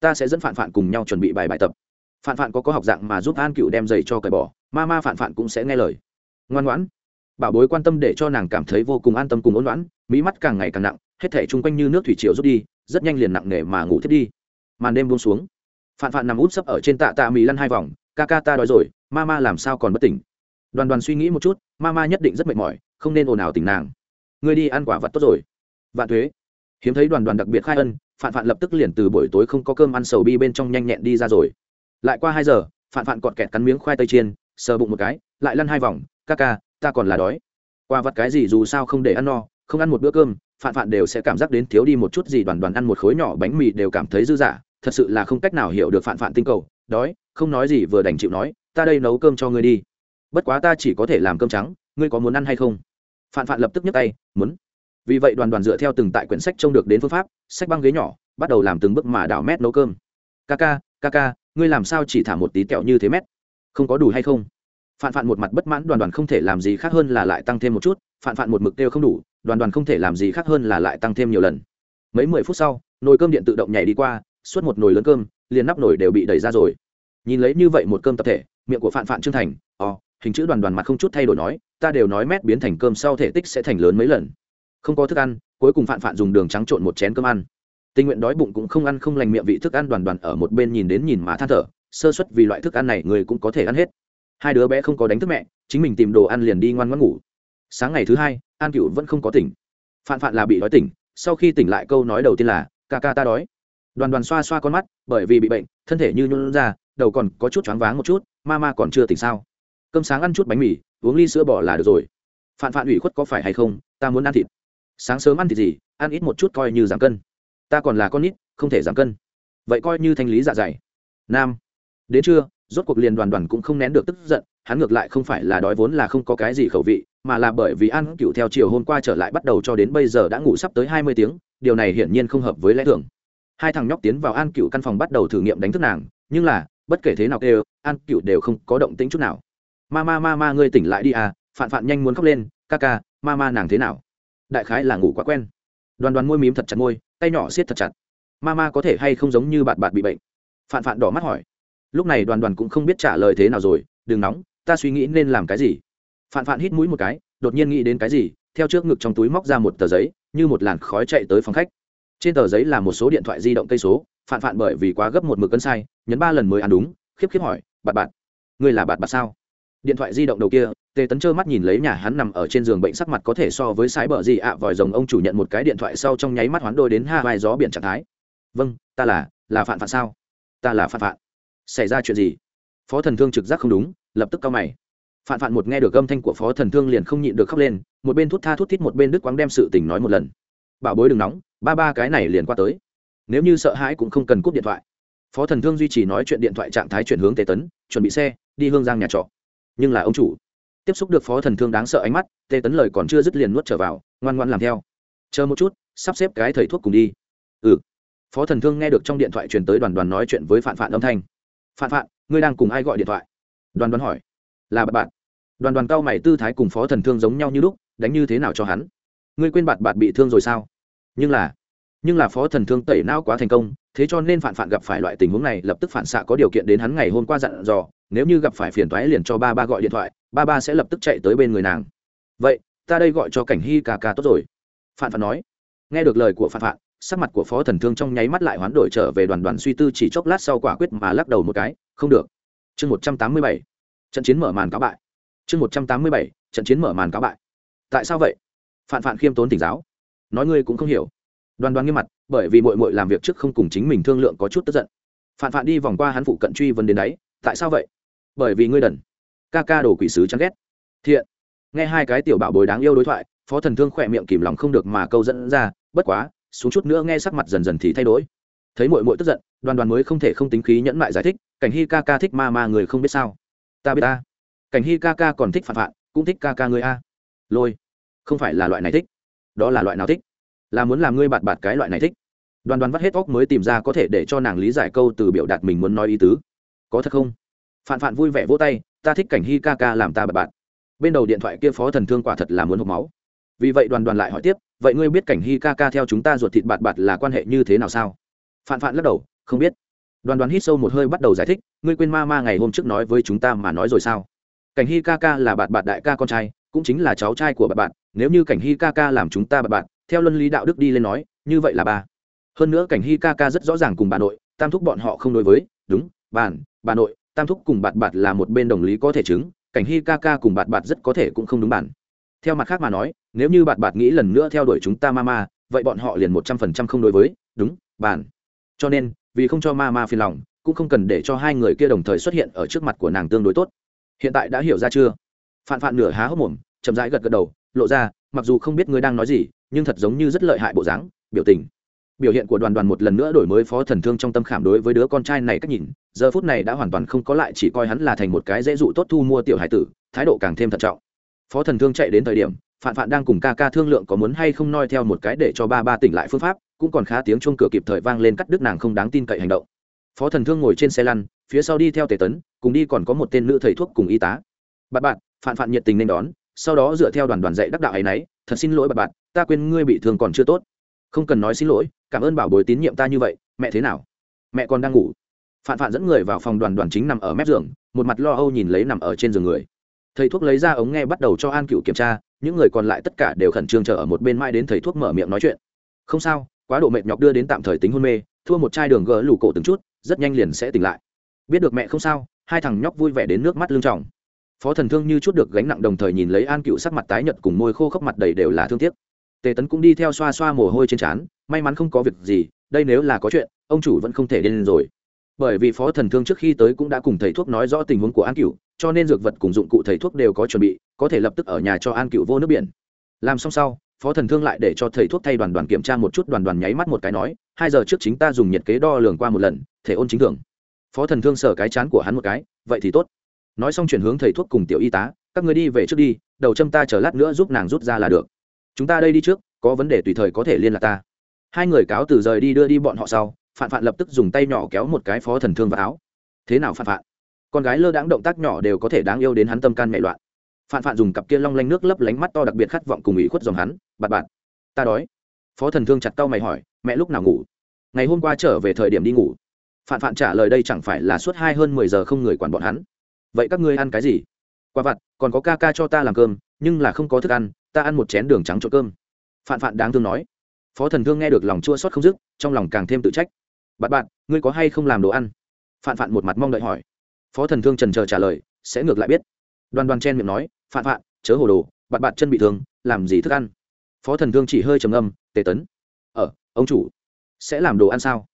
Ta sẽ dẫn phản phản cùng nhau chuẩn bị bài bài tập. Phản phản có có học dạng mà giúp an cựu đem giày cho cởi bỏ, ma ma phản phản cũng sẽ nghe lời. Ngoan ngoãn. Bảo bối quan tâm để cho nàng cảm thấy vô cùng an tâm cùng ôn loãn mỹ mắt càng ngày càng nặng, hết thể chung quanh như nước thủy triều rút đi, rất nhanh liền nặng nề mà ngủ thiết đi. Màn đêm buông xuống. Phạn phạn nằm út sấp ở trên tạ tạ mì lăn hai vòng, ca ca ta đói rồi, ma ma làm sao còn bất tỉnh? Đoàn đoàn suy nghĩ một chút, ma ma nhất định rất mệt mỏi, không nên ồn ào tỉnh nàng. Ngươi đi ăn quả vật tốt rồi. Vạn thuế. Hiếm thấy đoàn đoàn đặc biệt khai ân, phạn phạn lập tức liền từ buổi tối không có cơm ăn sầu bi bên trong nhanh nhẹn đi ra rồi. Lại qua hai giờ, phạn phạn cọt kẹt cắn miếng khoai tây chiên, sờ bụng một cái, lại lăn hai vòng, ca ca, ta còn là đói. Quả vật cái gì dù sao không để ăn no không ăn một bữa cơm, phạn phạn đều sẽ cảm giác đến thiếu đi một chút gì, đoàn đoàn ăn một khối nhỏ bánh mì đều cảm thấy dư dả. Thật sự là không cách nào hiểu được phạn phạn tinh cầu. Đói, không nói gì vừa đành chịu nói, ta đây nấu cơm cho ngươi đi. Bất quá ta chỉ có thể làm cơm trắng, ngươi có muốn ăn hay không? Phạn phạn lập tức nhấc tay, muốn. Vì vậy đoàn đoàn dựa theo từng tại quyển sách trông được đến phương pháp, sách băng ghế nhỏ, bắt đầu làm từng bước mà đảo mét nấu cơm. Ca ca ca ca, ngươi làm sao chỉ thả một tí kẹo như thế mét? Không có đủ hay không? Phạn phạn một mặt bất mãn, đoàn đoàn không thể làm gì khác hơn là lại tăng thêm một chút. Phạn phạn một mực đều không đủ đoàn đoàn không thể làm gì khác hơn là lại tăng thêm nhiều lần. Mấy mười phút sau nồi cơm điện tự động nhảy đi qua suốt một nồi lớn cơm liền nắp nồi đều bị đẩy ra rồi. Nhìn lấy như vậy một cơm tập thể miệng của phạn phạn trương thành ò、oh, hình chữ đoàn đoàn mặt không chút thay đổi nói ta đều nói mét biến thành cơm sau thể tích sẽ thành lớn mấy lần. Không có thức ăn cuối cùng phạn phạn dùng đường trắng trộn một chén cơm ăn. Tình nguyện đói bụng cũng không ăn không lành miệng vị thức ăn đoàn đoàn ở một bên nhìn đến nhìn mà than thở sơ suất vì loại thức ăn này người cũng có thể ăn hết. Hai đứa bé không có đánh thức mẹ chính mình tìm đồ ăn liền đi ngoan ngoãn ngủ. Sáng ngày thứ hai an cựu vẫn không có tỉnh. Phạn phạn là bị đói tỉnh, sau khi tỉnh lại câu nói đầu tiên là, ca ca ta đói. Đoàn đoàn xoa xoa con mắt, bởi vì bị bệnh, thân thể như nhún ra, đầu còn có chút choáng váng một chút, ma ma còn chưa tỉnh sao? Cơm sáng ăn chút bánh mì, uống ly sữa bỏ là được rồi. Phạn phạn ủy khuất có phải hay không, ta muốn ăn thịt. Sáng sớm ăn thịt gì, ăn ít một chút coi như giảm cân. Ta còn là con nít, không thể giảm cân. Vậy coi như thanh lý dạ dày. Nam. Đến trưa, rốt cuộc liền đoàn đoàn cũng không nén được tức giận, hắn ngược lại không phải là đói vốn là không có cái gì khẩu vị mà là bởi vì an cựu theo chiều hôm qua trở lại bắt đầu cho đến bây giờ đã ngủ sắp tới hai mươi tiếng, điều này hiển nhiên không hợp với lẽ thường. Hai thằng nhóc tiến vào an cựu căn phòng bắt đầu thử nghiệm đánh thức nàng, nhưng là, bất kể thế nào kêu an cựu đều không có động tĩnh chút nào. Ma ma ma ma, ngươi tỉnh lại đi à phạn phạn nhanh muốn khóc lên, ca ca, ma ma, nàng thế nào? Đại khái là ngủ quá quen. Đoàn đoàn môi mím thật chặt môi, tay nhỏ siết thật chặt. Ma ma, có thể hay không giống như bạn bạn bị bệnh? Phạn phạn đỏ mắt hỏi. Lúc này đoàn đoàn cũng không biết trả lời thế nào rồi, đừng nóng, ta suy nghĩ nên làm cái gì phạn phạn hít mũi một cái, đột nhiên nghĩ đến cái gì, theo trước ngực trong túi móc ra một tờ giấy, như một làn khói chạy tới phòng khách. Trên tờ giấy là một số điện thoại di động cây số, phạn phạn bởi vì quá gấp một mực cân sai, nhấn ba lần mới ăn đúng, khiếp khiếp hỏi bạn bạn ngươi là bạn bạn sao? Điện thoại di động đầu kia, tề tấn trơ mắt nhìn lấy nhà hắn nằm ở trên giường bệnh sắc mặt có thể so với sái bờ gì ạ, vòi rồng ông chủ nhận một cái điện thoại sau trong nháy mắt hoán đôi đến hai vai gió biển trạng thái. Vâng ta là là phạn phạn sao? Ta là phạn phạn. Xảy ra chuyện gì? Phó thần thương trực giác không đúng, lập tức cao mày phạn phạn một nghe được âm thanh của phó thần thương liền không nhịn được khóc lên, một bên thút tha thút thít một bên đức quáng đem sự tình nói một lần. Bảo bối đừng nóng, ba ba cái này liền qua tới. Nếu như sợ hãi cũng không cần cúp điện thoại. Phó thần thương duy trì nói chuyện điện thoại trạng thái chuyển hướng tề tấn, chuẩn bị xe, đi hương giang nhà trọ. Nhưng là ông chủ tiếp xúc được phó thần thương đáng sợ ánh mắt, tề tấn lời còn chưa dứt liền nuốt trở vào, ngoan ngoan làm theo. Chờ một chút, sắp xếp cái thầy thuốc cùng đi. Ừ. Phó thần thương nghe được trong điện thoại truyền tới đoàn đoàn nói chuyện với phạn phạn âm thanh. Phạn phạn, ngươi đang cùng ai gọi điện thoại? Đoàn đoàn hỏi. Là bạn bạn đoàn đoàn cao mày tư thái cùng phó thần thương giống nhau như lúc, đánh như thế nào cho hắn? Ngươi quên bạn bạn bị thương rồi sao? Nhưng là nhưng là phó thần thương tẩy não quá thành công, thế cho nên phản phản gặp phải loại tình huống này, lập tức phản xạ có điều kiện đến hắn ngày hôm qua dặn dò, nếu như gặp phải phiền toái liền cho ba ba gọi điện thoại, ba ba sẽ lập tức chạy tới bên người nàng. Vậy, ta đây gọi cho cảnh hy ca ca tốt rồi. Phản phản nói. Nghe được lời của phản phản, sắc mặt của phó thần thương trong nháy mắt lại hoán đổi trở về đoàn đoàn suy tư chỉ chốc lát sau quả quyết mà lắc đầu một cái. Không được. Chương một trăm tám mươi bảy. Trận chiến mở màn cáo bại chương một trăm tám mươi bảy, trận chiến mở màn cáo bại. Tại sao vậy? Phản phản khiêm tốn tỉnh giáo. Nói ngươi cũng không hiểu. Đoàn đoàn nghiêm mặt, bởi vì mội mội làm việc trước không cùng chính mình thương lượng có chút tức giận. Phản phản đi vòng qua hắn phụ cận truy vấn đến đấy. Tại sao vậy? Bởi vì ngươi đần. Ca ca đồ quỷ sứ chán ghét. Thiện. Nghe hai cái tiểu bảo bối đáng yêu đối thoại, phó thần thương khỏe miệng kìm lòng không được mà câu dẫn ra, bất quá, xuống chút nữa nghe sắc mặt dần dần thì thay đổi. Thấy mội mội tức giận, đoàn đoàn mới không thể không tính khí nhẫn mại giải thích, cảnh hy ca ca thích ma ma người không biết sao. Ta biết ta cảnh hy ca ca còn thích phản phản cũng thích ca ca người a. Lôi. Không phải là loại này thích. Đó là loại nào thích? Là muốn làm ngươi bạt bạt cái loại này thích. Đoàn đoàn vắt hết óc mới tìm ra có thể để cho nàng lý giải câu từ biểu đạt mình muốn nói ý tứ. Có thật không? Phản phản vui vẻ vỗ tay, ta thích cảnh hy ca ca làm ta bạt bạt. Bên đầu điện thoại kia phó thần thương quả thật là muốn hộp máu. Vì vậy đoàn đoàn lại hỏi tiếp, vậy ngươi biết cảnh hy ca ca theo chúng ta ruột thịt bạt bạt là quan hệ như thế nào sao? Phản phản lắc đầu, không biết. Đoàn đoàn hít sâu một hơi bắt đầu giải thích, ngươi quên ma ma ngày hôm trước nói với chúng ta mà nói rồi sao? Cảnh hy ca ca là bạn bạn đại ca con trai cũng chính là cháu trai của bạn bạn. nếu như cảnh hy ca ca làm chúng ta bạn bạn, theo luân lý đạo đức đi lên nói như vậy là ba. Hơn nữa cảnh hy ca ca rất rõ ràng cùng bà nội tam thúc bọn họ không đối với đúng bản bà nội tam thúc cùng bạn bạn là một bên đồng lý có thể chứng cảnh hy ca ca cùng bạn bạn rất có thể cũng không đúng bản theo mặt khác mà nói nếu như bạn bạn nghĩ lần nữa theo đuổi chúng ta ma ma vậy bọn họ liền một trăm phần trăm không đối với đúng bản cho nên vì không cho ma ma phiền lòng cũng không cần để cho hai người kia đồng thời xuất hiện ở trước mặt của nàng tương đối tốt hiện tại đã hiểu ra chưa? Phạn phạn nửa há hốc mồm, chậm rãi gật gật đầu, lộ ra, mặc dù không biết ngươi đang nói gì, nhưng thật giống như rất lợi hại bộ dáng, biểu tình. Biểu hiện của đoàn đoàn một lần nữa đổi mới phó thần thương trong tâm khảm đối với đứa con trai này cách nhìn, giờ phút này đã hoàn toàn không có lại chỉ coi hắn là thành một cái dễ dụ tốt thu mua tiểu hải tử, thái độ càng thêm thận trọng. Phó thần thương chạy đến thời điểm, phạn phạn đang cùng ca ca thương lượng có muốn hay không noi theo một cái để cho ba ba tỉnh lại phương pháp, cũng còn khá tiếng chuông cửa kịp thời vang lên cắt đứt nàng không đáng tin cậy hành động phó thần thương ngồi trên xe lăn, phía sau đi theo tề tấn, cùng đi còn có một tên nữ thầy thuốc cùng y tá. Bạn bạn phạn phạn nhiệt tình nên đón, sau đó dựa theo đoàn đoàn dạy đắc đạo ấy nấy, thật xin lỗi bạn bạn ta quên ngươi bị thương còn chưa tốt. Không cần nói xin lỗi, cảm ơn bảo bối tín nhiệm ta như vậy, mẹ thế nào? Mẹ còn đang ngủ. Phạn phạn dẫn người vào phòng đoàn đoàn chính nằm ở mép giường, một mặt lo âu nhìn lấy nằm ở trên giường người. Thầy thuốc lấy ra ống nghe bắt đầu cho an cựu kiểm tra, những người còn lại tất cả đều khẩn trương chờ ở một bên mai đến thầy thuốc mở miệng nói chuyện. Không sao, quá độ mệt nhọc đưa đến tạm thời tính hôn mê thua một chai đường gỡ lủ cổ từng chút, rất nhanh liền sẽ tỉnh lại. Biết được mẹ không sao, hai thằng nhóc vui vẻ đến nước mắt lưng trọng phó thần thương như chút được gánh nặng đồng thời nhìn lấy an cựu sắc mặt tái nhợt cùng môi khô khốc mặt đầy đều là thương tiếc. Tề tấn cũng đi theo xoa xoa mồ hôi trên trán, may mắn không có việc gì, đây nếu là có chuyện, ông chủ vẫn không thể lên rồi. Bởi vì phó thần thương trước khi tới cũng đã cùng thầy thuốc nói rõ tình huống của an cựu, cho nên dược vật cùng dụng cụ thầy thuốc đều có chuẩn bị, có thể lập tức ở nhà cho an cựu vô nước biển. Làm xong sau, phó thần thương lại để cho thầy thuốc thay đoàn đoàn kiểm tra một chút, đoàn đoàn nháy mắt một cái nói hai giờ trước chính ta dùng nhiệt kế đo lường qua một lần, thể ôn chính thường. Phó thần thương sở cái chán của hắn một cái, vậy thì tốt. Nói xong chuyển hướng thầy thuốc cùng tiểu y tá, các người đi về trước đi, đầu châm ta chờ lát nữa giúp nàng rút ra là được. Chúng ta đây đi trước, có vấn đề tùy thời có thể liên lạc ta. Hai người cáo từ rời đi đưa đi bọn họ sau, phạn phạn lập tức dùng tay nhỏ kéo một cái phó thần thương vào áo. Thế nào phạn phạn? Con gái lơ đãng động tác nhỏ đều có thể đáng yêu đến hắn tâm can mẹ loạn. Phạn phạn dùng cặp kia long lanh nước lấp lánh mắt to đặc biệt khát vọng cùng ủy khuất dòng hắn, bạt bạt, ta đói phó thần thương chặt tao mày hỏi, mẹ lúc nào ngủ? Ngày hôm qua trở về thời điểm đi ngủ. Phạn phạn trả lời, đây chẳng phải là suốt hai hơn mười giờ không người quản bọn hắn. Vậy các ngươi ăn cái gì? Quả vặt, còn có ca ca cho ta làm cơm, nhưng là không có thức ăn, ta ăn một chén đường trắng trộn cơm. Phạn phạn đáng thương nói. Phó thần thương nghe được lòng chua xót không dứt, trong lòng càng thêm tự trách. Bạn bạn ngươi có hay không làm đồ ăn? Phạn phạn một mặt mong đợi hỏi. Phó thần thương trần chờ trả lời, sẽ ngược lại biết. Đoan đoan chen miệng nói, phạn phạn, chớ hồ đồ bạn bạn chân bị thương, làm gì thức ăn? Phó thần thương chỉ hơi trầm âm tề tấn. Ờ ông chủ, sẽ làm đồ ăn sao?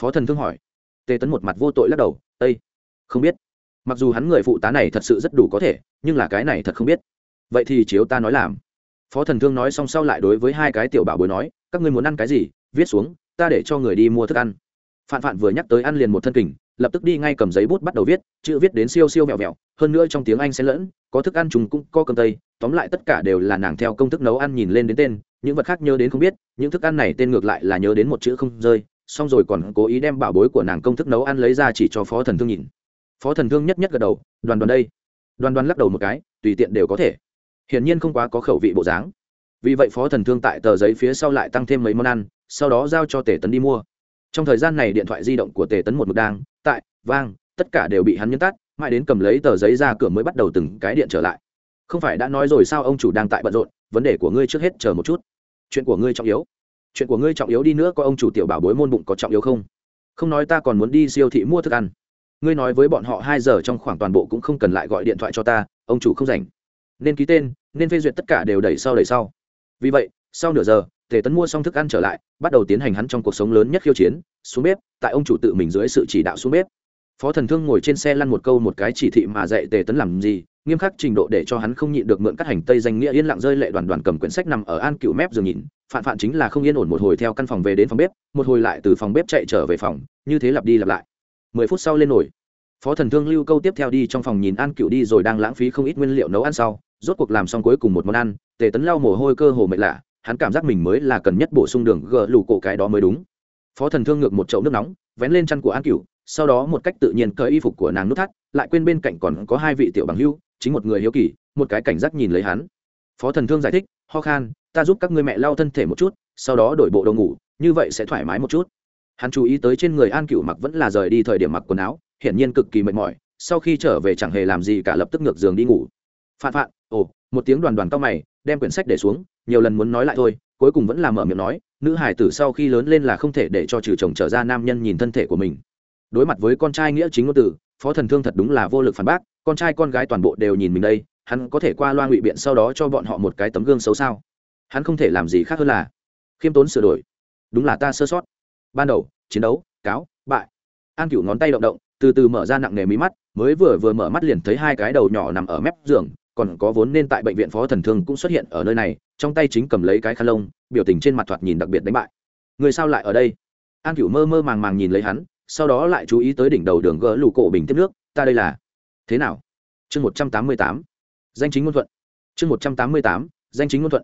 Phó thần thương hỏi. Tề tấn một mặt vô tội lắc đầu ây không biết. Mặc dù hắn người phụ tá này thật sự rất đủ có thể, nhưng là cái này thật không biết. Vậy thì chiếu ta nói làm. Phó thần thương nói xong sau lại đối với hai cái tiểu bảo bối nói, các ngươi muốn ăn cái gì, viết xuống, ta để cho người đi mua thức ăn. Phạn phạn vừa nhắc tới ăn liền một thân kình lập tức đi ngay cầm giấy bút bắt đầu viết, chữ viết đến siêu siêu vẹo vẹo, hơn nữa trong tiếng anh xen lẫn, có thức ăn chúng cũng có cơm tây, tóm lại tất cả đều là nàng theo công thức nấu ăn nhìn lên đến tên, những vật khác nhớ đến không biết, những thức ăn này tên ngược lại là nhớ đến một chữ không rơi, xong rồi còn cố ý đem bảo bối của nàng công thức nấu ăn lấy ra chỉ cho phó thần thương nhìn. Phó thần thương nhất nhất gật đầu, đoàn đoàn đây. Đoàn đoàn lắc đầu một cái, tùy tiện đều có thể. Hiển nhiên không quá có khẩu vị bộ dáng. Vì vậy phó thần thương tại tờ giấy phía sau lại tăng thêm mấy món ăn, sau đó giao cho tể tấn đi mua trong thời gian này điện thoại di động của tề tấn một mực đang, tại, vang, tất cả đều bị hắn nhấn tắt, mãi đến cầm lấy tờ giấy ra cửa mới bắt đầu từng cái điện trở lại. Không phải đã nói rồi sao ông chủ đang tại bận rộn, vấn đề của ngươi trước hết chờ một chút. Chuyện của ngươi trọng yếu. Chuyện của ngươi trọng yếu đi nữa có ông chủ tiểu bảo bối môn bụng có trọng yếu không? Không nói ta còn muốn đi siêu thị mua thức ăn. Ngươi nói với bọn họ hai giờ trong khoảng toàn bộ cũng không cần lại gọi điện thoại cho ta, ông chủ không rảnh. Nên ký tên, nên phê duyệt tất cả đều đẩy sau đẩy sau. Vì vậy, sau nửa giờ tề tấn mua xong thức ăn trở lại, bắt đầu tiến hành hắn trong cuộc sống lớn nhất khiêu chiến, xuống bếp, tại ông chủ tự mình dưới sự chỉ đạo xuống bếp. Phó thần thương ngồi trên xe lăn một câu một cái chỉ thị mà dạy tề tấn làm gì, nghiêm khắc trình độ để cho hắn không nhịn được mượn các hành tây danh nghĩa yên lặng rơi lệ đoàn đoàn cầm quyển sách nằm ở an cựu mép giường nhìn, phản phản chính là không yên ổn một hồi theo căn phòng về đến phòng bếp, một hồi lại từ phòng bếp chạy trở về phòng, như thế lặp đi lặp lại. Mười phút sau lên nổi phó thần thương lưu câu tiếp theo đi trong phòng nhìn an cựu đi rồi đang lãng phí không ít nguyên liệu nấu ăn sau, rốt cuộc làm xong cuối cùng một món ăn, tề tấn lau mồ hôi cơ hồ mệt lạ hắn cảm giác mình mới là cần nhất bổ sung đường gờ lù cổ cái đó mới đúng. Phó thần thương ngược một chậu nước nóng, vén lên chăn của an Cửu. sau đó một cách tự nhiên cởi y phục của nàng nút thắt, lại quên bên cạnh còn có hai vị tiểu bằng hưu, chính một người hiếu kỳ, một cái cảnh giác nhìn lấy hắn. Phó thần thương giải thích, ho khan, ta giúp các ngươi mẹ lau thân thể một chút, sau đó đổi bộ đồ ngủ, như vậy sẽ thoải mái một chút. Hắn chú ý tới trên người an Cửu mặc vẫn là rời đi thời điểm mặc quần áo, hiển nhiên cực kỳ mệt mỏi, sau khi trở về chẳng hề làm gì cả lập tức ngược giường đi ngủ. Phạn phạn, ồ, một tiếng đoàn đoàn cao mày đem quyển sách để xuống, nhiều lần muốn nói lại thôi, cuối cùng vẫn là mở miệng nói, nữ hải tử sau khi lớn lên là không thể để cho trừ chồng trở ra nam nhân nhìn thân thể của mình. Đối mặt với con trai nghĩa chính ngôn tử, phó thần thương thật đúng là vô lực phản bác, con trai con gái toàn bộ đều nhìn mình đây, hắn có thể qua loa ngụy biện sau đó cho bọn họ một cái tấm gương xấu sao? Hắn không thể làm gì khác hơn là khiêm tốn sửa đổi. Đúng là ta sơ sót. Ban đầu, chiến đấu, cáo, bại. An cửu ngón tay động động, từ từ mở ra nặng nề mí mắt, mới vừa vừa mở mắt liền thấy hai cái đầu nhỏ nằm ở mép giường còn có vốn nên tại bệnh viện phó thần thương cũng xuất hiện ở nơi này, trong tay chính cầm lấy cái khăn lông, biểu tình trên mặt thoạt nhìn đặc biệt đánh bại. Người sao lại ở đây? An cửu mơ mơ màng màng nhìn lấy hắn, sau đó lại chú ý tới đỉnh đầu đường gỡ lù cổ bình tiếp nước, ta đây là thế nào? Chương một trăm tám mươi tám, danh chính ngôn thuận. Chương một trăm tám mươi tám, danh chính ngôn thuận.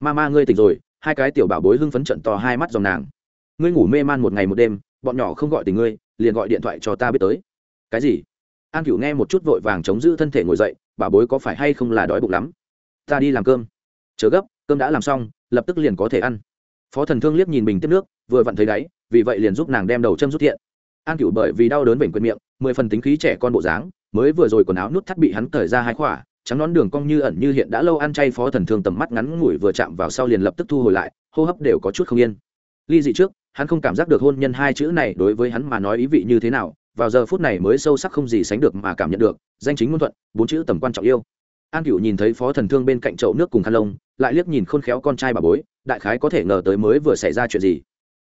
Ma ma, ngươi tỉnh rồi. Hai cái tiểu bảo bối hưng phấn trận to hai mắt dòng nàng. Ngươi ngủ mê man một ngày một đêm, bọn nhỏ không gọi tình ngươi, liền gọi điện thoại cho ta biết tới. Cái gì? An cửu nghe một chút vội vàng chống giữ thân thể ngồi dậy, bà bối có phải hay không là đói bụng lắm? Ta đi làm cơm. Chớ gấp, cơm đã làm xong, lập tức liền có thể ăn. Phó thần thương liếc nhìn bình tiếp nước, vừa vặn thấy đáy, vì vậy liền giúp nàng đem đầu châm rút thiện. An cửu bởi vì đau đớn bệnh quyền miệng, mười phần tính khí trẻ con bộ dáng, mới vừa rồi quần áo nút thắt bị hắn cởi ra hai khỏa, trắng nón đường cong như ẩn như hiện đã lâu ăn chay phó thần thương tầm mắt ngắn ngủi vừa chạm vào sau liền lập tức thu hồi lại, hô hấp đều có chút không yên. Ly dị trước, hắn không cảm giác được hôn nhân hai chữ này đối với hắn mà nói ý vị như thế nào vào giờ phút này mới sâu sắc không gì sánh được mà cảm nhận được, danh chính ngôn thuận, bốn chữ tầm quan trọng yêu. An cửu nhìn thấy phó thần thương bên cạnh chậu nước cùng khăn lông, lại liếc nhìn khôn khéo con trai bà bối, đại khái có thể ngờ tới mới vừa xảy ra chuyện gì.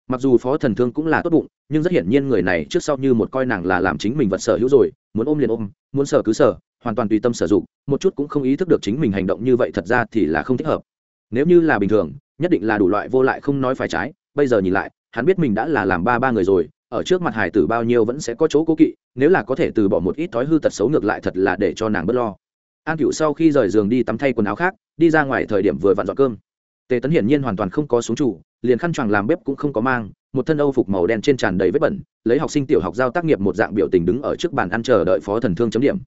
Mặc dù phó thần thương cũng là tốt bụng, nhưng rất hiển nhiên người này trước sau như một coi nàng là làm chính mình vật sở hữu rồi, muốn ôm liền ôm, muốn sở cứ sở, hoàn toàn tùy tâm sử dụng, một chút cũng không ý thức được chính mình hành động như vậy thật ra thì là không thích hợp. Nếu như là bình thường, nhất định là đủ loại vô lại không nói phải trái, bây giờ nhìn lại, hắn biết mình đã là làm ba ba người rồi ở trước mặt hải tử bao nhiêu vẫn sẽ có chỗ cố kỵ, nếu là có thể từ bỏ một ít thói hư tật xấu ngược lại thật là để cho nàng bớt lo. An cựu sau khi rời giường đi tắm thay quần áo khác, đi ra ngoài thời điểm vừa vặn dọn cơm. Tề tấn hiển nhiên hoàn toàn không có xuống chủ, liền khăn choàng làm bếp cũng không có mang, một thân âu phục màu đen trên tràn đầy vết bẩn, lấy học sinh tiểu học giao tác nghiệp một dạng biểu tình đứng ở trước bàn ăn chờ đợi phó thần thương chấm điểm.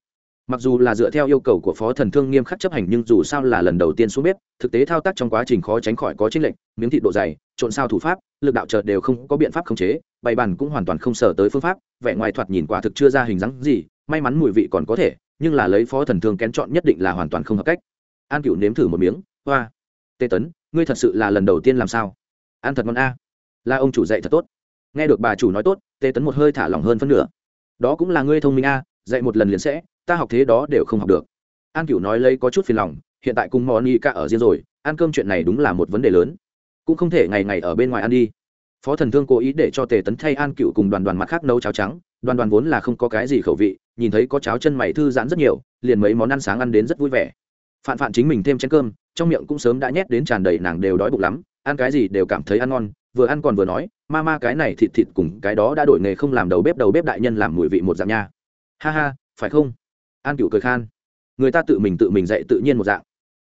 Mặc dù là dựa theo yêu cầu của phó thần thương nghiêm khắc chấp hành nhưng dù sao là lần đầu tiên xuống bếp, thực tế thao tác trong quá trình khó tránh khỏi có chênh lệch, miếng thịt độ dày trộn sao thủ pháp, lực đạo chợt đều không có biện pháp khống chế, bày bàn cũng hoàn toàn không sở tới phương pháp, vẻ ngoài thoạt nhìn quả thực chưa ra hình dáng gì, may mắn mùi vị còn có thể, nhưng là lấy phó thần thương kén chọn nhất định là hoàn toàn không hợp cách. An cựu nếm thử một miếng, hoa, tê tấn, ngươi thật sự là lần đầu tiên làm sao? Ăn thật ngon a. Là ông chủ dạy thật tốt. Nghe được bà chủ nói tốt, tê tấn một hơi thả lỏng hơn phân nửa. Đó cũng là ngươi thông minh a, dạy một lần liền sẽ, ta học thế đó đều không học được. An cựu nói lấy có chút phiền lòng, hiện tại cùng moni cả ở riêng rồi, ăn cơm chuyện này đúng là một vấn đề lớn cũng không thể ngày ngày ở bên ngoài ăn đi. Phó thần thương cố ý để cho tề tấn thay an cựu cùng đoàn đoàn mặt khác nấu cháo trắng, đoàn đoàn vốn là không có cái gì khẩu vị, nhìn thấy có cháo chân mày thư giãn rất nhiều, liền mấy món ăn sáng ăn đến rất vui vẻ. Phạn phạn chính mình thêm chén cơm, trong miệng cũng sớm đã nhét đến tràn đầy nàng đều đói bụng lắm, ăn cái gì đều cảm thấy ăn ngon, vừa ăn còn vừa nói, ma ma cái này thịt thịt cùng cái đó đã đổi nghề không làm đầu bếp đầu bếp đại nhân làm mùi vị một dạng nha. Ha ha, phải không? An cựu cười khan. Người ta tự mình tự mình dạy tự nhiên một dạng.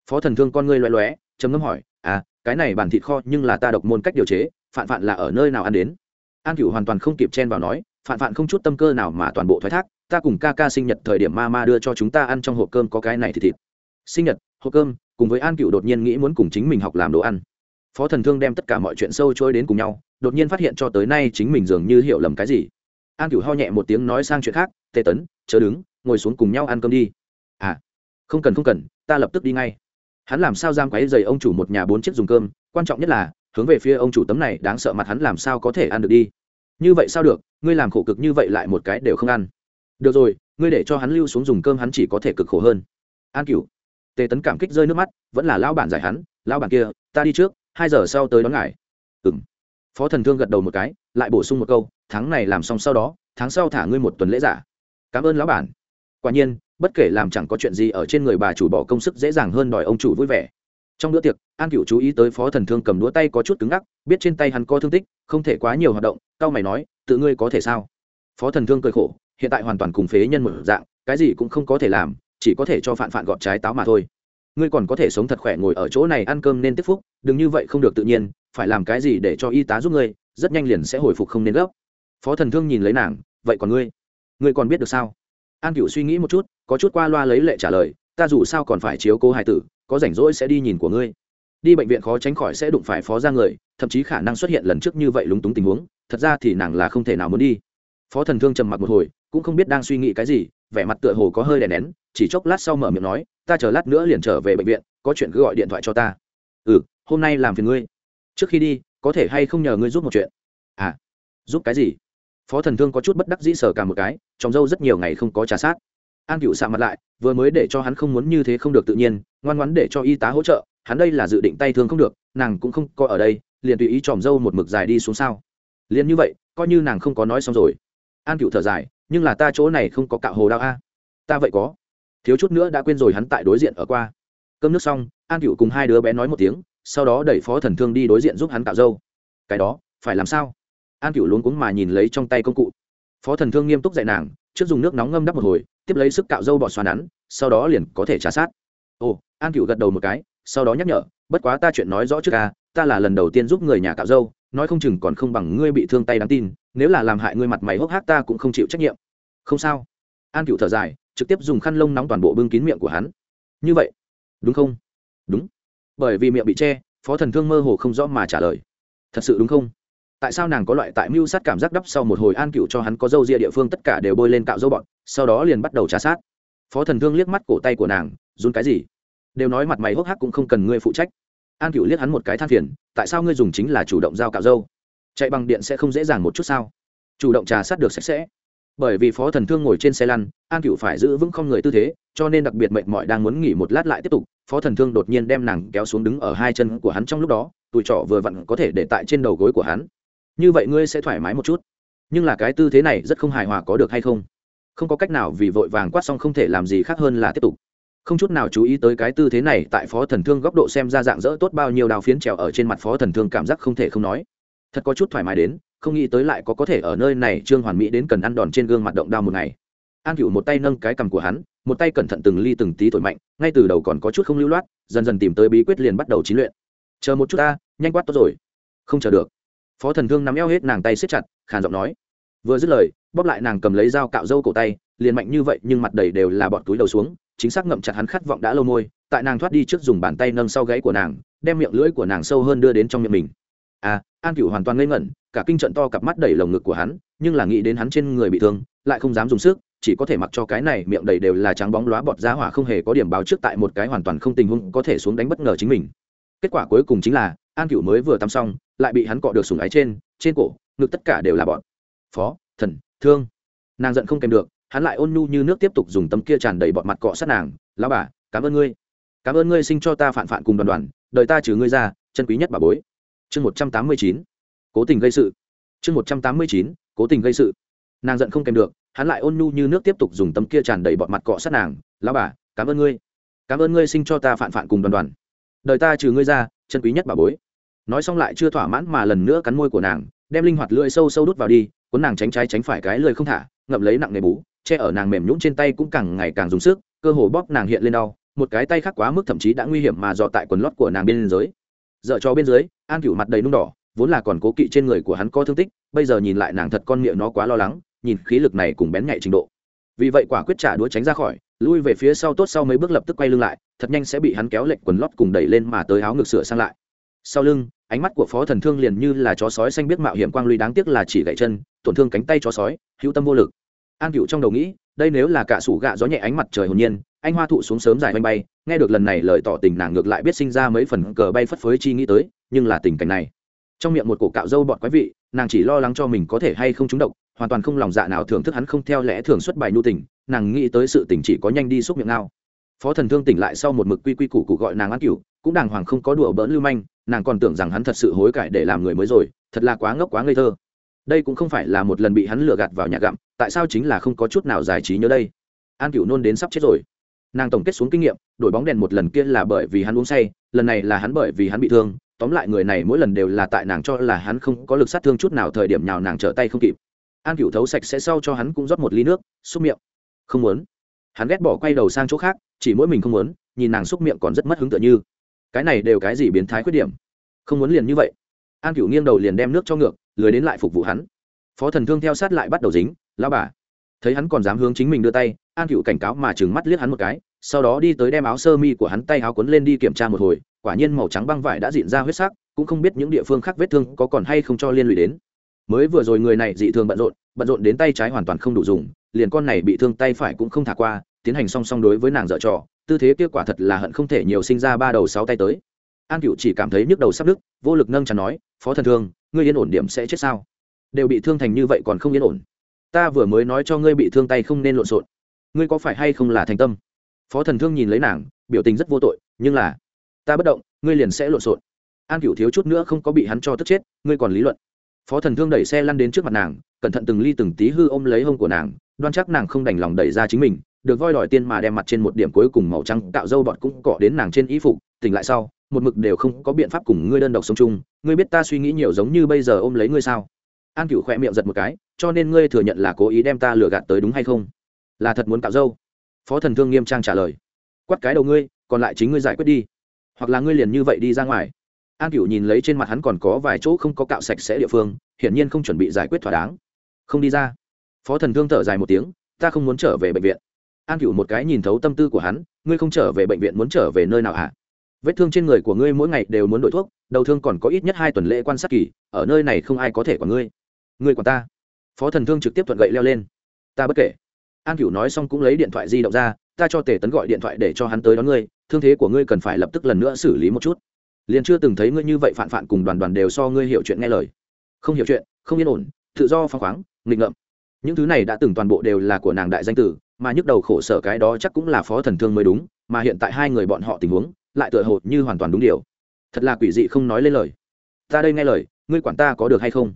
Phó thần thương con ngươi loé loé chấm ngâm hỏi à cái này bản thịt kho nhưng là ta độc môn cách điều chế, phạn phạn là ở nơi nào ăn đến? An cửu hoàn toàn không kịp chen vào nói, phạn phạn không chút tâm cơ nào mà toàn bộ thoái thác, ta cùng ca ca sinh nhật thời điểm ma ma đưa cho chúng ta ăn trong hộp cơm có cái này thì thịt. Sinh nhật, hộp cơm, cùng với an cựu đột nhiên nghĩ muốn cùng chính mình học làm đồ ăn. Phó thần thương đem tất cả mọi chuyện sâu trôi đến cùng nhau, đột nhiên phát hiện cho tới nay chính mình dường như hiểu lầm cái gì. An cửu ho nhẹ một tiếng nói sang chuyện khác tê tấn, chớ đứng, ngồi xuống cùng nhau ăn cơm đi. À không cần không cần, ta lập tức đi ngay hắn làm sao giam quấy dày ông chủ một nhà bốn chiếc dùng cơm? Quan trọng nhất là, hướng về phía ông chủ tấm này, đáng sợ mặt hắn làm sao có thể ăn được đi? Như vậy sao được? Ngươi làm khổ cực như vậy lại một cái đều không ăn. Được rồi, ngươi để cho hắn lưu xuống dùng cơm hắn chỉ có thể cực khổ hơn. An cửu. Tề tấn cảm kích rơi nước mắt, vẫn là lão bản giải hắn, lão bản kia, ta đi trước, hai giờ sau tới đón ngài. Ừ m phó thần thương gật đầu một cái, lại bổ sung một câu, tháng này làm xong sau đó, tháng sau thả ngươi một tuần lễ giả. Cảm ơn lão bản. Quả nhiên bất kể làm chẳng có chuyện gì ở trên người bà chủ bỏ công sức dễ dàng hơn đòi ông chủ vui vẻ. Trong bữa tiệc, an cựu chú ý tới phó thần thương cầm đũa tay có chút cứng ngắc, biết trên tay hắn có thương tích, không thể quá nhiều hoạt động cao mày nói, tự ngươi có thể sao? Phó thần thương cười khổ, hiện tại hoàn toàn cùng phế nhân một dạng, cái gì cũng không có thể làm, chỉ có thể cho phản phản gọt trái táo mà thôi. Ngươi còn có thể sống thật khỏe ngồi ở chỗ này ăn cơm nên tiếp phúc, đừng như vậy không được tự nhiên, phải làm cái gì để cho y tá giúp ngươi, rất nhanh liền sẽ hồi phục không nên gấp. Phó thần thương nhìn lấy nàng, vậy còn ngươi? Ngươi còn biết được sao? An cựu suy nghĩ một chút, có chút qua loa lấy lệ trả lời, ta dù sao còn phải chiếu cố hai tử, có rảnh rỗi sẽ đi nhìn của ngươi. Đi bệnh viện khó tránh khỏi sẽ đụng phải phó ra người, thậm chí khả năng xuất hiện lần trước như vậy lúng túng tình huống, thật ra thì nàng là không thể nào muốn đi. Phó thần thương trầm mặc một hồi, cũng không biết đang suy nghĩ cái gì, vẻ mặt tựa hồ có hơi đè nén, chỉ chốc lát sau mở miệng nói, ta chờ lát nữa liền trở về bệnh viện, có chuyện cứ gọi điện thoại cho ta. Ừ hôm nay làm phiền ngươi. Trước khi đi, có thể hay không nhờ ngươi giúp một chuyện? À giúp cái gì? Phó thần thương có chút bất đắc dĩ sở cả một cái trong dâu rất nhiều ngày không có trả sát. An cựu xạ mặt lại, vừa mới để cho hắn không muốn như thế không được tự nhiên, ngoan ngoãn để cho y tá hỗ trợ, hắn đây là dự định tay thương không được, nàng cũng không có ở đây, liền tùy ý tròm dâu một mực dài đi xuống sao. Liền như vậy, coi như nàng không có nói xong rồi. An cựu thở dài, nhưng là ta chỗ này không có cạo hồ đao a. Ta vậy có. Thiếu chút nữa đã quên rồi hắn tại đối diện ở qua. Cơm nước xong, an cựu cùng hai đứa bé nói một tiếng, sau đó đẩy phó thần thương đi đối diện giúp hắn cạo dâu. Cái đó, phải làm sao? An cựu luống cuống mà nhìn lấy trong tay công cụ. Phó thần thương nghiêm túc dạy nàng, trước dùng nước nóng ngâm đắp một hồi, tiếp lấy sức cạo dâu bọt xoa nắn, sau đó liền có thể trả sát. Ồ, an cựu gật đầu một cái, sau đó nhắc nhở, bất quá ta chuyện nói rõ trước ca ta là lần đầu tiên giúp người nhà cạo dâu, nói không chừng còn không bằng ngươi bị thương tay đáng tin, nếu là làm hại ngươi mặt mày hốc hác ta cũng không chịu trách nhiệm. Không sao. An cựu thở dài, trực tiếp dùng khăn lông nóng toàn bộ bưng kín miệng của hắn. Như vậy, đúng không? Đúng. Bởi vì miệng bị che, phó thần thương mơ hồ không rõ mà trả lời. Thật sự đúng không? Tại sao nàng có loại tại mưu sát cảm giác đắp sau một hồi an cựu cho hắn có dâu ria địa phương tất cả đều bôi lên cạo dâu bọn, sau đó liền bắt đầu trả sát. Phó thần thương liếc mắt cổ tay của nàng, run cái gì? Đều nói mặt mày hốc hác cũng không cần ngươi phụ trách. An cựu liếc hắn một cái than phiền, tại sao ngươi dùng chính là chủ động giao cạo dâu? Chạy bằng điện sẽ không dễ dàng một chút sao? Chủ động trà sát được sạch sẽ. Bởi vì phó thần thương ngồi trên xe lăn, an cựu phải giữ vững không người tư thế, cho nên đặc biệt mệt mỏi đang muốn nghỉ một lát lại tiếp tục, phó thần thương đột nhiên đem nàng kéo xuống đứng ở hai chân của hắn trong lúc đó tụi trọ vừa vặn có thể để tại trên đầu gối của hắn như vậy ngươi sẽ thoải mái một chút. Nhưng là cái tư thế này rất không hài hòa có được hay không? Không có cách nào vì vội vàng quát xong không thể làm gì khác hơn là tiếp tục. Không chút nào chú ý tới cái tư thế này tại phó thần thương góc độ xem ra dạng dỡ tốt bao nhiêu đào phiến trèo ở trên mặt phó thần thương cảm giác không thể không nói. Thật có chút thoải mái đến, không nghĩ tới lại có có thể ở nơi này trương hoàn mỹ đến cần ăn đòn trên gương mặt động đao một ngày. An cựu một tay nâng cái cằm của hắn, một tay cẩn thận từng ly từng tí thổi mạnh, ngay từ đầu còn có chút không lưu loát, dần dần tìm tới bí quyết liền bắt đầu chín luyện. Chờ một chút ta, nhanh quát tốt rồi. Không chờ được phó thần thương nắm eo hết nàng tay siết chặt, khàn giọng nói. Vừa dứt lời, bóp lại nàng cầm lấy dao cạo râu cổ tay, liền mạnh như vậy nhưng mặt đầy đều là bọt túi đầu xuống, chính xác ngậm chặt hắn khát vọng đã lâu môi, tại nàng thoát đi trước dùng bàn tay nâng sau gáy của nàng, đem miệng lưỡi của nàng sâu hơn đưa đến trong miệng mình. À an cửu hoàn toàn ngây ngẩn, cả kinh trận to cặp mắt đẩy lồng ngực của hắn, nhưng là nghĩ đến hắn trên người bị thương, lại không dám dùng sức, chỉ có thể mặc cho cái này miệng đầy đều là trắng bóng lóa bọt giá hỏa không hề có điểm báo trước tại một cái hoàn toàn không tình huống có thể xuống đánh bất ngờ chính mình. Kết quả cuối cùng chính là an cửu mới vừa tắm xong, lại bị hắn cọ được sùng ái trên trên cổ, ngực tất cả đều là bọn. Phó, thần, thương. Nàng giận không kèm được, hắn lại ôn nhu như nước tiếp tục dùng tấm kia tràn đầy bọn mặt cọ sát nàng. Lão bà, cảm ơn ngươi. Cảm ơn ngươi sinh cho ta phản phản cùng đoàn đoàn, đời ta trừ ngươi ra, chân quý nhất bà bối. Chương một trăm tám mươi chín. Cố tình gây sự. Chương một trăm tám mươi chín. Cố tình gây sự. Nàng giận không kèm được, hắn lại ôn nhu như nước tiếp tục dùng tấm kia tràn đầy bọn mặt cọ sát nàng. Lão bà, cảm ơn ngươi. Cảm ơn ngươi sinh cho ta phản phản cùng đoàn đoàn. Đời ta trừ ngươi ra, chân quý nhất bà bối nói xong lại chưa thỏa mãn mà lần nữa cắn môi của nàng, đem linh hoạt lưỡi sâu sâu đút vào đi, cuốn nàng tránh trái tránh phải cái lưỡi không thả, ngậm lấy nặng nề bú, che ở nàng mềm nhũn trên tay cũng càng ngày càng dùng sức, cơ hồ bóp nàng hiện lên đau, một cái tay khác quá mức thậm chí đã nguy hiểm mà dọ tại quần lót của nàng bên dưới. Dợ cho bên dưới, an cửu mặt đầy nung đỏ, vốn là còn cố kỵ trên người của hắn có thương tích, bây giờ nhìn lại nàng thật con miệng nó quá lo lắng, nhìn khí lực này cùng bén nhạy trình độ. Vì vậy quả quyết trả đũa tránh ra khỏi, lui về phía sau tốt sau mấy bước lập tức quay lưng lại, thật nhanh sẽ bị hắn kéo lệch quần lót cùng đẩy lên mà tới áo ngực sửa sang lại. Sau lưng ánh mắt của phó thần thương liền như là chó sói xanh biết mạo hiểm quang lùi đáng tiếc là chỉ gãy chân, tổn thương cánh tay chó sói, hữu tâm vô lực. An cựu trong đầu nghĩ, đây nếu là cả sủ gạ gió nhẹ ánh mặt trời hồn nhiên, anh hoa thụ xuống sớm dài oanh bay, nghe được lần này lời tỏ tình nàng ngược lại biết sinh ra mấy phần cờ bay phất phới chi nghĩ tới, nhưng là tình cảnh này. Trong miệng một cổ cạo dâu bọt quái vị, nàng chỉ lo lắng cho mình có thể hay không trúng độc, hoàn toàn không lòng dạ nào thưởng thức hắn không theo lẽ thường xuất bài nhu tình, nàng nghĩ tới sự tình chỉ có nhanh đi xúc miệng ngao. Phó thần thương tỉnh lại sau một mực quy quy củ cụ gọi nàng ăn cửu, cũng đàng hoàng không có đùa bỡn lưu manh nàng còn tưởng rằng hắn thật sự hối cải để làm người mới rồi, thật là quá ngốc quá ngây thơ. Đây cũng không phải là một lần bị hắn lừa gạt vào nhà gặm, tại sao chính là không có chút nào giải trí nhớ đây? An cựu nôn đến sắp chết rồi. Nàng tổng kết xuống kinh nghiệm, đổi bóng đèn một lần kia là bởi vì hắn uống say, lần này là hắn bởi vì hắn bị thương, tóm lại người này mỗi lần đều là tại nàng cho là hắn không có lực sát thương chút nào thời điểm nào nàng trở tay không kịp. An cựu thấu sạch sẽ sau cho hắn cũng rót một ly nước, xúc miệng. Không muốn. Hắn ghét bỏ quay đầu sang chỗ khác, chỉ mỗi mình không muốn, nhìn nàng xúc miệng còn rất mất hứng tựa như cái này đều cái gì biến thái khuyết điểm? Không muốn liền như vậy. An cửu nghiêng đầu liền đem nước cho ngược, lười đến lại phục vụ hắn. Phó thần thương theo sát lại bắt đầu dính lao bà. Thấy hắn còn dám hướng chính mình đưa tay, an cựu cảnh cáo mà chừng mắt liếc hắn một cái, sau đó đi tới đem áo sơ mi của hắn tay áo quấn lên đi kiểm tra một hồi, quả nhiên màu trắng băng vải đã diện ra huyết sắc, cũng không biết những địa phương khác vết thương có còn hay không cho liên lụy đến. Mới vừa rồi người này dị thường bận rộn bận rộn đến tay trái hoàn toàn không đủ dùng, liền con này bị thương tay phải cũng không thả qua, tiến hành song song đối với nàng dợ trò tư thế kia quả thật là hận không thể nhiều sinh ra ba đầu sáu tay tới. An cựu chỉ cảm thấy nhức đầu sắp nứt vô lực nâng chắn nói, phó thần thương, ngươi yên ổn điểm sẽ chết sao? Đều bị thương thành như vậy còn không yên ổn. Ta vừa mới nói cho ngươi bị thương tay không nên lộn xộn. Ngươi có phải hay không là thành tâm? Phó thần thương nhìn lấy nàng, biểu tình rất vô tội, nhưng là, ta bất động, ngươi liền sẽ lộn xộn. An cựu thiếu chút nữa không có bị hắn cho tức chết, ngươi còn lý luận. Phó thần thương đẩy xe lăn đến trước mặt nàng, cẩn thận từng ly từng tí hư ôm lấy hông của nàng, đoan chắc nàng không đành lòng đẩy ra chính mình được voi đòi tiên mà đem mặt trên một điểm cuối cùng màu trắng tạo dâu bọt cũng cọ đến nàng trên y phục, tỉnh lại sau, một mực đều không có biện pháp cùng ngươi đơn độc sống chung. Ngươi biết ta suy nghĩ nhiều giống như bây giờ ôm lấy ngươi sao? An cựu khỏe miệng giật một cái, cho nên ngươi thừa nhận là cố ý đem ta lừa gạt tới đúng hay không? Là thật muốn cạo dâu phó thần thương nghiêm trang trả lời. Quắt cái đầu ngươi, còn lại chính ngươi giải quyết đi. Hoặc là ngươi liền như vậy đi ra ngoài. An cựu nhìn lấy trên mặt hắn còn có vài chỗ không có cạo sạch sẽ địa phương, hiển nhiên không chuẩn bị giải quyết thỏa đáng. Không đi ra. Phó thần thương thở dài một tiếng, ta không muốn trở về bệnh viện an cựu một cái nhìn thấu tâm tư của hắn, ngươi không trở về bệnh viện muốn trở về nơi nào hả? À? vết thương trên người của ngươi mỗi ngày đều muốn đổi thuốc, đầu thương còn có ít nhất hai tuần lễ quan sát kỳ, ở nơi này không ai có thể quản ngươi. Ngươi quản ta. Phó thần thương trực tiếp thuận gậy leo lên. Ta bất kể. An cựu nói xong cũng lấy điện thoại di động ra, ta cho tề tấn gọi điện thoại để cho hắn tới đón ngươi, thương thế của ngươi cần phải lập tức lần nữa xử lý một chút. Liền chưa từng thấy ngươi như vậy phản phản cùng đoàn đoàn đều so ngươi hiểu chuyện nghe lời. Không hiểu chuyện, không yên ổn, tự do phăng khoáng, nghịch ngợm. Những thứ này đã từng toàn bộ đều là của nàng đại danh tử mà nhức đầu khổ sở cái đó chắc cũng là phó thần thương mới đúng, mà hiện tại hai người bọn họ tình huống lại tựa hồ như hoàn toàn đúng điều. Thật là quỷ dị không nói lên lời. Ta đây nghe lời, ngươi quản ta có được hay không?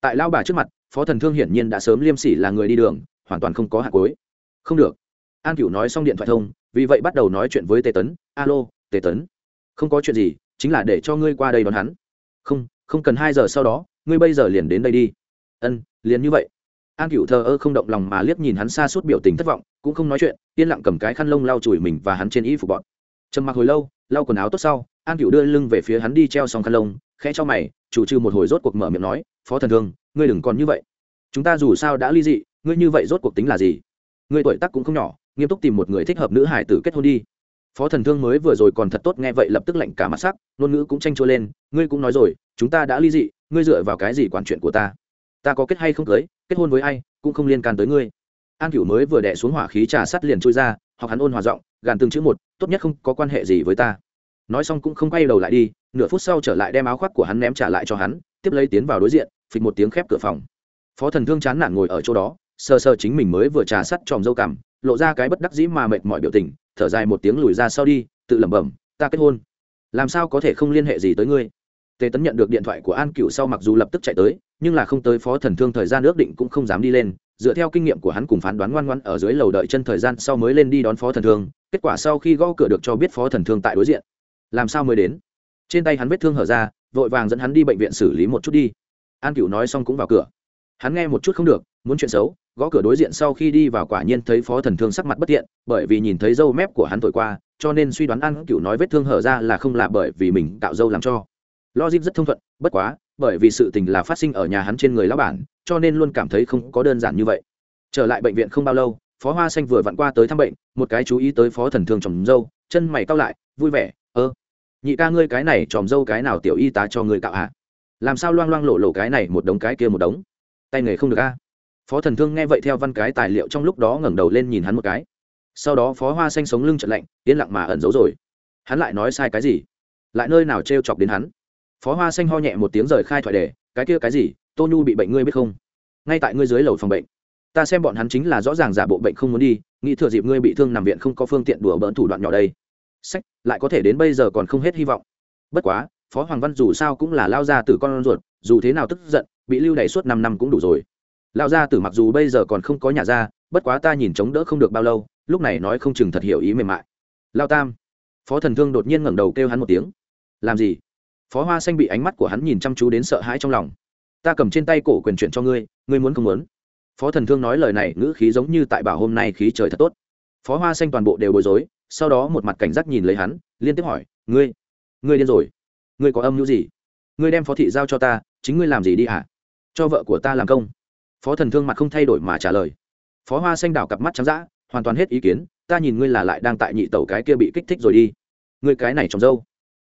Tại lao bà trước mặt, phó thần thương hiển nhiên đã sớm liêm sỉ là người đi đường, hoàn toàn không có hạt cối không được. An cửu nói xong điện thoại thông, vì vậy bắt đầu nói chuyện với tề tấn. Alo, tề tấn. Không có chuyện gì, chính là để cho ngươi qua đây đón hắn. Không không cần hai giờ sau đó, ngươi bây giờ liền đến đây đi. Ân, liền như vậy an cựu thờ ơ không động lòng mà liếc nhìn hắn xa suốt biểu tình thất vọng, cũng không nói chuyện, yên lặng cầm cái khăn lông lau chùi mình và hắn trên y phục bọn. Trầm mặc hồi lâu, lau quần áo tốt sau, an cựu đưa lưng về phía hắn đi treo xong khăn lông, khẽ cho mày, chủ trừ một hồi rốt cuộc mở miệng nói, phó thần thương, ngươi đừng còn như vậy. Chúng ta dù sao đã ly dị, ngươi như vậy rốt cuộc tính là gì? Ngươi tuổi tác cũng không nhỏ, nghiêm túc tìm một người thích hợp nữ hải tử kết hôn đi. Phó thần thương mới vừa rồi còn thật tốt nghe vậy lập tức lạnh cả mặt sắc, ngôn ngữ cũng tranh chua lên, ngươi cũng nói rồi, chúng ta đã ly dị, ngươi dựa vào cái gì quản chuyện của ta? Ta có kết hay không cưới, kết hôn với ai, cũng không liên can tới ngươi. An cửu mới vừa đẻ xuống hỏa khí trà sắt liền trôi ra hoặc hắn ôn hòa giọng, gàn từng chữ một, tốt nhất không có quan hệ gì với ta. Nói xong cũng không quay đầu lại đi, nửa phút sau trở lại đem áo khoác của hắn ném trả lại cho hắn, tiếp lấy tiến vào đối diện, phịch một tiếng khép cửa phòng. Phó thần thương chán nản ngồi ở chỗ đó, sờ sờ chính mình mới vừa trà sắt tròm dâu cằm, lộ ra cái bất đắc dĩ mà mệt mỏi biểu tình, thở dài một tiếng lùi ra sau đi, tự lẩm bẩm, ta kết hôn. Làm sao có thể không liên hệ gì tới ngươi? Tề tấn nhận được điện thoại của an cựu sau mặc dù lập tức chạy tới nhưng là không tới phó thần thương thời gian ước định cũng không dám đi lên, dựa theo kinh nghiệm của hắn cùng phán đoán ngoan ngoan ở dưới lầu đợi chân thời gian sau mới lên đi đón phó thần thương, kết quả sau khi gõ cửa được cho biết phó thần thương tại đối diện. Làm sao mới đến? Trên tay hắn vết thương hở ra, vội vàng dẫn hắn đi bệnh viện xử lý một chút đi. An cửu nói xong cũng vào cửa. Hắn nghe một chút không được, muốn chuyện xấu, gõ cửa đối diện sau khi đi vào quả nhiên thấy phó thần thương sắc mặt bất thiện bởi vì nhìn thấy dâu mép của hắn thổi qua, cho nên suy đoán an cửu nói vết thương hở ra là không là bởi vì mình tạo dâu làm cho. Logic rất thông thuận, bất quá bởi vì sự tình là phát sinh ở nhà hắn trên người lão bản, cho nên luôn cảm thấy không có đơn giản như vậy. Trở lại bệnh viện không bao lâu, phó hoa xanh vừa vặn qua tới thăm bệnh, một cái chú ý tới phó thần thương trồng dâu, chân mày cau lại, vui vẻ, ơ, nhị ca ngươi cái này tròm dâu cái nào tiểu y tá cho ngươi cạo hả? Làm sao loang loang lộ lộ cái này một đống cái kia một đống? Tay nghề không được a. Phó thần thương nghe vậy theo văn cái tài liệu trong lúc đó ngẩng đầu lên nhìn hắn một cái. Sau đó phó hoa xanh sống lưng trận lạnh, yên lặng mà ẩn giấu rồi. Hắn lại nói sai cái gì? Lại nơi nào t chọc đến hắn? Phó hoa xanh ho nhẹ một tiếng rời khai thoại đề, cái kia cái gì? Tô nhu bị bệnh ngươi biết không? Ngay tại ngươi dưới lầu phòng bệnh. Ta xem bọn hắn chính là rõ ràng giả bộ bệnh không muốn đi, nghĩ thừa dịp ngươi bị thương nằm viện không có phương tiện đùa bỡn thủ đoạn nhỏ đây. Sách, lại có thể đến bây giờ còn không hết hy vọng. Bất quá, phó hoàng văn dù sao cũng là lao gia tử con ruột, dù thế nào tức giận, bị lưu đày suốt năm năm cũng đủ rồi. Lao gia tử mặc dù bây giờ còn không có nhà ra, bất quá ta nhìn chống đỡ không được bao lâu, lúc này nói không chừng thật hiểu ý mềm mại. Lao tam. Phó thần thương đột nhiên ngẩng đầu kêu hắn một tiếng. Làm gì? Phó hoa xanh bị ánh mắt của hắn nhìn chăm chú đến sợ hãi trong lòng. Ta cầm trên tay cổ quyền chuyện cho ngươi ngươi muốn không muốn? Phó thần thương nói lời này, ngữ khí giống như tại bảo hôm nay khí trời thật tốt. Phó hoa xanh toàn bộ đều bối rối, sau đó một mặt cảnh giác nhìn lấy hắn, liên tiếp hỏi, ngươi ngươi điên rồi? Ngươi có âm mưu gì? Ngươi đem phó thị giao cho ta, chính ngươi làm gì đi hả? À? cho vợ của ta làm công. Phó thần thương mặt không thay đổi mà trả lời. Phó hoa xanh đảo cặp mắt trắng d hoàn toàn hết ý kiến, ta nhìn ngươi là lại đang tại nhị tẩu cái kia bị kích thích rồi đi. Ngươi cái này trồng dâu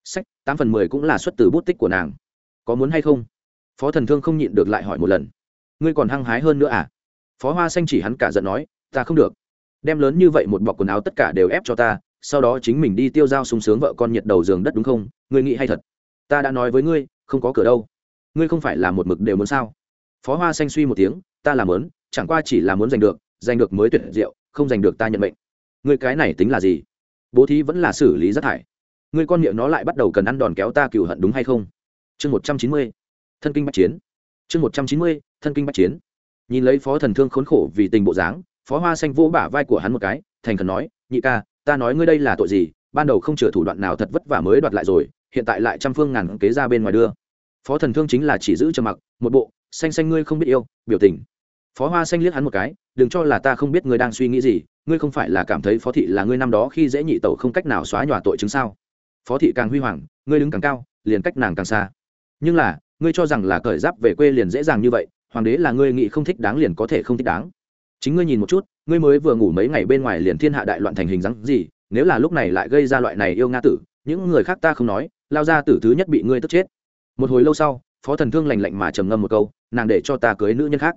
sách, tám phần mười cũng là xuất từ bút tích của nàng. Có muốn hay không? Phó thần thương không nhịn được lại hỏi một lần. Ngươi còn hăng hái hơn nữa à? Phó hoa xanh chỉ hắn cả giận nói, ta không được. Đem lớn như vậy một bọc quần áo tất cả đều ép cho ta, sau đó chính mình đi tiêu dao sung sướng vợ con nhiệt đầu giường đất đúng không? Ngươi nghĩ hay thật. Ta đã nói với ngươi, không có cửa đâu. Ngươi không phải là một mực đều muốn sao? Phó hoa xanh suy một tiếng, ta làm lớn, chẳng qua chỉ là muốn giành được giành được mới tuyệt diệu, không giành được ta nhận mệnh. Ngươi cái này tính là gì? Bố thí vẫn là xử lý rác thải ngươi con miệng nó lại bắt đầu cần ăn đòn kéo ta cừu hận đúng hay không? Chương một trăm chín mươi, thân kinh bạch chiến. Chương một trăm chín mươi, thân kinh bạch chiến. Nhìn lấy phó thần thương khốn khổ vì tình bộ dáng, phó hoa xanh vỗ bả vai của hắn một cái, thành khẩn nói, nhị ca, ta nói ngươi đây là tội gì? Ban đầu không chừa thủ đoạn nào thật vất vả mới đoạt lại rồi, hiện tại lại trăm phương ngàn kế ra bên ngoài đưa. Phó thần thương chính là chỉ giữ cho mặc, một bộ, xanh xanh ngươi không biết yêu, biểu tình. Phó hoa xanh liếc hắn một cái, đừng cho là ta không biết ngươi đang suy nghĩ gì, ngươi không phải là cảm thấy phó thị là ngươi năm đó khi dễ nhị tẩu không cách nào xóa nhòa tội chứng sao? Phó thị càng huy hoàng, ngươi đứng càng cao, liền cách nàng càng xa. Nhưng là, ngươi cho rằng là cởi giáp về quê liền dễ dàng như vậy, hoàng đế là ngươi nghĩ không thích đáng liền có thể không thích đáng. Chính ngươi nhìn một chút, ngươi mới vừa ngủ mấy ngày bên ngoài liền thiên hạ đại loạn thành hình dáng gì, nếu là lúc này lại gây ra loại này yêu nga tử, những người khác ta không nói, lao ra tử thứ nhất bị ngươi tức chết. Một hồi lâu sau, phó thần thương lành lạnh mà trầm ngâm một câu, nàng để cho ta cưới nữ nhân khác.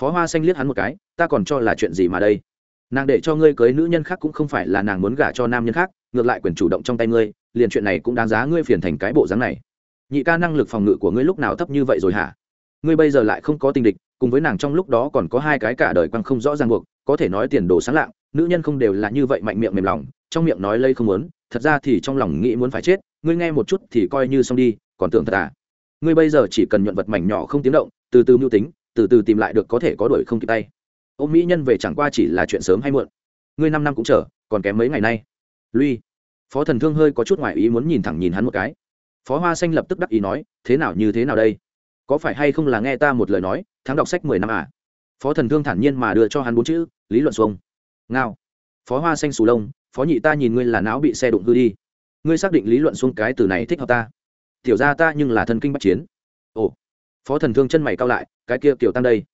Phó hoa xanh liếc hắn một cái, ta còn cho là chuyện gì mà đây? Nàng để cho ngươi cưới nữ nhân khác cũng không phải là nàng muốn gả cho nam nhân khác, ngược lại quyền chủ động trong tay ngươi liền chuyện này cũng đáng giá ngươi phiền thành cái bộ dáng này. Nhị ca năng lực phòng ngự của ngươi lúc nào thấp như vậy rồi hả? Ngươi bây giờ lại không có tình địch, cùng với nàng trong lúc đó còn có hai cái cả đời quăng không rõ ràng buộc, có thể nói tiền đồ sáng lạng, nữ nhân không đều là như vậy mạnh miệng mềm lòng, trong miệng nói lây không muốn, thật ra thì trong lòng nghĩ muốn phải chết, ngươi nghe một chút thì coi như xong đi, còn tưởng thật à? Ngươi bây giờ chỉ cần nhuận vật mảnh nhỏ không tiếng động, từ từ mưu tính, từ từ tìm lại được có thể có đuổi không kịp tay. Ô mỹ nhân về chẳng qua chỉ là chuyện sớm hay muộn. Ngươi năm năm cũng chờ, còn kém mấy ngày nay. Lui phó thần thương hơi có chút ngoại ý muốn nhìn thẳng nhìn hắn một cái. Phó hoa xanh lập tức đắc ý nói, thế nào như thế nào đây? Có phải hay không là nghe ta một lời nói, tháng đọc sách mười năm à? Phó thần thương thản nhiên mà đưa cho hắn bốn chữ, lý luận xuông. Ngao. Phó hoa xanh sù lông, phó nhị ta nhìn ngươi là não bị xe đụng hư đi. Ngươi xác định lý luận xuông cái từ này thích hợp ta. Tiểu ra ta nhưng là thần kinh bắt chiến. Ồ. Phó thần thương chân mày cao lại, cái kia tiểu tam đây.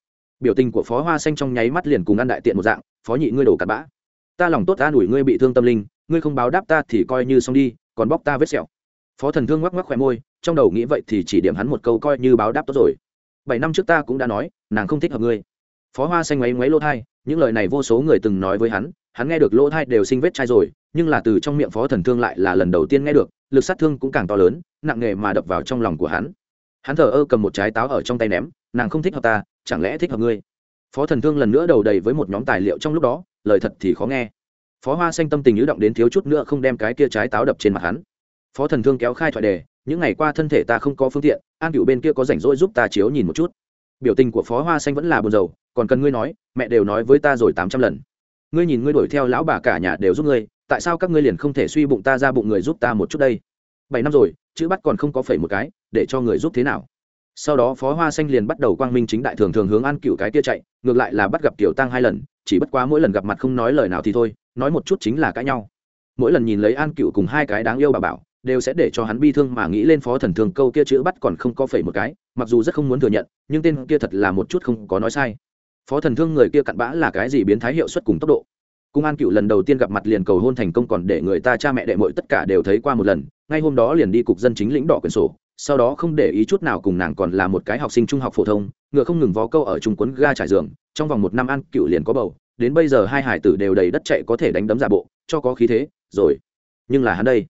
Biểu tình của phó hoa xanh trong nháy mắt liền cùng ăn đại tiện một dạng, phó nhị ngươi đổ cặn bã. Ta lòng tốt ta đuổi ngươi bị thương tâm linh ngươi không báo đáp ta thì coi như xong đi, còn bóc ta vết sẹo. Phó thần thương ngoắc ngoắc khỏe môi, trong đầu nghĩ vậy thì chỉ điểm hắn một câu coi như báo đáp tốt rồi. Bảy năm trước ta cũng đã nói, nàng không thích hợp ngươi. Phó hoa xanh ngoáy ngoáy lỗ thai, những lời này vô số người từng nói với hắn hắn nghe được lỗ thai đều sinh vết chai rồi, nhưng là từ trong miệng phó thần thương lại là lần đầu tiên nghe được, lực sát thương cũng càng to lớn, nặng nề mà đập vào trong lòng của hắn. Hắn thờ ơ cầm một trái táo ở trong tay ném, nàng không thích hợp ta, chẳng lẽ thích hợp ngươi? Phó thần thương lần nữa đầu đầy với một nhóm tài liệu trong lúc đó, lời thật thì khó nghe phó hoa xanh tâm tình ứ động đến thiếu chút nữa không đem cái kia trái táo đập trên mặt hắn. Phó thần thương kéo khai thoại đề, những ngày qua thân thể ta không có phương tiện, an cựu bên kia có rảnh rỗi giúp ta chiếu nhìn một chút. Biểu tình của phó hoa xanh vẫn là buồn rầu, còn cần ngươi nói, mẹ đều nói với ta rồi tám trăm lần. Ngươi nhìn ngươi đuổi theo lão bà cả nhà đều giúp ngươi, tại sao các ngươi liền không thể suy bụng ta ra bụng người giúp ta một chút đây? Bảy năm rồi, chữ bắt còn không có phẩy một cái, để cho người giúp thế nào? Sau đó phó hoa xanh liền bắt đầu quang minh chính đại thường thường hướng an cựu cái kia chạy, ngược lại là bắt gặp tiểu tăng hai lần, chỉ bất quá mỗi lần gặp mặt không nói lời nào thì thôi nói một chút chính là cãi nhau. Mỗi lần nhìn lấy an cựu cùng hai cái đáng yêu bà bảo, đều sẽ để cho hắn bi thương mà nghĩ lên phó thần thương câu kia chữ bắt còn không có phẩy một cái, mặc dù rất không muốn thừa nhận, nhưng tên kia thật là một chút không có nói sai. Phó thần thương người kia cặn bã là cái gì biến thái hiệu suất cùng tốc độ. Cung an cựu lần đầu tiên gặp mặt liền cầu hôn thành công còn để người ta cha mẹ đệ mội tất cả đều thấy qua một lần, ngay hôm đó liền đi cục dân chính lĩnh đỏ quyển sổ, sau đó không để ý chút nào cùng nàng còn là một cái học sinh trung học phổ thông, ngựa không ngừng vó câu ở trung quấn ga trải giường, trong vòng một năm an cựu liền có bầu đến bây giờ hai hải tử đều đầy đất chạy có thể đánh đấm giả bộ, cho có khí thế, rồi. Nhưng là hắn đây.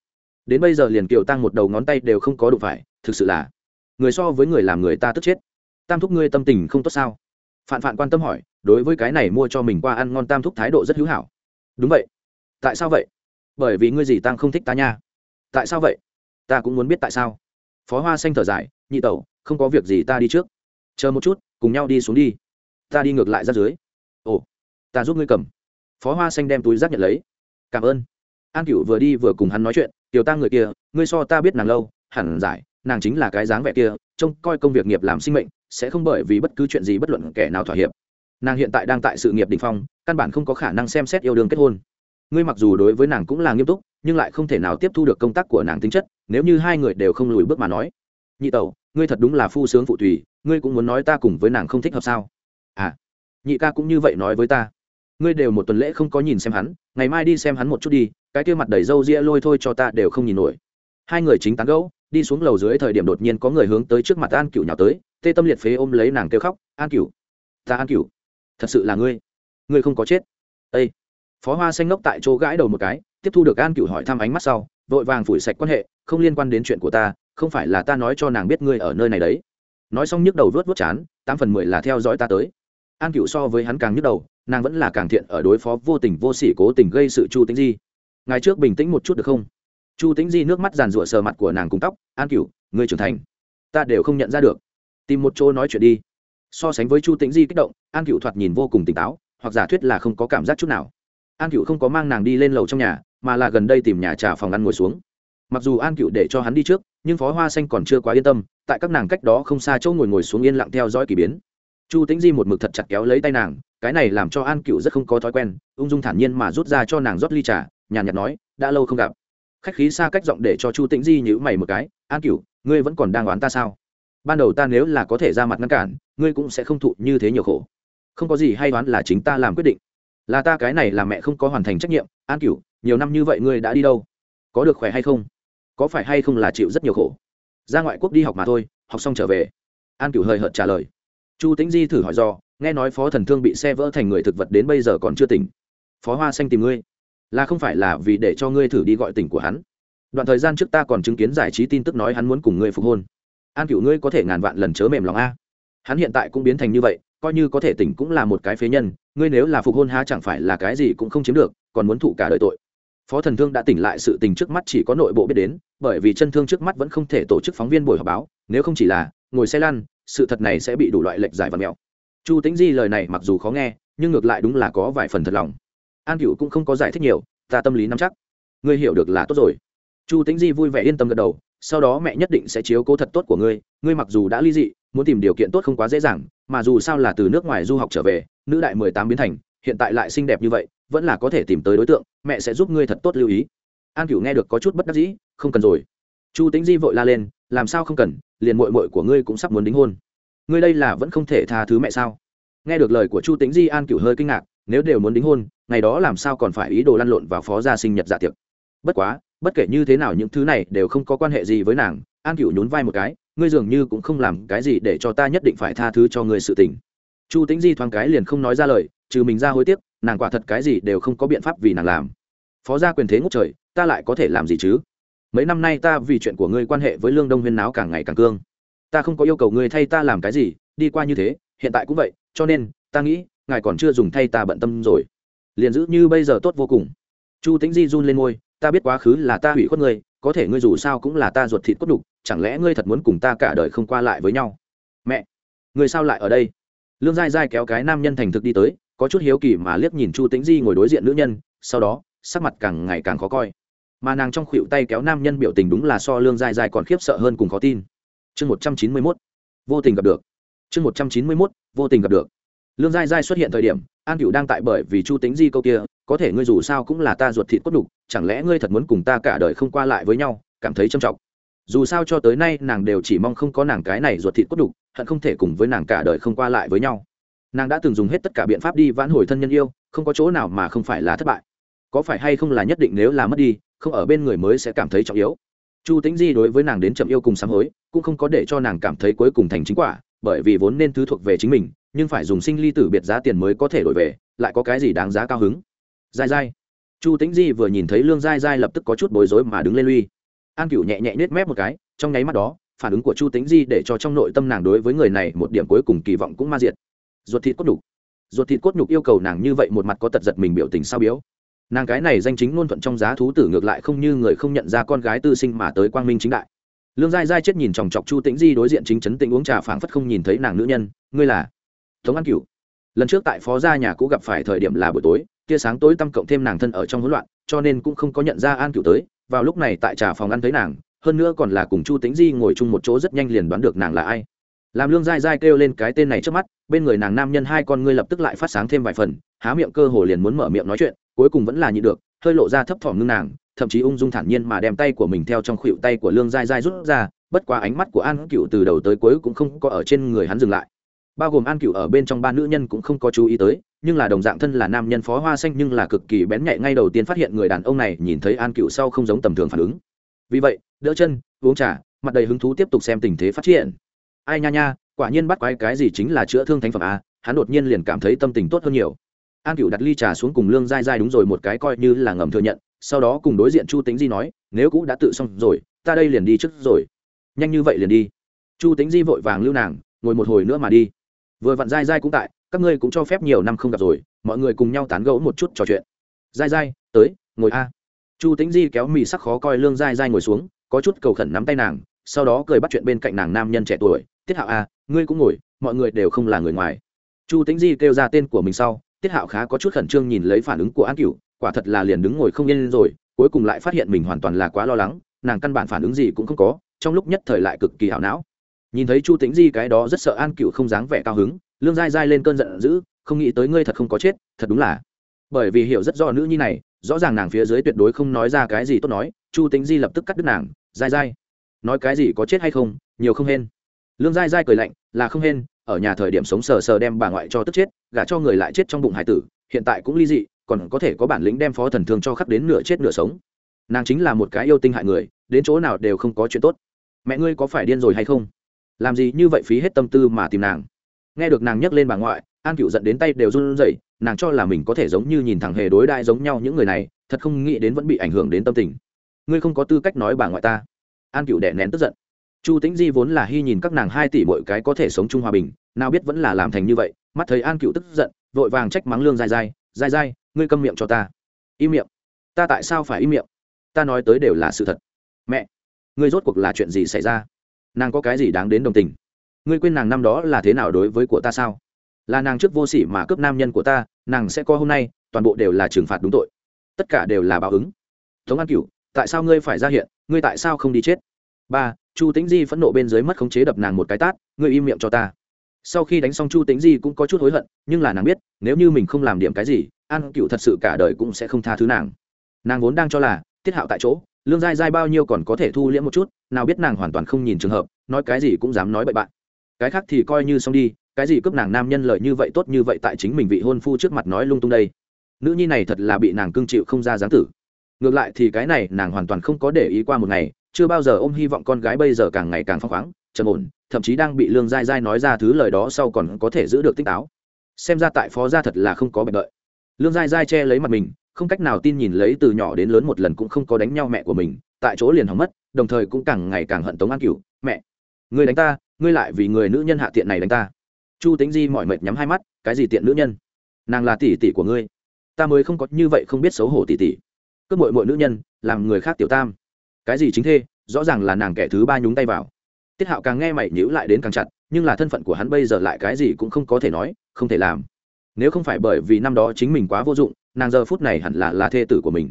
Đến bây giờ liền kiều tăng một đầu ngón tay đều không có đụng phải, thực sự là, người so với người làm người ta tức chết. Tam thúc ngươi tâm tình không tốt sao? Phạn phạn quan tâm hỏi, đối với cái này mua cho mình qua ăn ngon tam thúc thái độ rất hữu hảo. Đúng vậy. Tại sao vậy? Bởi vì ngươi gì tăng không thích ta nha. Tại sao vậy? Ta cũng muốn biết tại sao. Phó hoa xanh thở dài, nhị tẩu, không có việc gì ta đi trước. Chờ một chút, cùng nhau đi xuống đi. Ta đi ngược lại ra dưới. Ồ ta giúp ngươi cầm. Phó hoa xanh đem túi rác nhận lấy. Cảm ơn. An cựu vừa đi vừa cùng hắn nói chuyện, tiểu ta người kia, ngươi so ta biết nàng lâu, hẳn giải, nàng chính là cái dáng vẻ kia, trông coi công việc nghiệp làm sinh mệnh, sẽ không bởi vì bất cứ chuyện gì bất luận kẻ nào thỏa hiệp. Nàng hiện tại đang tại sự nghiệp đ ỉ n h phong, căn bản không có khả năng xem xét yêu đương kết hôn. Ngươi mặc dù đối với nàng cũng là nghiêm túc, nhưng lại không thể nào tiếp thu được công tác của nàng tính chất, nếu như hai người đều không lùi bước mà nói. Nhị tẩu, ngươi thật đúng là phu sướng phụ tùy, ngươi cũng muốn nói ta cùng với nàng không thích hợp sao? À nhị ca cũng như vậy nói với ta ngươi đều một tuần lễ không có nhìn xem hắn, ngày mai đi xem hắn một chút đi, cái kia mặt đầy râu ria lôi thôi cho ta đều không nhìn nổi. Hai người chính tán gẫu, đi xuống lầu dưới thời điểm đột nhiên có người hướng tới trước mặt an cựu nhào tới, tê tâm liệt phế ôm lấy nàng kêu khóc, an cựu ta an cựu thật sự là ngươi ngươi không có chết. Ây phó hoa xanh ngốc tại chỗ gãi đầu một cái, tiếp thu được an cựu hỏi thăm ánh mắt sau, vội vàng phủi sạch quan hệ, không liên quan đến chuyện của ta, không phải là ta nói cho nàng biết ngươi ở nơi này đấy. Nói xong nhức đầu vớt vớt chán, tám phần mười là theo dõi ta tới. An cựu so với hắn càng nhức đầu nàng vẫn là càng thiện ở đối phó vô tình vô sỉ cố tình gây sự chu tính di. Ngày trước bình tĩnh một chút được không? Chu tính di nước mắt giàn rụa sờ mặt của nàng cùng tóc, an cửu, ngươi trưởng thành, ta đều không nhận ra được. Tìm một chỗ nói chuyện đi. So sánh với chu tĩnh di kích động, an cửu thoạt nhìn vô cùng tỉnh táo, hoặc giả thuyết là không có cảm giác chút nào. An cửu không có mang nàng đi lên lầu trong nhà, mà là gần đây tìm nhà trà phòng ăn ngồi xuống. Mặc dù an cựu để cho hắn đi trước, nhưng phó hoa xanh còn chưa quá yên tâm, tại các nàng cách đó không xa chỗ ngồi ngồi xuống yên lặng theo dõi k ỳ biến chu tĩnh di một mực thật chặt kéo lấy tay nàng, cái này làm cho an cựu rất không có thói quen, ung dung thản nhiên mà rút ra cho nàng rót ly trà, nhàn nhạt nói, đã lâu không gặp. Khách khí xa cách giọng để cho chu tĩnh di nhữ mày một cái, an cựu ngươi vẫn còn đang oán ta sao? Ban đầu ta nếu là có thể ra mặt ngăn cản, ngươi cũng sẽ không thụ như thế nhiều khổ. Không có gì hay oán là chính ta làm quyết định. Là ta cái này là mẹ không có hoàn thành trách nhiệm, an cửu, nhiều năm như vậy ngươi đã đi đâu? Có được khỏe hay không? Có phải hay không là chịu rất nhiều khổ? Ra ngoại quốc đi học mà thôi, học xong trở về. An cửu hơi hợt trả lời chu tĩnh di thử hỏi do, nghe nói phó thần thương bị xe vỡ thành người thực vật đến bây giờ còn chưa tỉnh. Phó hoa xanh tìm ngươi. Là không phải là vì để cho ngươi thử đi gọi tỉnh của hắn. Đoạn thời gian trước ta còn chứng kiến giải trí tin tức nói hắn muốn cùng ngươi phục hôn. An cựu ngươi có thể ngàn vạn lần chớ mềm lòng a. Hắn hiện tại cũng biến thành như vậy, coi như có thể tỉnh cũng là một cái phế nhân, ngươi nếu là phục hôn há chẳng phải là cái gì cũng không chiếm được, còn muốn thụ cả đời tội. Phó thần thương đã tỉnh lại sự tình trước mắt chỉ có nội bộ biết đến, bởi vì chân thương trước mắt vẫn không thể tổ chức phóng viên buổi họp báo, nếu không chỉ là ngồi xe lăn, sự thật này sẽ bị đủ loại lệch giải và mẹo. Chu tính di lời này mặc dù khó nghe, nhưng ngược lại đúng là có vài phần thật lòng. An cựu cũng không có giải thích nhiều, ta tâm lý nắm chắc. Ngươi hiểu được là tốt rồi. Chu tính di vui vẻ yên tâm gật đầu, sau đó mẹ nhất định sẽ chiếu cố thật tốt của ngươi ngươi mặc dù đã ly dị, muốn tìm điều kiện tốt không quá dễ dàng, mà dù sao là từ nước ngoài du học trở về, nữ đại mười tám biến thành, hiện tại lại xinh đẹp như vậy, vẫn là có thể tìm tới đối tượng, mẹ sẽ giúp ngươi thật tốt lưu ý. An cửu nghe được có chút bất đắc dĩ, không cần rồi. Chu tính di vội la lên, làm sao không cần liền mội mội của ngươi cũng sắp muốn đính hôn. Ngươi đây là vẫn không thể tha thứ mẹ sao? Nghe được lời của chu tính di, an cửu hơi kinh ngạc, nếu đều muốn đính hôn, ngày đó làm sao còn phải ý đồ lăn lộn vào phó gia sinh nhật dạ tiệc? Bất quá, bất kể như thế nào những thứ này đều không có quan hệ gì với nàng, an cựu nhún vai một cái, ngươi dường như cũng không làm cái gì để cho ta nhất định phải tha thứ cho ngươi sự tình. Chu tính di thoáng cái liền không nói ra lời, trừ mình ra hối tiếc, nàng quả thật cái gì đều không có biện pháp vì nàng làm. Phó gia quyền thế ngốc trời, ta lại có thể làm gì chứ? Mấy năm nay ta vì chuyện của ngươi quan hệ với lương đông huyên náo càng ngày càng cương. Ta không có yêu cầu ngươi thay ta làm cái gì, đi qua như thế, hiện tại cũng vậy, cho nên, ta nghĩ, ngài còn chưa dùng thay ta bận tâm rồi. Liền giữ như bây giờ tốt vô cùng. Chu tính di run lên ngôi ta biết quá khứ là ta hủy khuất ngươi, có thể ngươi dù sao cũng là ta ruột thịt cốt đục, chẳng lẽ ngươi thật muốn cùng ta cả đời không qua lại với nhau? Mẹ người sao lại ở đây? Lương dai dai kéo cái nam nhân thành thực đi tới, có chút hiếu kỳ mà liếc nhìn chu tính di ngồi đối diện nữ nhân, sau đó, sắc mặt càng ngày càng khó coi mà nàng trong khuỵu tay kéo nam nhân biểu tình đúng là so lương dai dai còn khiếp sợ hơn cùng khó tin. Chương một trăm chín mươi mốt, vô tình gặp được. Chương một trăm chín mươi mốt, vô tình gặp được. Lương dai dai xuất hiện thời điểm, an cựu đang tại bởi vì chu tính di câu kia, có thể ngươi dù sao cũng là ta ruột thịt cốt đục, chẳng lẽ ngươi thật muốn cùng ta cả đời không qua lại với nhau, cảm thấy trầm trọng. Dù sao cho tới nay nàng đều chỉ mong không có nàng cái này ruột thịt cốt đục, hận không thể cùng với nàng cả đời không qua lại với nhau. Nàng đã từng dùng hết tất cả biện pháp đi vãn hồi thân nhân yêu, không có chỗ nào mà không phải là thất bại có phải hay không là nhất định nếu là mất đi, không ở bên người mới sẽ cảm thấy trọng yếu. Chu tính di đối với nàng đến chậm yêu cùng sám hối, cũng không có để cho nàng cảm thấy cuối cùng thành chính quả, bởi vì vốn nên thứ thuộc về chính mình, nhưng phải dùng sinh ly tử biệt giá tiền mới có thể đổi về, lại có cái gì đáng giá cao hứng. Dai dai. Chu tĩnh di vừa nhìn thấy lương dai dai lập tức có chút bối rối mà đứng lên lui an Cựu nhẹ nhẹ nết mép một cái, trong nháy mắt đó, phản ứng của chu tĩnh di để cho trong nội tâm nàng đối với người này một điểm cuối cùng kỳ vọng cũng ma diệt. Ruột thịt cốt nhục. Ruột thịt cốt nhục yêu cầu nàng như vậy một mặt có tật giật mình biểu tình sao biếu nàng cái này danh chính ngôn thuận trong giá thú tử ngược lại không như người không nhận ra con gái tư sinh mà tới quang minh chính đại. Lương giai giai chết nhìn chòng chọc chu tĩnh di đối diện chính chấn tĩnh uống trà phảng phất không nhìn thấy nàng nữ nhân, ngươi là tống an cửu. Lần trước tại phó gia nhà cũ gặp phải thời điểm là buổi tối, tia sáng tối tăm cộng thêm nàng thân ở trong hỗn loạn, cho nên cũng không có nhận ra an cửu tới, vào lúc này tại trà phòng ăn thấy nàng, hơn nữa còn là cùng chu tĩnh di ngồi chung một chỗ rất nhanh liền đoán được nàng là ai. Làm lương dai dai kêu lên cái tên này trước mắt, bên người nàng nam nhân hai con ngươi lập tức lại phát sáng thêm vài phần, há miệng cơ hồ liền muốn mở miệng nói chuyện cuối cùng vẫn là nhịn được, hơi lộ ra thấp thỏm ngưng nàng, thậm chí ung dung thản nhiên mà đem tay của mình theo trong khuỷu tay của lương dai dai rút ra, bất quá ánh mắt của an cựu từ đầu tới cuối cũng không có ở trên người hắn dừng lại. Bao gồm an cựu ở bên trong ba nữ nhân cũng không có chú ý tới, nhưng là đồng dạng thân là nam nhân phó hoa xanh nhưng là cực kỳ bén nhạy ngay đầu tiên phát hiện người đàn ông này nhìn thấy an cựu sau không giống tầm thường phản ứng. Vì vậy, đỡ chân, uống trà, mặt đầy hứng thú tiếp tục xem tình thế phát triển. Ai nha nha, quả nhiên bắt quái cái gì chính là chữa thương thánh phẩm a, hắn đột nhiên liền cảm thấy tâm tình tốt hơn nhiều an cựu đặt ly trà xuống cùng lương dai dai đúng rồi, một cái coi như là ngầm thừa nhận. Sau đó cùng đối diện chu tính di nói, nếu cũ đã tự xong rồi, ta đây liền đi trước rồi. Nhanh như vậy liền đi. Chu tính di vội vàng lưu nàng, ngồi một hồi nữa mà đi. Vừa vặn dai dai cũng tại, các ngươi cũng cho phép nhiều năm không gặp rồi, mọi người cùng nhau tán gẫu một chút trò chuyện. Dai dai tới, ngồi a. Chu tính di kéo mì sắc khó coi lương dai dai ngồi xuống, có chút cầu khẩn nắm tay nàng, sau đó cười bắt chuyện bên cạnh nàng nam nhân trẻ tuổi, tiết hạo a ngươi cũng ngồi, mọi người đều không là người ngoài. Chu tính di kêu ra tên của mình sau tiết hạo khá có chút khẩn trương nhìn lấy phản ứng của an cửu, quả thật là liền đứng ngồi không yên rồi, cuối cùng lại phát hiện mình hoàn toàn là quá lo lắng, nàng căn bản phản ứng gì cũng không có, trong lúc nhất thời lại cực kỳ hảo não. Nhìn thấy chu tính di cái đó rất sợ an cựu không dáng vẻ cao hứng, lương dai dai lên cơn giận dữ, không nghĩ tới ngươi thật không có chết, thật đúng là. Bởi vì hiểu rất rõ nữ nhi này, rõ ràng nàng phía dưới tuyệt đối không nói ra cái gì tốt nói, chu tính di lập tức cắt đứt nàng dai dai nói cái gì có chết hay không, nhiều không hên. Lương dai dai cười lạnh, là không hên ở nhà thời điểm sống sờ sờ đem bà ngoại cho tức chết, gả cho người lại chết trong bụng hải tử, hiện tại cũng ly dị, còn có thể có bản lĩnh đem phó thần thương cho khắc đến nửa chết nửa sống. Nàng chính là một cái yêu tinh hại người, đến chỗ nào đều không có chuyện tốt. Mẹ ngươi có phải điên rồi hay không? Làm gì như vậy phí hết tâm tư mà tìm nàng? Nghe được nàng nhắc lên bà ngoại, an cựu dẫn đến tay đều run rẩy, nàng cho là mình có thể giống như nhìn thẳng hề đối đại giống nhau những người này, thật không nghĩ đến vẫn bị ảnh hưởng đến tâm tình. Ngươi không có tư cách nói bà ngoại ta. An cựu đẻ nén tức giận chu tĩnh di vốn là hy nhìn các nàng hai tỷ mỗi cái có thể sống chung hòa bình, nào biết vẫn là làm thành như vậy, mắt thấy an cựu tức giận, vội vàng trách mắng lương dai dai dai dai ngươi câm miệng cho ta. Im miệng. Ta tại sao phải im miệng? Ta nói tới đều là sự thật. Mẹ, ngươi rốt cuộc là chuyện gì xảy ra? Nàng có cái gì đáng đến đồng tình? Ngươi quên nàng năm đó là thế nào đối với của ta sao? Là nàng trước vô sỉ mà cướp nam nhân của ta, nàng sẽ có hôm nay, toàn bộ đều là trừng phạt đúng tội. Tất cả đều là báo ứng. Tống an cửu tại sao ngươi phải ra hiện? Ngươi tại sao không đi chết? Ba chu Tĩnh di phẫn nộ bên dưới mất khống chế đập nàng một cái tát, ngươi im miệng cho ta. Sau khi đánh xong chu Tĩnh di cũng có chút hối hận, nhưng là nàng biết, nếu như mình không làm điểm cái gì, an cựu thật sự cả đời cũng sẽ không tha thứ nàng. Nàng vốn đang cho là, tiết hạo tại chỗ, lương dai dai bao nhiêu còn có thể thu liễm một chút, nào biết nàng hoàn toàn không nhìn trường hợp, nói cái gì cũng dám nói bậy bạn. Cái khác thì coi như xong đi, cái gì cướp nàng nam nhân lợi như vậy tốt như vậy tại chính mình vị hôn phu trước mặt nói lung tung đây. Nữ nhi này thật là bị nàng cưng chịu không ra dáng tử. Ngược lại thì cái này nàng hoàn toàn không có để ý qua một ngày chưa bao giờ ôm hy vọng con gái bây giờ càng ngày càng phăng khoáng, trầm ổn, thậm chí đang bị lương dai dai nói ra thứ lời đó sau còn có thể giữ được tinh táo. Xem ra tại phó gia thật là không có bệnh đợi. Lương dai dai che lấy mặt mình, không cách nào tin nhìn lấy từ nhỏ đến lớn một lần cũng không có đánh nhau mẹ của mình, tại chỗ liền hỏng mất, đồng thời cũng càng ngày càng hận tống an cửu, mẹ người đánh ta, ngươi lại vì người nữ nhân hạ tiện này đánh ta. Chu tính di mọi mệt nhắm hai mắt, cái gì tiện nữ nhân? Nàng là tỷ tỷ của ngươi. Ta mới không có như vậy không biết xấu hổ tỷ tỷ. Cướp mội mội nữ nhân, làm người khác tiểu tam cái gì chính thê, rõ ràng là nàng kẻ thứ ba nhúng tay vào. Tiết hạo càng nghe mày nhữ lại đến càng chặt, nhưng là thân phận của hắn bây giờ lại cái gì cũng không có thể nói, không thể làm. Nếu không phải bởi vì năm đó chính mình quá vô dụng, nàng giờ phút này hẳn là là thê tử của mình.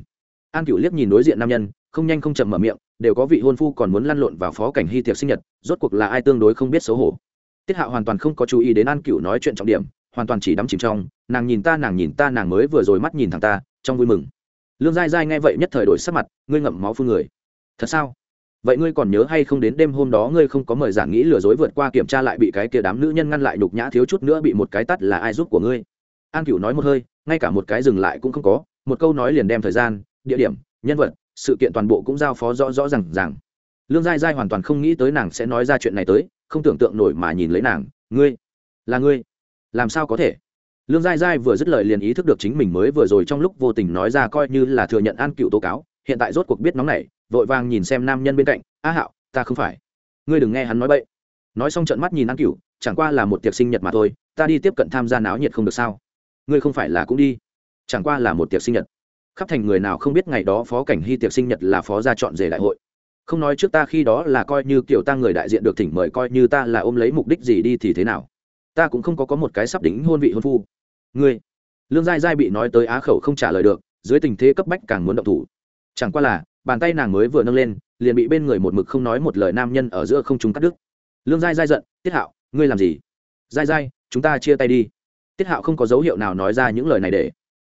An cựu liếc nhìn đối diện nam nhân, không nhanh không chậm mở miệng, đều có vị hôn phu còn muốn lăn lộn vào phó cảnh hy tiệc sinh nhật, rốt cuộc là ai tương đối không biết xấu hổ. Tiết hạo hoàn toàn không có chú ý đến an cựu nói chuyện trọng điểm, hoàn toàn chỉ đắm chìm trong, nàng nhìn ta, nàng nhìn ta, nàng mới vừa rồi mắt nhìn thằng ta, trong vui mừng. Lương dai dai nghe vậy nhất thời đổi sắc mặt, ngươi ngậm máu phương người thật sao? Vậy ngươi còn nhớ hay không đến đêm hôm đó ngươi không có mời giản nghĩ lừa dối vượt qua kiểm tra lại bị cái kia đám nữ nhân ngăn lại nhục nhã thiếu chút nữa bị một cái tắt là ai giúp của ngươi? An cửu nói một hơi, ngay cả một cái dừng lại cũng không có, một câu nói liền đem thời gian, địa điểm, nhân vật, sự kiện toàn bộ cũng giao phó rõ rõ rằng rằng lương giai giai hoàn toàn không nghĩ tới nàng sẽ nói ra chuyện này tới, không tưởng tượng nổi mà nhìn lấy nàng, ngươi, là ngươi? Làm sao có thể? Lương giai giai vừa dứt lời liền ý thức được chính mình mới vừa rồi trong lúc vô tình nói ra coi như là thừa nhận an cựu tố cáo, hiện tại rốt cuộc biết nóng này vội vàng nhìn xem nam nhân bên cạnh, a hạo, ta không phải. Ngươi đừng nghe hắn nói bậy. Nói xong trận mắt nhìn an cửu, chẳng qua là một tiệc sinh nhật mà thôi, ta đi tiếp cận tham gia náo nhiệt không được sao? Ngươi không phải là cũng đi. Chẳng qua là một tiệc sinh nhật. Khắp thành người nào không biết ngày đó phó cảnh hy tiệc sinh nhật là phó gia chọn rể đại hội. Không nói trước ta khi đó là coi như kiểu ta người đại diện được thỉnh mời coi như ta là ôm lấy mục đích gì đi thì thế nào. Ta cũng không có có một cái sắp đính hôn vị hôn phu. Ngươi. Lương giai giai bị nói tới á khẩu không trả lời được, dưới tình thế cấp bách càng muốn động thủ. Chẳng qua là bàn tay nàng mới vừa nâng lên, liền bị bên người một mực không nói một lời nam nhân ở giữa không chúng cắt đứt. Lương giai giai giận, tiết hạo, ngươi làm gì? Giai giai, chúng ta chia tay đi. Tiết hạo không có dấu hiệu nào nói ra những lời này để.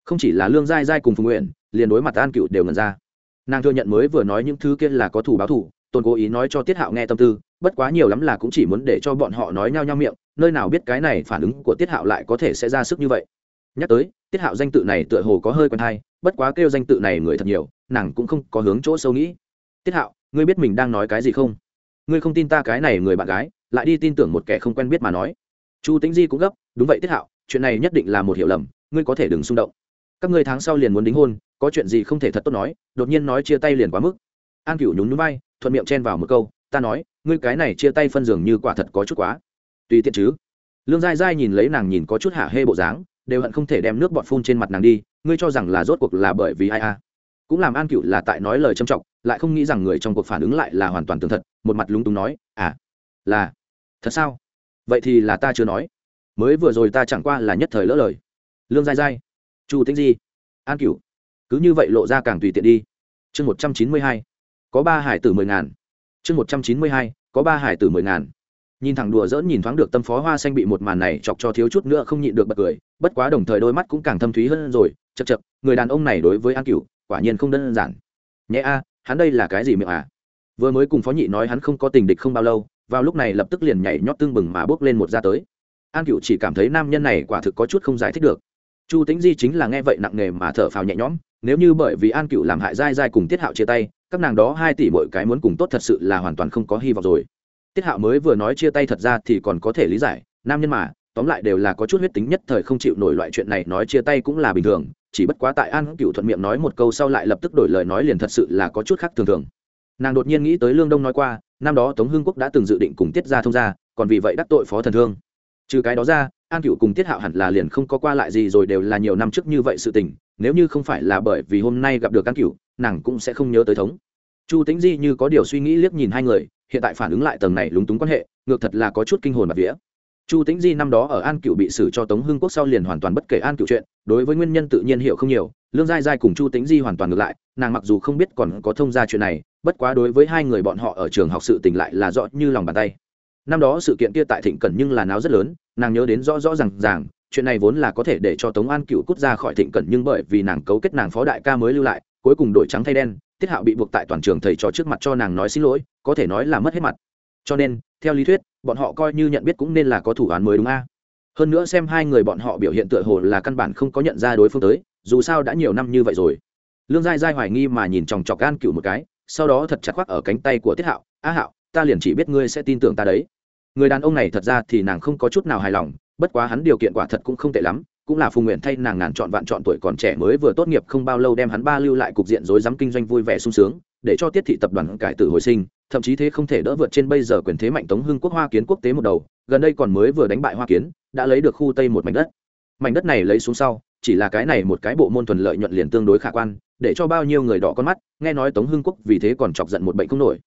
Không chỉ là lương giai giai cùng phùng nguyện, liền đối mặt an cựu đều ngần ra. Nàng thừa nhận mới vừa nói những thứ kia là có thủ báo thủ tôn cố ý nói cho tiết hạo nghe tâm tư, bất quá nhiều lắm là cũng chỉ muốn để cho bọn họ nói nhau nhau miệng, nơi nào biết cái này phản ứng của tiết hạo lại có thể sẽ ra sức như vậy. Nhắc tới, tiết hạo danh tự này tựa hồ có hơi quen thai bất quá kêu danh tự này người thật nhiều nàng cũng không có hướng chỗ sâu nghĩ. Tiết hạo, ngươi biết mình đang nói cái gì không? Ngươi không tin ta cái này người bạn gái, lại đi tin tưởng một kẻ không quen biết mà nói. Chu tính di cũng gấp, đúng vậy tiết hạo, chuyện này nhất định là một hiểu lầm, ngươi có thể đừng xung động. Các ngươi tháng sau liền muốn đính hôn, có chuyện gì không thể thật tốt nói, đột nhiên nói chia tay liền quá mức. An cửu nhún nhún vai, thuận miệng chen vào một câu, ta nói, ngươi cái này chia tay phân giường như quả thật có chút quá. Tùy tiện chứ. Lương dai dai nhìn lấy nàng nhìn có chút hạ hê bộ dáng, đều hận không thể đem nước bọt phun trên mặt nàng đi, ngươi cho rằng là rốt cuộc là bởi vì ai a cũng làm an cựu là tại nói lời trầm trọng, lại không nghĩ rằng người trong cuộc phản ứng lại là hoàn toàn tường thật, một mặt lúng túng nói à là, thật sao? Vậy thì là ta chưa nói. Mới vừa rồi ta chẳng qua là nhất thời lỡ lời. Lương dai dai chu tính di, an cựu cứ như vậy lộ ra càng tùy tiện đi. Chương một trăm chín mươi hai, có ba hải tử mười ngàn. Chương một trăm chín mươi hai, có ba hải tử mười ngàn. Nhìn thẳng đùa dỡn nhìn thoáng được tâm phó hoa xanh bị một màn này chọc cho thiếu chút nữa không nhịn được bật cười, bất quá đồng thời đôi mắt cũng càng thâm thúy hơn rồi chật chật người đàn ông này đối với an cựu quả nhiên không đơn giản. Nhé a, hắn đây là cái gì miệng à? Vừa mới cùng phó nhị nói hắn không có tình địch không bao lâu, vào lúc này lập tức liền nhảy nhót tương bừng mà bước lên một ra tới. An cựu chỉ cảm thấy nam nhân này quả thực có chút không giải thích được. Chu tính di chính là nghe vậy nặng nề mà thở phào nhẹ nhõm, nếu như bởi vì an cựu làm hại dai dai cùng tiết hạo chia tay, các nàng đó hai tỷ mỗi cái muốn cùng tốt thật sự là hoàn toàn không có hy vọng rồi. Tiết hạo mới vừa nói chia tay thật ra thì còn có thể lý giải, nam nhân mà, tóm lại đều là có chút huyết tính nhất thời không chịu nổi loại chuyện này nói chia tay cũng là bình thường chỉ bất quá tại an cựu thuận miệng nói một câu sau lại lập tức đổi lời nói liền thật sự là có chút khác thường thường. Nàng đột nhiên nghĩ tới lương đông nói qua, năm đó tống hưng quốc đã từng dự định cùng tiết ra thông ra còn vì vậy đắc tội phó thần thương. Trừ cái đó ra, an cựu cùng tiết hạo hẳn là liền không có qua lại gì rồi đều là nhiều năm trước như vậy sự tình, nếu như không phải là bởi vì hôm nay gặp được an cựu, nàng cũng sẽ không nhớ tới thống. Chu tính di như có điều suy nghĩ liếc nhìn hai người, hiện tại phản ứng lại tầng này lúng túng quan hệ, ngược thật là có chút kinh hồn bạc vía chu Tĩnh di năm đó ở an cựu bị xử cho tống hưng quốc sau liền hoàn toàn bất kể an cựu chuyện, đối với nguyên nhân tự nhiên hiểu không nhiều, lương giai giai cùng chu Tĩnh di hoàn toàn ngược lại, nàng mặc dù không biết còn có thông ra chuyện này, bất quá đối với hai người bọn họ ở trường học sự tình lại là rõ như lòng bàn tay. Năm đó sự kiện kia tại thịnh cẩn nhưng là náo rất lớn, nàng nhớ đến rõ rõ r à n g ràng, chuyện này vốn là có thể để cho tống an cựu cút ra khỏi thịnh cẩn nhưng bởi vì nàng cấu kết nàng phó đại ca mới lưu lại, cuối cùng đổi trắng thay đen, tiết hạo bị buộc tại toàn trường thầy trò trước mặt cho nàng nói xin lỗi, có thể nói là mất hết mặt. Cho nên, theo lý thuyết bọn họ coi như nhận biết cũng nên là có thủ án mới đúng a. Hơn nữa xem hai người bọn họ biểu hiện tựa hồ là căn bản không có nhận ra đối phương tới, dù sao đã nhiều năm như vậy rồi. Lương giai giai hoài nghi mà nhìn chòng chọc gan cựu một cái, sau đó thật chặt khoác ở cánh tay của tiết hạo á hạo, ta liền chỉ biết ngươi sẽ tin tưởng ta đấy. Người đàn ông này thật ra thì nàng không có chút nào hài lòng, bất quá hắn điều kiện quả thật cũng không tệ lắm, cũng là phùng nguyện thay nàng ngàn chọn vạn chọn tuổi còn trẻ mới vừa tốt nghiệp không bao lâu đem hắn ba lưu lại cục diện rối rắm kinh doanh vui vẻ sung sướng, để cho tiết thị tập đoàn cải tử hồi sinh thậm chí thế không thể đỡ vượt trên bây giờ quyền thế mạnh tống hưng quốc hoa kiến quốc tế một đầu, gần đây còn mới vừa đánh bại hoa kiến, đã lấy được khu tây một mảnh đất. Mảnh đất này lấy xuống sau, chỉ là cái này một cái bộ môn thuần lợi nhuận liền tương đối khả quan, để cho bao nhiêu người đỏ con mắt, nghe nói tống hưng quốc vì thế còn chọc giận một bệnh không nổi.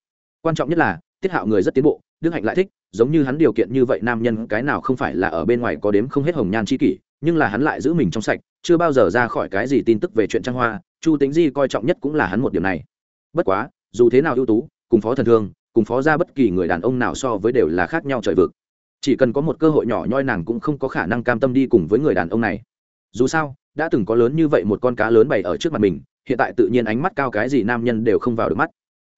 Quan trọng nhất là, tiết hạo người rất tiến bộ, đức hạnh lại thích, giống như hắn điều kiện như vậy nam nhân cái nào không phải là ở bên ngoài có đếm không hết hồng nhan chi kỷ, nhưng là hắn lại giữ mình trong sạch, chưa bao giờ ra khỏi cái gì tin tức về chuyện trang hoa, chu tính di coi trọng nhất cũng là hắn một điểm này. Bất quá, dù thế nào ưu tú cùng phó thần thương, cùng phó ra bất kỳ người đàn ông nào so với đều là khác nhau trời vực. Chỉ cần có một cơ hội nhỏ nhoi nàng cũng không có khả năng cam tâm đi cùng với người đàn ông này. Dù sao, đã từng có lớn như vậy một con cá lớn bày ở trước mặt mình, hiện tại tự nhiên ánh mắt cao cái gì nam nhân đều không vào được mắt.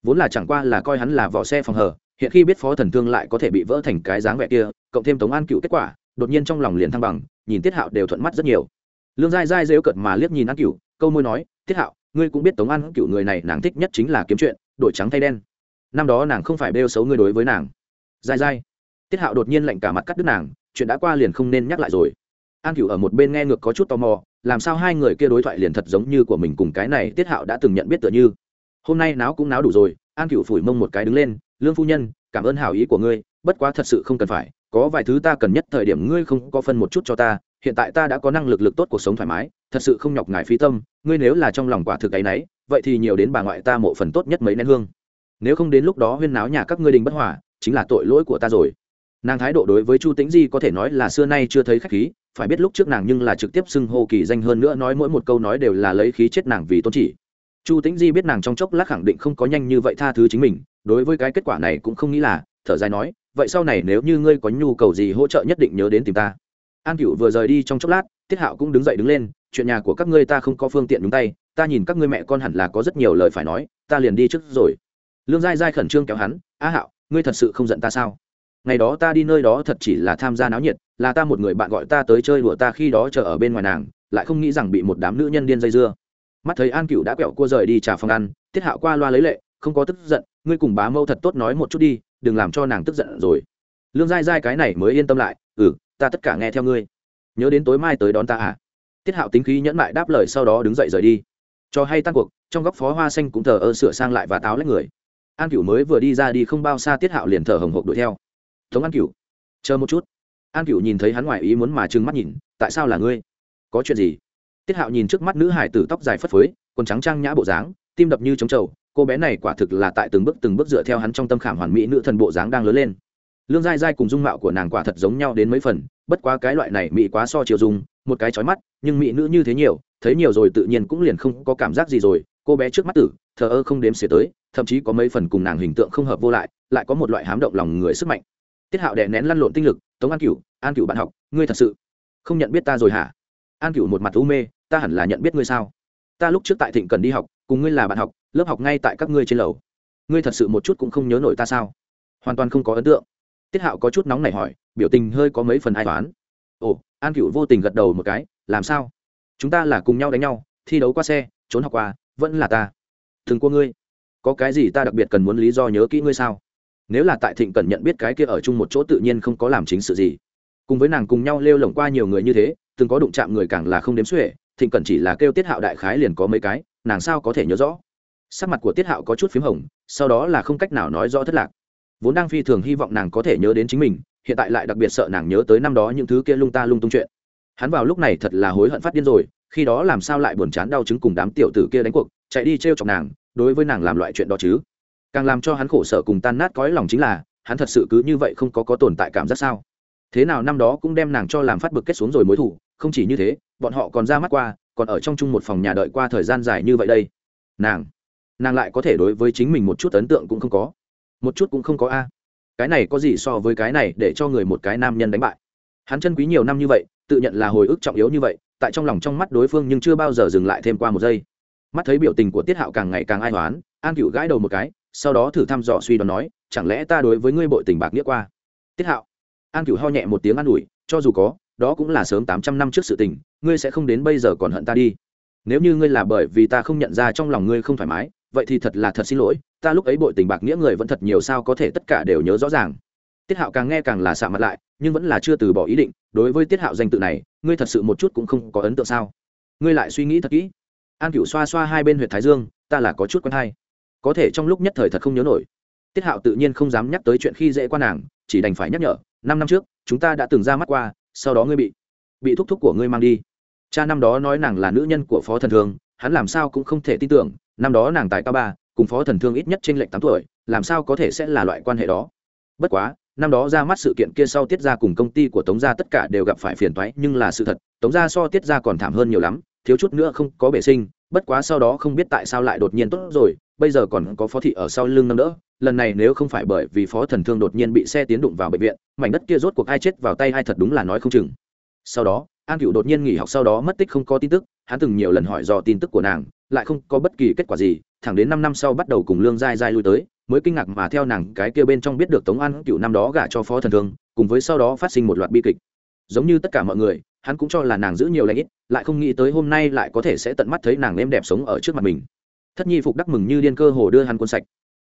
Vốn là chẳng qua là coi hắn là vỏ xe phòng hờ hiện khi biết phó thần thương lại có thể bị vỡ thành cái dáng vẻ kia, cộng thêm tống an cựu kết quả, đột nhiên trong lòng liền thăng bằng, nhìn tiết hạo đều thuận mắt rất nhiều. Lương dai dai rêu cợt mà liếc nhìn an cựu, câu môi nói, tiết hạo, ngươi cũng biết tống an cựu người này nàng thích nhất chính là kiếm chuyện, đổi trắng thay đen năm đó nàng không phải bêu xấu ngươi đối với nàng. Dai dai. Tiết hạo đột nhiên lạnh cả mặt cắt đứt nàng, chuyện đã qua liền không nên nhắc lại rồi. An cựu ở một bên nghe ngược có chút tò mò, làm sao hai người kia đối thoại liền thật giống như của mình cùng cái này tiết hạo đã từng nhận biết tựa như. Hôm nay náo cũng náo đủ rồi, an cựu phủi mông một cái đứng lên, lương phu nhân, cảm ơn hảo ý của ngươi, bất quá thật sự không cần phải, có vài thứ ta cần nhất thời điểm ngươi không có phân một chút cho ta, hiện tại ta đã có năng lực lực tốt cuộc sống thoải mái, thật sự không nhọc ngài phí tâm, ngươi nếu là trong lòng quả thực ấy nấy, vậy thì nhiều đến bà ngoại ta mộ phần tốt nhất mấy nén hương nếu không đến lúc đó huyên náo nhà các ngươi đình bất hòa, chính là tội lỗi của ta rồi. Nàng thái độ đối với chu tĩnh di có thể nói là xưa nay chưa thấy khách khí, phải biết lúc trước nàng nhưng là trực tiếp xưng hô kỳ danh hơn nữa nói mỗi một câu nói đều là lấy khí chết nàng vì tôn chỉ. Chu tĩnh di biết nàng trong chốc lát khẳng định không có nhanh như vậy tha thứ chính mình, đối với cái kết quả này cũng không nghĩ là, thở dài nói, vậy sau này nếu như ngươi có nhu cầu gì hỗ trợ nhất định nhớ đến tìm ta. An cựu vừa rời đi trong chốc lát, tiết hạo cũng đứng dậy đứng lên, chuyện nhà của các ngươi ta không có phương tiện đúng tay, ta nhìn các ngươi mẹ con hẳn là có rất nhiều lời phải nói, ta liền đi trước rồi lương giai giai khẩn trương kéo hắn, a hạo, ngươi thật sự không giận ta sao? Ngày đó ta đi nơi đó thật chỉ là tham gia náo nhiệt, là ta một người bạn gọi ta tới chơi đùa ta khi đó chờ ở bên ngoài nàng, lại không nghĩ rằng bị một đám nữ nhân điên dây dưa. Mắt thấy an cựu đã quẹo cua rời đi trả phòng ăn, tiết hạo qua loa lấy lệ, không có tức giận, ngươi cùng bá mâu thật tốt nói một chút đi, đừng làm cho nàng tức giận rồi. Lương giai giai cái này mới yên tâm lại ừ ta tất cả nghe theo ngươi. Nhớ đến tối mai tới đón ta à? Tiết hạo tính khí nhẫn mại đáp lời sau đó đứng dậy rời đi. Cho hay tan cuộc, trong góc phó hoa xanh cũng thờ ơ sửa sang lại và táo lấy người an cửu mới vừa đi ra đi không bao xa tiết hạo liền thở hồng hộc đuổi theo. Tống an cửu, chờ một chút. An cửu nhìn thấy hắn ngoài ý muốn mà trừng mắt nhìn, tại sao là ngươi? Có chuyện gì? Tiết hạo nhìn trước mắt nữ hải tử tóc dài phất phới, quần trắng trang nhã bộ dáng, tim đập như trống trầu, cô bé này quả thực là tại từng bước từng bước dựa theo hắn trong tâm khảm hoàn mỹ nữ thần bộ dáng đang lớn lên. Lương dai dai cùng dung mạo của nàng quả thật giống nhau đến mấy phần, bất quá cái loại này mỹ quá so chiều dung, một cái trói mắt, nhưng mỹ nữ như thế nhiều, thấy nhiều rồi tự nhiên cũng liền không có cảm giác gì rồi, cô bé trước mắt tử, thờ ơ không đếm xỉa tới thậm chí có mấy phần cùng nàng hình tượng không hợp vô lại lại có một loại hám động lòng người sức mạnh. Tiết hạo đè nén lăn lộn tinh lực, tống an cửu an cửu bạn học, ngươi thật sự không nhận biết ta rồi hả? An cửu một mặt u mê, ta hẳn là nhận biết ngươi sao? Ta lúc trước tại thịnh cần đi học, cùng ngươi là bạn học, lớp học ngay tại các ngươi trên lầu. Ngươi thật sự một chút cũng không nhớ nổi ta sao? Hoàn toàn không có ấn tượng. Tiết hạo có chút nóng này hỏi, biểu tình hơi có mấy phần ai toán ồ, an cựu vô tình gật đầu một cái, làm sao? Chúng ta là cùng nhau đánh nhau, thi đấu qua xe, trốn học qua, vẫn là ta. Thường của ngươi có cái gì ta đặc biệt cần muốn lý do nhớ kỹ ngươi sao? Nếu là tại thịnh cần nhận biết cái kia ở chung một chỗ tự nhiên không có làm chính sự gì. Cùng với nàng cùng nhau lêu lỏng qua nhiều người như thế, từng có đụng chạm người càng là không đếm xuể, thịnh cần chỉ là kêu tiết hạo đại khái liền có mấy cái, nàng sao có thể nhớ rõ? Sắc mặt của tiết hạo có chút p h í m hồng, sau đó là không cách nào nói rõ thất lạc. Vốn đang phi thường hy vọng nàng có thể nhớ đến chính mình, hiện tại lại đặc biệt sợ nàng nhớ tới năm đó những thứ kia lung ta lung tung chuyện. Hắn vào lúc này thật là hối hận phát điên rồi, khi đó làm sao lại buồn chán đau chứng cùng đám tiểu tử kia đánh cuộc, chạy đi t r e o chọc nàng đối với nàng làm loại chuyện đó chứ? Càng làm cho hắn khổ sở cùng tan nát cõi lòng chính là, hắn thật sự cứ như vậy không có có tồn tại cảm giác sao? Thế nào năm đó cũng đem nàng cho làm phát bực kết xuống rồi mối thủ không chỉ như thế, bọn họ còn ra mắt qua, còn ở trong chung một phòng nhà đợi qua thời gian dài như vậy đây. Nàng nàng lại có thể đối với chính mình một chút ấn tượng cũng không có. Một chút cũng không có a. Cái này có gì so với cái này để cho người một cái nam nhân đánh bại? Hắn chân quý nhiều năm như vậy, tự nhận là hồi ức trọng yếu như vậy, tại trong lòng trong mắt đối phương nhưng chưa bao giờ dừng lại thêm qua một giây mắt thấy biểu tình của tiết hạo càng ngày càng ai hoán, an cựu gãi đầu một cái, sau đó thử thăm dò suy đoán nói, chẳng lẽ ta đối với ngươi bội tình bạc nghĩa qua? Tiết hạo. An cựu ho nhẹ một tiếng an ủi, cho dù có, đó cũng là sớm tám trăm năm trước sự tình, ngươi sẽ không đến bây giờ còn hận ta đi. Nếu như ngươi là bởi vì ta không nhận ra trong lòng ngươi không thoải mái, vậy thì thật là thật xin lỗi, ta lúc ấy bội tình bạc nghĩa người vẫn thật nhiều sao có thể tất cả đều nhớ rõ ràng. Tiết hạo càng nghe càng là xạ mặt lại, nhưng vẫn là chưa từ bỏ ý định, đối với tiết hạo danh tự này, ngươi thật sự một chút cũng không có ấn tượng sao? Ngươi lại suy nghĩ thật kỹ an cựu xoa xoa hai bên huyện thái dương, ta là có chút quen hay. Có thể trong lúc nhất thời thật không nhớ nổi. Tiết hạo tự nhiên không dám nhắc tới chuyện khi dễ qua nàng, chỉ đành phải nhắc nhở, năm năm trước, chúng ta đã từng ra mắt qua, sau đó ngươi bị bị thúc thúc của ngươi mang đi. Cha năm đó nói nàng là nữ nhân của phó thần thương, hắn làm sao cũng không thể tin tưởng, năm đó nàng tại cao ba, cùng phó thần thương ít nhất trên lệnh tám tuổi, làm sao có thể sẽ là loại quan hệ đó. Bất quá, năm đó ra mắt sự kiện kia sau tiết ra cùng công ty của tống gia tất cả đều gặp phải phiền toái, nhưng là sự thật, tống gia so tiết ra còn thảm hơn nhiều lắm thiếu chút nữa không có bể sinh, bất quá sau đó không biết tại sao lại đột nhiên tốt rồi, bây giờ còn có phó thị ở sau lưng nâng đỡ, lần này nếu không phải bởi vì phó thần thương đột nhiên bị xe tiến đụng vào bệnh viện, mảnh đất kia rốt cuộc ai chết vào tay ai thật đúng là nói không chừng. Sau đó, an cựu đột nhiên nghỉ học sau đó mất tích không có tin tức, hắn từng nhiều lần hỏi dò tin tức của nàng, lại không có bất kỳ kết quả gì, thẳng đến năm năm sau bắt đầu cùng lương dai dai lui tới, mới kinh ngạc mà theo nàng cái kia bên trong biết được tống an cựu năm đó gả cho phó thần thương, cùng với sau đó phát sinh một loạt bi kịch. Giống như tất cả mọi người hắn cũng cho là nàng giữ nhiều lãnh ít, lại không nghĩ tới hôm nay lại có thể sẽ tận mắt thấy nàng êm đẹp sống ở trước mặt mình. Thất nhi phục đắc mừng như điên cơ hồ đưa hắn quân sạch.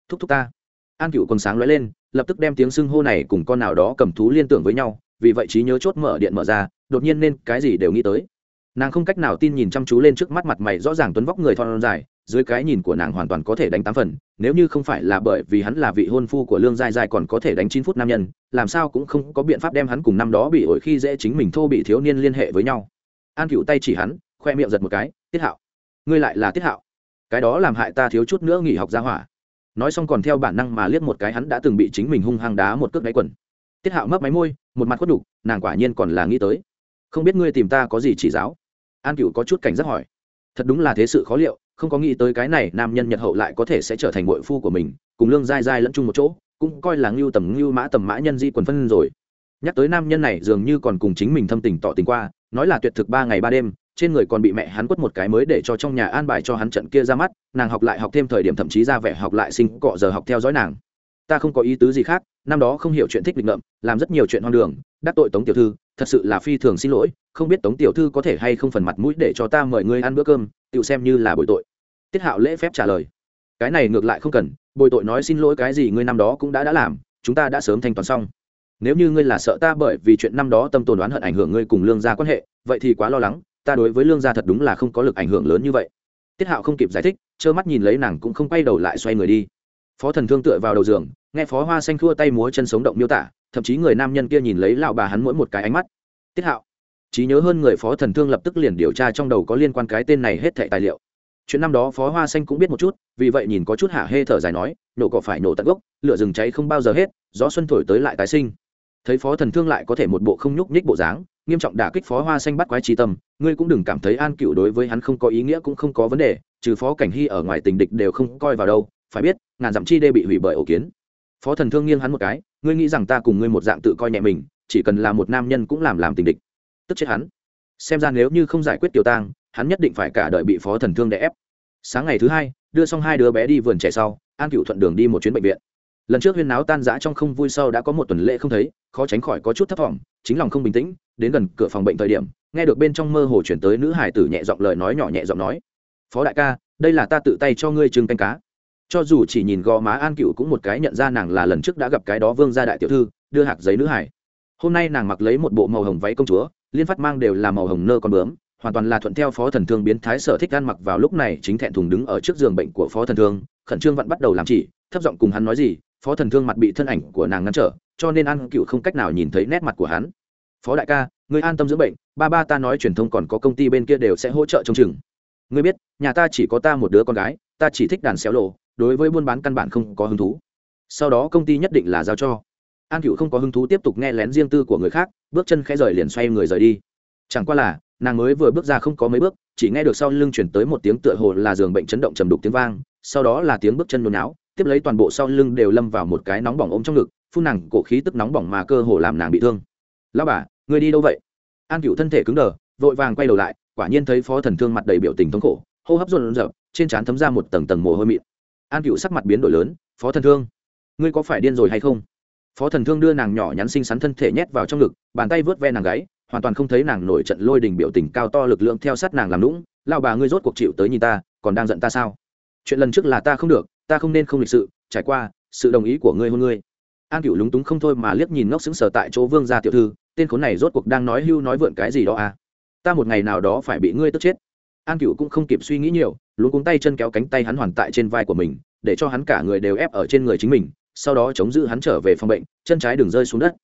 Thúc thúc ta. An cựu còn sáng lóe lên, lập tức đem tiếng xưng hô này cùng con nào đó cầm thú liên tưởng với nhau, vì vậy trí nhớ chốt mở điện mở ra, đột nhiên nên cái gì đều nghĩ tới. Nàng không cách nào tin nhìn chăm chú lên trước mắt mặt mày rõ ràng tuấn vóc người thon dài dưới cái nhìn của nàng hoàn toàn có thể đánh tám phần, nếu như không phải là bởi vì hắn là vị hôn phu của lương giai giai còn có thể đánh chín phút nam nhân, làm sao cũng không có biện pháp đem hắn cùng năm đó bị ổi khi dễ chính mình thô bị thiếu niên liên hệ với nhau. An cựu tay chỉ hắn, khoe miệng giật một cái, tiết hạo, ngươi lại là tiết hạo? Cái đó làm hại ta thiếu chút nữa nghỉ học ra hỏa. Nói xong còn theo bản năng mà liếc một cái hắn đã từng bị chính mình hung hăng đá một cước đáy quần. Tiết hạo mấp máy môi, một mặt khuất đục nàng quả nhiên còn là nghĩ tới. Không biết ngươi tìm ta có gì chỉ giáo? An cựu có chút cảnh giác hỏi. Thật đúng là thế sự khó liệu không có nghĩ tới cái này nam nhân nhật hậu lại có thể sẽ trở thành bội phu của mình, cùng lương dai dai lẫn chung một chỗ, cũng coi là ngưu tầm ngưu mã tầm mã nhân di quần phân rồi. Nhắc tới nam nhân này dường như còn cùng chính mình thâm tình tỏ tình qua, nói là tuyệt thực ba ngày ba đêm, trên người còn bị mẹ hắn quất một cái mới để cho trong nhà an bài cho hắn trận kia ra mắt, nàng học lại học thêm thời điểm thậm chí ra vẻ học lại sinh cọ giờ học theo dõi nàng. Ta không có ý tứ gì khác, năm đó không hiểu chuyện thích lịch ngợm, làm rất nhiều chuyện hoang đường, đắc tội tống tiểu thư thật sự là phi thường xin lỗi, không biết tống tiểu thư có thể hay không phần mặt mũi để cho ta mời ngươi ăn bữa cơm tự xem như là bồi tội. Tiết hạo lễ phép trả lời. Cái này ngược lại không cần, bồi tội nói xin lỗi cái gì ngươi năm đó cũng đã đã làm, chúng ta đã sớm thanh toán xong. Nếu như ngươi là sợ ta bởi vì chuyện năm đó tâm tồn đoán hận ảnh hưởng ngươi cùng lương gia quan hệ, vậy thì quá lo lắng, ta đối với lương gia thật đúng là không có lực ảnh hưởng lớn như vậy. Tiết hạo không kịp giải thích, trơ mắt nhìn lấy nàng cũng không quay đầu lại xoay người đi. Phó thần thương tựa vào đầu giường, nghe phó hoa xanh khua tay múa chân sống động miêu tả thậm chí người nam nhân kia nhìn lấy lão bà hắn mỗi một cái ánh mắt. Tiết hạo, trí nhớ hơn người phó thần thương lập tức liền điều tra trong đầu có liên quan cái tên này hết thảy tài liệu. Chuyện năm đó phó hoa xanh cũng biết một chút, vì vậy nhìn có chút hạ hê thở dài nói, nổ cỏ phải nổ tận gốc, lửa rừng cháy không bao giờ hết, gió xuân thổi tới lại tái sinh. Thấy phó thần thương lại có thể một bộ không nhúc nhích bộ dáng, nghiêm trọng đả kích phó hoa xanh bắt quái trí tâm, ngươi cũng đừng cảm thấy an cựu đối với hắn không có ý nghĩa cũng không có vấn đề, trừ phó cảnh hy ở ngoài tình địch đều không coi vào đâu, phải biết, ngàn dặm chi đê bị hủy bởi ổ kiến phó thần thương nghiêng hắn một cái, ngươi nghĩ rằng ta cùng ngươi một dạng tự coi nhẹ mình, chỉ cần là một nam nhân cũng làm làm tình địch. Tức chết hắn. Xem ra nếu như không giải quyết tiểu tang, hắn nhất định phải cả đời bị phó thần thương đè ép. Sáng ngày thứ hai, đưa xong hai đứa bé đi vườn trẻ sau, an cựu thuận đường đi một chuyến bệnh viện. Lần trước huyên náo tan rã trong không vui sau đã có một tuần lễ không thấy, khó tránh khỏi có chút thất vọng chính lòng không bình tĩnh, đến gần cửa phòng bệnh thời điểm, nghe được bên trong mơ hồ chuyển tới nữ hải tử nhẹ giọng lời nói nhỏ nhẹ giọng nói, phó đại ca, đây là ta tự tay cho ngươi trưng canh cá cho dù chỉ nhìn gò má an cựu cũng một cái nhận ra nàng là lần trước đã gặp cái đó vương gia đại tiểu thư, đưa hạt giấy nữ hải. Hôm nay nàng mặc lấy một bộ màu hồng váy công chúa, liên phát mang đều là màu hồng nơ con bướm, hoàn toàn là thuận theo phó thần thương biến thái sở thích ăn mặc vào lúc này chính thẹn thùng đứng ở trước giường bệnh của phó thần thương, khẩn trương vẫn bắt đầu làm chỉ, thấp giọng cùng hắn nói gì, phó thần thương mặt bị thân ảnh của nàng ngăn trở, cho nên an cựu không cách nào nhìn thấy nét mặt của hắn. Phó đại ca người an tâm dưỡng bệnh, ba ba ta nói truyền thông còn có công ty bên kia đều sẽ hỗ trợ trông chừng. Ngươi biết, nhà ta chỉ có ta một đứa con gái, ta chỉ thích đàn xéo lộ đối với buôn bán căn bản không có hứng thú. Sau đó công ty nhất định là giao cho. An cựu không có hứng thú tiếp tục nghe lén riêng tư của người khác, bước chân khẽ rời liền xoay người rời đi. Chẳng qua là, nàng mới vừa bước ra không có mấy bước, chỉ nghe được sau lưng chuyển tới một tiếng tựa hồ là giường bệnh chấn động trầm đục tiếng vang, sau đó là tiếng bước chân nôn áo tiếp lấy toàn bộ sau lưng đều lâm vào một cái nóng bỏng ôm trong ngực, phun nàng cổ khí tức nóng bỏng mà cơ hồ làm nàng bị thương. Lao bà người đi đâu vậy? An cựu thân thể cứng đờ, vội vàng quay đầu lại, quả nhiên thấy phó thần thương mặt đầy biểu tình thống khổ, hô hấp rộn rợp trên trán thấm ra một tầng tầng mồ hôi mịn an cựu sắc mặt biến đổi lớn, phó thần thương, ngươi có phải điên rồi hay không? Phó thần thương đưa nàng nhỏ nhắn xinh xắn thân thể nhét vào trong ngực, bàn tay vớt ve nàng gáy, hoàn toàn không thấy nàng nổi trận lôi đình biểu tình cao to lực lượng theo sát nàng làm lũng lao bà ngươi rốt cuộc chịu tới nhìn ta, còn đang giận ta sao? Chuyện lần trước là ta không được, ta không nên không lịch sự, trải qua, sự đồng ý của ngươi hôn ngươi. An cựu lúng túng không thôi mà liếc nhìn ngốc xứng sở tại chỗ vương gia tiểu thư, tên khốn này rốt cuộc đang nói hưu nói vượn cái gì đó à? Ta một ngày nào đó phải bị ngươi tức chết an cựu cũng không kịp suy nghĩ nhiều luôn cuống tay chân kéo cánh tay hắn hoàn tại trên vai của mình, để cho hắn cả người đều ép ở trên người chính mình, sau đó chống giữ hắn trở về phòng bệnh, chân trái đừng rơi xuống đất.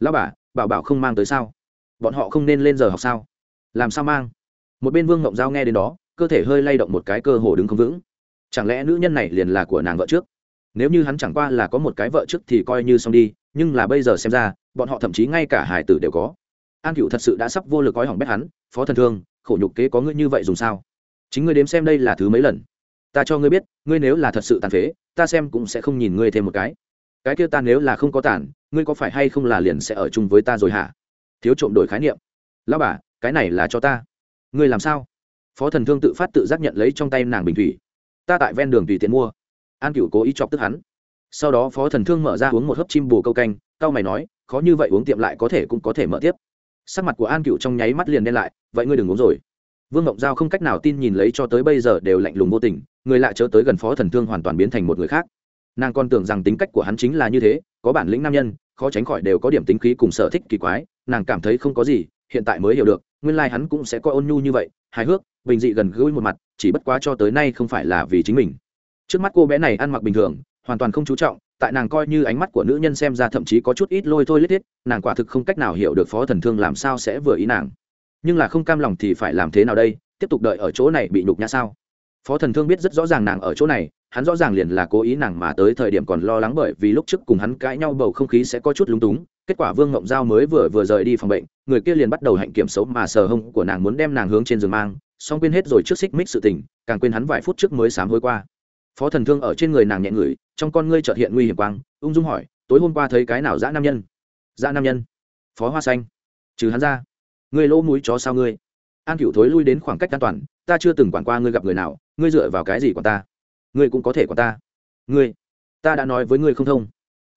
Lao bà, bảo bảo không mang tới sao? Bọn họ không nên lên giờ học sao? Làm sao mang? Một bên vương ngộng giao nghe đến đó, cơ thể hơi lay động một cái cơ hồ đứng không vững. Chẳng lẽ nữ nhân này liền là của nàng vợ trước? Nếu như hắn chẳng qua là có một cái vợ trước thì coi như xong đi, nhưng là bây giờ xem ra, bọn họ thậm chí ngay cả hải tử đều có. An cựu thật sự đã sắp vô lực gói hỏng bét hắn, phó thần thương khổ nhục kế có ngươi như vậy dùng sao? Chính ngươi đếm xem đây là thứ mấy lần. Ta cho ngươi biết, ngươi nếu là thật sự tàn phế, ta xem cũng sẽ không nhìn ngươi thêm một cái. Cái kia ta nếu là không có tàn, ngươi có phải hay không là liền sẽ ở chung với ta rồi hả? Thiếu trộm đổi khái niệm. Lão bà, cái này là cho ta. Ngươi làm sao? Phó thần thương tự phát tự giác nhận lấy trong tay nàng bình thủy. Ta tại ven đường tùy tiện mua. An cựu cố ý chọc tức hắn. Sau đó phó thần thương mở ra uống một hớp chim bù câu canh cao mày nói, khó như vậy uống tiệm lại có thể cũng có thể mở tiếp sắc mặt của an cựu trong nháy mắt liền đen lại, vậy ngươi đừng uống rồi. Vương ngộng giao không cách nào tin nhìn lấy cho tới bây giờ đều lạnh lùng vô tình, người lạ chớ tới gần phó thần thương hoàn toàn biến thành một người khác. Nàng còn tưởng rằng tính cách của hắn chính là như thế, có bản lĩnh nam nhân, khó tránh khỏi đều có điểm tính khí cùng sở thích kỳ quái, nàng cảm thấy không có gì, hiện tại mới hiểu được, nguyên lai、like、hắn cũng sẽ coi ôn nhu như vậy, hài hước, bình dị gần gũi một mặt, chỉ bất quá cho tới nay không phải là vì chính mình. Trước mắt cô bé này ăn mặc bình thường, hoàn toàn không chú trọng tại nàng coi như ánh mắt của nữ nhân xem ra thậm chí có chút ít lôi thôi lết hết nàng quả thực không cách nào hiểu được phó thần thương làm sao sẽ vừa ý nàng. Nhưng là không cam lòng thì phải làm thế nào đây, tiếp tục đợi ở chỗ này bị nhục nhã sao? Phó thần thương biết rất rõ ràng nàng ở chỗ này, hắn rõ ràng liền là cố ý nàng mà tới thời điểm còn lo lắng bởi vì lúc trước cùng hắn cãi nhau bầu không khí sẽ có chút lúng túng, kết quả vương ngộng giao mới vừa vừa rời đi phòng bệnh, người kia liền bắt đầu hạnh kiểm xấu mà sờ hông của nàng muốn đem nàng hướng trên giường mang xong quên hết rồi trước xích mích sự tình, càng quên hắn vài phút trước mới sám hối qua phó thần thương ở trên người nàng nhẹ ngửi, trong con ngươi trợt hiện nguy hiểm quang, ung dung hỏi, tối hôm qua thấy cái nào dã nam nhân? Dã nam nhân? Phó hoa xanh. Trừ hắn ra. Ngươi lỗ mũi chó sao ngươi? An cựu thối lui đến khoảng cách an toàn, ta chưa từng quản qua ngươi gặp người nào, ngươi dựa vào cái gì của ta? Ngươi cũng có thể của ta. Ngươi? Ta đã nói với ngươi không thông.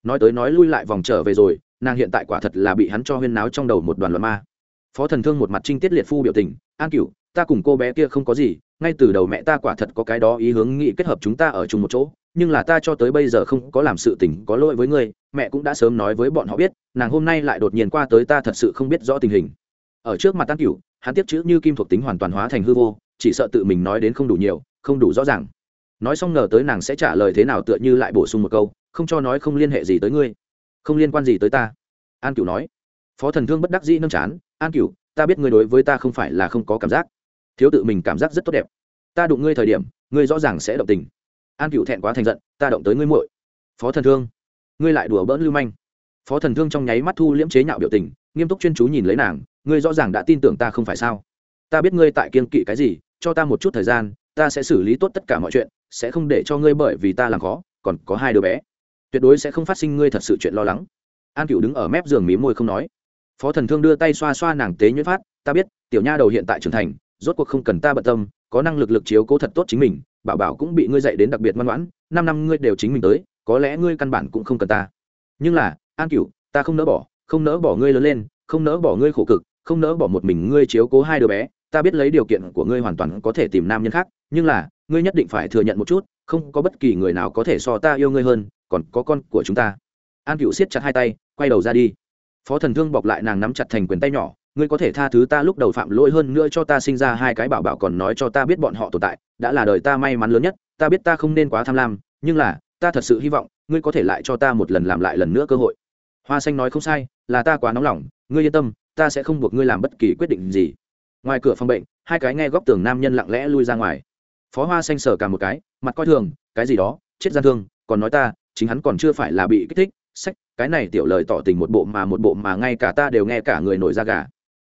Nói tới nói lui lại vòng trở về rồi, nàng hiện tại quả thật là bị hắn cho huyên náo trong đầu một đoàn loạn ma. Phó thần thương một mặt trinh tiết liệt phu biểu tình, an cựu ta cùng cô bé kia không có gì ngay từ đầu mẹ ta quả thật có cái đó ý hướng nghị kết hợp chúng ta ở chung một chỗ, nhưng là ta cho tới bây giờ không có làm sự tình có lỗi với ngươi, mẹ cũng đã sớm nói với bọn họ biết, nàng hôm nay lại đột nhiên qua tới ta thật sự không biết rõ tình hình. Ở trước mặt tan cửu, hắn tiếp chữ như kim thuộc tính hoàn toàn hóa thành hư vô, chỉ sợ tự mình nói đến không đủ nhiều, không đủ rõ ràng. Nói xong ngờ tới nàng sẽ trả lời thế nào tựa như lại bổ sung một câu, không cho nói không liên hệ gì tới ngươi. Không liên quan gì tới ta. An cửu nói. Phó thần thương bất đắc dĩ nâng chán. An cửu, ta biết ngươi đối với ta không phải là không có cảm giác thiếu tự mình cảm giác rất tốt đẹp. Ta đụng ngươi thời điểm, ngươi rõ ràng sẽ động tình. An cựu thẹn quá thành giận, ta động tới ngươi muội. Phó thần thương, ngươi lại đùa bỡn lưu manh. Phó thần thương trong nháy mắt thu liễm chế nhạo biểu tình, nghiêm túc chuyên chú nhìn lấy nàng, ngươi rõ ràng đã tin tưởng ta không phải sao? Ta biết ngươi tại kiên kỵ cái gì, cho ta một chút thời gian, ta sẽ xử lý tốt tất cả mọi chuyện, sẽ không để cho ngươi bởi vì ta làm khó, còn có hai đứa bé. Tuyệt đối sẽ không phát sinh ngươi thật sự chuyện lo lắng. An cựu đứng ở mép giường mí môi không nói. Phó thần thương đưa tay xoa xoa nàng tế nhuyễn phát, ta biết, tiểu nha đầu hiện tại trưởng thành rốt cuộc không cần ta bận tâm, có năng lực lực chiếu cố thật tốt chính mình, bảo bảo cũng bị ngươi dạy đến đặc biệt ngoan ngoãn, năm năm ngươi đều chính mình tới, có lẽ ngươi căn bản cũng không cần ta. Nhưng là, an cửu, ta không nỡ bỏ, không nỡ bỏ ngươi lớn lên, không nỡ bỏ ngươi khổ cực, không nỡ bỏ một mình ngươi chiếu cố hai đứa bé, ta biết lấy điều kiện của ngươi hoàn toàn có thể tìm nam nhân khác, nhưng là, ngươi nhất định phải thừa nhận một chút, không có bất kỳ người nào có thể so ta yêu ngươi hơn, còn có con của chúng ta. An cựu siết chặt hai tay, quay đầu ra đi. Phó thần thương bọc lại nàng nắm chặt thành quyền tay nhỏ ngươi có thể tha thứ ta lúc đầu phạm lỗi hơn nữa cho ta sinh ra hai cái bảo bảo còn nói cho ta biết bọn họ tồn tại, đã là đời ta may mắn lớn nhất, ta biết ta không nên quá tham lam, nhưng là, ta thật sự hy vọng, ngươi có thể lại cho ta một lần làm lại lần nữa cơ hội. Hoa xanh nói không sai, là ta quá nóng lòng, ngươi yên tâm, ta sẽ không buộc ngươi làm bất kỳ quyết định gì. Ngoài cửa phòng bệnh, hai cái nghe góc tường nam nhân lặng lẽ lui ra ngoài. Phó hoa xanh sờ cả một cái, mặt coi thường, cái gì đó, chết gian thương, còn nói ta, chính hắn còn chưa phải là bị kích thích, sách, cái này tiểu lời tỏ tình một bộ mà một bộ mà ngay cả ta đều nghe cả người nổi da gà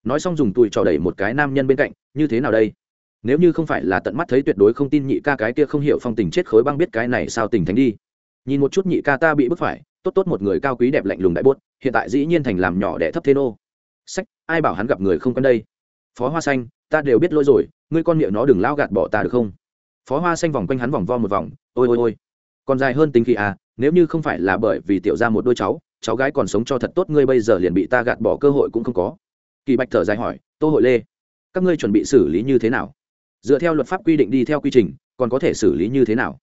nói xong dùng tùi trò đẩy một cái nam nhân bên cạnh, như thế nào đây? Nếu như không phải là tận mắt thấy tuyệt đối không tin nhị ca cái kia không hiểu phong tình chết khối băng biết cái này sao tình thánh đi. Nhìn một chút nhị ca ta bị bức phải, tốt tốt một người cao quý đẹp lạnh lùng đại bốt hiện tại dĩ nhiên thành làm nhỏ đẻ thấp thế nô. Sách, ai bảo hắn gặp người không quen đây? Phó hoa xanh, ta đều biết lỗi rồi, ngươi con miệng nó đừng lao gạt bỏ ta được không? Phó hoa xanh vòng quanh hắn vòng vo một vòng, ôi ôi ôi, còn dài hơn tính khi à nếu như không phải là bởi vì tiểu ra một đôi cháu cháu gái còn sống cho thật tốt, ngươi bây giờ liền bị ta gạt bỏ cơ hội cũng không có kỳ bạch thở dài hỏi, tô hội lê, các ngươi chuẩn bị xử lý như thế nào? Dựa theo luật pháp quy định đi theo quy trình, còn có thể xử lý như thế nào?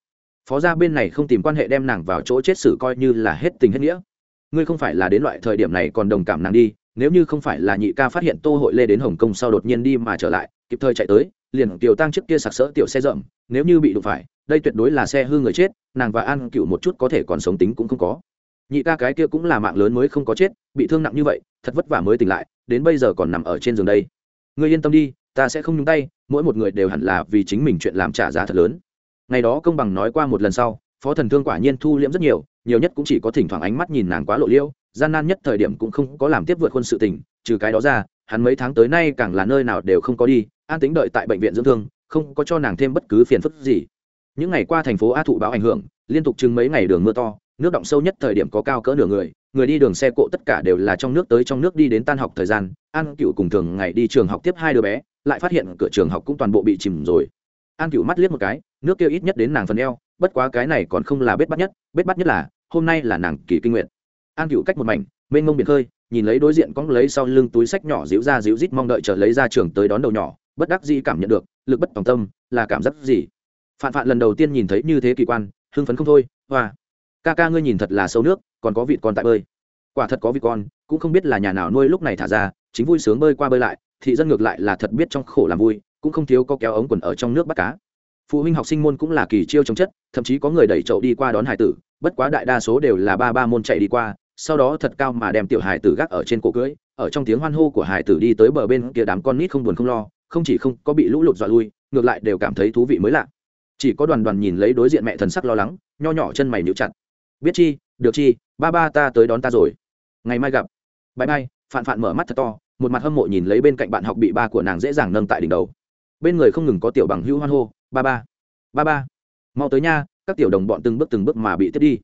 Phó gia bên này không tìm quan hệ đem nàng vào chỗ chết xử coi như là hết tình hết nghĩa. Ngươi không phải là đến loại thời điểm này còn đồng cảm nàng đi, nếu như không phải là nhị ca phát hiện tô hội lê đến hồng kông sau đột nhiên đi mà trở lại, kịp thời chạy tới, liền tiểu tăng trước kia sặc sỡ tiểu xe rậm, nếu như bị đụng phải, đây tuyệt đối là xe hư người chết, nàng và an cựu một chút có thể còn sống tính cũng không có. Nhị ca cái kia cũng là mạng lớn mới không có chết, bị thương nặng như vậy, thật vất vả mới tỉnh lại đến bây giờ còn nằm ở trên giường đây ngươi yên tâm đi, ta sẽ không nhúng tay, mỗi một người đều hẳn là vì chính mình chuyện làm trả giá thật lớn ngày đó công bằng nói qua một lần sau, phó thần thương quả nhiên thu liễm rất nhiều nhiều nhất cũng chỉ có thỉnh thoảng ánh mắt nhìn nàng quá lộ liễu. gian nan nhất thời điểm cũng không có làm tiếp vượt khuôn sự tình, trừ cái đó ra, hắn mấy tháng tới nay càng là nơi nào đều không có đi, an tính đợi tại bệnh viện dưỡng thương, không có cho nàng thêm bất cứ phiền phức gì những ngày qua thành phố a thụ báo ảnh hưởng, liên tục chừng mấy ngày đường mưa to nước động sâu nhất thời điểm có cao cỡ nửa người người đi đường xe cộ tất cả đều là trong nước tới trong nước đi đến tan học thời gian, an cựu cùng thường ngày đi trường học tiếp hai đứa bé, lại phát hiện cửa trường học cũng toàn bộ bị chìm rồi. An cựu mắt liếc một cái, nước kêu ít nhất đến nàng phần eo, bất quá cái này còn không là bết bắt nhất, bết bắt nhất là, hôm nay là nàng kỳ kinh nguyện an cựu cách một mảnh, mênh mông biển khơi, nhìn lấy đối diện cóng lấy sau lưng túi sách nhỏ díu ra díu rít mong đợi chờ lấy ra trường tới đón đầu nhỏ, bất đắc dĩ cảm nhận được, lực bất tòng tâm, là cảm giác gì? Phạn phạn lần đầu tiên nhìn thấy như thế kỳ quan, hưng phấn không thôi, hoa ca ca ngươi nhìn thật là sâu nước, còn có vịt con tại bơi. Quả thật có vịt con, cũng không biết là nhà nào nuôi lúc này thả ra, chính vui sướng bơi qua bơi lại, thị dân ngược lại là thật biết trong khổ làm vui, cũng không thiếu có kéo ống quần ở trong nước bắt cá. Phụ huynh học sinh môn cũng là kỳ chiêu chống chất, thậm chí có người đẩy chậu đi qua đón hải tử, bất quá đại đa số đều là ba ba môn chạy đi qua, sau đó thật cao mà đem tiểu hải tử gác ở trên cổ cưới, ở trong tiếng hoan hô của hải tử đi tới bờ bên kia đám con nít không buồn không lo, không chỉ không có bị lũ lụt dọa lui, ngược lại đều cảm thấy thú vị mới lạ. Chỉ có đoàn đoàn nhìn lấy đối diện mẹ thần sắc lo lắng, nho nhỏ chân mày níu chặt biết chi, được chi, ba ba ta tới đón ta rồi. Ngày mai gặp. Bãi bay phạn phạn mở mắt thật to, một mặt hâm mộ nhìn lấy bên cạnh bạn học bị ba của nàng dễ dàng nâng tại đỉnh đầu. Bên người không ngừng có tiểu bằng hữu hoan hô, ba ba ba ba, mau tới nha, các tiểu đồng bọn từng bước từng bước mà bị tiếp đi.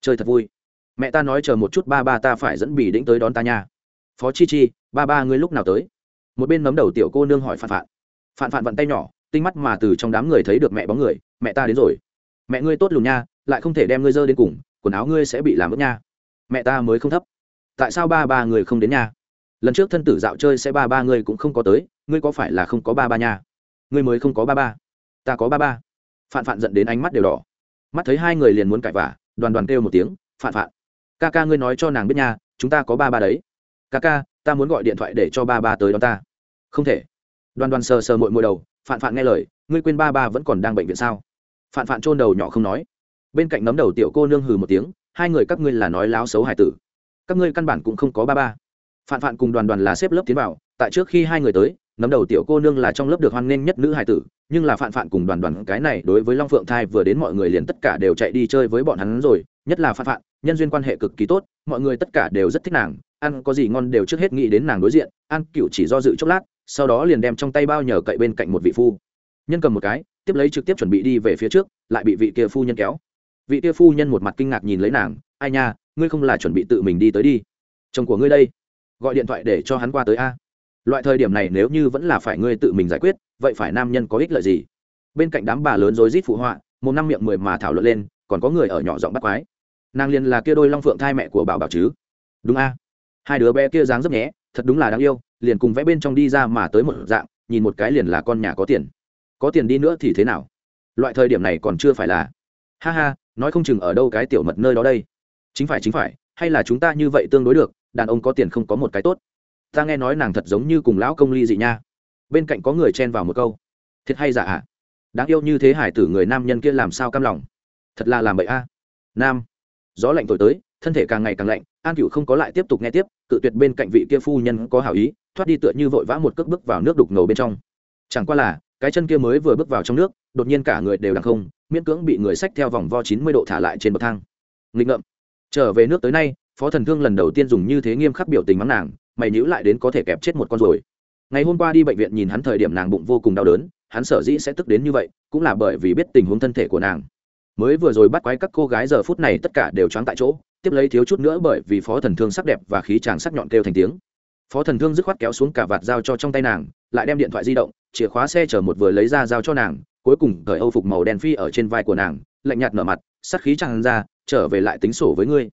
Chơi thật vui. Mẹ ta nói chờ một chút ba ba ta phải dẫn bỉ đĩnh tới đón ta nha. Phó chi chi, ba ba ngươi lúc nào tới? Một bên nấm đầu tiểu cô nương hỏi phạn phạn. Phạn phạn vặn tay nhỏ, tinh mắt mà từ trong đám người thấy được mẹ bóng người, mẹ ta đến rồi. Mẹ ngươi tốt lùn nha, lại không thể đem ngươi dơ đến cùng quần áo ngươi sẽ bị làm ướt nha. Mẹ ta mới không thấp. Tại sao ba ba người không đến nhà? lần trước thân tử dạo chơi sẽ ba ba ngươi cũng không có tới, ngươi có phải là không có ba ba nha? Ngươi mới không có ba ba. Ta có ba ba. Phạn phạn giận đến ánh mắt đều đỏ. Mắt thấy hai người liền muốn cãi vả đoàn đoàn kêu một tiếng, phạn phạn, ca ca ngươi nói cho nàng biết nha, chúng ta có ba ba đấy. Ca ca, ta muốn gọi điện thoại để cho ba ba tới đón ta. Không thể. Đoàn đoàn sờ sờ mội mội đầu, phạn phạn nghe lời, ngươi quên ba ba vẫn còn đang bệnh viện sao? Phạn phạn chôn đầu nhỏ không nói bên cạnh nấm đầu tiểu cô nương hừ một tiếng, hai người các ngươi là nói láo xấu hải tử. Các ngươi căn bản cũng không có ba ba. Phạn phạn cùng đoàn đoàn là xếp lớp tiến vào, tại trước khi hai người tới nấm đầu tiểu cô nương là trong lớp được hoan nghênh nhất nữ hải tử, nhưng là phạn phạn cùng đoàn đoàn cái này đối với long phượng thai vừa đến mọi người liền tất cả đều chạy đi chơi với bọn hắn rồi, nhất là phạn phạn, nhân duyên quan hệ cực kỳ tốt, mọi người tất cả đều rất thích nàng, ăn có gì ngon đều trước hết nghĩ đến nàng đối diện, ăn cựu chỉ do dự chốc lát, sau đó liền đem trong tay bao nhờ cậy bên cạnh một vị phu. Nhân cầm một cái, tiếp lấy trực tiếp chuẩn bị đi về phía trước, lại bị vị kia phu nhân kéo vị tia phu nhân một mặt kinh ngạc nhìn lấy nàng, ai nha, ngươi không là chuẩn bị tự mình đi tới đi. Chồng của ngươi đây, gọi điện thoại để cho hắn qua tới a. Loại thời điểm này nếu như vẫn là phải ngươi tự mình giải quyết, vậy phải nam nhân có ích lợi gì? Bên cạnh đám bà lớn rối rít phụ họa, một năm miệng mười mà thảo luận lên, còn có người ở nhỏ giọng bắt quái. Nàng liền là kia đôi long phượng thai mẹ của bảo bảo chứ. Đúng a. Hai đứa bé kia dáng rất nhé thật đúng là đáng yêu, liền cùng vẽ bên trong đi ra mà tới một dạng, nhìn một cái liền là con nhà có tiền. Có tiền đi nữa thì thế nào? Loại thời điểm này còn chưa phải là ha ha, nói không chừng ở đâu cái tiểu mật nơi đó đây. Chính phải chính phải, hay là chúng ta như vậy tương đối được, đàn ông có tiền không có một cái tốt. Ta nghe nói nàng thật giống như cùng lão công ly dị nha. Bên cạnh có người chen vào một câu. Thiệt hay giả ạ? Đáng yêu như thế hải tử người nam nhân kia làm sao cam lòng? Thật là làm bậy a. Nam. Gió lạnh thổi tới, thân thể càng ngày càng lạnh, an cựu không có lại tiếp tục nghe tiếp, cự tuyệt bên cạnh vị kia phu nhân có hảo ý, thoát đi tựa như vội vã một cước bước vào nước đục ngầu bên trong. Chẳng qua là, cái chân kia mới vừa bước vào trong nước, đột nhiên cả người đều đằng không miễn cưỡng bị người sách theo vòng vo chín mươi độ thả lại trên bậc thang. Nghịch ngợm. Trở về nước tới nay, phó thần thương lần đầu tiên dùng như thế nghiêm khắc biểu tình mắng nàng, mày nhữ lại đến có thể kẹp chết một con rồi. Ngày hôm qua đi bệnh viện nhìn hắn thời điểm nàng bụng vô cùng đau đớn, hắn sở dĩ sẽ tức đến như vậy, cũng là bởi vì biết tình huống thân thể của nàng. Mới vừa rồi bắt quái các cô gái giờ phút này tất cả đều choáng tại chỗ, tiếp lấy thiếu chút nữa bởi vì phó thần thương sắc đẹp và khí chàng sắc nhọn kêu thành tiếng. Phó thần thương dứt khoát kéo xuống cả vạt dao cho trong tay nàng, lại đem điện thoại di động, chìa khóa xe chở một vừa lấy ra giao cho nàng cuối cùng cởi âu phục màu đen phi ở trên vai của nàng, lạnh nhạt nở mặt sắt khí tràn ra, trở về lại tính sổ với ngươi.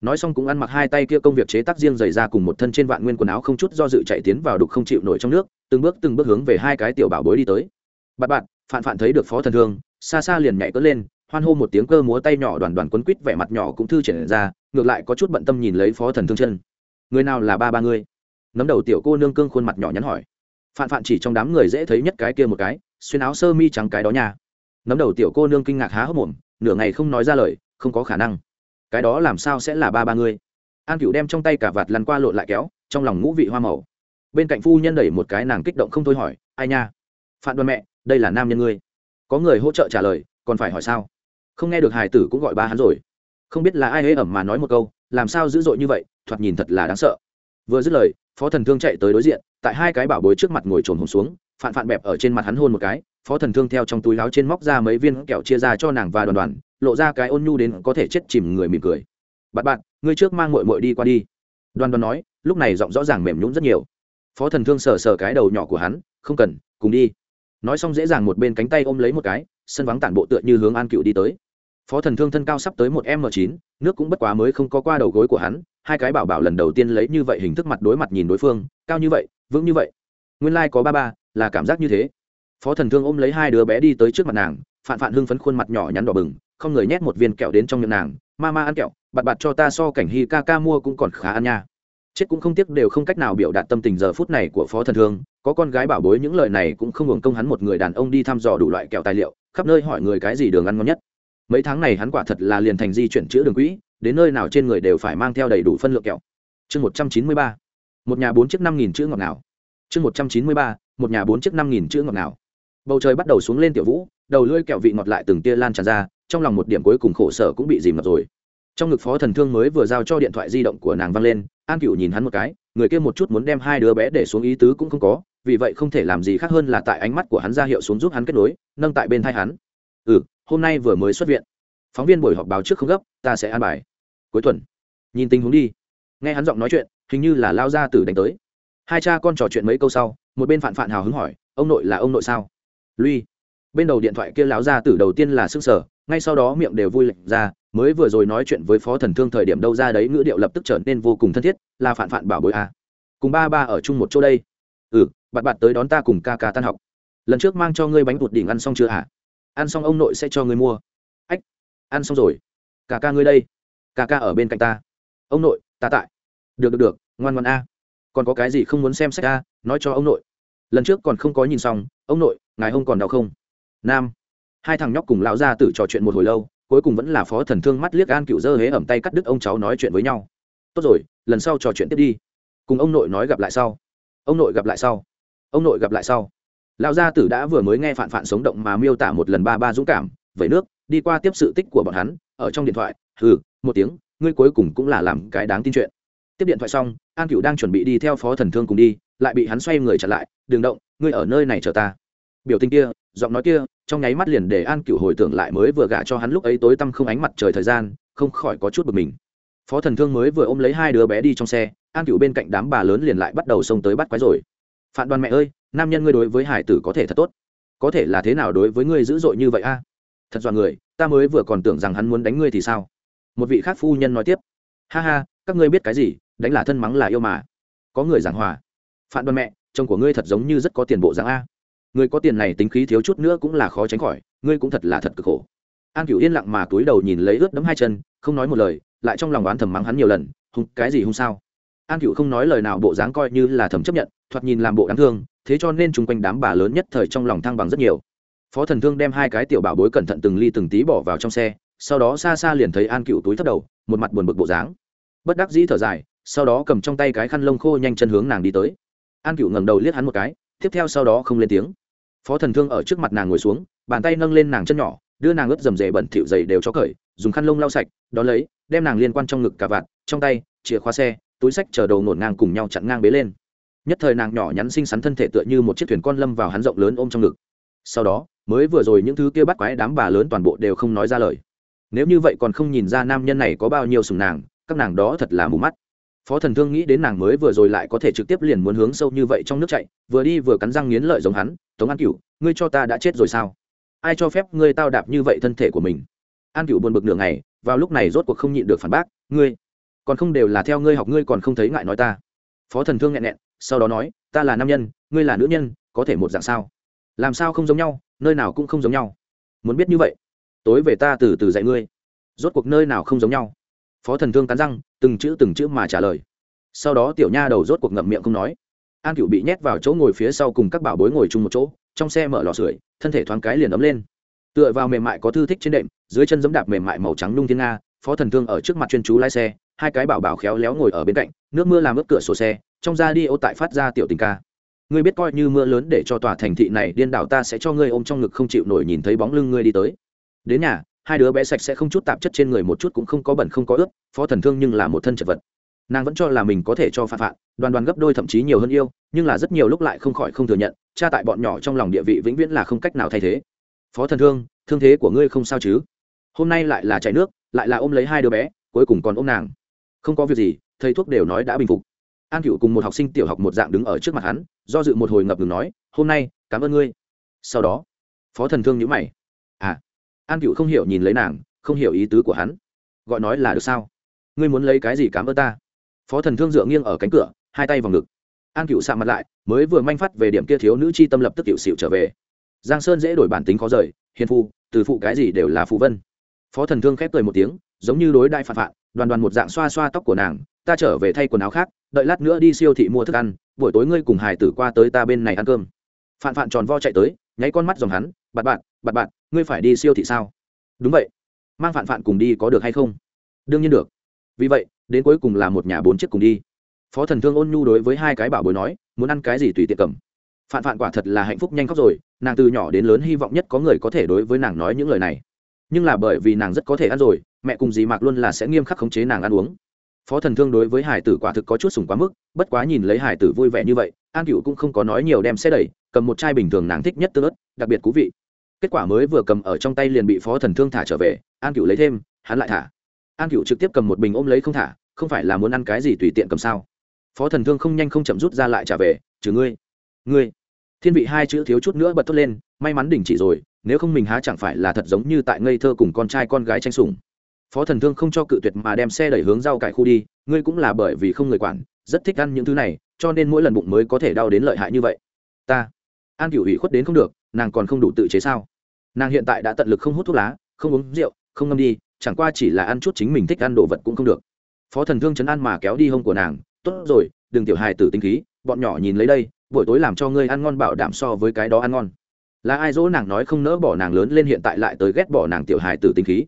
Nói xong cũng ăn mặc hai tay kia công việc chế tác riêng dày ra cùng một thân trên vạn nguyên quần áo không chút do dự chạy tiến vào đục không chịu nổi trong nước, từng bước từng bước hướng về hai cái tiểu bảo bối đi tới. Bạn bạn phạn phạn thấy được phó thần thương, xa xa liền nhảy cất lên, hoan hô một tiếng cơ múa tay nhỏ đoàn đoàn quấn quít vẻ mặt nhỏ cũng thư triển ra, ngược lại có chút bận tâm nhìn lấy phó thần thương chân. Người nào là ba ba ngươi? Nấm đầu tiểu cô nương cương khuôn mặt nhỏ nhắn hỏi. Phạn phạn chỉ trong đám người dễ thấy nhất cái kia một cái xuyên áo sơ mi trắng cái đó nha. Nấm đầu tiểu cô nương kinh ngạc há hốc mồm, nửa ngày không nói ra lời, không có khả năng. Cái đó làm sao sẽ là ba ba ngươi? An cựu đem trong tay cả vạt lăn qua lộn lại kéo, trong lòng ngũ vị hoa màu. Bên cạnh phu nhân đẩy một cái nàng kích động không thôi hỏi, ai nha? Phạn đoàn mẹ, đây là nam nhân ngươi. Có người hỗ trợ trả lời, còn phải hỏi sao? Không nghe được hài tử cũng gọi ba hắn rồi. Không biết là ai hễ ẩm mà nói một câu, làm sao dữ dội như vậy, thoạt nhìn thật là đáng sợ. Vừa dứt lời, phó thần thương chạy tới đối diện, tại hai cái bảo bối trước mặt ngồi trồn hồn xuống phạn phạn bẹp ở trên mặt hắn hôn một cái, phó thần thương theo trong túi láo trên móc ra mấy viên kẹo chia ra cho nàng và đoàn đoàn, lộ ra cái ôn nhu đến có thể chết chìm người mỉm cười. Bạn bạn ngươi trước mang mội mội đi qua đi. Đoàn đoàn nói, lúc này giọng rõ ràng mềm nhũng rất nhiều. Phó thần thương sờ sờ cái đầu nhỏ của hắn, không cần, cùng đi. Nói xong dễ dàng một bên cánh tay ôm lấy một cái, sân vắng tản bộ tựa như hướng an cựu đi tới. Phó thần thương thân cao sắp tới một m chín, nước cũng bất quá mới không có qua đầu gối của hắn, hai cái bảo bảo lần đầu tiên lấy như vậy hình thức mặt đối mặt nhìn đối phương, cao như vậy, vững như vậy. Nguyên lai、like、có ba ba là cảm giác như thế. Phó thần thương ôm lấy hai đứa bé đi tới trước mặt nàng phạn phạn hưng phấn khuôn mặt nhỏ nhắn đỏ bừng, không người nhét một viên kẹo đến trong miệng nàng, ma ma ăn kẹo, bạt bạt cho ta so cảnh hy ca ca mua cũng còn khá ăn nha. Chết cũng không tiếc đều không cách nào biểu đạt tâm tình giờ phút này của phó thần thương, có con gái bảo bối những lời này cũng không hưởng công hắn một người đàn ông đi thăm dò đủ loại kẹo tài liệu, khắp nơi hỏi người cái gì đường ăn ngon nhất. Mấy tháng này hắn quả thật là liền thành di chuyển chữa đường quỹ, đến nơi nào trên người đều phải mang theo đầy đủ phân lượng kẹo. Chương một trăm chín mươi ba. Một nhà bốn chiếc năm nghìn chữ ngọt nào chương một trăm chín mươi ba một nhà bốn chiếc năm nghìn chữ ngọt nào. Bầu trời bắt đầu xuống lên tiểu vũ, đầu lưỡi kẹo vị ngọt lại từng tia lan tràn ra, trong lòng một điểm cuối cùng khổ sở cũng bị dìm ngập rồi. Trong ngực phó thần thương mới vừa giao cho điện thoại di động của nàng văng lên, an cựu nhìn hắn một cái, người kia một chút muốn đem hai đứa bé để xuống ý tứ cũng không có, vì vậy không thể làm gì khác hơn là tại ánh mắt của hắn ra hiệu xuống giúp hắn kết nối, nâng tại bên thai hắn. Ừ hôm nay vừa mới xuất viện. Phóng viên buổi họp báo trước không gấp, ta sẽ an bài. Cuối tuần. Nhìn tình huống đi. Nghe hắn giọng nói chuyện, hình như là lao ra từ đánh tới hai cha con trò chuyện mấy câu sau, một bên phạn phạn hào hứng hỏi, ông nội là ông nội sao? Lui. Bên đầu điện thoại kia láo ra từ đầu tiên là s ư n g sở ngay sau đó miệng đều vui lệnh ra, mới vừa rồi nói chuyện với phó thần thương thời điểm đâu ra đấy ngữ điệu lập tức trở nên vô cùng thân thiết là phạn phạn bảo bối à. cùng ba ba ở chung một chỗ đây. Ừ bạn bạn tới đón ta cùng ca ca tan học. Lần trước mang cho ngươi bánh bột đỉnh ăn xong chưa hả? Ăn xong ông nội sẽ cho ngươi mua. Ách, ăn xong rồi. Ca ca ngươi đây. Ca ca ở bên cạnh ta. Ông nội, ta tại. Được được được, ngoan ngoan a còn có cái gì không muốn xem sách a? Nói cho ông nội. Lần trước còn không có nhìn xong, ông nội, ngài ông còn đau không? Nam. Hai thằng nhóc cùng lão gia tử trò chuyện một hồi lâu, cuối cùng vẫn là phó thần thương mắt liếc an cựu dơ hế ẩm tay cắt đứt ông cháu nói chuyện với nhau. Tốt rồi, lần sau trò chuyện tiếp đi. Cùng ông nội nói gặp lại sau. Ông nội gặp lại sau. Ông nội gặp lại sau. Lão gia tử đã vừa mới nghe phản phản sống động mà miêu tả một lần ba ba dũng cảm, vẩy nước, đi qua tiếp sự tích của bọn hắn, ở trong điện thoại, hừ, một tiếng, ngươi cuối cùng cũng là làm cái đáng tin chuyện tiếp điện thoại xong, an cựu đang chuẩn bị đi theo phó thần thương cùng đi, lại bị hắn xoay người chặn lại, đừng động, ngươi ở nơi này chờ ta. Biểu tình kia, giọng nói kia, trong nháy mắt liền để an cựu hồi tưởng lại mới vừa gả cho hắn lúc ấy tối tăm không ánh mặt trời thời gian, không khỏi có chút bực mình. Phó thần thương mới vừa ôm lấy hai đứa bé đi trong xe, an cựu bên cạnh đám bà lớn liền lại bắt đầu xông tới bắt quái rồi. Phản đoàn mẹ ơi, nam nhân ngươi đối với hải tử có thể thật tốt. Có thể là thế nào đối với ngươi dữ dội như vậy a? Thật dọn người, ta mới vừa còn tưởng rằng hắn muốn đánh ngươi thì sao? Một vị khác phu nhân nói tiếp. Ha ha, các ngươi biết cái gì? Đánh là thân mắng là yêu mà. Có người giảng hòa. Phản đoàn mẹ, chồng của ngươi thật giống như rất có tiền bộ dáng a. Người có tiền này tính khí thiếu chút nữa cũng là khó tránh khỏi, ngươi cũng thật là thật cực khổ. An cửu yên lặng mà túi đầu nhìn lấy ướt đấm hai chân, không nói một lời, lại trong lòng oán thầm mắng hắn nhiều lần hùng cái gì hung sao? An cửu không nói lời nào, bộ dáng coi như là thầm chấp nhận, thoạt nhìn làm bộ đáng thương, thế cho nên chung quanh đám bà lớn nhất thời trong lòng thăng bằng rất nhiều. Phó thần thương đem hai cái tiểu bảo bối cẩn thận từng ly từng tí bỏ vào trong xe, sau đó xa xa liền thấy an cựu túi thấp đầu, một mặt buồn bực bộ dáng. Bất đắc dĩ thở dài sau đó cầm trong tay cái khăn lông khô nhanh chân hướng nàng đi tới. An cựu ngẩng đầu liếc hắn một cái, tiếp theo sau đó không lên tiếng. Phó thần thương ở trước mặt nàng ngồi xuống, bàn tay nâng lên nàng chân nhỏ, đưa nàng ướt dầm dề bẩn thỉu dày đều cho cởi, dùng khăn lông lau sạch, đón lấy, đem nàng liên quan trong ngực cả vạt, trong tay, chìa khóa xe, túi sách chờ đầu nổn ngang cùng nhau chặn ngang bế lên. Nhất thời nàng nhỏ nhắn xinh xắn thân thể tựa như một chiếc thuyền con lâm vào hắn rộng lớn ôm trong ngực. Sau đó, mới vừa rồi những thứ kia bắt quái đám bà lớn toàn bộ đều không nói ra lời. Nếu như vậy còn không nhìn ra nam nhân này có bao nhiêu sùng nàng, các nàng đó thật là mù mắt phó thần thương nghĩ đến nàng mới vừa rồi lại có thể trực tiếp liền muốn hướng sâu như vậy trong nước chạy, vừa đi vừa cắn răng nghiến lợi giống hắn, tống an cựu ngươi cho ta đã chết rồi sao? Ai cho phép ngươi tao đạp như vậy thân thể của mình? An cựu buồn bực nửa ngày, vào lúc này rốt cuộc không nhịn được phản bác, ngươi, còn không đều là theo ngươi học, ngươi còn không thấy ngại nói ta? Phó thần thương nghẹn nghẹn, sau đó nói, ta là nam nhân, ngươi là nữ nhân, có thể một dạng sao? Làm sao không giống nhau, nơi nào cũng không giống nhau. Muốn biết như vậy, tối về ta từ từ dạy ngươi. Rốt cuộc nơi nào không giống nhau? Phó thần thương cắn răng, từng chữ từng chữ mà trả lời. Sau đó tiểu nha đầu rốt cuộc ngậm miệng không nói. An cựu bị nhét vào chỗ ngồi phía sau cùng các bảo bối ngồi chung một chỗ, trong xe mở lò sưởi, thân thể thoáng cái liền ấm lên. Tựa vào mềm mại có thư thích trên đệm, dưới chân giấm đạp mềm mại màu trắng nung thiên nga, phó thần thương ở trước mặt chuyên chú lái xe, hai cái bảo bảo khéo léo ngồi ở bên cạnh, nước mưa làm ướt cửa sổ xe, trong ra đi ô tại phát ra tiểu tình ca. Ngươi biết coi như mưa lớn để cho tòa thành thị này điên đảo ta sẽ cho ngươi ôm trong ngực không chịu nổi nhìn thấy bóng lưng ngươi đi tới. Đến nhà hai đứa bé sạch sẽ không chút tạp chất trên người một chút cũng không có bẩn không có ướt, phó thần thương nhưng là một thân chật vật. Nàng vẫn cho là mình có thể cho phạt phạt, đoàn đoàn gấp đôi thậm chí nhiều hơn yêu, nhưng là rất nhiều lúc lại không khỏi không thừa nhận, cha tại bọn nhỏ trong lòng địa vị vĩnh viễn là không cách nào thay thế. Phó thần thương thương thế của ngươi không sao chứ? Hôm nay lại là chạy nước, lại là ôm lấy hai đứa bé, cuối cùng còn ôm nàng. Không có việc gì, thầy thuốc đều nói đã bình phục. An cựu cùng một học sinh tiểu học một dạng đứng ở trước mặt hắn, do dự một hồi ngập ngừng nói, hôm nay, cảm ơn ngươi. Sau đó, phó thần thương nhữ mày. À an cựu không hiểu nhìn lấy nàng, không hiểu ý tứ của hắn. Gọi nói là được sao? Ngươi muốn lấy cái gì cảm ơn ta? Phó thần thương dựa nghiêng ở cánh cửa, hai tay vào ngực. An cựu sạ mặt lại, mới vừa manh phát về điểm kia thiếu nữ chi tâm lập tức tiểu xịu trở về. Giang sơn dễ đổi bản tính khó rời, hiền phu, từ phụ cái gì đều là phụ vân. Phó thần thương khép cười một tiếng, giống như đối đại phạt phạt đoàn đoàn một dạng xoa xoa tóc của nàng, ta trở về thay quần áo khác, đợi lát nữa đi siêu thị mua thức ăn, buổi tối ngươi cùng hải tử qua tới ta bên này ăn cơm. Phạn phạn tròn vo chạy tới, nháy con mắt dòng hắn bạn bạn bạn bạn ngươi phải đi siêu thị sao? Đúng vậy. Mang phạn phạn cùng đi có được hay không? Đương nhiên được. Vì vậy, đến cuối cùng là một nhà bốn chiếc cùng đi. Phó thần thương ôn nhu đối với hai cái bảo bối nói, muốn ăn cái gì tùy tiện cầm. Phạn phạn quả thật là hạnh phúc nhanh khóc rồi, nàng từ nhỏ đến lớn hy vọng nhất có người có thể đối với nàng nói những lời này. Nhưng là bởi vì nàng rất có thể ăn rồi, mẹ cùng dì mạc luôn là sẽ nghiêm khắc khống chế nàng ăn uống phó thần thương đối với hải tử quả thực có chút sùng quá mức, bất quá nhìn lấy hải tử vui vẻ như vậy, an cựu cũng không có nói nhiều đem xe đẩy, cầm một chai bình thường nàng thích nhất tương ớt, đặc biệt thú vị. Kết quả mới vừa cầm ở trong tay liền bị phó thần thương thả trở về, an cựu lấy thêm, hắn lại thả. An cựu trực tiếp cầm một bình ôm lấy không thả, không phải là muốn ăn cái gì tùy tiện cầm sao? Phó thần thương không nhanh không chậm rút ra lại trả về, trừ ngươi ngươi. Thiên vị hai chữ thiếu chút nữa bật thốt lên, may mắn đình chỉ rồi, nếu không mình há chẳng phải là thật giống như tại ngây thơ cùng con trai con gái tranh sủng phó thần thương không cho cự tuyệt mà đem xe đẩy hướng rau cải khu đi, ngươi cũng là bởi vì không người quản, rất thích ăn những thứ này, cho nên mỗi lần bụng mới có thể đau đến lợi hại như vậy. Ta, an cựu ủy khuất đến không được, nàng còn không đủ tự chế sao? Nàng hiện tại đã tận lực không hút thuốc lá, không uống rượu, không ngâm đi, chẳng qua chỉ là ăn chút chính mình thích ăn đồ vật cũng không được. Phó thần thương chấn an mà kéo đi hông của nàng, tốt rồi, đừng tiểu hài tử tinh khí, bọn nhỏ nhìn lấy đây, buổi tối làm cho ngươi ăn ngon bảo đảm so với cái đó ăn ngon. Là ai dỗ nàng nói không nỡ bỏ nàng lớn lên hiện tại lại tới ghét bỏ nàng tiểu hài tử tinh khí?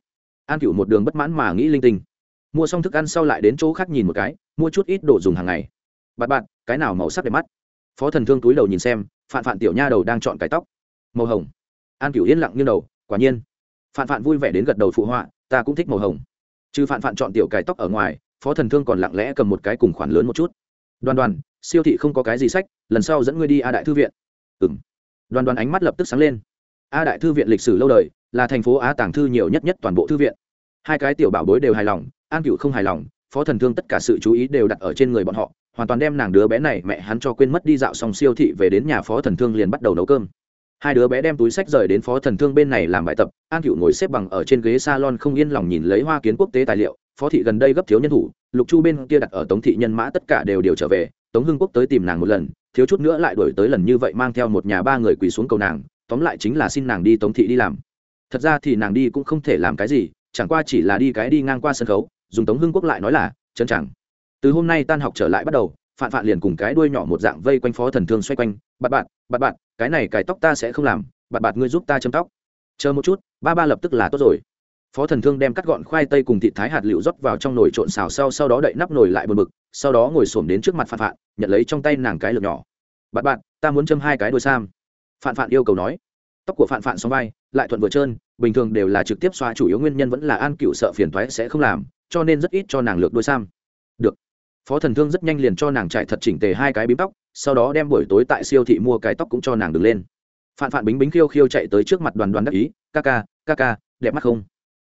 An cựu một đường bất mãn mà nghĩ linh tinh. Mua xong thức ăn sau lại đến chỗ khác nhìn một cái, mua chút ít đồ dùng hàng ngày. Bạn bạn cái nào màu sắc đẹp mắt? Phó thần thương túi đầu nhìn xem, phạn phạn tiểu nha đầu đang chọn cái tóc. Màu hồng. An cựu yên lặng như đầu, quả nhiên. Phạn phạn vui vẻ đến gật đầu phụ họa, ta cũng thích màu hồng. Trừ phạn phạn chọn tiểu cái tóc ở ngoài, phó thần thương còn lặng lẽ cầm một cái cùng khoản lớn một chút. Đoàn đoàn, siêu thị không có cái gì sách, lần sau dẫn ngươi đi a đại thư viện. Ừ m đoàn đoàn ánh mắt lập tức sáng lên. A đại thư viện lịch sử lâu đời là thành phố á tàng thư nhiều nhất nhất toàn bộ thư viện. Hai cái tiểu bảo bối đều hài lòng, an cựu không hài lòng, phó thần thương tất cả sự chú ý đều đặt ở trên người bọn họ, hoàn toàn đem nàng đứa bé này mẹ hắn cho quên mất đi dạo xong siêu thị về đến nhà phó thần thương liền bắt đầu nấu cơm. Hai đứa bé đem túi sách rời đến phó thần thương bên này làm bài tập, an cựu ngồi xếp bằng ở trên ghế salon không yên lòng nhìn lấy hoa kiến quốc tế tài liệu, phó thị gần đây gấp thiếu nhân thủ, lục chu bên kia đặt ở tống thị nhân mã tất cả đều đều trở về, tống hưng quốc tới tìm nàng một lần, thiếu chút nữa lại đổi tới lần như vậy mang theo một nhà ba người quỳ xuống cầu nàng, tóm lại chính là xin nàng đi tống thị đi làm thật ra thì nàng đi cũng không thể làm cái gì, chẳng qua chỉ là đi cái đi ngang qua sân khấu, dùng tống hưng quốc lại nói là chân chẳng từ hôm nay tan học trở lại bắt đầu, phạn phạn liền cùng cái đuôi nhỏ một dạng vây quanh phó thần thương xoay quanh, bạt bạn bạt bạn cái này cài tóc ta sẽ không làm, bạt bạn ngươi giúp ta châm tóc. Chờ một chút, ba ba lập tức là tốt rồi. Phó thần thương đem cắt gọn khoai tây cùng thịt thái hạt liệu rót vào trong nồi trộn xào sau sau đó đậy nắp nồi lại bờ mực, sau đó ngồi xổm đến trước mặt phạn phạn, nhận lấy trong tay nàng cái lược nhỏ. Bạt bạn ta muốn châm hai cái đôi sam. Phạn phạn yêu cầu nói. Tóc của phạn phạn xong vai lại thuận vừa trơn, bình thường đều là trực tiếp xoa chủ yếu nguyên nhân vẫn là an cựu sợ phiền thoái sẽ không làm, cho nên rất ít cho nàng lược đôi sam. Được. Phó thần thương rất nhanh liền cho nàng chạy thật chỉnh tề hai cái bím tóc, sau đó đem buổi tối tại siêu thị mua cái tóc cũng cho nàng đứng lên. Phạn phạn bính bính khiêu khiêu chạy tới trước mặt đoàn đoàn đắc ý, ca ca ca ca, đẹp mắt không?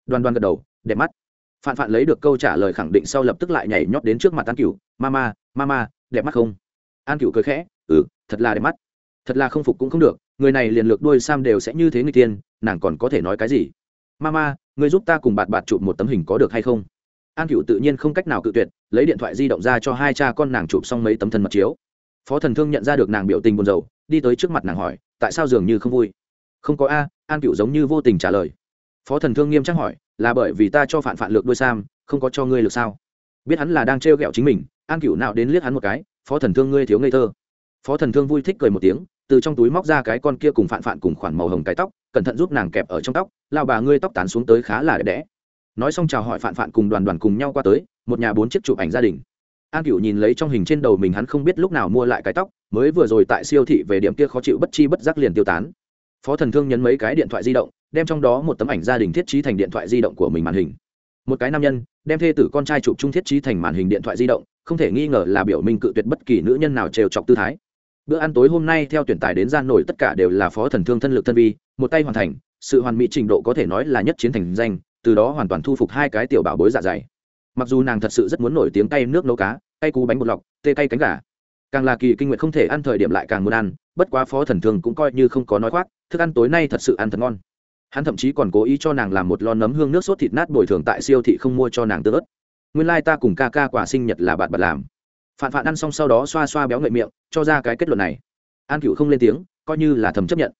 Đoàn đoàn gật đầu, đẹp mắt. Phạn phạn lấy được câu trả lời khẳng định sau lập tức lại nhảy nhót đến trước mặt an cựu mama mama đẹp mắt không? An cựu cười khẽ ừ thật là đẹp mắt. Thật là không phục cũng không được người này liền lược đuôi sam đều sẽ như thế người tiên, nàng còn có thể nói cái gì? Mama, người giúp ta cùng bạt bạt chụp một tấm hình có được hay không? An cựu tự nhiên không cách nào cự tuyệt, lấy điện thoại di động ra cho hai cha con nàng chụp xong mấy tấm thân mật chiếu. Phó thần thương nhận ra được nàng biểu tình buồn rầu, đi tới trước mặt nàng hỏi, tại sao dường như không vui? Không có a, an cựu giống như vô tình trả lời. Phó thần thương nghiêm trang hỏi, là bởi vì ta cho phản phản lược đôi sam, không có cho ngươi lược sao? Biết hắn là đang trêu ghẹo chính mình, an cựu nào đến liếc hắn một cái, phó thần thương ngươi thiếu ngây thơ phó thần thương vui thích cười một tiếng, từ trong túi móc ra cái con kia cùng phạn phạn cùng khoản màu hồng cái tóc, cẩn thận giúp nàng kẹp ở trong tóc, lao bà ngươi tóc tán xuống tới khá là đẹp đẽ. Nói xong chào hỏi phạn phạn cùng đoàn đoàn cùng nhau qua tới, một nhà bốn chiếc chụp ảnh gia đình. An cựu nhìn lấy trong hình trên đầu mình hắn không biết lúc nào mua lại cái tóc, mới vừa rồi tại siêu thị về điểm kia khó chịu bất chi bất giác liền tiêu tán. Phó thần thương nhấn mấy cái điện thoại di động, đem trong đó một tấm ảnh gia đình thiết trí thành điện thoại di động của mình màn hình. Một cái nam nhân, đem thê tử con trai chụp chung thiết trí thành màn hình điện thoại di động, không thể nghi ngờ là biểu minh cự tuyệt bất kỳ nữ nhân nào trêu chọc tư thái bữa ăn tối hôm nay theo tuyển tài đến gian nổi tất cả đều là phó thần thương thân lực thân vi, một tay hoàn thành, sự hoàn mỹ trình độ có thể nói là nhất chiến thành danh, từ đó hoàn toàn thu phục hai cái tiểu bảo bối dạ dày. Mặc dù nàng thật sự rất muốn nổi tiếng tay nước nấu cá tay cú bánh bột lọc, tê cay cánh gà. Càng là kỳ kinh nguyện không thể ăn thời điểm lại càng muốn ăn, bất quá phó thần thường cũng coi như không có nói khoác, thức ăn tối nay thật sự ăn thật ngon. Hắn thậm chí còn cố ý cho nàng làm một lon nấm hương nước sốt thịt nát bồi thường tại siêu thị không mua cho nàng tớ ớt. Nguyên lai、like、ta cùng ca ca quả sinh nhật là bạn bạn làm phản phản ăn xong sau đó xoa xoa béo ngậy miệng, cho ra cái kết luận này. An cựu không lên tiếng, coi như là thầm chấp nhận.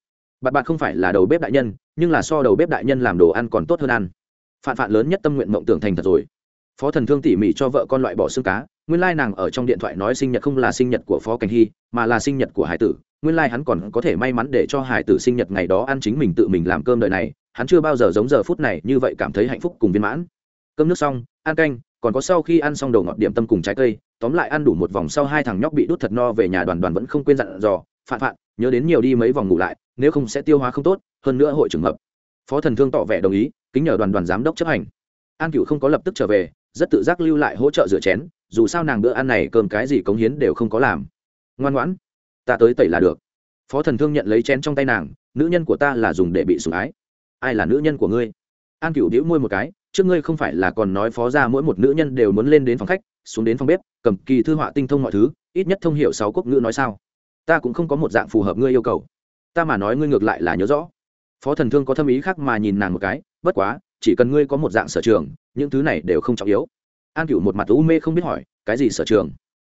Bạn bạn không phải là đầu bếp đại nhân, nhưng là so đầu bếp đại nhân làm đồ ăn còn tốt hơn ăn. Phản phản lớn nhất tâm nguyện mộng tưởng thành thật rồi. Phó thần thương tỉ mỉ cho vợ con loại bỏ xương cá, nguyên lai nàng ở trong điện thoại nói sinh nhật không là sinh nhật của phó cảnh hy, mà là sinh nhật của hải tử, nguyên lai hắn còn có thể may mắn để cho hải tử sinh nhật ngày đó ăn chính mình tự mình làm cơm đời này, hắn chưa bao giờ giống giờ phút này như vậy cảm thấy hạnh phúc cùng viên mãn. Cơm nước xong, ăn canh, còn có sau khi ăn xong đầu ngọt điểm tâm cùng trái cây tóm lại ăn đủ một vòng sau hai thằng nhóc bị đút thật no về nhà đoàn đoàn vẫn không quên dặn dò, phạn phạn, nhớ đến nhiều đi mấy vòng ngủ lại, nếu không sẽ tiêu hóa không tốt, hơn nữa hội trưởng mập. Phó thần thương tỏ vẻ đồng ý, kính nhờ đoàn đoàn giám đốc chấp hành. An cựu không có lập tức trở về, rất tự giác lưu lại hỗ trợ rửa chén, dù sao nàng bữa ăn này cơm cái gì cống hiến đều không có làm. Ngoan ngoãn, ta tới tẩy là được. Phó thần thương nhận lấy chén trong tay nàng, nữ nhân của ta là dùng để bị sủng ái. Ai là nữ nhân của ngươi? An cựu đĩu môi một cái trước ngươi không phải là còn nói phó ra mỗi một nữ nhân đều muốn lên đến phòng khách, xuống đến phòng bếp, cầm kỳ thư họa tinh thông mọi thứ, ít nhất thông hiểu sáu quốc ngữ nói sao. Ta cũng không có một dạng phù hợp ngươi yêu cầu. Ta mà nói ngươi ngược lại là nhớ rõ. Phó thần thương có thâm ý khác mà nhìn nàng một cái, bất quá, chỉ cần ngươi có một dạng sở trường, những thứ này đều không trọng yếu. An cựu một mặt u mê không biết hỏi, cái gì sở trường?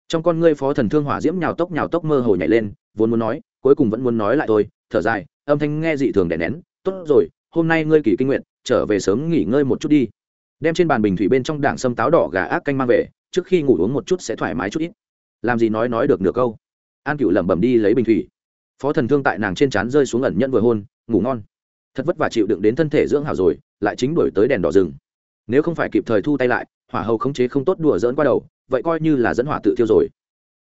Trong con ngươi phó thần thương hỏa diễm nhào tốc nhào tốc mơ hồ nhảy lên, vốn muốn nói, cuối cùng vẫn muốn nói lại thôi, thở dài, âm thanh nghe dị thường đè nén. Tốt rồi, hôm nay ngươi kỳ kinh nguyện trở về sớm nghỉ ngơi một chút đi. Đem trên bàn bình thủy bên trong đảng sâm táo đỏ gà ác canh mang về, trước khi ngủ uống một chút sẽ thoải mái chút ít. Làm gì nói nói được nửa câu. An cựu lẩm bẩm đi lấy bình thủy. Phó thần thương tại nàng trên trán rơi xuống ẩn nhận vừa hôn, ngủ ngon. Thật vất vả chịu đựng đến thân thể dưỡng hảo rồi, lại chính đổi tới đèn đỏ rừng. Nếu không phải kịp thời thu tay lại, hỏa hầu khống chế không tốt đùa dỡn qua đầu, vậy coi như là dẫn hỏa tự thiêu rồi.